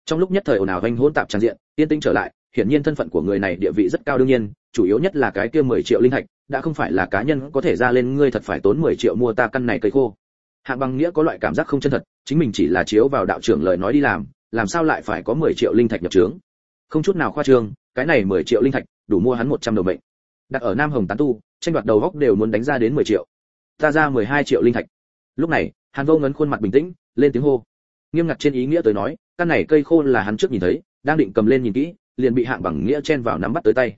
A: Trong lúc nhất thời ồn ào vanh hỗn tạp tràn diện tiên tinh trở lại, hiển nhiên thân phận của người này địa vị rất cao đương nhiên, chủ yếu nhất là cái kia 10 triệu linh hạch, đã không phải là cá nhân có thể ra lên ngươi thật phải tốn 10 triệu mua ta căn này cây khô. Hạng bằng nghĩa có loại cảm giác không chân thật, chính mình chỉ là chiếu vào đạo trưởng lời nói đi làm làm sao lại phải có 10 triệu linh thạch nhập trướng? Không chút nào khoa trương, cái này 10 triệu linh thạch, đủ mua hắn 100 đầu mệnh. Đặt ở nam hồng tán tu, tranh đoạt đầu góc đều muốn đánh ra đến 10 triệu. Ta ra 12 triệu linh thạch. Lúc này, hàn vô ngấn khuôn mặt bình tĩnh, lên tiếng hô. Nghiêm ngặt trên ý nghĩa tới nói, căn này cây khô là hắn trước nhìn thấy, đang định cầm lên nhìn kỹ, liền bị hạng bằng nghĩa chen vào nắm bắt tới tay.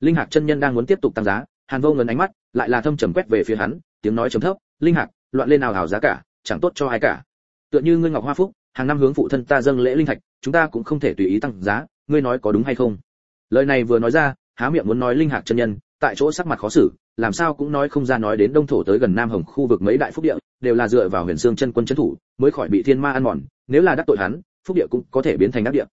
A: Linh hạc chân nhân đang muốn tiếp tục tăng giá, hàn vô ngấn ánh mắt lại là thâm trầm quét về phía hắn, tiếng nói trầm thấp, linh hạc, loạn lên nào hào giá cả, chẳng tốt cho ai cả. Tựa như ngươi ngọc hoa phúc hàng năm hướng phụ thân ta dâng lễ linh thạch, chúng ta cũng không thể tùy ý tăng giá, ngươi nói có đúng hay không? Lời này vừa nói ra, há miệng muốn nói linh hạc chân nhân, tại chỗ sắc mặt khó xử, làm sao cũng nói không ra nói đến đông thổ tới gần nam hồng khu vực mấy đại phúc địa, đều là dựa vào huyền xương chân quân chân thủ, mới khỏi bị thiên ma ăn mòn, nếu là đắc tội hắn, phúc địa cũng có thể biến thành đắc địa.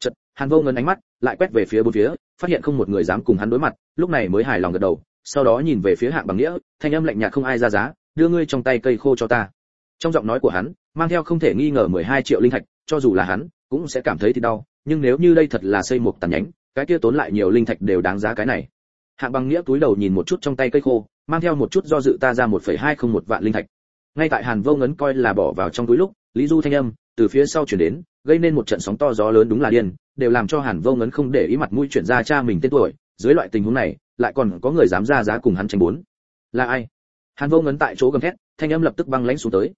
A: Chật hàn vô ngân ánh mắt lại quét về phía bốn phía, phát hiện không một người dám cùng hắn đối mặt, lúc này mới hài lòng gật đầu, sau đó nhìn về phía hạng bằng nghĩa, thanh âm lạnh nhạt không ai ra giá, đưa ngươi trong tay cây khô cho ta. Trong giọng nói của hắn mang theo không thể nghi ngờ 12 triệu linh thạch cho dù là hắn cũng sẽ cảm thấy thì đau nhưng nếu như đây thật là xây một tàn nhánh cái kia tốn lại nhiều linh thạch đều đáng giá cái này. Hạng bằng nghĩa túi đầu nhìn một chút trong tay cây khô mang theo một chút do dự ta ra 1,201 vạn linh thạch. Ngay tại hàn vô ngấn coi là bỏ vào trong túi lúc lý du thanh âm từ phía sau truyền đến gây nên một trận sóng to gió lớn đúng là điên đều làm cho hàn vô ngấn không để ý mặt mũi chuyển ra cha mình tên tuổi dưới loại tình huống này lại còn có người dám ra giá cùng hắn tranh bốn. Là ai? Hàn vô ngấn tại chỗ gầm thét thanh âm lập tức băng lãnh xuống tới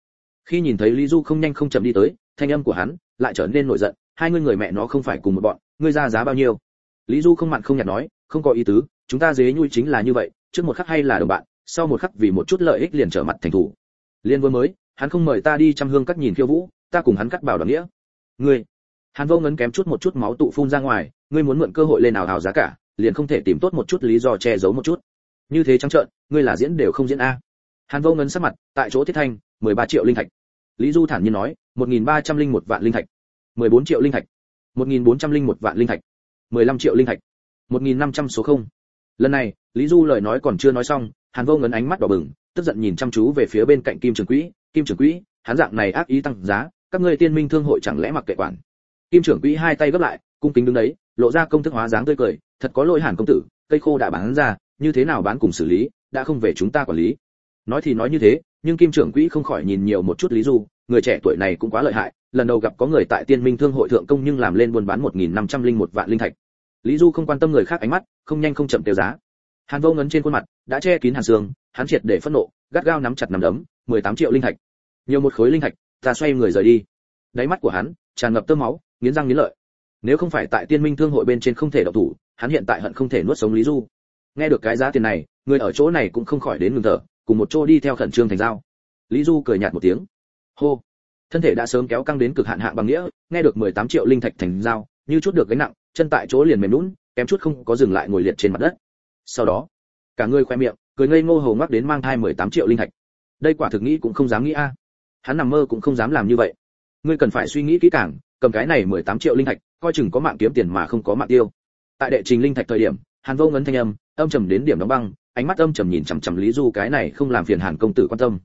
A: khi nhìn thấy lý du không nhanh không chậm đi tới, thanh âm của hắn lại trở nên nổi giận, hai ngươi người mẹ nó không phải cùng một bọn, ngươi ra giá bao nhiêu? Lý du không mặn không nhạt nói, không có ý tứ, chúng ta dế nhui chính là như vậy, trước một khắc hay là đồng bạn, sau một khắc vì một chút lợi ích liền trở mặt thành thủ. Liên vừa mới, hắn không mời ta đi chăm hương các nhìn khiêu vũ, ta cùng hắn cắt bảo đoàn nghĩa. Ngươi, Hắn vô ngấn kém chút một chút máu tụ phun ra ngoài, ngươi muốn mượn cơ hội lên nào hào giá cả, liền không thể tìm tốt một chút lý do che giấu một chút. Như thế trắng trợn, ngươi là diễn đều không diễn a. Hắn vô ngấn sắc mặt, tại chỗ Thiết thanh 13 triệu linh thạch lý du thản nhiên nói 1.301 vạn linh thạch. 14 triệu linh thạch. 1.401 vạn linh thạch. 15 triệu linh thạch. 1.500 số không. Lần này, lý du lời nói còn chưa nói xong, hàn vô ngấn ánh mắt đỏ bừng, tức giận nhìn chăm chú về phía bên cạnh kim trường quỹ. Kim trường quỹ, hắn dạng này ác ý tăng giá, các ngươi tiên minh thương hội chẳng lẽ mặc kệ quản? Kim Trường quỹ hai tay gấp lại, cung kính đứng đấy, lộ ra công thức hóa dáng tươi cười, thật có lỗi hàn công tử, cây khô đã bán ra, như thế nào bán cùng xử lý, đã không về chúng ta quản lý. Nói thì nói như thế nhưng kim trưởng quỹ không khỏi nhìn nhiều một chút lý du, người trẻ tuổi này cũng quá lợi hại, lần đầu gặp có người tại tiên minh thương hội thượng công nhưng làm lên buôn bán một nghìn năm trăm linh một vạn linh thạch. Lý du không quan tâm người khác ánh mắt, không nhanh không chậm tiêu giá. Hàn vô ngấn trên khuôn mặt đã che kín hàn xương, hắn triệt để phẫn nộ, gắt gao nắm chặt nắm đấm, mười tám triệu linh thạch. Nhiều một khối linh thạch, ta xoay người rời đi. Đáy mắt của hắn, tràn ngập tơ máu, nghiến răng nghiến lợi. Nếu không phải tại tiên minh thương hội bên trên không thể đậu thủ, hắn hiện tại hận không thể nuốt sống lý du. Nghe được cái giá tiền này, người ở chỗ này cũng không khỏi đến ngừng thở cùng một chỗ đi theo khẩn trương thành giao. Lý du cười nhạt một tiếng. Hô. Thân thể đã sớm kéo căng đến cực hạn hạ bằng nghĩa, nghe được 18 triệu linh thạch thành giao, như chút được gánh nặng, chân tại chỗ liền mềm lún kém chút không có dừng lại ngồi liệt trên mặt đất. Sau đó, cả người khoe miệng, cười ngây ngô hầu ngoắc đến mang thai 18 triệu linh thạch. Đây quả thực nghĩ cũng không dám nghĩ a. Hắn nằm mơ cũng không dám làm như vậy. Ngươi cần phải suy nghĩ kỹ càng, cầm cái này 18 triệu linh thạch, coi chừng có mạng kiếm tiền mà không có mạng tiêu. Tại đệ trình linh thạch thời điểm, hàn vô ngấn thanh âm âm trầm đến điểm đóng băng ánh mắt âm trầm nhìn chằm chằm lý du, cái này không làm phiền hàn công tử quan tâm.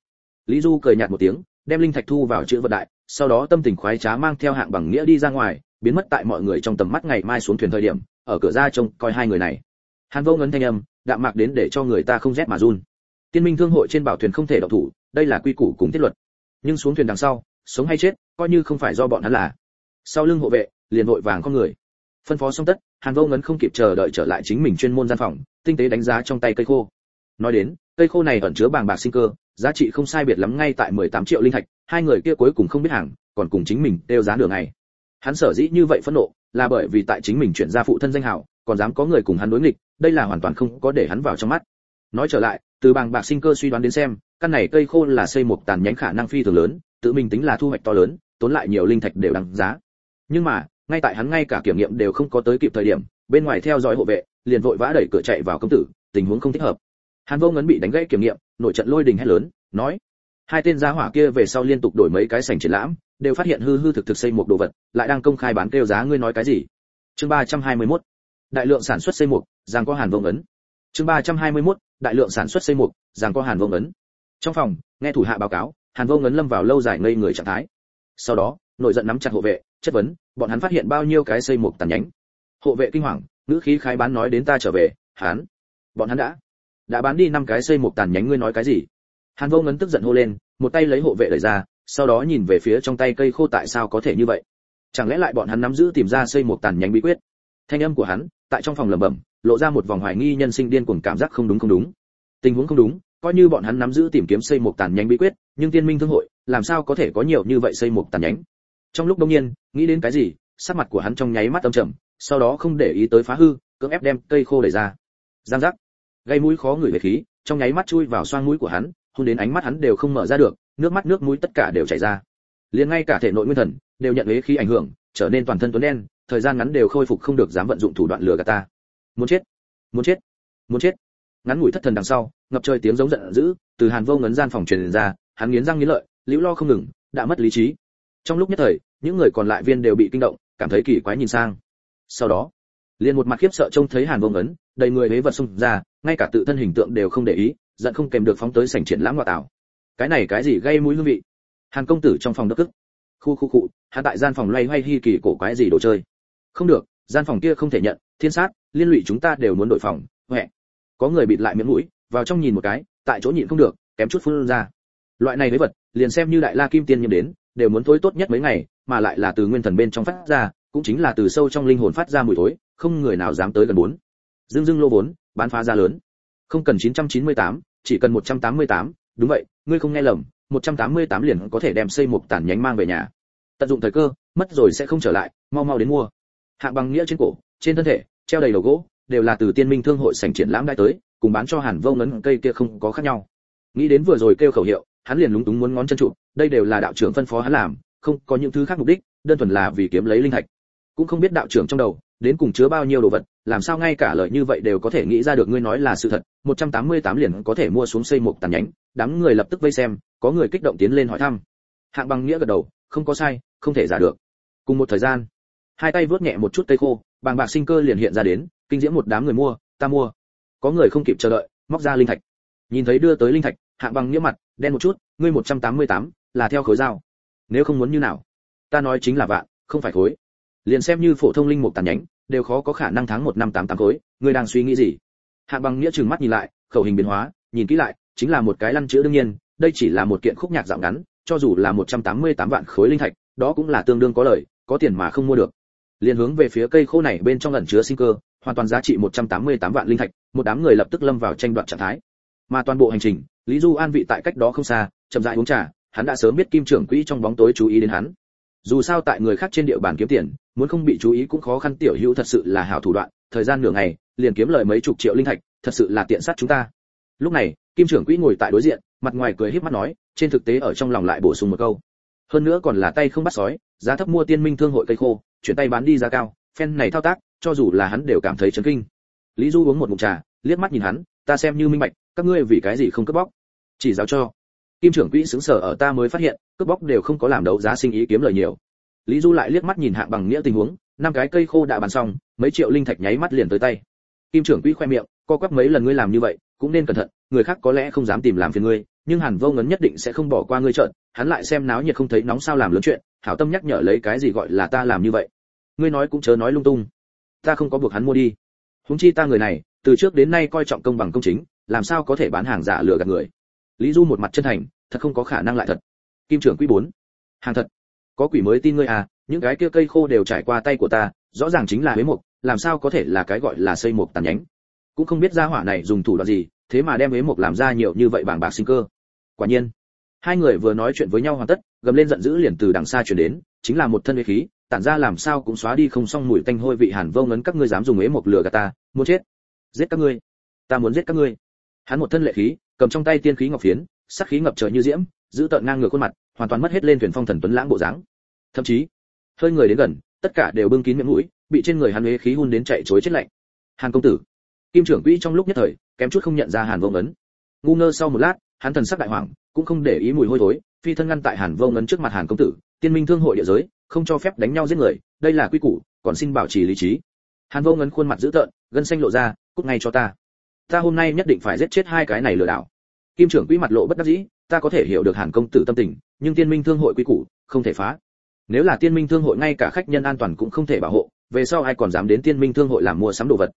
A: Lý du cười nhạt một tiếng, đem linh thạch thu vào chữ vật đại, sau đó tâm tình khoái trá mang theo hạng bằng nghĩa đi ra ngoài, biến mất tại mọi người trong tầm mắt ngày mai xuống thuyền thời điểm, ở cửa ra trông coi hai người này. Hàn vô ngấn thanh âm, đạm mạc đến để cho người ta không rét mà run. Tiên minh thương hội trên bảo thuyền không thể động thủ, đây là quy củ cùng thiết luật. Nhưng xuống thuyền đằng sau, sống hay chết, coi như không phải do bọn hắn là. Sau lưng hộ vệ, liền vội vàng con người. Phân phó xong tất hàn vô ngấn không kịp chờ đợi trở lại chính mình chuyên môn gian phòng, tinh tế đánh giá trong tay cây khô. Nói đến, cây khô này ẩn chứa bàng bạc sinh cơ, giá trị không sai biệt lắm ngay tại 18 triệu linh thạch, hai người kia cuối cùng không biết hàng, còn cùng chính mình đeo giá đường ngày. Hắn sở dĩ như vậy phẫn nộ, là bởi vì tại chính mình chuyển ra phụ thân danh hào, còn dám có người cùng hắn đối nghịch, đây là hoàn toàn không có để hắn vào trong mắt. Nói trở lại, từ bàng bạc sinh cơ suy đoán đến xem, căn này cây khô là xây một tàn nhánh khả năng phi thường lớn, tự mình tính là thu hoạch to lớn, tốn lại nhiều linh thạch đều đáng giá. Nhưng mà ngay tại hắn ngay cả kiểm nghiệm đều không có tới kịp thời điểm bên ngoài theo dõi hộ vệ liền vội vã đẩy cửa chạy vào công tử tình huống không thích hợp. Hàn vô ngấn bị đánh gãy kiểm nghiệm nội trận lôi đình hét lớn nói hai tên gia hỏa kia về sau liên tục đổi mấy cái sảnh triển lãm đều phát hiện hư hư thực thực xây một đồ vật lại đang công khai bán kêu giá ngươi nói cái gì? Chương ba trăm hai mươi mốt đại lượng sản xuất xây một giang có hàn vô ngấn. Chương 321, đại lượng sản xuất xây mục Giang có hàn vô ngấn. Trong phòng nghe thủ hạ báo cáo hàn vô ngấn lâm vào lâu dài ngây người trạng thái. Sau đó nội giận nắm chặt hộ vệ chất vấn bọn hắn phát hiện bao nhiêu cái xây mục tàn nhánh. Hộ vệ kinh hoàng, ngữ khí khái bán nói đến ta trở về, hắn. Bọn hắn đã đã bán đi năm cái xây mục tàn nhánh ngươi nói cái gì? Hàn vô ngấn tức giận hô lên, một tay lấy hộ vệ đẩy ra, sau đó nhìn về phía trong tay cây khô tại sao có thể như vậy? Chẳng lẽ lại bọn hắn nắm giữ tìm ra xây mục tàn nhánh bí quyết? Thanh âm của hắn, tại trong phòng lẩm bẩm, lộ ra một vòng hoài nghi nhân sinh điên cuồng cảm giác không đúng không đúng. Tình huống không đúng, coi như bọn hắn nắm giữ tìm kiếm xây một tàn nhánh bí quyết, nhưng tiên minh thương hội, làm sao có thể có nhiều như vậy xây một tàn nhánh? Trong lúc đông nhiên, nghĩ đến cái gì, sắc mặt của hắn trong nháy mắt âm trầm, sau đó không để ý tới phá hư, cưỡng ép đem cây khô đẩy ra. Giang giác. Gây mũi khó ngửi về khí, trong nháy mắt chui vào xoang mũi của hắn, hôn đến ánh mắt hắn đều không mở ra được, nước mắt, nước mũi tất cả đều chảy ra. Liền ngay cả thể nội nguyên thần, đều nhận lấy khí ảnh hưởng, trở nên toàn thân tuấn đen, thời gian ngắn đều khôi phục không được dám vận dụng thủ đoạn lừa gạt ta. Muốn chết. Muốn chết. Muốn chết. Ngắn ngủi thất thần đằng sau, ngập trời tiếng giống giận dữ, từ hàn vô ngấn gian phòng truyền ra, hắn nghiến răng nghiến lợi, liễu lo không ngừng, đã mất lý trí trong lúc nhất thời, những người còn lại viên đều bị kinh động, cảm thấy kỳ quái nhìn sang. Sau đó, liền một mặt khiếp sợ trông thấy hàn vô ngấn, đầy người hế vật xung ra, ngay cả tự thân hình tượng đều không để ý, giận không kèm được phóng tới sảnh triển lãm ngoại tảo. Cái này cái gì gây mũi hương vị? Hàn công tử trong phòng đất tức. Khu khu cụ hắn tại gian phòng loay hoay hi kỳ cổ quái gì đồ chơi. Không được, gian phòng kia không thể nhận, thiên sát, liên lụy chúng ta đều muốn đổi phòng huệ có người bịt lại miệng mũi, vào trong nhìn một cái, tại chỗ nhịn không được, kém chút phun ra. Loại này với vật, liền xem như đại la kim tiên nhiễm đến đều muốn thối tốt nhất mấy ngày mà lại là từ nguyên thần bên trong phát ra cũng chính là từ sâu trong linh hồn phát ra mùi thối không người nào dám tới gần bốn. Dương dương lô vốn bán phá ra lớn. Không cần 998, chỉ cần 188, đúng vậy ngươi không nghe lầm 188 liền có thể đem xây một tản nhánh mang về nhà. Tận dụng thời cơ mất rồi sẽ không trở lại mau mau đến mua. Hạng bằng nghĩa trên cổ trên thân thể treo đầy đầu gỗ đều là từ tiên minh thương hội sảnh triển lãm đã tới cùng bán cho hàn vô ngấn cây kia không có khác nhau. Nghĩ đến vừa rồi kêu khẩu hiệu hắn liền lúng túng muốn ngón chân trụ, đây đều là đạo trưởng phân phó hắn làm, không có những thứ khác mục đích, đơn thuần là vì kiếm lấy linh thạch. Cũng không biết đạo trưởng trong đầu, đến cùng chứa bao nhiêu đồ vật, làm sao ngay cả lời như vậy đều có thể nghĩ ra được ngươi nói là sự thật. 188 liền có thể mua xuống xây một tàn nhánh, đám người lập tức vây xem, có người kích động tiến lên hỏi thăm. Hạng bằng nghĩa gật đầu, không có sai, không thể giả được. Cùng một thời gian, hai tay vớt nhẹ một chút cây khô, bàng bạc sinh cơ liền hiện ra đến, kinh diễm một đám người mua, ta mua. Có người không kịp chờ đợi, móc ra linh thạch. Nhìn thấy đưa tới linh thạch hạng bằng nghĩa mặt đen một chút ngươi 188, là theo khối dao nếu không muốn như nào? Ta nói chính là vạn không phải khối. Liền xem như phổ thông linh mục tàn nhánh đều khó có khả năng thắng một năm tám tám khối. Ngươi đang suy nghĩ gì? Hạng bằng nghĩa trừng mắt nhìn lại khẩu hình biến hóa nhìn kỹ lại chính là một cái lăn chữ đương nhiên đây chỉ là một kiện khúc nhạc dạo ngắn cho dù là 188 vạn khối linh thạch đó cũng là tương đương có lời có tiền mà không mua được. Liền hướng về phía cây khô này bên trong ẩn chứa sinh cơ hoàn toàn giá trị 188 vạn linh thạch một đám người lập tức lâm vào tranh đoạt trạng thái mà toàn bộ hành trình, lý du an vị tại cách đó không xa, chậm rãi uống trà, hắn đã sớm biết kim trưởng quỹ trong bóng tối chú ý đến hắn. Dù sao tại người khác trên địa bàn kiếm tiền, muốn không bị chú ý cũng khó khăn, tiểu hữu thật sự là hảo thủ đoạn, thời gian nửa ngày, liền kiếm lời mấy chục triệu linh thạch, thật sự là tiện sát chúng ta. Lúc này, kim trưởng quỹ ngồi tại đối diện, mặt ngoài cười híp mắt nói, trên thực tế ở trong lòng lại bổ sung một câu. Hơn nữa còn là tay không bắt sói, giá thấp mua tiên minh thương hội cây khô, chuyển tay bán đi giá cao, phen này thao tác, cho dù là hắn đều cảm thấy chấn kinh. Lý du uống một ngụm trà, liếc mắt nhìn hắn, ta xem như minh bạch các ngươi vì cái gì không cướp bóc? Chỉ giáo cho. Kim trưởng quỹ xứng sở ở ta mới phát hiện, cướp bóc đều không có làm đấu giá sinh ý kiếm lời nhiều. Lý du lại liếc mắt nhìn hạng bằng nghĩa tình huống, năm cái cây khô đã bán xong, mấy triệu linh thạch nháy mắt liền tới tay. Kim trưởng quỹ khoe miệng, co quắp mấy lần ngươi làm như vậy, cũng nên cẩn thận, người khác có lẽ không dám tìm làm phiền ngươi, nhưng hàn vô ngấn nhất định sẽ không bỏ qua ngươi trợn, hắn lại xem náo nhiệt không thấy nóng sao làm lớn chuyện, hảo tâm nhắc nhở lấy cái gì gọi là ta làm như vậy. Ngươi nói cũng chớ nói lung tung. Ta không có buộc hắn mua đi. Huống chi ta người này, từ trước đến nay coi trọng công bằng công chính làm sao có thể bán hàng giả lừa gạt người? Lý du một mặt chân thành, thật không có khả năng lại thật. Kim trưởng quý bốn. Hàng thật. Có quỷ mới tin ngươi à những cái kia cây khô đều trải qua tay của ta, rõ ràng chính là huế mục làm sao có thể là cái gọi là xây mục tàn nhánh? Cũng không biết gia hỏa này dùng thủ đoạn gì, thế mà đem huế mục làm ra nhiều như vậy bảng bạc sinh cơ. Quả nhiên, hai người vừa nói chuyện với nhau hoàn tất, gầm lên giận dữ liền từ đằng xa truyền đến, chính là một thân huế khí, tản ra làm sao cũng xóa đi không xong mùi tanh hôi vị hàn vô ngấn các ngươi dám dùng huế mục lừa gạt ta, muốn chết. Giết các ngươi. Ta muốn giết các ngươi hắn một thân lệ khí, cầm trong tay tiên khí ngọc phiến, sắc khí ngập trời như diễm, giữ tợn ngang ngược khuôn mặt, hoàn toàn mất hết lên thuyền phong thần tuấn lãng bộ dáng. Thậm chí, hơi người đến gần, tất cả đều bưng kín miệng mũi, bị trên người hắn huế khí hun đến chạy chối chết lạnh. Hàn công tử, kim trưởng quỹ trong lúc nhất thời, kém chút không nhận ra hàn vô ngấn. Ngu ngơ sau một lát, hắn thần sắc đại hoàng cũng không để ý mùi hôi thối, phi thân ngăn tại hàn vô ngấn trước mặt hàn công tử, tiên minh thương hội địa giới, không cho phép đánh nhau giết người, đây là quy củ, còn xin bảo trì lý trí. Hàn vô ngấn khuôn mặt dữ tợn, gân xanh lộ ra, cút ngay cho ta ta hôm nay nhất định phải giết chết hai cái này lừa đảo. Kim trưởng quỹ mặt lộ bất đắc dĩ, ta có thể hiểu được hàn công tử tâm tình, nhưng tiên minh thương hội quy củ, không thể phá. Nếu là tiên minh thương hội ngay cả khách nhân an toàn cũng không thể bảo hộ, về sau ai còn dám đến tiên minh thương hội làm mua sắm đồ vật?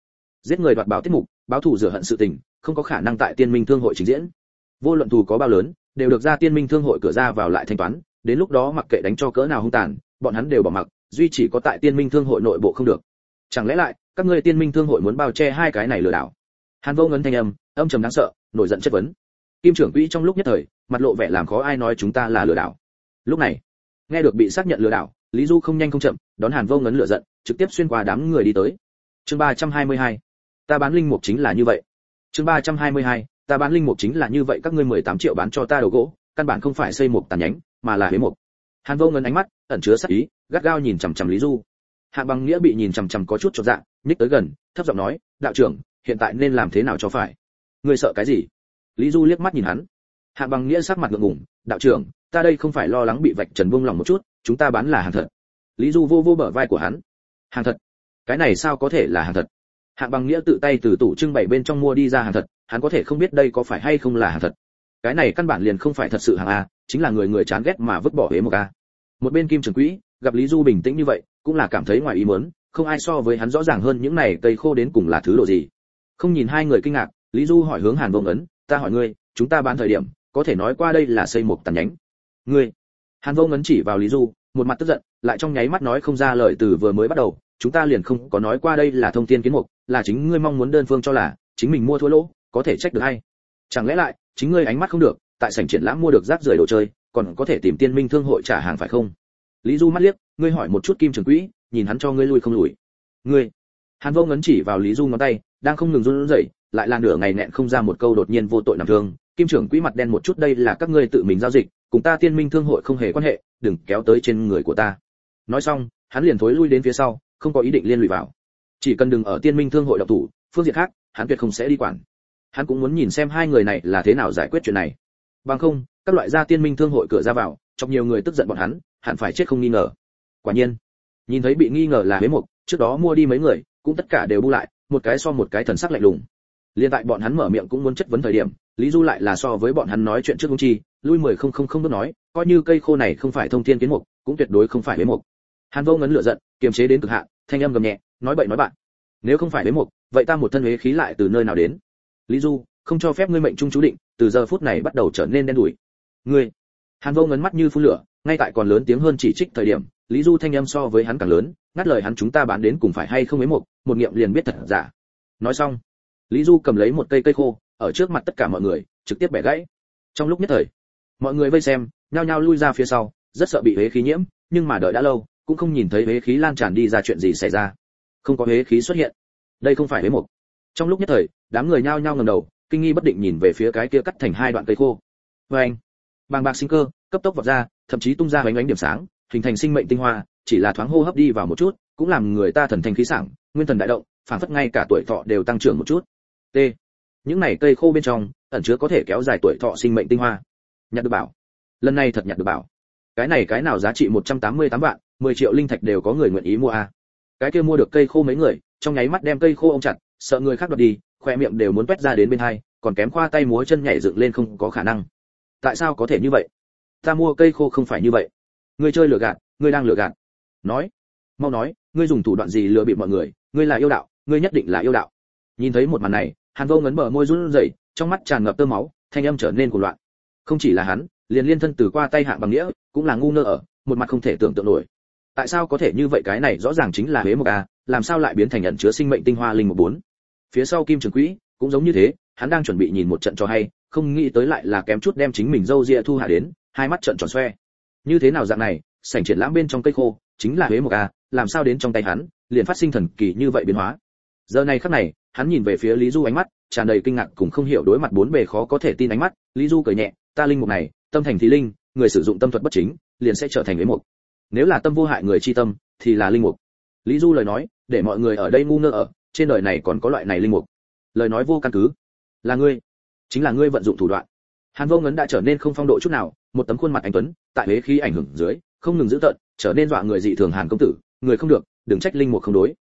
A: Giết người đoạt bảo tiết mục, báo thù rửa hận sự tình, không có khả năng tại tiên minh thương hội trình diễn. Vô luận thù có bao lớn, đều được ra tiên minh thương hội cửa ra vào lại thanh toán, đến lúc đó mặc kệ đánh cho cỡ nào hung tàn, bọn hắn đều bỏ mặc, duy chỉ có tại tiên minh thương hội nội bộ không được. Chẳng lẽ lại, các ngươi tiên minh thương hội muốn bao che hai cái này lừa đảo? Hàn vô ngấn thanh âm âm trầm đáng sợ, nổi giận chất vấn. Kim trưởng quỹ trong lúc nhất thời, mặt lộ vẻ làm khó ai nói chúng ta là lừa đảo. Lúc này, nghe được bị xác nhận lừa đảo, lý du không nhanh không chậm, đón hàn vô ngấn lửa giận, trực tiếp xuyên qua đám người đi tới. Chương ba trăm hai mươi hai, ta bán linh mục chính là như vậy. Chương ba trăm hai mươi hai, ta bán linh mục chính là như vậy, các ngươi mười tám triệu bán cho ta đầu gỗ, căn bản không phải xây một tàn nhánh, mà là huế mục. Hàn vô ngấn ánh mắt, ẩn chứa sắc ý, gắt gao nhìn chằm chằm lý du. Hạ bằng nghĩa bị nhìn chằm chằm có chút chột dạ nhích tới gần, thấp giọng nói, đạo trưởng hiện tại nên làm thế nào cho phải? Ngươi sợ cái gì? Lý du liếc mắt nhìn hắn. Hạ bằng nghĩa sắc mặt ngượng ngùng, đạo trưởng, ta đây không phải lo lắng bị vạch trần buông lòng một chút, chúng ta bán là hàng thật. Lý du vô vô bờ vai của hắn. Hàng thật? Cái này sao có thể là hàng thật? Hạ bằng nghĩa tự tay từ tủ trưng bày bên trong mua đi ra hàng thật, hắn có thể không biết đây có phải hay không là hàng thật. Cái này căn bản liền không phải thật sự hàng a, chính là người người chán ghét mà vứt bỏ hế một a. Một bên kim trường quỹ, gặp lý du bình tĩnh như vậy, cũng là cảm thấy ngoài ý muốn, không ai so với hắn rõ ràng hơn những này cây khô đến cùng là thứ độ gì không nhìn hai người kinh ngạc, lý du hỏi hướng hàn vông ấn, ta hỏi ngươi, chúng ta bán thời điểm, có thể nói qua đây là xây một tàn nhánh? Ngươi? Hàn vông ấn chỉ vào lý du, một mặt tức giận, lại trong nháy mắt nói không ra lời từ vừa mới bắt đầu, chúng ta liền không có nói qua đây là thông tin kiến mục, là chính ngươi mong muốn đơn phương cho là, chính mình mua thua lỗ, có thể trách được hay? Chẳng lẽ lại, chính ngươi ánh mắt không được, tại sảnh triển lãm mua được rác rưởi đồ chơi, còn có thể tìm tiên minh thương hội trả hàng phải không? Lý du mắt liếc, ngươi hỏi một chút kim trường quỹ, nhìn hắn cho ngươi lui không lùi ngươi? Hàn vô ngấn chỉ vào lý du ngón tay đang không ngừng run rẩy, lại là nửa ngày nẹn không ra một câu đột nhiên vô tội nằm thương. Kim trưởng quỹ mặt đen một chút, đây là các ngươi tự mình giao dịch, cùng ta tiên minh thương hội không hề quan hệ, đừng kéo tới trên người của ta. Nói xong, hắn liền thối lui đến phía sau, không có ý định liên lụy vào. Chỉ cần đừng ở tiên minh thương hội độc thủ, phương diện khác, hắn tuyệt không sẽ đi quản. Hắn cũng muốn nhìn xem hai người này là thế nào giải quyết chuyện này. Bằng không, các loại gia tiên minh thương hội cửa ra vào trong nhiều người tức giận bọn hắn, hẳn phải chết không nghi ngờ. Quả nhiên, nhìn thấy bị nghi ngờ là huế mục trước đó mua đi mấy người, cũng tất cả đều bu lại một cái so một cái thần sắc lạnh lùng. Liên tại bọn hắn mở miệng cũng muốn chất vấn thời điểm, lý du lại là so với bọn hắn nói chuyện trước công chi, lui mười không không không bước nói, coi như cây khô này không phải thông thiên kiến mục, cũng tuyệt đối không phải lấy mục. Hàn vô ngấn lửa giận, kiềm chế đến cực hạn, thanh âm gầm nhẹ, nói bậy nói bạn. Nếu không phải lấy mục, vậy ta một thân huế khí lại từ nơi nào đến? Lý du, không cho phép ngươi mệnh trung chú định, từ giờ phút này bắt đầu trở nên đen đủi. Ngươi. Hàn vô ngấn mắt như phun lửa, ngay tại còn lớn tiếng hơn chỉ trích thời điểm, lý du thanh âm so với hắn càng lớn, ngắt lời hắn chúng ta bán đến cùng phải hay không lấy mục một nghiệm liền biết thật giả. Nói xong, lý du cầm lấy một cây cây khô, ở trước mặt tất cả mọi người, trực tiếp bẻ gãy. Trong lúc nhất thời, mọi người vây xem, nhao nhao lui ra phía sau, rất sợ bị huế khí nhiễm, nhưng mà đợi đã lâu, cũng không nhìn thấy huế khí lan tràn đi ra chuyện gì xảy ra. Không có huế khí xuất hiện. Đây không phải huế mục. Trong lúc nhất thời, đám người nhao nhao ngẩng đầu, kinh nghi bất định nhìn về phía cái kia cắt thành hai đoạn cây khô. Vê anh, bàng bạc sinh cơ, cấp tốc vọt ra, thậm chí tung ra ánh ánh điểm sáng, hình thành sinh mệnh tinh hoa, chỉ là thoáng hô hấp đi vào một chút, cũng làm người ta thần thanh khí sảng nguyên thần đại động phản phất ngay cả tuổi thọ đều tăng trưởng một chút. T. Những này cây khô bên trong, ẩn chứa có thể kéo dài tuổi thọ sinh mệnh tinh hoa. Nhặt được bảo. Lần này thật nhặt được bảo. Cái này cái nào giá trị 188 vạn 10 triệu linh thạch đều có người nguyện ý mua a. À. cái kia mua được cây khô mấy người, trong nháy mắt đem cây khô ông chặt, sợ người khác đoạt đi, khoe miệng đều muốn quét ra đến bên hai, còn kém khoa tay múa chân nhảy dựng lên không có khả năng. Tại sao có thể như vậy? Ta mua cây khô không phải như vậy. Ngươi chơi lừa gạt, ngươi đang lừa gạt. Nói. Mau nói, ngươi dùng thủ đoạn gì lừa bịp mọi người ngươi là yêu đạo, ngươi nhất định là yêu đạo. Nhìn thấy một màn này, hàn vô ngấn mở môi run rẩy, trong mắt tràn ngập tơ máu, thanh âm trở nên cuồng loạn. Không chỉ là hắn, liền liên thân từ qua tay hạng bằng nghĩa, cũng là ngu ngơ ở, một mặt không thể tưởng tượng nổi. Tại sao có thể như vậy? Cái này rõ ràng chính là huế một a, làm sao lại biến thành nhận chứa sinh mệnh tinh hoa linh một bốn? Phía sau kim trường quỹ, cũng giống như thế, hắn đang chuẩn bị nhìn một trận cho hay, không nghĩ tới lại là kém chút đem chính mình dâu ria thu hạ đến, hai mắt trận tròn xoe. Như thế nào dạng này, sảnh triển lãm bên trong cây khô, chính là huế một a, làm sao đến trong tay hắn? Liền phát sinh thần kỳ như vậy biến hóa. Giờ này khắc này, hắn nhìn về phía lý du ánh mắt, tràn đầy kinh ngạc cùng không hiểu đối mặt bốn bề khó có thể tin ánh mắt. Lý du cười nhẹ, ta linh mục này, tâm thành thì linh, người sử dụng tâm thuật bất chính, liền sẽ trở thành huế mục. Nếu là tâm vô hại người chi tâm, thì là linh mục. Lý du lời nói, để mọi người ở đây ngu ngơ ở, trên đời này còn có loại này linh mục. Lời nói vô căn cứ. Là ngươi, chính là ngươi vận dụng thủ đoạn. Hàn vô ngấn đã trở nên không phong độ chút nào, một tấm khuôn mặt anh tuấn, tại huế khí ảnh hưởng dưới, không ngừng giữ tợn, trở nên dọa người dị thường hàn công tử, người không được đừng trách linh mục không đối.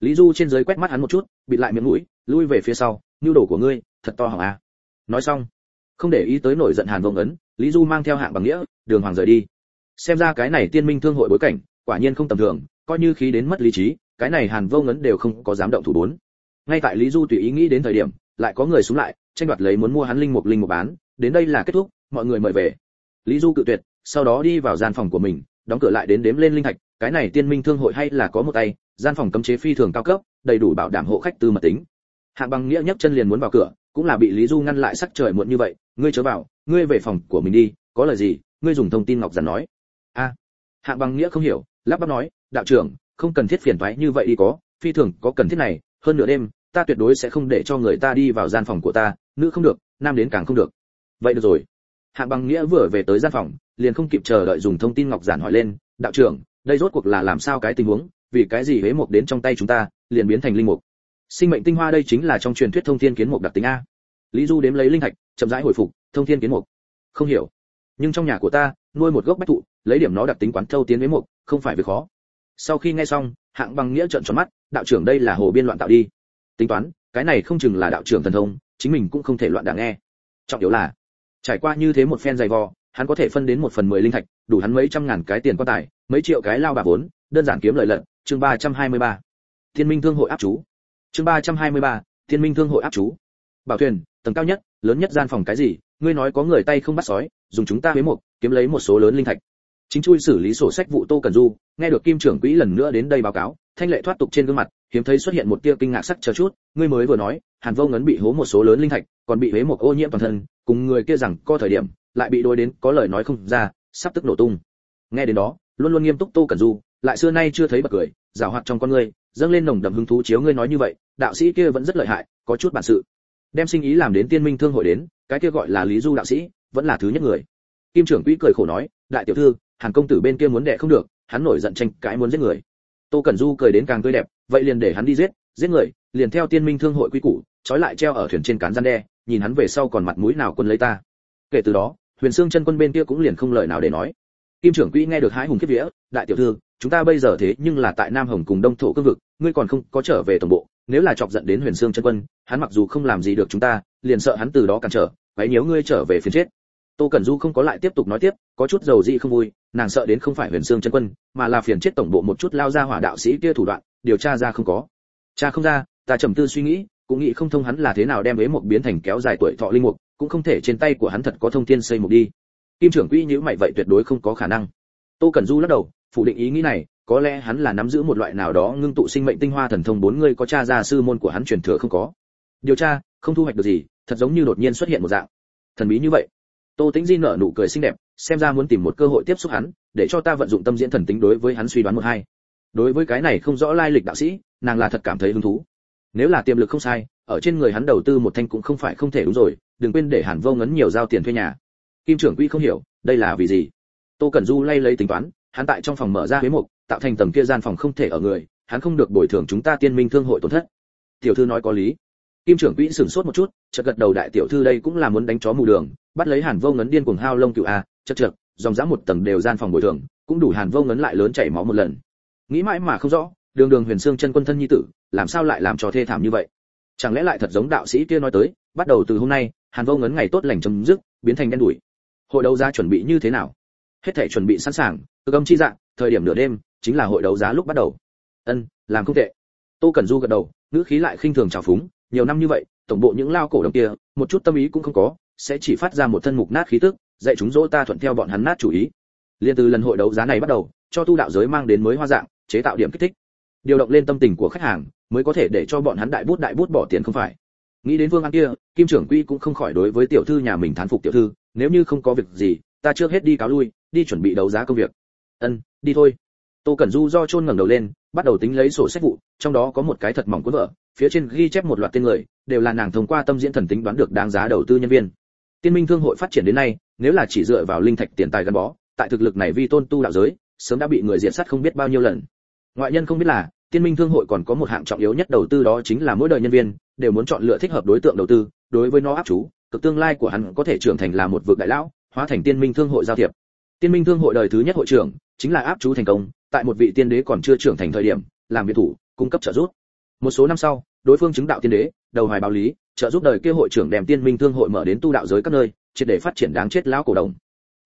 A: Lý du trên dưới quét mắt hắn một chút, bịt lại miệng mũi, lui về phía sau nhu đồ của ngươi, thật to hỏng a nói xong, không để ý tới nổi giận hàn vông ấn, lý du mang theo hạng bằng nghĩa, đường hoàng rời đi. Xem ra cái này tiên minh thương hội bối cảnh, quả nhiên không tầm thường, coi như khí đến mất lý trí, cái này hàn vô ngấn đều không có dám động thủ bốn. Ngay tại lý du tùy ý nghĩ đến thời điểm, lại có người xuống lại, tranh đoạt lấy muốn mua hắn linh mục linh mục bán. Đến đây là kết thúc, mọi người mời về. Lý du cự tuyệt, sau đó đi vào gian phòng của mình, đóng cửa lại đến đếm lên linh thạch cái này tiên minh thương hội hay là có một tay, gian phòng cấm chế phi thường cao cấp, đầy đủ bảo đảm hộ khách tư mật tính. Hạng bằng nghĩa nhấc chân liền muốn vào cửa, cũng là bị lý du ngăn lại sắc trời muộn như vậy, ngươi chớ vào, ngươi về phòng của mình đi, có lời gì, ngươi dùng thông tin ngọc giản nói. A. Hạng bằng nghĩa không hiểu, lắp bắp nói, đạo trưởng, không cần thiết phiền toái như vậy đi có, phi thường có cần thiết này, hơn nửa đêm, ta tuyệt đối sẽ không để cho người ta đi vào gian phòng của ta, nữ không được, nam đến càng không được. Vậy được rồi. Hạng bằng nghĩa vừa về tới gian phòng, liền không kịp chờ đợi dùng thông tin ngọc giản hỏi lên, đạo trưởng đây rốt cuộc là làm sao cái tình huống, vì cái gì huế mục đến trong tay chúng ta, liền biến thành linh mục? Sinh mệnh tinh hoa đây chính là trong truyền thuyết thông thiên kiến mục đặc tính a. Lý du đếm lấy linh thạch, chậm rãi hồi phục, thông thiên kiến mục. Không hiểu. Nhưng trong nhà của ta, nuôi một gốc bách thụ, lấy điểm nó đặc tính quán thâu tiến với mục không phải việc khó. Sau khi nghe xong, hạng bằng nghĩa trợn tròn mắt, đạo trưởng đây là hồ biên loạn tạo đi. Tính toán, cái này không chừng là đạo trưởng thần thông, chính mình cũng không thể loạn đảng nghe. Trọng yếu là, trải qua như thế một phen dày vò, hắn có thể phân đến một phần mười linh thạch đủ hắn mấy trăm ngàn cái tiền quan tài mấy triệu cái lao bà vốn đơn giản kiếm lợi lận chương ba trăm hai mươi ba. Thiên minh thương hội áp chú. Chương ba trăm hai mươi ba thiên minh thương hội áp chú. Bảo thuyền tầng cao nhất lớn nhất gian phòng cái gì ngươi nói có người tay không bắt sói dùng chúng ta huế mục, kiếm lấy một số lớn linh thạch. Chính chui xử lý sổ sách vụ tô cần du nghe được kim trưởng quỹ lần nữa đến đây báo cáo thanh lệ thoát tục trên gương mặt hiếm thấy xuất hiện một tia kinh ngạc sắc chờ chút ngươi mới vừa nói hàn vô ngấn bị hố một số lớn linh thạch còn bị huế mục ô nhiễm toàn thân cùng người kia rằng có thời điểm lại bị đối đến có lời nói không ra sắp tức nổ tung. Nghe đến đó, luôn luôn nghiêm túc tô Cẩn du, lại xưa nay chưa thấy bật cười, giảo hoạt trong con ngươi, dâng lên nồng đậm hứng thú chiếu ngươi nói như vậy, đạo sĩ kia vẫn rất lợi hại, có chút bản sự. Đem sinh ý làm đến tiên minh thương hội đến, cái kia gọi là lý du đạo sĩ, vẫn là thứ nhất người. Kim trưởng quỹ cười khổ nói, đại tiểu thư, hàn công tử bên kia muốn đẻ không được, hắn nổi giận tranh cãi muốn giết người. Tô cẩn du cười đến càng tươi đẹp, vậy liền để hắn đi giết giết người, liền theo tiên minh thương hội quy củ, trói lại treo ở thuyền trên cán gian đe, nhìn hắn về sau còn mặt mũi nào quân lấy ta. Kể từ đó huyền xương chân quân bên kia cũng liền không lời nào để nói. Kim trưởng quỹ nghe được hái hùng kiếp vía, đại tiểu thư, chúng ta bây giờ thế nhưng là tại nam hồng cùng đông thổ cương vực, ngươi còn không có trở về tổng bộ, nếu là chọc giận đến huyền xương chân quân, hắn mặc dù không làm gì được chúng ta, liền sợ hắn từ đó cản trở váy nếu ngươi trở về phiền chết. Tô cẩn du không có lại tiếp tục nói tiếp, có chút dầu dị không vui, nàng sợ đến không phải huyền xương chân quân, mà là phiền chết tổng bộ một chút lao ra hỏa đạo sĩ kia thủ đoạn, điều tra ra không có. Cha không ra, ta trầm tư suy nghĩ, cũng nghĩ không thông hắn là thế nào đem ế một biến thành kéo dài tuổi thọ linh mục cũng không thể trên tay của hắn thật có thông thiên xây mục đi. Kim trưởng quỹ nhữ mày vậy tuyệt đối không có khả năng. Tô cẩn du lắc đầu, phủ định ý nghĩ này, có lẽ hắn là nắm giữ một loại nào đó ngưng tụ sinh mệnh tinh hoa thần thông bốn người có cha gia sư môn của hắn truyền thừa không có. Điều tra, không thu hoạch được gì, thật giống như đột nhiên xuất hiện một dạng. Thần bí như vậy. Tô tĩnh di nở nụ cười xinh đẹp, xem ra muốn tìm một cơ hội tiếp xúc hắn, để cho ta vận dụng tâm diễn thần tính đối với hắn suy đoán một hai. Đối với cái này không rõ lai lịch đạo sĩ, nàng là thật cảm thấy hứng thú. Nếu là tiềm lực không sai, ở trên người hắn đầu tư một thanh cũng không phải không thể đúng rồi đừng quên để hàn vô ngấn nhiều giao tiền thuê nhà. Kim trưởng quỹ không hiểu, đây là vì gì? Tô cẩn du lay lấy tính toán, hắn tại trong phòng mở ra huế mục, tạo thành tầng kia gian phòng không thể ở người, hắn không được bồi thường chúng ta tiên minh thương hội tổn thất. Tiểu thư nói có lý. Kim trưởng quỹ sửng sốt một chút, chợt gật đầu đại tiểu thư đây cũng là muốn đánh chó mù đường, bắt lấy hàn vô ngấn điên cuồng hao lông cựu a, chật chật, dòng dã một tầng đều gian phòng bồi thường, cũng đủ hàn vô ngấn lại lớn chảy máu một lần. Nghĩ mãi mà không rõ, đường đường huyền xương chân quân thân nhi tử, làm sao lại làm cho thê thảm như vậy? Chẳng lẽ lại thật giống đạo sĩ kia nói tới, bắt đầu từ hôm nay hàn vô ngấn ngày tốt lành chấm dứt, biến thành đen đủi. Hội đấu giá chuẩn bị như thế nào? Hết thể chuẩn bị sẵn sàng cực âm chi dạng thời điểm nửa đêm, chính là hội đấu giá lúc bắt đầu. Ân, làm không tệ. Tô cẩn du gật đầu, ngữ khí lại khinh thường trào phúng, nhiều năm như vậy, tổng bộ những lao cổ đồng kia, một chút tâm ý cũng không có, sẽ chỉ phát ra một thân mục nát khí tức, dạy chúng dỗ ta thuận theo bọn hắn nát chủ ý. Liên từ lần hội đấu giá này bắt đầu, cho tu đạo giới mang đến mới hoa dạng, chế tạo điểm kích thích. Điều động lên tâm tình của khách hàng, mới có thể để cho bọn hắn đại bút đại bút bỏ tiền không phải nghĩ đến vương an kia, kim trưởng quy cũng không khỏi đối với tiểu thư nhà mình thán phục tiểu thư, nếu như không có việc gì, ta trước hết đi cáo lui, đi chuẩn bị đấu giá công việc. Ân, đi thôi. Tô cẩn du do chôn ngẩng đầu lên, bắt đầu tính lấy sổ sách vụ, trong đó có một cái thật mỏng cuốn vợ phía trên ghi chép một loạt tên người, đều là nàng thông qua tâm diễn thần tính đoán được đáng giá đầu tư nhân viên. Tiên minh thương hội phát triển đến nay, nếu là chỉ dựa vào linh thạch tiền tài gắn bó, tại thực lực này vi tôn tu đạo giới, sớm đã bị người diệt sát không biết bao nhiêu lần. Ngoại nhân không biết là tiên minh thương hội còn có một hạng trọng yếu nhất đầu tư đó chính là mỗi đời nhân viên đều muốn chọn lựa thích hợp đối tượng đầu tư, đối với nó áp chú, cực tương lai của hắn có thể trưởng thành là một vực đại lão, hóa thành tiên minh thương hội giao thiệp. Tiên minh thương hội đời thứ nhất hội trưởng chính là áp chú thành công, tại một vị tiên đế còn chưa trưởng thành thời điểm, làm biệt thủ, cung cấp trợ giúp. Một số năm sau, đối phương chứng đạo tiên đế, đầu hoài báo lý, trợ giúp đời kia hội trưởng đem tiên minh thương hội mở đến tu đạo giới các nơi, triệt để phát triển đáng chết lão cổ đồng.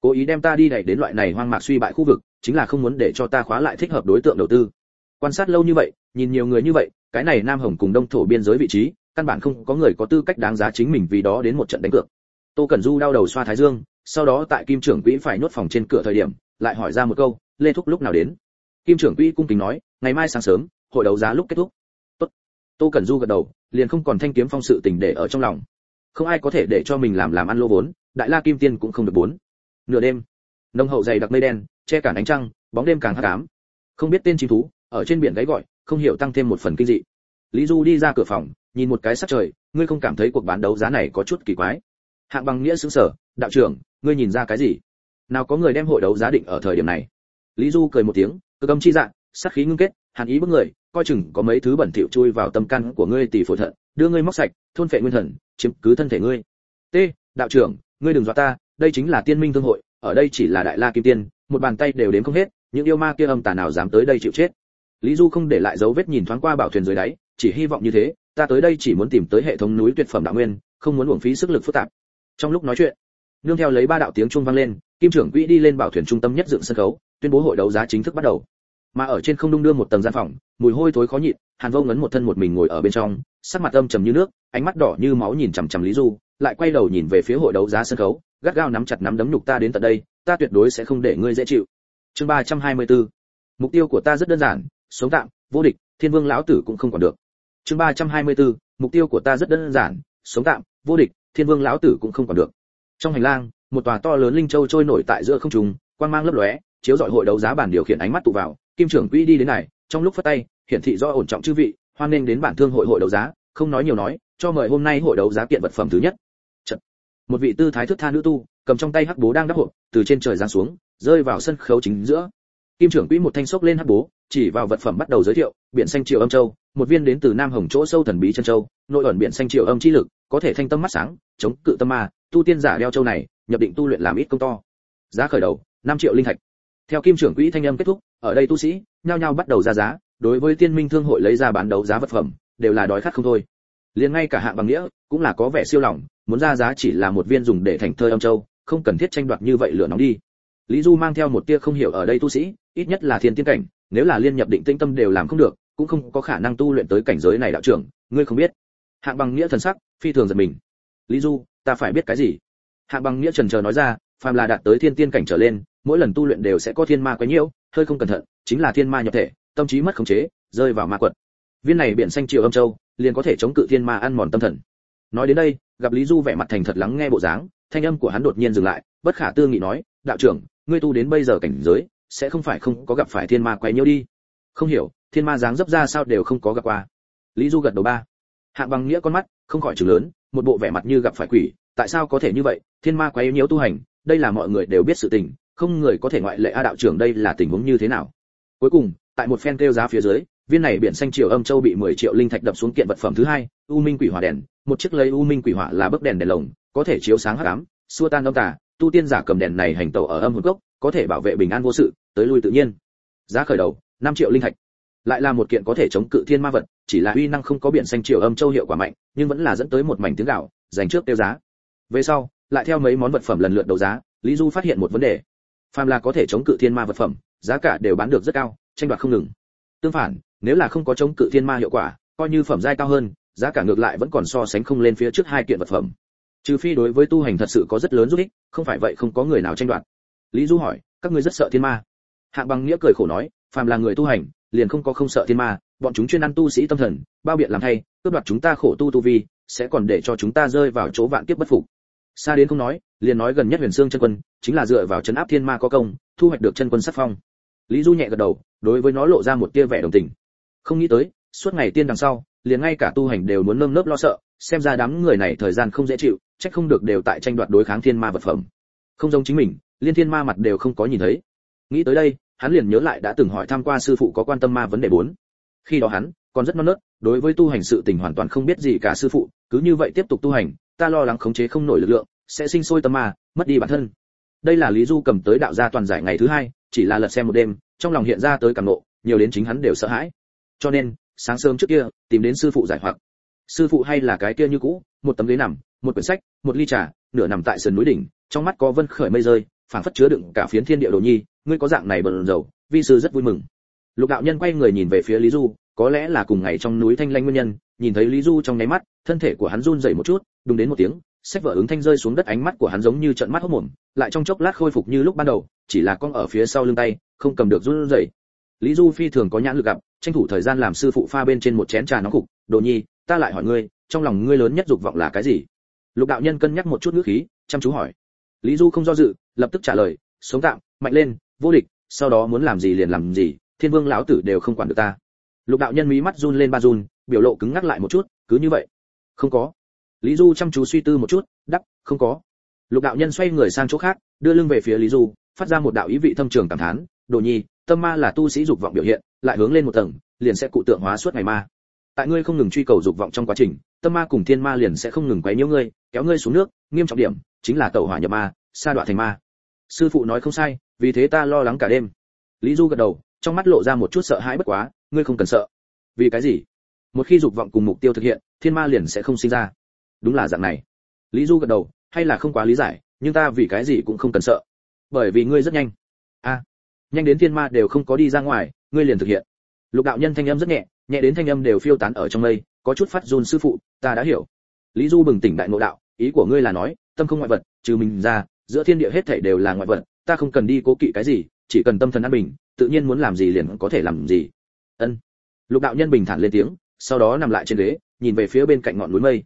A: Cố ý đem ta đi đẩy đến loại này hoang mạc suy bại khu vực, chính là không muốn để cho ta khóa lại thích hợp đối tượng đầu tư quan sát lâu như vậy, nhìn nhiều người như vậy, cái này nam hồng cùng đông thổ biên giới vị trí, căn bản không có người có tư cách đáng giá chính mình vì đó đến một trận đánh cược. Tô cẩn du đau đầu xoa thái dương, sau đó tại kim trưởng quỹ phải nhốt phòng trên cửa thời điểm, lại hỏi ra một câu, lê thúc lúc nào đến? Kim trưởng quỹ cung kính nói, ngày mai sáng sớm, hội đấu giá lúc kết thúc. Tốt. Tô cẩn du gật đầu, liền không còn thanh kiếm phong sự tình để ở trong lòng. Không ai có thể để cho mình làm làm ăn lô vốn, đại la kim tiên cũng không được bốn. Nửa đêm, nông hậu dày đặc mây đen, che cả ánh trăng, bóng đêm càng hắc ám. Không biết tên chim thú ở trên biển gáy gọi, không hiểu tăng thêm một phần kinh dị. Lý du đi ra cửa phòng, nhìn một cái sắc trời, ngươi không cảm thấy cuộc bán đấu giá này có chút kỳ quái. Hạng bằng nghĩa xứng sở đạo trưởng, ngươi nhìn ra cái gì? Nào có người đem hội đấu giá định ở thời điểm này? Lý du cười một tiếng, cơ âm chi dạng sát khí ngưng kết, hàn ý bức người, coi chừng có mấy thứ bẩn thỉu chui vào tâm căn của ngươi tỷ phổi thận, đưa ngươi móc sạch, thôn phệ nguyên thần, chiếm cứ thân thể ngươi. T, đạo trưởng, ngươi đừng dọa ta, đây chính là tiên minh thương hội, ở đây chỉ là đại la kim tiên, một bàn tay đều đếm không hết, những yêu ma kia âm tà nào dám tới đây chịu chết? Lý du không để lại dấu vết nhìn thoáng qua bảo thuyền dưới đáy, chỉ hy vọng như thế, ta tới đây chỉ muốn tìm tới hệ thống núi tuyệt phẩm đạo nguyên, không muốn uổng phí sức lực phức tạp. Trong lúc nói chuyện, nương theo lấy ba đạo tiếng chuông vang lên, kim trưởng quỹ đi lên bảo thuyền trung tâm nhất dựng sân khấu, tuyên bố hội đấu giá chính thức bắt đầu. Mà ở trên không đung đưa một tầng gian phòng, mùi hôi thối khó nhịn, hàn vô ngấn một thân một mình ngồi ở bên trong, sắc mặt âm trầm như nước, ánh mắt đỏ như máu nhìn chằm chằm lý du, lại quay đầu nhìn về phía hội đấu giá sân khấu, gắt gao nắm chặt nắm đấm nhục ta đến tận đây, ta tuyệt đối sẽ không để ngươi dễ chịu. Chương 324 mục tiêu của ta rất đơn giản sống tạm, vô địch, thiên vương lão tử cũng không còn được. Chương 324 mục tiêu của ta rất đơn giản, sống tạm, vô địch, thiên vương lão tử cũng không còn được. Trong hành lang, một tòa to lớn linh châu trôi nổi tại giữa không trung, quang mang lấp lóe, chiếu dọi hội đấu giá bản điều khiển ánh mắt tụ vào, kim trưởng quỹ đi đến này, trong lúc phất tay, hiển thị do ổn trọng chư vị, hoan nghênh đến bản thương hội hội đấu giá, không nói nhiều nói, cho mời hôm nay hội đấu giá kiện vật phẩm thứ nhất. Chật. một vị tư thái thức tha nữ tu, cầm trong tay hắc bố đang đắp hộp, từ trên trời giáng xuống, rơi vào sân khấu chính giữa. Kim trưởng quỹ một thanh sốc lên hắc bố chỉ vào vật phẩm bắt đầu giới thiệu, biển xanh triệu âm châu, một viên đến từ nam hồng chỗ sâu thần bí chân châu, nội ẩn biển xanh triệu âm chi lực, có thể thanh tâm mắt sáng, chống cự tâm ma, tu tiên giả đeo châu này, nhập định tu luyện làm ít công to. Giá khởi đầu 5 triệu linh thạch. Theo kim trưởng quỹ thanh âm kết thúc, ở đây tu sĩ nhao nhao bắt đầu ra giá, đối với tiên minh thương hội lấy ra bán đấu giá vật phẩm, đều là đói khát không thôi. Liền ngay cả hạng bằng nghĩa cũng là có vẻ siêu lòng, muốn ra giá chỉ là một viên dùng để thành thơ âm châu, không cần thiết tranh đoạt như vậy lửa nóng đi lý du mang theo một tia không hiểu ở đây tu sĩ, ít nhất là thiên tiên cảnh, nếu là liên nhập định tinh tâm đều làm không được, cũng không có khả năng tu luyện tới cảnh giới này đạo trưởng, ngươi không biết. Hạng bằng nghĩa thần sắc, phi thường giật mình. Lý du, ta phải biết cái gì? Hạng bằng nghĩa trần chờ nói ra, phàm là đạt tới thiên tiên cảnh trở lên, mỗi lần tu luyện đều sẽ có thiên ma quấy nhiễu, hơi không cẩn thận, chính là thiên ma nhập thể, tâm trí mất khống chế, rơi vào ma quật. Viên này biển xanh triều âm châu, liền có thể chống cự thiên ma ăn mòn tâm thần. Nói đến đây, gặp lý du vẻ mặt thành thật lắng nghe bộ dáng, thanh âm của hắn đột nhiên dừng lại, bất khả tư nghị nói, đạo trưởng ngươi tu đến bây giờ cảnh giới, sẽ không phải không có gặp phải thiên ma quấy nhiễu đi. Không hiểu, thiên ma dáng dấp ra sao đều không có gặp qua. Lý du gật đầu ba. Hạ bằng nghĩa con mắt, không khỏi trừng lớn, một bộ vẻ mặt như gặp phải quỷ, tại sao có thể như vậy? Thiên ma quấy nhiễu tu hành, đây là mọi người đều biết sự tình, không người có thể ngoại lệ a đạo trưởng đây là tình huống như thế nào? Cuối cùng, tại một phen kêu giá phía dưới, viên này biển xanh triều âm châu bị 10 triệu linh thạch đập xuống kiện vật phẩm thứ hai, u minh quỷ hỏa đèn, một chiếc lấy u minh quỷ hỏa là bức đèn đèn lồng, có thể chiếu sáng hắc ám, xua tan âm tà tu tiên giả cầm đèn này hành tẩu ở âm hồn gốc có thể bảo vệ bình an vô sự, tới lui tự nhiên. Giá khởi đầu 5 triệu linh thạch. Lại là một kiện có thể chống cự thiên ma vật, chỉ là uy năng không có biển xanh triều âm châu hiệu quả mạnh, nhưng vẫn là dẫn tới một mảnh tiếng gạo, dành trước tiêu giá. Về sau, lại theo mấy món vật phẩm lần lượt đấu giá, lý du phát hiện một vấn đề. Phàm là có thể chống cự thiên ma vật phẩm, giá cả đều bán được rất cao, tranh đoạt không ngừng. Tương phản, nếu là không có chống cự thiên ma hiệu quả, coi như phẩm giai cao hơn, giá cả ngược lại vẫn còn so sánh không lên phía trước hai kiện vật phẩm trừ phi đối với tu hành thật sự có rất lớn giúp ích, không phải vậy không có người nào tranh đoạt. Lý du hỏi, các ngươi rất sợ thiên ma. Hạng bằng nghĩa cười khổ nói, phàm là người tu hành, liền không có không sợ thiên ma, bọn chúng chuyên ăn tu sĩ tâm thần, bao biện làm thay, cướp đoạt chúng ta khổ tu tu vi, sẽ còn để cho chúng ta rơi vào chỗ vạn kiếp bất phục. Xa đến không nói, liền nói gần nhất huyền xương chân quân, chính là dựa vào chấn áp thiên ma có công, thu hoạch được chân quân sắc phong. Lý du nhẹ gật đầu, đối với nó lộ ra một tia vẻ đồng tình. Không nghĩ tới, suốt ngày tiên đằng sau, liền ngay cả tu hành đều muốn nơm nớp lo sợ, xem ra đám người này thời gian không dễ chịu trách không được đều tại tranh đoạt đối kháng thiên ma vật phẩm. Không giống chính mình, liên thiên ma mặt đều không có nhìn thấy. Nghĩ tới đây, hắn liền nhớ lại đã từng hỏi tham qua sư phụ có quan tâm ma vấn đề bốn. Khi đó hắn còn rất non nớt, đối với tu hành sự tình hoàn toàn không biết gì cả sư phụ, cứ như vậy tiếp tục tu hành, ta lo lắng khống chế không nổi lực lượng, sẽ sinh sôi tâm ma, mất đi bản thân. Đây là lý du cầm tới đạo gia toàn giải ngày thứ hai, chỉ là lật xem một đêm, trong lòng hiện ra tới cảm nộ, nhiều đến chính hắn đều sợ hãi. Cho nên, sáng sớm trước kia, tìm đến sư phụ giải hoặc. Sư phụ hay là cái kia như cũ, một tấm ghế nằm một quyển sách, một ly trà, nửa nằm tại sườn núi đỉnh, trong mắt có vân khởi mây rơi, phảng phất chứa đựng cả phiến thiên địa đồ nhi, ngươi có dạng này bận dầu vi sư rất vui mừng. Lục đạo nhân quay người nhìn về phía lý du, có lẽ là cùng ngày trong núi thanh lanh nguyên nhân, nhìn thấy lý du trong nháy mắt, thân thể của hắn run rẩy một chút đúng đến một tiếng, sách vở ứng thanh rơi xuống đất ánh mắt của hắn giống như trận mắt hốc mồm, lại trong chốc lát khôi phục như lúc ban đầu, chỉ là con ở phía sau lưng tay, không cầm được run rẩy. Lý du phi thường có nhãn lực gặp, tranh thủ thời gian làm sư phụ pha bên trên một chén trà nóng cục, đồ nhi, ta lại hỏi ngươi, trong lòng ngươi lớn nhất dục vọng là cái gì? Lục đạo nhân cân nhắc một chút ngữ khí, chăm chú hỏi. Lý du không do dự, lập tức trả lời, sống tạm, mạnh lên, vô địch, sau đó muốn làm gì liền làm gì, thiên vương lão tử đều không quản được ta. Lục đạo nhân mí mắt run lên ba run, biểu lộ cứng ngắc lại một chút, cứ như vậy. Không có. Lý du chăm chú suy tư một chút đắp không có. Lục đạo nhân xoay người sang chỗ khác, đưa lưng về phía lý du, phát ra một đạo ý vị thâm trường cảm thán, đồ nhi, tâm ma là tu sĩ dục vọng biểu hiện, lại hướng lên một tầng, liền sẽ cụ tượng hóa suốt ngày ma. Tại ngươi không ngừng truy cầu dục vọng trong quá trình tâm ma cùng thiên ma liền sẽ không ngừng quấy nhiễu ngươi, kéo ngươi xuống nước, nghiêm trọng điểm chính là tẩu hỏa nhập ma, sa đoạn thành ma. Sư phụ nói không sai, vì thế ta lo lắng cả đêm. Lý du gật đầu, trong mắt lộ ra một chút sợ hãi bất quá, ngươi không cần sợ. Vì cái gì? Một khi dục vọng cùng mục tiêu thực hiện, thiên ma liền sẽ không sinh ra. Đúng là dạng này. Lý du gật đầu, hay là không quá lý giải, nhưng ta vì cái gì cũng không cần sợ. Bởi vì ngươi rất nhanh. A. Nhanh đến thiên ma đều không có đi ra ngoài, ngươi liền thực hiện. Lục đạo nhân thanh âm rất nhẹ nhẹ đến thanh âm đều phiêu tán ở trong mây có chút phát run sư phụ, ta đã hiểu. Lý du bừng tỉnh đại ngộ đạo, ý của ngươi là nói, tâm không ngoại vật, trừ mình ra, giữa thiên địa hết thảy đều là ngoại vật, ta không cần đi cố kỵ cái gì, chỉ cần tâm thần an bình, tự nhiên muốn làm gì liền có thể làm gì. Ân. Lục đạo nhân bình thản lên tiếng, sau đó nằm lại trên ghế, nhìn về phía bên cạnh ngọn núi mây.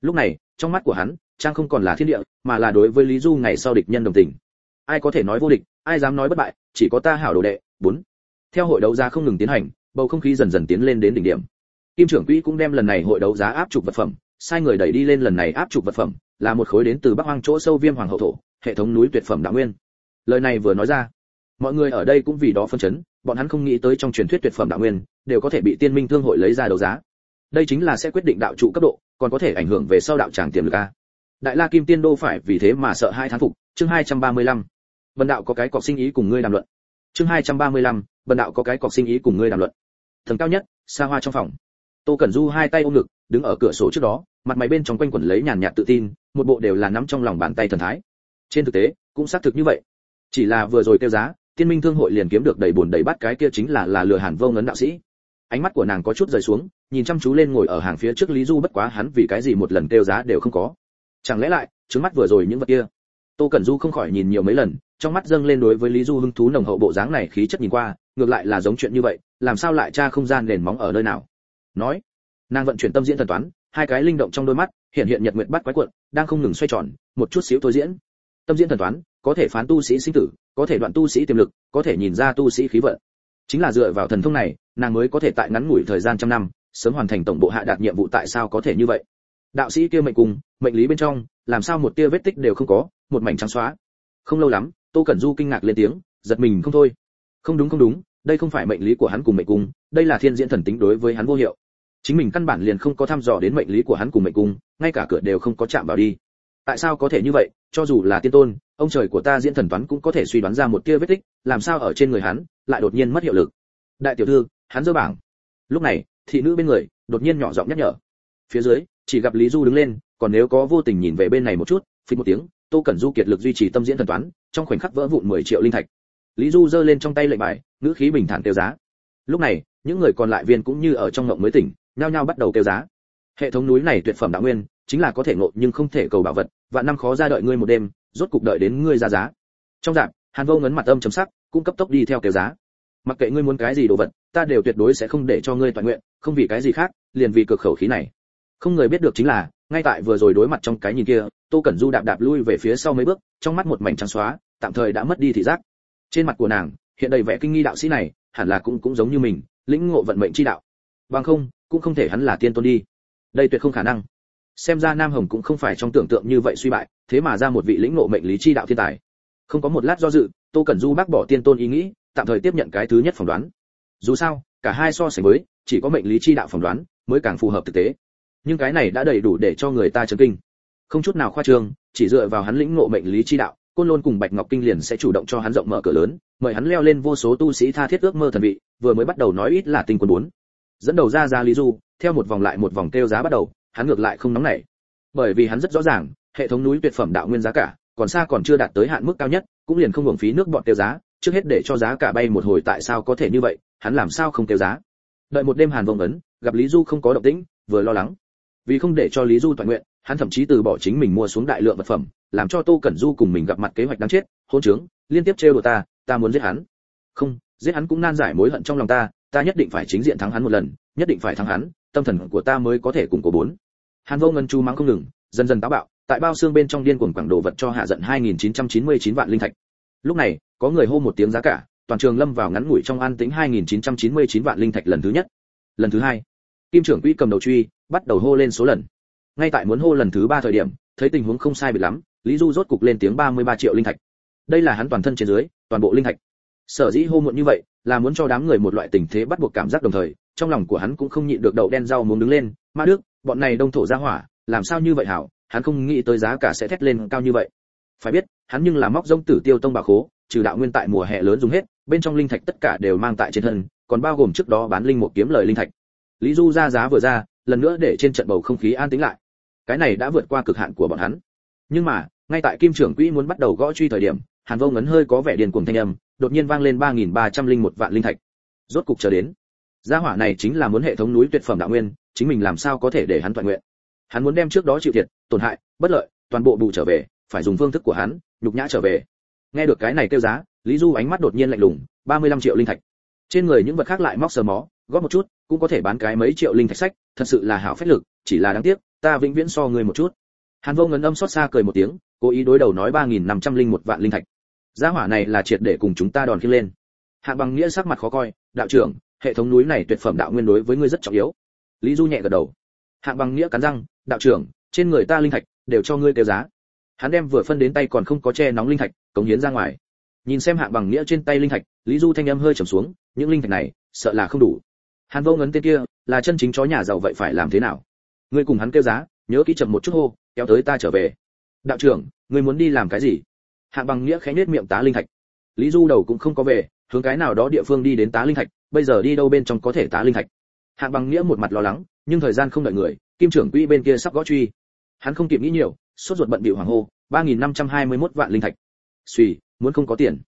A: Lúc này, trong mắt của hắn, trang không còn là thiên địa, mà là đối với lý du ngày sau địch nhân đồng tình. Ai có thể nói vô địch, ai dám nói bất bại, chỉ có ta hảo đồ đệ. Bốn. Theo hội đấu giá không ngừng tiến hành, bầu không khí dần dần tiến lên đến đỉnh điểm kim trưởng quỹ cũng đem lần này hội đấu giá áp trục vật phẩm sai người đẩy đi lên lần này áp trục vật phẩm là một khối đến từ bắc hoang chỗ sâu viêm hoàng hậu thổ hệ thống núi tuyệt phẩm đạo nguyên. Lời này vừa nói ra mọi người ở đây cũng vì đó phân chấn bọn hắn không nghĩ tới trong truyền thuyết tuyệt phẩm đạo nguyên đều có thể bị tiên minh thương hội lấy ra đấu giá. Đây chính là sẽ quyết định đạo trụ cấp độ còn có thể ảnh hưởng về sau đạo tràng tiềm lực a. Đại la kim tiên đô phải vì thế mà sợ hai thán phục chương 235. bần đạo có cái cọc sinh ý cùng ngươi đàm luận. Chương 235, bần đạo có cái cọc sinh ý cùng ngươi đàm luận. Thần cao nhất xa hoa trong phòng tô cẩn du hai tay ôm ngực, đứng ở cửa sổ trước đó, mặt mày bên trong quanh quẩn lấy nhàn nhạt tự tin, một bộ đều là nắm trong lòng bàn tay thần thái. Trên thực tế, cũng xác thực như vậy. Chỉ là vừa rồi tiêu giá tiên minh thương hội liền kiếm được đầy buồn đầy bắt cái kia chính là là lừa hàn vô ngấn đạo sĩ. Ánh mắt của nàng có chút rời xuống, nhìn chăm chú lên ngồi ở hàng phía trước lý du bất quá hắn vì cái gì một lần tiêu giá đều không có. Chẳng lẽ lại, trước mắt vừa rồi những vật kia? Tô cẩn du không khỏi nhìn nhiều mấy lần, trong mắt dâng lên đối với lý du hứng thú nồng hậu bộ dáng này khí chất nhìn qua, ngược lại là giống chuyện như vậy, làm sao lại cha không gian nền móng ở nơi nào? Nói, nàng vận chuyển tâm diễn thần toán, hai cái linh động trong đôi mắt, hiện hiện nhật nguyện bắt quái cuộn đang không ngừng xoay tròn, một chút xíu thôi diễn. Tâm diễn thần toán, có thể phán tu sĩ sinh tử, có thể đoạn tu sĩ tiềm lực, có thể nhìn ra tu sĩ khí vận. Chính là dựa vào thần thông này, nàng mới có thể tại ngắn ngủi thời gian trăm năm, sớm hoàn thành tổng bộ hạ đạt nhiệm vụ tại sao có thể như vậy? Đạo sĩ kia mệnh cùng, mệnh lý bên trong, làm sao một tia vết tích đều không có, một mảnh trắng xóa. Không lâu lắm, tô cẩn du kinh ngạc lên tiếng, giật mình không thôi. Không đúng không đúng, đây không phải mệnh lý của hắn cùng mệnh cung đây là thiên diễn thần tính đối với hắn vô hiệu chính mình căn bản liền không có thăm dò đến mệnh lý của hắn cùng mệnh cung, ngay cả cửa đều không có chạm vào đi. Tại sao có thể như vậy? Cho dù là tiên tôn, ông trời của ta diễn thần toán cũng có thể suy đoán ra một tia vết tích, làm sao ở trên người hắn lại đột nhiên mất hiệu lực? Đại tiểu thư, hắn dơ bảng. Lúc này, thị nữ bên người, đột nhiên nhỏ giọng nhắc nhở. Phía dưới, chỉ gặp lý du đứng lên, còn nếu có vô tình nhìn về bên này một chút, phí một tiếng, tô cẩn du kiệt lực duy trì tâm diễn thần toán, trong khoảnh khắc vỡ vụn 10 triệu linh thạch. Lý du giơ lên trong tay lệnh bài, ngữ khí bình thản tiêu giá. Lúc này, những người còn lại viên cũng như ở trong ngộng mới tỉnh nhao nhao bắt đầu tiêu giá. Hệ thống núi này tuyệt phẩm đạo nguyên, chính là có thể ngộ nhưng không thể cầu bảo vật và năm khó ra đợi ngươi một đêm, rốt cục đợi đến ngươi ra giá. Trong dạng, hàn vô ngấn mặt âm chấm sắc, cũng cấp tốc đi theo tiêu giá. Mặc kệ ngươi muốn cái gì đồ vật, ta đều tuyệt đối sẽ không để cho ngươi toàn nguyện, không vì cái gì khác, liền vì cực khẩu khí này. Không người biết được chính là, ngay tại vừa rồi đối mặt trong cái nhìn kia, tô cẩn du đạp đạp lui về phía sau mấy bước, trong mắt một mảnh trắng xóa, tạm thời đã mất đi thị giác. Trên mặt của nàng, hiện đầy vẻ kinh nghi đạo sĩ này, hẳn là cũng cũng giống như mình, lĩnh ngộ vận mệnh chi đạo bằng không, cũng không thể hắn là tiên tôn đi. Đây tuyệt không khả năng. Xem ra nam hồng cũng không phải trong tưởng tượng như vậy suy bại, thế mà ra một vị lĩnh ngộ mệnh lý chi đạo thiên tài. Không có một lát do dự, tô cẩn du bác bỏ tiên tôn ý nghĩ, tạm thời tiếp nhận cái thứ nhất phỏng đoán. Dù sao, cả hai so sánh với, chỉ có mệnh lý chi đạo phỏng đoán mới càng phù hợp thực tế. Nhưng cái này đã đầy đủ để cho người ta chấn kinh. Không chút nào khoa trương, chỉ dựa vào hắn lĩnh ngộ mệnh lý chi đạo, côn lôn cùng bạch ngọc kinh liền sẽ chủ động cho hắn rộng mở cửa lớn, mời hắn leo lên vô số tu sĩ tha thiết ước mơ thần vị, vừa mới bắt đầu nói ít là tình quân bốn dẫn đầu ra ra lý du, theo một vòng lại một vòng kêu giá bắt đầu, hắn ngược lại không nóng nảy. Bởi vì hắn rất rõ ràng, hệ thống núi tuyệt phẩm đạo nguyên giá cả, còn xa còn chưa đạt tới hạn mức cao nhất, cũng liền không hưởng phí nước bọn tiêu giá, trước hết để cho giá cả bay một hồi tại sao có thể như vậy, hắn làm sao không tiêu giá. Đợi một đêm hàn vông ấn, gặp lý du không có động tĩnh, vừa lo lắng. Vì không để cho lý du toàn nguyện, hắn thậm chí từ bỏ chính mình mua xuống đại lượng vật phẩm, làm cho tô cẩn du cùng mình gặp mặt kế hoạch đáng chết, hôn trướng, liên tiếp trêu đùa ta ta muốn giết hắn. Không, giết hắn cũng nan giải mối hận trong lòng ta ta nhất định phải chính diện thắng hắn một lần, nhất định phải thắng hắn, tâm thần của ta mới có thể cùng cổ bốn. Hàn vô ngân chu mắng không ngừng, dần dần táo bạo, tại bao xương bên trong điên cuồng quảng đồ vật cho hạ giận 2999 vạn linh thạch. Lúc này, có người hô một tiếng giá cả, toàn trường lâm vào ngắn ngủi trong an tĩnh 2999 vạn linh thạch lần thứ nhất. Lần thứ hai, kim trưởng quỹ cầm đầu truy, bắt đầu hô lên số lần. Ngay tại muốn hô lần thứ ba thời điểm, thấy tình huống không sai biệt lắm, lý du rốt cục lên tiếng 33 triệu linh thạch. Đây là hắn toàn thân trên dưới, toàn bộ linh thạch sở dĩ hô muộn như vậy, là muốn cho đám người một loại tình thế bắt buộc cảm giác đồng thời, trong lòng của hắn cũng không nhịn được đậu đen rau muốn đứng lên, ma đức, bọn này đông thổ ra hỏa, làm sao như vậy hảo, hắn không nghĩ tới giá cả sẽ thét lên cao như vậy. Phải biết, hắn nhưng là móc rông tử tiêu tông bà khố, trừ đạo nguyên tại mùa hè lớn dùng hết, bên trong linh thạch tất cả đều mang tại trên thân, còn bao gồm trước đó bán linh một kiếm lời linh thạch. Lý du ra giá vừa ra, lần nữa để trên trận bầu không khí an tĩnh lại. Cái này đã vượt qua cực hạn của bọn hắn. Nhưng mà, ngay tại kim trưởng quỹ muốn bắt đầu gõ truy thời điểm, hàn vô ngấn hơi có vẻ điền cuồng thanh âm đột nhiên vang lên ba nghìn ba trăm linh một vạn linh thạch. Rốt cục chờ đến. Gia hỏa này chính là muốn hệ thống núi tuyệt phẩm đạo nguyên, chính mình làm sao có thể để hắn toàn nguyện? Hắn muốn đem trước đó chịu thiệt, tổn hại, bất lợi, toàn bộ bù trở về, phải dùng phương thức của hắn, nhục nhã trở về. Nghe được cái này kêu giá, lý du ánh mắt đột nhiên lạnh lùng, ba mươi lăm triệu linh thạch. Trên người những vật khác lại móc sờ mó, góp một chút, cũng có thể bán cái mấy triệu linh thạch sách, thật sự là hảo phách lực, chỉ là đáng tiếc, ta vĩnh viễn so người một chút. Hàn vô ngấn âm xót xa cười một tiếng, cố ý đối đầu nói ba nghìn năm trăm linh một vạn linh thạch gia hỏa này là triệt để cùng chúng ta đòn khiêng lên. Hạ bằng nghĩa sắc mặt khó coi, đạo trưởng, hệ thống núi này tuyệt phẩm đạo nguyên đối với ngươi rất trọng yếu. Lý du nhẹ gật đầu. Hạ bằng nghĩa cắn răng, đạo trưởng, trên người ta linh thạch đều cho ngươi tiêu giá. Hắn đem vừa phân đến tay còn không có che nóng linh thạch, cống hiến ra ngoài. Nhìn xem hạ bằng nghĩa trên tay linh thạch, lý du thanh âm hơi trầm xuống, những linh thạch này, sợ là không đủ. Hàn vô ngấn tên kia, là chân chính chó nhà giàu vậy phải làm thế nào? Ngươi cùng hắn kêu giá, nhớ kỹ chậm một chút hô, kéo tới ta trở về. Đạo trưởng, ngươi muốn đi làm cái gì? Hạ bằng nghĩa khẽ nết miệng tá linh thạch. Lý du đầu cũng không có về, hướng cái nào đó địa phương đi đến tá linh thạch, bây giờ đi đâu bên trong có thể tá linh thạch? Hạ bằng nghĩa một mặt lo lắng, nhưng thời gian không đợi người, kim trưởng quỹ bên kia sắp gõ truy. Hắn không kịp nghĩ nhiều, sốt ruột bận bịu hoàng hô, ba nghìn năm trăm hai mươi mốt vạn linh thạch. Suy muốn không có tiền.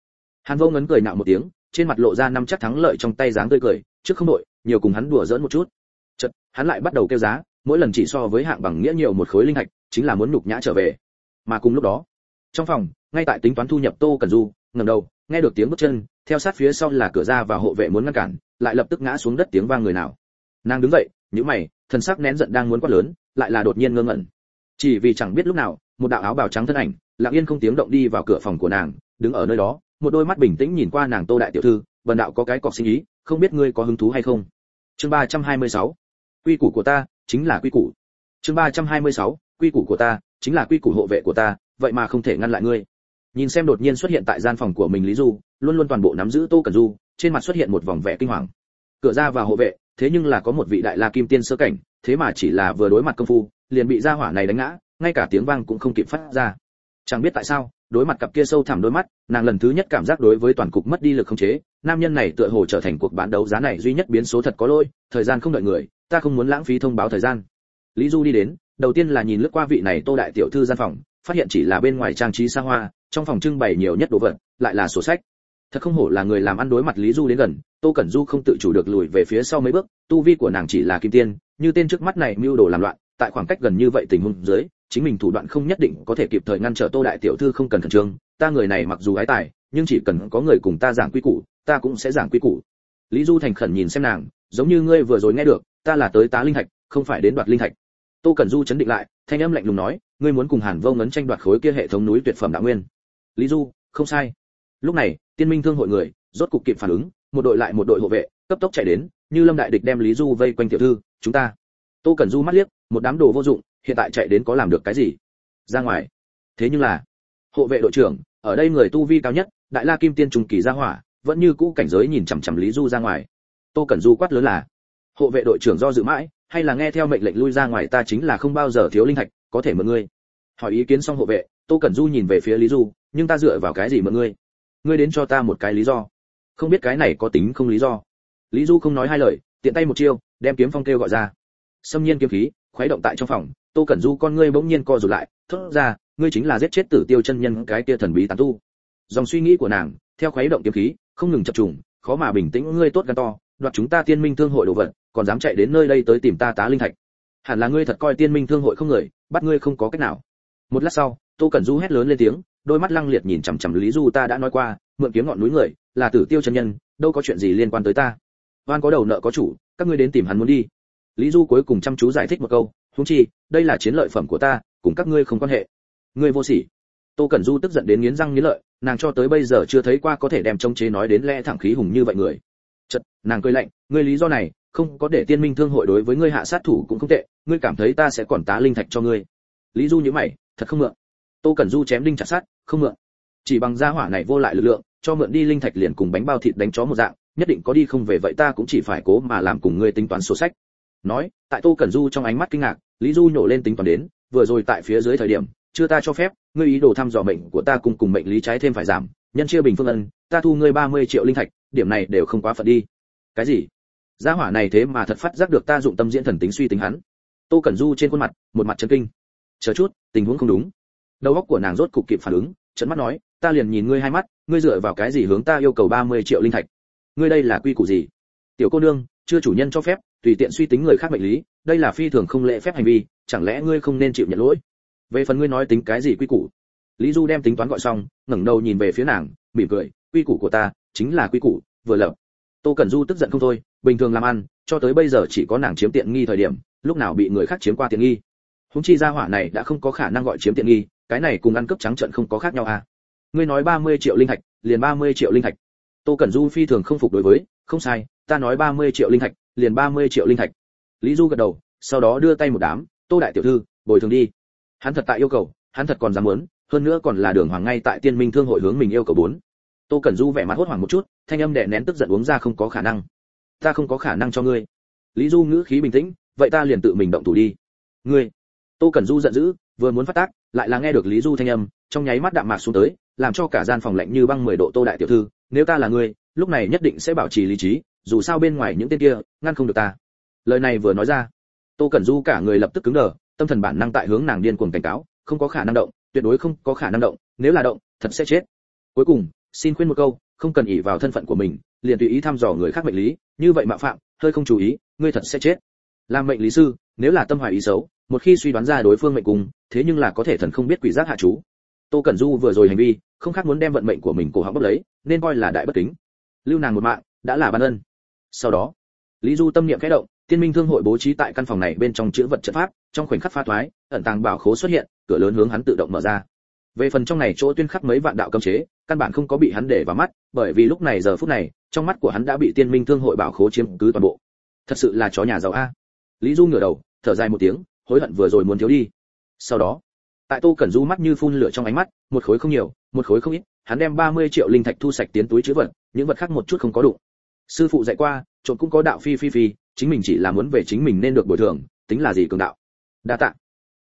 A: Hàn vô ngấn cười nạo một tiếng, trên mặt lộ ra năm chắc thắng lợi trong tay dáng tươi cười, trước không đội, nhiều cùng hắn đùa giỡn một chút. Chật hắn lại bắt đầu kêu giá, mỗi lần chỉ so với hạng bằng nghĩa nhiều một khối linh thạch, chính là muốn nhục nhã trở về. Mà cùng lúc đó, trong phòng ngay tại tính toán thu nhập tô cần du, ngẩng đầu, nghe được tiếng bước chân, theo sát phía sau là cửa ra và hộ vệ muốn ngăn cản, lại lập tức ngã xuống đất tiếng vang người nào. Nàng đứng dậy, nhíu mày, thần sắc nén giận đang muốn quát lớn, lại là đột nhiên ngơ ngẩn. Chỉ vì chẳng biết lúc nào, một đạo áo bào trắng thân ảnh, lặng yên không tiếng động đi vào cửa phòng của nàng, đứng ở nơi đó, một đôi mắt bình tĩnh nhìn qua nàng tô đại tiểu thư vần đạo có cái cọc sinh ý, không biết ngươi có hứng thú hay không? Chương 326 quy củ của ta chính là quy củ. Chương 326 quy củ của ta chính là quy củ hộ vệ của ta, vậy mà không thể ngăn lại ngươi nhìn xem đột nhiên xuất hiện tại gian phòng của mình lý du, luôn luôn toàn bộ nắm giữ tô cẩn du, trên mặt xuất hiện một vòng vẻ kinh hoàng. Cửa ra và hộ vệ, thế nhưng là có một vị đại la kim tiên sơ cảnh, thế mà chỉ là vừa đối mặt công phu, liền bị gia hỏa này đánh ngã, ngay cả tiếng vang cũng không kịp phát ra. Chẳng biết tại sao, đối mặt cặp kia sâu thẳm đôi mắt, nàng lần thứ nhất cảm giác đối với toàn cục mất đi lực không chế, nam nhân này tựa hồ trở thành cuộc bán đấu giá này duy nhất biến số thật có lỗi, thời gian không đợi người, ta không muốn lãng phí thông báo thời gian. Lý du đi đến, đầu tiên là nhìn lướt qua vị này tô đại tiểu thư gian phòng, phát hiện chỉ là bên ngoài trang trí xa hoa trong phòng trưng bày nhiều nhất đồ vật, lại là sổ sách. Thật không hổ là người làm ăn đối mặt lý du đến gần, tô cẩn du không tự chủ được lùi về phía sau mấy bước, tu vi của nàng chỉ là kim tiên, như tên trước mắt này mưu đồ làm loạn, tại khoảng cách gần như vậy tình huống dưới, chính mình thủ đoạn không nhất định có thể kịp thời ngăn trở tô đại tiểu thư không cần khẩn trương, ta người này mặc dù ái tài, nhưng chỉ cần có người cùng ta giảng quy củ, ta cũng sẽ giảng quy củ. Lý du thành khẩn nhìn xem nàng, giống như ngươi vừa rồi nghe được, ta là tới tá linh thạch, không phải đến đoạt linh thạch. Tô cẩn du chấn định lại, thanh âm lạnh lùng nói, ngươi muốn cùng hàn vô ngấn tranh đoạt khối kia hệ thống núi tuyệt phẩm đạo nguyên lý du, không sai. Lúc này, tiên minh thương hội người, rốt cục kịp phản ứng, một đội lại một đội hộ vệ, cấp tốc chạy đến, như lâm đại địch đem lý du vây quanh tiểu thư, chúng ta. Tô cẩn du mắt liếc, một đám đồ vô dụng, hiện tại chạy đến có làm được cái gì? Ra ngoài. Thế nhưng là, hộ vệ đội trưởng, ở đây người tu vi cao nhất, đại la kim tiên trùng kỳ ra hỏa, vẫn như cũ cảnh giới nhìn chằm chằm lý du ra ngoài. Tô cẩn du quát lớn là, hộ vệ đội trưởng do dự mãi, hay là nghe theo mệnh lệnh lui ra ngoài ta chính là không bao giờ thiếu linh thạch, có thể mượn ngươi. Hỏi ý kiến xong hộ vệ, tô cẩn du nhìn về phía lý du nhưng ta dựa vào cái gì mượn ngươi? Ngươi đến cho ta một cái lý do. Không biết cái này có tính không lý do. Lý du không nói hai lời, tiện tay một chiêu, đem kiếm phong kêu gọi ra. Xâm nhiên kiếm khí, khuấy động tại trong phòng, tô cẩn du con ngươi bỗng nhiên co rụt lại, thốt ra, ngươi chính là giết chết tử tiêu chân nhân cái kia thần bí tán tu. Dòng suy nghĩ của nàng, theo khuấy động kiếm khí, không ngừng chập trùng, khó mà bình tĩnh, ngươi tốt gan to, đoạt chúng ta tiên minh thương hội đồ vật, còn dám chạy đến nơi đây tới tìm ta tá linh thạch. Hẳn là ngươi thật coi tiên minh thương hội không người, bắt ngươi không có cách nào. Một lát sau, tô cẩn du hét lớn lên tiếng đôi mắt lăng liệt nhìn chằm chằm lý du, ta đã nói qua, mượn kiếm ngọn núi người, là tử tiêu chân nhân, đâu có chuyện gì liên quan tới ta. Oan có đầu nợ có chủ, các ngươi đến tìm hắn muốn đi. Lý du cuối cùng chăm chú giải thích một câu húng chi, đây là chiến lợi phẩm của ta, cùng các ngươi không quan hệ. Ngươi vô sỉ. Tô cẩn du tức giận đến nghiến răng nghiến lợi, nàng cho tới bây giờ chưa thấy qua có thể đem trông chế nói đến lẽ thẳng khí hùng như vậy người. Chật nàng cười lạnh, ngươi lý do này, không có để tiên minh thương hội đối với ngươi hạ sát thủ cũng không tệ, ngươi cảm thấy ta sẽ còn tá linh thạch cho ngươi. Lý du như mày, thật không mượn tô cẩn du chém đinh chặt sát không mượn. Chỉ bằng gia hỏa này vô lại lực lượng, cho mượn đi linh thạch liền cùng bánh bao thịt đánh chó một dạng, nhất định có đi không về vậy ta cũng chỉ phải cố mà làm cùng ngươi tính toán sổ sách. Nói, tại tô cẩn du trong ánh mắt kinh ngạc, lý du nhổ lên tính toán đến, vừa rồi tại phía dưới thời điểm, chưa ta cho phép, ngươi ý đồ thăm dò mệnh của ta cùng cùng mệnh lý trái thêm phải giảm, nhân chia bình phương ân, ta thu ngươi 30 triệu linh thạch, điểm này đều không quá phận đi. Cái gì? Gia hỏa này thế mà thật phát giác được ta dụng tâm diễn thần tính suy tính hắn. Tô cẩn du trên khuôn mặt, một mặt chấn kinh. Chờ chút, tình huống không đúng đầu óc của nàng rốt cục kịp phản ứng trận mắt nói, ta liền nhìn ngươi hai mắt, ngươi dựa vào cái gì hướng ta yêu cầu 30 triệu linh thạch? Ngươi đây là quy củ gì? Tiểu cô nương, chưa chủ nhân cho phép, tùy tiện suy tính người khác mệnh lý, đây là phi thường không lễ phép hành vi, chẳng lẽ ngươi không nên chịu nhận lỗi? Về phần ngươi nói tính cái gì quy củ? Lý du đem tính toán gọi xong, ngẩng đầu nhìn về phía nàng, mỉm cười, quy củ của ta chính là quy củ, vừa lập. Tô cẩn du tức giận không thôi, bình thường làm ăn, cho tới bây giờ chỉ có nàng chiếm tiện nghi thời điểm, lúc nào bị người khác chiếm qua tiện nghi. Húng chi gia hỏa này đã không có khả năng gọi chiếm tiện nghi cái này cùng ăn cướp trắng trận không có khác nhau à? Ngươi nói 30 triệu linh thạch, liền 30 triệu linh thạch. Tô cẩn du phi thường không phục đối với, không sai, ta nói 30 triệu linh thạch, liền 30 triệu linh thạch. Lý du gật đầu, sau đó đưa tay một đám, tô đại tiểu thư, bồi thường đi. Hắn thật tại yêu cầu, hắn thật còn dám muốn, hơn nữa còn là đường hoàng ngay tại tiên minh thương hội hướng mình yêu cầu bốn. Tô cẩn du vẻ mặt hốt hoảng một chút, thanh âm đè nén tức giận uống ra không có khả năng. Ta không có khả năng cho ngươi. Lý du ngữ khí bình tĩnh, vậy ta liền tự mình động thủ đi. Ngươi? Tô cẩn du giận dữ, vừa muốn phát tác lại là nghe được lý du thanh âm, trong nháy mắt đạm mạc xuống tới, làm cho cả gian phòng lạnh như băng mười độ tô đại tiểu thư, nếu ta là ngươi, lúc này nhất định sẽ bảo trì lý trí, dù sao bên ngoài những tên kia, ngăn không được ta. Lời này vừa nói ra, tô cẩn du cả người lập tức cứng đờ, tâm thần bản năng tại hướng nàng điên cuồng cảnh cáo, không có khả năng động, tuyệt đối không có khả năng động, nếu là động, thật sẽ chết. Cuối cùng, xin khuyên một câu, không cần ỷ vào thân phận của mình, liền tùy ý thăm dò người khác mệnh lý, như vậy mạo phạm, hơi không chú ý, ngươi thật sẽ chết. Làm mệnh lý sư, nếu là tâm hoài ý xấu, một khi suy đoán ra đối phương mệnh cùng thế nhưng là có thể thần không biết quỷ giác hạ chú. Tô cẩn du vừa rồi hành vi, không khác muốn đem vận mệnh của mình cổ họng bốc lấy, nên coi là đại bất kính. Lưu nàng một mạng, đã là ban ân. Sau đó, lý du tâm niệm khẽ động tiên minh thương hội bố trí tại căn phòng này bên trong chữ vật trận pháp, trong khoảnh khắc pha thoái, ẩn tàng bảo khố xuất hiện, cửa lớn hướng hắn tự động mở ra. Về phần trong này chỗ tuyên khắc mấy vạn đạo cấm chế, căn bản không có bị hắn để vào mắt, bởi vì lúc này giờ phút này, trong mắt của hắn đã bị tiên minh thương hội bảo khố chiếm cứ toàn bộ. Thật sự là chó nhà giàu a. Lý du ngửa đầu, thở dài một tiếng, hối hận vừa rồi muốn thiếu đi sau đó, tại tô cẩn du mắt như phun lửa trong ánh mắt, một khối không nhiều, một khối không ít, hắn đem 30 triệu linh thạch thu sạch tiến túi chứa vật, những vật khác một chút không có đủ sư phụ dạy qua, trộm cũng có đạo phi phi phi, chính mình chỉ là muốn về chính mình nên được bồi thường, tính là gì cường đạo. Đa tạ.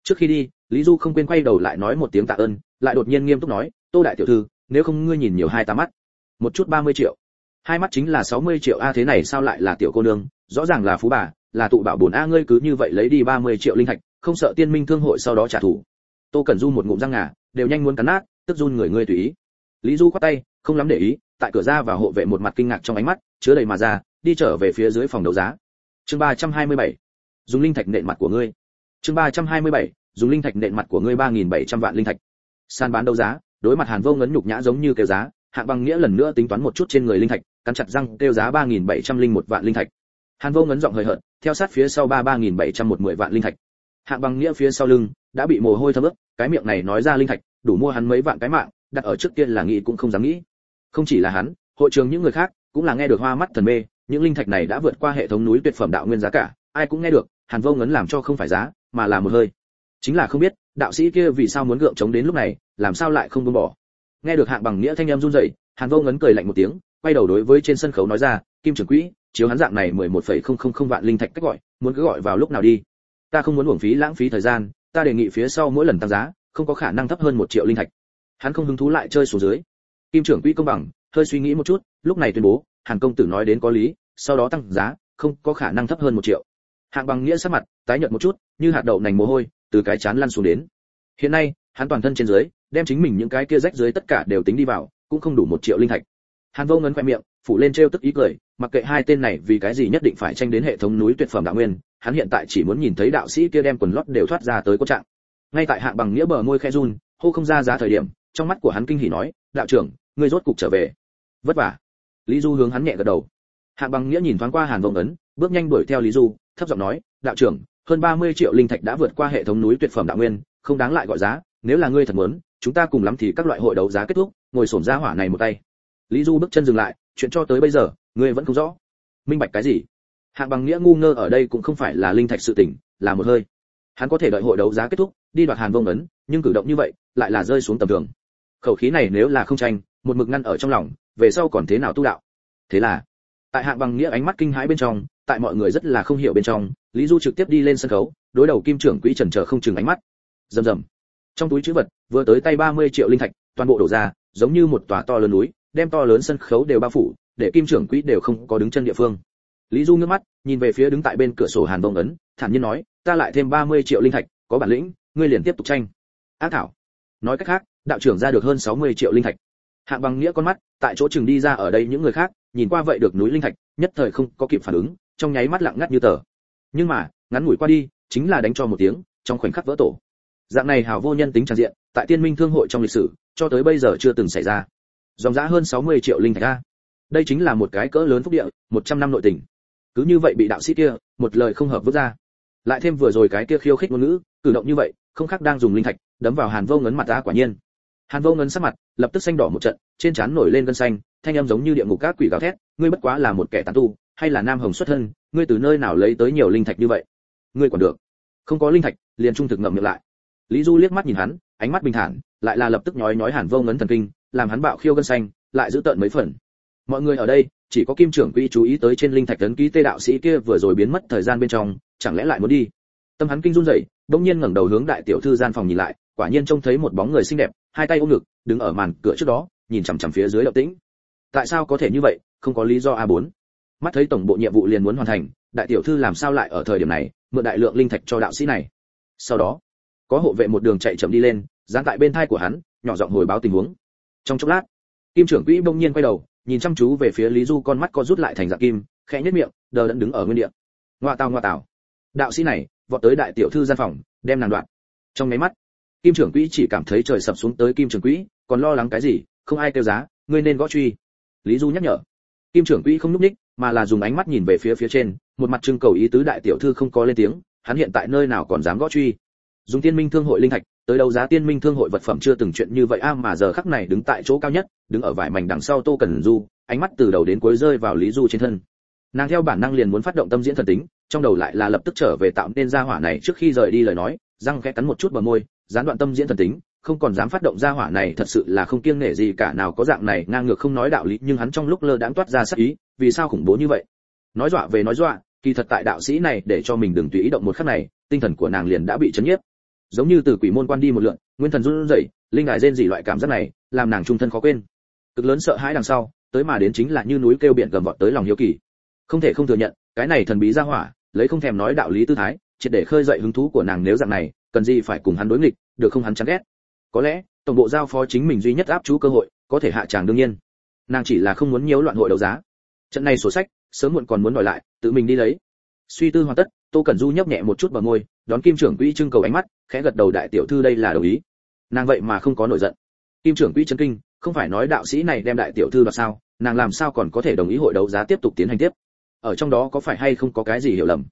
A: Trước khi đi, lý du không quên quay đầu lại nói một tiếng tạ ơn, lại đột nhiên nghiêm túc nói, tô đại tiểu thư, nếu không ngươi nhìn nhiều hai ta mắt. Một chút 30 triệu. Hai mắt chính là 60 triệu, a, thế này sao lại là tiểu cô nương? Rõ ràng là phú bà, là tụ bảo bổn a, ngươi cứ như vậy lấy đi 30 triệu linh thạch không sợ tiên minh thương hội sau đó trả thù. Tô cẩn du một ngụm răng ngà, đều nhanh muốn cắn nát, tức run người ngươi tùy ý. Lý du khoát tay, không lắm để ý, tại cửa ra và hộ vệ một mặt kinh ngạc trong ánh mắt, chứa đầy mà ra, đi trở về phía dưới phòng đấu giá. Chương 327. dùng linh thạch nện mặt của ngươi. Chương 327. dùng linh thạch nện mặt của ngươi 3.700 vạn linh thạch. Sàn bán đấu giá, đối mặt hàn vô ngấn nhục nhã giống như kêu giá, hạng bằng nghĩa lần nữa tính toán một chút trên người linh thạch, cắn chặt răng kêu giá 3.700 linh một vạn linh thạch. Hàn vô ngấn giọng hời hợt, theo sát phía sau ba 3.700 một mười vạn linh thạch hạng bằng nghĩa phía sau lưng, đã bị mồ hôi thấm ướt, cái miệng này nói ra linh thạch, đủ mua hắn mấy vạn cái mạng, đặt ở trước kia là nghĩ cũng không dám nghĩ. Không chỉ là hắn, hội trường những người khác cũng là nghe được hoa mắt thần mê, những linh thạch này đã vượt qua hệ thống núi tuyệt phẩm đạo nguyên giá cả, ai cũng nghe được, hàn vô ngấn làm cho không phải giá, mà là một hơi. Chính là không biết, đạo sĩ kia vì sao muốn gượng chống đến lúc này, làm sao lại không buông bỏ. Nghe được hạng bằng nghĩa thanh em run rẩy, hàn vô ngấn cười lạnh một tiếng, quay đầu đối với trên sân khấu nói ra, kim trưởng quỹ, chiếu hắn dạng này mười một phẩy không không không vạn linh thạch cách gọi, muốn cứ gọi vào lúc nào đi ta không muốn uổng phí lãng phí thời gian, ta đề nghị phía sau mỗi lần tăng giá, không có khả năng thấp hơn một triệu linh thạch. Hắn không hứng thú lại chơi xuống dưới. Kim trưởng quỹ công bằng, hơi suy nghĩ một chút, lúc này tuyên bố, hàn công tử nói đến có lý, sau đó tăng giá, không có khả năng thấp hơn một triệu. Hạng bằng nghĩa sắc mặt, tái nhợt một chút, như hạt đậu nành mồ hôi, từ cái chán lăn xuống đến. Hiện nay, hắn toàn thân trên dưới, đem chính mình những cái kia rách dưới tất cả đều tính đi vào, cũng không đủ một triệu linh thạch. Hàn vô ngấn khoe miệng, phủ lên trêu tức ý cười, mặc kệ hai tên này vì cái gì nhất định phải tranh đến hệ thống núi tuyệt phẩm đạo nguyên hắn hiện tại chỉ muốn nhìn thấy đạo sĩ kia đem quần lót đều thoát ra tới có trạng. Ngay tại hạng bằng nghĩa bờ môi khe run, hô không ra giá thời điểm, trong mắt của hắn kinh hỉ nói, đạo trưởng, ngươi rốt cục trở về. Vất vả. Lý du hướng hắn nhẹ gật đầu. Hạng bằng nghĩa nhìn thoáng qua hàn vọng ấn, bước nhanh đuổi theo lý du, thấp giọng nói, đạo trưởng, hơn 30 triệu linh thạch đã vượt qua hệ thống núi tuyệt phẩm đạo nguyên, không đáng lại gọi giá, nếu là ngươi thật muốn, chúng ta cùng lắm thì các loại hội đấu giá kết thúc, ngồi sổm ra hỏa này một tay. Lý du bước chân dừng lại, chuyện cho tới bây giờ, ngươi vẫn không rõ. Minh bạch cái gì? Hạng bằng nghĩa ngu ngơ ở đây cũng không phải là linh thạch sự tình, là một hơi. Hắn có thể đợi hội đấu giá kết thúc, đi đoạt hàn vông ấn, nhưng cử động như vậy lại là rơi xuống tầm thường. Khẩu khí này nếu là không tranh, một mực ngăn ở trong lòng, về sau còn thế nào tu đạo? Thế là, tại hạng bằng nghĩa ánh mắt kinh hãi bên trong, tại mọi người rất là không hiểu bên trong, lý du trực tiếp đi lên sân khấu, đối đầu kim trưởng quỹ trần chờ không chừng ánh mắt. Rầm rầm. Trong túi chữ vật, vừa tới tay 30 triệu linh thạch, toàn bộ đổ ra, giống như một tòa to lớn núi, đem to lớn sân khấu đều bao phủ, để kim trưởng quỹ đều không có đứng chân địa phương lý du ngước mắt, nhìn về phía đứng tại bên cửa sổ hàn vông ấn, thản nhiên nói, ta lại thêm 30 triệu linh thạch, có bản lĩnh, ngươi liền tiếp tục tranh. Ác thảo. Nói cách khác, đạo trưởng ra được hơn 60 triệu linh thạch. Hạng bằng nghĩa con mắt, tại chỗ chừng đi ra ở đây những người khác, nhìn qua vậy được núi linh thạch, nhất thời không có kịp phản ứng, trong nháy mắt lặng ngắt như tờ. Nhưng mà, ngắn ngủi qua đi, chính là đánh cho một tiếng, trong khoảnh khắc vỡ tổ. Dạng này hào vô nhân tính tràn diện, tại tiên minh thương hội trong lịch sử, cho tới bây giờ chưa từng xảy ra. Dòng giá hơn 60 triệu linh thạch a. Đây chính là một cái cỡ lớn phúc địa 100 năm nội tình cứ như vậy bị đạo sĩ kia, một lời không hợp vứt ra. Lại thêm vừa rồi cái kia khiêu khích ngôn ngữ, cử động như vậy, không khác đang dùng linh thạch, đấm vào hàn vô ngấn mặt ta quả nhiên. Hàn vô ngấn sắc mặt, lập tức xanh đỏ một trận, trên trán nổi lên gân xanh, thanh âm giống như địa ngục các quỷ gào thét, ngươi bất quá là một kẻ tán tu, hay là nam hồng xuất thân, ngươi từ nơi nào lấy tới nhiều linh thạch như vậy? Ngươi còn được. Không có linh thạch, liền trung thực ngậm miệng lại. Lý du liếc mắt nhìn hắn, ánh mắt bình thản, lại là lập tức nhói nhói hàn vô ngấn thần kinh, làm hắn bạo khiêu gân xanh, lại giữ tợn mấy phần. Mọi người ở đây chỉ có kim trưởng quỹ chú ý tới trên linh thạch tấn ký tê đạo sĩ kia vừa rồi biến mất thời gian bên trong, chẳng lẽ lại muốn đi? Tâm hắn kinh run rẩy bỗng nhiên ngẩng đầu hướng đại tiểu thư gian phòng nhìn lại, quả nhiên trông thấy một bóng người xinh đẹp, hai tay ôm ngực, đứng ở màn cửa trước đó, nhìn chằm chằm phía dưới động tĩnh. Tại sao có thể như vậy? Không có lý do a 4 mắt thấy tổng bộ nhiệm vụ liền muốn hoàn thành, đại tiểu thư làm sao lại ở thời điểm này, mượn đại lượng linh thạch cho đạo sĩ này? Sau đó, có hộ vệ một đường chạy chậm đi lên, dán tại bên thai của hắn, nhỏ giọng hồi báo tình huống. Trong chốc lát, kim trưởng quỹ bỗng nhiên quay đầu nhìn chăm chú về phía lý du, con mắt co rút lại thành dạng kim, khẽ nhếch miệng, đờ đẫn đứng ở nguyên địa. Ngoa tào ngoa tào. Đạo sĩ này, vọt tới đại tiểu thư gian phòng, đem nàng đoạn trong máy mắt, kim trưởng quỹ chỉ cảm thấy trời sập xuống tới kim trưởng quỹ, còn lo lắng cái gì, không ai kêu giá, ngươi nên gõ truy. Lý du nhắc nhở. Kim trưởng quỹ không núp ních mà là dùng ánh mắt nhìn về phía phía trên, một mặt trưng cầu ý tứ đại tiểu thư không có lên tiếng, hắn hiện tại nơi nào còn dám gõ truy. Dùng tiên minh thương hội linh thạch tới đấu giá tiên minh thương hội vật phẩm chưa từng chuyện như vậy a, mà giờ khắc này đứng tại chỗ cao nhất, đứng ở vải mảnh đằng sau tô cần du, ánh mắt từ đầu đến cuối rơi vào lý du trên thân. Nàng theo bản năng liền muốn phát động tâm diễn thần tính, trong đầu lại là lập tức trở về tạo nên gia hỏa này trước khi rời đi lời nói, răng khẽ cắn một chút bờ môi, gián đoạn tâm diễn thần tính, không còn dám phát động gia hỏa này thật sự là không kiêng nể gì cả nào có dạng này, ngang ngược không nói đạo lý, nhưng hắn trong lúc lơ đãng toát ra sắc ý, vì sao khủng bố như vậy? Nói dọa về nói dọa, kỳ thật tại đạo sĩ này để cho mình đừng tùy ý động một khắc này, tinh thần của nàng liền đã bị chấn nhiếp giống như từ quỷ môn quan đi một lượn, nguyên thần run rẩy, linh ngài rên gì loại cảm giác này, làm nàng trung thân khó quên. Cực lớn sợ hãi đằng sau, tới mà đến chính là như núi kêu biển gầm vọt tới lòng hiếu kỳ. Không thể không thừa nhận, cái này thần bí ra hỏa, lấy không thèm nói đạo lý tư thái, triệt để khơi dậy hứng thú của nàng nếu dạng này, cần gì phải cùng hắn đối nghịch, được không hắn chán ghét. Có lẽ, tổng bộ giao phó chính mình duy nhất áp chú cơ hội, có thể hạ tràng đương nhiên. Nàng chỉ là không muốn nhiễu loạn hội đấu giá. Trận này sổ sách, sớm muộn còn muốn đòi lại, tự mình đi lấy. Suy tư hoàn tất tô cẩn du nhấp nhẹ một chút vào môi, đón kim trưởng quỹ trưng cầu ánh mắt, khẽ gật đầu đại tiểu thư đây là đồng ý. Nàng vậy mà không có nổi giận. Kim trưởng quỹ chấn kinh, không phải nói đạo sĩ này đem đại tiểu thư đoạt sao, nàng làm sao còn có thể đồng ý hội đấu giá tiếp tục tiến hành tiếp? Ở trong đó có phải hay không có cái gì hiểu lầm?